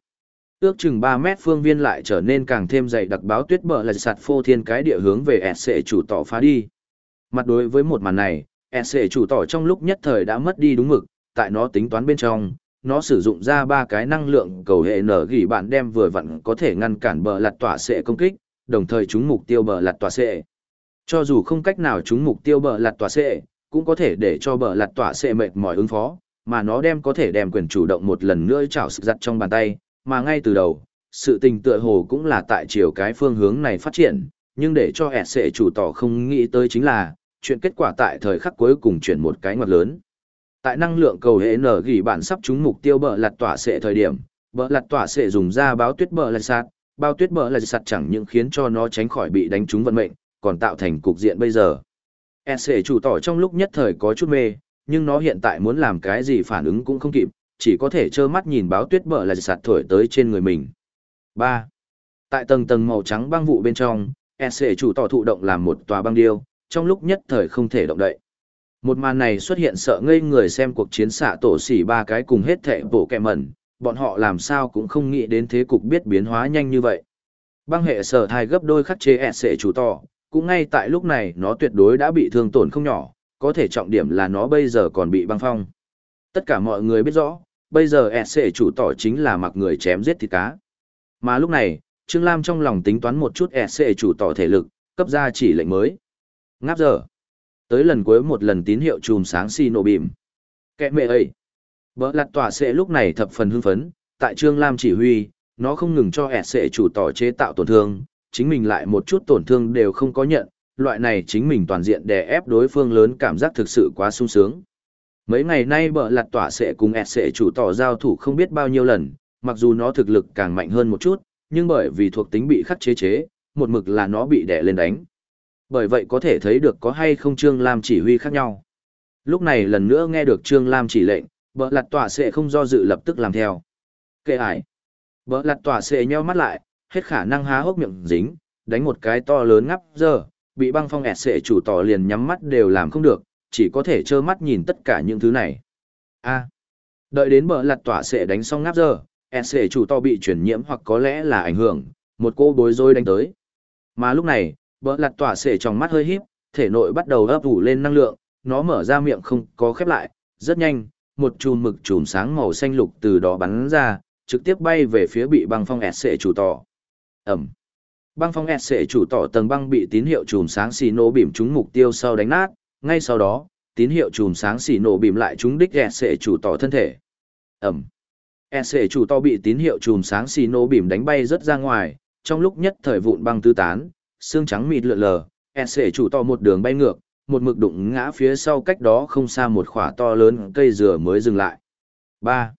S1: Ước chừng 3 mét phương viên lại trở nên càng thêm dày đặc báo tuyết bờ là sạt phô thiên cái địa hướng về SC chủ tỏ phá đi. Mặt đối với một màn này, SC chủ tỏ trong lúc nhất thời đã mất đi đúng mực, tại nó tính toán bên trong, nó sử dụng ra ba cái năng lượng cầu hệ nở gỉ bạn đem vừa vặn có thể ngăn cản bờ lạt tỏa sệ công kích, đồng thời chúng mục tiêu bờ lạt tỏa sệ. Cho dù không cách nào chúng mục tiêu bờ lạt tỏa sệ, cũng có thể để cho bờ lạt tỏa sệ mệt mỏi ứng phó, mà nó đem có thể đem quyền chủ động một lần nữa chảo sự giặt trong bàn tay, mà ngay từ đầu, sự tình tựa hồ cũng là tại chiều cái phương hướng này phát triển, nhưng để cho ẹt sệ chủ tỏ không nghĩ tới chính là, chuyện kết quả tại thời khắc cuối cùng chuyển một cái ngoặt lớn. Tại năng lượng cầu hệ nở gỉ bản sắp trúng mục tiêu bờ lạt tỏa sẽ thời điểm, bờ lạt tỏa sẽ dùng ra báo tuyết bờ lạt sạt, bao tuyết bờ lạt sạt chẳng những khiến cho nó tránh khỏi bị đánh trúng vận mệnh, còn tạo thành cục diện bây giờ. SC chủ tỏ trong lúc nhất thời có chút mê, nhưng nó hiện tại muốn làm cái gì phản ứng cũng không kịp, chỉ có thể trơ mắt nhìn báo tuyết bờ lạt sạt thổi tới trên người mình. Ba, Tại tầng tầng màu trắng băng vụ bên trong, SC chủ tỏ thụ động làm một tòa băng điêu, trong lúc nhất thời không thể động đậy. Một màn này xuất hiện sợ ngây người xem cuộc chiến xạ tổ xỉ ba cái cùng hết thệ bổ kẹ mẩn, bọn họ làm sao cũng không nghĩ đến thế cục biết biến hóa nhanh như vậy. Băng hệ sở thai gấp đôi khắc chế ẹt sệ chủ to, cũng ngay tại lúc này nó tuyệt đối đã bị thương tổn không nhỏ, có thể trọng điểm là nó bây giờ còn bị băng phong. Tất cả mọi người biết rõ, bây giờ ẹt sệ chủ tỏ chính là mặc người chém giết thịt cá. Mà lúc này, Trương Lam trong lòng tính toán một chút ẹt sệ chủ tỏ thể lực, cấp ra chỉ lệnh mới. Ngáp giờ. Tới lần cuối một lần tín hiệu chùm sáng xì nổ bìm. Kẻ mẹ ấy. Bỡ lặt tỏa sẽ lúc này thập phần hưng phấn, tại Trương Lam chỉ huy, nó không ngừng cho ẹt sẽ chủ tỏ chế tạo tổn thương, chính mình lại một chút tổn thương đều không có nhận, loại này chính mình toàn diện đè ép đối phương lớn cảm giác thực sự quá sung sướng. Mấy ngày nay bỡ lặt tỏa sẽ cùng ẹt sẽ chủ tỏ giao thủ không biết bao nhiêu lần, mặc dù nó thực lực càng mạnh hơn một chút, nhưng bởi vì thuộc tính bị khắc chế chế, một mực là nó bị đè lên đánh. Bởi vậy có thể thấy được có hay không Trương Lam chỉ huy khác nhau. Lúc này lần nữa nghe được Trương Lam chỉ lệnh, bỡ lặt tỏa sẽ không do dự lập tức làm theo. Kệ ải. Bỡ lặt tỏa sẽ nheo mắt lại, hết khả năng há hốc miệng dính, đánh một cái to lớn ngắp giờ, bị băng phong ẹt sệ chủ tỏ liền nhắm mắt đều làm không được, chỉ có thể trơ mắt nhìn tất cả những thứ này. A. Đợi đến bờ lặt tỏa sẽ đánh xong ngáp giờ, ẹt sệ chủ tỏ bị chuyển nhiễm hoặc có lẽ là ảnh hưởng, một cô bối rối đánh tới. Mà lúc này, bờ lặt tỏa sể trong mắt hơi híp, thể nội bắt đầu ấp ủ lên năng lượng, nó mở ra miệng không có khép lại, rất nhanh, một chùm mực chùm sáng màu xanh lục từ đó bắn ra, trực tiếp bay về phía bị băng phong ẹt sệ chủ tỏ. Ẩm. Băng phong ẹt sệ chủ tỏ tầng băng bị tín hiệu chùm sáng xì nổ bìm trúng mục tiêu sau đánh nát, ngay sau đó, tín hiệu chùm sáng xì nổ bìm lại trúng đích ẹt sệ chủ tỏ thân thể. Ẩm. ẹt sệ chủ tỏ bị tín hiệu chùm sáng xì nổ bìm đánh bay rất ra ngoài, trong lúc nhất thời vụn băng tứ tán, xương trắng mịt lượn lờ, ẹt sệ chủ to một đường bay ngược, một mực đụng ngã phía sau cách đó không xa một khỏa to lớn cây dừa mới dừng lại. 3.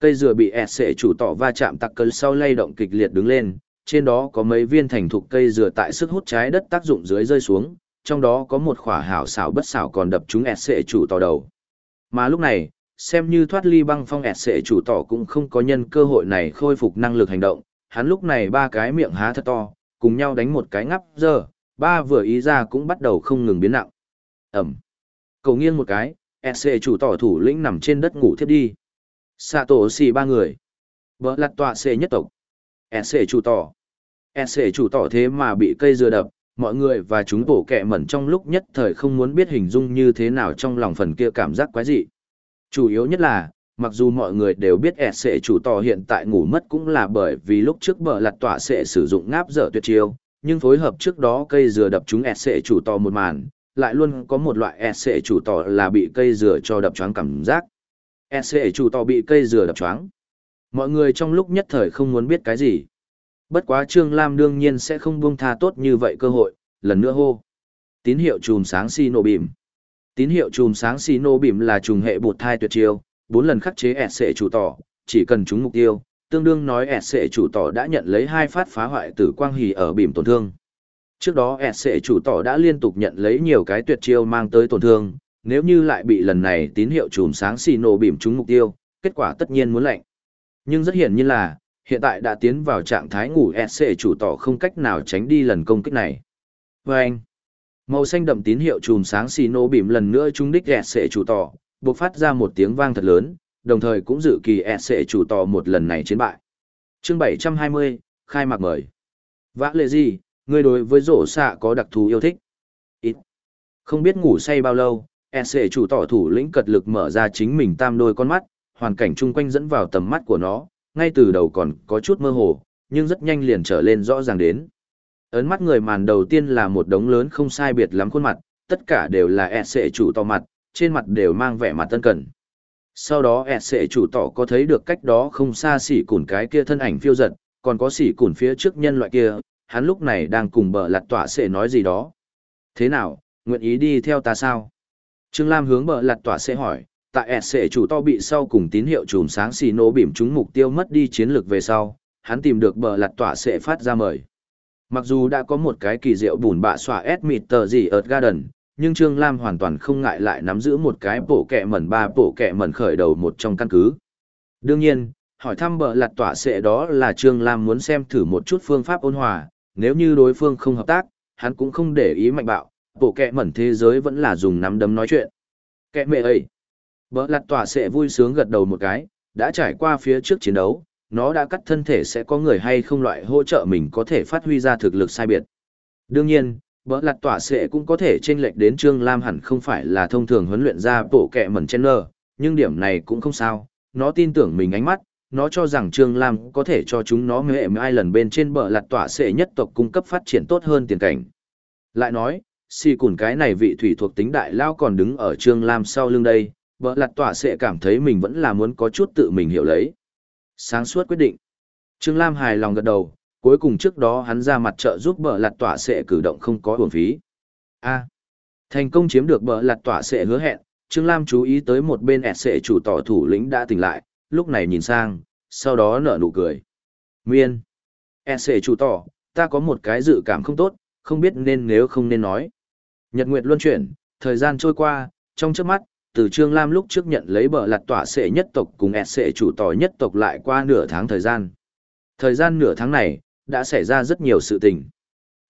S1: Cây dừa bị ẹt sệ chủ tỏ va chạm tặc cơn sau lay động kịch liệt đứng lên, trên đó có mấy viên thành thục cây dừa tại sức hút trái đất tác dụng dưới rơi xuống, trong đó có một khỏa hảo xảo bất xảo còn đập trúng ẹt sệ chủ tỏ đầu. Mà lúc này, xem như thoát ly băng phong ẹt sệ chủ tỏ cũng không có nhân cơ hội này khôi phục năng lực hành động, hắn lúc này ba cái miệng há thật to, cùng nhau đánh một cái ngắp giờ, ba vừa ý ra cũng bắt đầu không ngừng biến nặng. Ẩm. Cầu nghiêng một cái, SC chủ tỏ thủ lĩnh nằm trên đất ngủ thiếp đi. xạ tổ xì ba người. Vợ lặt tọa xê nhất tộc. SC chủ tỏ. SC chủ tỏ thế mà bị cây dừa đập, mọi người và chúng bổ kẹ mẩn trong lúc nhất thời không muốn biết hình dung như thế nào trong lòng phần kia cảm giác quái dị. Chủ yếu nhất là, mặc dù mọi người đều biết SC chủ tò hiện tại ngủ mất cũng là bởi vì lúc trước bờ lặt tỏa sẽ sử dụng ngáp dở tuyệt chiêu, nhưng phối hợp trước đó cây dừa đập chúng SC chủ tò một màn, lại luôn có một loại SC chủ tò là bị cây dừa cho đập choáng cảm giác. SC chủ tò bị cây dừa đập choáng. Mọi người trong lúc nhất thời không muốn biết cái gì. Bất quá Trương Lam đương nhiên sẽ không buông tha tốt như vậy cơ hội, lần nữa hô. Tín hiệu chùm sáng xi nổ bìm. Tín hiệu chùm sáng xi nổ bìm là trùng hệ bột thai tuyệt chiêu, bốn lần khắc chế SC chủ tỏ, chỉ cần trúng mục tiêu, tương đương nói SC chủ tỏ đã nhận lấy hai phát phá hoại tử quang hỉ ở bìm tổn thương. Trước đó SC chủ tỏ đã liên tục nhận lấy nhiều cái tuyệt chiêu mang tới tổn thương, nếu như lại bị lần này tín hiệu chùm sáng xì nổ bìm trúng mục tiêu, kết quả tất nhiên muốn lạnh. Nhưng rất hiển nhiên là, hiện tại đã tiến vào trạng thái ngủ SC chủ tỏ không cách nào tránh đi lần công kích này. Và anh, màu xanh đậm tín hiệu chùm sáng xì nổ bìm lần nữa trúng đích SC chủ tỏ, bộc phát ra một tiếng vang thật lớn, đồng thời cũng dự kỳ e sẽ chủ tò một lần này chiến bại. Chương 720, khai mạc mời. Vã lệ gì, người đối với rổ xạ có đặc thù yêu thích? Ít. Không biết ngủ say bao lâu, e sẽ chủ tỏ thủ lĩnh cật lực mở ra chính mình tam đôi con mắt, hoàn cảnh chung quanh dẫn vào tầm mắt của nó, ngay từ đầu còn có chút mơ hồ, nhưng rất nhanh liền trở lên rõ ràng đến. Ấn mắt người màn đầu tiên là một đống lớn không sai biệt lắm khuôn mặt, tất cả đều là e SC chủ tỏ mặt, trên mặt đều mang vẻ mặt tân cẩn. Sau đó ẹt sệ chủ tỏ có thấy được cách đó không xa xỉ củn cái kia thân ảnh phiêu giật, còn có xỉ củn phía trước nhân loại kia, hắn lúc này đang cùng bờ lặt tỏa sẽ nói gì đó. Thế nào, nguyện ý đi theo ta sao? Trương Lam hướng bờ lặt tỏa sẽ hỏi, tại ẹt sệ chủ to bị sau cùng tín hiệu chùm sáng xì nổ bìm trúng mục tiêu mất đi chiến lược về sau, hắn tìm được bờ lặt tỏa sẽ phát ra mời. Mặc dù đã có một cái kỳ diệu bùn bạ xòa S mịt tờ gì ở Garden, nhưng Trương Lam hoàn toàn không ngại lại nắm giữ một cái bộ kẹ mẩn ba bộ kẹ mẩn khởi đầu một trong căn cứ. Đương nhiên, hỏi thăm bờ lặt tỏa sẽ đó là Trương Lam muốn xem thử một chút phương pháp ôn hòa, nếu như đối phương không hợp tác, hắn cũng không để ý mạnh bạo, bộ kẹ mẩn thế giới vẫn là dùng nắm đấm nói chuyện. Kẹ mẹ ấy. Bờ lặt tỏa sẽ vui sướng gật đầu một cái, đã trải qua phía trước chiến đấu, nó đã cắt thân thể sẽ có người hay không loại hỗ trợ mình có thể phát huy ra thực lực sai biệt. Đương nhiên, Bỡ lặt tỏa sẽ cũng có thể chênh lệch đến Trương Lam hẳn không phải là thông thường huấn luyện ra bộ kẹ mẩn chen nơ, nhưng điểm này cũng không sao, nó tin tưởng mình ánh mắt, nó cho rằng Trương Lam có thể cho chúng nó hệ ai lần bên trên bờ lặt tỏa sẽ nhất tộc cung cấp phát triển tốt hơn tiền cảnh. Lại nói, si cùn cái này vị thủy thuộc tính đại lao còn đứng ở Trương Lam sau lưng đây, bờ lặt tỏa sẽ cảm thấy mình vẫn là muốn có chút tự mình hiểu lấy. Sáng suốt quyết định. Trương Lam hài lòng gật đầu, cuối cùng trước đó hắn ra mặt trợ giúp bờ lặt tỏa sẽ cử động không có hưởng phí. A. thành công chiếm được bờ lặt tỏa sẽ hứa hẹn, Trương Lam chú ý tới một bên ẹt sẽ chủ tỏ thủ lĩnh đã tỉnh lại, lúc này nhìn sang, sau đó nở nụ cười. Nguyên. S. chủ tỏ, ta có một cái dự cảm không tốt, không biết nên nếu không nên nói. Nhật Nguyệt luân chuyển, thời gian trôi qua, trong trước mắt, từ Trương Lam lúc trước nhận lấy bờ lặt tỏa sệ nhất tộc cùng S. chủ tỏ nhất tộc lại qua nửa tháng thời gian. Thời gian nửa tháng này, đã xảy ra rất nhiều sự tình.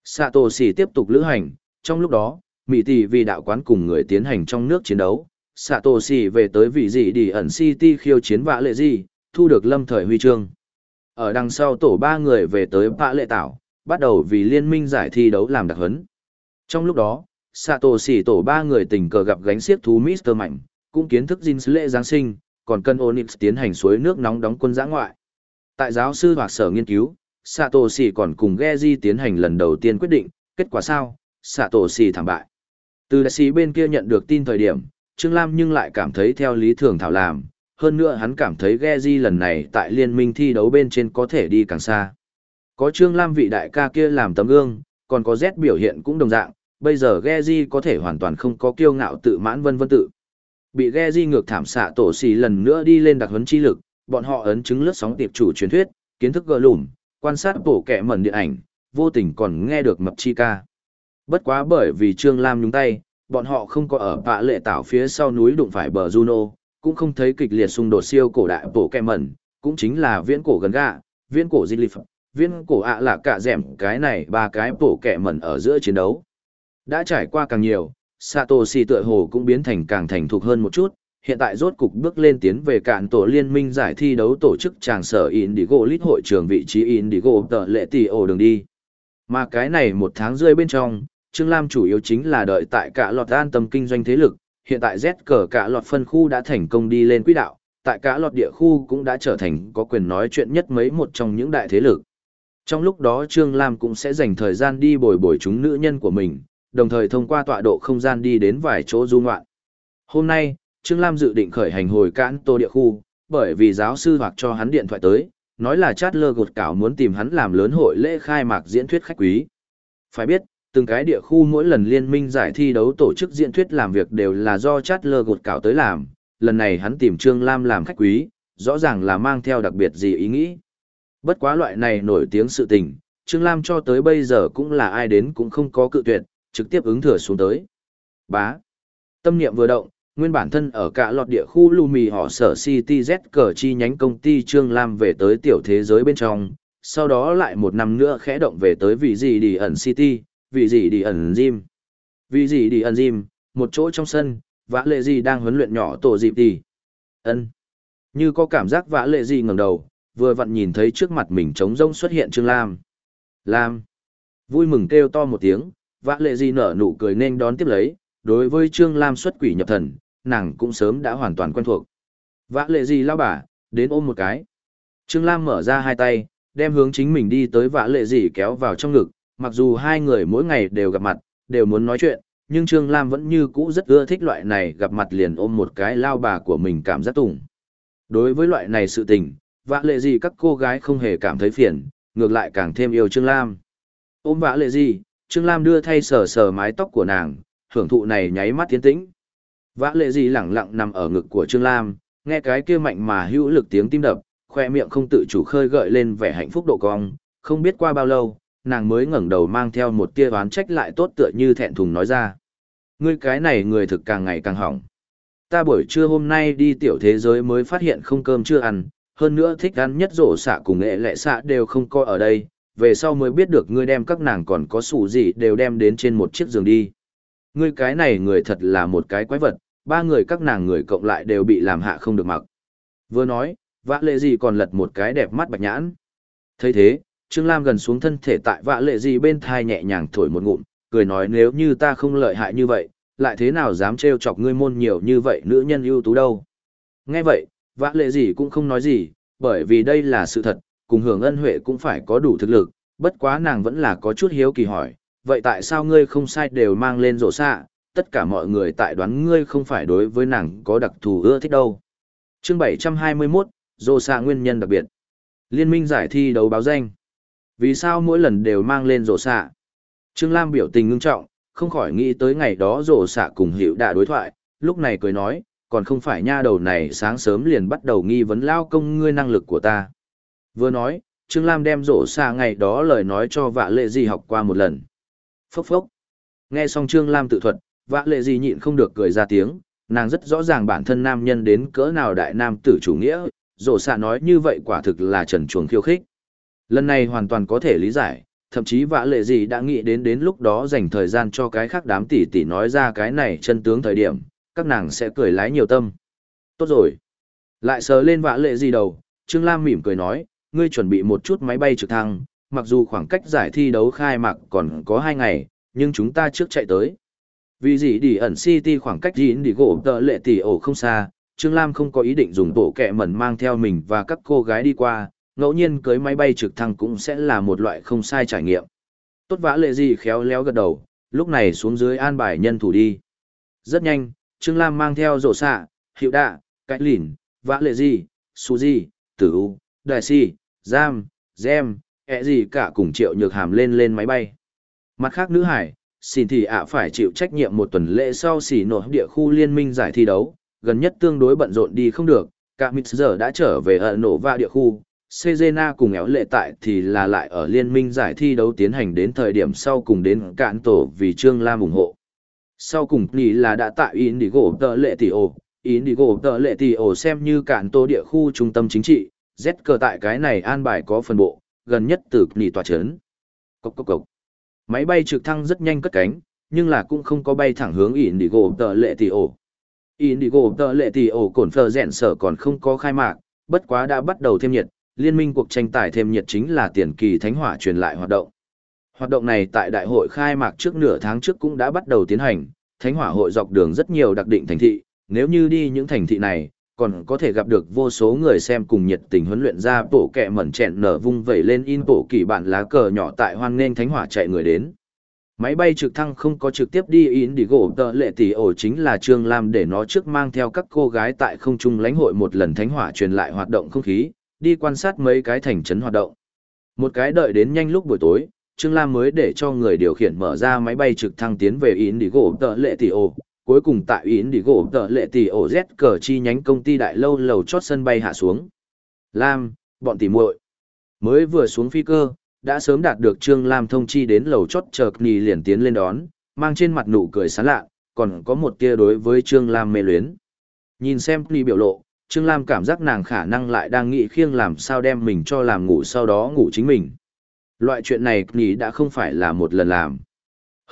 S1: Sato Satoshi tiếp tục lữ hành, trong lúc đó, Mỹ tỷ vì đạo quán cùng người tiến hành trong nước chiến đấu, Satoshi về tới vị gì đi ẩn City khiêu chiến vạ lệ gì, thu được lâm thời huy chương. Ở đằng sau tổ ba người về tới vạ lệ tảo, bắt đầu vì liên minh giải thi đấu làm đặc huấn. Trong lúc đó, Satoshi tổ ba người tình cờ gặp gánh xiếc thú Mr. Mạnh, cũng kiến thức Jin lễ Giáng sinh, còn cân Onyx tiến hành suối nước nóng đóng quân giã ngoại. Tại giáo sư hoặc sở nghiên cứu, Satoshi còn cùng Geji tiến hành lần đầu tiên quyết định, kết quả sao? Satoshi thảm bại. Từ đại sĩ bên kia nhận được tin thời điểm, Trương Lam nhưng lại cảm thấy theo lý thường thảo làm, hơn nữa hắn cảm thấy Geji lần này tại liên minh thi đấu bên trên có thể đi càng xa. Có Trương Lam vị đại ca kia làm tấm gương, còn có Z biểu hiện cũng đồng dạng, bây giờ Geji có thể hoàn toàn không có kiêu ngạo tự mãn vân vân tự. Bị Geji ngược thảm xạ tổ xì lần nữa đi lên đặc huấn chi lực, bọn họ ấn chứng lướt sóng tiệp chủ truyền thuyết, kiến thức gỡ lùm, quan sát bộ kẻ mẩn điện ảnh, vô tình còn nghe được mập chi ca. Bất quá bởi vì Trương Lam nhúng tay, bọn họ không có ở bạ lệ tảo phía sau núi đụng phải bờ Juno, cũng không thấy kịch liệt xung đột siêu cổ đại bộ kẻ mẩn, cũng chính là viễn cổ gần gạ, viễn cổ di viễn cổ ạ là cả dẻm cái này ba cái bộ kẻ mẩn ở giữa chiến đấu. Đã trải qua càng nhiều, Satoshi tựa hồ cũng biến thành càng thành thục hơn một chút, hiện tại rốt cục bước lên tiến về cạn tổ liên minh giải thi đấu tổ chức tràng sở Indigo Lít hội trường vị trí Indigo tờ lệ tỷ ổ đường đi. Mà cái này một tháng rơi bên trong, Trương Lam chủ yếu chính là đợi tại cả lọt an tâm kinh doanh thế lực, hiện tại Z cờ cả lọt phân khu đã thành công đi lên quỹ đạo, tại cả lọt địa khu cũng đã trở thành có quyền nói chuyện nhất mấy một trong những đại thế lực. Trong lúc đó Trương Lam cũng sẽ dành thời gian đi bồi bồi chúng nữ nhân của mình, đồng thời thông qua tọa độ không gian đi đến vài chỗ du ngoạn. Hôm nay, Trương Lam dự định khởi hành hồi cãn tô địa khu, bởi vì giáo sư hoặc cho hắn điện thoại tới, nói là chát lơ gột cảo muốn tìm hắn làm lớn hội lễ khai mạc diễn thuyết khách quý. Phải biết, từng cái địa khu mỗi lần liên minh giải thi đấu tổ chức diễn thuyết làm việc đều là do chát lơ gột cảo tới làm, lần này hắn tìm Trương Lam làm khách quý, rõ ràng là mang theo đặc biệt gì ý nghĩ. Bất quá loại này nổi tiếng sự tình, Trương Lam cho tới bây giờ cũng là ai đến cũng không có cự tuyệt, trực tiếp ứng thừa xuống tới. Bá. Tâm niệm vừa động, nguyên bản thân ở cả lọt địa khu Lumi họ sở City Z cờ chi nhánh công ty Trương Lam về tới tiểu thế giới bên trong, sau đó lại một năm nữa khẽ động về tới vị gì đi ẩn City, vị gì đi ẩn Gym. Vị gì đi ẩn Gym, một chỗ trong sân, vã lệ gì đang huấn luyện nhỏ tổ dịp đi. ân Như có cảm giác vã lệ gì ngẩng đầu, vừa vặn nhìn thấy trước mặt mình trống rông xuất hiện Trương Lam. Lam. Vui mừng kêu to một tiếng, vã lệ gì nở nụ cười nên đón tiếp lấy, đối với Trương Lam xuất quỷ nhập thần, nàng cũng sớm đã hoàn toàn quen thuộc. Vã lệ gì lao bà, đến ôm một cái. Trương Lam mở ra hai tay, đem hướng chính mình đi tới vã lệ gì kéo vào trong ngực, mặc dù hai người mỗi ngày đều gặp mặt, đều muốn nói chuyện, nhưng Trương Lam vẫn như cũ rất ưa thích loại này gặp mặt liền ôm một cái lao bà của mình cảm giác tủng. Đối với loại này sự tình, vã lệ gì các cô gái không hề cảm thấy phiền, ngược lại càng thêm yêu Trương Lam. Ôm vã lệ gì, Trương Lam đưa thay sờ sờ mái tóc của nàng, hưởng thụ này nháy mắt tiến tĩnh. Vã lệ gì lẳng lặng nằm ở ngực của Trương Lam, nghe cái kia mạnh mà hữu lực tiếng tim đập, khoe miệng không tự chủ khơi gợi lên vẻ hạnh phúc độ cong, không biết qua bao lâu, nàng mới ngẩng đầu mang theo một tia oán trách lại tốt tựa như thẹn thùng nói ra. Ngươi cái này người thực càng ngày càng hỏng. Ta buổi trưa hôm nay đi tiểu thế giới mới phát hiện không cơm chưa ăn, hơn nữa thích ăn nhất rổ xạ cùng nghệ lệ xạ đều không coi ở đây, về sau mới biết được ngươi đem các nàng còn có sủ gì đều đem đến trên một chiếc giường đi. Ngươi cái này người thật là một cái quái vật, ba người các nàng người cộng lại đều bị làm hạ không được mặc. Vừa nói, vã lệ gì còn lật một cái đẹp mắt bạch nhãn. thấy thế, Trương Lam gần xuống thân thể tại vã lệ gì bên thai nhẹ nhàng thổi một ngụm, cười nói nếu như ta không lợi hại như vậy, lại thế nào dám trêu chọc ngươi môn nhiều như vậy nữ nhân ưu tú đâu. Nghe vậy, vã lệ gì cũng không nói gì, bởi vì đây là sự thật, cùng hưởng ân huệ cũng phải có đủ thực lực, bất quá nàng vẫn là có chút hiếu kỳ hỏi, vậy tại sao ngươi không sai đều mang lên rổ xạ, tất cả mọi người tại đoán ngươi không phải đối với nàng có đặc thù ưa thích đâu. Chương 721, rổ xạ nguyên nhân đặc biệt. Liên minh giải thi đấu báo danh. Vì sao mỗi lần đều mang lên rổ xạ? Trương Lam biểu tình ngưng trọng, không khỏi nghĩ tới ngày đó rổ xạ cùng hiệu đã đối thoại, lúc này cười nói, còn không phải nha đầu này sáng sớm liền bắt đầu nghi vấn lao công ngươi năng lực của ta. Vừa nói, Trương Lam đem rổ xạ ngày đó lời nói cho vạ lệ gì học qua một lần. Phốc phốc. Nghe xong Trương Lam tự thuật, vã lệ gì nhịn không được cười ra tiếng, nàng rất rõ ràng bản thân nam nhân đến cỡ nào đại nam tử chủ nghĩa, rổ xạ nói như vậy quả thực là trần chuồng khiêu khích. Lần này hoàn toàn có thể lý giải, thậm chí vã lệ gì đã nghĩ đến đến lúc đó dành thời gian cho cái khác đám tỷ tỷ nói ra cái này chân tướng thời điểm, các nàng sẽ cười lái nhiều tâm. Tốt rồi. Lại sờ lên vã lệ gì đầu, Trương Lam mỉm cười nói, ngươi chuẩn bị một chút máy bay trực thăng, mặc dù khoảng cách giải thi đấu khai mạc còn có 2 ngày, nhưng chúng ta trước chạy tới. Vì gì đi ẩn City khoảng cách gì đi gỗ tợ lệ tỷ ổ không xa, Trương Lam không có ý định dùng bộ kẹ mẩn mang theo mình và các cô gái đi qua, ngẫu nhiên cưới máy bay trực thăng cũng sẽ là một loại không sai trải nghiệm. Tốt vã lệ gì khéo léo gật đầu, lúc này xuống dưới an bài nhân thủ đi. Rất nhanh, Trương Lam mang theo rổ xạ, hiệu đạ, cách lìn, vã lệ gì, su gì, tử u, đại si, giam, gem, ẹ gì cả cùng triệu nhược hàm lên lên máy bay. Mặt khác nữ hải, xin thì ạ phải chịu trách nhiệm một tuần lễ sau xỉ nổ địa khu liên minh giải thi đấu, gần nhất tương đối bận rộn đi không được, cả mít giờ đã trở về ở nổ va địa khu. Sejena cùng éo lệ tại thì là lại ở liên minh giải thi đấu tiến hành đến thời điểm sau cùng đến cạn tổ vì Trương Lam ủng hộ. Sau cùng thì là đã tại Indigo tờ lệ tỷ ổ, Indigo tờ lệ tỷ ổ xem như cạn tổ địa khu trung tâm chính trị, Z cờ tại cái này an bài có phần bộ, gần nhất từ nỉ tòa chấn. Cốc cốc cốc. Máy bay trực thăng rất nhanh cất cánh, nhưng là cũng không có bay thẳng hướng Indigo tờ lệ tỷ ổ. Indigo tờ lệ tỷ ổ cổn phờ rèn sở còn không có khai mạc, bất quá đã bắt đầu thêm nhiệt, liên minh cuộc tranh tài thêm nhiệt chính là tiền kỳ thánh hỏa truyền lại hoạt động. Hoạt động này tại đại hội khai mạc trước nửa tháng trước cũng đã bắt đầu tiến hành, thánh hỏa hội dọc đường rất nhiều đặc định thành thị, nếu như đi những thành thị này, còn có thể gặp được vô số người xem cùng nhiệt tình huấn luyện ra bộ kẹ mẩn chẹn nở vung vẩy lên in bộ kỳ bản lá cờ nhỏ tại hoan nghênh thánh hỏa chạy người đến. Máy bay trực thăng không có trực tiếp đi in đi gỗ tờ lệ tỷ ổ chính là Trương Lam để nó trước mang theo các cô gái tại không trung lãnh hội một lần thánh hỏa truyền lại hoạt động không khí, đi quan sát mấy cái thành trấn hoạt động. Một cái đợi đến nhanh lúc buổi tối, Trương Lam mới để cho người điều khiển mở ra máy bay trực thăng tiến về in đi gỗ tờ lệ tỷ ổ. Cuối cùng tại Indigo tờ lệ tỷ ổ Z cờ chi nhánh công ty đại lâu lầu chót sân bay hạ xuống. Lam, bọn tỉ muội mới vừa xuống phi cơ, đã sớm đạt được Trương Lam thông chi đến lầu chót chờ Nì liền tiến lên đón, mang trên mặt nụ cười sán lạ, còn có một tia đối với Trương Lam mê luyến. Nhìn xem Nì biểu lộ, Trương Lam cảm giác nàng khả năng lại đang nghĩ khiêng làm sao đem mình cho làm ngủ sau đó ngủ chính mình. Loại chuyện này Nì đã không phải là một lần làm.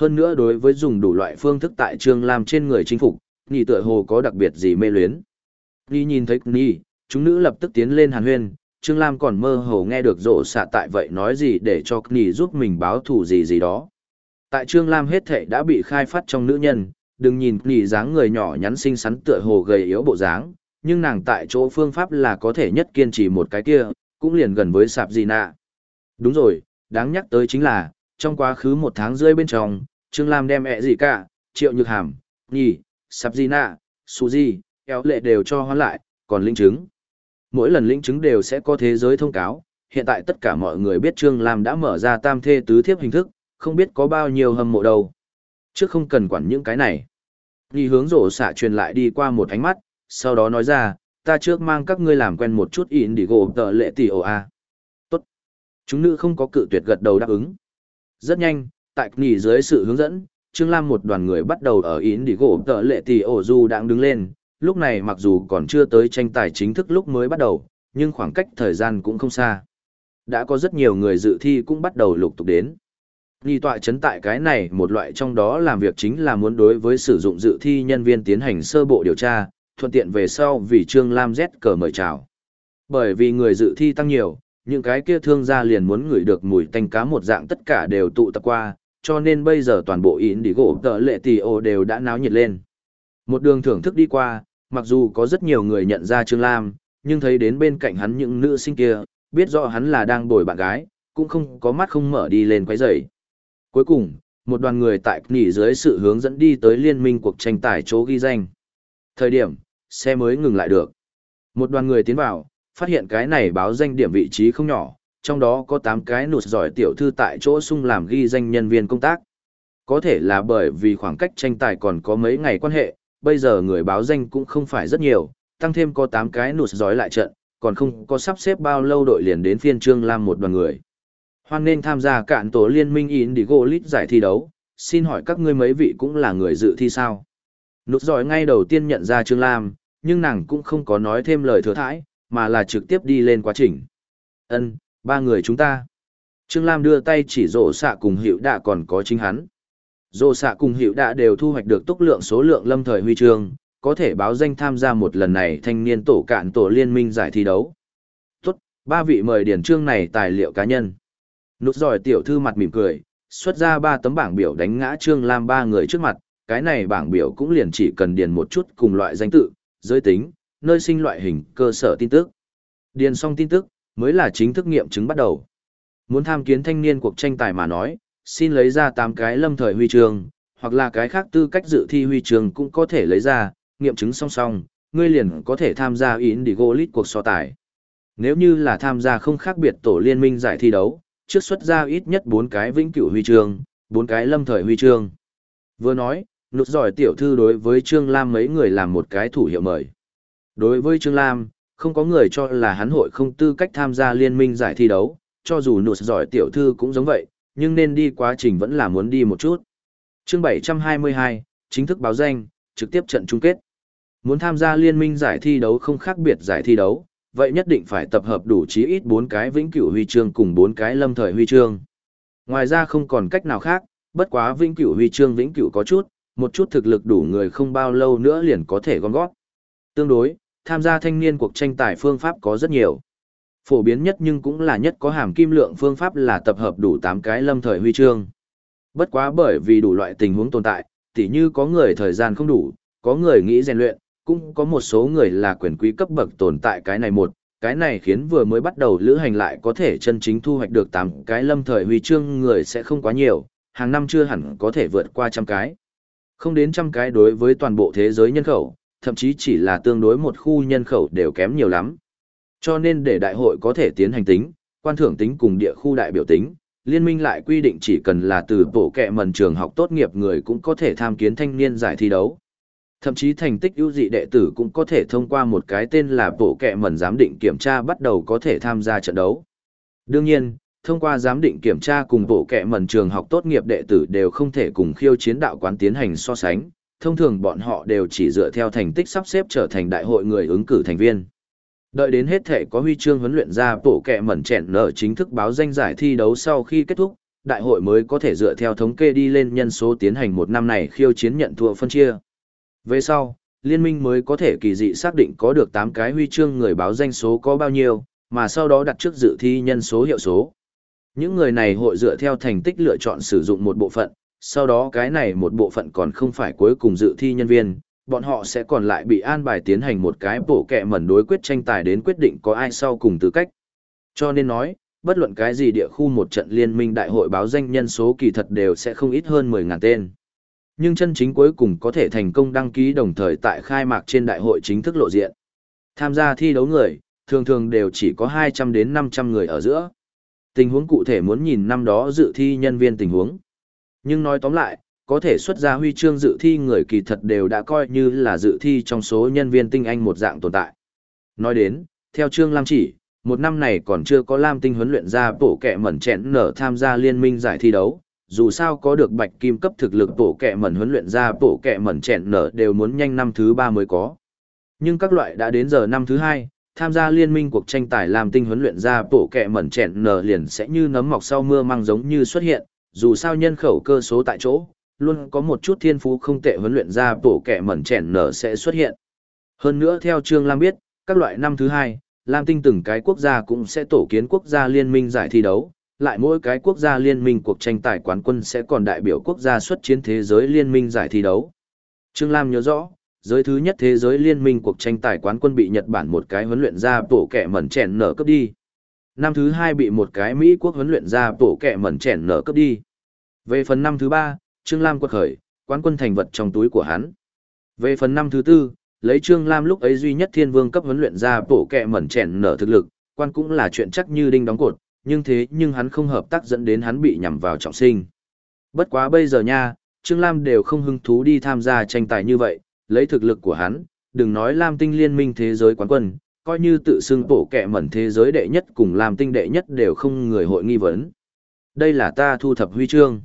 S1: Hơn nữa đối với dùng đủ loại phương thức tại Trương Lam trên người chính phục, Nhi tựa hồ có đặc biệt gì mê luyến. Nhi nhìn thấy Nhi, chúng nữ lập tức tiến lên hàn huyên, Trương Lam còn mơ hồ nghe được rộ xạ tại vậy nói gì để cho Nhi giúp mình báo thù gì gì đó. Tại Trương Lam hết thệ đã bị khai phát trong nữ nhân, đừng nhìn Nhi dáng người nhỏ nhắn xinh xắn tựa hồ gầy yếu bộ dáng, nhưng nàng tại chỗ phương pháp là có thể nhất kiên trì một cái kia, cũng liền gần với sạp gì nạ. Đúng rồi, đáng nhắc tới chính là, trong quá khứ một tháng rưỡi bên trong, Trương Lam đem ẹ gì cả, triệu nhược hàm, nhì, sạp gì nạ, su gì, kéo lệ đều cho hoán lại, còn linh chứng mỗi lần linh chứng đều sẽ có thế giới thông cáo, hiện tại tất cả mọi người biết Trương Lam đã mở ra tam thê tứ thiếp hình thức, không biết có bao nhiêu hâm mộ đâu. Trước không cần quản những cái này. Nhì hướng rổ xạ truyền lại đi qua một ánh mắt, sau đó nói ra, ta trước mang các ngươi làm quen một chút in đi gồm tờ lệ tỷ ồ a. Tốt. Chúng nữ không có cự tuyệt gật đầu đáp ứng. Rất nhanh, tại nghỉ dưới sự hướng dẫn, Trương Lam một đoàn người bắt đầu ở yến đi gỗ tợ lệ tỷ ổ du đang đứng lên, lúc này mặc dù còn chưa tới tranh tài chính thức lúc mới bắt đầu, nhưng khoảng cách thời gian cũng không xa. Đã có rất nhiều người dự thi cũng bắt đầu lục tục đến. Nghi tọa chấn tại cái này một loại trong đó làm việc chính là muốn đối với sử dụng dự thi nhân viên tiến hành sơ bộ điều tra, thuận tiện về sau vì Trương Lam Z cờ mời chào. Bởi vì người dự thi tăng nhiều, những cái kia thương gia liền muốn ngửi được mùi tanh cá một dạng tất cả đều tụ tập qua, cho nên bây giờ toàn bộ in đi gỗ tờ lệ tì ô đều đã náo nhiệt lên. Một đường thưởng thức đi qua, mặc dù có rất nhiều người nhận ra Trương Lam, nhưng thấy đến bên cạnh hắn những nữ sinh kia, biết rõ hắn là đang bồi bạn gái, cũng không có mắt không mở đi lên quấy rầy. Cuối cùng, một đoàn người tại nghỉ dưới sự hướng dẫn đi tới liên minh cuộc tranh tài chỗ ghi danh. Thời điểm, xe mới ngừng lại được. Một đoàn người tiến vào, phát hiện cái này báo danh điểm vị trí không nhỏ, trong đó có 8 cái nụt giỏi tiểu thư tại chỗ sung làm ghi danh nhân viên công tác. Có thể là bởi vì khoảng cách tranh tài còn có mấy ngày quan hệ, bây giờ người báo danh cũng không phải rất nhiều, tăng thêm có 8 cái nụt giỏi lại trận, còn không có sắp xếp bao lâu đội liền đến phiên Trương Lam một đoàn người. Hoan nên tham gia cạn tổ liên minh Indigo League giải thi đấu, xin hỏi các ngươi mấy vị cũng là người dự thi sao? Nụt giỏi ngay đầu tiên nhận ra Trương Lam, nhưng nàng cũng không có nói thêm lời thừa thãi, mà là trực tiếp đi lên quá trình. Ân, ba người chúng ta. Trương Lam đưa tay chỉ rổ xạ cùng hiệu đạ còn có chính hắn. Dô xạ cùng hiệu đã đều thu hoạch được túc lượng số lượng lâm thời huy chương, có thể báo danh tham gia một lần này thanh niên tổ cạn tổ liên minh giải thi đấu. Tốt, ba vị mời điển trương này tài liệu cá nhân. Nút giỏi tiểu thư mặt mỉm cười, xuất ra ba tấm bảng biểu đánh ngã trương lam ba người trước mặt, cái này bảng biểu cũng liền chỉ cần điền một chút cùng loại danh tự, giới tính, nơi sinh loại hình, cơ sở tin tức. Điền xong tin tức, mới là chính thức nghiệm chứng bắt đầu. Muốn tham kiến thanh niên cuộc tranh tài mà nói, xin lấy ra 8 cái lâm thời huy chương, hoặc là cái khác tư cách dự thi huy chương cũng có thể lấy ra, nghiệm chứng song song, ngươi liền có thể tham gia Indigo League cuộc so tài. Nếu như là tham gia không khác biệt tổ liên minh giải thi đấu, trước xuất ra ít nhất 4 cái vĩnh cửu huy chương, 4 cái lâm thời huy chương. Vừa nói, nụt giỏi tiểu thư đối với Trương Lam mấy người làm một cái thủ hiệu mời. Đối với Trương Lam, không có người cho là hắn hội không tư cách tham gia liên minh giải thi đấu, cho dù nụt giỏi tiểu thư cũng giống vậy, nhưng nên đi quá trình vẫn là muốn đi một chút. Chương 722, chính thức báo danh, trực tiếp trận chung kết. Muốn tham gia liên minh giải thi đấu không khác biệt giải thi đấu, vậy nhất định phải tập hợp đủ chí ít 4 cái vĩnh cửu huy chương cùng 4 cái lâm thời huy chương. Ngoài ra không còn cách nào khác, bất quá vĩnh cửu huy chương vĩnh cửu có chút, một chút thực lực đủ người không bao lâu nữa liền có thể gom góp Tương đối, tham gia thanh niên cuộc tranh tài phương pháp có rất nhiều phổ biến nhất nhưng cũng là nhất có hàm kim lượng phương pháp là tập hợp đủ 8 cái lâm thời huy chương. Bất quá bởi vì đủ loại tình huống tồn tại, tỉ như có người thời gian không đủ, có người nghĩ rèn luyện, cũng có một số người là quyền quý cấp bậc tồn tại cái này một, cái này khiến vừa mới bắt đầu lữ hành lại có thể chân chính thu hoạch được 8 cái lâm thời huy chương người sẽ không quá nhiều, hàng năm chưa hẳn có thể vượt qua trăm cái. Không đến trăm cái đối với toàn bộ thế giới nhân khẩu, thậm chí chỉ là tương đối một khu nhân khẩu đều kém nhiều lắm. Cho nên để đại hội có thể tiến hành tính, quan thưởng tính cùng địa khu đại biểu tính, liên minh lại quy định chỉ cần là từ bộ kệ mần trường học tốt nghiệp người cũng có thể tham kiến thanh niên giải thi đấu. Thậm chí thành tích ưu dị đệ tử cũng có thể thông qua một cái tên là bộ kệ mần giám định kiểm tra bắt đầu có thể tham gia trận đấu. Đương nhiên, thông qua giám định kiểm tra cùng bộ kệ mần trường học tốt nghiệp đệ tử đều không thể cùng khiêu chiến đạo quán tiến hành so sánh, thông thường bọn họ đều chỉ dựa theo thành tích sắp xếp trở thành đại hội người ứng cử thành viên. Đợi đến hết thể có huy chương huấn luyện ra bổ kẹ mẩn chèn nở chính thức báo danh giải thi đấu sau khi kết thúc, đại hội mới có thể dựa theo thống kê đi lên nhân số tiến hành một năm này khiêu chiến nhận thua phân chia. Về sau, liên minh mới có thể kỳ dị xác định có được 8 cái huy chương người báo danh số có bao nhiêu, mà sau đó đặt trước dự thi nhân số hiệu số. Những người này hội dựa theo thành tích lựa chọn sử dụng một bộ phận, sau đó cái này một bộ phận còn không phải cuối cùng dự thi nhân viên, bọn họ sẽ còn lại bị an bài tiến hành một cái bổ kẹ mẩn đối quyết tranh tài đến quyết định có ai sau cùng tư cách. Cho nên nói, bất luận cái gì địa khu một trận liên minh đại hội báo danh nhân số kỳ thật đều sẽ không ít hơn 10.000 tên. Nhưng chân chính cuối cùng có thể thành công đăng ký đồng thời tại khai mạc trên đại hội chính thức lộ diện. Tham gia thi đấu người, thường thường đều chỉ có 200 đến 500 người ở giữa. Tình huống cụ thể muốn nhìn năm đó dự thi nhân viên tình huống. Nhưng nói tóm lại, có thể xuất ra huy chương dự thi người kỳ thật đều đã coi như là dự thi trong số nhân viên tinh anh một dạng tồn tại. Nói đến, theo Trương Lam chỉ, một năm này còn chưa có Lam tinh huấn luyện ra bổ kẹ mẩn chẹn nở tham gia liên minh giải thi đấu, dù sao có được bạch kim cấp thực lực bổ kẹ mẩn huấn luyện ra bổ kẹ mẩn chẹn nở đều muốn nhanh năm thứ ba mới có. Nhưng các loại đã đến giờ năm thứ hai, tham gia liên minh cuộc tranh tài làm tinh huấn luyện ra bổ kẹ mẩn chẹn nở liền sẽ như nấm mọc sau mưa mang giống như xuất hiện, dù sao nhân khẩu cơ số tại chỗ, luôn có một chút thiên phú không tệ huấn luyện ra bổ kẻ mẩn chèn nở sẽ xuất hiện. Hơn nữa theo Trương Lam biết, các loại năm thứ hai, Lam tinh từng cái quốc gia cũng sẽ tổ kiến quốc gia liên minh giải thi đấu, lại mỗi cái quốc gia liên minh cuộc tranh tài quán quân sẽ còn đại biểu quốc gia xuất chiến thế giới liên minh giải thi đấu. Trương Lam nhớ rõ, giới thứ nhất thế giới liên minh cuộc tranh tài quán quân bị Nhật Bản một cái huấn luyện ra bổ kẻ mẩn chèn nở cấp đi. Năm thứ hai bị một cái Mỹ quốc huấn luyện ra bổ kẻ mẩn chèn nở cấp đi. Về phần năm thứ ba, Trương Lam quật khởi, quán quân thành vật trong túi của hắn. Về phần năm thứ tư, lấy Trương Lam lúc ấy duy nhất thiên vương cấp huấn luyện ra bổ kẹ mẩn chèn nở thực lực, quan cũng là chuyện chắc như đinh đóng cột, nhưng thế nhưng hắn không hợp tác dẫn đến hắn bị nhằm vào trọng sinh. Bất quá bây giờ nha, Trương Lam đều không hứng thú đi tham gia tranh tài như vậy, lấy thực lực của hắn, đừng nói Lam tinh liên minh thế giới quán quân, coi như tự xưng bổ kẹ mẩn thế giới đệ nhất cùng Lam tinh đệ nhất đều không người hội nghi vấn. Đây là ta thu thập huy chương.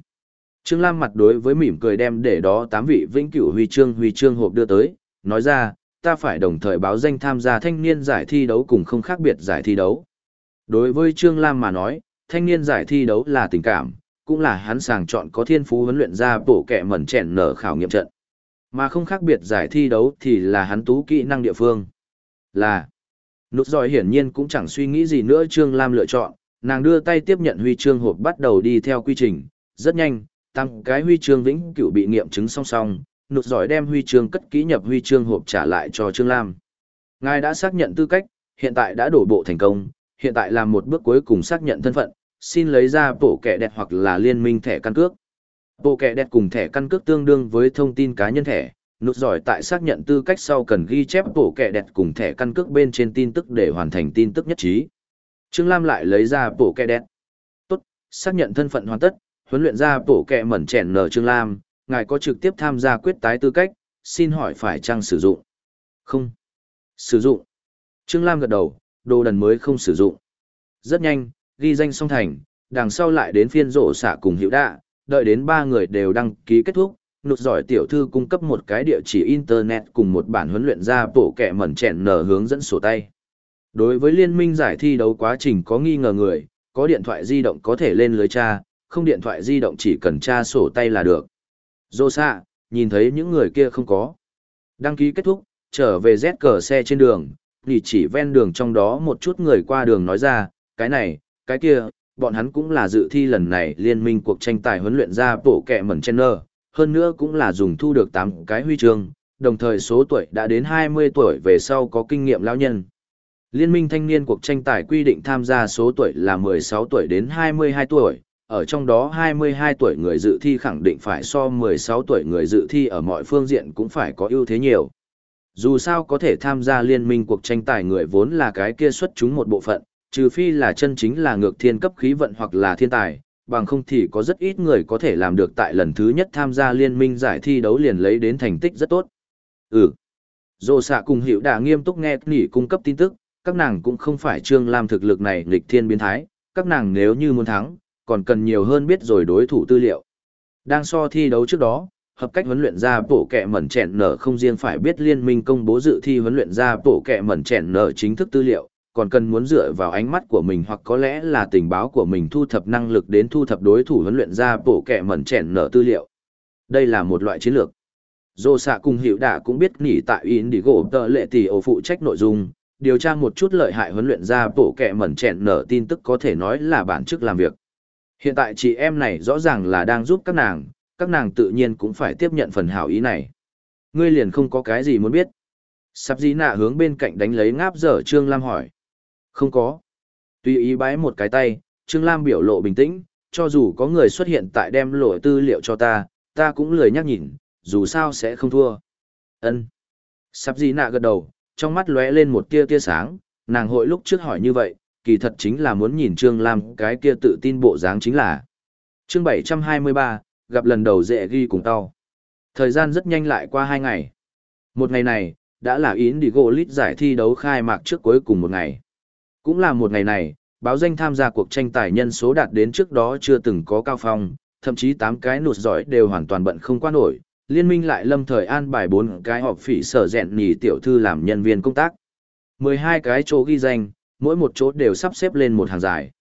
S1: Trương Lam mặt đối với mỉm cười đem để đó tám vị vĩnh cửu huy chương huy chương hộp đưa tới, nói ra, ta phải đồng thời báo danh tham gia thanh niên giải thi đấu cùng không khác biệt giải thi đấu. Đối với Trương Lam mà nói, thanh niên giải thi đấu là tình cảm, cũng là hắn sàng chọn có thiên phú huấn luyện ra bổ kẻ mẩn chèn nở khảo nghiệm trận. Mà không khác biệt giải thi đấu thì là hắn tú kỹ năng địa phương. Là, nút giỏi hiển nhiên cũng chẳng suy nghĩ gì nữa Trương Lam lựa chọn, nàng đưa tay tiếp nhận huy chương hộp bắt đầu đi theo quy trình, rất nhanh, tăng cái huy chương vĩnh cửu bị nghiệm chứng song song, nụt giỏi đem huy chương cất kỹ nhập huy chương hộp trả lại cho Trương Lam. Ngài đã xác nhận tư cách, hiện tại đã đổ bộ thành công, hiện tại làm một bước cuối cùng xác nhận thân phận, xin lấy ra bộ kẻ đẹp hoặc là liên minh thẻ căn cước. Bộ kẻ đẹp cùng thẻ căn cước tương đương với thông tin cá nhân thẻ, nút giỏi tại xác nhận tư cách sau cần ghi chép bộ kẻ đẹp cùng thẻ căn cước bên trên tin tức để hoàn thành tin tức nhất trí. Trương Lam lại lấy ra bộ kẻ đẹp. Tốt, xác nhận thân phận hoàn tất, huấn luyện ra bổ kẹ mẩn chèn nở Trương Lam, ngài có trực tiếp tham gia quyết tái tư cách, xin hỏi phải chăng sử dụng? Không. Sử dụng. Trương Lam gật đầu, đồ đần mới không sử dụng. Rất nhanh, ghi danh xong thành, đằng sau lại đến phiên rổ xạ cùng hiệu đạ, đợi đến ba người đều đăng ký kết thúc, nụt giỏi tiểu thư cung cấp một cái địa chỉ internet cùng một bản huấn luyện ra bổ kẹ mẩn chèn nở hướng dẫn sổ tay. Đối với liên minh giải thi đấu quá trình có nghi ngờ người, có điện thoại di động có thể lên lưới tra, không điện thoại di động chỉ cần tra sổ tay là được. Dô xạ, nhìn thấy những người kia không có. Đăng ký kết thúc, trở về Z cờ xe trên đường, lì chỉ ven đường trong đó một chút người qua đường nói ra, cái này, cái kia, bọn hắn cũng là dự thi lần này liên minh cuộc tranh tài huấn luyện ra bổ kẹ mẩn chen nơ, hơn nữa cũng là dùng thu được 8 cái huy chương, đồng thời số tuổi đã đến 20 tuổi về sau có kinh nghiệm lão nhân. Liên minh thanh niên cuộc tranh tài quy định tham gia số tuổi là 16 tuổi đến 22 tuổi, ở trong đó 22 tuổi người dự thi khẳng định phải so 16 tuổi người dự thi ở mọi phương diện cũng phải có ưu thế nhiều. Dù sao có thể tham gia liên minh cuộc tranh tài người vốn là cái kia xuất chúng một bộ phận, trừ phi là chân chính là ngược thiên cấp khí vận hoặc là thiên tài, bằng không thì có rất ít người có thể làm được tại lần thứ nhất tham gia liên minh giải thi đấu liền lấy đến thành tích rất tốt. Ừ. Dô xạ cùng hiệu đã nghiêm túc nghe nỉ cung cấp tin tức, các nàng cũng không phải trương lam thực lực này nghịch thiên biến thái, các nàng nếu như muốn thắng, còn cần nhiều hơn biết rồi đối thủ tư liệu. Đang so thi đấu trước đó, hợp cách huấn luyện ra bộ kẹ mẩn chèn nở không riêng phải biết liên minh công bố dự thi huấn luyện ra bộ kẹ mẩn chèn nở chính thức tư liệu, còn cần muốn dựa vào ánh mắt của mình hoặc có lẽ là tình báo của mình thu thập năng lực đến thu thập đối thủ huấn luyện ra bộ kẹ mẩn chèn nở tư liệu. Đây là một loại chiến lược. Dô xạ cùng hiệu đạ cũng biết nghỉ tại Indigo tờ lệ tỷ ổ phụ trách nội dung, điều tra một chút lợi hại huấn luyện ra bộ kẹ mẩn chèn nở tin tức có thể nói là bản chức làm việc. Hiện tại chị em này rõ ràng là đang giúp các nàng, các nàng tự nhiên cũng phải tiếp nhận phần hảo ý này. Ngươi liền không có cái gì muốn biết. Sắp Di nạ hướng bên cạnh đánh lấy ngáp dở Trương Lam hỏi. Không có. Tuy ý bái một cái tay, Trương Lam biểu lộ bình tĩnh, cho dù có người xuất hiện tại đem lộ tư liệu cho ta, ta cũng lười nhắc nhìn, dù sao sẽ không thua. ân Sắp Di nạ gật đầu, trong mắt lóe lên một tia tia sáng, nàng hội lúc trước hỏi như vậy, kỳ thật chính là muốn nhìn Trương Lam cái kia tự tin bộ dáng chính là. chương 723, gặp lần đầu dễ ghi cùng tao. Thời gian rất nhanh lại qua hai ngày. Một ngày này, đã là Indigo League giải thi đấu khai mạc trước cuối cùng một ngày. Cũng là một ngày này, báo danh tham gia cuộc tranh tài nhân số đạt đến trước đó chưa từng có cao phong, thậm chí 8 cái nụt giỏi đều hoàn toàn bận không qua nổi. Liên minh lại lâm thời an bài 4 cái họp phỉ sở rẹn nhì tiểu thư làm nhân viên công tác. 12 cái chỗ ghi danh, mỗi một chỗ đều sắp xếp lên một hàng dài.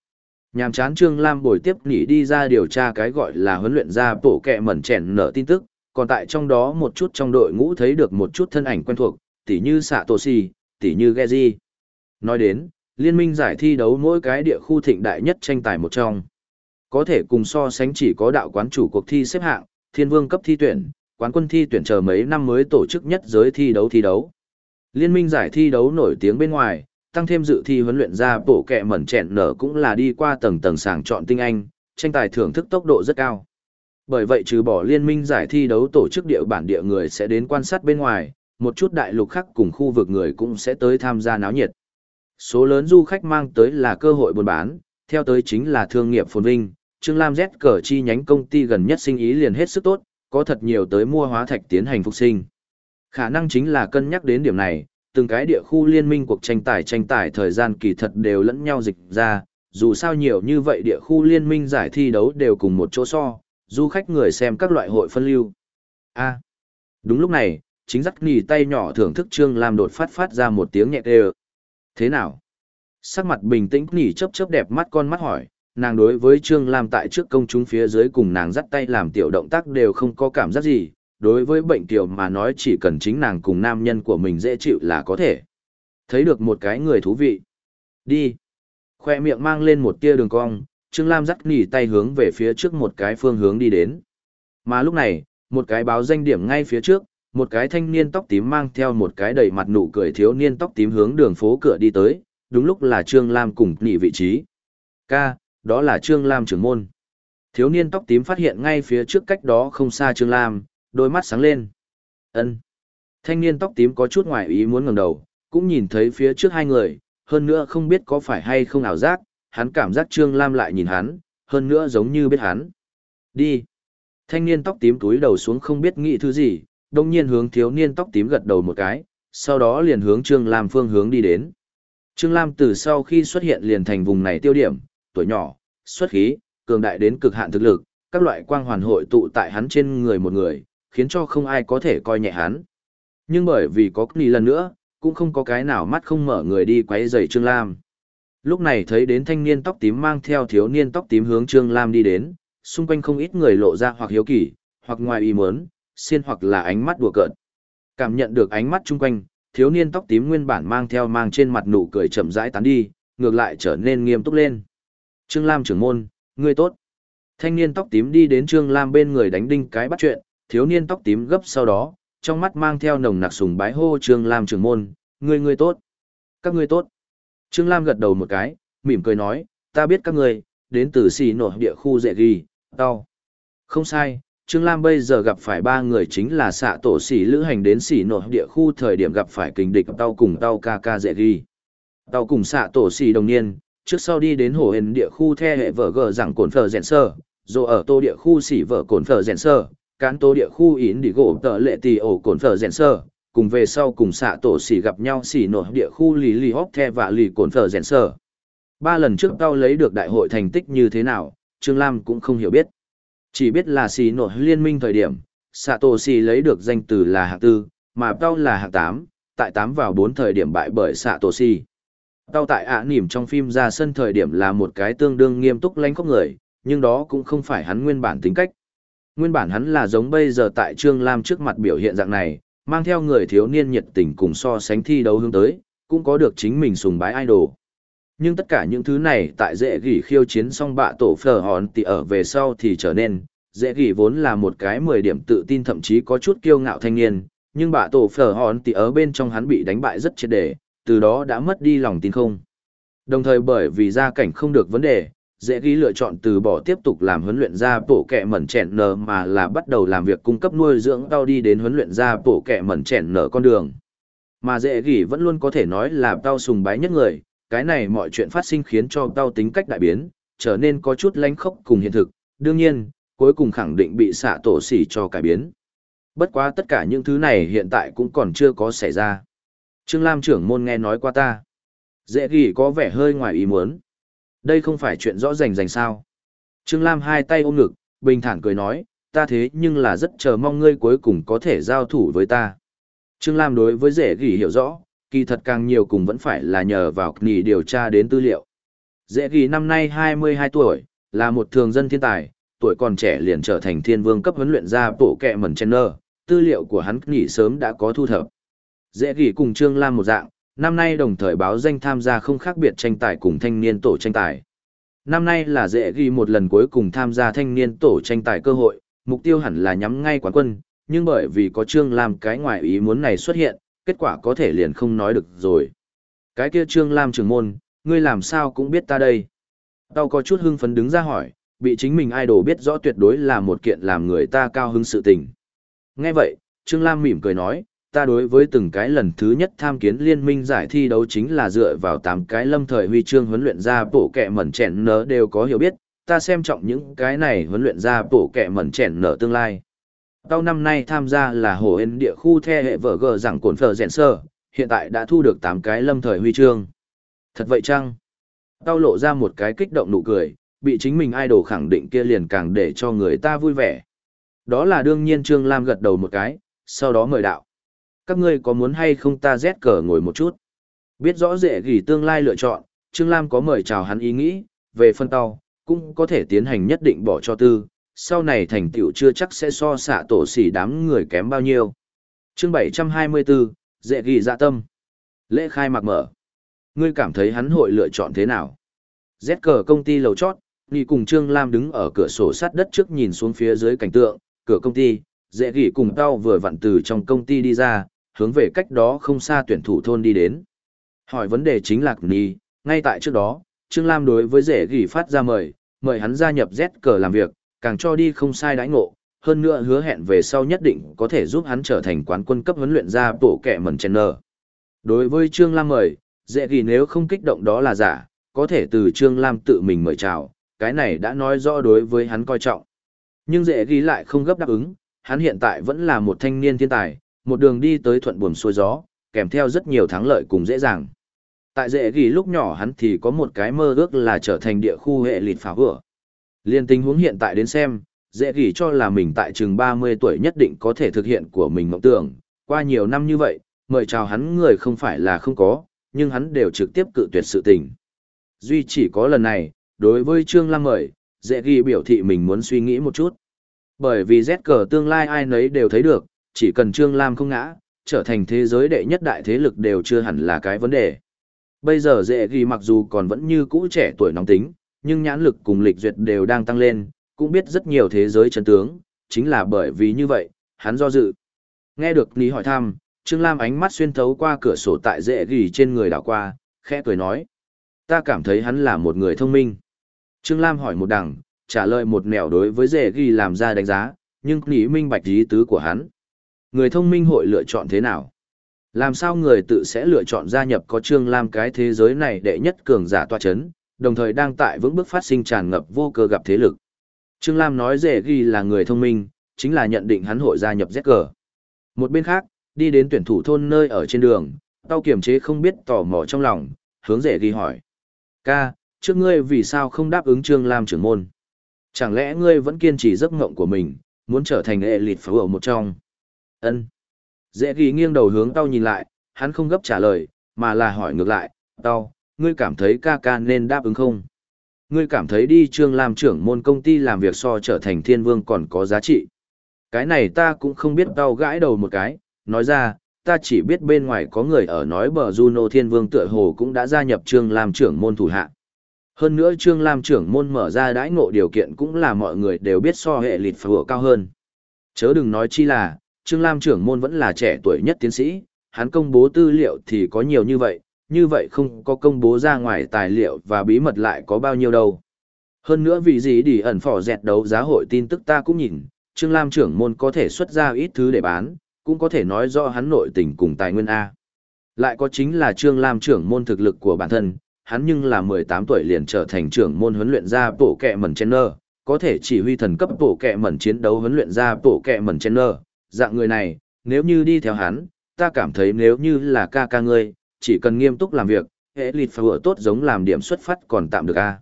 S1: Nhàm chán Trương Lam bồi tiếp nghỉ đi ra điều tra cái gọi là huấn luyện ra bổ kẹ mẩn chèn nở tin tức, còn tại trong đó một chút trong đội ngũ thấy được một chút thân ảnh quen thuộc, tỉ như Satoshi, tỉ như Geji. Nói đến, liên minh giải thi đấu mỗi cái địa khu thịnh đại nhất tranh tài một trong. Có thể cùng so sánh chỉ có đạo quán chủ cuộc thi xếp hạng, thiên vương cấp thi tuyển, quán quân thi tuyển chờ mấy năm mới tổ chức nhất giới thi đấu thi đấu. Liên minh giải thi đấu nổi tiếng bên ngoài, tăng thêm dự thi huấn luyện ra bổ kẹ mẩn chẹn nở cũng là đi qua tầng tầng sàng chọn tinh anh, tranh tài thưởng thức tốc độ rất cao. Bởi vậy trừ bỏ liên minh giải thi đấu tổ chức địa bản địa người sẽ đến quan sát bên ngoài, một chút đại lục khác cùng khu vực người cũng sẽ tới tham gia náo nhiệt. Số lớn du khách mang tới là cơ hội buôn bán, theo tới chính là thương nghiệp phồn vinh, Trương Lam Z cờ chi nhánh công ty gần nhất sinh ý liền hết sức tốt, có thật nhiều tới mua hóa thạch tiến hành phục sinh. Khả năng chính là cân nhắc đến điểm này, từng cái địa khu liên minh cuộc tranh tài tranh tài thời gian kỳ thật đều lẫn nhau dịch ra, dù sao nhiều như vậy địa khu liên minh giải thi đấu đều cùng một chỗ so, du khách người xem các loại hội phân lưu. A. đúng lúc này, chính dắt nì tay nhỏ thưởng thức Trương Lam đột phát phát ra một tiếng nhẹ đều. Thế nào? Sắc mặt bình tĩnh nỉ chớp chớp đẹp mắt con mắt hỏi, nàng đối với Trương Lam tại trước công chúng phía dưới cùng nàng dắt tay làm tiểu động tác đều không có cảm giác gì, đối với bệnh tiểu mà nói chỉ cần chính nàng cùng nam nhân của mình dễ chịu là có thể. Thấy được một cái người thú vị. Đi. Khoe miệng mang lên một tia đường cong, Trương Lam dắt nỉ tay hướng về phía trước một cái phương hướng đi đến. Mà lúc này, một cái báo danh điểm ngay phía trước, một cái thanh niên tóc tím mang theo một cái đầy mặt nụ cười thiếu niên tóc tím hướng đường phố cửa đi tới, đúng lúc là Trương Lam cùng nỉ vị trí. Ca, đó là Trương Lam trưởng môn. Thiếu niên tóc tím phát hiện ngay phía trước cách đó không xa Trương Lam, đôi mắt sáng lên. Ân. Thanh niên tóc tím có chút ngoài ý muốn ngẩng đầu, cũng nhìn thấy phía trước hai người, hơn nữa không biết có phải hay không ảo giác, hắn cảm giác Trương Lam lại nhìn hắn, hơn nữa giống như biết hắn. Đi. Thanh niên tóc tím túi đầu xuống không biết nghĩ thứ gì, đông nhiên hướng thiếu niên tóc tím gật đầu một cái, sau đó liền hướng Trương Lam phương hướng đi đến. Trương Lam từ sau khi xuất hiện liền thành vùng này tiêu điểm, tuổi nhỏ, xuất khí, cường đại đến cực hạn thực lực, các loại quang hoàn hội tụ tại hắn trên người một người, khiến cho không ai có thể coi nhẹ hắn. Nhưng bởi vì có Kni lần nữa, cũng không có cái nào mắt không mở người đi quấy rầy Trương Lam. Lúc này thấy đến thanh niên tóc tím mang theo thiếu niên tóc tím hướng Trương Lam đi đến, xung quanh không ít người lộ ra hoặc hiếu kỳ, hoặc ngoài ý muốn, xiên hoặc là ánh mắt đùa cợt. Cảm nhận được ánh mắt chung quanh, thiếu niên tóc tím nguyên bản mang theo mang trên mặt nụ cười chậm rãi tán đi, ngược lại trở nên nghiêm túc lên. Trương Lam trưởng môn, ngươi tốt. Thanh niên tóc tím đi đến Trương Lam bên người đánh đinh cái bắt chuyện, thiếu niên tóc tím gấp sau đó, trong mắt mang theo nồng nặc sùng bái hô Trương Lam trưởng môn, ngươi ngươi tốt. Các ngươi tốt. Trương Lam gật đầu một cái, mỉm cười nói, ta biết các ngươi, đến từ xì nổ địa khu dễ ghi, tao. Không sai, Trương Lam bây giờ gặp phải ba người chính là xạ tổ xỉ lữ hành đến xỉ nổ địa khu thời điểm gặp phải kình địch tao cùng tao ca ca dễ ghi. Tao cùng xạ tổ xỉ đồng niên, trước sau đi đến hồ hình địa khu the hệ vở gờ rằng cồn phở rèn sơ, rồi ở tô địa khu xỉ vở cồn phở rèn sơ, cán tố địa khu ín đi gỗ tờ lệ tì ổ cồn phở rèn sơ, cùng về sau cùng xạ tổ xỉ gặp nhau xỉ nổ địa khu lì lì hóc the và lì cồn phở rèn sơ. Ba lần trước tao lấy được đại hội thành tích như thế nào, Trương Lam cũng không hiểu biết. Chỉ biết là xỉ nổ liên minh thời điểm, xạ tổ xỉ lấy được danh từ là hạng tư, mà tao là hạng tám, tại tám vào bốn thời điểm bại bởi xạ tổ xỉ. Tao tại ạ nỉm trong phim ra sân thời điểm là một cái tương đương nghiêm túc lanh khóc người, nhưng đó cũng không phải hắn nguyên bản tính cách. Nguyên bản hắn là giống bây giờ tại Trương Lam trước mặt biểu hiện dạng này, mang theo người thiếu niên nhiệt tình cùng so sánh thi đấu hướng tới, cũng có được chính mình sùng bái idol. Nhưng tất cả những thứ này tại dễ gỉ khiêu chiến xong bạ tổ phở hòn thì ở về sau thì trở nên, dễ gỉ vốn là một cái 10 điểm tự tin thậm chí có chút kiêu ngạo thanh niên, nhưng bạ tổ phở hòn thì ở bên trong hắn bị đánh bại rất triệt để, từ đó đã mất đi lòng tin không. Đồng thời bởi vì gia cảnh không được vấn đề, dễ ghi lựa chọn từ bỏ tiếp tục làm huấn luyện ra bổ kẹ mẩn chèn nở mà là bắt đầu làm việc cung cấp nuôi dưỡng tao đi đến huấn luyện ra bổ kẹ mẩn chèn nở con đường. Mà dễ ghi vẫn luôn có thể nói là tao sùng bái nhất người, cái này mọi chuyện phát sinh khiến cho tao tính cách đại biến, trở nên có chút lánh khốc cùng hiện thực, đương nhiên, cuối cùng khẳng định bị xạ tổ xỉ cho cải biến. Bất quá tất cả những thứ này hiện tại cũng còn chưa có xảy ra. Trương Lam trưởng môn nghe nói qua ta. Dễ ghi có vẻ hơi ngoài ý muốn. Đây không phải chuyện rõ rành rành sao. Trương Lam hai tay ôm ngực, bình thản cười nói, ta thế nhưng là rất chờ mong ngươi cuối cùng có thể giao thủ với ta. Trương Lam đối với dễ gỉ hiểu rõ, kỳ thật càng nhiều cùng vẫn phải là nhờ vào nghỉ điều tra đến tư liệu. Dễ gỉ năm nay 22 tuổi, là một thường dân thiên tài, tuổi còn trẻ liền trở thành thiên vương cấp huấn luyện gia bộ kẹ mẩn chen nơ, tư liệu của hắn nghỉ sớm đã có thu thập. Dễ gỉ cùng Trương Lam một dạng, năm nay đồng thời báo danh tham gia không khác biệt tranh tài cùng thanh niên tổ tranh tài. Năm nay là dễ ghi một lần cuối cùng tham gia thanh niên tổ tranh tài cơ hội, mục tiêu hẳn là nhắm ngay quán quân, nhưng bởi vì có Trương Lam cái ngoài ý muốn này xuất hiện, kết quả có thể liền không nói được rồi. Cái kia Trương Lam trưởng môn, ngươi làm sao cũng biết ta đây. Tao có chút hưng phấn đứng ra hỏi, bị chính mình idol biết rõ tuyệt đối là một kiện làm người ta cao hứng sự tình. Nghe vậy, Trương Lam mỉm cười nói, ta đối với từng cái lần thứ nhất tham kiến liên minh giải thi đấu chính là dựa vào tám cái lâm thời huy chương huấn luyện ra bộ kẹ mẩn chèn nở đều có hiểu biết, ta xem trọng những cái này huấn luyện ra bộ kẹ mẩn chèn nở tương lai. Tao năm nay tham gia là hồ yên địa khu the hệ vở gờ rằng cồn phở rèn sơ, hiện tại đã thu được tám cái lâm thời huy chương. Thật vậy chăng? Tao lộ ra một cái kích động nụ cười, bị chính mình idol khẳng định kia liền càng để cho người ta vui vẻ. Đó là đương nhiên Trương Lam gật đầu một cái, sau đó mời đạo các ngươi có muốn hay không ta rét cờ ngồi một chút. Biết rõ dễ gỉ tương lai lựa chọn, Trương Lam có mời chào hắn ý nghĩ, về phân tàu, cũng có thể tiến hành nhất định bỏ cho tư, sau này thành tựu chưa chắc sẽ so xạ tổ xỉ đám người kém bao nhiêu. chương 724, dễ ghi dạ tâm. Lễ khai mạc mở. Ngươi cảm thấy hắn hội lựa chọn thế nào? Z cờ công ty lầu chót, Nhi cùng Trương Lam đứng ở cửa sổ sát đất trước nhìn xuống phía dưới cảnh tượng, cửa công ty, dễ ghi cùng tao vừa vặn từ trong công ty đi ra, hướng về cách đó không xa tuyển thủ thôn đi đến. Hỏi vấn đề chính là ni, ngay tại trước đó, Trương Lam đối với rể gỉ phát ra mời, mời hắn gia nhập Z cờ làm việc, càng cho đi không sai đãi ngộ, hơn nữa hứa hẹn về sau nhất định có thể giúp hắn trở thành quán quân cấp huấn luyện ra bộ kẻ mẩn chen nờ. Đối với Trương Lam mời, dễ gỉ nếu không kích động đó là giả, có thể từ Trương Lam tự mình mời chào, cái này đã nói rõ đối với hắn coi trọng. Nhưng dễ gỉ lại không gấp đáp ứng, hắn hiện tại vẫn là một thanh niên thiên tài, một đường đi tới thuận buồm xuôi gió, kèm theo rất nhiều thắng lợi cùng dễ dàng. Tại dễ ghi lúc nhỏ hắn thì có một cái mơ ước là trở thành địa khu hệ lịt phá vừa. Liên tình huống hiện tại đến xem, dễ ghi cho là mình tại chừng 30 tuổi nhất định có thể thực hiện của mình mộng tưởng. Qua nhiều năm như vậy, mời chào hắn người không phải là không có, nhưng hắn đều trực tiếp cự tuyệt sự tình. Duy chỉ có lần này, đối với Trương Lam mời, dễ ghi biểu thị mình muốn suy nghĩ một chút. Bởi vì Z cờ tương lai ai nấy đều thấy được, chỉ cần Trương Lam không ngã, trở thành thế giới đệ nhất đại thế lực đều chưa hẳn là cái vấn đề. Bây giờ dễ ghi mặc dù còn vẫn như cũ trẻ tuổi nóng tính, nhưng nhãn lực cùng lịch duyệt đều đang tăng lên, cũng biết rất nhiều thế giới chân tướng, chính là bởi vì như vậy, hắn do dự. Nghe được lý hỏi thăm, Trương Lam ánh mắt xuyên thấu qua cửa sổ tại dễ ghi trên người đảo qua, khẽ cười nói. Ta cảm thấy hắn là một người thông minh. Trương Lam hỏi một đằng, trả lời một nẻo đối với dễ ghi làm ra đánh giá, nhưng Lý minh bạch ý tứ của hắn. Người thông minh hội lựa chọn thế nào? Làm sao người tự sẽ lựa chọn gia nhập có Trương Lam cái thế giới này đệ nhất cường giả tòa chấn, đồng thời đang tại vững bước phát sinh tràn ngập vô cơ gặp thế lực. Trương Lam nói dễ ghi là người thông minh, chính là nhận định hắn hội gia nhập ZG. Một bên khác, đi đến tuyển thủ thôn nơi ở trên đường, tao kiểm chế không biết tò mò trong lòng, hướng dễ ghi hỏi. Ca, trước ngươi vì sao không đáp ứng Trương Lam trưởng môn? Chẳng lẽ ngươi vẫn kiên trì giấc ngộng của mình, muốn trở thành elite phá ở một trong? Ân Dễ ghi nghiêng đầu hướng tao nhìn lại, hắn không gấp trả lời, mà là hỏi ngược lại, tao, ngươi cảm thấy ca ca nên đáp ứng không? Ngươi cảm thấy đi Trương làm trưởng môn công ty làm việc so trở thành thiên vương còn có giá trị. Cái này ta cũng không biết tao gãi đầu một cái, nói ra, ta chỉ biết bên ngoài có người ở nói bờ Juno Thiên Vương tựa hồ cũng đã gia nhập Trương Lam trưởng môn thủ hạ. Hơn nữa Trương Lam trưởng môn mở ra đãi ngộ điều kiện cũng là mọi người đều biết so hệ lịt phở cao hơn. Chớ đừng nói chi là, Trương Lam trưởng môn vẫn là trẻ tuổi nhất tiến sĩ, hắn công bố tư liệu thì có nhiều như vậy, như vậy không có công bố ra ngoài tài liệu và bí mật lại có bao nhiêu đâu. Hơn nữa vì gì đi ẩn phỏ dẹt đấu giá hội tin tức ta cũng nhìn, Trương Lam trưởng môn có thể xuất ra ít thứ để bán, cũng có thể nói rõ hắn nội tình cùng tài nguyên A. Lại có chính là Trương Lam trưởng môn thực lực của bản thân, hắn nhưng là 18 tuổi liền trở thành trưởng môn huấn luyện ra bộ kẹ mẩn chen nơ, có thể chỉ huy thần cấp bộ kẹ mẩn chiến đấu huấn luyện ra bộ kẹ mẩn chen nơ. Dạng người này, nếu như đi theo hắn, ta cảm thấy nếu như là ca ca ngươi, chỉ cần nghiêm túc làm việc, hệ lịt phở tốt giống làm điểm xuất phát còn tạm được a.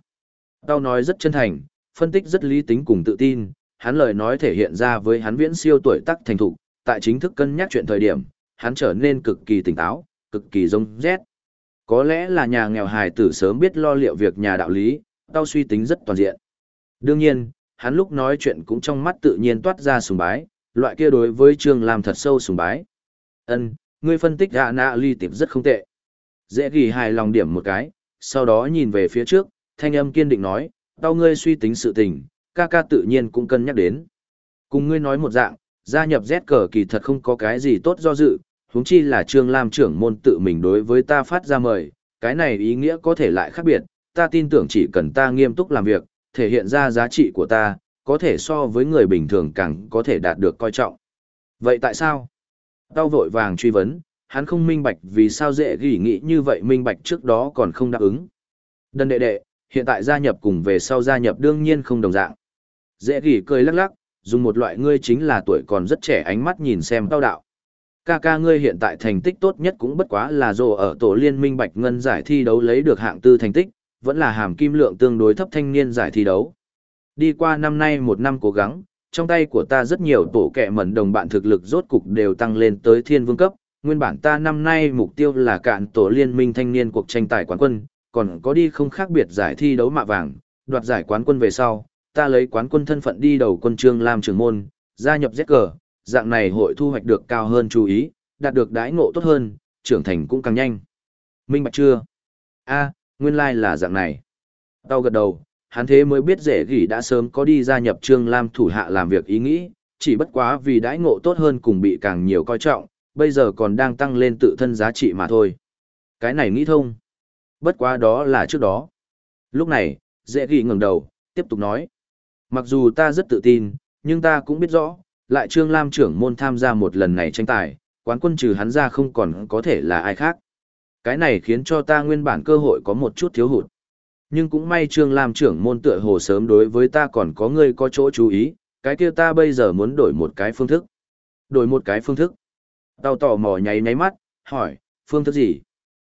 S1: Tao nói rất chân thành, phân tích rất lý tính cùng tự tin, hắn lời nói thể hiện ra với hắn viễn siêu tuổi tác thành thục, tại chính thức cân nhắc chuyện thời điểm, hắn trở nên cực kỳ tỉnh táo, cực kỳ rông rét. Có lẽ là nhà nghèo hài tử sớm biết lo liệu việc nhà đạo lý, tao suy tính rất toàn diện. Đương nhiên, hắn lúc nói chuyện cũng trong mắt tự nhiên toát ra sùng bái, loại kia đối với Trương Lam thật sâu sùng bái. Ân, ngươi phân tích hạ nạ ly tiệp rất không tệ. Dễ ghi hài lòng điểm một cái, sau đó nhìn về phía trước, thanh âm kiên định nói, tao ngươi suy tính sự tình, ca ca tự nhiên cũng cân nhắc đến. Cùng ngươi nói một dạng, gia nhập Z cờ kỳ thật không có cái gì tốt do dự, huống chi là Trương Lam trưởng môn tự mình đối với ta phát ra mời, cái này ý nghĩa có thể lại khác biệt, ta tin tưởng chỉ cần ta nghiêm túc làm việc, thể hiện ra giá trị của ta, có thể so với người bình thường càng có thể đạt được coi trọng. Vậy tại sao? Tao vội vàng truy vấn, hắn không minh bạch vì sao dễ gỉ nghĩ như vậy minh bạch trước đó còn không đáp ứng. Đần đệ đệ, hiện tại gia nhập cùng về sau gia nhập đương nhiên không đồng dạng. Dễ gỉ cười lắc lắc, dùng một loại ngươi chính là tuổi còn rất trẻ ánh mắt nhìn xem tao đạo. Ca ca ngươi hiện tại thành tích tốt nhất cũng bất quá là dù ở tổ liên minh bạch ngân giải thi đấu lấy được hạng tư thành tích, vẫn là hàm kim lượng tương đối thấp thanh niên giải thi đấu. Đi qua năm nay một năm cố gắng, trong tay của ta rất nhiều tổ kẹ mẩn đồng bạn thực lực rốt cục đều tăng lên tới thiên vương cấp. Nguyên bản ta năm nay mục tiêu là cạn tổ liên minh thanh niên cuộc tranh tài quán quân, còn có đi không khác biệt giải thi đấu mạ vàng, đoạt giải quán quân về sau, ta lấy quán quân thân phận đi đầu quân trương làm trưởng môn, gia nhập ZG, dạng này hội thu hoạch được cao hơn chú ý, đạt được đãi ngộ tốt hơn, trưởng thành cũng càng nhanh. Minh bạch chưa? A, nguyên lai like là dạng này. Tao gật đầu, hắn thế mới biết rể gỉ đã sớm có đi gia nhập trương lam thủ hạ làm việc ý nghĩ, chỉ bất quá vì đãi ngộ tốt hơn cùng bị càng nhiều coi trọng, bây giờ còn đang tăng lên tự thân giá trị mà thôi. Cái này nghĩ thông. Bất quá đó là trước đó. Lúc này, dễ gỉ ngẩng đầu, tiếp tục nói. Mặc dù ta rất tự tin, nhưng ta cũng biết rõ, lại Trương Lam trưởng môn tham gia một lần này tranh tài, quán quân trừ hắn ra không còn có thể là ai khác. Cái này khiến cho ta nguyên bản cơ hội có một chút thiếu hụt. Nhưng cũng may Trương Lam trưởng môn tựa hồ sớm đối với ta còn có người có chỗ chú ý, cái kia ta bây giờ muốn đổi một cái phương thức. Đổi một cái phương thức. Tao tò mò nháy nháy mắt, hỏi, phương thức gì?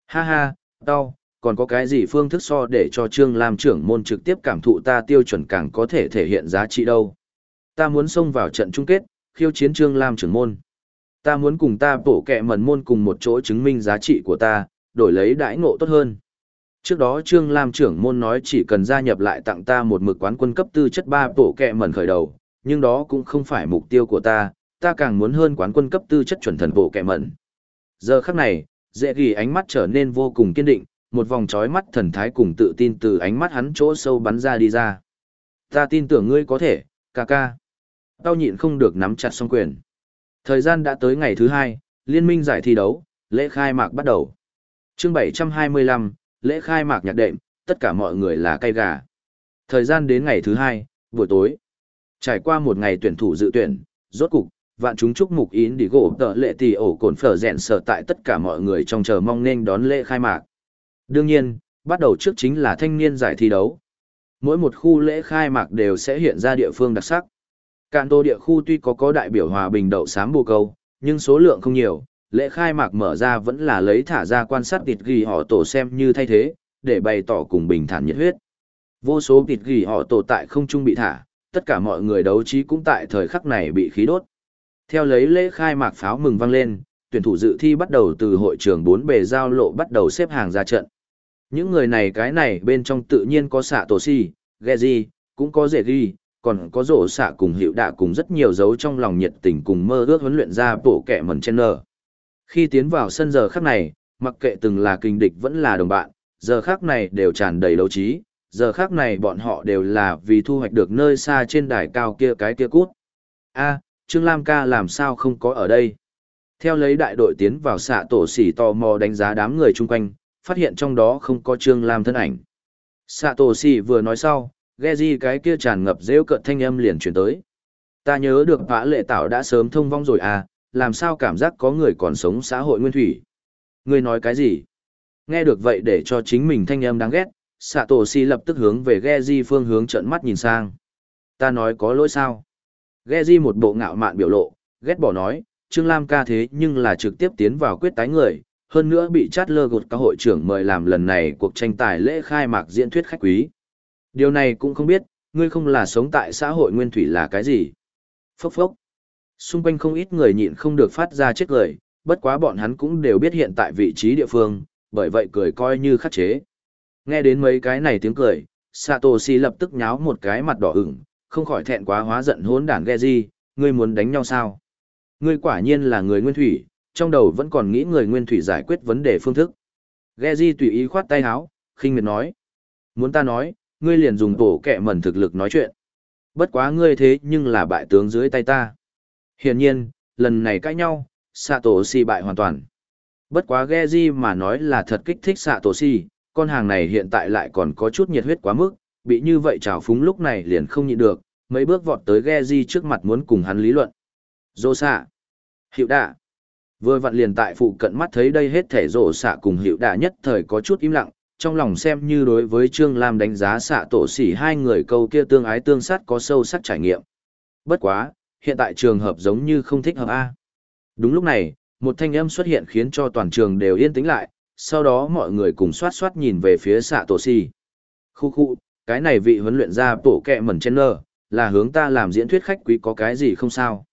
S1: Ha ha, tao, còn có cái gì phương thức so để cho Trương Lam trưởng môn trực tiếp cảm thụ ta tiêu chuẩn càng có thể thể hiện giá trị đâu. Ta muốn xông vào trận chung kết, khiêu chiến Trương Lam trưởng môn. Ta muốn cùng ta bổ kẹ mần môn cùng một chỗ chứng minh giá trị của ta, đổi lấy đãi ngộ tốt hơn. Trước đó Trương Lam trưởng môn nói chỉ cần gia nhập lại tặng ta một mực quán quân cấp tư chất ba bộ kẹ mẩn khởi đầu, nhưng đó cũng không phải mục tiêu của ta, ta càng muốn hơn quán quân cấp tư chất chuẩn thần bộ kẹ mẩn. Giờ khắc này, dễ ghi ánh mắt trở nên vô cùng kiên định, một vòng trói mắt thần thái cùng tự tin từ ánh mắt hắn chỗ sâu bắn ra đi ra. Ta tin tưởng ngươi có thể, ca ca. Tao nhịn không được nắm chặt song quyền. Thời gian đã tới ngày thứ hai, liên minh giải thi đấu, lễ khai mạc bắt đầu. chương 725, lễ khai mạc nhạc đệm, tất cả mọi người là cay gà. Thời gian đến ngày thứ hai, buổi tối. Trải qua một ngày tuyển thủ dự tuyển, rốt cục, vạn chúng chúc mục yến đi gỗ tợ lệ tỷ ổ cồn phở rèn sở tại tất cả mọi người trong chờ mong nên đón lễ khai mạc. Đương nhiên, bắt đầu trước chính là thanh niên giải thi đấu. Mỗi một khu lễ khai mạc đều sẽ hiện ra địa phương đặc sắc. Cạn tô địa khu tuy có có đại biểu hòa bình đậu sám bồ câu, nhưng số lượng không nhiều, lễ khai mạc mở ra vẫn là lấy thả ra quan sát tịt ghi họ tổ xem như thay thế, để bày tỏ cùng bình thản nhiệt huyết. Vô số tịt ghi họ tổ tại không trung bị thả, tất cả mọi người đấu trí cũng tại thời khắc này bị khí đốt. Theo lấy lễ khai mạc pháo mừng vang lên, tuyển thủ dự thi bắt đầu từ hội trường bốn bề giao lộ bắt đầu xếp hàng ra trận. Những người này cái này bên trong tự nhiên có xạ tổ si, ghe gì, cũng có dễ ghi, còn có rổ xạ cùng hiệu đạ cùng rất nhiều dấu trong lòng nhiệt tình cùng mơ ước huấn luyện ra bộ kẻ mần chen nở. Khi tiến vào sân giờ khắc này, mặc kệ từng là kinh địch vẫn là đồng bạn, giờ khắc này đều tràn đầy đấu trí, giờ khắc này bọn họ đều là vì thu hoạch được nơi xa trên đài cao kia cái kia cút. A, Trương Lam ca làm sao không có ở đây? Theo lấy đại đội tiến vào xạ tổ xỉ tò mò đánh giá đám người chung quanh, phát hiện trong đó không có Trương Lam thân ảnh. Xạ tổ xỉ vừa nói sau, ghe di cái kia tràn ngập rêu cợt thanh âm liền chuyển tới. Ta nhớ được vã lệ tảo đã sớm thông vong rồi à, làm sao cảm giác có người còn sống xã hội nguyên thủy. Ngươi nói cái gì? Nghe được vậy để cho chính mình thanh âm đáng ghét, xạ tổ si lập tức hướng về ghe di phương hướng trận mắt nhìn sang. Ta nói có lỗi sao? Ghe di một bộ ngạo mạn biểu lộ, ghét bỏ nói, Trương Lam ca thế nhưng là trực tiếp tiến vào quyết tái người, hơn nữa bị chát lơ gột các hội trưởng mời làm lần này cuộc tranh tài lễ khai mạc diễn thuyết khách quý. Điều này cũng không biết, ngươi không là sống tại xã hội nguyên thủy là cái gì. Phốc phốc. Xung quanh không ít người nhịn không được phát ra chết cười, bất quá bọn hắn cũng đều biết hiện tại vị trí địa phương, bởi vậy cười coi như khắc chế. Nghe đến mấy cái này tiếng cười, Satoshi lập tức nháo một cái mặt đỏ ửng, không khỏi thẹn quá hóa giận hỗn đản Geji, ngươi muốn đánh nhau sao? Ngươi quả nhiên là người nguyên thủy, trong đầu vẫn còn nghĩ người nguyên thủy giải quyết vấn đề phương thức. Geji tùy ý khoát tay áo, khinh miệt nói. Muốn ta nói, ngươi liền dùng tổ kẹ mẩn thực lực nói chuyện. Bất quá ngươi thế nhưng là bại tướng dưới tay ta. Hiển nhiên, lần này cãi nhau, Satoshi bại hoàn toàn. Bất quá Geji mà nói là thật kích thích Satoshi, con hàng này hiện tại lại còn có chút nhiệt huyết quá mức, bị như vậy trào phúng lúc này liền không nhịn được, mấy bước vọt tới Geji trước mặt muốn cùng hắn lý luận. Dô xạ. Hiệu đạ. Vừa vặn liền tại phụ cận mắt thấy đây hết thể rổ xạ cùng hiệu đạ nhất thời có chút im lặng, trong lòng xem như đối với Trương Lam đánh giá xạ tổ sỉ hai người câu kia tương ái tương sát có sâu sắc trải nghiệm. Bất quá, hiện tại trường hợp giống như không thích hợp A. Đúng lúc này, một thanh âm xuất hiện khiến cho toàn trường đều yên tĩnh lại, sau đó mọi người cùng xoát xoát nhìn về phía xạ tổ sỉ. Khu khu, cái này vị huấn luyện ra tổ kẹ mẩn chen nơ, là hướng ta làm diễn thuyết khách quý có cái gì không sao.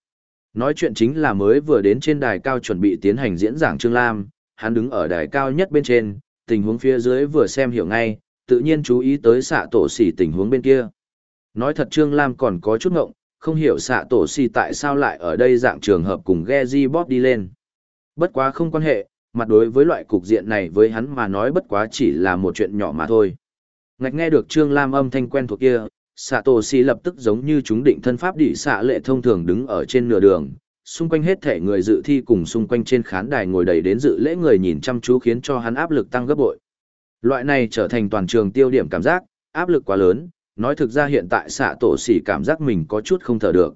S1: Nói chuyện chính là mới vừa đến trên đài cao chuẩn bị tiến hành diễn giảng Trương Lam, hắn đứng ở đài cao nhất bên trên, tình huống phía dưới vừa xem hiểu ngay, tự nhiên chú ý tới xạ tổ xỉ tình huống bên kia. Nói thật Trương Lam còn có chút ngộng, không hiểu xạ tổ xì tại sao lại ở đây dạng trường hợp cùng Geji Bob đi lên. Bất quá không quan hệ, mặt đối với loại cục diện này với hắn mà nói bất quá chỉ là một chuyện nhỏ mà thôi. Ngạch nghe được Trương Lam âm thanh quen thuộc kia, xạ tổ xì lập tức giống như chúng định thân pháp đỉ xạ lệ thông thường đứng ở trên nửa đường, xung quanh hết thể người dự thi cùng xung quanh trên khán đài ngồi đầy đến dự lễ người nhìn chăm chú khiến cho hắn áp lực tăng gấp bội. Loại này trở thành toàn trường tiêu điểm cảm giác, áp lực quá lớn, nói thực ra hiện tại xạ tổ xỉ cảm giác mình có chút không thở được.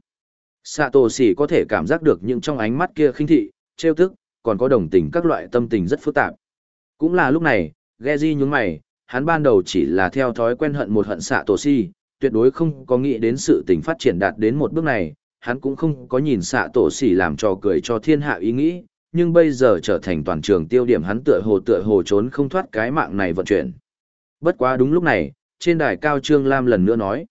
S1: Xạ tổ xỉ có thể cảm giác được những trong ánh mắt kia khinh thị, trêu tức, còn có đồng tình các loại tâm tình rất phức tạp. Cũng là lúc này, Geji nhún mày, hắn ban đầu chỉ là theo thói quen hận một hận xạ tổ xỉ, tuyệt đối không có nghĩ đến sự tình phát triển đạt đến một bước này, hắn cũng không có nhìn xạ tổ xỉ làm trò cười cho thiên hạ ý nghĩ, nhưng bây giờ trở thành toàn trường tiêu điểm hắn tựa hồ tựa hồ trốn không thoát cái mạng này vận chuyển. Bất quá đúng lúc này, trên đài cao Trương Lam lần nữa nói.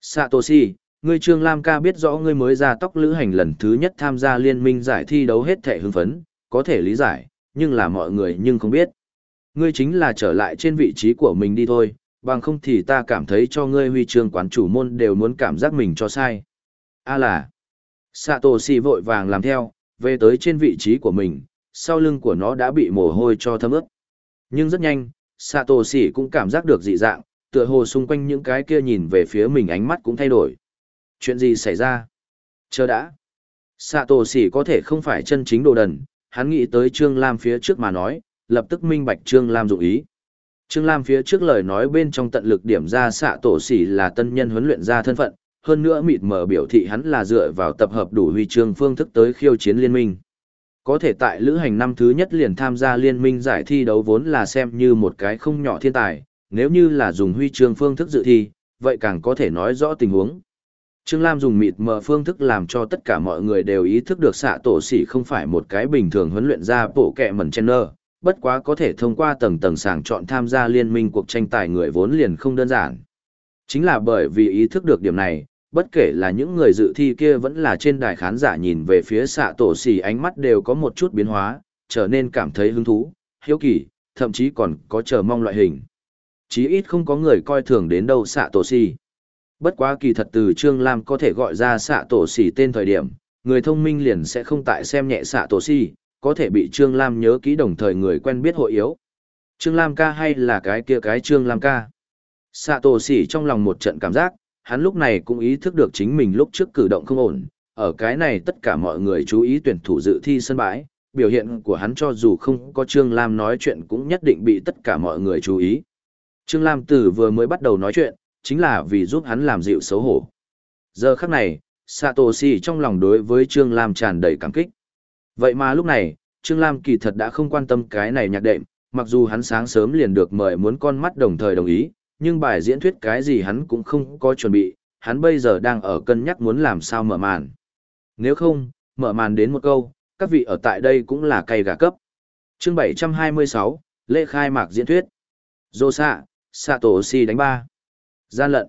S1: Satoshi, ngươi Trương Lam ca biết rõ ngươi mới ra tóc lữ hành lần thứ nhất tham gia liên minh giải thi đấu hết thể hưng phấn, có thể lý giải, nhưng là mọi người nhưng không biết. Ngươi chính là trở lại trên vị trí của mình đi thôi, bằng không thì ta cảm thấy cho ngươi huy chương quán chủ môn đều muốn cảm giác mình cho sai a à là satoshi vội vàng làm theo về tới trên vị trí của mình sau lưng của nó đã bị mồ hôi cho thấm ướt nhưng rất nhanh satoshi cũng cảm giác được dị dạng tựa hồ xung quanh những cái kia nhìn về phía mình ánh mắt cũng thay đổi. Chuyện gì xảy ra? Chờ đã. Satoshi có thể không phải chân chính đồ đần hắn nghĩ tới trương lam phía trước mà nói lập tức minh bạch trương lam dụng ý. Trương Lam phía trước lời nói bên trong tận lực điểm ra xạ tổ sĩ là tân nhân huấn luyện ra thân phận, hơn nữa mịt mở biểu thị hắn là dựa vào tập hợp đủ huy chương phương thức tới khiêu chiến liên minh. Có thể tại lữ hành năm thứ nhất liền tham gia liên minh giải thi đấu vốn là xem như một cái không nhỏ thiên tài, nếu như là dùng huy chương phương thức dự thi, vậy càng có thể nói rõ tình huống. Trương Lam dùng mịt mờ phương thức làm cho tất cả mọi người đều ý thức được xạ tổ sỉ không phải một cái bình thường huấn luyện ra bộ kẹ mẩn chen nơ, bất quá có thể thông qua tầng tầng sàng chọn tham gia liên minh cuộc tranh tài người vốn liền không đơn giản. Chính là bởi vì ý thức được điểm này, bất kể là những người dự thi kia vẫn là trên đài khán giả nhìn về phía xạ tổ xỉ ánh mắt đều có một chút biến hóa, trở nên cảm thấy hứng thú, hiếu kỳ, thậm chí còn có chờ mong loại hình. Chí ít không có người coi thường đến đâu xạ tổ xì. Bất quá kỳ thật từ Trương Lam có thể gọi ra xạ tổ xì tên thời điểm, người thông minh liền sẽ không tại xem nhẹ xạ tổ xì, có thể bị Trương Lam nhớ kỹ đồng thời người quen biết hội yếu. Trương Lam ca hay là cái kia cái Trương Lam ca? Xạ tổ xì trong lòng một trận cảm giác, hắn lúc này cũng ý thức được chính mình lúc trước cử động không ổn, ở cái này tất cả mọi người chú ý tuyển thủ dự thi sân bãi, biểu hiện của hắn cho dù không có Trương Lam nói chuyện cũng nhất định bị tất cả mọi người chú ý. Trương Lam Tử vừa mới bắt đầu nói chuyện, chính là vì giúp hắn làm dịu xấu hổ. Giờ khắc này, Satoshi trong lòng đối với Trương Lam tràn đầy cảm kích. Vậy mà lúc này, Trương Lam kỳ thật đã không quan tâm cái này nhạc đệm, mặc dù hắn sáng sớm liền được mời muốn con mắt đồng thời đồng ý, nhưng bài diễn thuyết cái gì hắn cũng không có chuẩn bị, hắn bây giờ đang ở cân nhắc muốn làm sao mở màn. Nếu không, mở màn đến một câu, các vị ở tại đây cũng là cây gà cấp. chương 726, lễ khai mạc diễn thuyết. Dô xạ, Satoshi đánh ba. Gian lận.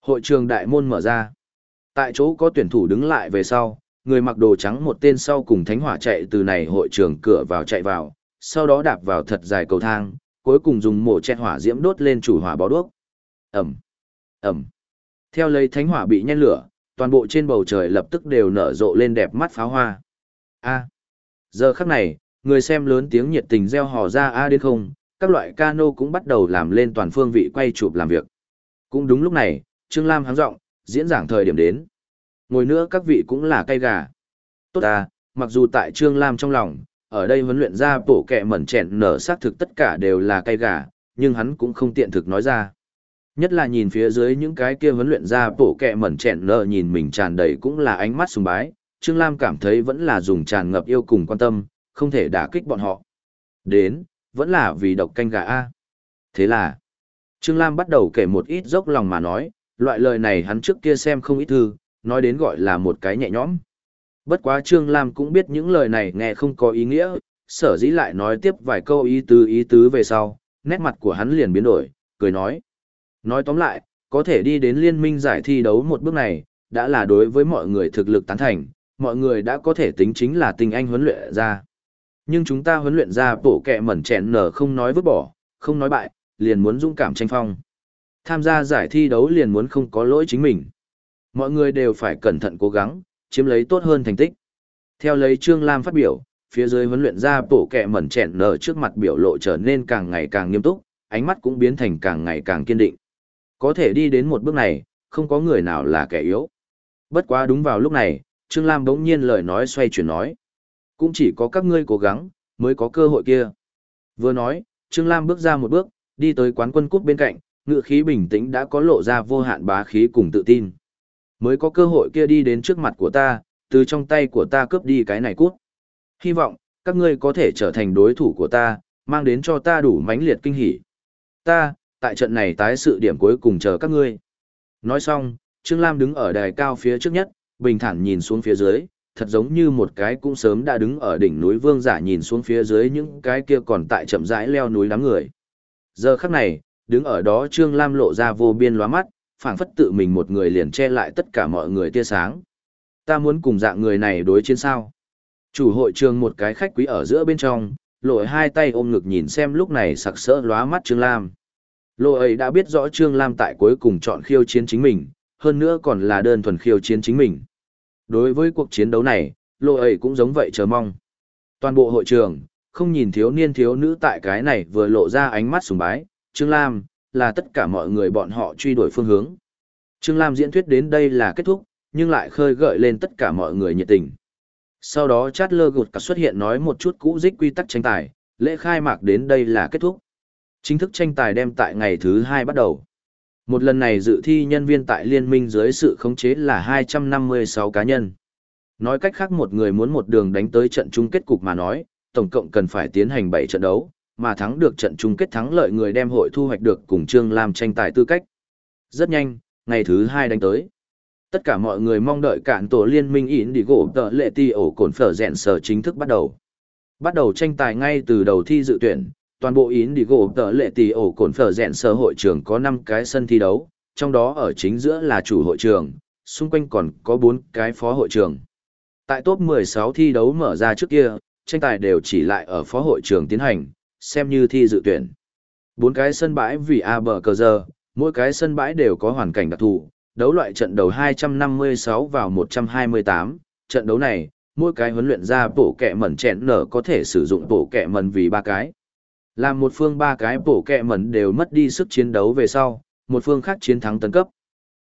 S1: Hội trường đại môn mở ra. Tại chỗ có tuyển thủ đứng lại về sau, người mặc đồ trắng một tên sau cùng thánh hỏa chạy từ này hội trường cửa vào chạy vào, sau đó đạp vào thật dài cầu thang, cuối cùng dùng mổ chẹt hỏa diễm đốt lên chủ hỏa bó đuốc. Ẩm, Ẩm. Theo lấy thánh hỏa bị nhen lửa, toàn bộ trên bầu trời lập tức đều nở rộ lên đẹp mắt pháo hoa. A. Giờ khắc này, người xem lớn tiếng nhiệt tình reo hò ra a đến không, các loại cano cũng bắt đầu làm lên toàn phương vị quay chụp làm việc. Cũng đúng lúc này, Trương Lam háng rộng, diễn giảng thời điểm đến. Ngồi nữa các vị cũng là cay gà. Tốt à, mặc dù tại Trương Lam trong lòng, ở đây huấn luyện ra bổ kẹ mẩn chèn nở xác thực tất cả đều là cay gà, nhưng hắn cũng không tiện thực nói ra. Nhất là nhìn phía dưới những cái kia huấn luyện ra bổ kẹ mẩn chèn nở nhìn mình tràn đầy cũng là ánh mắt sùng bái, Trương Lam cảm thấy vẫn là dùng tràn ngập yêu cùng quan tâm, không thể đả kích bọn họ. Đến, vẫn là vì độc canh gà A. Thế là, Trương Lam bắt đầu kể một ít dốc lòng mà nói, loại lời này hắn trước kia xem không ít thư, nói đến gọi là một cái nhẹ nhõm. Bất quá Trương Lam cũng biết những lời này nghe không có ý nghĩa, sở dĩ lại nói tiếp vài câu ý tứ ý tứ về sau, nét mặt của hắn liền biến đổi, cười nói. Nói tóm lại, có thể đi đến liên minh giải thi đấu một bước này, đã là đối với mọi người thực lực tán thành, mọi người đã có thể tính chính là tình anh huấn luyện ra. Nhưng chúng ta huấn luyện ra bộ kẹ mẩn chèn nở không nói vứt bỏ, không nói bại, liền muốn dũng cảm tranh phong. Tham gia giải thi đấu liền muốn không có lỗi chính mình. Mọi người đều phải cẩn thận cố gắng, chiếm lấy tốt hơn thành tích. Theo lấy Trương Lam phát biểu, phía dưới huấn luyện ra bộ kẹ mẩn chèn nở trước mặt biểu lộ trở nên càng ngày càng nghiêm túc, ánh mắt cũng biến thành càng ngày càng kiên định. Có thể đi đến một bước này, không có người nào là kẻ yếu. Bất quá đúng vào lúc này, Trương Lam bỗng nhiên lời nói xoay chuyển nói. Cũng chỉ có các ngươi cố gắng, mới có cơ hội kia. Vừa nói, Trương Lam bước ra một bước, đi tới quán quân cút bên cạnh, ngựa khí bình tĩnh đã có lộ ra vô hạn bá khí cùng tự tin. Mới có cơ hội kia đi đến trước mặt của ta, từ trong tay của ta cướp đi cái này cút. Hy vọng, các ngươi có thể trở thành đối thủ của ta, mang đến cho ta đủ mãnh liệt kinh hỉ. Ta, tại trận này tái sự điểm cuối cùng chờ các ngươi. Nói xong, Trương Lam đứng ở đài cao phía trước nhất, bình thản nhìn xuống phía dưới, thật giống như một cái cũng sớm đã đứng ở đỉnh núi vương giả nhìn xuống phía dưới những cái kia còn tại chậm rãi leo núi đám người. Giờ khắc này, đứng ở đó Trương Lam lộ ra vô biên lóa mắt, phảng phất tự mình một người liền che lại tất cả mọi người tia sáng. Ta muốn cùng dạng người này đối chiến sao? Chủ hội trường một cái khách quý ở giữa bên trong, lội hai tay ôm ngực nhìn xem lúc này sặc sỡ lóa mắt Trương Lam. Lộ ấy đã biết rõ Trương Lam tại cuối cùng chọn khiêu chiến chính mình, hơn nữa còn là đơn thuần khiêu chiến chính mình. Đối với cuộc chiến đấu này, lộ ấy cũng giống vậy chờ mong. Toàn bộ hội trường, không nhìn thiếu niên thiếu nữ tại cái này vừa lộ ra ánh mắt sùng bái, Trương Lam, là tất cả mọi người bọn họ truy đuổi phương hướng. Trương Lam diễn thuyết đến đây là kết thúc, nhưng lại khơi gợi lên tất cả mọi người nhiệt tình. Sau đó chát lơ gột cả xuất hiện nói một chút cũ dích quy tắc tranh tài, lễ khai mạc đến đây là kết thúc. Chính thức tranh tài đem tại ngày thứ hai bắt đầu. Một lần này dự thi nhân viên tại liên minh dưới sự khống chế là 256 cá nhân. Nói cách khác một người muốn một đường đánh tới trận chung kết cục mà nói, tổng cộng cần phải tiến hành 7 trận đấu, mà thắng được trận chung kết thắng lợi người đem hội thu hoạch được cùng Trương Lam tranh tài tư cách. Rất nhanh, ngày thứ hai đánh tới. Tất cả mọi người mong đợi cản tổ liên minh ỉn đi gỗ tờ lệ ti ổ cồn phở rèn sở chính thức bắt đầu. Bắt đầu tranh tài ngay từ đầu thi dự tuyển, toàn bộ yến đi gỗ tờ lệ tỷ ổ cồn phở rèn sở hội trường có 5 cái sân thi đấu, trong đó ở chính giữa là chủ hội trường, xung quanh còn có 4 cái phó hội trường. Tại top 16 thi đấu mở ra trước kia, tranh tài đều chỉ lại ở phó hội trường tiến hành, xem như thi dự tuyển. Bốn cái sân bãi vì A bờ cờ giờ, mỗi cái sân bãi đều có hoàn cảnh đặc thù, đấu loại trận đầu 256 vào 128, trận đấu này, mỗi cái huấn luyện ra bổ kẻ mẩn chẹn nở có thể sử dụng bổ kẻ mẩn vì ba cái. Làm một phương ba cái bổ kẹ mẩn đều mất đi sức chiến đấu về sau, một phương khác chiến thắng tấn cấp.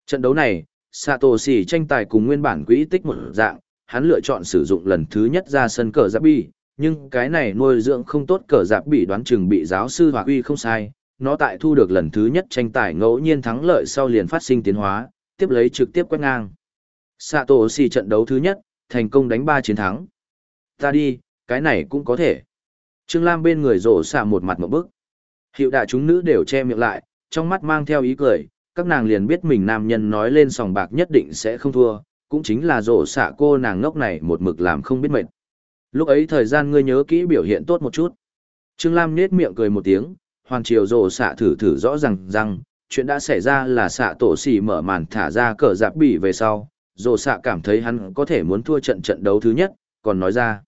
S1: Trận đấu này, Satoshi tranh tài cùng nguyên bản quỹ tích một dạng, hắn lựa chọn sử dụng lần thứ nhất ra sân cờ giáp bi, nhưng cái này nuôi dưỡng không tốt cờ giáp bị đoán chừng bị giáo sư Hòa Uy không sai, nó tại thu được lần thứ nhất tranh tài ngẫu nhiên thắng lợi sau liền phát sinh tiến hóa, tiếp lấy trực tiếp quét ngang. Satoshi trận đấu thứ nhất, thành công đánh ba chiến thắng. Ta đi, cái này cũng có thể. Trương Lam bên người rổ xạ một mặt một bức. Hiệu đại chúng nữ đều che miệng lại, trong mắt mang theo ý cười, các nàng liền biết mình nam nhân nói lên sòng bạc nhất định sẽ không thua, cũng chính là rổ xạ cô nàng ngốc này một mực làm không biết mệt. Lúc ấy thời gian ngươi nhớ kỹ biểu hiện tốt một chút. Trương Lam nết miệng cười một tiếng, hoàn triều rổ xạ thử thử rõ ràng rằng, chuyện đã xảy ra là xạ tổ xỉ mở màn thả ra cờ giáp bỉ về sau, rổ xạ cảm thấy hắn có thể muốn thua trận trận đấu thứ nhất, còn nói ra.